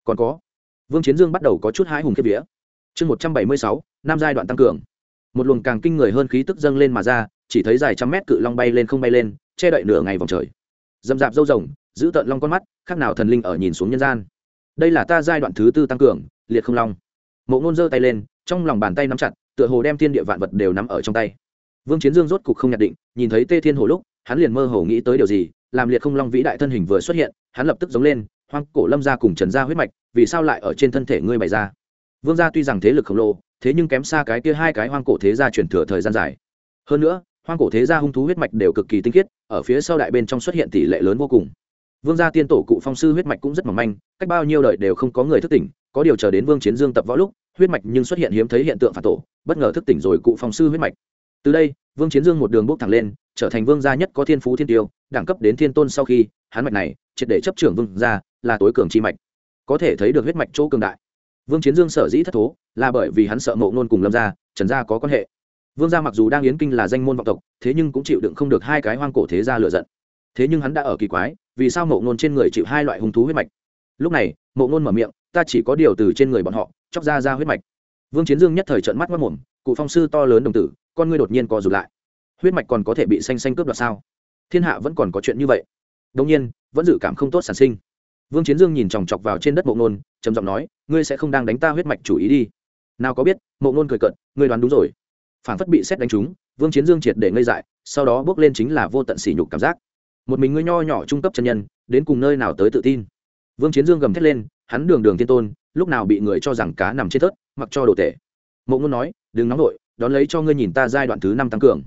[SPEAKER 1] còn có. Vương chiến dương bắt đầu có chút hái hùng kiếp vía. Chương một trăm bảy mươi sáu nam giai đoạn tăng cường. Một luồng càng kinh người hơn khí tức dâng lên mà ra, chỉ thấy dài trăm mét cự long bay lên không bay lên, che đậy nửa ngày vòng trời. Dâm dạp dâu rồng, giữ tận long con mắt, khác nào thần linh ở nhìn xuống nhân gian. Đây là ta giai đoạn thứ tư tăng cường, liệt không long. Mộ ngôn giơ tay lên, trong lòng bàn tay nắm chặt, tựa hồ đem thiên địa vạn vật đều nắm ở trong tay. Vương chiến dương rốt cục không nhận định, nhìn thấy tê thiên hồ lúc, hắn liền mơ hồ nghĩ tới điều gì làm liệt không long vĩ đại thân hình vừa xuất hiện, hắn lập tức giống lên, hoang cổ lâm ra cùng trần gia huyết mạch, vì sao lại ở trên thân thể ngươi bày ra? Vương gia tuy rằng thế lực khổng lồ, thế nhưng kém xa cái kia hai cái hoang cổ thế gia truyền thừa thời gian dài. Hơn nữa, hoang cổ thế gia hung thú huyết mạch đều cực kỳ tinh khiết, ở phía sau đại bên trong xuất hiện tỷ lệ lớn vô cùng. Vương gia tiên tổ cụ phong sư huyết mạch cũng rất mỏng manh, cách bao nhiêu đời đều không có người thức tỉnh, có điều chờ đến vương chiến dương tập võ lúc, huyết mạch nhưng xuất hiện hiếm thấy hiện tượng phản tổ, bất ngờ thức tỉnh rồi cụ phong sư huyết mạch. Từ đây, vương chiến dương một đường bốc thẳng lên trở thành vương gia nhất có thiên phú thiên tiêu, đẳng cấp đến thiên tôn sau khi, hắn mạch này, triệt để chấp trưởng vương gia, là tối cường chi mạch. Có thể thấy được huyết mạch chỗ cường đại. Vương chiến dương sở dĩ thất thố, là bởi vì hắn sợ mộ ngôn cùng lâm gia, trần gia có quan hệ. Vương gia mặc dù đang yến kinh là danh môn vọng tộc, thế nhưng cũng chịu đựng không được hai cái hoang cổ thế gia lựa giận. Thế nhưng hắn đã ở kỳ quái, vì sao mộ ngôn trên người chịu hai loại hung thú huyết mạch? Lúc này mộ ngôn mở miệng, ta chỉ có điều từ trên người bọn họ, chóc ra ra huyết mạch. Vương chiến dương nhất thời trận mắt mất mồm cụ phong sư to lớn đồng tử, con ngươi đột nhiên co rụt lại huyết mạch còn có thể bị xanh xanh cướp đoạt sao? Thiên hạ vẫn còn có chuyện như vậy. Đông nhiên, vẫn dự cảm không tốt sản sinh. Vương chiến dương nhìn chòng chọc vào trên đất mộ ngôn, trầm giọng nói, ngươi sẽ không đang đánh ta huyết mạch chủ ý đi. Nào có biết, mộ ngôn cười cận ngươi đoán đúng rồi. Phản phất bị xét đánh trúng, vương chiến dương triệt để ngây dại, sau đó bước lên chính là vô tận sỉ nhục cảm giác. Một mình ngươi nho nhỏ trung cấp chân nhân, đến cùng nơi nào tới tự tin? Vương chiến dương gầm thét lên, hắn đường đường thiên tôn, lúc nào bị người cho rằng cá nằm trên thớt, mặc cho đồ tể. Mộ ngôn nói, đừng nóng vội, đón lấy cho ngươi nhìn ta giai đoạn thứ năm tăng cường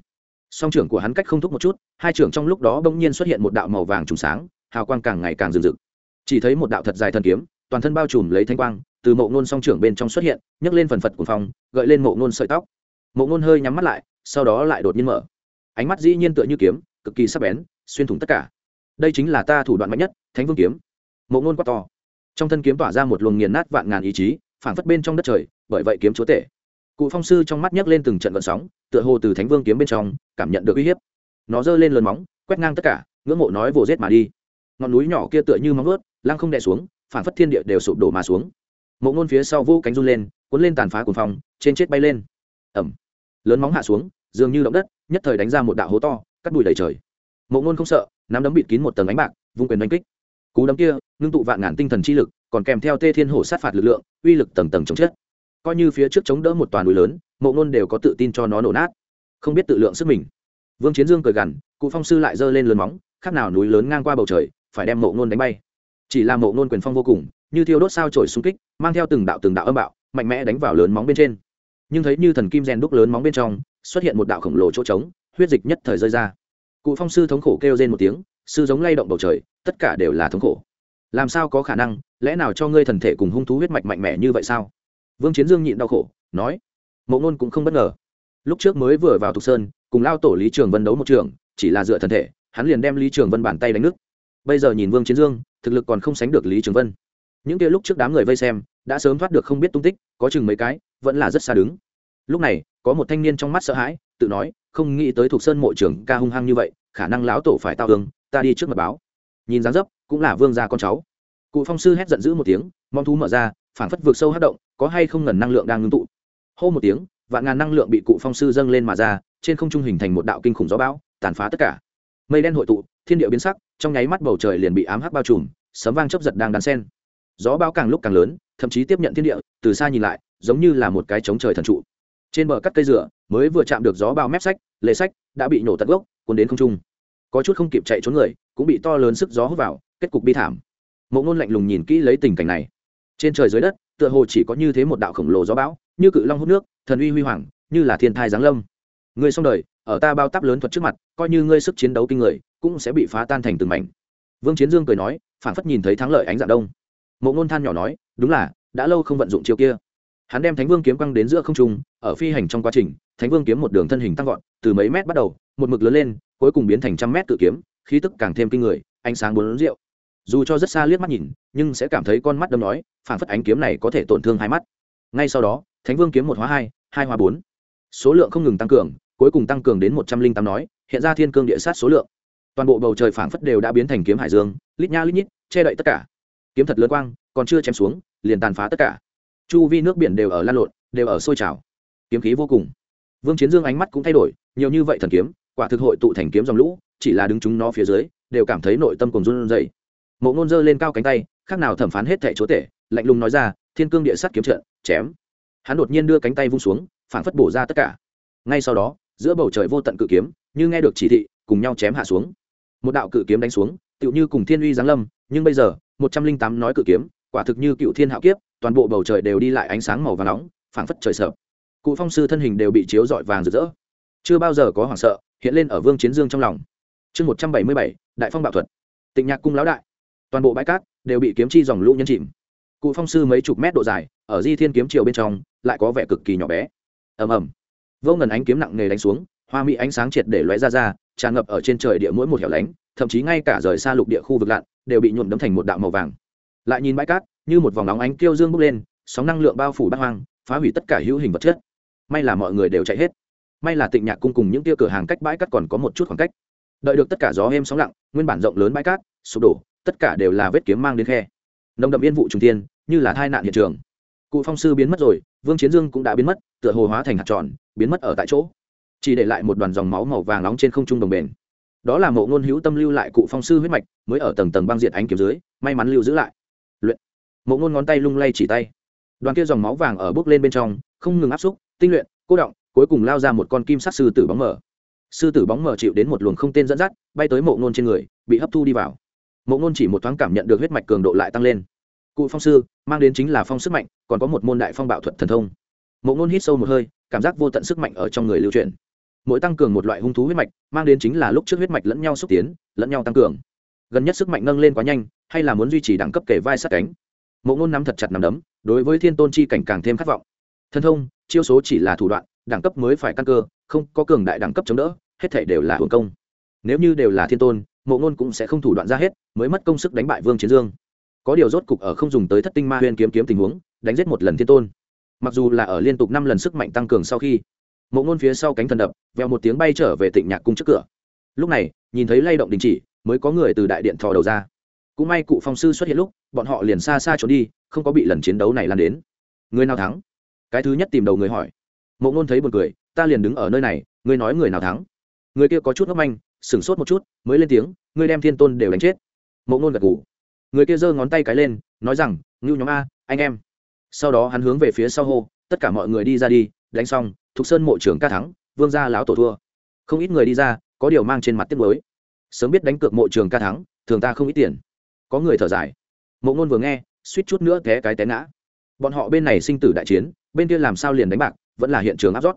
[SPEAKER 1] song trưởng của hắn cách không thúc một chút, hai trưởng trong lúc đó bỗng nhiên xuất hiện một đạo màu vàng trùng sáng, hào quang càng ngày càng rực rực chỉ thấy một đạo thật dài thần kiếm, toàn thân bao trùm lấy thanh quang, từ mộ ngôn song trưởng bên trong xuất hiện, nhấc lên phần phật của phòng gợi lên mộ ngôn sợi tóc. Mộ ngôn hơi nhắm mắt lại, sau đó lại đột nhiên mở. Ánh mắt dĩ nhiên tựa như kiếm, cực kỳ sắc bén, xuyên thủng tất cả. Đây chính là ta thủ đoạn mạnh nhất, thánh vương kiếm. Mộ ngôn quát to. Trong thân kiếm tỏa ra một luồng nghiền nát vạn ngàn ý chí, phảng phất bên trong đất trời, bởi vậy kiếm chúa tể cụ phong sư trong mắt nhấc lên từng trận vận sóng, tựa hồ từ thánh vương kiếm bên trong, cảm nhận được uy hiếp. Nó giơ lên lớn móng, quét ngang tất cả, ngưỡng mộ nói vồ rết mà đi. Ngọn núi nhỏ kia tựa như móng ướt lăng không đè xuống phảng phất thiên địa đều sụp đổ mà xuống. Mộ ngôn phía sau vô cánh run lên, cuốn lên tàn phá cuồng phong, trên chết bay lên. Ẩm lớn móng hạ xuống, dường như động đất, nhất thời đánh ra một đạo hố to, cắt đùi đầy trời. Mộ ngôn không sợ, nắm đấm bịt kín một tầng ánh bạc, vung quyền đánh kích. Cú đấm kia, ngưng tụ vạn ngàn tinh thần chi lực, còn kèm theo tê thiên hổ sát phạt lực lượng, uy lực tầng tầng chống chết coi như phía trước chống đỡ một toàn núi lớn, mộ ngôn đều có tự tin cho nó nổ nát. Không biết tự lượng sức mình. Vương chiến dương cười gằn, cụ phong sư lại giơ lên lớn móng, khác nào núi lớn ngang qua bầu trời, phải đem mộ ngôn đánh bay. Chỉ là mộ ngôn quyền phong vô cùng, như thiêu đốt sao trổi xung kích, mang theo từng đạo từng đạo âm bạo, mạnh mẽ đánh vào lớn móng bên trên. Nhưng thấy như thần kim rèn đúc lớn móng bên trong, xuất hiện một đạo khổng lồ chỗ trống, huyết dịch nhất thời rơi ra. Cụ phong sư thống khổ kêu rên một tiếng, sư giống lay động bầu trời, tất cả đều là thống khổ. Làm sao có khả năng, lẽ nào cho ngươi thần thể cùng hung thú huyết mạch mạnh mẽ như vậy sao? Vương chiến dương nhịn đau khổ, nói, mộ ngôn cũng không bất ngờ. Lúc trước mới vừa vào thục sơn, cùng lao tổ lý trường vân đấu một trường, chỉ là dựa thần thể, hắn liền đem lý trường vân bàn tay đánh nước bây giờ nhìn vương chiến dương, thực lực còn không sánh được lý trường vân. Những kia lúc trước đám người vây xem, đã sớm thoát được không biết tung tích, có chừng mấy cái, vẫn là rất xa đứng. Lúc này, có một thanh niên trong mắt sợ hãi, tự nói, không nghĩ tới thuộc sơn mộ trưởng ca hung hăng như vậy, khả năng lão tổ phải tao hương ta đi trước mật báo. Nhìn dáng dấp, cũng là vương gia con cháu. Cụ phong sư hét giận dữ một tiếng, mong thú mở ra phảng phất vượt sâu hát động, có hay không ngần năng lượng đang ngưng tụ. Hô một tiếng, vạn ngàn năng lượng bị cụ phong sư dâng lên mà ra, trên không trung hình thành một đạo kinh khủng gió bão, tàn phá tất cả. Mây đen hội tụ, thiên địa biến sắc, trong nháy mắt bầu trời liền bị ám hắc bao trùm, sấm vang chấp giật đang đàn sen. Gió bão càng lúc càng lớn, thậm chí tiếp nhận thiên địa, từ xa nhìn lại, giống như là một cái trống trời thần trụ. Trên bờ cắt cây rửa mới vừa chạm được gió bao mép sách lệ sách, đã bị nổ tận gốc, cuốn đến không trung. Có chút không kịp chạy trốn người, cũng bị to lớn sức gió hút vào, kết cục bi thảm. Mộ ngôn lạnh lùng nhìn kỹ lấy tình cảnh này trên trời dưới đất tựa hồ chỉ có như thế một đạo khổng lồ gió bão như cự long hút nước thần uy huy hoàng như là thiên thai giáng lâm. Người xong đời ở ta bao táp lớn thuật trước mặt coi như ngươi sức chiến đấu kinh người cũng sẽ bị phá tan thành từng mảnh. Vương chiến dương cười nói phản phất nhìn thấy thắng lợi ánh dạng đông. Mộ ngôn than nhỏ nói đúng là đã lâu không vận dụng chiêu kia. Hắn đem thánh vương kiếm quăng đến giữa không trung ở phi hành trong quá trình thánh vương kiếm một đường thân hình tăng gọn, từ mấy mét bắt đầu một mực lớn lên cuối cùng biến thành trăm mét tự kiếm khí tức càng thêm kinh người ánh sáng bốn rượu dù cho rất xa liếc mắt nhìn, nhưng sẽ cảm thấy con mắt đâm nói phản phất ánh kiếm này có thể tổn thương hai mắt. Ngay sau đó, thánh vương kiếm một hóa hai hai hóa bốn. Số lượng không ngừng tăng cường, cuối cùng tăng cường đến một trăm linh tám nói, hiện ra thiên cương địa sát số lượng. Toàn bộ bầu trời phảng phất đều đã biến thành kiếm hải dương, lít nha lít nhít, che đậy tất cả. Kiếm thật lớn quang, còn chưa chém xuống, liền tàn phá tất cả. Chu vi nước biển đều ở lan lộn, đều ở sôi trào. Kiếm khí vô cùng. Vương chiến dương ánh mắt cũng thay đổi, nhiều như vậy thần kiếm, quả thực hội tụ thành kiếm dòng lũ, chỉ là đứng chúng nó phía dưới, đều cảm thấy nội tâm cùng run rẩy mộ ngôn giơ lên cao cánh tay, khác nào thẩm phán hết thẻ chúa tể, lạnh lùng nói ra, thiên cương địa sắt kiếm trận, chém. Hắn đột nhiên đưa cánh tay vung xuống phản phất bổ ra tất cả. Ngay sau đó, giữa bầu trời vô tận cự kiếm, như nghe được chỉ thị, cùng nhau chém hạ xuống. Một đạo cự kiếm đánh xuống, tựu như cùng thiên uy giáng lâm, nhưng bây giờ, một trăm linh tám nói cự kiếm, quả thực như cựu thiên hạo kiếp, toàn bộ bầu trời đều đi lại ánh sáng màu và nóng, phảng phất trời sợ. Cụ phong sư thân hình đều bị chiếu rọi vàng rực rỡ. Chưa bao giờ có hoảng sợ, hiện lên ở vương chiến dương trong lòng. Chương một trăm bảy mươi bảy, đại phong bạo thuật. Tịnh nhạc cung lão đại toàn bộ bãi cát đều bị kiếm chi dòng lũ nhân chìm. Cụ phong sư mấy chục mét độ dài, ở di thiên kiếm triều bên trong, lại có vẻ cực kỳ nhỏ bé. Ầm ầm. Vô ngần ánh kiếm nặng nề đánh xuống, hoa mỹ ánh sáng triệt để lóe ra ra, tràn ngập ở trên trời địa mỗi một hẻo lánh, thậm chí ngay cả rời xa lục địa khu vực lặn, đều bị nhuộm đấm thành một đạo màu vàng. Lại nhìn bãi cát, như một vòng nóng ánh kiêu dương bốc lên, sóng năng lượng bao phủ bát hoang, phá hủy tất cả hữu hình vật chất. May là mọi người đều chạy hết. May là tịnh nhạc cung cùng những tia cửa hàng cách bãi cát còn có một chút khoảng cách. Đợi được tất cả gió êm sóng lặng, nguyên bản rộng lớn bãi cát, sụp đổ tất cả đều là vết kiếm mang đến khe. Nồng đậm yên vụ trùng tiên như là tai nạn hiện trường. Cụ phong sư biến mất rồi, vương chiến dương cũng đã biến mất, tựa hồ hóa thành hạt tròn, biến mất ở tại chỗ. Chỉ để lại một đoàn dòng máu màu vàng nóng trên không trung đồng bền. Đó là mộ ngôn hữu tâm lưu lại cụ phong sư huyết mạch, mới ở tầng tầng băng diệt ánh kiếm dưới, may mắn lưu giữ lại. Luyện. Mộ ngôn ngón tay lung lay chỉ tay. Đoàn kia dòng máu vàng ở bước lên bên trong, không ngừng áp xúc, tinh luyện, cô động, cuối cùng lao ra một con kim sắc sư tử bóng mở sư tử bóng mở chịu đến một luồng không tên dẫn dắt, bay tới mộ ngôn trên người, bị hấp thu đi vào mộ ngôn chỉ một thoáng cảm nhận được huyết mạch cường độ lại tăng lên. Cụ phong sư, mang đến chính là phong sức mạnh, còn có một môn đại phong bạo thuật thần thông. Mộ ngôn hít sâu một hơi, cảm giác vô tận sức mạnh ở trong người lưu truyền mỗi tăng cường một loại hung thú huyết mạch, mang đến chính là lúc trước huyết mạch lẫn nhau xúc tiến, lẫn nhau tăng cường. Gần nhất sức mạnh nâng lên quá nhanh, hay là muốn duy trì đẳng cấp kể vai sát cánh. Mộ ngôn nắm thật chặt nằm đấm, đối với thiên tôn chi cảnh càng thêm khát vọng. Thân thông, chiêu số chỉ là thủ đoạn, đẳng cấp mới phải căn cơ, không có cường đại đẳng cấp chống đỡ, hết thể đều là hưởng công nếu như đều là thiên tôn mộ ngôn cũng sẽ không thủ đoạn ra hết, mới mất công sức đánh bại vương chiến dương. Có điều rốt cục ở không dùng tới thất tinh ma huyên kiếm kiếm tình huống, đánh giết một lần thiên tôn. Mặc dù là ở liên tục năm lần sức mạnh tăng cường sau khi mộ ngôn phía sau cánh thần đập veo một tiếng bay trở về tịnh nhạc cung trước cửa. Lúc này, nhìn thấy lay động đình chỉ, mới có người từ đại điện thò đầu ra. Cũng may cụ phong sư xuất hiện lúc, bọn họ liền xa xa trốn đi, không có bị lần chiến đấu này lan đến. Người nào thắng? Cái thứ nhất tìm đầu người hỏi. Mộ ngôn thấy b u ồ n cười, ta liền đứng ở nơi này, ngươi nói người nào thắng? Người kia có chút ngốc manh sửng sốt một chút, mới lên tiếng, ngươi đem thiên tôn đều đánh chết. Mộ ngôn gật ngủ người kia giơ ngón tay cái lên, nói rằng, ngưu nhóm a, anh em. Sau đó hắn hướng về phía sau hô, tất cả mọi người đi ra đi, đánh xong, thục sơn mộ trưởng ca thắng, vương gia lão tổ thua. Không ít người đi ra, có điều mang trên mặt tiếc mới sớm biết đánh cược mộ trường ca thắng, thường ta không ít tiền. Có người thở dài. Mộ ngôn vừa nghe, suýt chút nữa té cái té ngã. Bọn họ bên này sinh tử đại chiến, bên kia làm sao liền đánh bạc, vẫn là hiện trường áp rót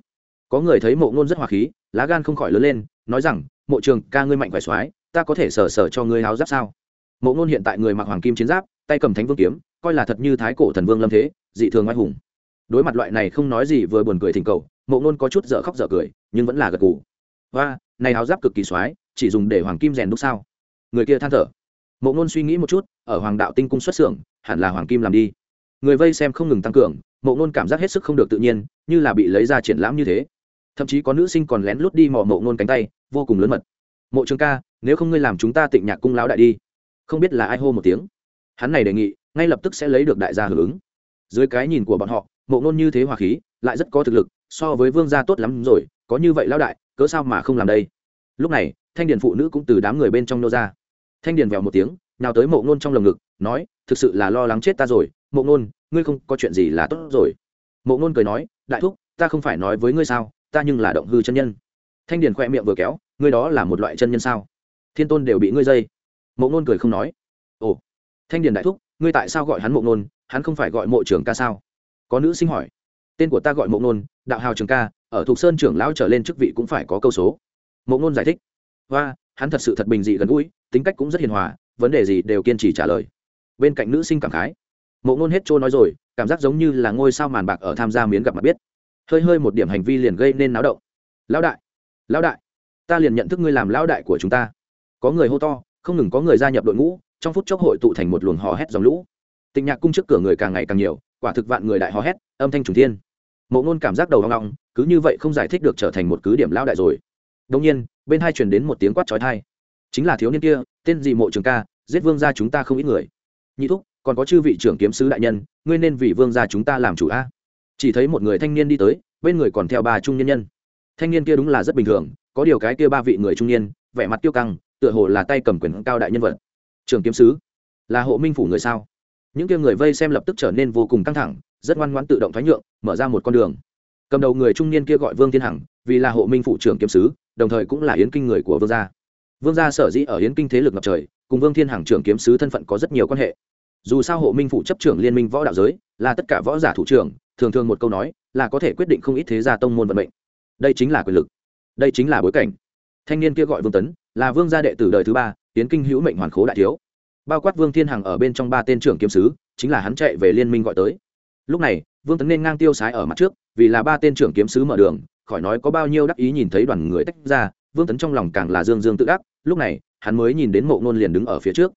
[SPEAKER 1] có người thấy mộ ngôn rất hòa khí, lá gan không khỏi lớn lên, nói rằng mộ trường, ca ngươi mạnh khỏe soái, ta có thể sờ sờ cho ngươi háo giáp sao? Mộ ngôn hiện tại người mặc hoàng kim chiến giáp, tay cầm thánh vương kiếm, coi là thật như thái cổ thần vương lâm thế, dị thường oai hùng. Đối mặt loại này không nói gì vừa buồn cười thỉnh cầu, mộ ngôn có chút dở khóc dở cười, nhưng vẫn là gật gù. Và này háo giáp cực kỳ soái, chỉ dùng để hoàng kim rèn đúc sao? Người kia than thở. Mộ ngôn suy nghĩ một chút, ở hoàng đạo tinh cung xuất xưởng, hẳn là hoàng kim làm đi. Người vây xem không ngừng tăng cường, mộ ngôn cảm giác hết sức không được tự nhiên, như là bị lấy ra triển lãm như thế. Thậm chí có nữ sinh còn lén lút đi mò mộ ngôn cánh tay vô cùng lớn mật. Mộ trường ca, nếu không ngươi làm chúng ta tịnh nhạc cung lão đại đi. Không biết là ai hô một tiếng. Hắn này đề nghị, ngay lập tức sẽ lấy được đại gia hưởng ứng. Dưới cái nhìn của bọn họ, mộ ngôn như thế hòa khí, lại rất có thực lực, so với vương gia tốt lắm rồi, có như vậy lão đại, cớ sao mà không làm đây? Lúc này, thanh điền phụ nữ cũng từ đám người bên trong nô ra. Thanh điền vèo một tiếng, nào tới mộ ngôn trong lồng ngực, nói, thực sự là lo lắng chết ta rồi, mộ ngôn ngươi không có chuyện gì là tốt rồi. Mộ ngôn cười nói, đại thúc, ta không phải nói với ngươi sao, ta nhưng là động hư chân nhân thanh điền khoe miệng vừa kéo, ngươi đó là một loại chân nhân sao? Thiên tôn đều bị ngươi dây. Mộ ngôn cười không nói. Ồ, thanh điền đại thúc, ngươi tại sao gọi hắn mộ ngôn hắn không phải gọi mộ trưởng ca sao? Có nữ sinh hỏi. Tên của ta gọi mộ ngôn đạo hào trường ca, ở thục sơn trưởng lão trở lên chức vị cũng phải có câu số. Mộ ngôn giải thích. Và hắn thật sự thật bình dị gần gũi, tính cách cũng rất hiền hòa, vấn đề gì đều kiên trì trả lời. Bên cạnh nữ sinh cảm khái. Mộ ngôn hết trôi nói rồi, cảm giác giống như là ngôi sao màn bạc ở tham gia miếng gặp mặt biết. Hơi hơi một điểm hành vi liền gây nên náo động. Lão đại lão đại, ta liền nhận thức ngươi làm lão đại của chúng ta. Có người hô to, không ngừng có người gia nhập đội ngũ, trong phút chốc hội tụ thành một luồng hò hét dòng lũ. Tịnh nhạc cung trước cửa người càng ngày càng nhiều, quả thực vạn người đại hò hét, âm thanh trùng thiên. Mộ ngôn cảm giác đầu hoang long cứ như vậy không giải thích được trở thành một cứ điểm lão đại rồi. Đông nhiên, bên hai truyền đến một tiếng quát trói thai chính là thiếu niên kia, tên gì mộ trường ca, giết vương gia chúng ta không ít người. Nhị thúc, còn có chư vị trưởng kiếm sứ đại nhân, ngươi nên vì vương gia chúng ta làm chủ a. Chỉ thấy một người thanh niên đi tới, bên người còn theo ba trung nhân nhân thanh niên kia đúng là rất bình thường, có điều cái kia ba vị người trung niên, vẻ mặt tiêu căng, tựa hồ là tay cầm quyền cao đại nhân vật. Trưởng kiếm sứ, là hộ minh phủ người sao? Những kia người vây xem lập tức trở nên vô cùng căng thẳng, rất ngoan ngoãn tự động thoái nhượng, mở ra một con đường. Cầm đầu người trung niên kia gọi vương thiên hằng, vì là hộ minh phủ trưởng kiếm sứ, đồng thời cũng là yến kinh người của vương gia. Vương gia sở dĩ ở yến kinh thế lực ngập trời, cùng vương thiên hằng trưởng kiếm sứ thân phận có rất nhiều quan hệ. Dù sao hộ minh phủ chấp trưởng liên minh võ đạo giới, là tất cả võ giả thủ trưởng, thường thường một câu nói là có thể quyết định không ít thế gia tông môn vận mệnh đây chính là quyền lực đây chính là bối cảnh. Thanh niên kia gọi vương tấn là vương gia đệ tử đời thứ ba tiến kinh hữu mệnh hoàn khố đại thiếu. Bao quát vương thiên hằng ở bên trong ba tên trưởng kiếm sứ chính là hắn chạy về liên minh gọi tới. Lúc này vương tấn nên ngang tiêu sái ở mặt trước vì là ba tên trưởng kiếm sứ mở đường khỏi nói có bao nhiêu đắc ý nhìn thấy đoàn người tách ra vương tấn trong lòng càng là dương dương tự đắc. Lúc này hắn mới nhìn đến mộ ngôn liền đứng ở phía trước.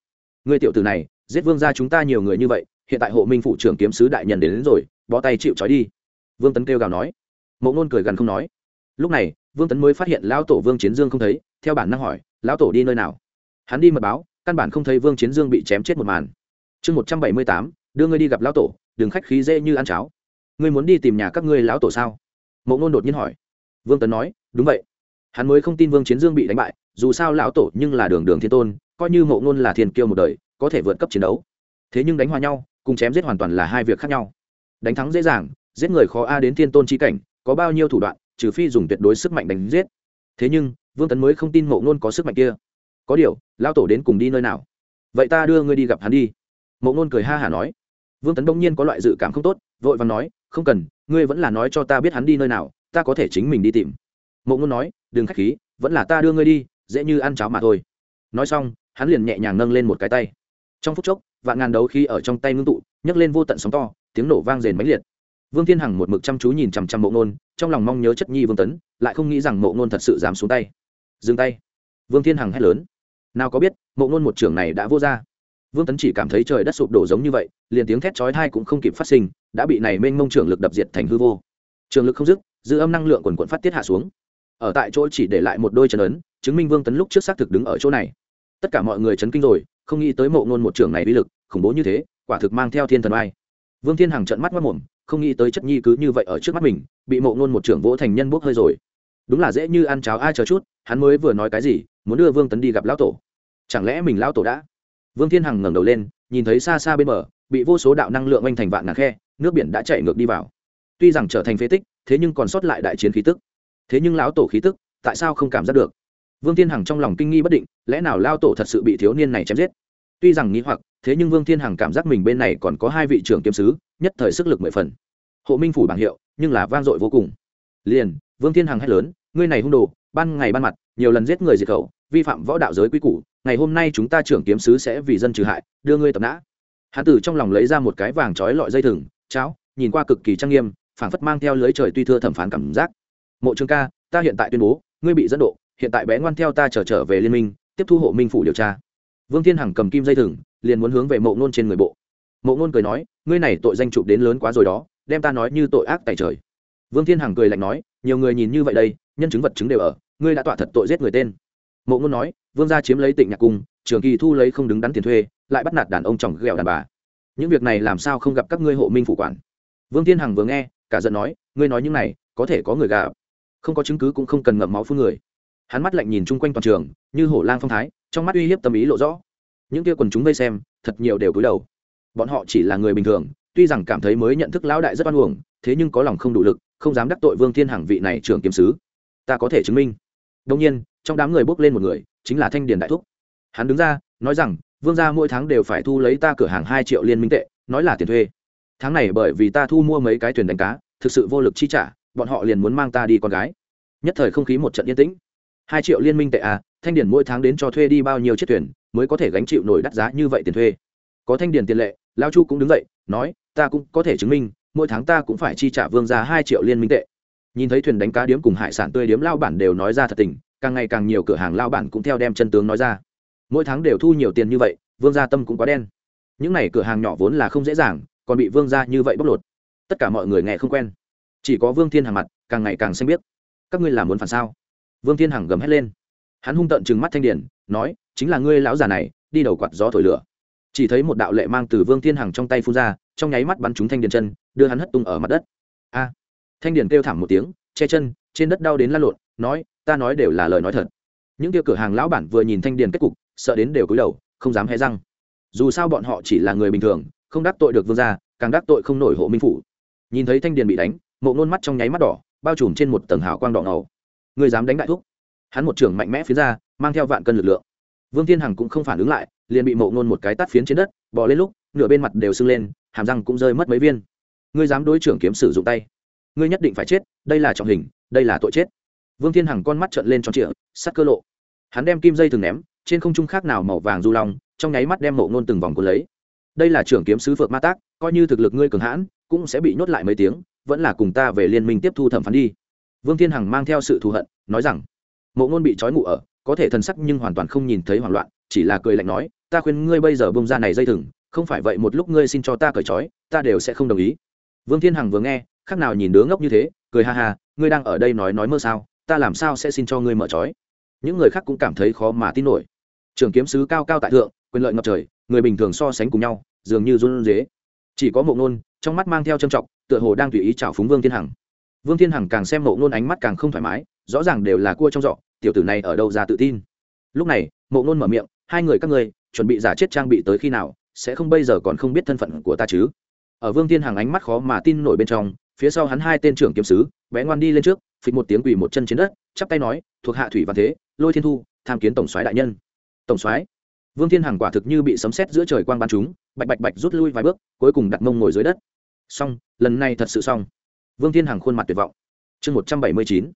[SPEAKER 1] Người tiểu tử này giết vương gia chúng ta nhiều người như vậy hiện tại hộ minh phụ trưởng kiếm sứ đại nhân đến, đến rồi bó tay chịu trói đi. Vương tấn kêu gào nói. Mộ ngôn cười gần không nói lúc này, vương tấn mới phát hiện lão tổ vương chiến dương không thấy, theo bản năng hỏi, lão tổ đi nơi nào? Hắn đi mật báo, căn bản không thấy vương chiến dương bị chém chết một màn. Chương một trăm bảy mươi tám, đưa ngươi đi gặp lão tổ, đừng khách khí dễ như ăn cháo. Ngươi muốn đi tìm nhà các ngươi lão tổ sao? Mộ ngôn đột nhiên hỏi. Vương tấn nói, đúng vậy. Hắn mới không tin vương chiến dương bị đánh bại, dù sao lão tổ nhưng là đường đường thiên tôn, coi như mộ ngôn là thiên kiêu một đời, có thể vượt cấp chiến đấu. Thế nhưng đánh hòa nhau, cùng chém giết hoàn toàn là hai việc khác nhau. Đánh thắng dễ dàng, giết người khó a đến thiên tôn chi cảnh, có bao nhiêu thủ đoạn trừ phi dùng tuyệt đối sức mạnh đánh giết. Thế nhưng, vương tấn mới không tin mộ ngôn có sức mạnh kia. Có điều lao tổ đến cùng đi nơi nào? Vậy ta đưa ngươi đi gặp hắn đi. Mộ ngôn cười ha hả nói. Vương tấn đông nhiên có loại dự cảm không tốt, vội và nói, không cần, ngươi vẫn là nói cho ta biết hắn đi nơi nào, ta có thể chính mình đi tìm. Mộ ngôn nói, đừng k h á c h khí, vẫn là ta đưa ngươi đi, dễ như ăn cháo mà thôi. Nói xong, hắn liền nhẹ nhàng nâng lên một cái tay. Trong phút chốc, vạn ngàn đấu khi ở trong tay ngưng tụ, nhấc lên vô tận sóng to, tiếng nổ vang rền mãnh liệt vương thiên hằng một mực chăm chú nhìn chằm chằm mộ ngôn, trong lòng mong nhớ chất nhi vương tấn, lại không nghĩ rằng mộ ngôn thật sự dám xuống tay. Dừng tay. Vương thiên hằng hét lớn. Nào có biết, mộ ngôn một trưởng này đã vô ra vương tấn chỉ cảm thấy trời đất sụp đổ giống như vậy, liền tiếng thét chói thai cũng không kịp phát sinh, đã bị này mênh mông trưởng lực đập diệt thành hư vô. Trường lực không dứt, dư âm năng lượng quần quần phát tiết hạ xuống. Ở tại chỗ chỉ để lại một đôi chân ấn, chứng minh vương tấn lúc trước xác thực đứng ở chỗ này. Tất cả mọi người chấn kinh rồi, không nghĩ tới mộ ngôn một trưởng này uy lực, khủng bố như thế, quả thực mang theo thiên thần oai. Vương thiên hằng trận mắt mất mồm không nghĩ tới chất nhi cứ như vậy ở trước mắt mình, bị mộ ngôn một trưởng vỗ thành nhân bốc hơi rồi. Đúng là dễ như ăn cháo ai chờ chút, hắn mới vừa nói cái gì, muốn đưa vương tấn đi gặp lão tổ. Chẳng lẽ mình lão tổ đã? Vương thiên hằng ngẩng đầu lên, nhìn thấy xa xa bên bờ, bị vô số đạo năng lượng oanh thành vạn ngàn khe, nước biển đã chạy ngược đi vào. Tuy rằng trở thành phế tích, thế nhưng còn sót lại đại chiến khí tức. Thế nhưng lão tổ khí tức, tại sao không cảm giác được? Vương thiên hằng trong lòng kinh nghi bất định, lẽ nào lao tổ thật sự bị thiếu niên này chém giết? Tuy rằng nghĩ hoặc, thế nhưng vương thiên hằng cảm giác mình bên này còn có hai vị trưởng kiếm sứ nhất thời sức lực mười phần. Hộ minh phủ bảng hiệu, nhưng là vang dội vô cùng. Liền, vương thiên hằng hét lớn, ngươi này hung đồ, ban ngày ban mặt, nhiều lần giết người diệt khẩu, vi phạm võ đạo giới quy củ, ngày hôm nay chúng ta trưởng kiếm sứ sẽ vì dân trừ hại, đưa ngươi tập nã. Hán tử trong lòng lấy ra một cái vàng trói lọi dây thừng, cháo, nhìn qua cực kỳ trang nghiêm, phảng phất mang theo lưới trời tuy thưa thẩm phán cảm giác. Mộ trường ca, ta hiện tại tuyên bố, ngươi bị dẫn độ, hiện tại bé ngoan theo ta trở trở về liên minh, tiếp thu hộ minh phủ điều tra. Vương thiên hằng cầm kim dây thừng, liền muốn hướng về mộ nôn trên người bộ mộ ngôn cười nói, ngươi này tội danh chụp đến lớn quá rồi đó, đem ta nói như tội ác tại trời. Vương thiên hằng cười lạnh nói, nhiều người nhìn như vậy đây, nhân chứng vật chứng đều ở, ngươi đã tỏa thật tội giết người tên. Mộ ngôn nói, vương gia chiếm lấy tịnh nhạc cung, trường kỳ thu lấy không đứng đắn tiền thuê, lại bắt nạt đàn ông chồng ghẹo đàn bà. Những việc này làm sao không gặp các ngươi hộ minh phủ quản? Vương thiên hằng vừa nghe, cả giận nói, ngươi nói những này, có thể có người gà không có chứng cứ cũng không cần ngậm máu phương người. Hắn mắt lạnh nhìn chung quanh toàn trường, như hổ lang phong thái, trong mắt uy hiếp tâm ý lộ rõ. Những kia quần chúng vây xem, thật nhiều đều cúi đầu bọn họ chỉ là người bình thường, tuy rằng cảm thấy mới nhận thức lão đại rất oan uổng, thế nhưng có lòng không đủ lực, không dám đắc tội vương thiên hằng vị này trưởng kiếm sứ. Ta có thể chứng minh. Đông nhiên, trong đám người bước lên một người, chính là thanh điền đại thúc. Hắn đứng ra, nói rằng, vương gia mỗi tháng đều phải thu lấy ta cửa hàng hai triệu liên minh tệ, nói là tiền thuê. Tháng này bởi vì ta thu mua mấy cái thuyền đánh cá, thực sự vô lực chi trả, bọn họ liền muốn mang ta đi con gái. Nhất thời không khí một trận yên tĩnh. Hai triệu liên minh tệ à thanh điển mỗi tháng đến cho thuê đi bao nhiêu chiếc thuyền, mới có thể gánh chịu nổi đắt giá như vậy tiền thuê? Có thanh điển tiền lệ lao chu cũng đứng dậy, nói, ta cũng có thể chứng minh, mỗi tháng ta cũng phải chi trả vương ra hai triệu liên minh tệ. Nhìn thấy thuyền đánh cá điếm cùng hải sản tươi điếm lao bản đều nói ra thật tình, càng ngày càng nhiều cửa hàng lao bản cũng theo đem chân tướng nói ra. Mỗi tháng đều thu nhiều tiền như vậy, vương gia tâm cũng quá đen. Những n à y cửa hàng nhỏ vốn là không dễ dàng, còn bị vương gia như vậy bóc lột. Tất cả mọi người nghe không quen. Chỉ có vương thiên hằng mặt, càng ngày càng xanh biết các ngươi làm muốn phản sao? Vương thiên hằng gầm hét lên. Hắn hung tợn chừng mắt thanh điển nói, chính là ngươi lão già này, đi đầu quạt gió thổi lửa chỉ thấy một đạo lệ mang từ vương thiên hằng trong tay phun ra, trong nháy mắt bắn trúng thanh điền chân, đưa hắn hất tung ở mặt đất. A! Thanh điền kêu thảm một tiếng, che chân, trên đất đau đến la lộn, nói, ta nói đều là lời nói thật. Những kia cửa hàng lão bản vừa nhìn thanh điền kết cục, sợ đến đều cúi đầu, không dám hé răng. Dù sao bọn họ chỉ là người bình thường, không đắc tội được vương gia, càng đắc tội không nổi hộ minh phủ. Nhìn thấy thanh điền bị đánh, mộ nôn mắt trong nháy mắt đỏ, bao trùm trên một tầng hào quang đỏ ngầu. Người dám đánh đại thúc? Hắn một trưởng mạnh mẽ phía ra, mang theo vạn cân lực lượng vương thiên hằng cũng không phản ứng lại, liền bị mộ nôn một cái tắt phiến trên đất bỏ lên lúc, nửa bên mặt đều sưng lên, hàm răng cũng rơi mất mấy viên. Ngươi dám đối trưởng kiếm sử dụng tay. Ngươi nhất định phải chết, đây là trọng hình, đây là tội chết. Vương thiên hằng con mắt trợn lên tròn trịa sắt cơ lộ. Hắn đem kim dây từng ném, trên không trung khác nào màu vàng du long, trong nháy mắt đem mộ nôn từng vòng cuốn lấy. Đây là trưởng kiếm sứ phượng ma tác, coi như thực lực ngươi cường hãn, cũng sẽ bị nhốt lại mấy tiếng, vẫn là cùng ta về liên minh tiếp thu thẩm phán đi. Vương thiên hằng mang theo sự thù hận, nói rằng, mộ ngôn bị trói ngủ ở có thể thần sắc nhưng hoàn toàn không nhìn thấy hoảng loạn, chỉ là cười lạnh nói, ta khuyên ngươi bây giờ bông ra này dây thừng, không phải vậy một lúc ngươi xin cho ta cởi trói, ta đều sẽ không đồng ý. Vương thiên hằng vừa nghe, khác nào nhìn đứa ngốc như thế, cười ha ha, ngươi đang ở đây nói nói mơ sao, ta làm sao sẽ xin cho ngươi mở trói? Những người khác cũng cảm thấy khó mà tin nổi. Trường kiếm sứ cao cao tại thượng, quyền lợi ngập trời, người bình thường so sánh cùng nhau, dường như run dế chỉ có mộ nôn, trong mắt mang theo trầm trọng, tựa hồ đang tùy ý chào phúng vương thiên hằng. Vương thiên hằng càng xem mộ nôn ánh mắt càng không thoải mái, rõ ràng đều là cua trong giọ tiểu tử này ở đâu ra tự tin? Lúc này, mộ nôn mở miệng, hai người các ngươi, chuẩn bị giả chết trang bị tới khi nào, sẽ không bây giờ còn không biết thân phận của ta chứ? Ở vương thiên hằng ánh mắt khó mà tin nổi bên trong, phía sau hắn hai tên trưởng kiếm sứ bé ngoan đi lên trước, phịch một tiếng quỳ một chân trên đất, chắp tay nói, thuộc hạ thủy văn thế, lôi thiên thu, tham kiến tổng soái đại nhân. Tổng soái? Vương thiên hằng quả thực như bị sấm sét giữa trời quang ban chúng bạch bạch bạch rút lui vài bước, cuối cùng đặt mông ngồi dưới đất. Xong, lần này thật sự xong. Vương thiên hằng khuôn mặt tuyệt vọng. Chương một trăm bảy mươi chín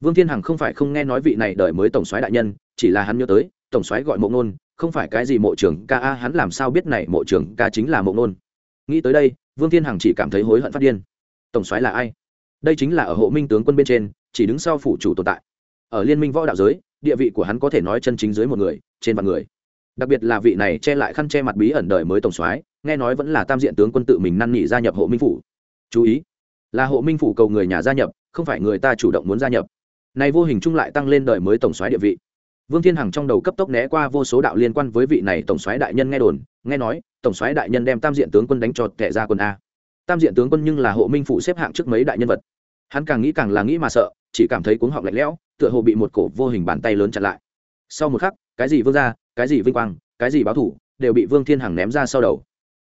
[SPEAKER 1] vương thiên hằng không phải không nghe nói vị này đợi mới tổng soái đại nhân, chỉ là hắn nhớ tới, tổng soái gọi mộ nôn, không phải cái gì mộ trưởng ca a, hắn làm sao biết này mộ trưởng ca chính là mộ nôn? Nghĩ tới đây, vương thiên hằng chỉ cảm thấy hối hận phát điên. Tổng soái là ai? Đây chính là ở hộ minh tướng quân bên trên, chỉ đứng sau phủ chủ tồn tại. Ở liên minh võ đạo giới, địa vị của hắn có thể nói chân chính dưới một người, trên vạn người. Đặc biệt là vị này che lại khăn che mặt bí ẩn đời mới tổng soái, nghe nói vẫn là tam diện tướng quân tự mình năn nỉ gia nhập hộ minh phủ. Chú ý, là hộ minh phủ cầu người nhà gia nhập, không phải người ta chủ động muốn gia nhập này vô hình chung lại tăng lên đời mới tổng soái địa vị. Vương thiên hằng trong đầu cấp tốc né qua vô số đạo liên quan với vị này tổng soái đại nhân nghe đồn, nghe nói, tổng soái đại nhân đem tam diện tướng quân đánh cho tệ ra quân a. Tam diện tướng quân nhưng là hộ minh phụ xếp hạng trước mấy đại nhân vật. Hắn càng nghĩ càng là nghĩ mà sợ, chỉ cảm thấy cuống họng lạnh lẽo, tựa hồ bị một cổ vô hình bàn tay lớn chặn lại. Sau một khắc, cái gì vương gia, cái gì vinh quang, cái gì báo thủ, đều bị vương thiên hằng ném ra sau đầu.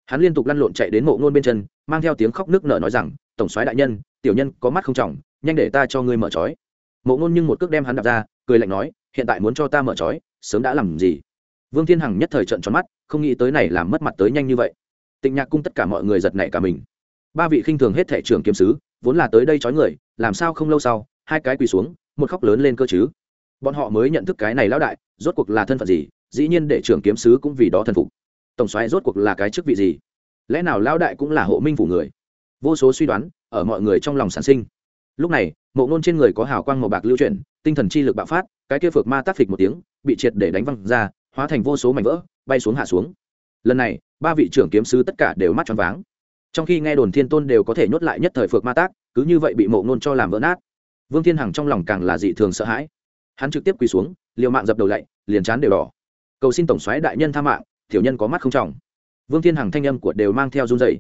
[SPEAKER 1] Hắn liên tục lăn lộn chạy đến mộ ngôn bên chân, mang theo tiếng khóc nước nở nói rằng, tổng soái đại nhân, tiểu nhân có mắt không trọng, nhanh để ta cho ngươi mở trói mộ ngôn nhưng một cước đem hắn đạp ra, cười lạnh nói, hiện tại muốn cho ta mở trói, sớm đã làm gì? Vương thiên hằng nhất thời trận tròn mắt, không nghĩ tới này làm mất mặt tới nhanh như vậy. Tịnh nhạc cung tất cả mọi người giật nảy cả mình. Ba vị khinh thường hết thẻ trưởng kiếm sứ, vốn là tới đây trói người, làm sao không lâu sau, hai cái quỳ xuống, một khóc lớn lên cơ chứ. Bọn họ mới nhận thức cái này lão đại, rốt cuộc là thân phận gì, dĩ nhiên để trưởng kiếm sứ cũng vì đó thân phục. Tổng xoáy rốt cuộc là cái chức vị gì? Lẽ nào lão đại cũng là hộ minh phủ người? Vô số suy đoán, ở mọi người trong lòng sản sinh lúc này, mộ ngôn trên người có hào quang màu bạc lưu chuyển, tinh thần chi lực bạo phát, cái kia phược ma tác phịch một tiếng, bị triệt để đánh văng ra, hóa thành vô số mảnh vỡ, bay xuống hạ xuống. Lần này, ba vị trưởng kiếm sứ tất cả đều mắt tròn váng. Trong khi nghe đồn thiên tôn đều có thể nhốt lại nhất thời phược ma tác, cứ như vậy bị mộ ngôn cho làm vỡ nát. Vương thiên hằng trong lòng càng là dị thường sợ hãi. Hắn trực tiếp quỳ xuống, liều mạng dập đầu lạy liền chán đều đỏ. Cầu xin tổng xoáy đại nhân tha mạng thiểu nhân có mắt không trọng. Vương thiên hằng thanh âm của đều mang theo run dày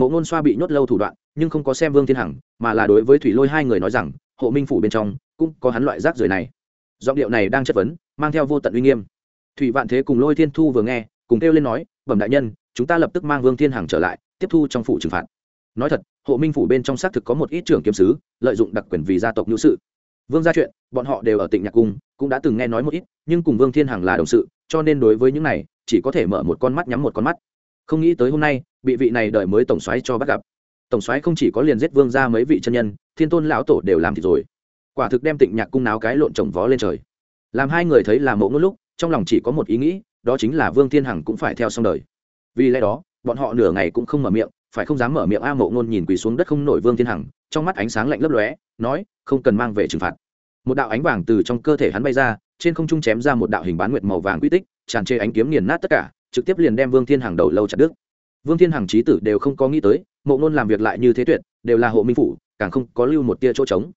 [SPEAKER 1] mộ ngôn xoa bị nhốt lâu thủ đoạn, nhưng không có xem vương thiên hằng, mà là đối với thủy lôi hai người nói rằng, hộ minh phủ bên trong, cũng có hắn loại rác rưởi này. Giọng điệu này đang chất vấn, mang theo vô tận uy nghiêm. Thủy vạn thế cùng lôi thiên thu vừa nghe, cùng kêu lên nói, bẩm đại nhân, chúng ta lập tức mang vương thiên hằng trở lại, tiếp thu trong phủ trừng phạt. Nói thật, hộ minh phủ bên trong xác thực có một ít trưởng kiếm sứ, lợi dụng đặc quyền vì gia tộc nhũ sự. Vương gia chuyện, bọn họ đều ở tỉnh nhạc cung, cũng đã từng nghe nói một ít, nhưng cùng vương thiên hằng là đồng sự, cho nên đối với những này, chỉ có thể mở một con mắt nhắm một con mắt. Không nghĩ tới hôm nay bị vị này đợi mới tổng soái cho bắt gặp. Tổng soái không chỉ có liền giết vương ra mấy vị chân nhân, thiên tôn lão tổ đều làm thì rồi. Quả thực đem tịnh nhạc cung náo cái lộn trồng vó lên trời. Làm hai người thấy là mộ ngôn lúc, trong lòng chỉ có một ý nghĩ, đó chính là vương thiên hằng cũng phải theo xong đời. Vì lẽ đó, bọn họ nửa ngày cũng không mở miệng, phải không dám mở miệng a mộ ngôn nhìn quỳ xuống đất không nổi vương thiên hằng, trong mắt ánh sáng lạnh lấp lóe, nói, không cần mang về trừng phạt. Một đạo ánh vàng từ trong cơ thể hắn bay ra, trên không trung chém ra một đạo hình bán nguyệt màu vàng quy tích, tràn trề ánh kiếm nghiền nát tất cả, trực tiếp liền đem vương thiên hằng đầu lâu chặt đứt vương thiên hằng trí tử đều không có nghĩ tới, mộ ngôn làm việc lại như thế tuyệt, đều là hộ minh phủ, càng không có lưu một tia chỗ trống.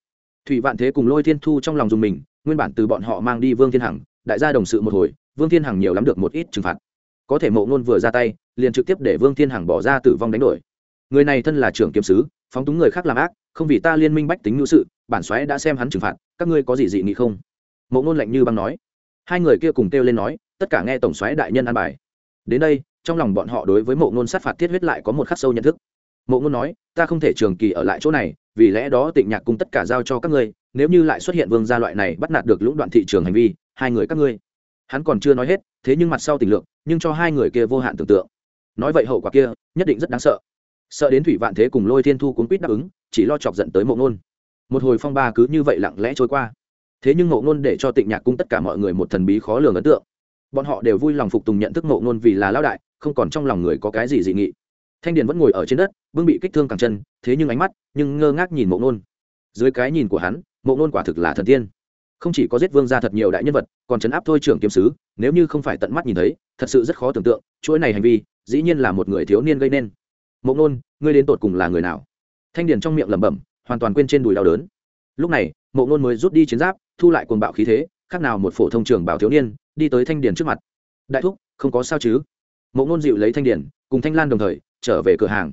[SPEAKER 1] Thủy vạn thế cùng lôi thiên thu trong lòng dùng mình, nguyên bản từ bọn họ mang đi vương thiên hằng, đại gia đồng sự một hồi, vương thiên hằng nhiều lắm được một ít trừng phạt. Có thể mộ ngôn vừa ra tay, liền trực tiếp để vương thiên hằng bỏ ra tử vong đánh đổi. Người này thân là trưởng kiếm sứ, phóng túng người khác làm ác, không vì ta liên minh bách tính ngữ sự, bản xoáy đã xem hắn trừng phạt, các ngươi có gì dị nghị không? Mộ ngôn lạnh như băng nói. Hai người kia cùng kêu lên nói, tất cả nghe tổng xoáy đại nhân an bài. Đến đây trong lòng bọn họ đối với mộ ngôn sát phạt thiết huyết lại có một khắc sâu nhận thức. Mộ ngôn nói, ta không thể trường kỳ ở lại chỗ này, vì lẽ đó tịnh nhạc cung tất cả giao cho các ngươi, nếu như lại xuất hiện vương gia loại này bắt nạt được lũng đoạn thị trường hành vi, hai người các ngươi. Hắn còn chưa nói hết, thế nhưng mặt sau tình lượng, nhưng cho hai người kia vô hạn tưởng tượng. Nói vậy hậu quả kia, nhất định rất đáng sợ. Sợ đến thủy vạn thế cùng lôi thiên thu cuốn quýt đáp ứng, chỉ lo chọc giận tới mộ ngôn. Một hồi phong ba cứ như vậy lặng lẽ trôi qua. Thế nhưng mộ ngôn để cho tịnh nhạc cung tất cả mọi người một thần bí khó lường ấn tượng. Bọn họ đều vui lòng phục tùng nhận thức mộ ngôn vì là lao đại không còn trong lòng người có cái gì dị nghị. Thanh điền vẫn ngồi ở trên đất bưng bị kích thương càng chân thế nhưng ánh mắt nhưng ngơ ngác nhìn mộ Nôn. dưới cái nhìn của hắn mộ Nôn quả thực là thần tiên. Không chỉ có giết vương ra thật nhiều đại nhân vật còn chấn áp thôi trưởng kiếm sứ nếu như không phải tận mắt nhìn thấy thật sự rất khó tưởng tượng chuỗi này hành vi dĩ nhiên là một người thiếu niên gây nên. Mộ Nôn, ngươi đến tột cùng là người nào? Thanh điền trong miệng lẩm bẩm hoàn toàn quên trên đùi đau đớn. Lúc này mộ Nôn mới rút đi chiến giáp thu lại cồn bạo khí thế khác nào một phổ thông trường bảo thiếu niên đi tới thanh điền trước mặt. Đại thúc không có sao chứ? Mộ ngôn dịu lấy thanh điền, cùng thanh lan đồng thời, trở về cửa hàng.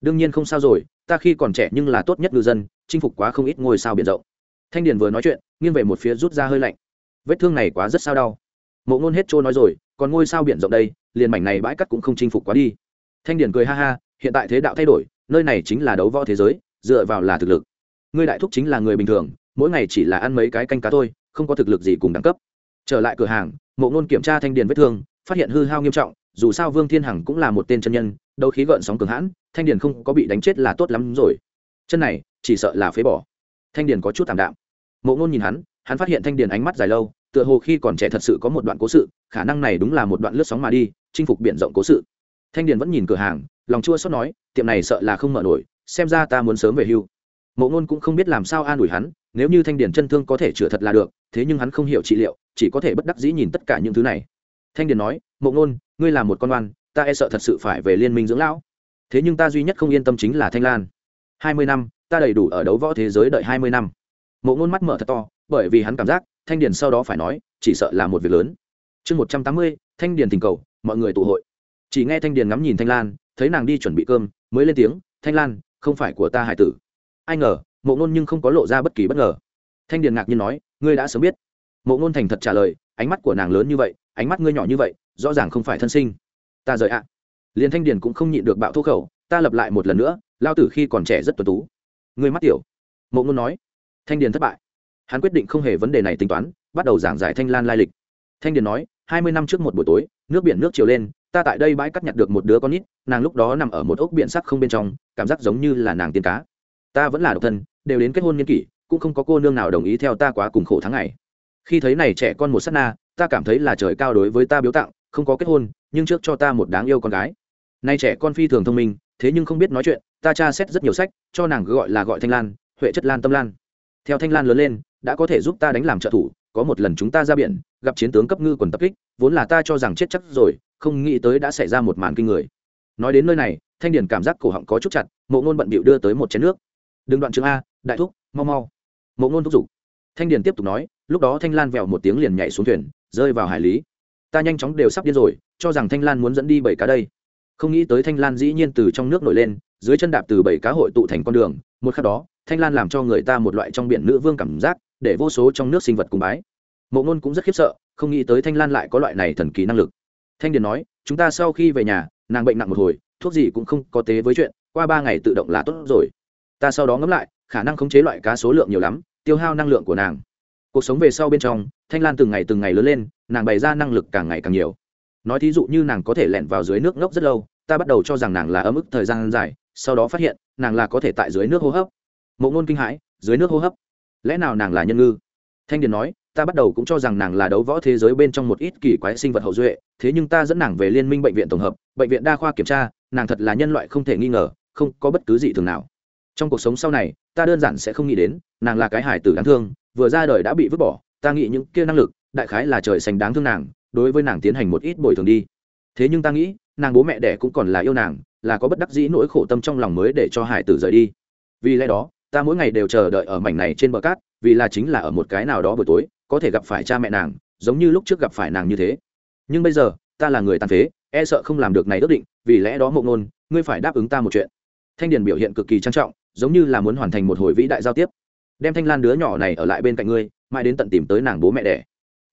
[SPEAKER 1] Đương nhiên không sao rồi, ta khi còn trẻ nhưng là tốt nhất ngư dân, chinh phục quá không ít ngôi sao biển rộng. Thanh điền vừa nói chuyện, nghiêng về một phía rút ra hơi lạnh. Vết thương này quá rất sao đau. Mộ ngôn hết trôi nói rồi, còn ngôi sao biển rộng đây, liền mảnh này bãi cắt cũng không chinh phục quá đi. Thanh điền cười ha ha, hiện tại thế đạo thay đổi, nơi này chính là đấu võ thế giới, dựa vào là thực lực. Ngươi đại thúc chính là người bình thường, mỗi ngày chỉ là ăn mấy cái canh cá thôi, không có thực lực gì cùng đẳng cấp. Trở lại cửa hàng, mộ ngôn kiểm tra thanh điền vết thương, phát hiện hư hao nghiêm trọng dù sao vương thiên hằng cũng là một tên chân nhân, đấu khí gợn sóng cường hãn, thanh điền không có bị đánh chết là tốt lắm rồi. Chân này, chỉ sợ là phế bỏ. Thanh điền có chút t ạ m đạm. Mộ ngôn nhìn hắn hắn phát hiện thanh điền ánh mắt dài lâu, tựa hồ khi còn trẻ thật sự có một đoạn cố sự, khả năng này đúng là một đoạn lướt sóng mà đi, chinh phục b i ể n rộng cố sự. Thanh điền vẫn nhìn cửa hàng, lòng chua xót nói, tiệm này sợ là không mở nổi, xem ra ta muốn sớm về hưu. Mộ ngôn cũng không biết làm sao an ủi hắn, nếu như thanh điền chân thương có thể chữa thật là được, thế nhưng hắn không hiểu trị liệu, chỉ có thể bất đắc dĩ nhìn tất cả những thứ này thanh điền nói mộ Nôn, ngươi là một con oan ta e sợ thật sự phải về liên minh dưỡng lão. Thế nhưng ta duy nhất không yên tâm chính là thanh lan. Hai mươi năm ta đầy đủ ở đấu võ thế giới đợi hai mươi năm. Mộ ngôn mắt mở thật to bởi vì hắn cảm giác thanh điền sau đó phải nói chỉ sợ là một việc lớn. Chương một trăm tám mươi thanh điền tình cầu mọi người tụ hội. Chỉ nghe thanh điền ngắm nhìn thanh lan thấy nàng đi chuẩn bị cơm mới lên tiếng thanh lan không phải của ta hải tử. Ai ngờ mộ ngôn nhưng không có lộ ra bất kỳ bất ngờ. Thanh điền ngạc nhiên nói ngươi đã sớm biết. Mộ ngôn thành thật trả lời ánh mắt của nàng lớn như vậy ánh mắt ngươi nhỏ như vậy, rõ ràng không phải thân sinh. Ta rời ạ. À. liền thanh điền cũng không nhịn được bạo thô khẩu, ta lập lại một lần nữa, lao tử khi còn trẻ rất tuần tú. Ngươi mắt tiểu. Mộ ngôn nói. Thanh điền thất bại. Hắn quyết định không hề vấn đề này tính toán, bắt đầu giảng giải thanh lan lai lịch. Thanh điền nói, hai mươi năm trước một buổi tối, nước biển nước chiều lên, ta tại đây bãi cắt nhặt được một đứa con nít, nàng lúc đó nằm ở một ốc biển sắc không bên trong, cảm giác giống như là nàng tiên cá. Ta vẫn là độc thân, đều đến kết hôn niên kỷ, cũng không có cô nương nào đồng ý theo ta quá cùng khổ tháng ngày. Khi thấy này trẻ con một s á t na ta cảm thấy là trời cao đối với ta biếu tặng, không có kết hôn, nhưng trước cho ta một đáng yêu con gái. Nay trẻ con phi thường thông minh, thế nhưng không biết nói chuyện, ta tra xét rất nhiều sách, cho nàng gọi là gọi thanh lan, huệ chất lan tâm lan. Theo thanh lan lớn lên, đã có thể giúp ta đánh làm trợ thủ, có một lần chúng ta ra biển, gặp chiến tướng cấp ngư quần tập kích, vốn là ta cho rằng chết chắc rồi, không nghĩ tới đã xảy ra một màn kinh người. Nói đến nơi này, thanh điển cảm giác cổ họng có chút chặt, mộ ngôn bận bịu đưa tới một chén nước. Đừng đoạn trường a, đại thúc, mau mau. Mộ ngôn thúc giục. Thanh điển tiếp tục nói lúc đó thanh lan vẹo một tiếng liền nhảy xuống thuyền, rơi vào hải lý. Ta nhanh chóng đều sắp điên rồi, cho rằng thanh lan muốn dẫn đi bảy cá đây. Không nghĩ tới thanh lan dĩ nhiên từ trong nước nổi lên, dưới chân đạp từ bảy cá hội tụ thành con đường. Một khắc đó, thanh lan làm cho người ta một loại trong biển nữ vương cảm giác, để vô số trong nước sinh vật cùng bái. Mộ ngôn cũng rất khiếp sợ, không nghĩ tới thanh lan lại có loại này thần kỳ năng lực. Thanh điền nói, chúng ta sau khi về nhà, nàng bệnh nặng một hồi, thuốc gì cũng không có tế với chuyện, qua ba ngày tự động là tốt rồi. Ta sau đó ngẫm lại, khả năng khống chế loại cá số lượng nhiều lắm, tiêu hao năng lượng của nàng cuộc sống về sau bên trong, thanh lan từng ngày từng ngày lớn lên, nàng bày ra năng lực càng ngày càng nhiều. Nói thí dụ như nàng có thể lẻn vào dưới nước ngốc rất lâu, ta bắt đầu cho rằng nàng là ấm ức thời gian dài, sau đó phát hiện, nàng là có thể tại dưới nước hô hấp. Mộ ngôn kinh hãi, dưới nước hô hấp? Lẽ nào nàng là nhân ngư? Thanh điền nói, ta bắt đầu cũng cho rằng nàng là đấu võ thế giới bên trong một ít kỳ quái sinh vật hậu duệ, thế nhưng ta dẫn nàng về liên minh bệnh viện tổng hợp, bệnh viện đa khoa kiểm tra, nàng thật là nhân loại không thể nghi ngờ, không có bất cứ gì thường nào. Trong cuộc sống sau này, ta đơn giản sẽ không nghĩ đến, nàng là cái hải tử đáng thương vừa ra đời đã bị vứt bỏ, ta nghĩ những kia năng lực, đại khái là trời xanh đáng thương nàng, đối với nàng tiến hành một ít bồi thường đi. Thế nhưng ta nghĩ, nàng bố mẹ đẻ cũng còn là yêu nàng, là có bất đắc dĩ nỗi khổ tâm trong lòng mới để cho hải tử rời đi. Vì lẽ đó, ta mỗi ngày đều chờ đợi ở mảnh này trên bờ cát, vì là chính là ở một cái nào đó buổi tối, có thể gặp phải cha mẹ nàng, giống như lúc trước gặp phải nàng như thế. Nhưng bây giờ, ta là người tàn phế e sợ không làm được này ước định, vì lẽ đó mộng nôn ngươi phải đáp ứng ta một chuyện. Thanh điền biểu hiện cực kỳ trang trọng, giống như là muốn hoàn thành một hồi vĩ đại giao tiếp đem thanh lan đứa nhỏ này ở lại bên cạnh ngươi, mãi đến tận tìm tới nàng bố mẹ đẻ.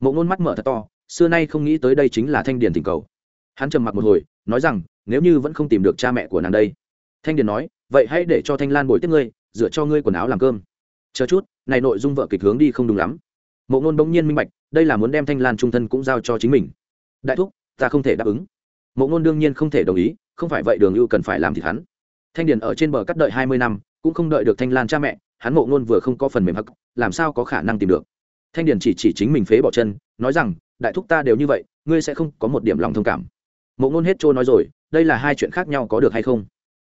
[SPEAKER 1] Mộ nôn mắt mở thật to, xưa nay không nghĩ tới đây chính là thanh điền tình cầu. Hắn trầm mặc một hồi, nói rằng, nếu như vẫn không tìm được cha mẹ của nàng đây. Thanh điền nói, vậy hãy để cho thanh lan bồi tiếp ngươi dựa cho ngươi quần áo làm cơm. Chờ chút, này nội dung vợ kịch hướng đi không đúng lắm. Mộ ngôn bỗng nhiên minh bạch, đây là muốn đem thanh lan trung thân cũng giao cho chính mình. Đại thúc, ta không thể đáp ứng. Mộ ngôn đương nhiên không thể đồng ý, không phải vậy đường ưu cần phải làm thì hắn. Thanh điền ở trên bờ cắt đợi hai mươi năm, cũng không đợi được thanh lan cha mẹ hắn mộ ngôn vừa không có phần mềm hắc, làm sao có khả năng tìm được? Thanh điền chỉ chỉ chính mình phế bỏ chân, nói rằng, đại thúc ta đều như vậy, ngươi sẽ không có một điểm lòng thông cảm. Mộ ngôn hết trôi nói rồi, đây là hai chuyện khác nhau có được hay không?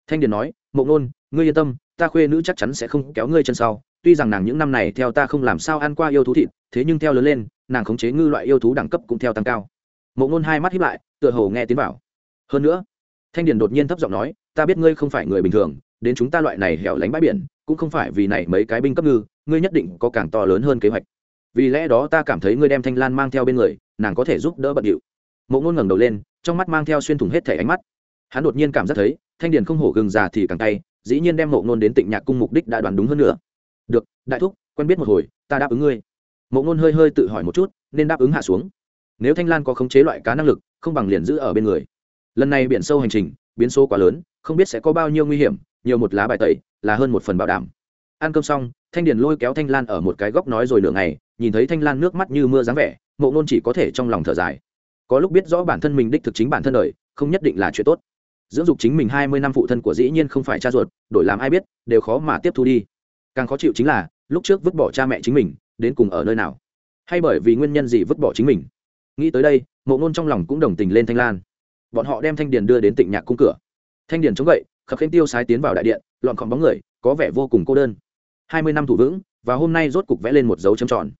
[SPEAKER 1] Thanh điền nói mộ ngôn, ngươi yên tâm, ta khuê nữ chắc chắn sẽ không kéo ngươi chân sau. Tuy rằng nàng những năm này theo ta không làm sao ăn qua yêu thú thịt, thế nhưng theo lớn lên, nàng khống chế ngư loại yêu thú đẳng cấp cũng theo tăng cao. Mộ ngôn hai mắt hiếp lại, tựa hồ nghe tiếng bảo. Hơn nữa, thanh điền đột nhiên thấp giọng nói, ta biết ngươi không phải người bình thường, đến chúng ta loại này hẻo lánh bãi biển cũng không phải vì này mấy cái binh cấp ngư, ngươi nhất định có càng to lớn hơn kế hoạch. Vì lẽ đó ta cảm thấy ngươi đem thanh lan mang theo bên người, nàng có thể giúp đỡ bận điệu. Mộ ngôn ngẩng đầu lên, trong mắt mang theo xuyên thủng hết thẻ ánh mắt. Hắn đột nhiên cảm giác thấy, thanh điền không hổ gừng già thì càng tay dĩ nhiên đem mộ ngôn đến tịnh nhạc cung mục đích đã đoán đúng hơn nữa. Được, đại thúc, quen biết một hồi, ta đáp ứng ngươi. Mộ ngôn hơi hơi tự hỏi một chút, nên đáp ứng hạ xuống. Nếu thanh lan có khống chế loại cá năng lực, không bằng liền giữ ở bên người. Lần này biển sâu hành trình, biến số quá lớn, không biết sẽ có bao nhiêu nguy hiểm nhiều một lá bài tẩy, là hơn một phần bảo đảm. Ăn cơm xong, thanh điền lôi kéo thanh lan ở một cái góc nói rồi nửa ngày, nhìn thấy thanh lan nước mắt như mưa dáng vẻ, mộ ngôn chỉ có thể trong lòng thở dài. Có lúc biết rõ bản thân mình đích thực chính bản thân đời, không nhất định là chuyện tốt. Dưỡng dục chính mình hai mươi năm phụ thân của dĩ nhiên không phải cha ruột, đổi làm ai biết, đều khó mà tiếp thu đi. Càng khó chịu chính là, lúc trước vứt bỏ cha mẹ chính mình, đến cùng ở nơi nào? Hay bởi vì nguyên nhân gì vứt bỏ chính mình? Nghĩ tới đây, mộ ngôn trong lòng cũng đồng tình lên thanh lan. Bọn họ đem thanh điền đưa đến tịnh nhạc cung cửa. Thanh điền chống gậy khập khênh tiêu sái tiến vào đại điện, lọn khóm bóng người, có vẻ vô cùng cô đơn. Hai mươi năm thủ vững, và hôm nay rốt cục vẽ lên một dấu chấm tròn.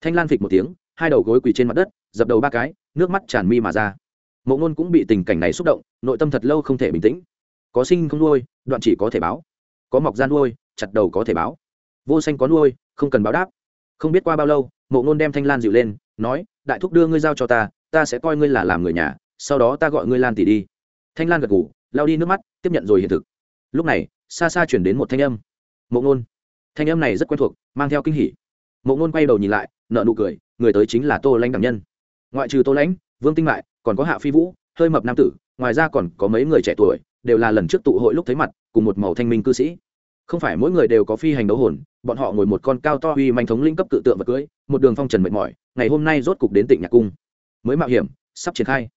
[SPEAKER 1] Thanh lan phịch một tiếng, hai đầu gối quỳ trên mặt đất, dập đầu ba cái, nước mắt tràn mi mà ra. Mộ ngôn cũng bị tình cảnh này xúc động, nội tâm thật lâu không thể bình tĩnh. Có sinh không nuôi, đoạn chỉ có thể báo. Có mọc gian nuôi, chặt đầu có thể báo. Vô xanh có nuôi, không cần báo đáp. Không biết qua bao lâu, mộ ngôn đem thanh lan dịu lên, nói, đại thúc đưa ngươi giao cho ta ta sẽ coi ngươi là làm người nhà, sau đó ta gọi ngươi lan tỷ đi. Thanh lan gật gù lao đi nước mắt tiếp nhận rồi hiện thực. Lúc này xa xa chuyển đến một thanh âm. Mộ ngôn. Thanh âm này rất quen thuộc mang theo kinh hỉ. Mộ ngôn quay đầu nhìn lại nợ nụ cười người tới chính là tô lãnh đảm nhân. Ngoại trừ tô lãnh vương tinh mại còn có hạ phi vũ hơi mập nam tử ngoài ra còn có mấy người trẻ tuổi đều là lần trước tụ hội lúc thấy mặt cùng một màu thanh minh cư sĩ. Không phải mỗi người đều có phi hành đấu hồn bọn họ ngồi một con cao to uy manh thống linh cấp cự tượng vật cưới, một đường phong trần mệt mỏi ngày hôm nay rốt cục đến tỉnh nhạc cung. Mới mạo hiểm sắp triển khai.